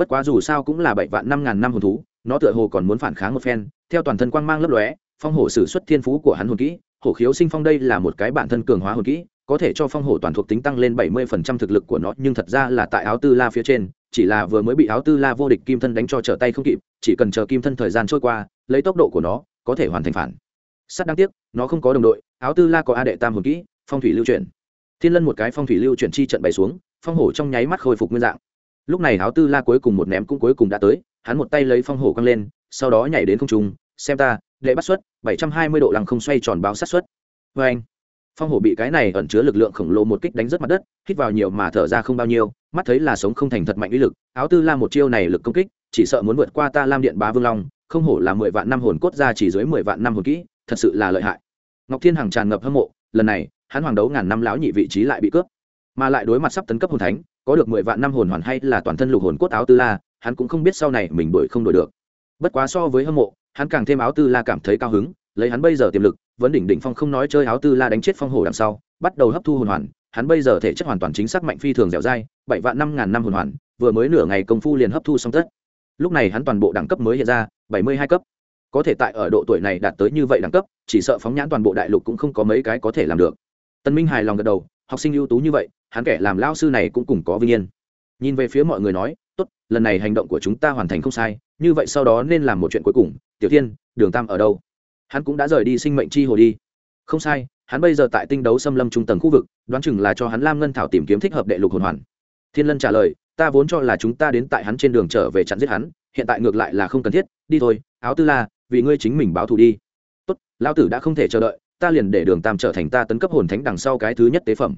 bất quá dù sao cũng là bảy vạn năm ngàn năm hồn thú, nó tựa hồ còn muốn phản kháng một phen, theo toàn thân quang mang lấp lóe, phong hổ sử xuất thiên phú của hắn hồn kỹ, hổ khiếu sinh phong đây là một cái bản thân cường hóa hồn kỹ, có thể cho phong hổ toàn thuộc tính tăng lên bảy mươi phần trăm thực lực của nó, nhưng thật ra là tại áo tư la phía trên, chỉ là vừa mới bị áo tư la vô địch kim thân đánh cho trở tay không kịp, chỉ cần chờ kim thân thời gian trôi qua, lấy tốc độ của nó, có thể hoàn thành phản. Sắt đáng tiếc, nó không có đồng đội, áo tư la có a đệ tam hồn kỹ, phong thủy lưu chuyển. Thiên lân một cái phong thủy lưu chuyển chi trận bày xuống, phong hổ trong nháy mắt khôi phục nguyên dạng lúc này áo tư la cuối cùng một ném cũng cuối cùng đã tới, hắn một tay lấy phong hổ căng lên, sau đó nhảy đến không trung, xem ta đệ bắt xuất, bảy trăm hai mươi độ lăng không xoay tròn báo sát xuất. Vê anh, phong hổ bị cái này ẩn chứa lực lượng khổng lồ một kích đánh rất mặt đất, hít vào nhiều mà thở ra không bao nhiêu, mắt thấy là sống không thành thật mạnh uy lực áo tư la một chiêu này lực công kích, chỉ sợ muốn vượt qua ta lam điện bá vương long, không hổ là mười vạn năm hồn cốt ra chỉ dưới mười vạn năm hồn kỹ, thật sự là lợi hại. Ngọc thiên hằng tràn ngập hâm mộ, lần này, hắn hoàng đấu ngàn năm lão nhị vị trí lại bị cướp mà lại đối mặt sắp tấn cấp hồn thánh, có được mười vạn năm hồn hoàn hay là toàn thân lục hồn cốt áo tư la, hắn cũng không biết sau này mình đổi không đổi được. Bất quá so với hâm mộ, hắn càng thêm áo tư la cảm thấy cao hứng, lấy hắn bây giờ tiềm lực, vẫn đỉnh đỉnh phong không nói chơi áo tư la đánh chết phong hổ đằng sau, bắt đầu hấp thu hồn hoàn, hắn bây giờ thể chất hoàn toàn chính xác mạnh phi thường dẻo dai, bảy vạn năm ngàn năm hồn hoàn, vừa mới nửa ngày công phu liền hấp thu xong tất. Lúc này hắn toàn bộ đẳng cấp mới hiện ra, bảy mươi hai cấp. Có thể tại ở độ tuổi này đạt tới như vậy đẳng cấp, chỉ sợ phóng nhãn toàn bộ đại lục cũng không có mấy cái có thể làm được. Tân minh hài lòng gật đầu, học sinh ưu tú như vậy hắn kẻ làm lao sư này cũng cùng có vinh yên. Nhìn về phía mọi người nói, tốt, lần này hành động của chúng ta hoàn thành không sai, như vậy sau đó nên làm một chuyện cuối cùng, tiểu thiên, đường tam ở đâu? Hắn cũng đã rời đi sinh mệnh chi hồ đi. Không sai, hắn bây giờ tại tinh đấu xâm lâm trung tầng khu vực, đoán chừng là cho hắn lam ngân thảo tìm kiếm thích hợp đệ lục hồn hoàn. Thiên lân trả lời, ta vốn cho là chúng ta đến tại hắn trên đường trở về chặn giết hắn, hiện tại ngược lại là không cần thiết, đi thôi, áo tư la, vì ngươi chính mình báo thù đi. Tốt lao tử đã không thể chờ đợi, ta liền để đường tam trở thành ta tấn cấp hồn thánh đằng sau cái thứ nhất tế phẩm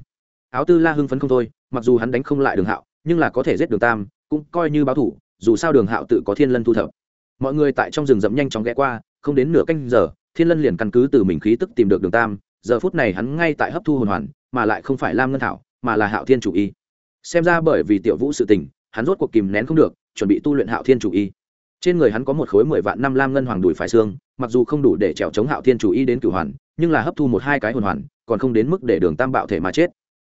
áo tư la hưng phấn không thôi, mặc dù hắn đánh không lại đường hạo, nhưng là có thể giết đường tam, cũng coi như báo thủ, dù sao đường hạo tự có thiên lân thu thập. Mọi người tại trong rừng rậm nhanh chóng ghé qua, không đến nửa canh giờ, thiên lân liền căn cứ từ mình khí tức tìm được đường tam, giờ phút này hắn ngay tại hấp thu hồn hoàn, mà lại không phải lam ngân thảo, mà là hạo thiên chủ y. Xem ra bởi vì tiểu vũ sự tình, hắn rốt cuộc kìm nén không được, chuẩn bị tu luyện hạo thiên chủ y. Trên người hắn có một khối mười vạn năm lam ngân hoàng đùi phải xương, mặc dù không đủ để trèo chống hạo thiên chủ y đến cửu hoàn, nhưng là hấp thu một hai cái hồn hoàn, còn không đến mức để đường tam bạo thể mà chết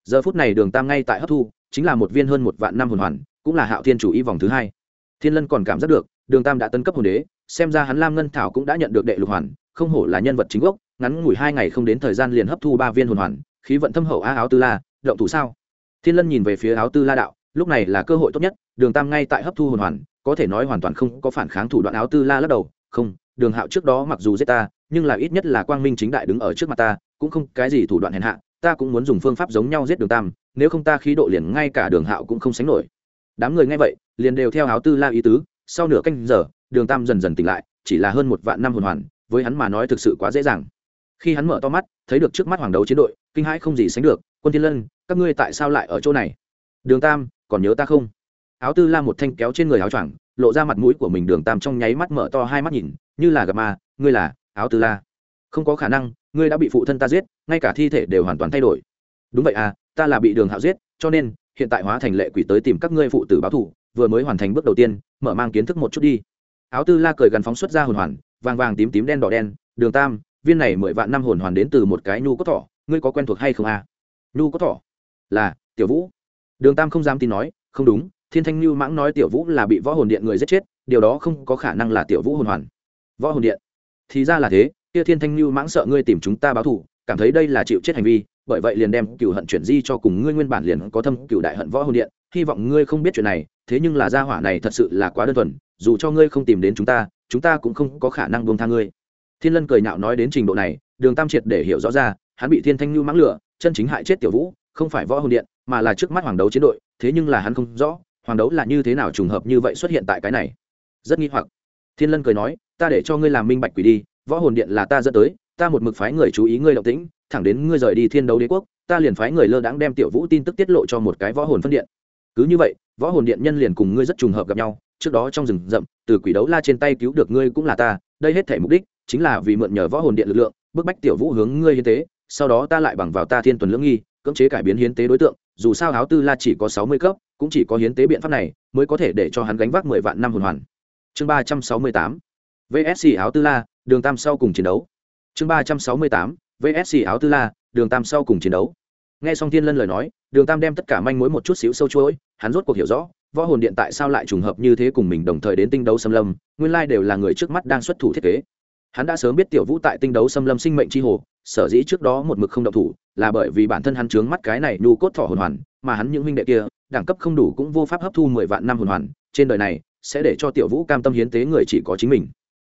giờ phút này đường tam ngay tại hấp thu, chính là một viên hơn một vạn năm hồn hoàn, cũng là hạo thiên chủ y vòng thứ hai. Thiên lân còn cảm giác được, đường tam đã tân cấp hồn đế, xem ra hắn lam ngân thảo cũng đã nhận được đệ lục hoàn, không hổ là nhân vật chính gốc, ngắn ngủi hai ngày không đến thời gian liền hấp thu ba viên hồn hoàn, khí vận thâm hậu a áo tư la, động thủ sao? Thiên lân nhìn về phía áo tư la đạo, lúc này là cơ hội tốt nhất, đường tam ngay tại hấp thu hồn hoàn, có thể nói hoàn toàn không có phản kháng thủ đoạn áo tư la lắc đầu, không, đường hạo trước đó mặc dù giết ta, nhưng là ít nhất là quang minh chính đại đứng ở trước mặt ta, cũng không cái gì thủ đoạn hèn hạ ta cũng muốn dùng phương pháp giống nhau giết đường tam, nếu không ta khí độ liền ngay cả đường hạo cũng không sánh nổi. Đám người nghe vậy, liền đều theo áo tư la ý tứ, sau nửa canh giờ, đường tam dần dần tỉnh lại, chỉ là hơn một vạn năm hồn hoàn, với hắn mà nói thực sự quá dễ dàng. Khi hắn mở to mắt, thấy được trước mắt hoàng đấu chiến đội, kinh hãi không gì sánh được, quân thiên lân, các ngươi tại sao lại ở chỗ này? Đường tam, còn nhớ ta không? Áo tư la một thanh kéo trên người áo choàng, lộ ra mặt mũi của mình đường tam trong nháy mắt mở to hai mắt nhìn, như là gặp ma, ngươi là áo tư la. Không có khả năng, ngươi đã bị phụ thân ta giết ngay cả thi thể đều hoàn toàn thay đổi. Đúng vậy à ta là bị đường hạo giết, cho nên, hiện tại hóa thành lệ quỷ tới tìm các ngươi phụ tử báo thù, vừa mới hoàn thành bước đầu tiên, mở mang kiến thức một chút đi. Áo tư la cười gần phóng xuất ra hồn hoàn, vàng vàng tím tím đen đỏ đen, đường tam, viên này mười vạn năm hồn hoàn đến từ một cái nhu có thỏ, ngươi có quen thuộc hay không à? nhu có thỏ? Là, tiểu vũ. Đường tam không dám tin nói, không đúng, thiên thanh lưu mãng nói tiểu vũ là bị võ hồn điện người giết chết, điều đó không có khả năng là tiểu vũ hồn hoàn. Võ hồn điện? Thì ra là thế, kia thiên thanh lưu mãng sợ ngươi tìm chúng ta báo thù cảm thấy đây là chịu chết hành vi, bởi vậy liền đem cựu hận chuyển di cho cùng ngươi nguyên bản liền có thâm cựu đại hận võ hồn điện. Hy vọng ngươi không biết chuyện này, thế nhưng là gia hỏa này thật sự là quá đơn thuần, dù cho ngươi không tìm đến chúng ta chúng ta cũng không có khả năng buông tha ngươi. Thiên lân cười nhạo nói đến trình độ này, đường tam triệt để hiểu rõ ra, hắn bị thiên thanh lưu mãng lửa, chân chính hại chết tiểu vũ, không phải võ hồn điện, mà là trước mắt hoàng đấu chiến đội, thế nhưng là hắn không rõ, hoàng đấu là như thế nào trùng hợp như vậy xuất hiện tại cái này. Rất nghi hoặc. Thiên lân cười nói, ta để cho ngươi làm minh bạch quỷ đi, võ hồn điện là ta dẫn tới ta một mực phái người chú ý ngươi động tĩnh, thẳng đến ngươi rời đi thiên đấu đế quốc, ta liền phái người lơ đãng đem tiểu vũ tin tức tiết lộ cho một cái võ hồn phân điện. Cứ như vậy, võ hồn điện nhân liền cùng ngươi rất trùng hợp gặp nhau, trước đó trong rừng rậm, từ quỷ đấu la trên tay cứu được ngươi cũng là ta, đây hết thể mục đích chính là vì mượn nhờ võ hồn điện lực lượng, bức bách tiểu vũ hướng ngươi hiến tế, sau đó ta lại bằng vào ta thiên tuần lưỡng nghi, cưỡng chế cải biến hiến tế đối tượng, dù sao áo tư la chỉ có sáu mươi cấp, cũng chỉ có hiến tế biện pháp này mới có thể để cho hắn gánh vác mười vạn năm hồn hoàn. Chương ba trăm sáu mươi tám. Vsc áo tư la, đường tam sau cùng chiến đấu chương ba trăm sáu mươi tám vsc áo tư la, đường tam sau cùng chiến đấu. Nghe xong thiên lân lời nói, đường tam đem tất cả manh mối một chút xíu sâu chuỗi, hắn rốt cuộc hiểu rõ, võ hồn điện tại sao lại trùng hợp như thế cùng mình đồng thời đến tinh đấu xâm lâm, nguyên lai đều là người trước mắt đang xuất thủ thiết kế. Hắn đã sớm biết tiểu vũ tại tinh đấu xâm lâm sinh mệnh tri hồ, sở dĩ trước đó một mực không động thủ, là bởi vì bản thân hắn trướng mắt cái này nhu cốt thỏ hồn hoàn, mà hắn những huynh đệ kia, đẳng cấp không đủ cũng vô pháp hấp thu mười vạn năm hồn hoàn, trên đời này sẽ để cho tiểu vũ cam tâm hiến tế người chỉ có chính mình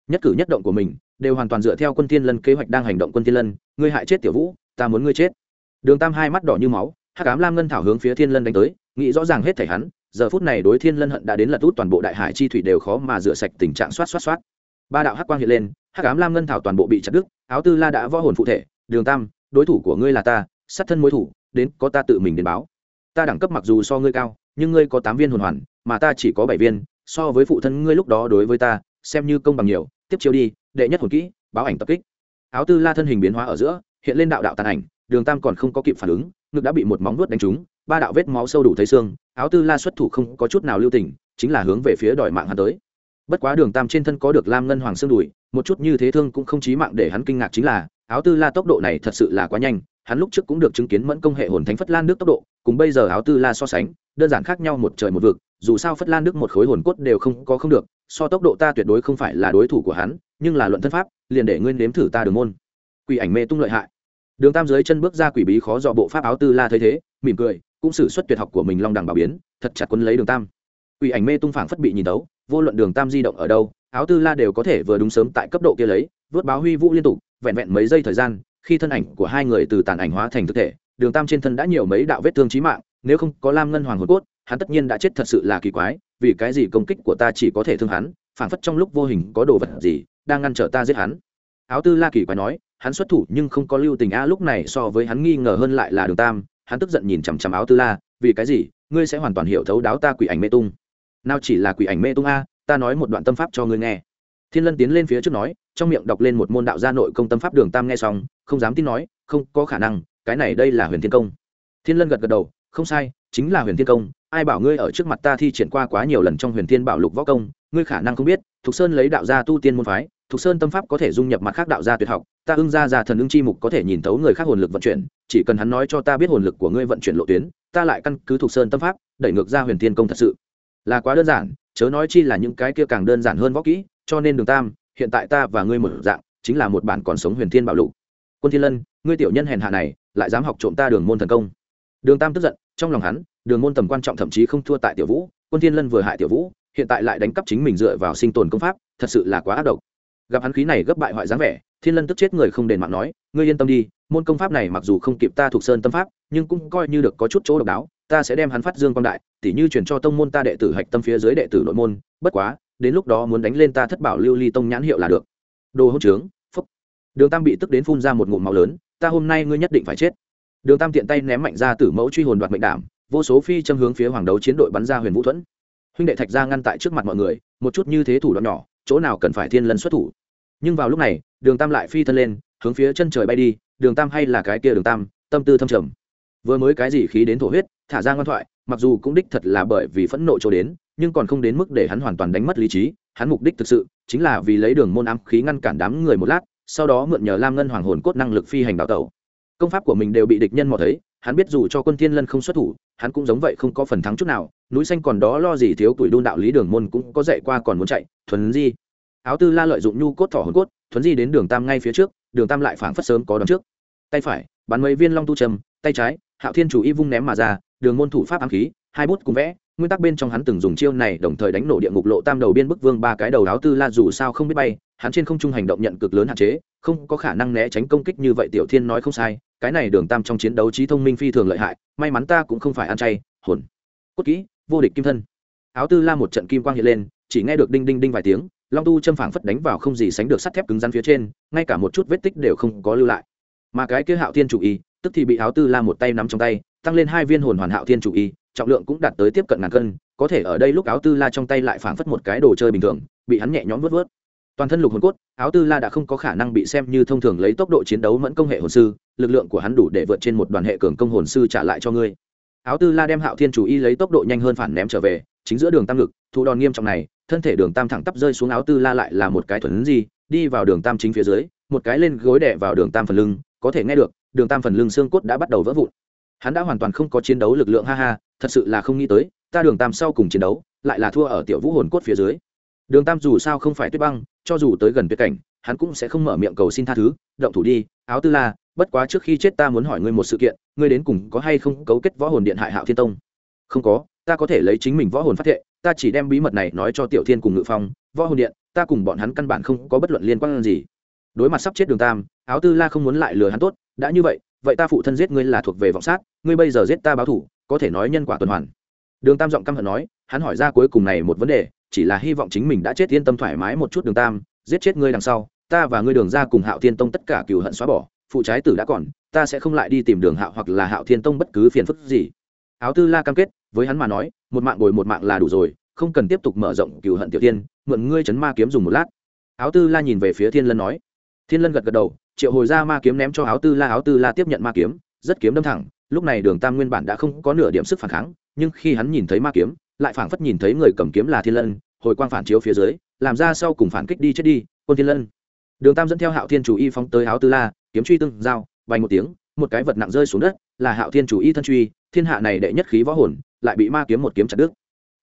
nhất cử nhất động của mình đều hoàn toàn dựa theo quân thiên lân kế hoạch đang hành động quân thiên lân. Ngươi hại chết tiểu vũ, ta muốn ngươi chết. Đường tam hai mắt đỏ như máu, hắc ám lam ngân thảo hướng phía thiên lân đánh tới, nghĩ rõ ràng hết thảy hắn, giờ phút này đối thiên lân hận đã đến lật út toàn bộ đại hải chi thủy đều khó mà rửa sạch tình trạng xoát xoát xoát. Ba đạo hắc quang hiện lên, hắc ám lam ngân thảo toàn bộ bị chặt đứt, áo tư la đã võ hồn phụ thể. Đường tam, đối thủ của ngươi là ta, sát thân mối thủ, đến có ta tự mình đến báo. Ta đẳng cấp mặc dù so ngươi cao, nhưng ngươi có tám viên hồn hoàn, mà ta chỉ có bảy viên, so với phụ thân ngươi lúc đó đối với ta xem như công bằng nhiều, tiếp chiếu đi, đệ nhất hồn kỹ, báo ảnh tập kích. Áo tư la thân hình biến hóa ở giữa, hiện lên đạo đạo tàn ảnh, đường tam còn không có kịp phản ứng, ngực đã bị một móng vuốt đánh trúng, ba đạo vết máu sâu đủ thấy xương, áo tư la xuất thủ không có chút nào lưu tình, chính là hướng về phía đòi mạng hắn tới. Bất quá đường tam trên thân có được lam ngân hoàng xương đùi, một chút như thế thương cũng không chí mạng để hắn kinh ngạc chính là, áo tư la tốc độ này thật sự là quá nhanh, hắn lúc trước cũng được chứng kiến mẫn công hệ hồn thánh phất lan nước tốc độ, cùng bây giờ áo tư la so sánh, đơn giản khác nhau một trời một vực dù sao phất lan đức một khối hồn cốt đều không có không được, so tốc độ ta tuyệt đối không phải là đối thủ của hắn, nhưng là luận thân pháp, liền để nguyên nếm thử ta đường môn. Quỷ ảnh mê tung lợi hại. Đường tam dưới chân bước ra quỷ bí khó dọ bộ pháp áo tư la thấy thế, mỉm cười, cũng xử suất tuyệt học của mình long đằng bảo biến, thật chặt quấn lấy đường tam. Quỷ ảnh mê tung phảng phất bị nhìn tấu, vô luận đường tam di động ở đâu, áo tư la đều có thể vừa đúng sớm tại cấp độ kia lấy, vớt báo huy vũ liên tục, vẹn vẹn mấy giây thời gian, khi thân ảnh của hai người từ tàn ảnh hóa thành thực thể, đường tam trên thân đã nhiều mấy đạo vết thương chí mạng, nếu không có lam ngân hoàng hồn cốt hắn tất nhiên đã chết thật sự là kỳ quái, vì cái gì công kích của ta chỉ có thể thương hắn, phảng phất trong lúc vô hình có đồ vật gì đang ngăn trở ta giết hắn. Áo tư la kỳ quái nói, hắn xuất thủ nhưng không có lưu tình a, lúc này so với hắn nghi ngờ hơn lại là đường tam, hắn tức giận nhìn chằm chằm áo tư la, vì cái gì? Ngươi sẽ hoàn toàn hiểu thấu đáo ta quỷ ảnh mê tung. Nào chỉ là quỷ ảnh mê tung a, ta nói một đoạn tâm pháp cho ngươi nghe. Thiên lân tiến lên phía trước nói, trong miệng đọc lên một môn đạo gia nội công tâm pháp đường tam nghe xong, không dám tin nói, không có khả năng, cái này đây là huyền thiên công. Thiên lân gật gật đầu, không sai, chính là huyền thiên công ai bảo ngươi ở trước mặt ta thi triển qua quá nhiều lần trong huyền thiên bảo lục võ công, ngươi khả năng không biết, thục sơn lấy đạo gia tu tiên môn phái, thục sơn tâm pháp có thể dung nhập mặt khác đạo gia tuyệt học, ta ưng ra ra thần ưng chi mục có thể nhìn thấu người khác hồn lực vận chuyển, chỉ cần hắn nói cho ta biết hồn lực của ngươi vận chuyển lộ tuyến, ta lại căn cứ thục sơn tâm pháp, đẩy ngược ra huyền thiên công thật sự. Là quá đơn giản, chớ nói chi là những cái kia càng đơn giản hơn võ kỹ, cho nên đường tam, hiện tại ta và ngươi một dạng, chính là một bản còn sống huyền thiên bảo lục. Quân thiên lân, ngươi tiểu nhân hèn hạ này, lại dám học trộm ta đường môn thần công. Đường tam tức giận, trong lòng hắn đường môn tầm quan trọng thậm chí không thua tại tiểu vũ, quân thiên lân vừa hại tiểu vũ, hiện tại lại đánh cắp chính mình dựa vào sinh tồn công pháp, thật sự là quá ác độc. Gặp hắn khí này gấp bại hoại dáng vẻ, thiên lân tức chết người không đền mạng nói, ngươi yên tâm đi, môn công pháp này mặc dù không kịp ta thuộc sơn tâm pháp, nhưng cũng coi như được có chút chỗ độc đáo, ta sẽ đem hắn phát dương quan đại, tỉ như truyền cho tông môn ta đệ tử hạch tâm phía dưới đệ tử nội môn, bất quá, đến lúc đó muốn đánh lên ta thất bảo lưu ly tông nhãn hiệu là được. Đồ hỗn trướng, phúc. Đường tam bị tức đến phun ra một ngụm máu lớn, ta hôm nay ngươi nhất định phải chết. Đường tam tiện tay ném mạnh ra tử mẫu truy hồn đoạt mệnh đảm vô số phi châm hướng phía hoàng đấu chiến đội bắn ra huyền vũ thuẫn. Huynh đệ thạch ra ngăn tại trước mặt mọi người, một chút như thế thủ đoạn nhỏ, chỗ nào cần phải thiên lân xuất thủ. Nhưng vào lúc này, đường tam lại phi thân lên, hướng phía chân trời bay đi, đường tam hay là cái kia đường tam, tâm tư thâm trầm. Vừa mới cái gì khí đến thổ huyết, thả ra ngoan thoại, mặc dù cũng đích thật là bởi vì phẫn nộ chỗ đến, nhưng còn không đến mức để hắn hoàn toàn đánh mất lý trí, hắn mục đích thực sự chính là vì lấy đường môn ám khí ngăn cản đám người một lát, sau đó mượn nhờ lam ngân hoàng hồn cốt năng lực phi hành đào tẩu. Công pháp của mình đều bị địch nhân mò thấy, hắn biết dù cho quân thiên lân không xuất thủ hắn cũng giống vậy không có phần thắng chút nào, núi xanh còn đó lo gì thiếu tuổi đun đạo lý đường môn cũng có dạy qua còn muốn chạy, thuần di. Áo tư la lợi dụng nhu cốt thỏ hồn cốt thuấn di đến đường tam ngay phía trước, đường tam lại phảng phất sớm có đón trước. Tay phải, bắn mấy viên long tu trầm, tay trái, hạo thiên chủ y vung ném mà ra, đường môn thủ pháp ám khí, hai bút cùng vẽ, nguyên tắc bên trong hắn từng dùng chiêu này đồng thời đánh nổ địa ngục lộ tam đầu biên bức vương ba cái đầu áo tư la dù sao không biết bay hắn trên không trung hành động nhận cực lớn hạn chế, không có khả năng né tránh công kích như vậy, tiểu thiên nói không sai, cái này đường tam trong chiến đấu trí thông minh phi thường lợi hại, may mắn ta cũng không phải ăn chay, hồn. Cốt kỹ, vô địch kim thân. Áo tư la một trận kim quang hiện lên, chỉ nghe được đinh đinh đinh vài tiếng, long tu châm phảng phất đánh vào không gì sánh được sắt thép cứng rắn phía trên, ngay cả một chút vết tích đều không có lưu lại. Mà cái kia hạo thiên chủ y, tức thì bị áo tư la một tay nắm trong tay, tăng lên hai viên hồn hoàn hạo thiên chủ y, trọng lượng cũng đạt tới tiếp cận ngàn cân, có thể ở đây lúc áo tư la trong tay lại phảng phất một cái đồ chơi bình thường, bị hắn nhẹ nhõm vớt vớt toàn thân lục hồn cốt, áo tư la đã không có khả năng bị xem như thông thường lấy tốc độ chiến đấu mẫn công hệ hồn sư, lực lượng của hắn đủ để vượt trên một đoàn hệ cường công hồn sư trả lại cho ngươi. Áo tư la đem hạo thiên chủ y lấy tốc độ nhanh hơn phản ném trở về, chính giữa đường tam ngực thụ đòn nghiêm trọng này, thân thể đường tam thẳng tắp rơi xuống áo tư la lại là một cái thuần gì, đi vào đường tam chính phía dưới, một cái lên gối đè vào đường tam phần lưng, có thể nghe được, đường tam phần lưng xương cốt đã bắt đầu vỡ vụn. Hắn đã hoàn toàn không có chiến đấu lực lượng, ha ha, thật sự là không nghĩ tới, ta đường tam sau cùng chiến đấu, lại là thua ở tiểu vũ hồn cốt phía dưới đường tam dù sao không phải tuyết băng, cho dù tới gần tuyệt cảnh, hắn cũng sẽ không mở miệng cầu xin tha thứ, động thủ đi, áo tư la, bất quá trước khi chết ta muốn hỏi ngươi một sự kiện, ngươi đến cùng có hay không cấu kết võ hồn điện hại hạo thiên tông? Không có, ta có thể lấy chính mình võ hồn phát thệ, ta chỉ đem bí mật này nói cho tiểu thiên cùng ngự phong, võ hồn điện, ta cùng bọn hắn căn bản không có bất luận liên quan gì. Đối mặt sắp chết đường tam, áo tư la không muốn lại lừa hắn tốt, đã như vậy vậy ta phụ thân giết ngươi là thuộc về vọng sát, ngươi bây giờ giết ta báo thủ, có thể nói nhân quả tuần hoàn. Đường tam giọng căm hận nói, hắn hỏi ra cuối cùng này một vấn đề chỉ là hy vọng chính mình đã chết yên tâm thoải mái một chút đường tam, giết chết ngươi đằng sau, ta và ngươi đường ra cùng hạo thiên tông tất cả cựu hận xóa bỏ, phụ trái tử đã còn, ta sẽ không lại đi tìm đường hạo hoặc là hạo thiên tông bất cứ phiền phức gì. Áo tư la cam kết, với hắn mà nói, một mạng bồi một mạng là đủ rồi, không cần tiếp tục mở rộng cựu hận tiểu tiên, mượn ngươi chấn ma kiếm dùng một lát. Áo tư la nhìn về phía thiên lân nói. Thiên lân gật gật đầu, triệu hồi ra ma kiếm ném cho áo tư la, áo tư la tiếp nhận ma kiếm, rất kiếm đâm thẳng, lúc này đường tam nguyên bản đã không có nửa điểm sức phản kháng, nhưng khi hắn nhìn thấy ma kiếm lại phảng phất nhìn thấy người cầm kiếm là thiên lân, hồi quang phản chiếu phía dưới, làm ra sau cùng phản kích đi chết đi, quân thiên lân. Đường tam dẫn theo hạo thiên chủ y phóng tới áo tư la, kiếm truy tương giao vay một tiếng, một cái vật nặng rơi xuống đất, là hạo thiên chủ y thân truy, thiên hạ này đệ nhất khí võ hồn, lại bị ma kiếm một kiếm chặt đứt.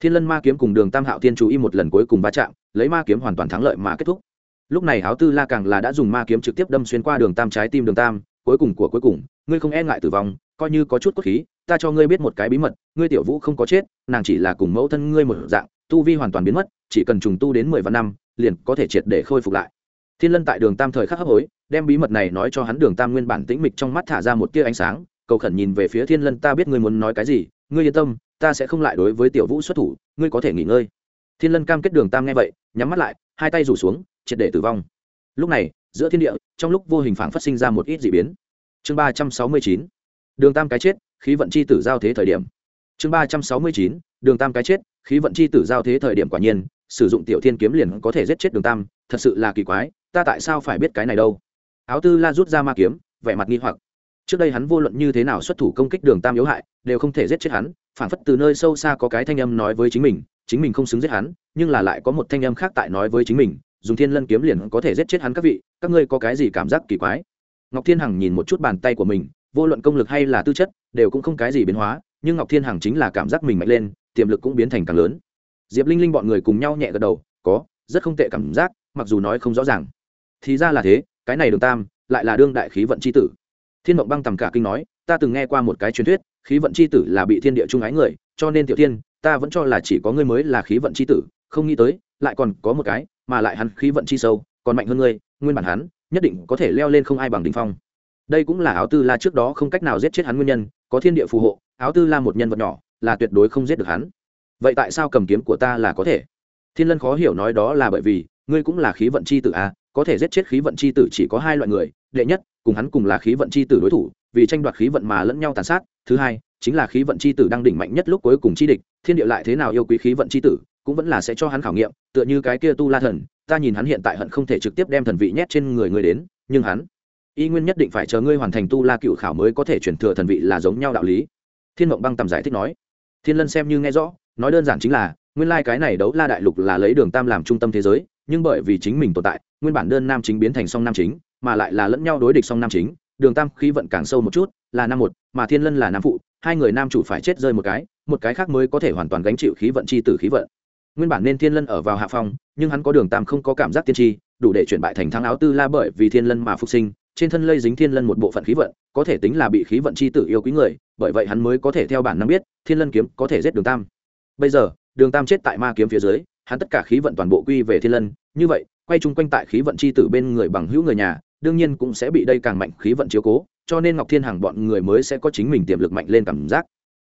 Thiên lân ma kiếm cùng đường tam hạo thiên chủ y một lần cuối cùng va chạm, lấy ma kiếm hoàn toàn thắng lợi mà kết thúc. Lúc này áo tư la càng là đã dùng ma kiếm trực tiếp đâm xuyên qua đường tam trái tim đường tam, cuối cùng của cuối cùng, ngươi không e ngại tử vong, coi như có chút cốt khí, ta cho ngươi biết một cái bí mật, ngươi tiểu vũ không có chết nàng chỉ là cùng mẫu thân ngươi một dạng, tu vi hoàn toàn biến mất, chỉ cần trùng tu đến mười vạn năm, liền có thể triệt để khôi phục lại. Thiên lân tại đường tam thời khắc hấp hối, đem bí mật này nói cho hắn đường tam nguyên bản tĩnh mịch trong mắt thả ra một tia ánh sáng, cầu khẩn nhìn về phía thiên lân, ta biết ngươi muốn nói cái gì, ngươi yên tâm, ta sẽ không lại đối với tiểu vũ xuất thủ, ngươi có thể nghỉ ngơi. Thiên lân cam kết đường tam nghe vậy, nhắm mắt lại, hai tay rủ xuống, triệt để tử vong. Lúc này, giữa thiên địa, trong lúc vô hình phảng phát sinh ra một ít d ị biến. Chương ba trăm sáu mươi chín. Đường tam cái chết, khí vận c h i tử giao thế thời điểm chương ba trăm sáu mươi chín, đường tam cái chết, khí vận c h i tử giao thế thời điểm quả nhiên, sử dụng tiểu thiên kiếm liền có thể giết chết đường tam, thật sự là kỳ quái, ta tại sao phải biết cái này đâu? Áo tư la rút ra ma kiếm, vẻ mặt nghi hoặc. Trước đây hắn vô luận như thế nào xuất thủ công kích đường tam yếu hại, đều không thể giết chết hắn, phản phất từ nơi sâu xa có cái thanh âm nói với chính mình chính mình không xứng giết hắn, nhưng là lại có một thanh âm khác tại nói với chính mình, dùng thiên lân kiếm liền có thể giết chết hắn các vị, các ngươi có cái gì cảm giác kỳ quái? Ngọc thiên hằng nhìn một chút bàn tay của mình, vô luận công lực hay là tư chất, đều cũng không cái gì biến hóa nhưng ngọc thiên hằng chính là cảm giác mình mạnh lên, tiềm lực cũng biến thành càng lớn. Diệp linh linh bọn người cùng nhau nhẹ gật đầu, có, rất không tệ cảm giác, mặc dù nói không rõ ràng. Thì ra là thế, cái này đường tam, lại là đương đại khí vận c h i tử. Thiên mộng băng tầm cả kinh nói, ta từng nghe qua một cái truyền thuyết, khí vận c h i tử là bị thiên địa trung ái người, cho nên tiểu tiên ta vẫn cho là chỉ có ngươi mới là khí vận c h i tử, không nghĩ tới, lại còn có một cái, mà lại hắn khí vận chi sâu, còn mạnh hơn ngươi, nguyên bản hắn, nhất định có thể leo lên không ai bằng đỉnh phong đây cũng là áo tư la trước đó không cách nào giết chết hắn nguyên nhân, có thiên địa phù hộ, áo tư la một nhân vật nhỏ, là tuyệt đối không giết được hắn. Vậy tại sao cầm kiếm của ta là có thể? Thiên lân khó hiểu nói đó là bởi vì, ngươi cũng là khí vận chi tử à có thể giết chết khí vận chi tử chỉ có hai loại người, đệ nhất, cùng hắn cùng là khí vận chi tử đối thủ, vì tranh đoạt khí vận mà lẫn nhau tàn sát, thứ hai, chính là khí vận chi tử đang đỉnh mạnh nhất lúc cuối cùng chi địch, thiên địa lại thế nào yêu quý khí vận chi tử, cũng vẫn là sẽ cho hắn khảo nghiệm, tựa như cái kia tu la thần, ta nhìn hắn hiện tại hận không thể trực tiếp đem thần vị nhét trên người ngươi đến, nhưng hắn y nguyên nhất định phải chờ ngươi hoàn thành tu la cựu khảo mới có thể chuyển thừa thần vị là giống nhau đạo lý. Thiên mộng băng tầm giải thích nói. Thiên lân xem như nghe rõ, nói đơn giản chính là, nguyên lai cái này đấu la đại lục là lấy đường tam làm trung tâm thế giới, nhưng bởi vì chính mình tồn tại, nguyên bản đơn nam chính biến thành song nam chính, mà lại là lẫn nhau đối địch song nam chính, đường tam khí vận càng sâu một chút, là nam một, mà thiên lân là nam phụ, hai người nam chủ phải chết rơi một cái một cái khác mới có thể hoàn toàn gánh chịu khí vận chi tử khí vận. Nguyên bản nên thiên lân ở vào hạ phong, nhưng hắn có đường tam không có cảm giác tiên tri, đủ để chuyển bại thành thắng áo tư la bởi vì thiên lân mà phục sinh trên thân lây dính thiên lân một bộ phận khí vận, có thể tính là bị khí vận c h i tử yêu quý người, bởi vậy hắn mới có thể theo bản năng biết, thiên lân kiếm có thể giết đường tam. Bây giờ, đường tam chết tại ma kiếm phía dưới, hắn tất cả khí vận toàn bộ quy về thiên lân, như vậy, quay chung quanh tại khí vận c h i tử bên người bằng hữu người nhà, đương nhiên cũng sẽ bị đây càng mạnh khí vận chiếu cố, cho nên ngọc thiên hằng bọn người mới sẽ có chính mình tiềm lực mạnh lên cảm giác.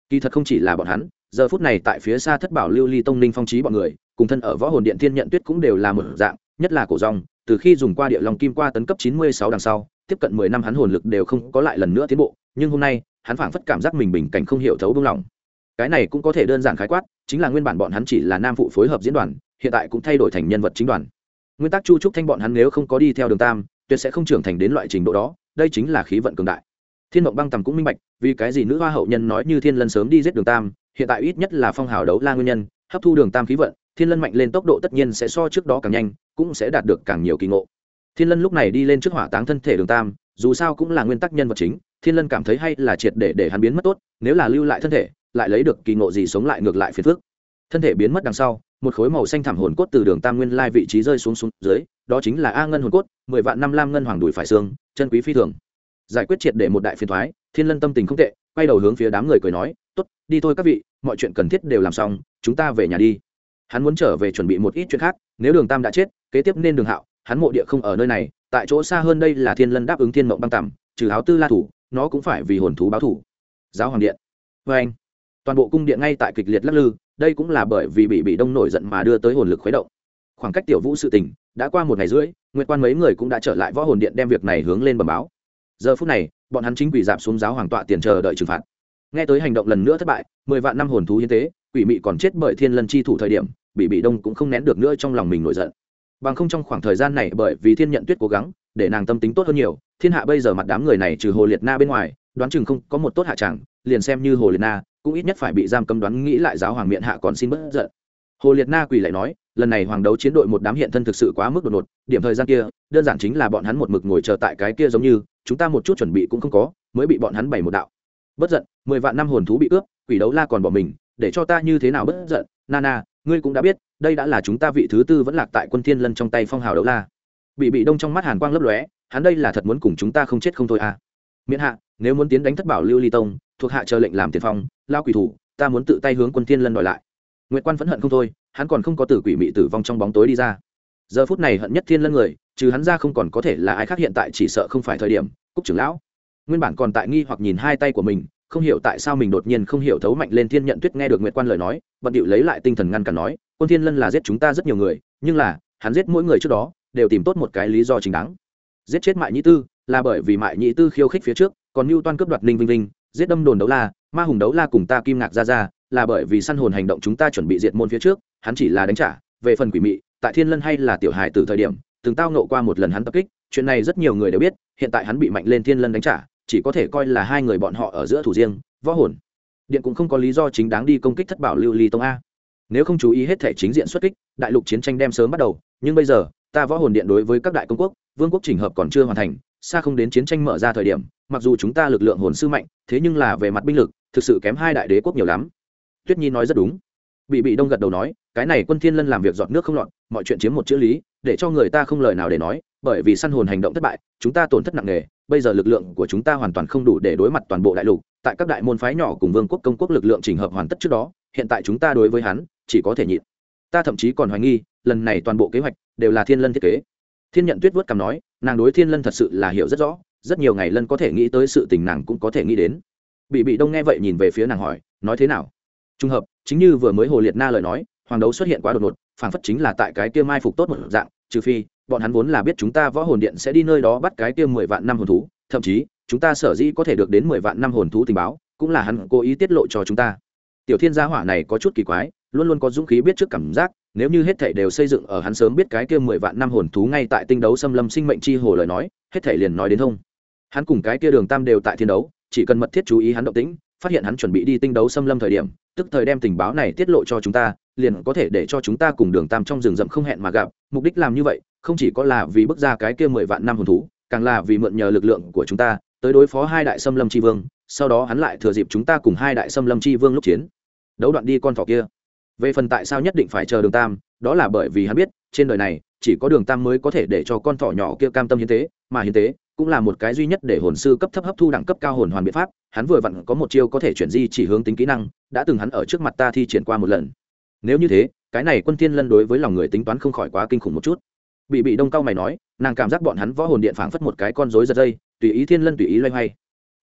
Kỳ thật không chỉ là bọn hắn, giờ phút này tại phía xa thất bảo lưu ly tông ninh phong trí bọn người, cùng thân ở võ hồn điện thiên nhận tuyết cũng đều là một dạng, nhất là cổ rong từ khi dùng qua địa long kim qua tấn cấp chín mươi sáu đằng sau tiếp cận mười năm hắn hồn lực đều không có lại lần nữa tiến bộ, nhưng hôm nay, hắn phảng phất cảm giác mình bình cảnh không hiểu thấu buông lỏng cái này cũng có thể đơn giản khái quát, chính là nguyên bản bọn hắn chỉ là nam phụ phối hợp diễn đoàn, hiện tại cũng thay đổi thành nhân vật chính đoàn. Nguyên tắc chu trúc thanh bọn hắn nếu không có đi theo đường tam, tuyệt sẽ không trưởng thành đến loại trình độ đó, đây chính là khí vận cường đại. Thiên mộng băng tầm cũng minh bạch, vì cái gì nữ hoa hậu nhân nói như thiên lân sớm đi giết đường tam, hiện tại ít nhất là phong hào đấu la nguyên nhân, hấp thu đường tam khí vận, thiên lân mạnh lên tốc độ tất nhiên sẽ so trước đó càng nhanh, cũng sẽ đạt được càng nhiều kỳ ngộ thiên lân lúc này đi lên trước hỏa táng thân thể đường tam, dù sao cũng là nguyên tắc nhân vật chính, thiên lân cảm thấy hay là triệt để để hắn biến mất tốt, nếu là lưu lại thân thể, lại lấy được kỳ ngộ gì sống lại ngược lại phiền phước thân thể biến mất đằng sau, một khối màu xanh thảm hồn cốt từ đường tam nguyên lai vị trí rơi xuống xuống dưới, đó chính là a ngân hồn cốt, mười vạn năm lam ngân hoàng đùi phải xương, chân quý phi thường. Giải quyết triệt để một đại phiền thoái, thiên lân tâm tình không tệ, quay đầu hướng phía đám người cười nói, tốt, đi thôi các vị, mọi chuyện cần thiết đều làm xong, chúng ta về nhà đi. Hắn muốn trở về chuẩn bị một ít chuyện khác, nếu đường tam đã chết, kế tiếp nên đường hạo hắn mộ địa không ở nơi này, tại chỗ xa hơn đây là thiên lân đáp ứng thiên mộng băng tằm trừ áo tư la thủ, nó cũng phải vì hồn thú báo thủ. Giáo hoàng điện. Vê anh, toàn bộ cung điện ngay tại kịch liệt lắc lư, đây cũng là bởi vì bị bị đông nổi giận mà đưa tới hồn lực khuấy động. Khoảng cách tiểu vũ sự tình, đã qua một ngày rưỡi, nguyệt quan mấy người cũng đã trở lại võ hồn điện đem việc này hướng lên bầm báo. Giờ phút này, bọn hắn chính quỷ dạp xuống giáo hoàng tọa tiền chờ đợi trừng phạt. Nghe tới hành động lần nữa thất bại, mười vạn năm hồn thú hiến tế, quỷ mị còn chết bởi thiên lân chi thủ thời điểm, bị bị đông cũng không nén được nữa trong lòng mình nổi giận bằng không trong khoảng thời gian này bởi vì thiên nhận tuyết cố gắng, để nàng tâm tính tốt hơn nhiều, thiên hạ bây giờ mặt đám người này trừ hồ liệt na bên ngoài, đoán chừng không có một tốt hạ chẳng, liền xem như hồ liệt na, cũng ít nhất phải bị giam cấm đoán nghĩ lại giáo hoàng miệng hạ còn xin bất giận. Hồ liệt na quỳ lại nói, lần này hoàng đấu chiến đội một đám hiện thân thực sự quá mức đột ngột, điểm thời gian kia, đơn giản chính là bọn hắn một mực ngồi chờ tại cái kia giống như, chúng ta một chút chuẩn bị cũng không có, mới bị bọn hắn bày một đạo. Bất giận, mười vạn năm hồn thú bị cướp, quỷ đấu la còn bỏ mình, để cho ta như thế nào bất giận nana ngươi cũng đã biết, đây đã là chúng ta vị thứ tư vẫn lạc tại quân thiên lân trong tay phong hào đấu la. Bị bị đông trong mắt hàn quang lấp lóe, hắn đây là thật muốn cùng chúng ta không chết không thôi à. Miễn hạ, nếu muốn tiến đánh thất bảo lưu ly tông, thuộc hạ chờ lệnh làm tiền phong, lao quỷ thủ, ta muốn tự tay hướng quân thiên lân đòi lại. Nguyệt quan phẫn hận không thôi, hắn còn không có tử quỷ mị tử vong trong bóng tối đi ra. Giờ phút này hận nhất thiên lân người, trừ hắn ra không còn có thể là ai khác hiện tại chỉ sợ không phải thời điểm, cúc trưởng lão. Nguyên bản còn tại nghi hoặc nhìn hai tay của mình không hiểu tại sao mình đột nhiên không hiểu thấu mạnh lên thiên nhận tuyết nghe được nguyệt quan lời nói, bận điệu lấy lại tinh thần ngăn cản nói, quân thiên lân là giết chúng ta rất nhiều người, nhưng là, hắn giết mỗi người trước đó, đều tìm tốt một cái lý do chính đáng. Giết chết mại nhĩ tư là bởi vì mại nhĩ tư khiêu khích phía trước, còn mưu toan cướp đoạt ninh vinh vinh, giết đâm đồn đấu la, ma hùng đấu la cùng ta kim ngạc ra ra là bởi vì săn hồn hành động chúng ta chuẩn bị diệt môn phía trước, hắn chỉ là đánh trả, về phần quỷ mị, tại thiên lân hay là tiểu hài từ thời điểm, từng tao nộ qua một lần hắn tập kích, chuyện này rất nhiều người đều biết, hiện tại hắn bị mạnh lên thiên lân đánh trả chỉ có thể coi là hai người bọn họ ở giữa thủ riêng, võ hồn. Điện cũng không có lý do chính đáng đi công kích thất bảo lưu ly tông a. Nếu không chú ý hết thể chính diện xuất kích, đại lục chiến tranh đem sớm bắt đầu, nhưng bây giờ, ta võ hồn điện đối với các đại công quốc, vương quốc trình hợp còn chưa hoàn thành, xa không đến chiến tranh mở ra thời điểm, mặc dù chúng ta lực lượng hồn sư mạnh, thế nhưng là về mặt binh lực, thực sự kém hai đại đế quốc nhiều lắm. Tuyết nhi nói rất đúng. Bị bị đông gật đầu nói, cái này quân thiên lân làm việc giọt nước không lọt, mọi chuyện chiếm một chữ lý, để cho người ta không lời nào để nói bởi vì săn hồn hành động thất bại, chúng ta tổn thất nặng nề, bây giờ lực lượng của chúng ta hoàn toàn không đủ để đối mặt toàn bộ đại lục. Tại các đại môn phái nhỏ cùng vương quốc, công quốc lực lượng chỉnh hợp hoàn tất trước đó, hiện tại chúng ta đối với hắn, chỉ có thể nhịn. Ta thậm chí còn hoài nghi, lần này toàn bộ kế hoạch đều là thiên lân thiết kế. Thiên nhận tuyết vớt cằm nói, nàng đối thiên lân thật sự là hiểu rất rõ, rất nhiều ngày lân có thể nghĩ tới sự tình nàng cũng có thể nghĩ đến. Bị bị đông nghe vậy nhìn về phía nàng hỏi, nói thế nào? Trùng hợp, chính như vừa mới hồ liệt na lời nói, hoàng đấu xuất hiện quá đột ngột, phảng phất chính là tại cái kia mai phục tốt một dạng, trừ phi bọn hắn vốn là biết chúng ta võ hồn điện sẽ đi nơi đó bắt cái kia mười vạn năm hồn thú, thậm chí, chúng ta sở dĩ có thể được đến mười vạn năm hồn thú tình báo, cũng là hắn cố ý tiết lộ cho chúng ta. Tiểu thiên gia hỏa này có chút kỳ quái, luôn luôn có dũng khí biết trước cảm giác, nếu như hết thảy đều xây dựng ở hắn sớm biết cái kia mười vạn năm hồn thú ngay tại tinh đấu xâm lâm sinh mệnh chi hồ lời nói, hết thảy liền nói đến thông. Hắn cùng cái kia đường tam đều tại thiên đấu, chỉ cần mật thiết chú ý hắn động tĩnh, phát hiện hắn chuẩn bị đi tinh đấu xâm lâm thời điểm, tức thời đem tình báo này tiết lộ cho chúng ta, liền có thể để cho chúng ta cùng đường tam trong rừng rậm không hẹn mà gặp, mục đích làm như vậy không chỉ có là vì bước ra cái kia mười vạn năm hồn thú, càng là vì mượn nhờ lực lượng của chúng ta tới đối phó hai đại xâm lâm tri vương, sau đó hắn lại thừa dịp chúng ta cùng hai đại xâm lâm tri vương lúc chiến, đấu đoạn đi con thỏ kia. Về phần tại sao nhất định phải chờ đường tam, đó là bởi vì hắn biết, trên đời này, chỉ có đường tam mới có thể để cho con thỏ nhỏ kia cam tâm hiến tế, mà hiến tế cũng là một cái duy nhất để hồn sư cấp thấp hấp thu đẳng cấp cao hồn hoàn biện pháp, hắn vừa vặn có một chiêu có thể chuyển di chỉ hướng tính kỹ năng, đã từng hắn ở trước mặt ta thi triển qua một lần. Nếu như thế, cái này quân thiên lân đối với lòng người tính toán không khỏi quá kinh khủng một chút bị bị đông cao mày nói, nàng cảm giác bọn hắn võ hồn điện phảng phất một cái con rối giật dây, tùy ý thiên lân tùy ý loay hoay.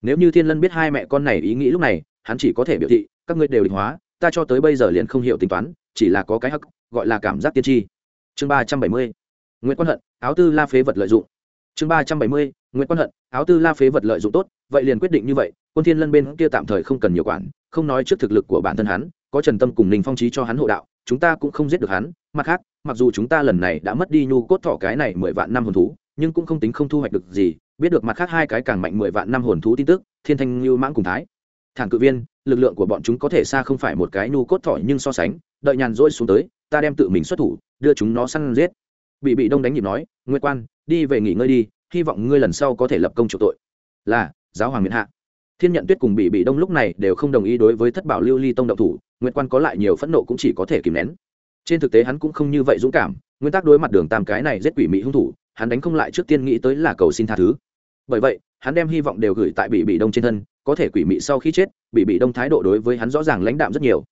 Nếu như thiên lân biết hai mẹ con này ý nghĩ lúc này, hắn chỉ có thể biểu thị, các ngươi đều định hóa, ta cho tới bây giờ liền không hiểu tính toán, chỉ là có cái hắc, gọi là cảm giác tiên tri. Chương ba trăm bảy mươi nguyễn quan hận, áo tư la phế vật lợi dụng. Chương ba trăm bảy mươi nguyễn quan hận, áo tư la phế vật lợi dụng tốt, vậy liền quyết định như vậy, quân thiên lân bên kia tạm thời không cần nhiều quản, không nói trước thực lực của bản thân hắn, có trần tâm cùng ninh phong trí cho hắn hộ đạo chúng ta cũng không giết được hắn, mặt khác, mặc dù chúng ta lần này đã mất đi nhu cốt thọ cái này mười vạn năm hồn thú, nhưng cũng không tính không thu hoạch được gì, biết được mặt khác hai cái càng mạnh mười vạn năm hồn thú tin tức, thiên thanh lưu mãng cùng thái. Thản cự viên, lực lượng của bọn chúng có thể xa không phải một cái nhu cốt thỏi nhưng so sánh, đợi nhàn rỗi xuống tới, ta đem tự mình xuất thủ, đưa chúng nó săn giết. Bị bị đông đánh nhịp nói nguyên quan, đi về nghỉ ngơi đi, hy vọng ngươi lần sau có thể lập công chủ tội. Là, giáo hoàng miễn hạ. Thiên nhận tuyết cùng bị bị đông lúc này đều không đồng ý đối với thất bảo lưu ly tông động thủ Nguyên quan có lại nhiều phẫn nộ cũng chỉ có thể kìm nén. Trên thực tế hắn cũng không như vậy dũng cảm, nguyên tắc đối mặt đường tam cái này giết quỷ mỹ hung thủ, hắn đánh không lại trước tiên nghĩ tới là cầu xin tha thứ. Bởi vậy, hắn đem hy vọng đều gửi tại bị bị đông trên thân, có thể quỷ mị sau khi chết bị bị đông thái độ đối với hắn rõ ràng lãnh đạm rất nhiều.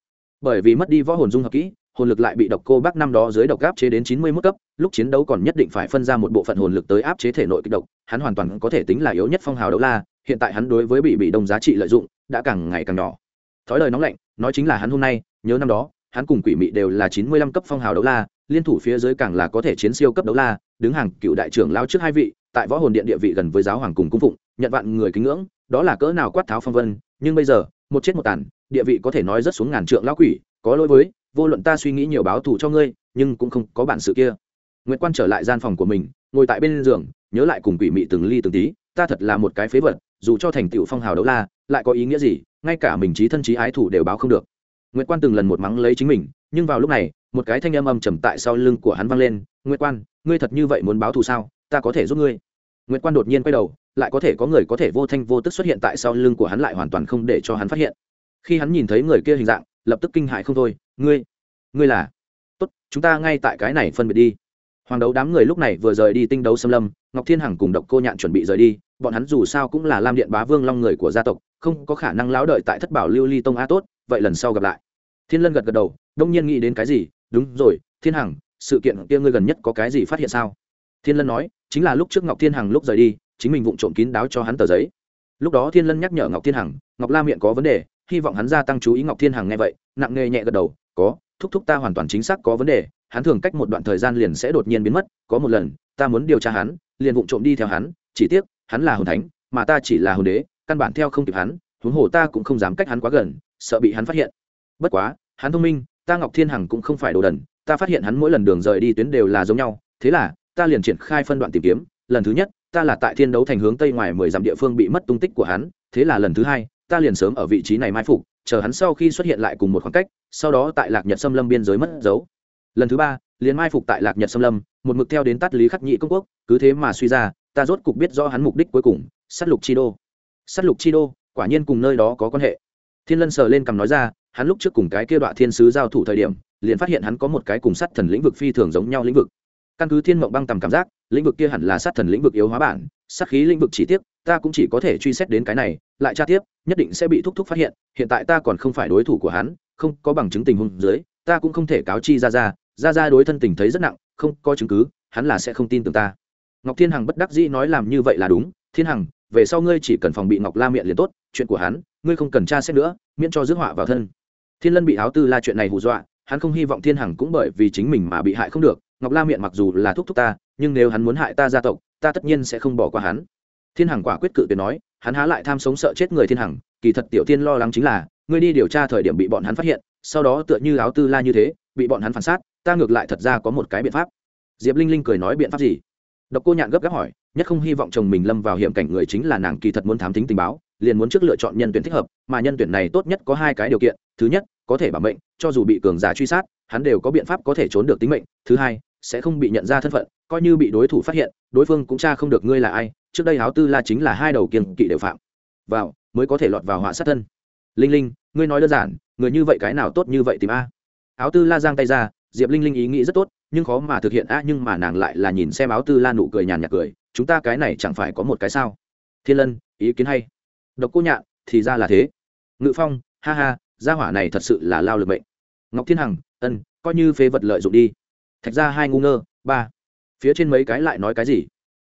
Bởi vì mất đi võ hồn dung hợp kỹ, hồn lực lại bị độc cô bác năm đó dưới độc áp chế đến chín mươi mức cấp, lúc chiến đấu còn nhất định phải phân ra một bộ phận hồn lực tới áp chế thể nội kịch độc, hắn hoàn toàn có thể tính là yếu nhất phong hào đấu la, hiện tại hắn đối với bị bị đông giá trị lợi dụng đã càng ngày càng nhỏ. Thói lời nóng lạnh nói chính là hắn hôm nay, nhớ năm đó, hắn cùng quỷ mị đều là chín mươi lăm cấp phong hào đấu la, liên thủ phía dưới càng là có thể chiến siêu cấp đấu la, đứng hàng cựu đại trưởng lao trước hai vị, tại võ hồn điện địa vị gần với giáo hoàng cùng cung phụng, nhận vạn người kính ngưỡng, đó là cỡ nào quát tháo phong vân, nhưng bây giờ, một chết một tàn, địa vị có thể nói rất xuống ngàn trượng lão quỷ, có lỗi với, vô luận ta suy nghĩ nhiều báo thù cho ngươi, nhưng cũng không có bản sự kia. Nguyễn quan trở lại gian phòng của mình, ngồi tại bên giường, nhớ lại cùng quỷ mị từng ly từng tí, ta thật là một cái phế vật, dù cho thành tựu phong hào đấu la, lại có ý nghĩa gì? Ngay cả mình trí thân trí ái thủ đều báo không được. Nguyễn quan từng lần một mắng lấy chính mình, nhưng vào lúc này, một cái thanh âm âm trầm tại sau lưng của hắn vang lên nguyễn quan, ngươi thật như vậy muốn báo thù sao? Ta có thể giúp ngươi. Nguyễn quan đột nhiên quay đầu, lại có thể có người có thể vô thanh vô tức xuất hiện tại sau lưng của hắn lại hoàn toàn không để cho hắn phát hiện. Khi hắn nhìn thấy người kia hình dạng, lập tức kinh hại không thôi, ngươi ngươi là? Tốt, chúng ta ngay tại cái này phân biệt đi. Hoàng đấu đám người lúc này vừa rời đi tinh đấu xâm lâm, ngọc thiên hằng cùng độc cô nhạn chuẩn bị rời đi bọn hắn dù sao cũng là lam điện bá vương long người của gia tộc, không có khả năng lão đợi tại thất bảo lưu ly tông a tốt, vậy lần sau gặp lại. Thiên lân gật gật đầu, đông nhiên nghĩ đến cái gì? Đúng rồi, thiên hằng, sự kiện kia ngươi gần nhất có cái gì phát hiện sao? Thiên lân nói, chính là lúc trước ngọc thiên hằng lúc rời đi, chính mình vụng trộm kín đáo cho hắn tờ giấy. Lúc đó thiên lân nhắc nhở ngọc thiên hằng, ngọc la miệng có vấn đề, hy vọng hắn gia tăng chú ý ngọc thiên hằng nghe vậy, nặng nghề nhẹ gật đầu, có, thúc thúc ta hoàn toàn chính xác có vấn đề, hắn thường cách một đoạn thời gian liền sẽ đột nhiên biến mất, có một lần, ta muốn điều tra hắn, liền vụng trộm đi theo hắn, chỉ tiếc hắn là hồn thánh, mà ta chỉ là hồn đế, căn bản theo không kịp hắn, huống hồ ta cũng không dám cách hắn quá gần, sợ bị hắn phát hiện. Bất quá, hắn thông minh, ta ngọc thiên hằng cũng không phải đồ đần, ta phát hiện hắn mỗi lần đường rời đi tuyến đều là giống nhau, thế là, ta liền triển khai phân đoạn tìm kiếm, lần thứ nhất, ta là tại thiên đấu thành hướng tây ngoài mười dặm địa phương bị mất tung tích của hắn, thế là lần thứ hai, ta liền sớm ở vị trí này mai phục, chờ hắn sau khi xuất hiện lại cùng một khoảng cách, sau đó tại lạc nhật xâm lâm biên giới mất dấu. Lần thứ ba, liền mai phục tại lạc nhật xâm lâm, một mực theo đến tắt lý khắc nhị công quốc, cứ thế mà suy ra ta rốt cục biết rõ hắn mục đích cuối cùng s á t lục chi đô. S á t lục chi đô quả nhiên cùng nơi đó có quan hệ. Thiên lân sờ lên cằm nói ra hắn lúc trước cùng cái kia đoạn thiên sứ giao thủ thời điểm liền phát hiện hắn có một cái cùng sát thần lĩnh vực phi thường giống nhau lĩnh vực. Căn cứ thiên mộng băng tầm cảm giác lĩnh vực kia hẳn là sát thần lĩnh vực yếu hóa bản sát khí lĩnh vực chỉ tiếp, ta cũng chỉ có thể truy xét đến cái này lại tra tiếp nhất định sẽ bị thúc thúc phát hiện hiện tại ta còn không phải đối thủ của hắn không có bằng chứng tình huống dưới ta cũng không thể cáo chi ra ra ra ra đối thân tình thấy rất nặng không có chứng cứ hắn là sẽ không tin tưởng ta ngọc thiên hằng bất đắc dĩ nói làm như vậy là đúng. Thiên hằng, về sau ngươi chỉ cần phòng bị ngọc la miệng liền tốt, chuyện của hắn, ngươi không cần tra xét nữa, miễn cho rước họa vào thân. Thiên lân bị áo tư la chuyện này hù dọa, hắn không hy vọng thiên hằng cũng bởi vì chính mình mà bị hại không được. Ngọc la miệng mặc dù là thúc thúc ta, nhưng nếu hắn muốn hại ta gia tộc, ta tất nhiên sẽ không bỏ qua hắn. Thiên hằng quả quyết cự tuyệt nói, hắn há lại tham sống sợ chết người thiên hằng, kỳ thật tiểu tiên lo lắng chính là, ngươi đi điều tra thời điểm bị bọn hắn phát hiện, sau đó tựa như áo tư la như thế, bị bọn hắn phản sát ta ngược lại thật ra có một cái biện pháp. Diệp linh linh cười nói biện pháp gì? Độc cô nhạn gấp gáp hỏi, nhất không hy vọng chồng mình lâm vào hiểm cảnh người chính là nàng kỳ thật muốn thám tính tình báo, liền muốn trước lựa chọn nhân tuyển thích hợp, mà nhân tuyển này tốt nhất có hai cái điều kiện, thứ nhất, có thể bảo mệnh, cho dù bị cường giả truy sát, hắn đều có biện pháp có thể trốn được tính mệnh, thứ hai, sẽ không bị nhận ra thân phận, coi như bị đối thủ phát hiện, đối phương cũng tra không được ngươi là ai, trước đây áo tư la chính là hai đầu kiêng kỵ đều phạm. Vào, mới có thể lọt vào họa sát thân. Linh linh, ngươi nói đơn giản, người như vậy cái nào tốt như vậy tìm a. Áo tư la giang tay ra, diệp linh linh ý nghĩ rất tốt nhưng khó mà thực hiện. A nhưng mà nàng lại là nhìn xem áo tư la nụ cười nhàn nhạt cười. Chúng ta cái này chẳng phải có một cái sao? Thiên lân, ý kiến hay. Độc cô nhạn, thì ra là thế. Ngự phong, ha ha, gia hỏa này thật sự là lao lực mệnh. Ngọc thiên hằng, ân, coi như phế vật lợi dụng đi. Thạch ra hai ngu ngơ, ba. Phía trên mấy cái lại nói cái gì?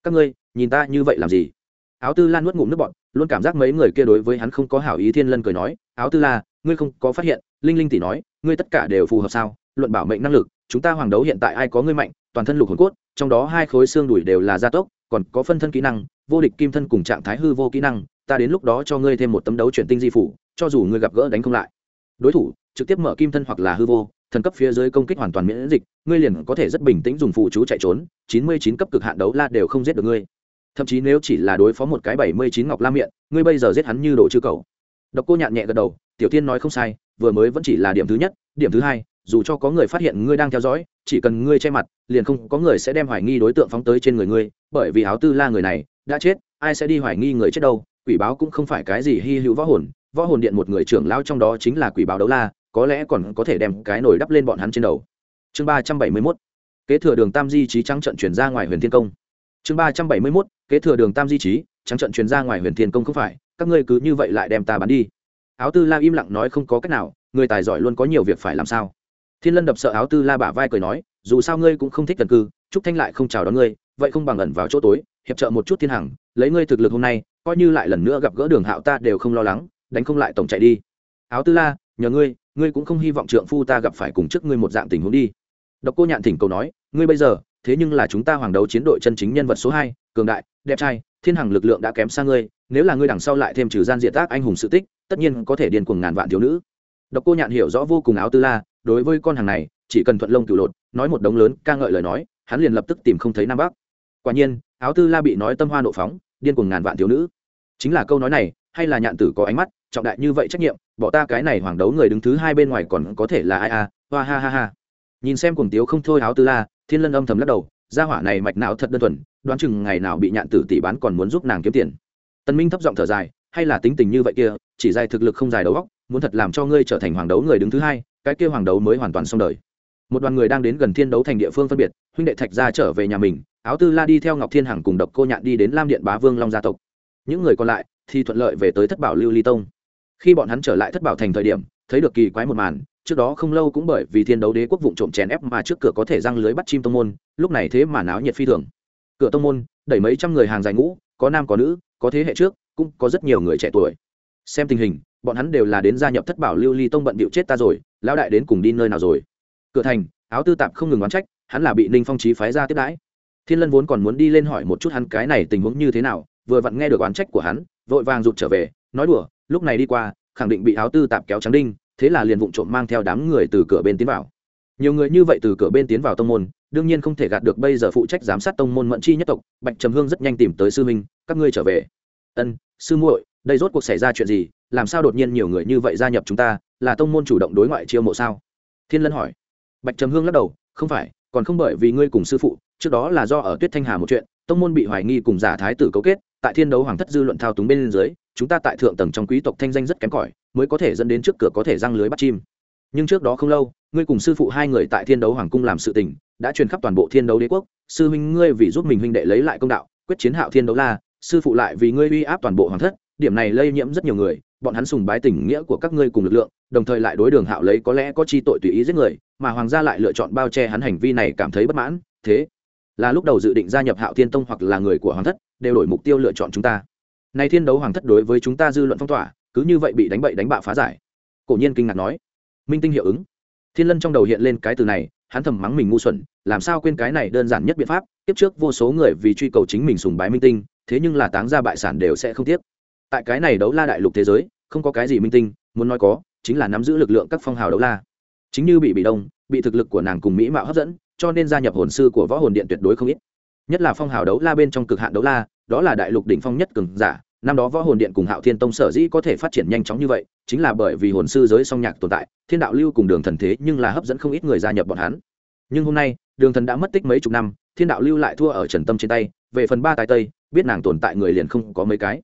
Các ngươi, nhìn ta như vậy làm gì? Áo tư lan nuốt ngụm nước bọn luôn cảm giác mấy người kia đối với hắn không có hảo ý. Thiên lân cười nói, áo tư la, ngươi không có phát hiện, linh linh tỷ nói, ngươi tất cả đều phù hợp sao? Luận bảo mệnh năng lực chúng ta hoàng đấu hiện tại ai có ngươi mạnh, toàn thân lục hồn cốt, trong đó hai khối xương đùi đều là gia tốc, còn có phân thân kỹ năng, vô địch kim thân cùng trạng thái hư vô kỹ năng, ta đến lúc đó cho ngươi thêm một tấm đấu chuyển tinh di phủ, cho dù ngươi gặp gỡ đánh không lại. Đối thủ, trực tiếp mở kim thân hoặc là hư vô, thần cấp phía dưới công kích hoàn toàn miễn dịch, ngươi liền có thể rất bình tĩnh dùng phụ chú chạy trốn, chín mươi chín cấp cực hạn đấu la đều không giết được ngươi. Thậm chí nếu chỉ là đối phó một cái bảy mươi chín ngọc la miệng, ngươi bây giờ giết hắn như đồ chư cầu. Độc cô nhạn nhẹ gật đầu, tiểu tiên nói không sai, vừa mới vẫn chỉ là điểm thứ nhất, điểm thứ hai dù cho có người phát hiện ngươi đang theo dõi, chỉ cần ngươi che mặt, liền không có người sẽ đem hoài nghi đối tượng phóng tới trên người ngươi, bởi vì áo tư la người này đã chết, ai sẽ đi hoài nghi người chết đâu, quỷ báo cũng không phải cái gì hy hữu võ hồn võ hồn điện một người trưởng lao trong đó chính là quỷ báo đấu la, có lẽ còn có thể đem cái nồi đắp lên bọn hắn trên đầu. Chương ba trăm bảy mươi mốt, kế thừa đường tam di trí trắng trận chuyển ra ngoài huyền thiên công. Chương ba trăm bảy mươi mốt, kế thừa đường tam di trí trắng trận chuyển ra ngoài huyền thiên công không phải, các ngươi cứ như vậy lại đem ta bắn đi. Áo tư la im lặng nói không có cách nào, người tài giỏi luôn có nhiều việc phải làm sao? Thiên lân đập sợ áo tư la bả vai cười nói, dù sao ngươi cũng không thích cần cư, trúc thanh lại không chào đón ngươi, vậy không bằng ẩn vào chỗ tối, hiệp trợ một chút thiên hằng, lấy ngươi thực lực hôm nay, coi như lại lần nữa gặp gỡ đường hạo ta đều không lo lắng, đánh không lại tổng chạy đi. Áo tư la, nhờ ngươi ngươi cũng không hy vọng trượng phu ta gặp phải cùng trước ngươi một dạng tình huống đi. Độc cô nhạn thỉnh cầu nói, ngươi bây giờ, thế nhưng là chúng ta hoàng đấu chiến đội chân chính nhân vật số hai, cường đại, đẹp trai, thiên hằng lực lượng đã kém xa ngươi, nếu là ngươi đằng sau lại thêm trừ gian diện tác anh hùng sự tích, tất nhiên có thể điền cuồng ngàn vạn thiếu nữ. Độc cô nhạn hiểu rõ vô cùng áo tư la đối với con hàng này, chỉ cần thuận lông cựu lột, nói một đống lớn, ca ngợi lời nói, hắn liền lập tức tìm không thấy nam bắc. Quả nhiên, áo tư la bị nói tâm hoa nộ phóng, điên cuồng ngàn vạn thiếu nữ. Chính là câu nói này, hay là nhạn tử có ánh mắt, trọng đại như vậy trách nhiệm, bỏ ta cái này hoàng đấu người đứng thứ hai bên ngoài còn có thể là ai à hoa ha ha ha. Nhìn xem cuồng tiếu không thôi áo tư la, thiên lân âm thầm lắc đầu, gia hỏa này mạch não thật đơn thuần, đoán chừng ngày nào bị nhạn tử tỷ bán còn muốn giúp nàng kiếm tiền. Tân minh thấp giọng thở dài, hay là tính tình như vậy kia, chỉ dài thực lực không dài đầu óc muốn thật làm cho ngươi trở thành hoàng đấu người đứng thứ hai, cái kia hoàng đấu mới hoàn toàn xong đời. Một đoàn người đang đến gần thiên đấu thành địa phương phân biệt, huynh đệ thạch gia trở về nhà mình, áo tư la đi theo ngọc thiên hằng cùng độc cô nhạn đi đến lam điện bá vương long gia tộc. Những người còn lại thì thuận lợi về tới thất bảo lưu ly tông. Khi bọn hắn trở lại thất bảo thành thời điểm, thấy được kỳ quái một màn, trước đó không lâu cũng bởi vì thiên đấu đế quốc vụ trộm chèn ép mà trước cửa có thể răng lưới bắt chim tông môn, lúc này thế mà náo nhiệt phi thường. Cửa tông môn, đẩy mấy trăm người hàng dài ngũ, có nam có nữ, có thế hệ trước, cũng có rất nhiều người trẻ tuổi. Xem tình hình bọn hắn đều là đến gia nhập thất bảo lưu ly tông bận bịu chết ta rồi, lão đại đến cùng đi nơi nào rồi? Cửa thành, áo tư tạp không ngừng oán trách, hắn là bị ninh phong trí phái ra tiếp đãi. Thiên lân vốn còn muốn đi lên hỏi một chút hắn cái này tình huống như thế nào, vừa vặn nghe được oán trách của hắn, vội vàng rụt trở về, nói đùa, lúc này đi qua, khẳng định bị áo tư tạp kéo trắng đinh, thế là liền vụng trộm mang theo đám người từ cửa bên tiến vào. Nhiều người như vậy từ cửa bên tiến vào tông môn, đương nhiên không thể gạt được bây giờ phụ trách giám sát tông môn mẫn chi nhất tộc, bạch trầm hương rất nhanh tìm tới sư minh các ngươi trở về. Ân, sư muội, đây rốt cuộc xảy ra chuyện gì? Làm sao đột nhiên nhiều người như vậy gia nhập chúng ta, là tông môn chủ động đối ngoại chiêu mộ sao? Thiên lân hỏi. Bạch trầm hương lắc đầu, không phải, còn không bởi vì ngươi cùng sư phụ, trước đó là do ở tuyết thanh hà một chuyện, tông môn bị hoài nghi cùng giả thái tử cấu kết, tại thiên đấu hoàng thất dư luận thao túng bên dưới, chúng ta tại thượng tầng trong quý tộc thanh danh rất kém cỏi, mới có thể dẫn đến trước cửa có thể răng lưới bắt chim. Nhưng trước đó không lâu, ngươi cùng sư phụ hai người tại thiên đấu hoàng cung làm sự tình, đã truyền khắp toàn bộ thiên đấu đế quốc, sư huynh ngươi vì giúp mình huynh đệ lấy lại công đạo, quyết chiến hạo thiên đấu la, sư phụ lại vì ngươi uy áp toàn bộ hoàng thất, điểm này lây nhiễm rất nhiều người bọn hắn sùng bái tình nghĩa của các ngươi cùng lực lượng, đồng thời lại đối đường hạo lấy có lẽ có chi tội tùy ý giết người, mà hoàng gia lại lựa chọn bao che hắn hành vi này cảm thấy bất mãn, thế là lúc đầu dự định gia nhập hạo thiên tông hoặc là người của hoàng thất, đều đổi mục tiêu lựa chọn chúng ta. Nay thiên đấu hoàng thất đối với chúng ta dư luận phong tỏa, cứ như vậy bị đánh bậy đánh bạ phá giải. Cổ nhiên kinh ngạc nói, minh tinh hiệu ứng. Thiên lân trong đầu hiện lên cái từ này, hắn thầm mắng mình ngu xuẩn, làm sao quên cái này đơn giản nhất biện pháp tiếp trước vô số người vì truy cầu chính mình sùng bái minh tinh, thế nhưng là táng ra bại sản đều sẽ không tiếc tại cái này đấu la đại lục thế giới, không có cái gì minh tinh, muốn nói có, chính là nắm giữ lực lượng các phong hào đấu la. Chính như bị bị đông, bị thực lực của nàng cùng mỹ mạo hấp dẫn, cho nên gia nhập hồn sư của võ hồn điện tuyệt đối không ít. Nhất là phong hào đấu la bên trong cực hạn đấu la, đó là đại lục đỉnh phong nhất cường giả, năm đó võ hồn điện cùng hạo thiên tông sở dĩ có thể phát triển nhanh chóng như vậy, chính là bởi vì hồn sư giới song nhạc tồn tại, thiên đạo lưu cùng đường thần thế nhưng là hấp dẫn không ít người gia nhập bọn hắn. Nhưng hôm nay, đường thần đã mất tích mấy chục năm, thiên đạo lưu lại thua ở trần tâm trên tay, về phần ba tài tây, biết nàng tồn tại người liền không có mấy cái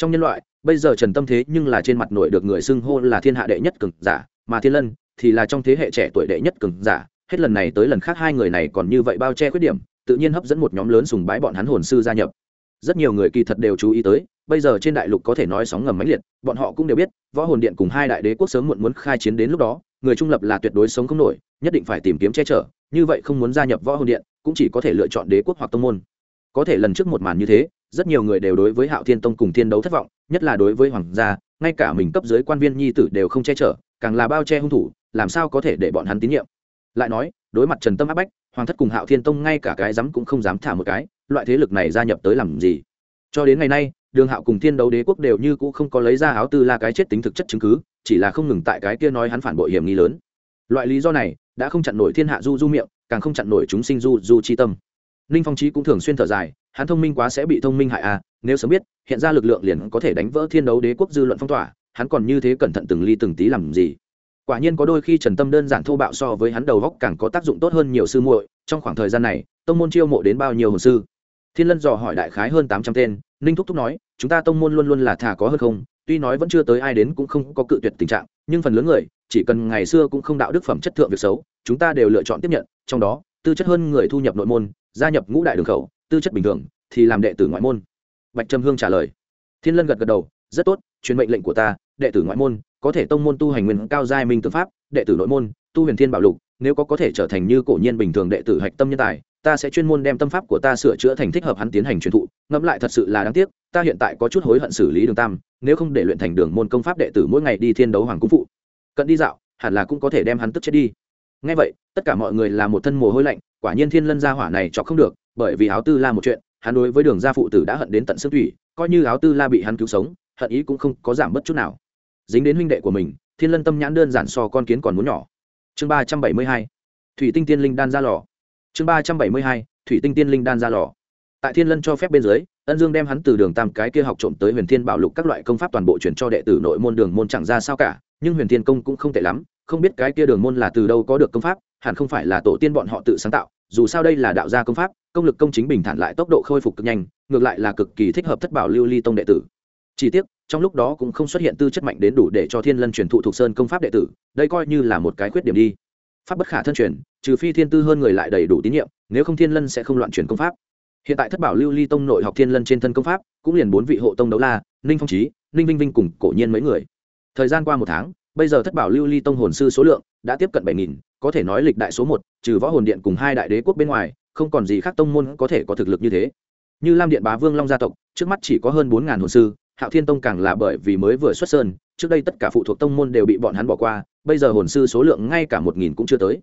trong nhân loại, bây giờ trần tâm thế nhưng là trên mặt nổi được người xưng hô là thiên hạ đệ nhất cường giả, mà thiên lân thì là trong thế hệ trẻ tuổi đệ nhất cường giả. Hết lần này tới lần khác hai người này còn như vậy bao che khuyết điểm, tự nhiên hấp dẫn một nhóm lớn sùng bái bọn hắn hồn sư gia nhập. Rất nhiều người kỳ thật đều chú ý tới, bây giờ trên đại lục có thể nói sóng ngầm mãnh liệt, bọn họ cũng đều biết, võ hồn điện cùng hai đại đế quốc sớm muộn muốn khai chiến đến lúc đó, người trung lập là tuyệt đối sống không nổi, nhất định phải tìm kiếm che chở, như vậy không muốn gia nhập võ hồn điện, cũng chỉ có thể lựa chọn đế quốc hoặc tông môn. Có thể lần trước một màn như thế rất nhiều người đều đối với hạo thiên tông cùng thiên đấu thất vọng, nhất là đối với hoàng gia, ngay cả mình cấp dưới quan viên nhi tử đều không che chở, càng là bao che hung thủ, làm sao có thể để bọn hắn tín nhiệm? Lại nói, đối mặt trần tâm áp bách, hoàng thất cùng hạo thiên tông ngay cả cái dám cũng không dám thả một cái, loại thế lực này gia nhập tới làm gì? Cho đến ngày nay, đường hạo cùng thiên đấu đế quốc đều như cũ không có lấy ra áo tư la cái chết tính thực chất chứng cứ, chỉ là không ngừng tại cái kia nói hắn phản bội hiểm nghi lớn. Loại lý do này, đã không chặn nổi thiên hạ du du miệng, càng không chặn nổi chúng sinh du du chi tâm. Ninh phong trí cũng thường xuyên thở dài hắn thông minh quá sẽ bị thông minh hại à nếu sớm biết, hiện ra lực lượng liền có thể đánh vỡ thiên đấu đế quốc dư luận phong tỏa, hắn còn như thế cẩn thận từng ly từng tí làm gì? Quả nhiên có đôi khi trần tâm đơn giản thô bạo so với hắn đầu góc càng có tác dụng tốt hơn nhiều sư muội, trong khoảng thời gian này, tông môn chiêu mộ đến bao nhiêu hồn sư? Thiên lân dò hỏi đại khái hơn tám trăm tên, ninh thúc thúc nói, chúng ta tông môn luôn luôn là thà có hơn không, tuy nói vẫn chưa tới ai đến cũng không có cự tuyệt tình trạng, nhưng phần lớn người, chỉ cần ngày xưa cũng không đạo đức phẩm chất thượng việc xấu, chúng ta đều lựa chọn tiếp nhận, trong đó, tư chất hơn người thu nhập nội môn, gia nhập ngũ đại đường khẩu tư chất bình thường, thì làm đệ tử ngoại môn. Bạch trầm hương trả lời. Thiên lân gật gật đầu, rất tốt, truyền mệnh lệnh của ta, đệ tử ngoại môn, có thể tông môn tu hành nguyên cao giai minh tư pháp, đệ tử nội môn, tu huyền thiên bảo lục, nếu có có thể trở thành như cổ nhiên bình thường đệ tử hạch tâm nhân tài, ta sẽ chuyên môn đem tâm pháp của ta sửa chữa thành thích hợp hắn tiến hành truyền thụ, ngẫm lại thật sự là đáng tiếc, ta hiện tại có chút hối hận xử lý đường tam, nếu không để luyện thành đường môn công pháp đệ tử mỗi ngày đi thiên đấu hoàng cung phụ. Cận đi dạo, hẳn là cũng có thể đem hắn tức chết đi. Ngay vậy, tất cả mọi người là một thân mồ hôi lạnh, quả nhiên thiên lân gia hỏa này chọc không được bởi vì áo tư la một chuyện, hắn đối với đường gia phụ tử đã hận đến tận xương thủy, coi như áo tư la bị hắn cứu sống, hận ý cũng không có giảm bất chút nào. Dính đến huynh đệ của mình, thiên lân tâm nhãn đơn giản so con kiến còn muốn nhỏ. Chương ba trăm bảy mươi hai, thủy tinh tiên linh đan ra lò. Chương ba trăm bảy mươi hai, thủy tinh tiên linh đan ra lò. Tại thiên lân cho phép bên dưới, ân dương đem hắn từ đường tam cái kia học trộm tới huyền thiên bảo lục các loại công pháp toàn bộ chuyển cho đệ tử nội môn đường môn chẳng ra sao cả, nhưng huyền thiên công cũng không tệ lắm, không biết cái kia đường môn là từ đâu có được công pháp, hẳn không phải là tổ tiên bọn họ tự sáng tạo dù sao đây là đạo gia công pháp, công lực công chính bình thản lại tốc độ khôi phục cực nhanh, ngược lại là cực kỳ thích hợp thất bảo lưu ly tông đệ tử. Chỉ tiếc, trong lúc đó cũng không xuất hiện tư chất mạnh đến đủ để cho thiên lân truyền thụ thuộc sơn công pháp đệ tử, đây coi như là một cái khuyết điểm đi. Pháp bất khả thân truyền, trừ phi thiên tư hơn người lại đầy đủ tín nhiệm, nếu không thiên lân sẽ không loạn truyền công pháp. Hiện tại thất bảo lưu ly tông nội học thiên lân trên thân công pháp, cũng liền bốn vị hộ tông đấu la, ninh phong trí ninh vinh vinh cùng cổ nhiên mấy người. Thời gian qua một tháng bây giờ thất bảo lưu ly tông hồn sư số lượng đã tiếp cận bảy nghìn, có thể nói lịch đại số một, trừ võ hồn điện cùng hai đại đế quốc bên ngoài, không còn gì khác tông môn có thể có thực lực như thế. Như lam điện bá vương long gia tộc, trước mắt chỉ có hơn bốn ngàn hồn sư, hạo thiên tông càng là bởi vì mới vừa xuất sơn, trước đây tất cả phụ thuộc tông môn đều bị bọn hắn bỏ qua, bây giờ hồn sư số lượng ngay cả một nghìn cũng chưa tới.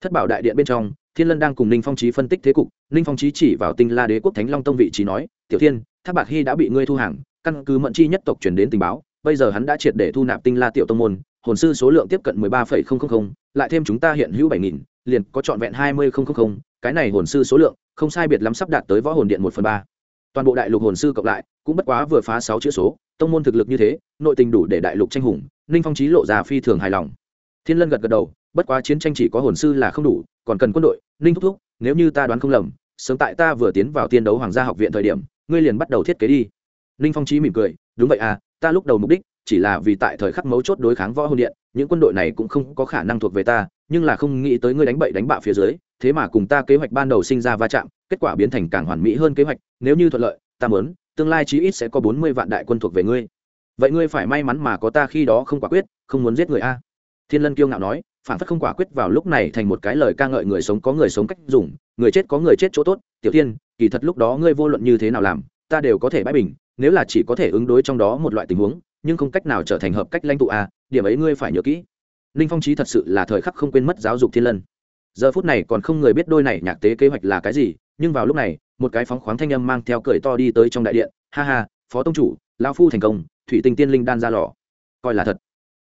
Thất bảo đại điện bên trong, thiên lân đang cùng ninh phong trí phân tích thế cục, ninh phong trí chỉ vào tinh la đế quốc thánh long tông vị trí nói, tiểu thiên tháp bạc hy đã bị ngươi thu hàng, căn cứ mận chi nhất tộc truyền đến tình báo, bây giờ hắn đã triệt để thu nạp tinh la tiểu tông môn hồn sư số lượng tiếp cận mười ba phẩy không không không, lại thêm chúng ta hiện hữu bảy nghìn, liền có trọn vẹn hai mươi không không không, cái này hồn sư số lượng không sai biệt lắm sắp đạt tới võ hồn điện một phần ba. Toàn bộ đại lục hồn sư cộng lại, cũng bất quá vừa phá sáu chữ số, tông môn thực lực như thế, nội tình đủ để đại lục tranh hùng, ninh phong Chí lộ ra phi thường hài lòng. Thiên lân gật gật đầu, bất quá chiến tranh chỉ có hồn sư là không đủ, còn cần quân đội, ninh thúc thúc, nếu như ta đoán không lầm, sớm tại ta vừa tiến vào tiên đấu hoàng gia học viện thời điểm, ngươi liền bắt đầu thiết kế đi. Ninh phong Chí mỉm cười, đúng vậy à ta lúc đầu mục đích chỉ là vì tại thời khắc mấu chốt đối kháng võ hồn điện, những quân đội này cũng không có khả năng thuộc về ta, nhưng là không nghĩ tới ngươi đánh bậy đánh bạ phía dưới, thế mà cùng ta kế hoạch ban đầu sinh ra va chạm, kết quả biến thành càng hoàn mỹ hơn kế hoạch, nếu như thuận lợi, ta muốn, tương lai chí ít sẽ có bốn mươi vạn đại quân thuộc về ngươi. Vậy ngươi phải may mắn mà có ta khi đó không quả quyết, không muốn giết người a. Thiên lân kiêu ngạo nói, phản phất không quả quyết vào lúc này thành một cái lời ca ngợi người sống có người sống cách dùng, người chết có người chết chỗ tốt, tiểu tiên kỳ thật lúc đó ngươi vô luận như thế nào làm, ta đều có thể bãi bình, nếu là chỉ có thể ứng đối trong đó một loại tình huống nhưng không cách nào trở thành hợp cách lãnh tụ a, điểm ấy ngươi phải nhớ kỹ. Ninh phong trí thật sự là thời khắc không quên mất giáo dục thiên lân. Giờ phút này còn không người biết đôi này nhạc tế kế hoạch là cái gì, nhưng vào lúc này, một cái phóng khoáng thanh âm mang theo cười to đi tới trong đại điện. Ha ha, phó tông chủ lao phu thành công, thủy tinh tiên linh đan ra lò. Coi là thật.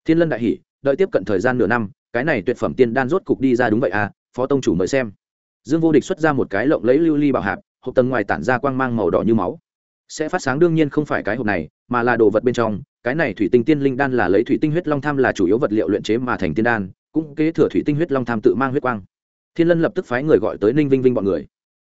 Thiên lân đại hỷ đợi tiếp cận thời gian nửa năm, cái này tuyệt phẩm tiên đan rốt cục đi ra đúng vậy à phó tông chủ mời xem. Dương vô địch xuất ra một cái lộng lấy lưu ly bảo hạp, hộp tầng ngoài tản ra quang mang màu đỏ như máu. Sẽ phát sáng đương nhiên không phải cái hộp này, mà là đồ vật bên trong cái này thủy tinh tiên linh đan là lấy thủy tinh huyết long tham là chủ yếu vật liệu luyện chế mà thành tiên đan, cũng kế thừa thủy tinh huyết long tham tự mang huyết quang. Thiên lân lập tức phái người gọi tới ninh vinh vinh bọn người.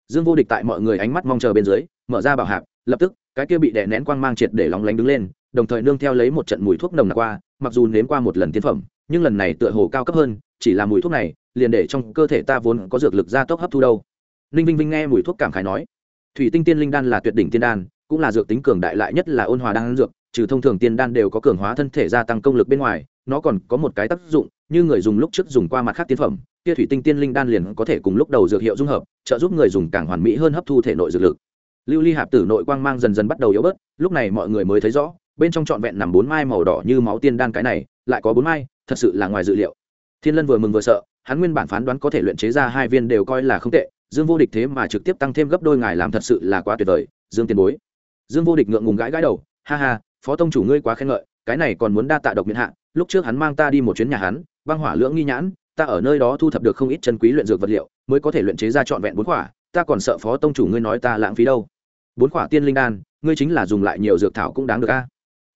Dương vô địch tại mọi người ánh mắt mong chờ bên dưới, mở ra bảo hạc lập tức, cái kia bị đè nén quang mang triệt để lóng lánh đứng lên, đồng thời nương theo lấy một trận mùi thuốc nồng nặc qua, mặc dù nếm qua một lần tiên phẩm, nhưng lần này tựa hồ cao cấp hơn, chỉ là mùi thuốc này, liền để trong cơ thể ta vốn có dược lực gia tốc hấp thu đâu. Ninh vinh vinh nghe mùi thuốc cảm khái nói, thủy tinh tiên linh đan là tuyệt đỉnh tiên đan, cũng là dược tính cường đại lại nhất là ôn hòa đan dược trừ thông thường tiên đan đều có cường hóa thân thể gia tăng công lực bên ngoài, nó còn có một cái tác dụng, như người dùng lúc trước dùng qua mặt khác tiên phẩm, kia thủy tinh tiên linh đan liền có thể cùng lúc đầu dược hiệu dung hợp, trợ giúp người dùng càng hoàn mỹ hơn hấp thu thể nội dược lực. Lưu ly hạp tử nội quang mang dần dần bắt đầu yếu bớt, lúc này mọi người mới thấy rõ, bên trong trọn vẹn nằm bốn mai màu đỏ như máu tiên đan cái này, lại có bốn mai, thật sự là ngoài dự liệu. Thiên lân vừa mừng vừa sợ, hắn nguyên bản phán đoán có thể luyện chế ra hai viên đều coi là không tệ, dương vô địch thế mà trực tiếp tăng thêm gấp đôi ngài làm thật sự là quá tuyệt vời, dương tiền bối. Dương vô địch ngượng ngùng gãi gãi đầu, ha ha phó tông chủ ngươi quá khen ngợi, cái này còn muốn đa tạ độc miễn hạ, lúc trước hắn mang ta đi một chuyến nhà hắn, băng hỏa lưỡng nghi nhãn, ta ở nơi đó thu thập được không ít chân quý luyện dược vật liệu, mới có thể luyện chế ra trọn vẹn bốn quả, ta còn sợ phó tông chủ ngươi nói ta lãng phí đâu. Bốn quả tiên linh đan, ngươi chính là dùng lại nhiều dược thảo cũng đáng được a.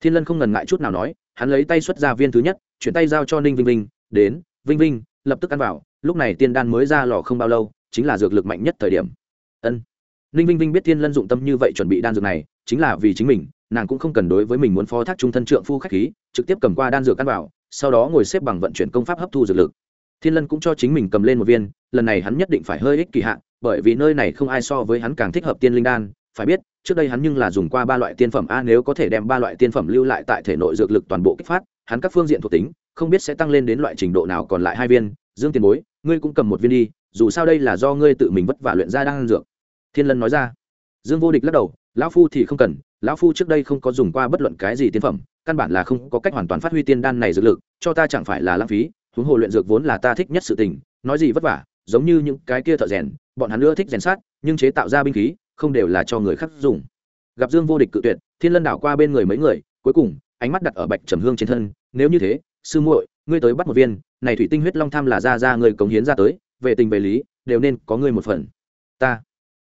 Thiên lân không ngần ngại chút nào nói, hắn lấy tay xuất ra viên thứ nhất, chuyển tay giao cho ninh vinh vinh, đến, vinh vinh, lập tức ăn vào, lúc này tiên đan mới ra lò không bao lâu, chính là dược lực mạnh nhất thời điểm. Ân. Ninh vinh vinh biết thiên lân dụng tâm như vậy chuẩn bị đan dược này, chính là vì chính mình nàng cũng không cần đối với mình muốn phó thác trung thân trượng phu khách khí, trực tiếp cầm qua đan dược ăn vào, sau đó ngồi xếp bằng vận chuyển công pháp hấp thu dược lực. Thiên lân cũng cho chính mình cầm lên một viên, lần này hắn nhất định phải hơi ích kỳ hạn bởi vì nơi này không ai so với hắn càng thích hợp tiên linh đan, phải biết, trước đây hắn nhưng là dùng qua ba loại tiên phẩm a, nếu có thể đem ba loại tiên phẩm lưu lại tại thể nội dược lực toàn bộ kích phát, hắn các phương diện thuộc tính, không biết sẽ tăng lên đến loại trình độ nào còn lại hai viên. Dương tiền bối, ngươi cũng cầm một viên đi, dù sao đây là do ngươi tự mình vất vả luyện ra đan dược. Thiên lân nói ra. Dương vô địch lắc đầu, lão phu thì không cần lão phu trước đây không có dùng qua bất luận cái gì tiên phẩm, căn bản là không có cách hoàn toàn phát huy tiên đan này dược lực, cho ta chẳng phải là lãng phí, huống hồ luyện dược vốn là ta thích nhất sự tình, nói gì vất vả, giống như những cái kia thợ rèn, bọn hắn nữa thích rèn sát nhưng chế tạo ra binh khí, không đều là cho người khác dùng. Gặp dương vô địch cự tuyệt, thiên lân đảo qua bên người mấy người, cuối cùng, ánh mắt đặt ở bạch trầm hương trên thân, nếu như thế, sư muội, ngươi tới bắt một viên, này thủy tinh huyết long tham là ra ra người cống hiến ra tới, về tình về lý, đều nên có ngươi một phần. Ta,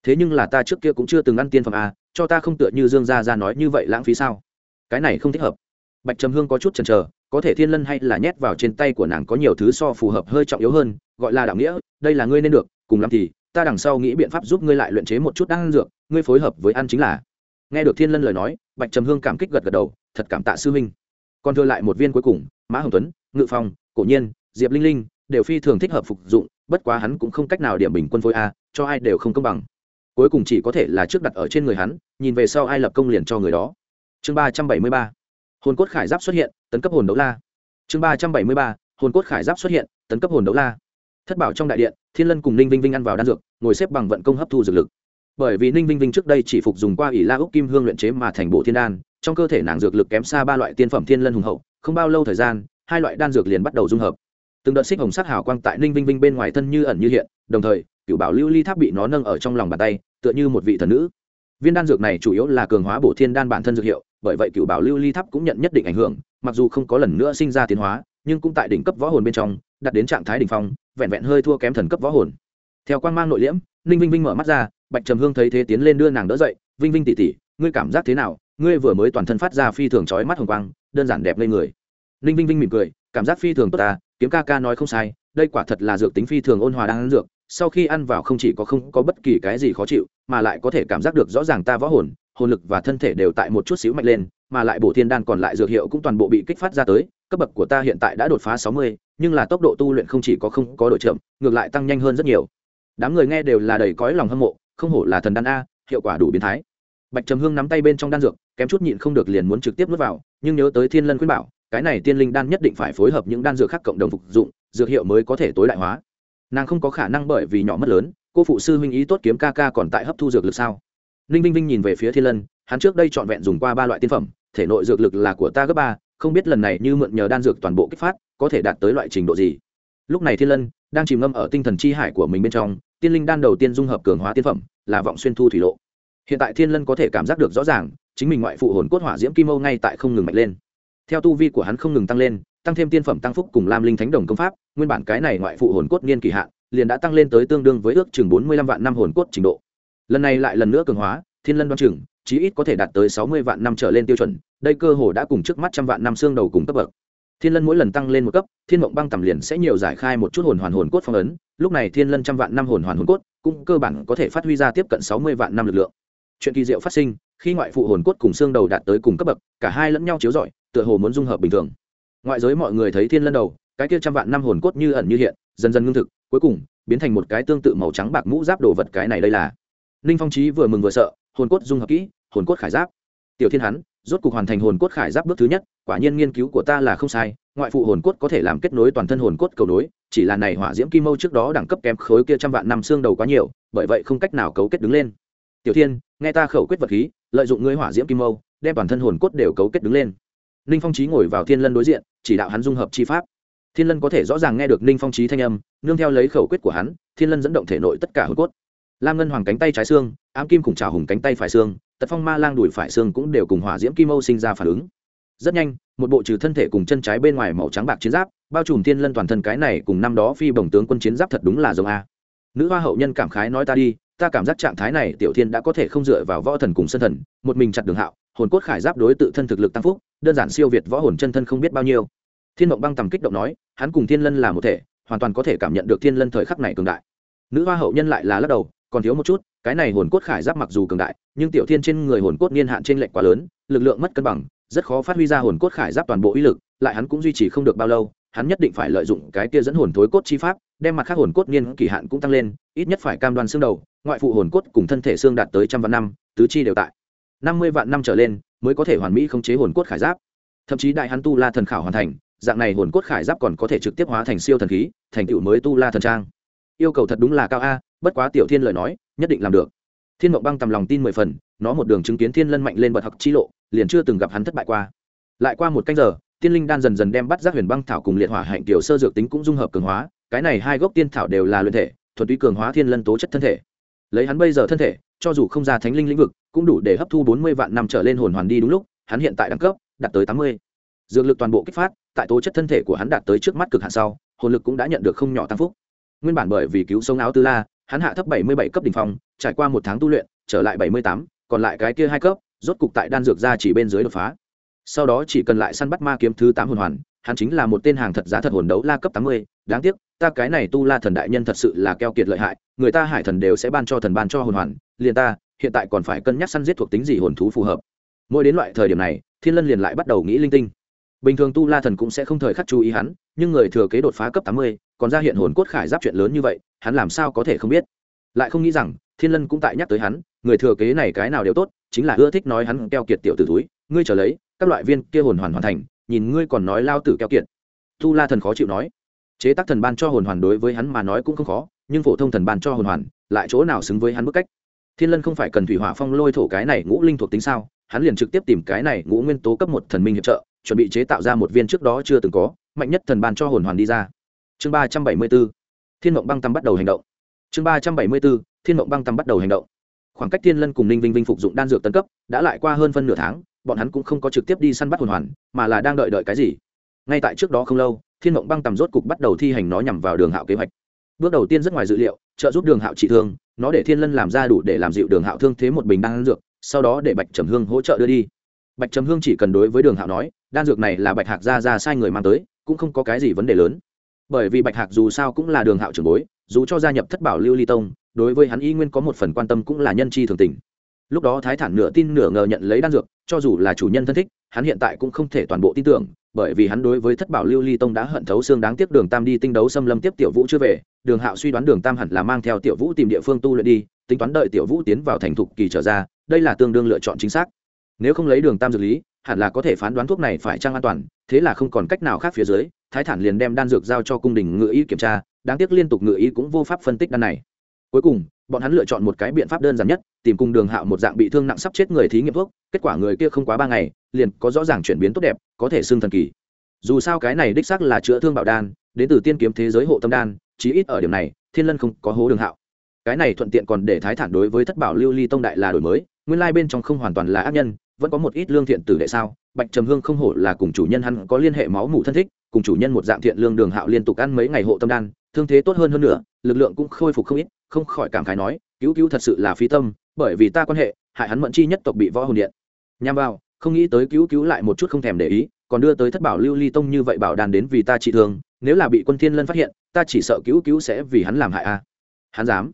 thế nhưng là ta trước kia cũng chưa từng ăn tiên phẩm à cho ta không tựa như dương gia ra nói như vậy lãng phí sao? Cái này không thích hợp. Bạch trầm hương có chút chần chờ, có thể thiên lân hay là nhét vào trên tay của nàng có nhiều thứ so phù hợp hơi trọng yếu hơn, gọi là đạo nghĩa, đây là ngươi nên được, cùng làm thì, ta đằng sau nghĩ biện pháp giúp ngươi lại luyện chế một chút đan dược, ngươi phối hợp với ăn chính là. Nghe được thiên lân lời nói, bạch trầm hương cảm kích gật gật đầu, thật cảm tạ sư huynh. Còn thừa lại một viên cuối cùng, mã hồng tuấn, ngự phong, cổ nhiên, diệp linh linh, đều phi thường thích hợp phục dụng, bất quá hắn cũng không cách nào điểm bình quân phối a, cho ai đều không công bằng cuối cùng chỉ có thể là trước đặt ở trên người hắn, nhìn về sau ai lập công liền cho người đó. Chương ba trăm bảy mươi ba, hồn cốt khải giáp xuất hiện, tấn cấp hồn đấu la. Chương ba trăm bảy mươi ba, hồn cốt khải giáp xuất hiện, tấn cấp hồn đấu la. Thất bảo trong đại điện, thiên lân cùng ninh vinh vinh ăn vào đan dược, ngồi xếp bằng vận công hấp thu dược lực. Bởi vì ninh vinh vinh trước đây chỉ phục dùng qua ỷ la úc kim hương luyện chế mà thành bộ thiên đan, trong cơ thể nàng dược lực kém xa ba loại tiên phẩm thiên lân hùng hậu, không bao lâu thời gian, hai loại đan dược liền bắt đầu dung hợp. Từng đợt xích hồng sắc hào quang tại ninh vinh vinh bên ngoài thân như ẩn như hiện, đồng thời cựu bảo lưu ly tháp bị nó nâng ở trong lòng bàn tay, tựa như một vị thần nữ. Viên đan dược này chủ yếu là cường hóa bổ thiên đan bản thân dược hiệu, bởi vậy cựu bảo lưu ly tháp cũng nhận nhất định ảnh hưởng, mặc dù không có lần nữa sinh ra tiến hóa, nhưng cũng tại đỉnh cấp võ hồn bên trong đặt đến trạng thái đỉnh phong, vẹn vẹn hơi thua kém thần cấp võ hồn. Theo quan mang nội liễm, ninh vinh vinh mở mắt ra, bạch trầm hương thấy thế tiến lên đưa nàng đỡ dậy, vinh vinh tỉ tỉ ngươi cảm giác thế nào? Ngươi vừa mới toàn thân phát ra phi thường trói mắt hồng quang, đơn giản đẹp lên người. Ninh vinh vinh mỉm cười, cảm giác phi thường tốt ta, kiếm ca ca nói không sai, đây quả thật là dược tính phi thường ôn hòa đang dược sau khi ăn vào không chỉ có không có bất kỳ cái gì khó chịu, mà lại có thể cảm giác được rõ ràng ta võ hồn hồn lực và thân thể đều tại một chút xíu mạnh lên, mà lại bổ thiên đan còn lại dược hiệu cũng toàn bộ bị kích phát ra tới, cấp bậc của ta hiện tại đã đột phá sáu mươi, nhưng là tốc độ tu luyện không chỉ có không có đổi chậm, ngược lại tăng nhanh hơn rất nhiều. Đám người nghe đều là đầy cõi lòng hâm mộ, không hổ là thần đan a, hiệu quả đủ biến thái. Bạch trầm hương nắm tay bên trong đan dược, kém chút nhịn không được liền muốn trực tiếp nuốt vào, nhưng nhớ tới thiên lân khuyên bảo, cái này tiên linh đan nhất định phải phối hợp những đan dược khác cộng đồng phục dụng, dược hiệu mới có thể tối đại hóa nàng không có khả năng bởi vì nhỏ mất lớn, cô phụ sư huynh ý tốt kiếm ca ca còn tại hấp thu dược lực sao? Ninh vinh vinh nhìn về phía thiên lân, hắn trước đây trọn vẹn dùng qua ba loại tiên phẩm, thể nội dược lực là của ta gấp ba, không biết lần này như mượn nhờ đan dược toàn bộ kích phát, có thể đạt tới loại trình độ gì? Lúc này thiên lân đang chìm ngâm ở tinh thần chi hải của mình bên trong, tiên linh đan đầu tiên dung hợp cường hóa tiên phẩm, là vọng xuyên thu thủy lộ. Hiện tại thiên lân có thể cảm giác được rõ ràng, chính mình ngoại phụ hồn cốt hỏa diễm kim âu ngay tại không ngừng mạnh lên. Theo tu vi của hắn không ngừng tăng lên tăng thêm tiên phẩm tăng phúc cùng lam linh thánh đồng công pháp, nguyên bản cái này ngoại phụ hồn cốt niên kỳ hạn, liền đã tăng lên tới tương đương với ước chừng bốn mươi lăm vạn năm hồn cốt trình độ. Lần này lại lần nữa cường hóa, thiên lân đoan chừng, chí ít có thể đạt tới sáu mươi vạn năm trở lên tiêu chuẩn, đây cơ hồ đã cùng trước mắt trăm vạn năm xương đầu cùng cấp bậc. Thiên lân mỗi lần tăng lên một cấp, thiên mộng băng tầm liền sẽ nhiều giải khai một chút hồn hoàn hồn cốt phong ấn, lúc này thiên lân trăm vạn năm hồn hoàn hồn cốt cũng cơ bản có thể phát huy ra tiếp cận sáu mươi vạn năm lực lượng. Chuyện kỳ diệu phát sinh, khi ngoại phụ hồn cốt cùng xương đầu đạt tới cùng cấp bậc, cả hai lẫn nhau chiếu rọi, tựa hồ muốn dung hợp bình thường ngoại giới mọi người thấy thiên lân đầu, cái kia trăm vạn năm hồn cốt như ẩn như hiện, dần dần ngưng thực, cuối cùng, biến thành một cái tương tự màu trắng bạc mũ giáp đồ vật cái này đây là. Ninh phong trí vừa mừng vừa sợ, hồn cốt dung hợp kỹ, hồn cốt khải giáp. Tiểu thiên hắn, rốt cục hoàn thành hồn cốt khải giáp bước thứ nhất, quả nhiên nghiên cứu của ta là không sai, ngoại phụ hồn cốt có thể làm kết nối toàn thân hồn cốt cầu nối, chỉ là này hỏa diễm kim mâu trước đó đẳng cấp kém khối kia trăm vạn năm xương đầu quá nhiều, bởi vậy không cách nào cấu kết đứng lên. Tiểu thiên, nghe ta khẩu quyết vật khí, lợi dụng ngươi hỏa diễm kim mâu, đem toàn thân hồn cốt đều cấu kết đứng lên ninh phong trí ngồi vào thiên lân đối diện, chỉ đạo hắn dung hợp chi pháp. Thiên lân có thể rõ ràng nghe được ninh phong trí thanh âm, nương theo lấy khẩu quyết của hắn, thiên lân dẫn động thể nội tất cả hồn cốt. Lam ngân hoàng cánh tay trái xương, ám kim cùng trào hùng cánh tay phải xương, tật phong ma lang đùi phải xương cũng đều cùng hỏa diễm kim âu sinh ra phản ứng. Rất nhanh, một bộ trừ thân thể cùng chân trái bên ngoài màu trắng bạc chiến giáp, bao trùm thiên lân toàn thân cái này cùng năm đó phi bồng tướng quân chiến giáp thật đúng là giống a. Nữ hoa hậu nhân cảm khái nói ta đi, ta cảm giác trạng thái này tiểu thiên đã có thể không dựa vào võ thần cùng sân thần, một mình chặt đường hạo, hồn cốt khải giáp đối tự thân thực lực tăng phúc đơn giản siêu việt võ hồn chân thân không biết bao nhiêu. Thiên mộng băng tầm kích động nói, hắn cùng thiên lân là một thể, hoàn toàn có thể cảm nhận được thiên lân thời khắc này cường đại. Nữ hoa hậu nhân lại là lắc đầu, còn thiếu một chút, cái này hồn cốt khải giáp mặc dù cường đại, nhưng tiểu thiên trên người hồn cốt niên hạn trên lệnh quá lớn, lực lượng mất cân bằng, rất khó phát huy ra hồn cốt khải giáp toàn bộ uy lực, lại hắn cũng duy trì không được bao lâu, hắn nhất định phải lợi dụng cái kia dẫn hồn thối cốt chi pháp, đem mặt khác hồn cốt niên kỳ hạn cũng tăng lên, ít nhất phải cam đoan xương đầu, ngoại phụ hồn cốt cùng thân thể xương đạt tới trăm vạn năm, tứ chi đều tại. Năm mươi vạn năm trở lên mới có thể hoàn mỹ khống chế hồn cốt khải giáp. Thậm chí đại hắn tu la thần khảo hoàn thành, dạng này hồn cốt khải giáp còn có thể trực tiếp hóa thành siêu thần khí, thành tựu mới tu la thần trang. Yêu cầu thật đúng là cao a, bất quá tiểu thiên lời nói, nhất định làm được. Thiên mộng băng tầm lòng tin mười phần, nó một đường chứng kiến thiên lân mạnh lên bật học chi lộ, liền chưa từng gặp hắn thất bại qua. Lại qua một canh giờ, tiên linh đan dần dần đem bắt giác huyền băng thảo cùng liệt hỏa hạnh tiểu sơ dược tính cũng dung hợp cường hóa, cái này hai gốc tiên thảo đều là luyện thể, thuần túy cường hóa thiên lân tố chất thân thể. Lấy hắn bây giờ thân thể cho dù không ra thánh linh lĩnh vực, cũng đủ để hấp thu bốn mươi vạn năm trở lên hồn hoàn đi đúng lúc, hắn hiện tại đẳng cấp, đạt tới tám mươi. Dược lực toàn bộ kích phát, tại tố chất thân thể của hắn đạt tới trước mắt cực hạn sau, hồn lực cũng đã nhận được không nhỏ tăng phúc. Nguyên bản bởi vì cứu sống áo tư la, hắn hạ thấp bảy mươi bảy cấp đ ỉ n h phong, trải qua một tháng tu luyện, trở lại bảy mươi tám, còn lại cái kia hai cấp, rốt cục tại đan dược ra chỉ bên dưới đột phá. Sau đó chỉ cần lại săn bắt ma kiếm thứ tám hồn hoàn, hắn chính là một tên hàng thật giá thật hồn đấu la cấp tám mươi đáng tiếc, ta cái này tu la thần đại nhân thật sự là keo kiệt lợi hại, người ta hải thần đều sẽ ban cho thần ban cho hồn hoàn, liền ta, hiện tại còn phải cân nhắc săn giết thuộc tính gì hồn thú phù hợp. Mỗi đến loại thời điểm này, thiên lân liền lại bắt đầu nghĩ linh tinh. Bình thường tu la thần cũng sẽ không thời khắc chú ý hắn, nhưng người thừa kế đột phá cấp tám mươi, còn ra hiện hồn cốt khải giáp chuyện lớn như vậy, hắn làm sao có thể không biết? Lại không nghĩ rằng, thiên lân cũng tại nhắc tới hắn, người thừa kế này cái nào đều tốt, chính là ưa thích nói hắn keo kiệt tiểu t túi ngươi trở lấy, các loại viên kia hồn hoàn hoàn thành, nhìn ngươi còn nói lao tử keo kiệt. Tu la thần khó chịu nói chế tác thần ban cho hồn hoàn đối với hắn mà nói cũng không khó, nhưng phổ thông thần ban cho hồn hoàn lại chỗ nào xứng với hắn bức cách? Thiên lân không phải cần thủy hỏa phong lôi thổ cái này ngũ linh thuộc tính sao? Hắn liền trực tiếp tìm cái này ngũ nguyên tố cấp một thần minh hiệp trợ, chuẩn bị chế tạo ra một viên trước đó chưa từng có, mạnh nhất thần ban cho hồn hoàn đi ra. Chương ba trăm bảy mươi b ố thiên mộng băng tâm bắt đầu hành động. Chương ba trăm bảy mươi b ố thiên mộng băng tâm bắt đầu hành động. Khoảng cách thiên lân cùng ninh vinh vinh phục dụng đan dược tân cấp đã lại qua hơn phân nửa tháng, bọn hắn cũng không có trực tiếp đi săn bắt hồn hoàn, mà là đang đợi đợi cái gì? Ngay tại trước đó không lâu thiên mộng băng tầm rốt cục bắt đầu thi hành nó nhằm vào đường hạo kế hoạch. Bước đầu tiên rất ngoài dự liệu, trợ giúp đường hạo trị thương, nó để thiên lân làm ra đủ để làm dịu đường hạo thương thế một bình đan dược, sau đó để bạch trầm hương hỗ trợ đưa đi. Bạch trầm hương chỉ cần đối với đường hạo nói, đan dược này là bạch hạc ra ra sai người mang tới, cũng không có cái gì vấn đề lớn. Bởi vì bạch hạc dù sao cũng là đường hạo trưởng bối, dù cho gia nhập thất bảo lưu ly tông, đối với hắn y nguyên có một phần quan tâm cũng là nhân chi thường tình. Lúc đó thái thản nửa tin nửa ngờ nhận lấy đan dược, cho dù là chủ nhân thân thích, hắn hiện tại cũng không thể toàn bộ tin tưởng bởi vì hắn đối với thất bảo lưu ly tông đã hận thấu xương đáng tiếc đường tam đi tinh đấu xâm lâm tiếp tiểu vũ chưa về, đường hạo suy đoán đường tam hẳn là mang theo tiểu vũ tìm địa phương tu luyện đi, tính toán đợi tiểu vũ tiến vào thành thục kỳ trở ra, đây là tương đương lựa chọn chính xác. Nếu không lấy đường tam dược lý, hẳn là có thể phán đoán thuốc này phải trăng an toàn, thế là không còn cách nào khác phía dưới, thái thản liền đem đan dược giao cho cung đình ngự y kiểm tra, đáng tiếc liên tục ngự y cũng vô pháp phân tích đan này cuối cùng, bọn hắn lựa chọn một cái biện pháp đơn giản nhất, tìm cùng đường hạo một dạng bị thương nặng sắp chết người thí nghiệm thuốc, kết quả người kia không quá ba ngày, liền có rõ ràng chuyển biến tốt đẹp, có thể xưng thần kỳ. Dù sao cái này đích xác là chữa thương bảo đan, đến từ tiên kiếm thế giới hộ tâm đan, chí ít ở điểm này, thiên lân không có hố đường hạo. Cái này thuận tiện còn để thái thản đối với thất bảo lưu ly tông đại là đổi mới, nguyên lai bên trong không hoàn toàn là ác nhân, vẫn có một ít lương thiện tử đệ sao, bạch trầm hương không hổ là cùng chủ nhân hắn có liên hệ máu mủ thân thích, cùng chủ nhân một dạng thiện lương đường hạo liên tục ăn mấy ngày hộ tâm đan thương thế tốt hơn hơn nữa, lực lượng cũng khôi phục không ít, không khỏi cảm khái nói, cứu cứu thật sự là phi tâm, bởi vì ta quan hệ, hại hắn mẫn chi nhất tộc bị võ hồn điện. Nhằm vào, không nghĩ tới cứu cứu lại một chút không thèm để ý, còn đưa tới thất bảo lưu ly tông như vậy bảo đàn đến vì ta trị thương, nếu là bị quân thiên lân phát hiện, ta chỉ sợ cứu cứu sẽ vì hắn làm hại a. Hắn dám.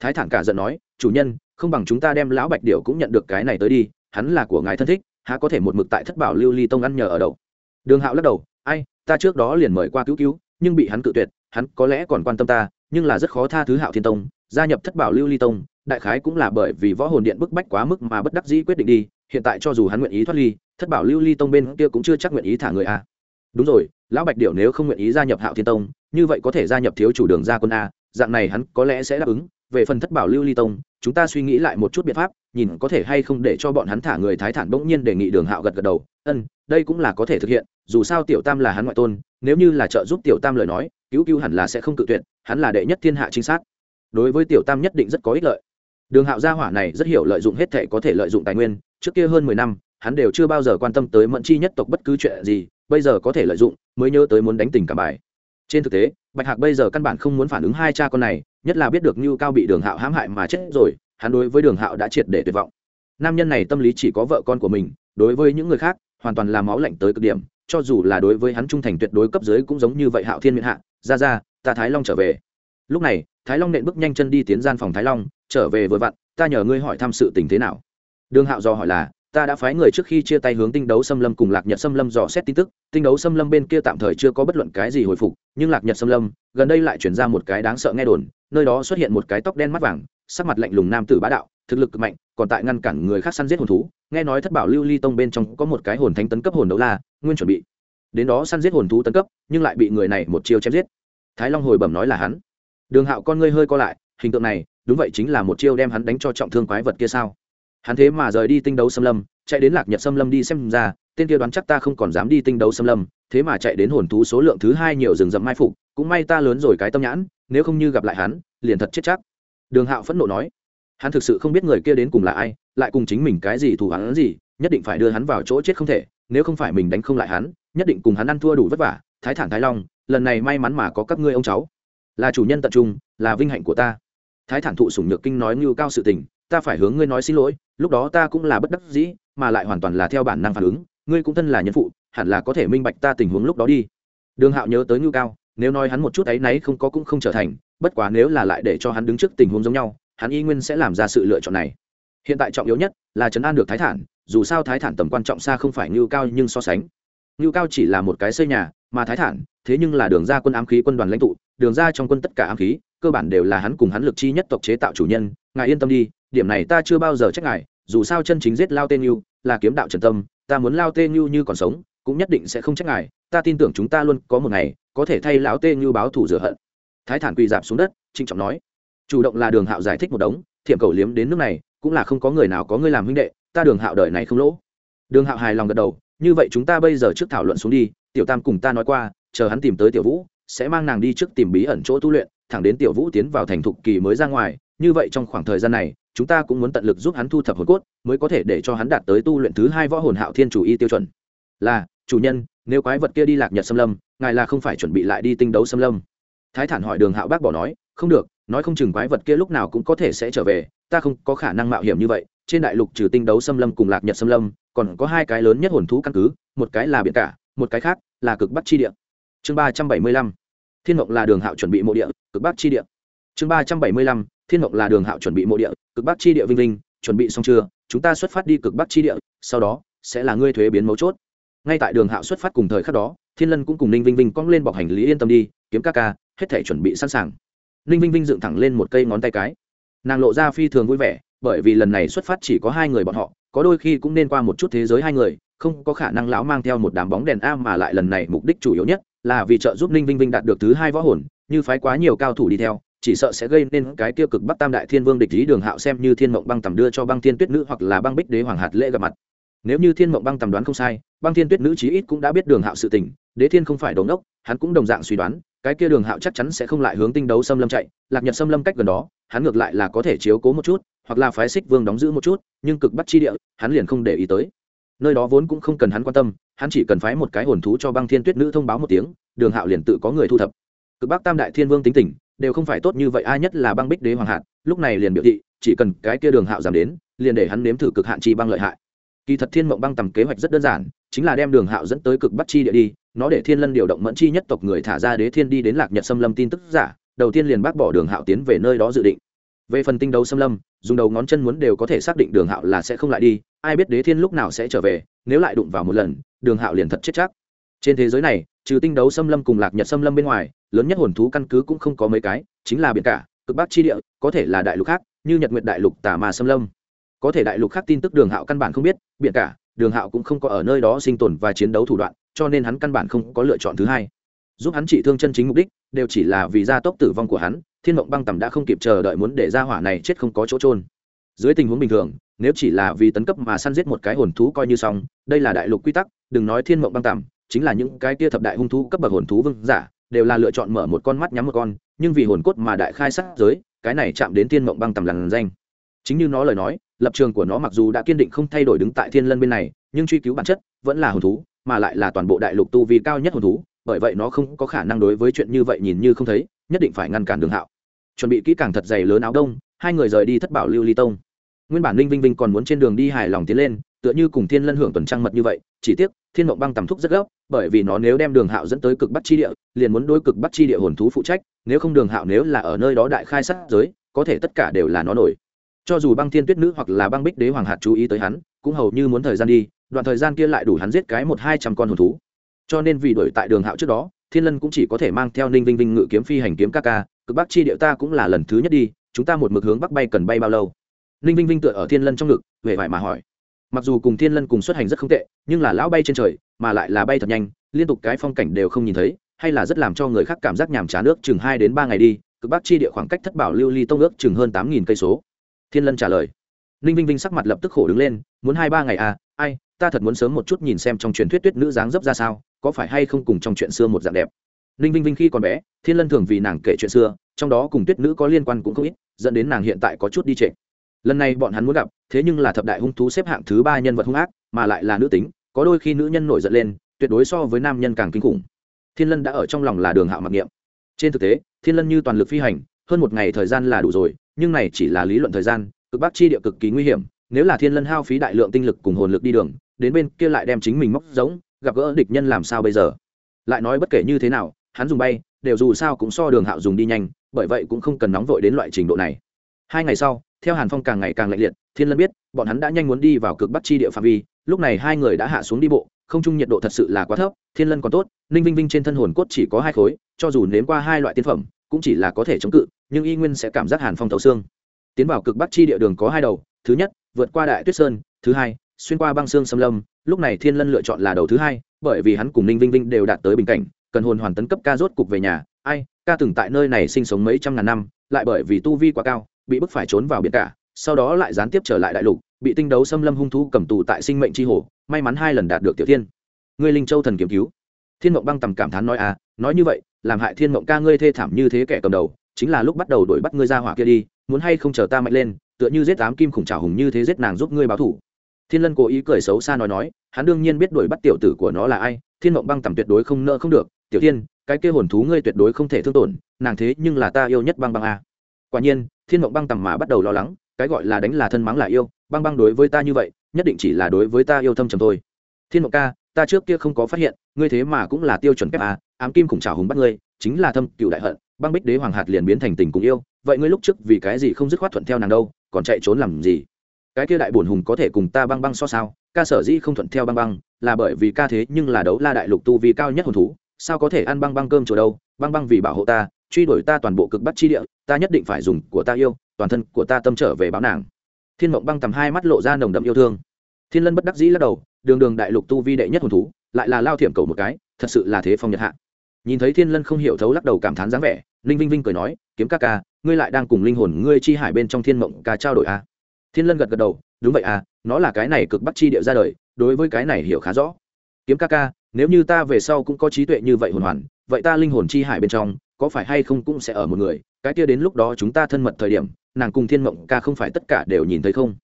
Thái thản cả giận nói, chủ nhân, không bằng chúng ta đem lão bạch điểu cũng nhận được cái này tới đi, hắn là của ngài thân thích, há có thể một mực tại thất bảo lưu ly tông ăn nhờ ở đậu đường hạo lắc đầu, ai, ta trước đó liền mời qua cứu cứu nhưng bị hắn cự tuyệt, hắn có lẽ còn quan tâm ta, nhưng là rất khó tha thứ hạo thiên tông, gia nhập thất bảo lưu ly tông, đại khái cũng là bởi vì võ hồn điện bức bách quá mức mà bất đắc dĩ quyết định đi, hiện tại cho dù hắn nguyện ý thoát ly, thất bảo lưu ly tông bên kia cũng chưa chắc nguyện ý thả người a. Đúng rồi, lão bạch điệu nếu không nguyện ý gia nhập hạo thiên tông, như vậy có thể gia nhập thiếu chủ đường gia quân a, dạng này hắn có lẽ sẽ đáp ứng về phần thất bảo lưu ly tông, chúng ta suy nghĩ lại một chút biện pháp, nhìn có thể hay không để cho bọn hắn thả người thái thản bỗng nhiên đề nghị đường hạo gật gật đầu ân đây cũng là có thể thực hiện, dù sao tiểu tam là hắn ngoại tôn, nếu như là trợ giúp tiểu tam lời nói, cứu cứu hẳn là sẽ không cự tuyệt, hắn là đệ nhất thiên hạ chính xác đối với tiểu tam nhất định rất có ích lợi. Đường hạo gia hỏa này rất hiểu lợi dụng hết thể có thể lợi dụng tài nguyên, trước kia hơn mười năm, hắn đều chưa bao giờ quan tâm tới mẫn chi nhất tộc bất cứ chuyện gì, bây giờ có thể lợi dụng, mới nhớ tới muốn đánh tình cả bài. Trên thực tế, bạch hạc bây giờ căn bản không muốn phản ứng hai cha con này nhất là biết được Nưu cao bị đường hạo hãm hại mà chết rồi, hắn đối với đường hạo đã triệt để tuyệt vọng. Nam nhân này tâm lý chỉ có vợ con của mình, đối với những người khác, hoàn toàn là máu lạnh tới cực điểm, cho dù là đối với hắn trung thành tuyệt đối cấp dưới cũng giống như vậy hạo thiên miễn hạ, ra ra, ta thái long trở về. Lúc này, thái long nện bước nhanh chân đi tiến gian phòng thái long, trở về vừa vặn, ta nhờ ngươi hỏi thăm sự tình thế nào. Đường hạo do hỏi là ta đã phái người trước khi chia tay hướng tinh đấu xâm lâm cùng lạc nhật xâm lâm dò xét tin tức, tinh đấu xâm lâm bên kia tạm thời chưa có bất luận cái gì hồi phục, nhưng lạc nhật xâm lâm, gần đây lại chuyển ra một cái đáng sợ nghe đồn, nơi đó xuất hiện một cái tóc đen mắt vàng, sắc mặt lạnh lùng nam tử bá đạo, thực lực cực mạnh, còn tại ngăn cản người khác săn giết hồn thú, nghe nói thất bảo lưu ly tông bên trong có một cái hồn thánh tấn cấp hồn đấu la, nguyên chuẩn bị đến đó săn giết hồn thú tấn cấp, nhưng lại bị người này một chiêu chém giết. Thái long hồi bẩm nói là hắn. Đường hạo con ngươi hơi co lại, hình tượng này, đúng vậy chính là một chiêu đem hắn đánh cho trọng thương quái vật kia sao? Hắn thế mà rời đi tinh đấu xâm lâm, chạy đến lạc nhật xâm lâm đi xem ra, tên kia đoán chắc ta không còn dám đi tinh đấu xâm lâm, thế mà chạy đến hồn thú số lượng thứ hai nhiều rừng rậm mai phục, cũng may ta lớn rồi cái tâm nhãn, nếu không như gặp lại hắn, liền thật chết chắc. Đường hạo phẫn nộ nói, hắn thực sự không biết người kia đến cùng là ai, lại cùng chính mình cái gì thù hắn gì, nhất định phải đưa hắn vào chỗ chết không thể, nếu không phải mình đánh không lại hắn, nhất định cùng hắn ăn thua đủ vất vả, thái thản thái long, lần này may mắn mà có các ngươi ông cháu. Là chủ nhân tận trung, là vinh hạnh của ta. Thái thản thụ sủng nhược kinh nói ngưu cao sự tình, ta phải hướng ngươi nói xin lỗi lúc đó ta cũng là bất đắc dĩ, mà lại hoàn toàn là theo bản năng phản ứng. Ngươi cũng thân là nhân phụ, hẳn là có thể minh bạch ta tình huống lúc đó đi. Đường hạo nhớ tới ngưu cao, nếu nói hắn một chút áy náy không có cũng không trở thành, bất quá nếu là lại để cho hắn đứng trước tình huống giống nhau, hắn y nguyên sẽ làm ra sự lựa chọn này. Hiện tại trọng yếu nhất là chấn an được thái thản, dù sao thái thản tầm quan trọng xa không phải ngưu cao nhưng so sánh. Ngưu cao chỉ là một cái xây nhà, mà thái thản, thế nhưng là đường ra quân ám khí quân đoàn lãnh tụ, đường ra trong quân tất cả ám khí, cơ bản đều là hắn cùng hắn lực chi nhất tộc chế tạo chủ nhân. Ngài yên tâm đi điểm này ta chưa bao giờ trách ngài, dù sao chân chính giết lao tên như là kiếm đạo trần tâm, ta muốn lao tên như như còn sống, cũng nhất định sẽ không trách ngài, ta tin tưởng chúng ta luôn có một ngày, có thể thay lão tên như báo thù rửa hận. Thái thản quỳ dạp xuống đất, trịnh trọng nói, chủ động là đường hạo giải thích một đống thiệm cầu liếm đến nước này, cũng là không có người nào có người làm huynh đệ, ta đường hạo đời này không lỗ. Đường hạo hài lòng gật đầu, như vậy chúng ta bây giờ trước thảo luận xuống đi, tiểu tam cùng ta nói qua, chờ hắn tìm tới tiểu vũ, sẽ mang nàng đi trước tìm bí ẩn chỗ tu luyện, thẳng đến tiểu vũ tiến vào thành thục kỳ mới ra ngoài, như vậy trong khoảng thời gian này chúng ta cũng muốn tận lực giúp hắn thu thập hồn cốt, mới có thể để cho hắn đạt tới tu luyện thứ hai võ hồn hạo thiên chủ y tiêu chuẩn. Là, chủ nhân, nếu quái vật kia đi lạc nhật xâm lâm, ngài là không phải chuẩn bị lại đi tinh đấu xâm lâm. Thái thản hỏi đường hạo bác bỏ nói, không được, nói không chừng quái vật kia lúc nào cũng có thể sẽ trở về, ta không có khả năng mạo hiểm như vậy, trên đại lục trừ tinh đấu xâm lâm cùng lạc nhật xâm lâm, còn có hai cái lớn nhất hồn thú căn cứ, một cái là biển cả, một cái khác là cực bắc chi địa. Chương ba trăm bảy mươi lăm, thiên mộng là đường hạo chuẩn bị mộ địa, cực bắc chi địa. Chương ba trăm bảy mươi lăm thiên mộng là đường hạo chuẩn bị mộ địa, cực bắc chi địa vinh linh chuẩn bị xong chưa? Chúng ta xuất phát đi cực bắc chi địa, sau đó sẽ là ngươi thuế biến mấu chốt. Ngay tại đường hạo xuất phát cùng thời khắc đó, thiên lân cũng cùng ninh vinh vinh cong lên bọc hành lý yên tâm đi, kiếm ca ca, hết thể chuẩn bị sẵn sàng. Ninh vinh vinh dựng thẳng lên một cây ngón tay cái. Nàng lộ ra phi thường vui vẻ, bởi vì lần này xuất phát chỉ có hai người bọn họ, có đôi khi cũng nên qua một chút thế giới hai người, không có khả năng lão mang theo một đám bóng đèn a mà lại lần này mục đích chủ yếu nhất là vì trợ giúp ninh vinh vinh đạt được thứ hai võ hồn, như phái quá nhiều cao thủ đi theo chỉ sợ sẽ gây nên cái tiêu cực bắc tam đại thiên vương địch lý đường hạo xem như thiên mộng băng tầm đưa cho băng thiên tuyết nữ hoặc là băng bích đế hoàng hạt lễ gặp mặt. Nếu như thiên mộng băng tầm đoán không sai, băng thiên tuyết nữ chí ít cũng đã biết đường hạo sự tình, đế thiên không phải đống đốc hắn cũng đồng dạng suy đoán, cái kia đường hạo chắc chắn sẽ không lại hướng tinh đấu xâm lâm chạy, lạc nhật xâm lâm cách gần đó, hắn ngược lại là có thể chiếu cố một chút, hoặc là phái xích vương đóng giữ một chút, nhưng cực bắt chi địa, hắn liền không để ý tới. Nơi đó vốn cũng không cần hắn quan tâm, hắn chỉ cần phái một cái hồn thú cho băng thiên tuyết nữ thông báo một tiếng, đường hạo liền tự có người thu thập. Cực bắc tam đại thiên vương tính tình đều không phải tốt như vậy, ai nhất là băng bích đế hoàng hạt, lúc này liền biểu thị, chỉ cần cái kia đường hạo giảm đến, liền để hắn nếm thử cực hạn chi băng lợi hại. Kỳ thật thiên mộng băng tầm kế hoạch rất đơn giản, chính là đem đường hạo dẫn tới cực bắt chi địa đi, nó để thiên lân điều động mẫn chi nhất tộc người thả ra đế thiên đi đến lạc nhật xâm lâm tin tức giả, đầu tiên liền bác bỏ đường hạo tiến về nơi đó dự định. Về phần tinh đấu xâm lâm, dùng đầu ngón chân muốn đều có thể xác định đường hạo là sẽ không lại đi, ai biết đế thiên lúc nào sẽ trở về, nếu lại đụng vào một lần, đường hạo liền thật chết chắc. Trên thế giới này trừ tinh đấu xâm lâm cùng lạc nhật xâm lâm bên ngoài, lớn nhất hồn thú căn cứ cũng không có mấy cái, chính là biển cả, cực bắc chi địa, có thể là đại lục khác, như nhật nguyệt đại lục tả mà xâm lâm. Có thể đại lục khác tin tức đường hạo căn bản không biết, biển cả, đường hạo cũng không có ở nơi đó sinh tồn và chiến đấu thủ đoạn, cho nên hắn căn bản không có lựa chọn thứ hai. Giúp hắn trị thương chân chính mục đích, đều chỉ là vì gia tốc tử vong của hắn, thiên mộng băng tầm đã không kịp chờ đợi muốn để ra hỏa này chết không có chỗ trôn dưới tình huống bình thường, nếu chỉ là vì tấn cấp mà săn giết một cái hồn thú coi như xong, đây là đại lục quy tắc, đừng nói thiên mộng băng tầm chính là những cái kia thập đại hung thú cấp bậc hồn thú vương giả, đều là lựa chọn mở một con mắt nhắm một con, nhưng vì hồn cốt mà đại khai sát giới, cái này chạm đến thiên mộng băng tầm làn danh. Chính như nó lời nói, lập trường của nó mặc dù đã kiên định không thay đổi đứng tại thiên lân bên này, nhưng truy cứu bản chất vẫn là hồn thú, mà lại là toàn bộ đại lục tu vi cao nhất hồn thú, bởi vậy nó không có khả năng đối với chuyện như vậy nhìn như không thấy, nhất định phải ngăn cản đường hạo. Chuẩn bị kỹ càng thật dày lớn áo đông, hai người rời đi thất bảo lưu ly tông. Nguyên bản ninh vinh vinh còn muốn trên đường đi hài lòng tiến lên tựa như cùng thiên lân hưởng tuần trăng mật như vậy, chỉ tiếc, thiên mộng băng tầm thúc rất gấp, bởi vì nó nếu đem đường hạo dẫn tới cực bắc chi địa, liền muốn đối cực bắc chi địa hồn thú phụ trách, nếu không đường hạo nếu là ở nơi đó đại khai sát giới, có thể tất cả đều là nó nổi. Cho dù băng thiên tuyết nữ hoặc là băng bích đế hoàng hạt chú ý tới hắn, cũng hầu như muốn thời gian đi, đoạn thời gian kia lại đủ hắn giết cái một hai trăm con hồn thú. Cho nên vì đổi tại đường hạo trước đó, thiên lân cũng chỉ có thể mang theo ninh vinh vinh ngự kiếm phi hành kiếm ca ca, cực bắc chi địa ta cũng là lần thứ nhất đi, chúng ta một mực hướng bắc bay cần bay bao lâu? Ninh vinh vinh tựa ở thiên lân trong ngực về vải mà hỏi mặc dù cùng thiên lân cùng xuất hành rất không tệ, nhưng là lão bay trên trời, mà lại là bay thật nhanh, liên tục cái phong cảnh đều không nhìn thấy, hay là rất làm cho người khác cảm giác nhàm chán nước chừng hai đến ba ngày đi, cực bắc chi địa khoảng cách thất bảo lưu ly tông ước chừng hơn tám nghìn cây số. Thiên lân trả lời. Ninh vinh vinh sắc mặt lập tức khổ đứng lên, muốn hai ba ngày à ai, ta thật muốn sớm một chút nhìn xem trong truyền thuyết tuyết nữ dáng dấp ra sao, có phải hay không cùng trong chuyện xưa một dạng đẹp. Ninh vinh vinh khi còn bé, thiên lân thường vì nàng kể chuyện xưa, trong đó cùng tuyết nữ có liên quan cũng không ít, dẫn đến nàng hiện tại có chút đi trệ lần này bọn hắn muốn gặp, thế nhưng là thập đại hung thú xếp hạng thứ ba nhân vật hung ác, mà lại là nữ tính, có đôi khi nữ nhân nổi giận lên, tuyệt đối so với nam nhân càng kinh khủng. Thiên lân đã ở trong lòng là đường hạo mặc niệm. Trên thực tế, thiên lân như toàn lực phi hành, hơn một ngày thời gian là đủ rồi, nhưng này chỉ là lý luận thời gian, cực bắc chi địa cực kỳ nguy hiểm, nếu là thiên lân hao phí đại lượng tinh lực cùng hồn lực đi đường, đến bên kia lại đem chính mình móc giống gặp gỡ địch nhân làm sao bây giờ? Lại nói bất kể như thế nào, hắn dùng bay, đều dù sao cũng so đường hạo dùng đi nhanh, bởi vậy cũng không cần nóng vội đến loại trình độ này. Hai ngày sau theo hàn phong càng ngày càng lạnh liệt, thiên lân biết, bọn hắn đã nhanh muốn đi vào cực bắc chi địa phạm vi, lúc này hai người đã hạ xuống đi bộ, không trung nhiệt độ thật sự là quá thấp, thiên lân còn tốt, ninh vinh vinh trên thân hồn cốt chỉ có hai khối, cho dù nếm qua hai loại tiên phẩm, cũng chỉ là có thể chống cự, nhưng y nguyên sẽ cảm giác hàn phong thấu xương. Tiến vào cực bắc chi địa đường có hai đầu, thứ nhất, vượt qua đại tuyết sơn, thứ hai, xuyên qua băng xương xâm lâm, lúc này thiên lân lựa chọn là đầu thứ hai, bởi vì hắn cùng ninh vinh vinh đều đạt tới bình cảnh, cần hồn hoàn tấn cấp ca rốt cục về nhà, ai, ca từng tại nơi này sinh sống mấy trăm ngàn năm, lại bởi vì tu vi quá cao bị bức phải trốn vào biển cả, sau đó lại gián tiếp trở lại đại lục, bị tinh đấu xâm lâm hung thú cầm tù tại sinh mệnh tri hồ, may mắn hai lần đạt được tiểu thiên. Ngươi linh châu thần kiếm cứu. Thiên mộng băng tầm cảm thán nói à nói như vậy, làm hại thiên mộng ca ngươi thê thảm như thế kẻ cầm đầu, chính là lúc bắt đầu đuổi bắt ngươi ra hỏa kia đi, muốn hay không chờ ta mạnh lên, tựa như giết tám kim khủng trào hùng như thế giết nàng giúp ngươi báo thủ. Thiên lân cố ý cười xấu xa nói nói, hắn đương nhiên biết đuổi bắt tiểu tử của nó là ai, thiên mộng băng tầm tuyệt đối không nợ không được, tiểu tiên cái kia hồn thú ngươi tuyệt đối không thể thương tổn, nàng thế nhưng là ta yêu nhất băng băng a quả nhiên, thiên mộng băng tầm mà bắt đầu lo lắng, cái gọi là đánh là thân mắng là yêu, băng băng đối với ta như vậy, nhất định chỉ là đối với ta yêu thâm trầm thôi. Thiên mộng ca, ta trước kia không có phát hiện, ngươi thế mà cũng là tiêu chuẩn kép a, ám kim khủng trào hùng bắt ngươi, chính là thâm, cựu đại hận, băng bích đế hoàng hạt liền biến thành tình cùng yêu, vậy ngươi lúc trước vì cái gì không dứt khoát thuận theo nàng đâu, còn chạy trốn làm gì? Cái kia đại bổn hùng có thể cùng ta băng băng so sao? Ca sở dĩ không thuận theo băng băng, là bởi vì ca thế nhưng là đấu la đại lục tu vì cao nhất hồn thú, sao có thể ăn băng băng cơm chùa đâu? Băng băng vì bảo hộ ta truy đuổi ta toàn bộ cực bắc chi địa, ta nhất định phải dùng của ta yêu, toàn thân của ta tâm trở về báo nàng. Thiên mộng băng tầm hai mắt lộ ra nồng đậm yêu thương. Thiên lân bất đắc dĩ lắc đầu, đường đường đại lục tu vi đệ nhất hồn thú, lại là lao thiểm cầu một cái, thật sự là thế phong nhật hạ. Nhìn thấy thiên lân không hiểu thấu lắc đầu cảm thán dáng vẻ linh vinh vinh cười nói, kiếm ca ca, ngươi lại đang cùng linh hồn ngươi chi hải bên trong thiên mộng ca trao đổi a à? thiên lân gật gật đầu, đúng vậy à nó là cái này cực bắc chi địa ra đời, đối với cái này hiểu khá rõ. Kiếm ca ca, nếu như ta về sau cũng có trí tuệ như vậy hồn hoàn, vậy ta linh hồn chi hải bên trong có phải hay không cũng sẽ ở một người, cái kia đến lúc đó chúng ta thân mật thời điểm, nàng cùng thiên mộng ca không phải tất cả đều nhìn thấy không?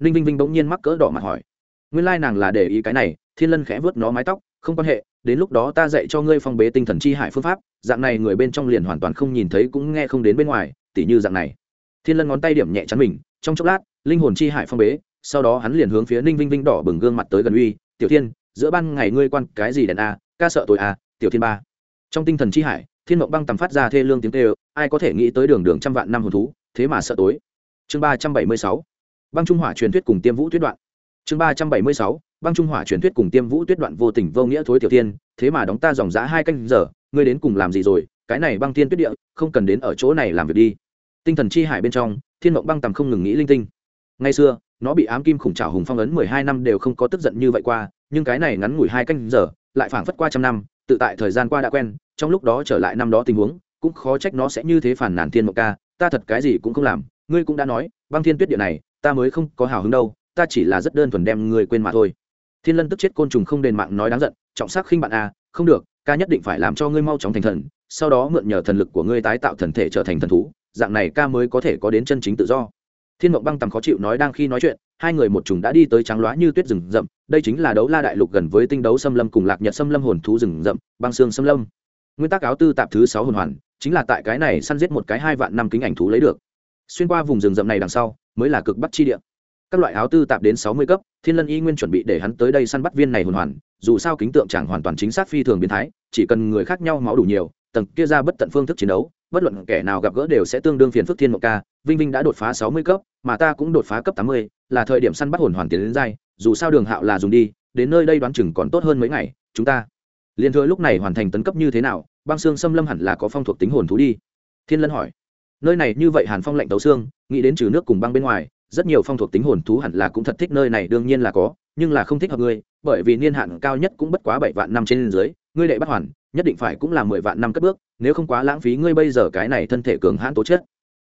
Ninh vinh vinh bỗng nhiên mắc cỡ đỏ mặt hỏi. Nguyên lai nàng là để ý cái này, thiên lân khẽ vớt nó mái tóc, không quan hệ, đến lúc đó ta dạy cho ngươi phong bế tinh thần chi hải phương pháp, dạng này người bên trong liền hoàn toàn không nhìn thấy cũng nghe không đến bên ngoài, tỉ như dạng này. Thiên lân ngón tay điểm nhẹ chắn mình, trong chốc lát, linh hồn chi hải phong bế, sau đó hắn liền hướng phía ninh vinh vinh đỏ bừng gương mặt tới gần uy, tiểu thiên, giữa ban ngày ngươi quan cái gì đèn a? Ca sợ tội a, tiểu thiên ba. Trong tinh thần chi hải thiên mộng băng tầm phát ra thê lương tiếng tê ai có thể nghĩ tới đường đường trăm vạn năm hồn thú, thế mà sợ tối. Chương ba trăm bảy mươi sáu, băng trung hỏa truyền thuyết cùng tiêm vũ tuyết đoạn. Chương ba trăm bảy mươi sáu, băng trung hỏa truyền thuyết cùng tiêm vũ tuyết đoạn vô tình vô nghĩa thối tiểu tiên, thế mà đóng ta dòng giá hai canh giờ, ngươi đến cùng làm gì rồi, cái này băng tiên tuyết địa, không cần đến ở chỗ này làm việc đi. Tinh thần chi hải bên trong, thiên mộng băng tầm không ngừng nghĩ linh tinh. Ngày xưa, nó bị ám kim khủng trào hùng phong ấn mười hai năm đều không có tức giận như vậy qua, nhưng cái này ngắn ngủi hai canh giờ, lại phảng phất qua trăm năm tự tại thời gian qua đã quen trong lúc đó trở lại năm đó tình huống cũng khó trách nó sẽ như thế phản nàn thiên mộng ca ta thật cái gì cũng không làm ngươi cũng đã nói băng thiên tuyết địa này ta mới không có hào hứng đâu ta chỉ là rất đơn thuần đem ngươi quên mà thôi. Thiên lân tức chết côn trùng không đền mạng nói đáng giận trọng sắc khinh bạn a à, không được ca nhất định phải làm cho ngươi mau chóng thành thần sau đó mượn nhờ thần lực của ngươi tái tạo thần thể trở thành thần thú dạng này ca mới có thể có đến chân chính tự do thiên mộng băng tầm khó chịu nói đang khi nói chuyện, hai người một trùng đã đi tới trắng loá như tuyết rừng rậm, đây chính là đấu la đại lục gần với tinh đấu xâm lâm cùng lạc nhật xâm lâm hồn thú rừng rậm, băng xương xâm lâm. Nguyên tắc áo tư tạp thứ sáu hồn hoàn, chính là tại cái này săn giết một cái hai vạn năm kính ảnh thú lấy được. Xuyên qua vùng rừng rậm này đằng sau, mới là cực bắc chi địa. Các loại áo tư tạp đến sáu mươi cấp, thiên lân y nguyên chuẩn bị để hắn tới đây săn bắt viên này hồn hoàn, dù sao kính tượng chẳng hoàn toàn chính xác phi thường biến thái, chỉ cần người khác nhau máu đủ nhiều tầng kia ra bất tận phương thức chiến đấu, bất luận kẻ nào gặp gỡ đều sẽ tương đương phiền phức thiên mộng ca, vinh vinh đã đột phá sáu mươi cấp, mà ta cũng đột phá cấp tám mươi, là thời điểm săn bắt hồn hoàn tiến đến dai dù sao đường hạo là dùng đi, đến nơi đây đoán chừng còn tốt hơn mấy ngày, chúng ta. Liền thừa lúc này hoàn thành tấn cấp như thế nào, băng xương xâm lâm hẳn là có phong thuộc tính hồn thú đi. Thiên lân hỏi. Nơi này như vậy hàn phong lạnh tấu xương, nghĩ đến trừ nước cùng băng bên ngoài, rất nhiều phong thuộc tính hồn thú hẳn là cũng thật thích nơi này, đương nhiên là có, nhưng là không thích hợp ngươi, bởi vì niên hạn cao nhất cũng bất quá bảy vạn năm trên dưới, ngươi đệ bắt hoàn nhất định phải cũng là mười vạn năm cất bước, nếu không quá lãng phí ngươi bây giờ cái này thân thể cường hãn tố chất.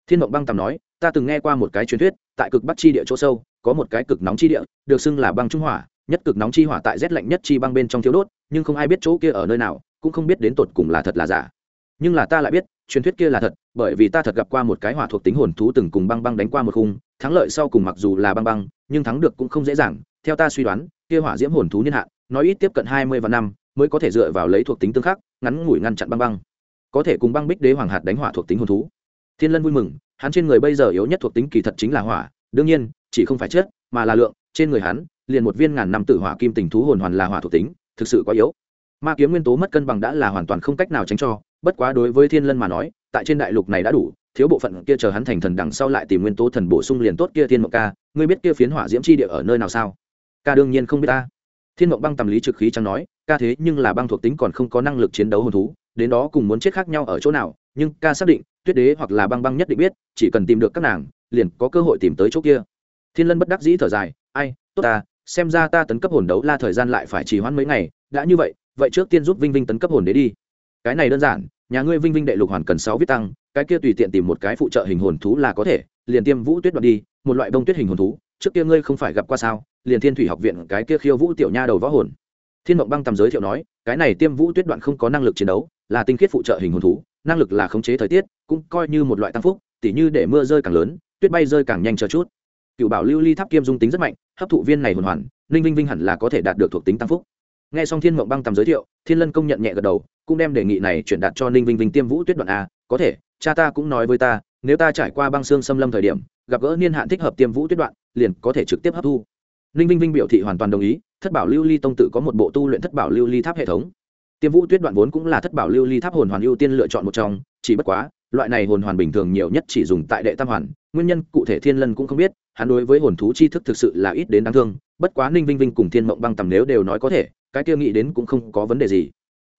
Thiên mộng băng tầm nói, ta từng nghe qua một cái truyền thuyết, tại cực bắc chi địa chỗ sâu, có một cái cực nóng chi địa, được xưng là băng trung hỏa, nhất cực nóng chi hỏa tại rét lạnh nhất chi băng bên trong thiếu đốt, nhưng không ai biết chỗ kia ở nơi nào, cũng không biết đến tột cùng là thật là giả. Nhưng là ta lại biết, truyền thuyết kia là thật, bởi vì ta thật gặp qua một cái hỏa thuộc tính hồn thú từng cùng băng băng đánh qua một khung, thắng lợi sau cùng mặc dù là băng băng, nhưng thắng được cũng không dễ dàng. Theo ta suy đoán, kia hỏa diễm hồn thú niên hạn, nói ít tiếp cận hai mươi vạn năm mới có thể dựa vào lấy thuộc tính tương khắc, ngắn ngủi ngăn chặn băng băng. Có thể cùng băng bích đế hoàng hạt đánh hỏa thuộc tính hồn thú. Thiên lân vui mừng, hắn trên người bây giờ yếu nhất thuộc tính kỳ thật chính là hỏa, đương nhiên, chỉ không phải chết, mà là lượng, trên người hắn, liền một viên ngàn năm tử hỏa kim tình thú hồn hoàn là hỏa thuộc tính, thực sự quá yếu. Ma kiếm nguyên tố mất cân bằng đã là hoàn toàn không cách nào tránh cho, bất quá đối với thiên lân mà nói, tại trên đại lục này đã đủ, thiếu bộ phận kia chờ hắn thành thần đằng sau lại tìm nguyên tố thần bổ sung liền tốt kia thiên mộng ca, ngươi biết kia phiến hỏa diễm chi địa ở nơi nào sao? Ca đương nhiên không biết ta thiên mộng băng tầm lý trực khí chẳng nói, ca thế nhưng là băng thuộc tính còn không có năng lực chiến đấu hồn thú, đến đó cùng muốn chết khác nhau ở chỗ nào, nhưng ca xác định, tuyết đế hoặc là băng băng nhất định biết, chỉ cần tìm được các nàng, liền có cơ hội tìm tới chỗ kia. Thiên lân bất đắc dĩ thở dài, ai, tốt ta, xem ra ta tấn cấp hồn đấu la thời gian lại phải trì hoãn mấy ngày, đã như vậy vậy trước tiên giúp vinh vinh tấn cấp hồn đế đi. Cái này đơn giản, nhà ngươi vinh vinh đệ lục hoàn cần sáu viết tăng, cái kia tùy tiện tìm một cái phụ trợ hình hồn thú là có thể, liền tiêm vũ tuyết đoạn đi, một loại bông tuyết hình hồn thú, trước kia ngươi không phải gặp qua sao liền thiên thủy học viện cái kia khiêu vũ tiểu nha đầu võ hồn. Thiên mộng băng tầm giới thiệu nói, cái này tiêm vũ tuyết đoạn không có năng lực chiến đấu, là tinh khiết phụ trợ hình hồn thú, năng lực là khống chế thời tiết, cũng coi như một loại tăng phúc, tỉ như để mưa rơi càng lớn, tuyết bay rơi càng nhanh chờ chút. Cựu bảo lưu ly tháp kiêm dung tính rất mạnh, hấp thụ viên này hồn hoàn, ninh vinh vinh hẳn là có thể đạt được thuộc tính tăng phúc. Nghe xong thiên mộng băng tầm giới thiệu, thiên lân công nhận nhẹ gật đầu, cũng đem đề nghị này chuyển đạt cho ninh vinh vinh tiêm vũ tuyết đoạn a, có thể, cha ta cũng nói với ta, nếu ta trải qua băng xương xâm lâm thời điểm, gặp gỡ niên hạn thích hợp tiêm vũ tuyết đoạn, liền có thể trực tiếp hấp thu ninh vinh vinh biểu thị hoàn toàn đồng ý, thất bảo lưu ly tông tự có một bộ tu luyện thất bảo lưu ly tháp hệ thống. Tiêm vũ tuyết đoạn vốn cũng là thất bảo lưu ly tháp hồn hoàn ưu tiên lựa chọn một trong, chỉ bất quá, loại này hồn hoàn bình thường nhiều nhất chỉ dùng tại đệ tam hoàn, nguyên nhân cụ thể thiên lân cũng không biết, hắn đối với hồn thú tri thức thực sự là ít đến đáng thương, bất quá ninh vinh vinh cùng thiên mộng băng tầm nếu đều nói có thể, cái kia nghĩ đến cũng không có vấn đề gì.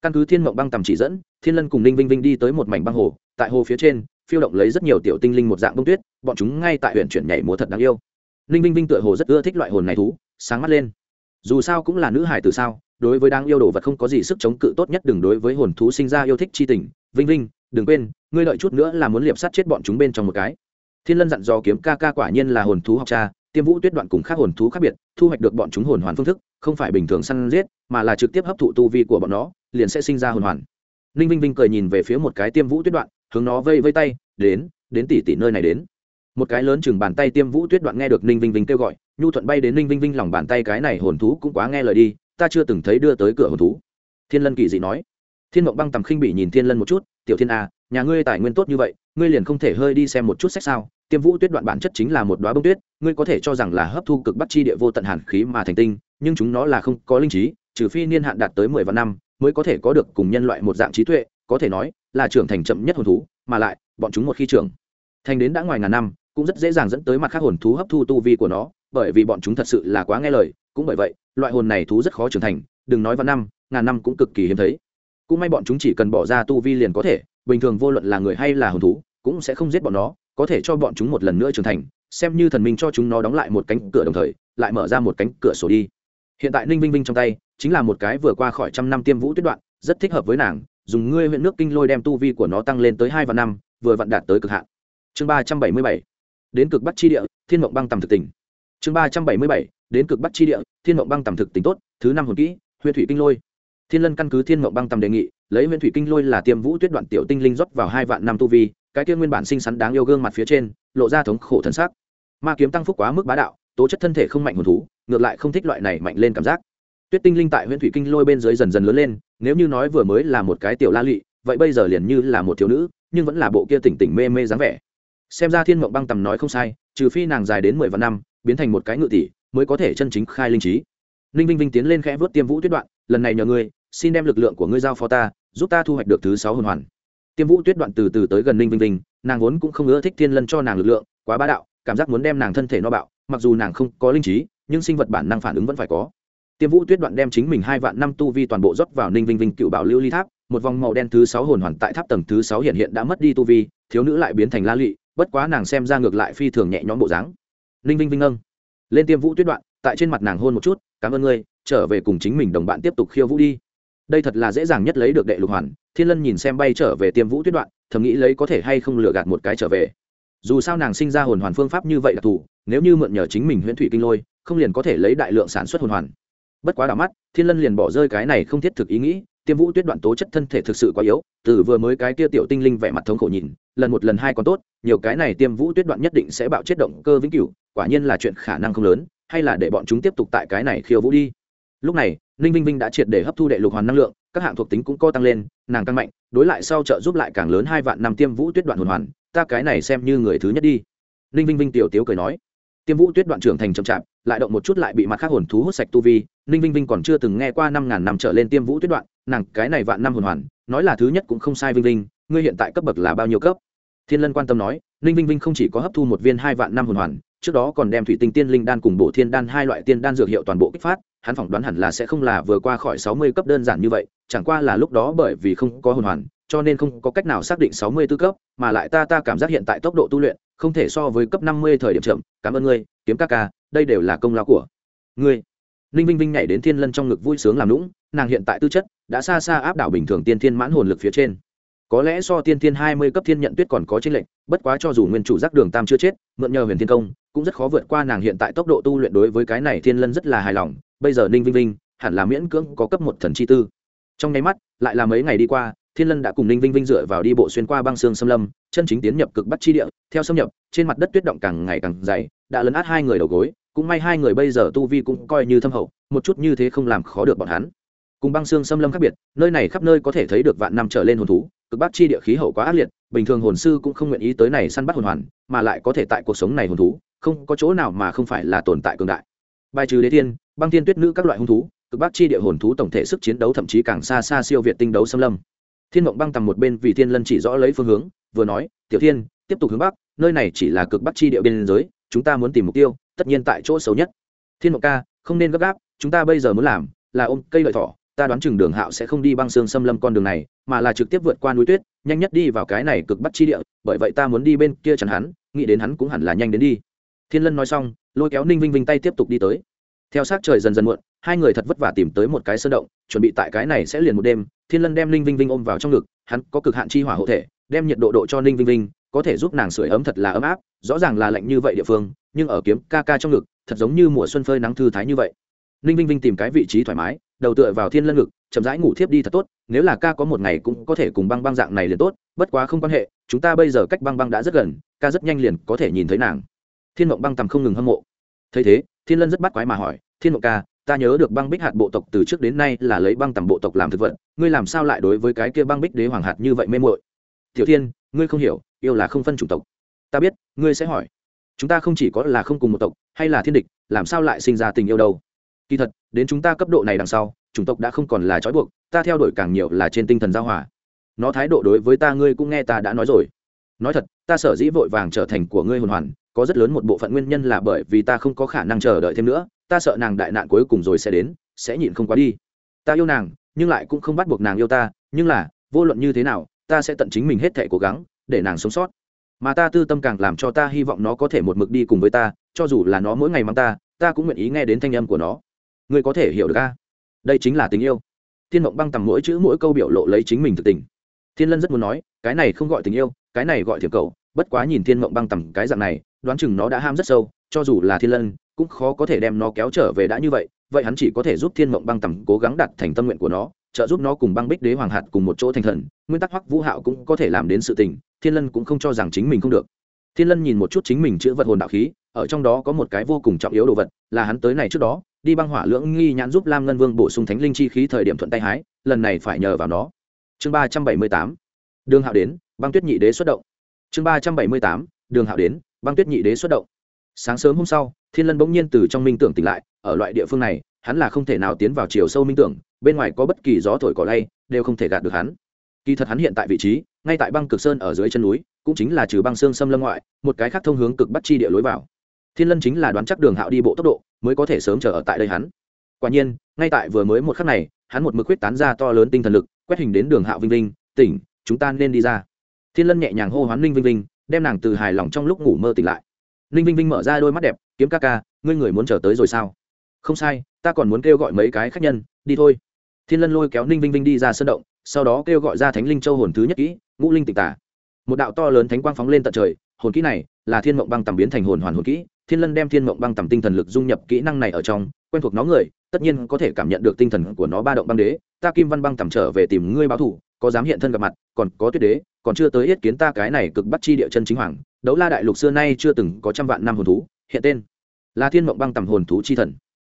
Căn cứ thiên mộng băng tầm chỉ dẫn, thiên lân cùng ninh vinh vinh đi tới một mảnh băng hồ, tại hồ phía trên, phiêu động lấy rất nhiều tiểu tinh linh một dạng bông tuyết, bọn chúng ngay tại huyện chuyển nhảy múa thật đáng yêu ninh vinh vinh tựa hồ rất ưa thích loại hồn này thú, sáng mắt lên. Dù sao cũng là nữ hải từ sao, đối với đáng yêu đồ vật không có gì sức chống cự tốt nhất đừng đối với hồn thú sinh ra yêu thích chi tình. Vinh vinh, đừng quên, ngươi đợi chút nữa là muốn liệp sát chết bọn chúng bên trong một cái. Thiên lân dặn dò kiếm ca ca quả nhiên là hồn thú học cha, tiêm vũ tuyết đoạn cùng khác hồn thú khác biệt, thu hoạch được bọn chúng hồn hoàn phương thức, không phải bình thường săn giết, mà là trực tiếp hấp thụ tu vi của bọn nó, liền sẽ sinh ra hồn hoàn. Ninh vinh vinh cười nhìn về phía một cái tiêm vũ tuyết đoạn, hướng nó vây vây tay, đến đến tỷ tỷ nơi này đến một cái lớn chừng bàn tay tiêm vũ tuyết đoạn nghe được ninh vinh vinh kêu gọi, nhu thuận bay đến ninh vinh vinh lòng bàn tay cái này hồn thú cũng quá nghe lời đi, ta chưa từng thấy đưa tới cửa hồn thú. Thiên lân kỳ dị nói. Thiên mộng băng tầm khinh bị nhìn thiên lân một chút, tiểu thiên a nhà ngươi tài nguyên tốt như vậy, ngươi liền không thể hơi đi xem một chút sách sao? Tiêm vũ tuyết đoạn bản chất chính là một đoá bông tuyết, ngươi có thể cho rằng là hấp thu cực bắt chi địa vô tận hàn khí mà thành tinh, nhưng chúng nó là không có linh trí, trừ phi niên hạn đạt tới mười vạn năm mới có thể có được cùng nhân loại một dạng trí tuệ, có thể nói là trưởng thành chậm nhất hồn thú, mà lại, bọn chúng một khi trưởng thành đến đã ngoài ngàn năm cũng rất dễ dàng dẫn tới mặt khác hồn thú hấp thu tu vi của nó, bởi vì bọn chúng thật sự là quá nghe lời. Cũng bởi vậy, loại hồn này thú rất khó trưởng thành, đừng nói vào năm, ngàn năm cũng cực kỳ hiếm thấy. Cũng may bọn chúng chỉ cần bỏ ra tu vi liền có thể, bình thường vô luận là người hay là hồn thú, cũng sẽ không giết bọn nó, có thể cho bọn chúng một lần nữa trưởng thành, xem như thần minh cho chúng nó đóng lại một cánh cửa đồng thời, lại mở ra một cánh cửa sổ đi. Hiện tại ninh vinh vinh trong tay, chính là một cái vừa qua khỏi trăm năm tiêm vũ tuyết đoạn, rất thích hợp với nàng, dùng ngươi huyện nước kinh lôi đem tu vi của nó tăng lên tới hai và năm, vừa vặn đạt tới cực hạn. Chương ba trăm bảy mươi bảy đến cực bắc chi địa, thiên mộng băng tầm thực tỉnh chương ba trăm bảy mươi bảy, đến cực bắc chi địa, thiên mộng băng tầm thực tỉnh tốt, thứ năm hồn kỹ huyện thủy kinh lôi. Thiên lân căn cứ thiên mộng băng tầm đề nghị, lấy huyện thủy kinh lôi là tiêm vũ tuyết đoạn tiểu tinh linh rót vào hai vạn năm tu vi, cái kia nguyên bản xinh xắn đáng yêu gương mặt phía trên, lộ ra thống khổ thân xác ma kiếm tăng phúc quá mức bá đạo, tố chất thân thể không mạnh hồn thú, ngược lại không thích loại này mạnh lên cảm giác. Tuyết tinh linh tại huyện thủy kinh lôi bên dưới dần dần lớn lên, nếu như nói vừa mới là một cái tiểu la lụy vậy bây giờ liền như là một thiếu nữ, nhưng vẫn là bộ kia tỉnh tỉnh mê mê dáng vẻ xem ra thiên mộng băng tầm nói không sai, trừ phi nàng dài đến mười vạn năm, biến thành một cái ngự tỷ, mới có thể chân chính khai linh trí. Ninh vinh vinh tiến lên khẽ vớt tiêm vũ tuyết đoạn, lần này nhờ ngươi, xin đem lực lượng của ngươi giao phó ta, giúp ta thu hoạch được thứ sáu hồn hoàn. Tiêm vũ tuyết đoạn từ từ tới gần ninh vinh vinh, nàng vốn cũng không ưa thích thiên lân cho nàng lực lượng, quá bá đạo, cảm giác muốn đem nàng thân thể no bạo, mặc dù nàng không có linh trí, nhưng sinh vật bản năng phản ứng vẫn phải có. Tiêm vũ tuyết đoạn đem chính mình hai vạn năm tu vi toàn bộ rót vào ninh vinh vinh cựu bảo lưu ly tháp, một vòng màu đen thứ sáu hồn hoàn tại tháp tầng thứ sáu hiện hiện đã mất đi tu vi, thiếu nữ lại biến thành la lụy bất quá nàng xem ra ngược lại phi thường nhẹ nhõm bộ dáng. Ninh vinh vinh ngâng. Lên tiêm vũ tuyết đoạn, tại trên mặt nàng hôn một chút, cảm ơn ngươi, trở về cùng chính mình đồng bạn tiếp tục khiêu vũ đi. Đây thật là dễ dàng nhất lấy được đệ lục hoàn, thiên lân nhìn xem bay trở về tiêm vũ tuyết đoạn, thầm nghĩ lấy có thể hay không lừa gạt một cái trở về. Dù sao nàng sinh ra hồn hoàn phương pháp như vậy là thù nếu như mượn nhờ chính mình huyễn thủy kinh lôi, không liền có thể lấy đại lượng sản xuất hồn hoàn. Bất quá đảo mắt, thiên lân liền bỏ rơi cái này không thiết thực ý nghĩ tiêm vũ tuyết đoạn tố chất thân thể thực sự quá yếu, từ vừa mới cái tia tiểu tinh linh vẻ mặt thống khổ nhìn, lần một lần hai còn tốt, nhiều cái này tiêm vũ tuyết đoạn nhất định sẽ bạo chết động cơ vĩnh cửu, quả nhiên là chuyện khả năng không lớn, hay là để bọn chúng tiếp tục tại cái này khiêu vũ đi. Lúc này, ninh vinh vinh đã triệt để hấp thu đệ lục hoàn năng lượng, các hạng thuộc tính cũng co tăng lên, nàng tăng mạnh, đối lại sau trợ giúp lại càng lớn hai vạn năm tiêm vũ tuyết đoạn hồn hoàn, ta cái này xem như người thứ nhất đi. Ninh vinh vinh tiểu tiếu cười nói. Tiêm vũ tuyết đoạn trưởng thành chậm chạp, lại động một chút lại bị mặt khác hồn thú hút sạch tu vi, ninh vinh vinh còn chưa từng nghe qua năm ngàn năm trở lên tiêm vũ tuyết đoạn nàng cái này vạn năm hồn hoàn, nói là thứ nhất cũng không sai vinh vinh, ngươi hiện tại cấp bậc là bao nhiêu cấp? Thiên lân quan tâm nói, ninh vinh vinh không chỉ có hấp thu một viên hai vạn năm hồn hoàn, trước đó còn đem thủy tinh tiên linh đan cùng bộ thiên đan hai loại tiên đan dược hiệu toàn bộ kích phát, hắn phỏng đoán hẳn là sẽ không là vừa qua khỏi sáu mươi cấp đơn giản như vậy, chẳng qua là lúc đó bởi vì không có hồn hoàn, cho nên không có cách nào xác định sáu mươi tư cấp, mà lại ta ta cảm giác hiện tại tốc độ tu luyện, không thể so với cấp năm mươi thời điểm chậm, cảm ơn ngươi, kiếm các ca, đây đều là công lao của ngươi. Ninh vinh vinh nhảy đến thiên lân trong ngực vui sướng làm lũng nàng hiện tại tư chất đã xa xa áp đảo bình thường tiên thiên mãn hồn lực phía trên. Có lẽ so tiên thiên hai mươi cấp thiên nhận tuyết còn có trên lệnh bất quá cho dù nguyên chủ giác đường tam chưa chết, mượn nhờ huyền thiên công, cũng rất khó vượt qua nàng hiện tại tốc độ tu luyện đối với cái này thiên lân rất là hài lòng, bây giờ ninh vinh vinh, hẳn là miễn cưỡng có cấp một thần chi tư. Trong nháy mắt, lại là mấy ngày đi qua, thiên lân đã cùng ninh vinh vinh dựa vào đi bộ xuyên qua băng xương xâm lâm, chân chính tiến nhập cực bắc chi địa, theo xâm nhập, trên mặt đất tuyết động càng ngày càng dày, đã lấn át hai người đầu gối, cũng may hai người bây giờ tu vi cũng coi như thâm hậu, một chút như thế không làm khó được bọn hắn cùng băng xương xâm lâm khác biệt, nơi này khắp nơi có thể thấy được vạn năm trở lên hồn thú, cực bắc chi địa khí hậu quá ác liệt, bình thường hồn sư cũng không nguyện ý tới này săn bắt hồn hoàn, mà lại có thể tại cuộc sống này hồn thú, không có chỗ nào mà không phải là tồn tại cường đại. Bài trừ đế thiên, băng thiên tuyết nữ các loại hung thú, cực bắc chi địa hồn thú tổng thể sức chiến đấu thậm chí càng xa xa siêu việt tinh đấu xâm lâm. Thiên mộng băng tầm một bên vì thiên lân chỉ rõ lấy phương hướng, vừa nói, tiểu thiên, tiếp tục hướng bắc, nơi này chỉ là cực bắc chi địa biên giới, chúng ta muốn tìm mục tiêu, tất nhiên tại chỗ xấu nhất. Thiên mộng ca, không nên gấp gáp, chúng ta bây giờ muốn làm là ôm cây lợi thỏ ta đoán chừng đường hạo sẽ không đi băng xương xâm lâm con đường này, mà là trực tiếp vượt qua núi tuyết, nhanh nhất đi vào cái này cực bắt chi địa, bởi vậy ta muốn đi bên kia chẳng hắn, nghĩ đến hắn cũng hẳn là nhanh đến đi. Thiên lân nói xong, lôi kéo ninh vinh vinh tay tiếp tục đi tới. Theo sát trời dần dần muộn, hai người thật vất vả tìm tới một cái sơn động, chuẩn bị tại cái này sẽ liền một đêm, thiên lân đem ninh vinh vinh ôm vào trong ngực, hắn có cực hạn chi hỏa hộ thể, đem nhiệt độ độ cho ninh vinh vinh, có thể giúp nàng sưởi ấm thật là ấm áp, rõ ràng là lạnh như vậy địa phương, nhưng ở kiếm ca ca trong ngực, thật giống như mùa xuân phơi nắng thư thái như vậy. Ninh vinh vinh tìm cái vị trí thoải mái đầu tựa vào thiên lân ngực, chậm rãi ngủ thiếp đi thật tốt, nếu là ca có một ngày cũng có thể cùng băng băng dạng này liền tốt, bất quá không quan hệ, chúng ta bây giờ cách băng băng đã rất gần, ca rất nhanh liền có thể nhìn thấy nàng. Thiên mộng băng tầm không ngừng hâm mộ. Thấy thế, thiên lân rất bắt quái mà hỏi, thiên mộng ca, ta nhớ được băng bích hạt bộ tộc từ trước đến nay là lấy băng tầm bộ tộc làm thực vật, ngươi làm sao lại đối với cái kia băng bích đế hoàng hạt như vậy mê mội tiểu thiên, ngươi không hiểu, yêu là không phân chủng tộc. Ta biết, ngươi sẽ hỏi. Chúng ta không chỉ có là không cùng một tộc, hay là thiên địch, làm sao lại sinh ra tình yêu đâu? Kỳ thật, đến chúng ta cấp độ này đằng sau, chủng tộc đã không còn là trói buộc, ta theo đuổi càng nhiều là trên tinh thần giao hòa. Nó thái độ đối với ta ngươi cũng nghe ta đã nói rồi. Nói thật, ta sở dĩ vội vàng trở thành của ngươi hồn hoàn, có rất lớn một bộ phận nguyên nhân là bởi vì ta không có khả năng chờ đợi thêm nữa, ta sợ nàng đại nạn cuối cùng rồi sẽ đến, sẽ nhịn không quá đi. Ta yêu nàng, nhưng lại cũng không bắt buộc nàng yêu ta, nhưng là, vô luận như thế nào, ta sẽ tận chính mình hết thể cố gắng, để nàng sống sót. Mà ta tư tâm càng làm cho ta hy vọng nó có thể một mực đi cùng với ta, cho dù là nó mỗi ngày mắng ta ta cũng nguyện ý nghe đến thanh âm của nó ngươi có thể hiểu được a? Đây chính là tình yêu. Thiên mộng băng tầm mỗi chữ mỗi câu biểu lộ lấy chính mình thực tình. Thiên lân rất muốn nói, cái này không gọi tình yêu, cái này gọi thiệp cầu, bất quá nhìn thiên mộng băng tầm cái dạng này, đoán chừng nó đã ham rất sâu, cho dù là thiên lân, cũng khó có thể đem nó kéo trở về đã như vậy vậy hắn chỉ có thể giúp thiên mộng băng tầm cố gắng đạt thành tâm nguyện của nó, trợ giúp nó cùng băng bích đế hoàng hạt cùng một chỗ thành thần, nguyên tắc hoắc vũ hạo cũng có thể làm đến sự tình, thiên lân cũng không cho rằng chính mình không được. Thiên lân nhìn một chút chính mình chữ vật hồn đạo khí, ở trong đó có một cái vô cùng trọng yếu đồ vật, là hắn tới này trước đó đi băng hỏa lưỡng nghi nhãn giúp lam ngân vương bổ sung thánh linh chi khí thời điểm thuận tay hái, lần này phải nhờ vào nó. Chương ba trăm bảy mươi tám, đường hạo đến, băng tuyết nhị đế xuất động. Chương ba trăm bảy mươi tám, đường hạo đến, băng tuyết nhị đế xuất động. Sáng sớm hôm sau, thiên lân bỗng nhiên từ trong minh tưởng tỉnh lại, ở loại địa phương này, hắn là không thể nào tiến vào chiều sâu minh tưởng, bên ngoài có bất kỳ gió thổi cỏ lay, đều không thể gạt được hắn. Kỳ thật hắn hiện tại vị trí, ngay tại băng cực sơn ở dưới chân núi, cũng chính là trừ băng xương xâm lâm ngoại, một cái khác thông hướng cực bắt chi địa lối vào thiên lân chính là đoán chắc đường hạo đi bộ tốc độ, mới có thể sớm chờ ở tại đây hắn. Quả nhiên, ngay tại vừa mới một khắc này, hắn một mực huyết tán ra to lớn tinh thần lực, quét hình đến đường hạo vinh vinh, tỉnh, chúng ta nên đi ra. Thiên lân nhẹ nhàng hô hoán ninh vinh vinh, đem nàng từ hài lòng trong lúc ngủ mơ tỉnh lại. Ninh vinh vinh mở ra đôi mắt đẹp, kiếm ca ca, ngươi người muốn chờ tới rồi sao? Không sai, ta còn muốn kêu gọi mấy cái khách nhân, đi thôi. Thiên lân lôi kéo ninh vinh vinh đi ra sân động, sau đó kêu gọi ra thánh linh châu hồn thứ nhất kỹ, ngũ linh tịch tả. Một đạo to lớn thánh quang phóng lên tận trời hồn kỹ này là thiên mộng băng tầm biến thành hồn hoàn hồn kỹ, thiên lân đem thiên mộng băng tầm tinh thần lực dung nhập kỹ năng này ở trong, quen thuộc nó người, tất nhiên có thể cảm nhận được tinh thần của nó ba động băng đế. Ta kim văn băng tầm trở về tìm ngươi báo thủ có dám hiện thân gặp mặt, còn có tuyết đế, còn chưa tới yết kiến ta cái này cực bắt chi địa chân chính hoàng, đấu la đại lục xưa nay chưa từng có trăm vạn năm hồn thú, hiện tên là thiên mộng băng tầm hồn thú chi thần.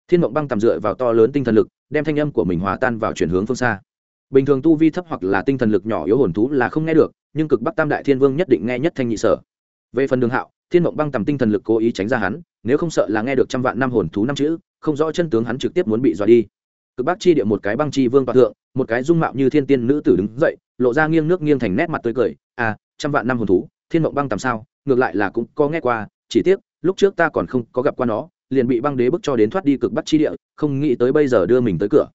Thiên mộng băng tầm dựa vào to lớn tinh thần lực, đem thanh âm của mình hòa tan vào chuyển hướng phương xa. Bình thường tu vi thấp hoặc là tinh thần lực nhỏ yếu hồn thú là không nghe được, nhưng cực bắc tam đại thiên vương nhất định nghe nhất thanh nhị sở về phần đường hạo, thiên mộng băng tầm tinh thần lực cố ý tránh ra hắn, nếu không sợ là nghe được trăm vạn năm hồn thú năm chữ, không rõ chân tướng hắn trực tiếp muốn bị dọa đi. Cực bắc chi địa một cái băng chi vương toàn thượng, một cái dung mạo như thiên tiên nữ tử đứng dậy, lộ ra nghiêng nước nghiêng thành nét mặt tươi cười. À trăm vạn năm hồn thú, thiên mộng băng tầm sao? Ngược lại là cũng có nghe qua, chỉ tiếc, lúc trước ta còn không có gặp qua nó, liền bị băng đế bức cho đến thoát đi cực bắc chi địa, không nghĩ tới bây giờ đưa mình tới cửa.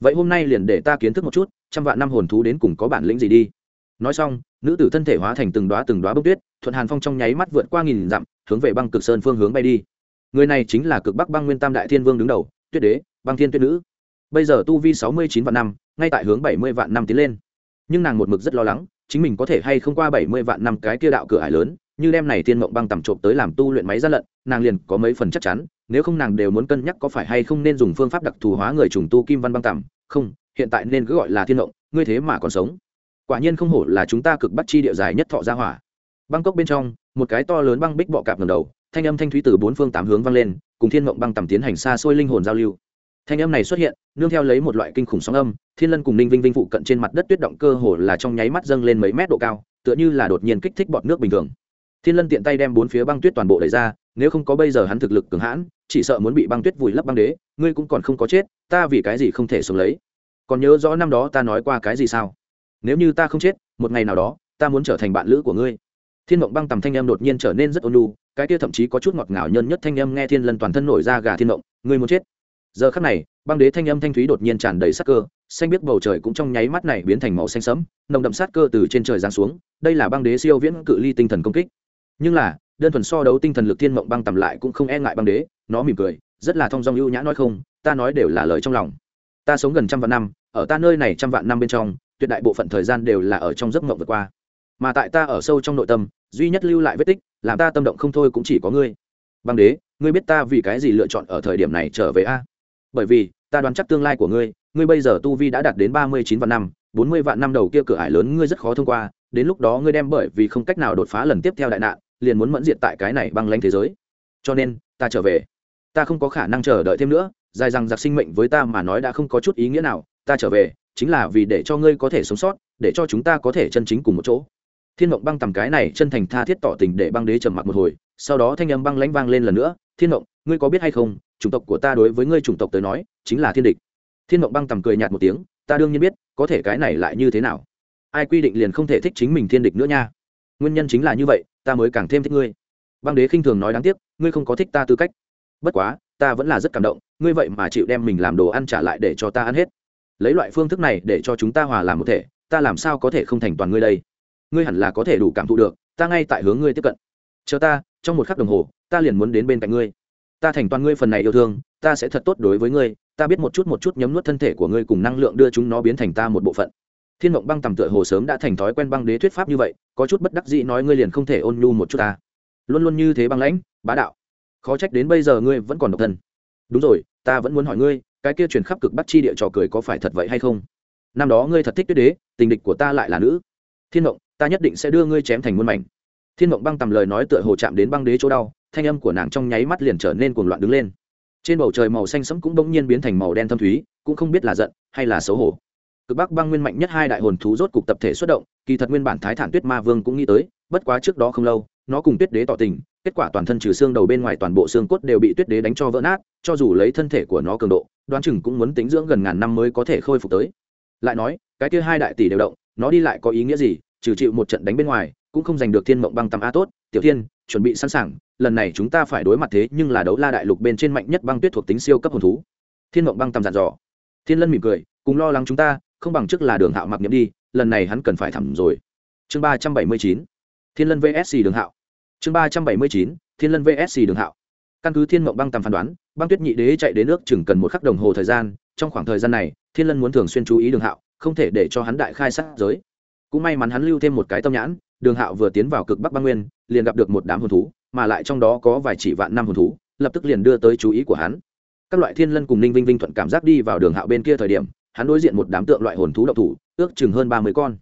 Vậy hôm nay liền để ta kiến thức một chút, trăm vạn năm hồn thú đến cùng có bản lĩnh gì đi? Nói xong, nữ tử thân thể hóa thành từng đoá từng đoá bông tuyết, thuận hàn phong trong nháy mắt vượt qua nghìn dặm, hướng về băng cực sơn phương hướng bay đi. Người này chính là cực bắc băng nguyên tam đại thiên vương đứng đầu, tuyết đế, băng thiên tuyết nữ. Bây giờ tu vi sáu mươi chín vạn năm, ngay tại hướng bảy mươi vạn năm tiến lên. Nhưng nàng một mực rất lo lắng, chính mình có thể hay không qua bảy mươi vạn năm cái kia đạo cửa hải lớn, như đem này tiên mộng băng tầm trộm tới làm tu luyện máy gian lận, nàng liền có mấy phần chắc chắn, nếu không nàng đều muốn cân nhắc có phải hay không nên dùng phương pháp đặc thù hóa người trùng tu kim văn băng tầm. Không, hiện tại nên cứ gọi là thiên mộng, ngươi thế mà còn sống quả nhiên không hổ là chúng ta cực bắt chi địa dài nhất thọ gia hỏa. Bangkok bên trong, một cái to lớn băng bích bọ cạp ngầm đầu, thanh âm thanh thúy từ bốn phương tám hướng vang lên, cùng thiên mộng băng tầm tiến hành xa xôi linh hồn giao lưu. Thanh âm này xuất hiện, nương theo lấy một loại kinh khủng sóng âm, thiên lân cùng ninh vinh vinh phụ cận trên mặt đất tuyết động cơ hồ là trong nháy mắt dâng lên mấy mét độ cao, tựa như là đột nhiên kích thích bọt nước bình thường. Thiên lân tiện tay đem bốn phía băng tuyết toàn bộ đẩy ra, nếu không có bây giờ hắn thực lực cường hãn, chỉ sợ muốn bị băng tuyết vùi lấp băng đế, ngươi cũng còn không có chết, ta vì cái gì không thể sống lấy? Còn nhớ rõ năm đó ta nói qua cái gì sao? Nếu như ta không chết, một ngày nào đó, ta muốn trở thành bạn lữ của ngươi. Thiên mộng băng tầm thanh Em đột nhiên trở nên rất ôn lu cái kia thậm chí có chút ngọt ngào nhân nhất thanh Em nghe thiên lân toàn thân nổi ra gà thiên mộng, ngươi muốn chết. Giờ khắc này, băng đế thanh âm thanh thúy đột nhiên tràn đầy sắc cơ, xanh biết bầu trời cũng trong nháy mắt này biến thành màu xanh sẫm, nồng đậm sát cơ từ trên trời giáng xuống, đây là băng đế siêu viễn cự ly tinh thần công kích. Nhưng là, đơn thuần so đấu tinh thần lực thiên mộng băng tầm lại cũng không e ngại băng đế, nó mỉm cười, rất là thong dong ưu nhã nói không, ta nói đều là lời trong lòng. Ta sống gần trăm vạn năm, ở ta nơi này trăm vạn năm bên trong tuyệt đại bộ phận thời gian đều là ở trong giấc mộng vượt qua. Mà tại ta ở sâu trong nội tâm, duy nhất lưu lại vết tích, làm ta tâm động không thôi cũng chỉ có ngươi. Băng đế, ngươi biết ta vì cái gì lựa chọn ở thời điểm này trở về a? Bởi vì, ta đoán chắc tương lai của ngươi ngươi bây giờ tu vi đã đạt đến ba mươi chín vạn năm, bốn mươi vạn năm đầu kia cửa ải lớn ngươi rất khó thông qua, đến lúc đó ngươi đem bởi vì không cách nào đột phá lần tiếp theo đại nạn, liền muốn mẫn diện tại cái này băng lãnh thế giới. Cho nên, ta trở về. Ta không có khả năng chờ đợi thêm nữa, dài rằng giặc sinh mệnh với ta mà nói đã không có chút ý nghĩa nào, ta trở về chính là vì để cho ngươi có thể sống sót, để cho chúng ta có thể chân chính cùng một chỗ. Thiên mộng băng tầm cái này chân thành tha thiết tỏ tình để băng đế trầm mặc một hồi, sau đó thanh âm băng lãnh vang lên lần nữa, thiên mộng, ngươi có biết hay không, chủng tộc của ta đối với ngươi chủng tộc tới nói, chính là thiên địch. Thiên mộng băng tầm cười nhạt một tiếng, ta đương nhiên biết, có thể cái này lại như thế nào? Ai quy định liền không thể thích chính mình thiên địch nữa nha. Nguyên nhân chính là như vậy, ta mới càng thêm thích ngươi. Băng đế khinh thường nói đáng tiếc, ngươi không có thích ta tư cách. Bất quá, ta vẫn là rất cảm động, ngươi vậy mà chịu đem mình làm đồ ăn trả lại để cho ta ăn hết lấy loại phương thức này để cho chúng ta hòa làm một thể, ta làm sao có thể không thành toàn ngươi đây? Ngươi hẳn là có thể đủ cảm thụ được, ta ngay tại hướng ngươi tiếp cận. Chờ ta, trong một khắc đồng hồ, ta liền muốn đến bên cạnh ngươi. Ta thành toàn ngươi phần này yêu thương, ta sẽ thật tốt đối với ngươi, ta biết một chút một chút nhấm nuốt thân thể của ngươi cùng năng lượng đưa chúng nó biến thành ta một bộ phận. Thiên mộng băng tầm tựa hồ sớm đã thành thói quen băng đế thuyết pháp như vậy, có chút bất đắc dĩ nói ngươi liền không thể ôn nhu một chút ta. Luôn luôn như thế băng lãnh, bá đạo. Khó trách đến bây giờ ngươi vẫn còn độc thân. Đúng rồi, ta vẫn muốn hỏi ngươi cái kia truyền khắp cực bắc chi địa trò cười có phải thật vậy hay không? Năm đó ngươi thật thích tuyết đế, tình địch của ta lại là nữ. Thiên mộng, ta nhất định sẽ đưa ngươi chém thành muôn mảnh. Thiên mộng băng tầm lời nói tựa hồ chạm đến băng đế chỗ đau, thanh âm của nàng trong nháy mắt liền trở nên cuồng loạn đứng lên. Trên bầu trời màu xanh sẫm cũng bỗng nhiên biến thành màu đen thâm thúy, cũng không biết là giận hay là xấu hổ. Cực bắc băng nguyên mạnh nhất hai đại hồn thú rốt cục tập thể xuất động, kỳ thật nguyên bản thái thản tuyết ma vương cũng nghĩ tới, bất quá trước đó không lâu, nó cùng tuyết đế tỏ tình kết quả toàn thân trừ xương đầu bên ngoài toàn bộ xương cốt đều bị tuyết đế đánh cho vỡ nát, cho dù lấy thân thể của nó cường độ, đoán chừng cũng muốn tính dưỡng gần ngàn năm mới có thể khôi phục tới. Lại nói, cái kia hai đại tỷ đều động, nó đi lại có ý nghĩa gì? Trừ chịu một trận đánh bên ngoài, cũng không giành được thiên mộng băng tầm a tốt. Tiểu thiên, chuẩn bị sẵn sàng, lần này chúng ta phải đối mặt thế nhưng là đấu la đại lục bên trên mạnh nhất băng tuyết thuộc tính siêu cấp hồn thú. Thiên mộng băng tầm dặn dò. Thiên lân mỉm cười, cùng lo lắng chúng ta, không bằng trước là đường hạo mặc nhiệm đi, lần này hắn cần phải thẳm rồi. Chương ba trăm bảy mươi chín. Thiên lân vsc đường hạo chương ba trăm bảy mươi chín, thiên lân vsc đường hạo. Căn cứ thiên mộng băng tầm phán đoán, băng tuyết nhị đế chạy đến nước chừng cần một khắc đồng hồ thời gian, trong khoảng thời gian này, thiên lân muốn thường xuyên chú ý đường hạo, không thể để cho hắn đại khai sát giới. Cũng may mắn hắn lưu thêm một cái tâm nhãn, đường hạo vừa tiến vào cực bắc băng nguyên, liền gặp được một đám hồn thú, mà lại trong đó có vài chỉ vạn năm hồn thú, lập tức liền đưa tới chú ý của hắn. Các loại thiên lân cùng ninh vinh vinh thuận cảm giác đi vào đường hạo bên kia thời điểm, hắn đối diện một đám tượng loại hồn thú độc thủ, ước chừng hơn ba mươi con.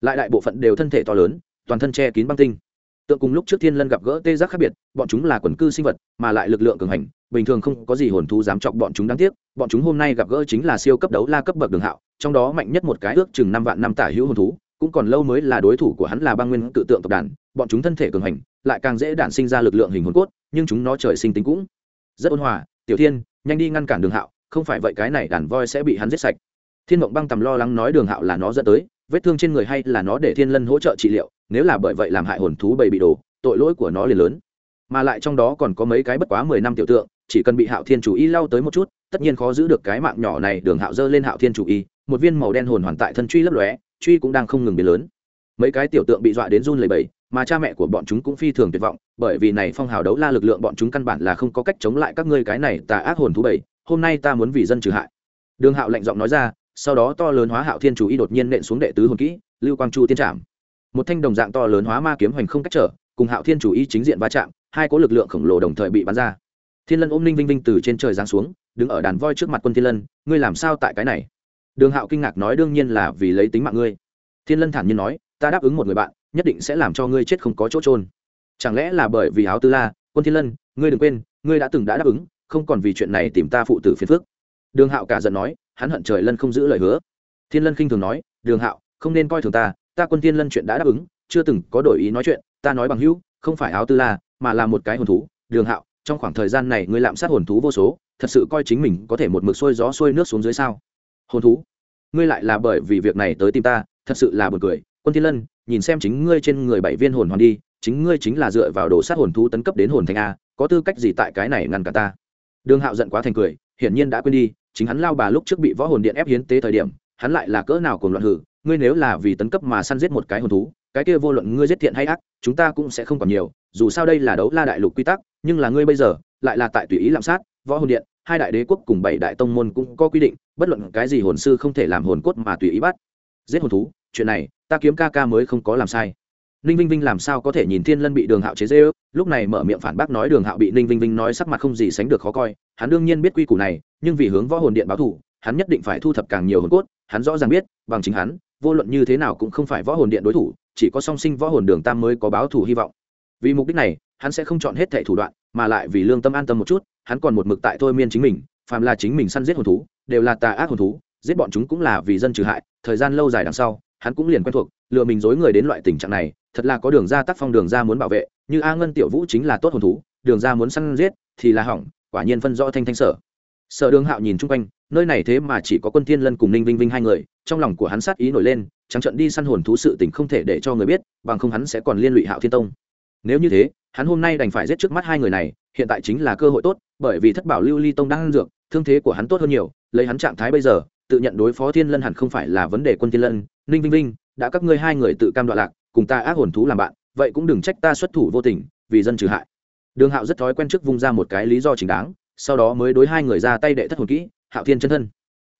Lại đại bộ phận đều thân thể to lớn, toàn thân che kín băng tinh tượng cùng lúc trước thiên lân gặp gỡ tê giác khác biệt, bọn chúng là quần cư sinh vật, mà lại lực lượng cường hành, bình thường không có gì hồn thú dám chọc bọn chúng đáng tiếc. Bọn chúng hôm nay gặp gỡ chính là siêu cấp đấu la cấp bậc đường hạo, trong đó mạnh nhất một cái ước chừng năm vạn năm tả hữu hồn thú, cũng còn lâu mới là đối thủ của hắn là băng nguyên tự tượng tộc đàn. Bọn chúng thân thể cường hành, lại càng dễ đản sinh ra lực lượng hình hồn cốt, nhưng chúng nó trời sinh tính cũng rất ôn hòa. Tiểu thiên, nhanh đi ngăn cản đường hạo, không phải vậy cái này đàn voi sẽ bị hắn giết sạch. Thiên mộng băng tầm lo lắng nói đường hạo là nó dẫn tới vết thương trên người hay là nó để thiên lân hỗ trợ trị liệu, nếu là bởi vậy làm hại hồn thú bầy bị đổ, tội lỗi của nó liền lớn. Mà lại trong đó còn có mấy cái bất quá mười năm tiểu tượng, chỉ cần bị hạo thiên chủ y lau tới một chút, tất nhiên khó giữ được cái mạng nhỏ này, đường hạo dơ lên hạo thiên chủ y, một viên màu đen hồn hoàn tại thân truy lấp lóe, truy cũng đang không ngừng biến lớn. Mấy cái tiểu tượng bị dọa đến run lầy bầy mà cha mẹ của bọn chúng cũng phi thường tuyệt vọng, bởi vì này phong hào đấu la lực lượng bọn chúng căn bản là không có cách chống lại các ngươi cái này tà ác hồn thú bầy, hôm nay ta muốn vì dân trừ hại. Đường hạo lạnh giọng nói ra sau đó to lớn hóa hạo thiên chủ y đột nhiên nện xuống đệ tứ hồn kỹ, lưu quang chu tiên trảm. Một thanh đồng dạng to lớn hóa ma kiếm hoành không cách trở, cùng hạo thiên chủ y chính diện va chạm, hai có lực lượng khổng lồ đồng thời bị bắn ra. Thiên lân ôm ninh vinh vinh từ trên trời giáng xuống, đứng ở đàn voi trước mặt quân thiên lân, ngươi làm sao tại cái này? Đường hạo kinh ngạc nói, đương nhiên là vì lấy tính mạng ngươi. Thiên lân thản nhiên nói, ta đáp ứng một người bạn, nhất định sẽ làm cho ngươi chết không có chỗ trôn chẳng lẽ là bởi vì áo tư la, quân thiên lân, ngươi đừng quên, ngươi đã từng đã đáp ứng, không còn vì chuyện này tìm ta phụ tử phiền phước đường hạo cả giận nói hắn hận trời lân không giữ lời hứa. Thiên lân khinh thường nói, đường hạo, không nên coi thường ta ta quân thiên lân chuyện đã đáp ứng, chưa từng có đổi ý nói chuyện, ta nói bằng hữu, không phải áo tư la, mà là một cái hồn thú. Đường hạo, trong khoảng thời gian này ngươi lạm sát hồn thú vô số, thật sự coi chính mình có thể một mực xuôi gió xuôi nước xuống dưới sao? Hồn thú? Ngươi lại là bởi vì việc này tới tìm ta, thật sự là buồn cười. Quân thiên lân, nhìn xem chính ngươi trên người bảy viên hồn hoàn đi, chính ngươi chính là dựa vào đồ sát hồn thú tấn cấp đến hồn thành a, có tư cách gì tại cái này ngăn cả ta? Đường hạo giận quá thành cười, hiển nhiên đã quên đi chính hắn lao bà lúc trước bị võ hồn điện ép hiến tế thời điểm, hắn lại là cỡ nào cùng loạn hử, ngươi nếu là vì tấn cấp mà săn giết một cái hồn thú, cái kia vô luận ngươi giết thiện hay ác, chúng ta cũng sẽ không còn nhiều, dù sao đây là đấu la đại lục quy tắc, nhưng là ngươi bây giờ, lại là tại tùy ý lạm sát, võ hồn điện, hai đại đế quốc cùng bảy đại tông môn cũng có quy định, bất luận cái gì hồn sư không thể làm hồn cốt mà tùy ý bắt, giết hồn thú, chuyện này, ta kiếm ca ca mới không có làm sai ninh vinh vinh làm sao có thể nhìn thiên lân bị đường hạo chế dê ước lúc này mở miệng phản bác nói đường hạo bị ninh vinh vinh nói sắc mặt không gì sánh được khó coi. Hắn đương nhiên biết quy củ này, nhưng vì hướng võ hồn điện báo thủ hắn nhất định phải thu thập càng nhiều hồn cốt. Hắn rõ ràng biết, bằng chính hắn, vô luận như thế nào cũng không phải võ hồn điện đối thủ, chỉ có song sinh võ hồn đường tam mới có báo thủ hy vọng. Vì mục đích này, hắn sẽ không chọn hết thẻ thủ đoạn, mà lại vì lương tâm an tâm một chút, hắn còn một mực tại thôi miên chính mình, phàm là chính mình săn giết hồn thú, đều là tà ác hồn thú, giết bọn chúng cũng là vì dân trừ hại, thời gian lâu dài đằng sau hắn cũng liền quen thuộc, lừa mình dối người đến loại tình trạng này, thật là có đường ra tác phong đường ra muốn bảo vệ, như a ngân tiểu vũ chính là tốt hồn thú, đường ra muốn săn giết, thì là hỏng, quả nhiên phân rõ thanh thanh sở. Sở đường hạo nhìn chung quanh, nơi này thế mà chỉ có quân thiên lân cùng ninh vinh vinh hai người, trong lòng của hắn sát ý nổi lên, trắng trận đi săn hồn thú sự tình không thể để cho người biết, bằng không hắn sẽ còn liên lụy hạo thiên tông. Nếu như thế, hắn hôm nay đành phải giết trước mắt hai người này, hiện tại chính là cơ hội tốt, bởi vì thất bảo lưu ly tông đang ăn dược, thương thế của hắn tốt hơn nhiều, lấy hắn trạng thái bây giờ tự nhận đối phó thiên lân hẳn không phải là vấn đề quân thiên lân, ninh vinh vinh, đã các ngươi hai người tự cam đoạn lạc, cùng ta ác hồn thú làm bạn, vậy cũng đừng trách ta xuất thủ vô tình, vì dân trừ hại. Đường hạo rất thói quen trước vung ra một cái lý do chính đáng, sau đó mới đối hai người ra tay đệ thất hồn kỹ, hạo thiên chân thân.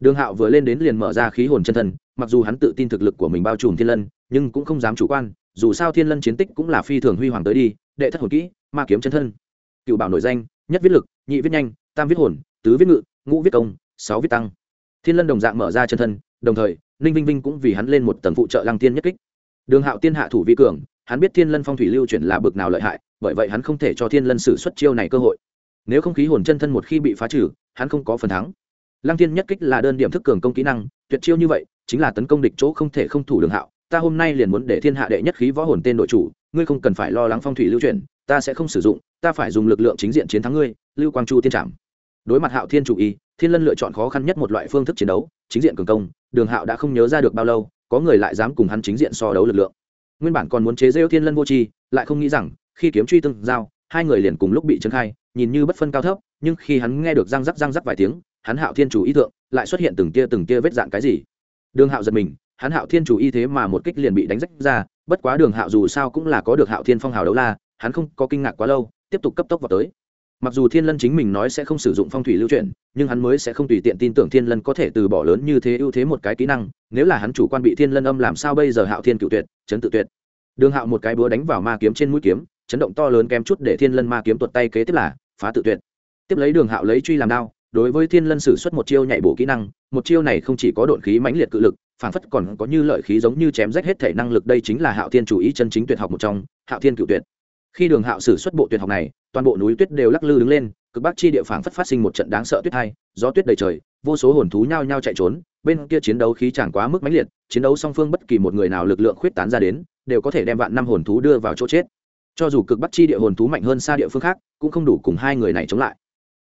Đường hạo vừa lên đến liền mở ra khí hồn chân thân, mặc dù hắn tự tin thực lực của mình bao trùm thiên lân, nhưng cũng không dám chủ quan, dù sao thiên lân chiến tích cũng là phi thường huy hoàng tới đi, đệ thất hồn kỹ, ma kiếm chân thân. Cựu bảo nổi danh, nhất viết lực, nhị viết nhanh, tam viết hồn, tứ viết ngự, ngũ viết công, sáu viết tăng thiên lân đồng dạng mở ra chân thân, đồng thời, ninh vinh vinh cũng vì hắn lên một tầng phụ trợ lăng tiên nhất kích. Đường hạo tiên hạ thủ vi cường, hắn biết thiên lân phong thủy lưu chuyển là bực nào lợi hại, bởi vậy hắn không thể cho thiên lân xử xuất chiêu này cơ hội. Nếu không khí hồn chân thân một khi bị phá trừ, hắn không có phần thắng. Lăng tiên nhất kích là đơn điểm thức cường công kỹ năng, tuyệt chiêu như vậy, chính là tấn công địch chỗ không thể không thủ đường hạo. Ta hôm nay liền muốn để thiên hạ đệ nhất khí võ hồn tên đội chủ, ngươi không cần phải lo lắng phong thủy lưu chuyển, ta sẽ không sử dụng, ta phải dùng lực lượng chính diện chiến thắng ngươi. Lưu quang chu tiên trảm. Đối mặt hạo thiên chủ y thiên lân lựa chọn khó khăn nhất một loại phương thức chiến đấu, chính diện cường công, đường hạo đã không nhớ ra được bao lâu, có người lại dám cùng hắn chính diện so đấu lực lượng. Nguyên bản còn muốn chế rêu thiên lân vô tri, lại không nghĩ rằng, khi kiếm truy tương giao, hai người liền cùng lúc bị trấn khai, nhìn như bất phân cao thấp, nhưng khi hắn nghe được răng rắc răng rắc vài tiếng, hắn hạo thiên chủ ý thượng, lại xuất hiện từng tia từng tia vết dạng cái gì. Đường hạo giật mình, hắn hạo thiên chủ y thế mà một kích liền bị đánh rách ra, bất quá đường hạo dù sao cũng là có được hạo thiên phong hào đấu la, hắn không có kinh ngạc quá lâu, tiếp tục cấp tốc vào tới mặc dù thiên lân chính mình nói sẽ không sử dụng phong thủy lưu truyền, nhưng hắn mới sẽ không tùy tiện tin tưởng thiên lân có thể từ bỏ lớn như thế ưu thế một cái kỹ năng, nếu là hắn chủ quan bị thiên lân âm làm sao bây giờ hạo thiên cựu tuyệt, chấn tự tuyệt. Đường hạo một cái búa đánh vào ma kiếm trên mũi kiếm, chấn động to lớn kém chút để thiên lân ma kiếm tuột tay kế tiếp là phá tự tuyệt. Tiếp lấy đường hạo lấy truy làm đao, đối với thiên lân sử xuất một chiêu nhảy bổ kỹ năng, một chiêu này không chỉ có độn khí mãnh liệt cự lực, phản phất còn có như lợi khí giống như chém rách hết thể năng lực, đây chính là hạo thiên chủ ý chân chính tuyệt học một trong, hạo thiên cựu tuyệt khi đường hạo sử xuất bộ tuyệt học này, toàn bộ núi tuyết đều lắc lư đứng lên, cực bắc chi địa phản phất phát sinh một trận đáng sợ tuyết hai, gió tuyết đầy trời, vô số hồn thú nhao nhao chạy trốn, bên kia chiến đấu khí chẳng quá mức mãnh liệt, chiến đấu song phương bất kỳ một người nào lực lượng khuyết tán ra đến, đều có thể đem vạn năm hồn thú đưa vào chỗ chết. Cho dù cực bắc chi địa hồn thú mạnh hơn xa địa phương khác, cũng không đủ cùng hai người này chống lại.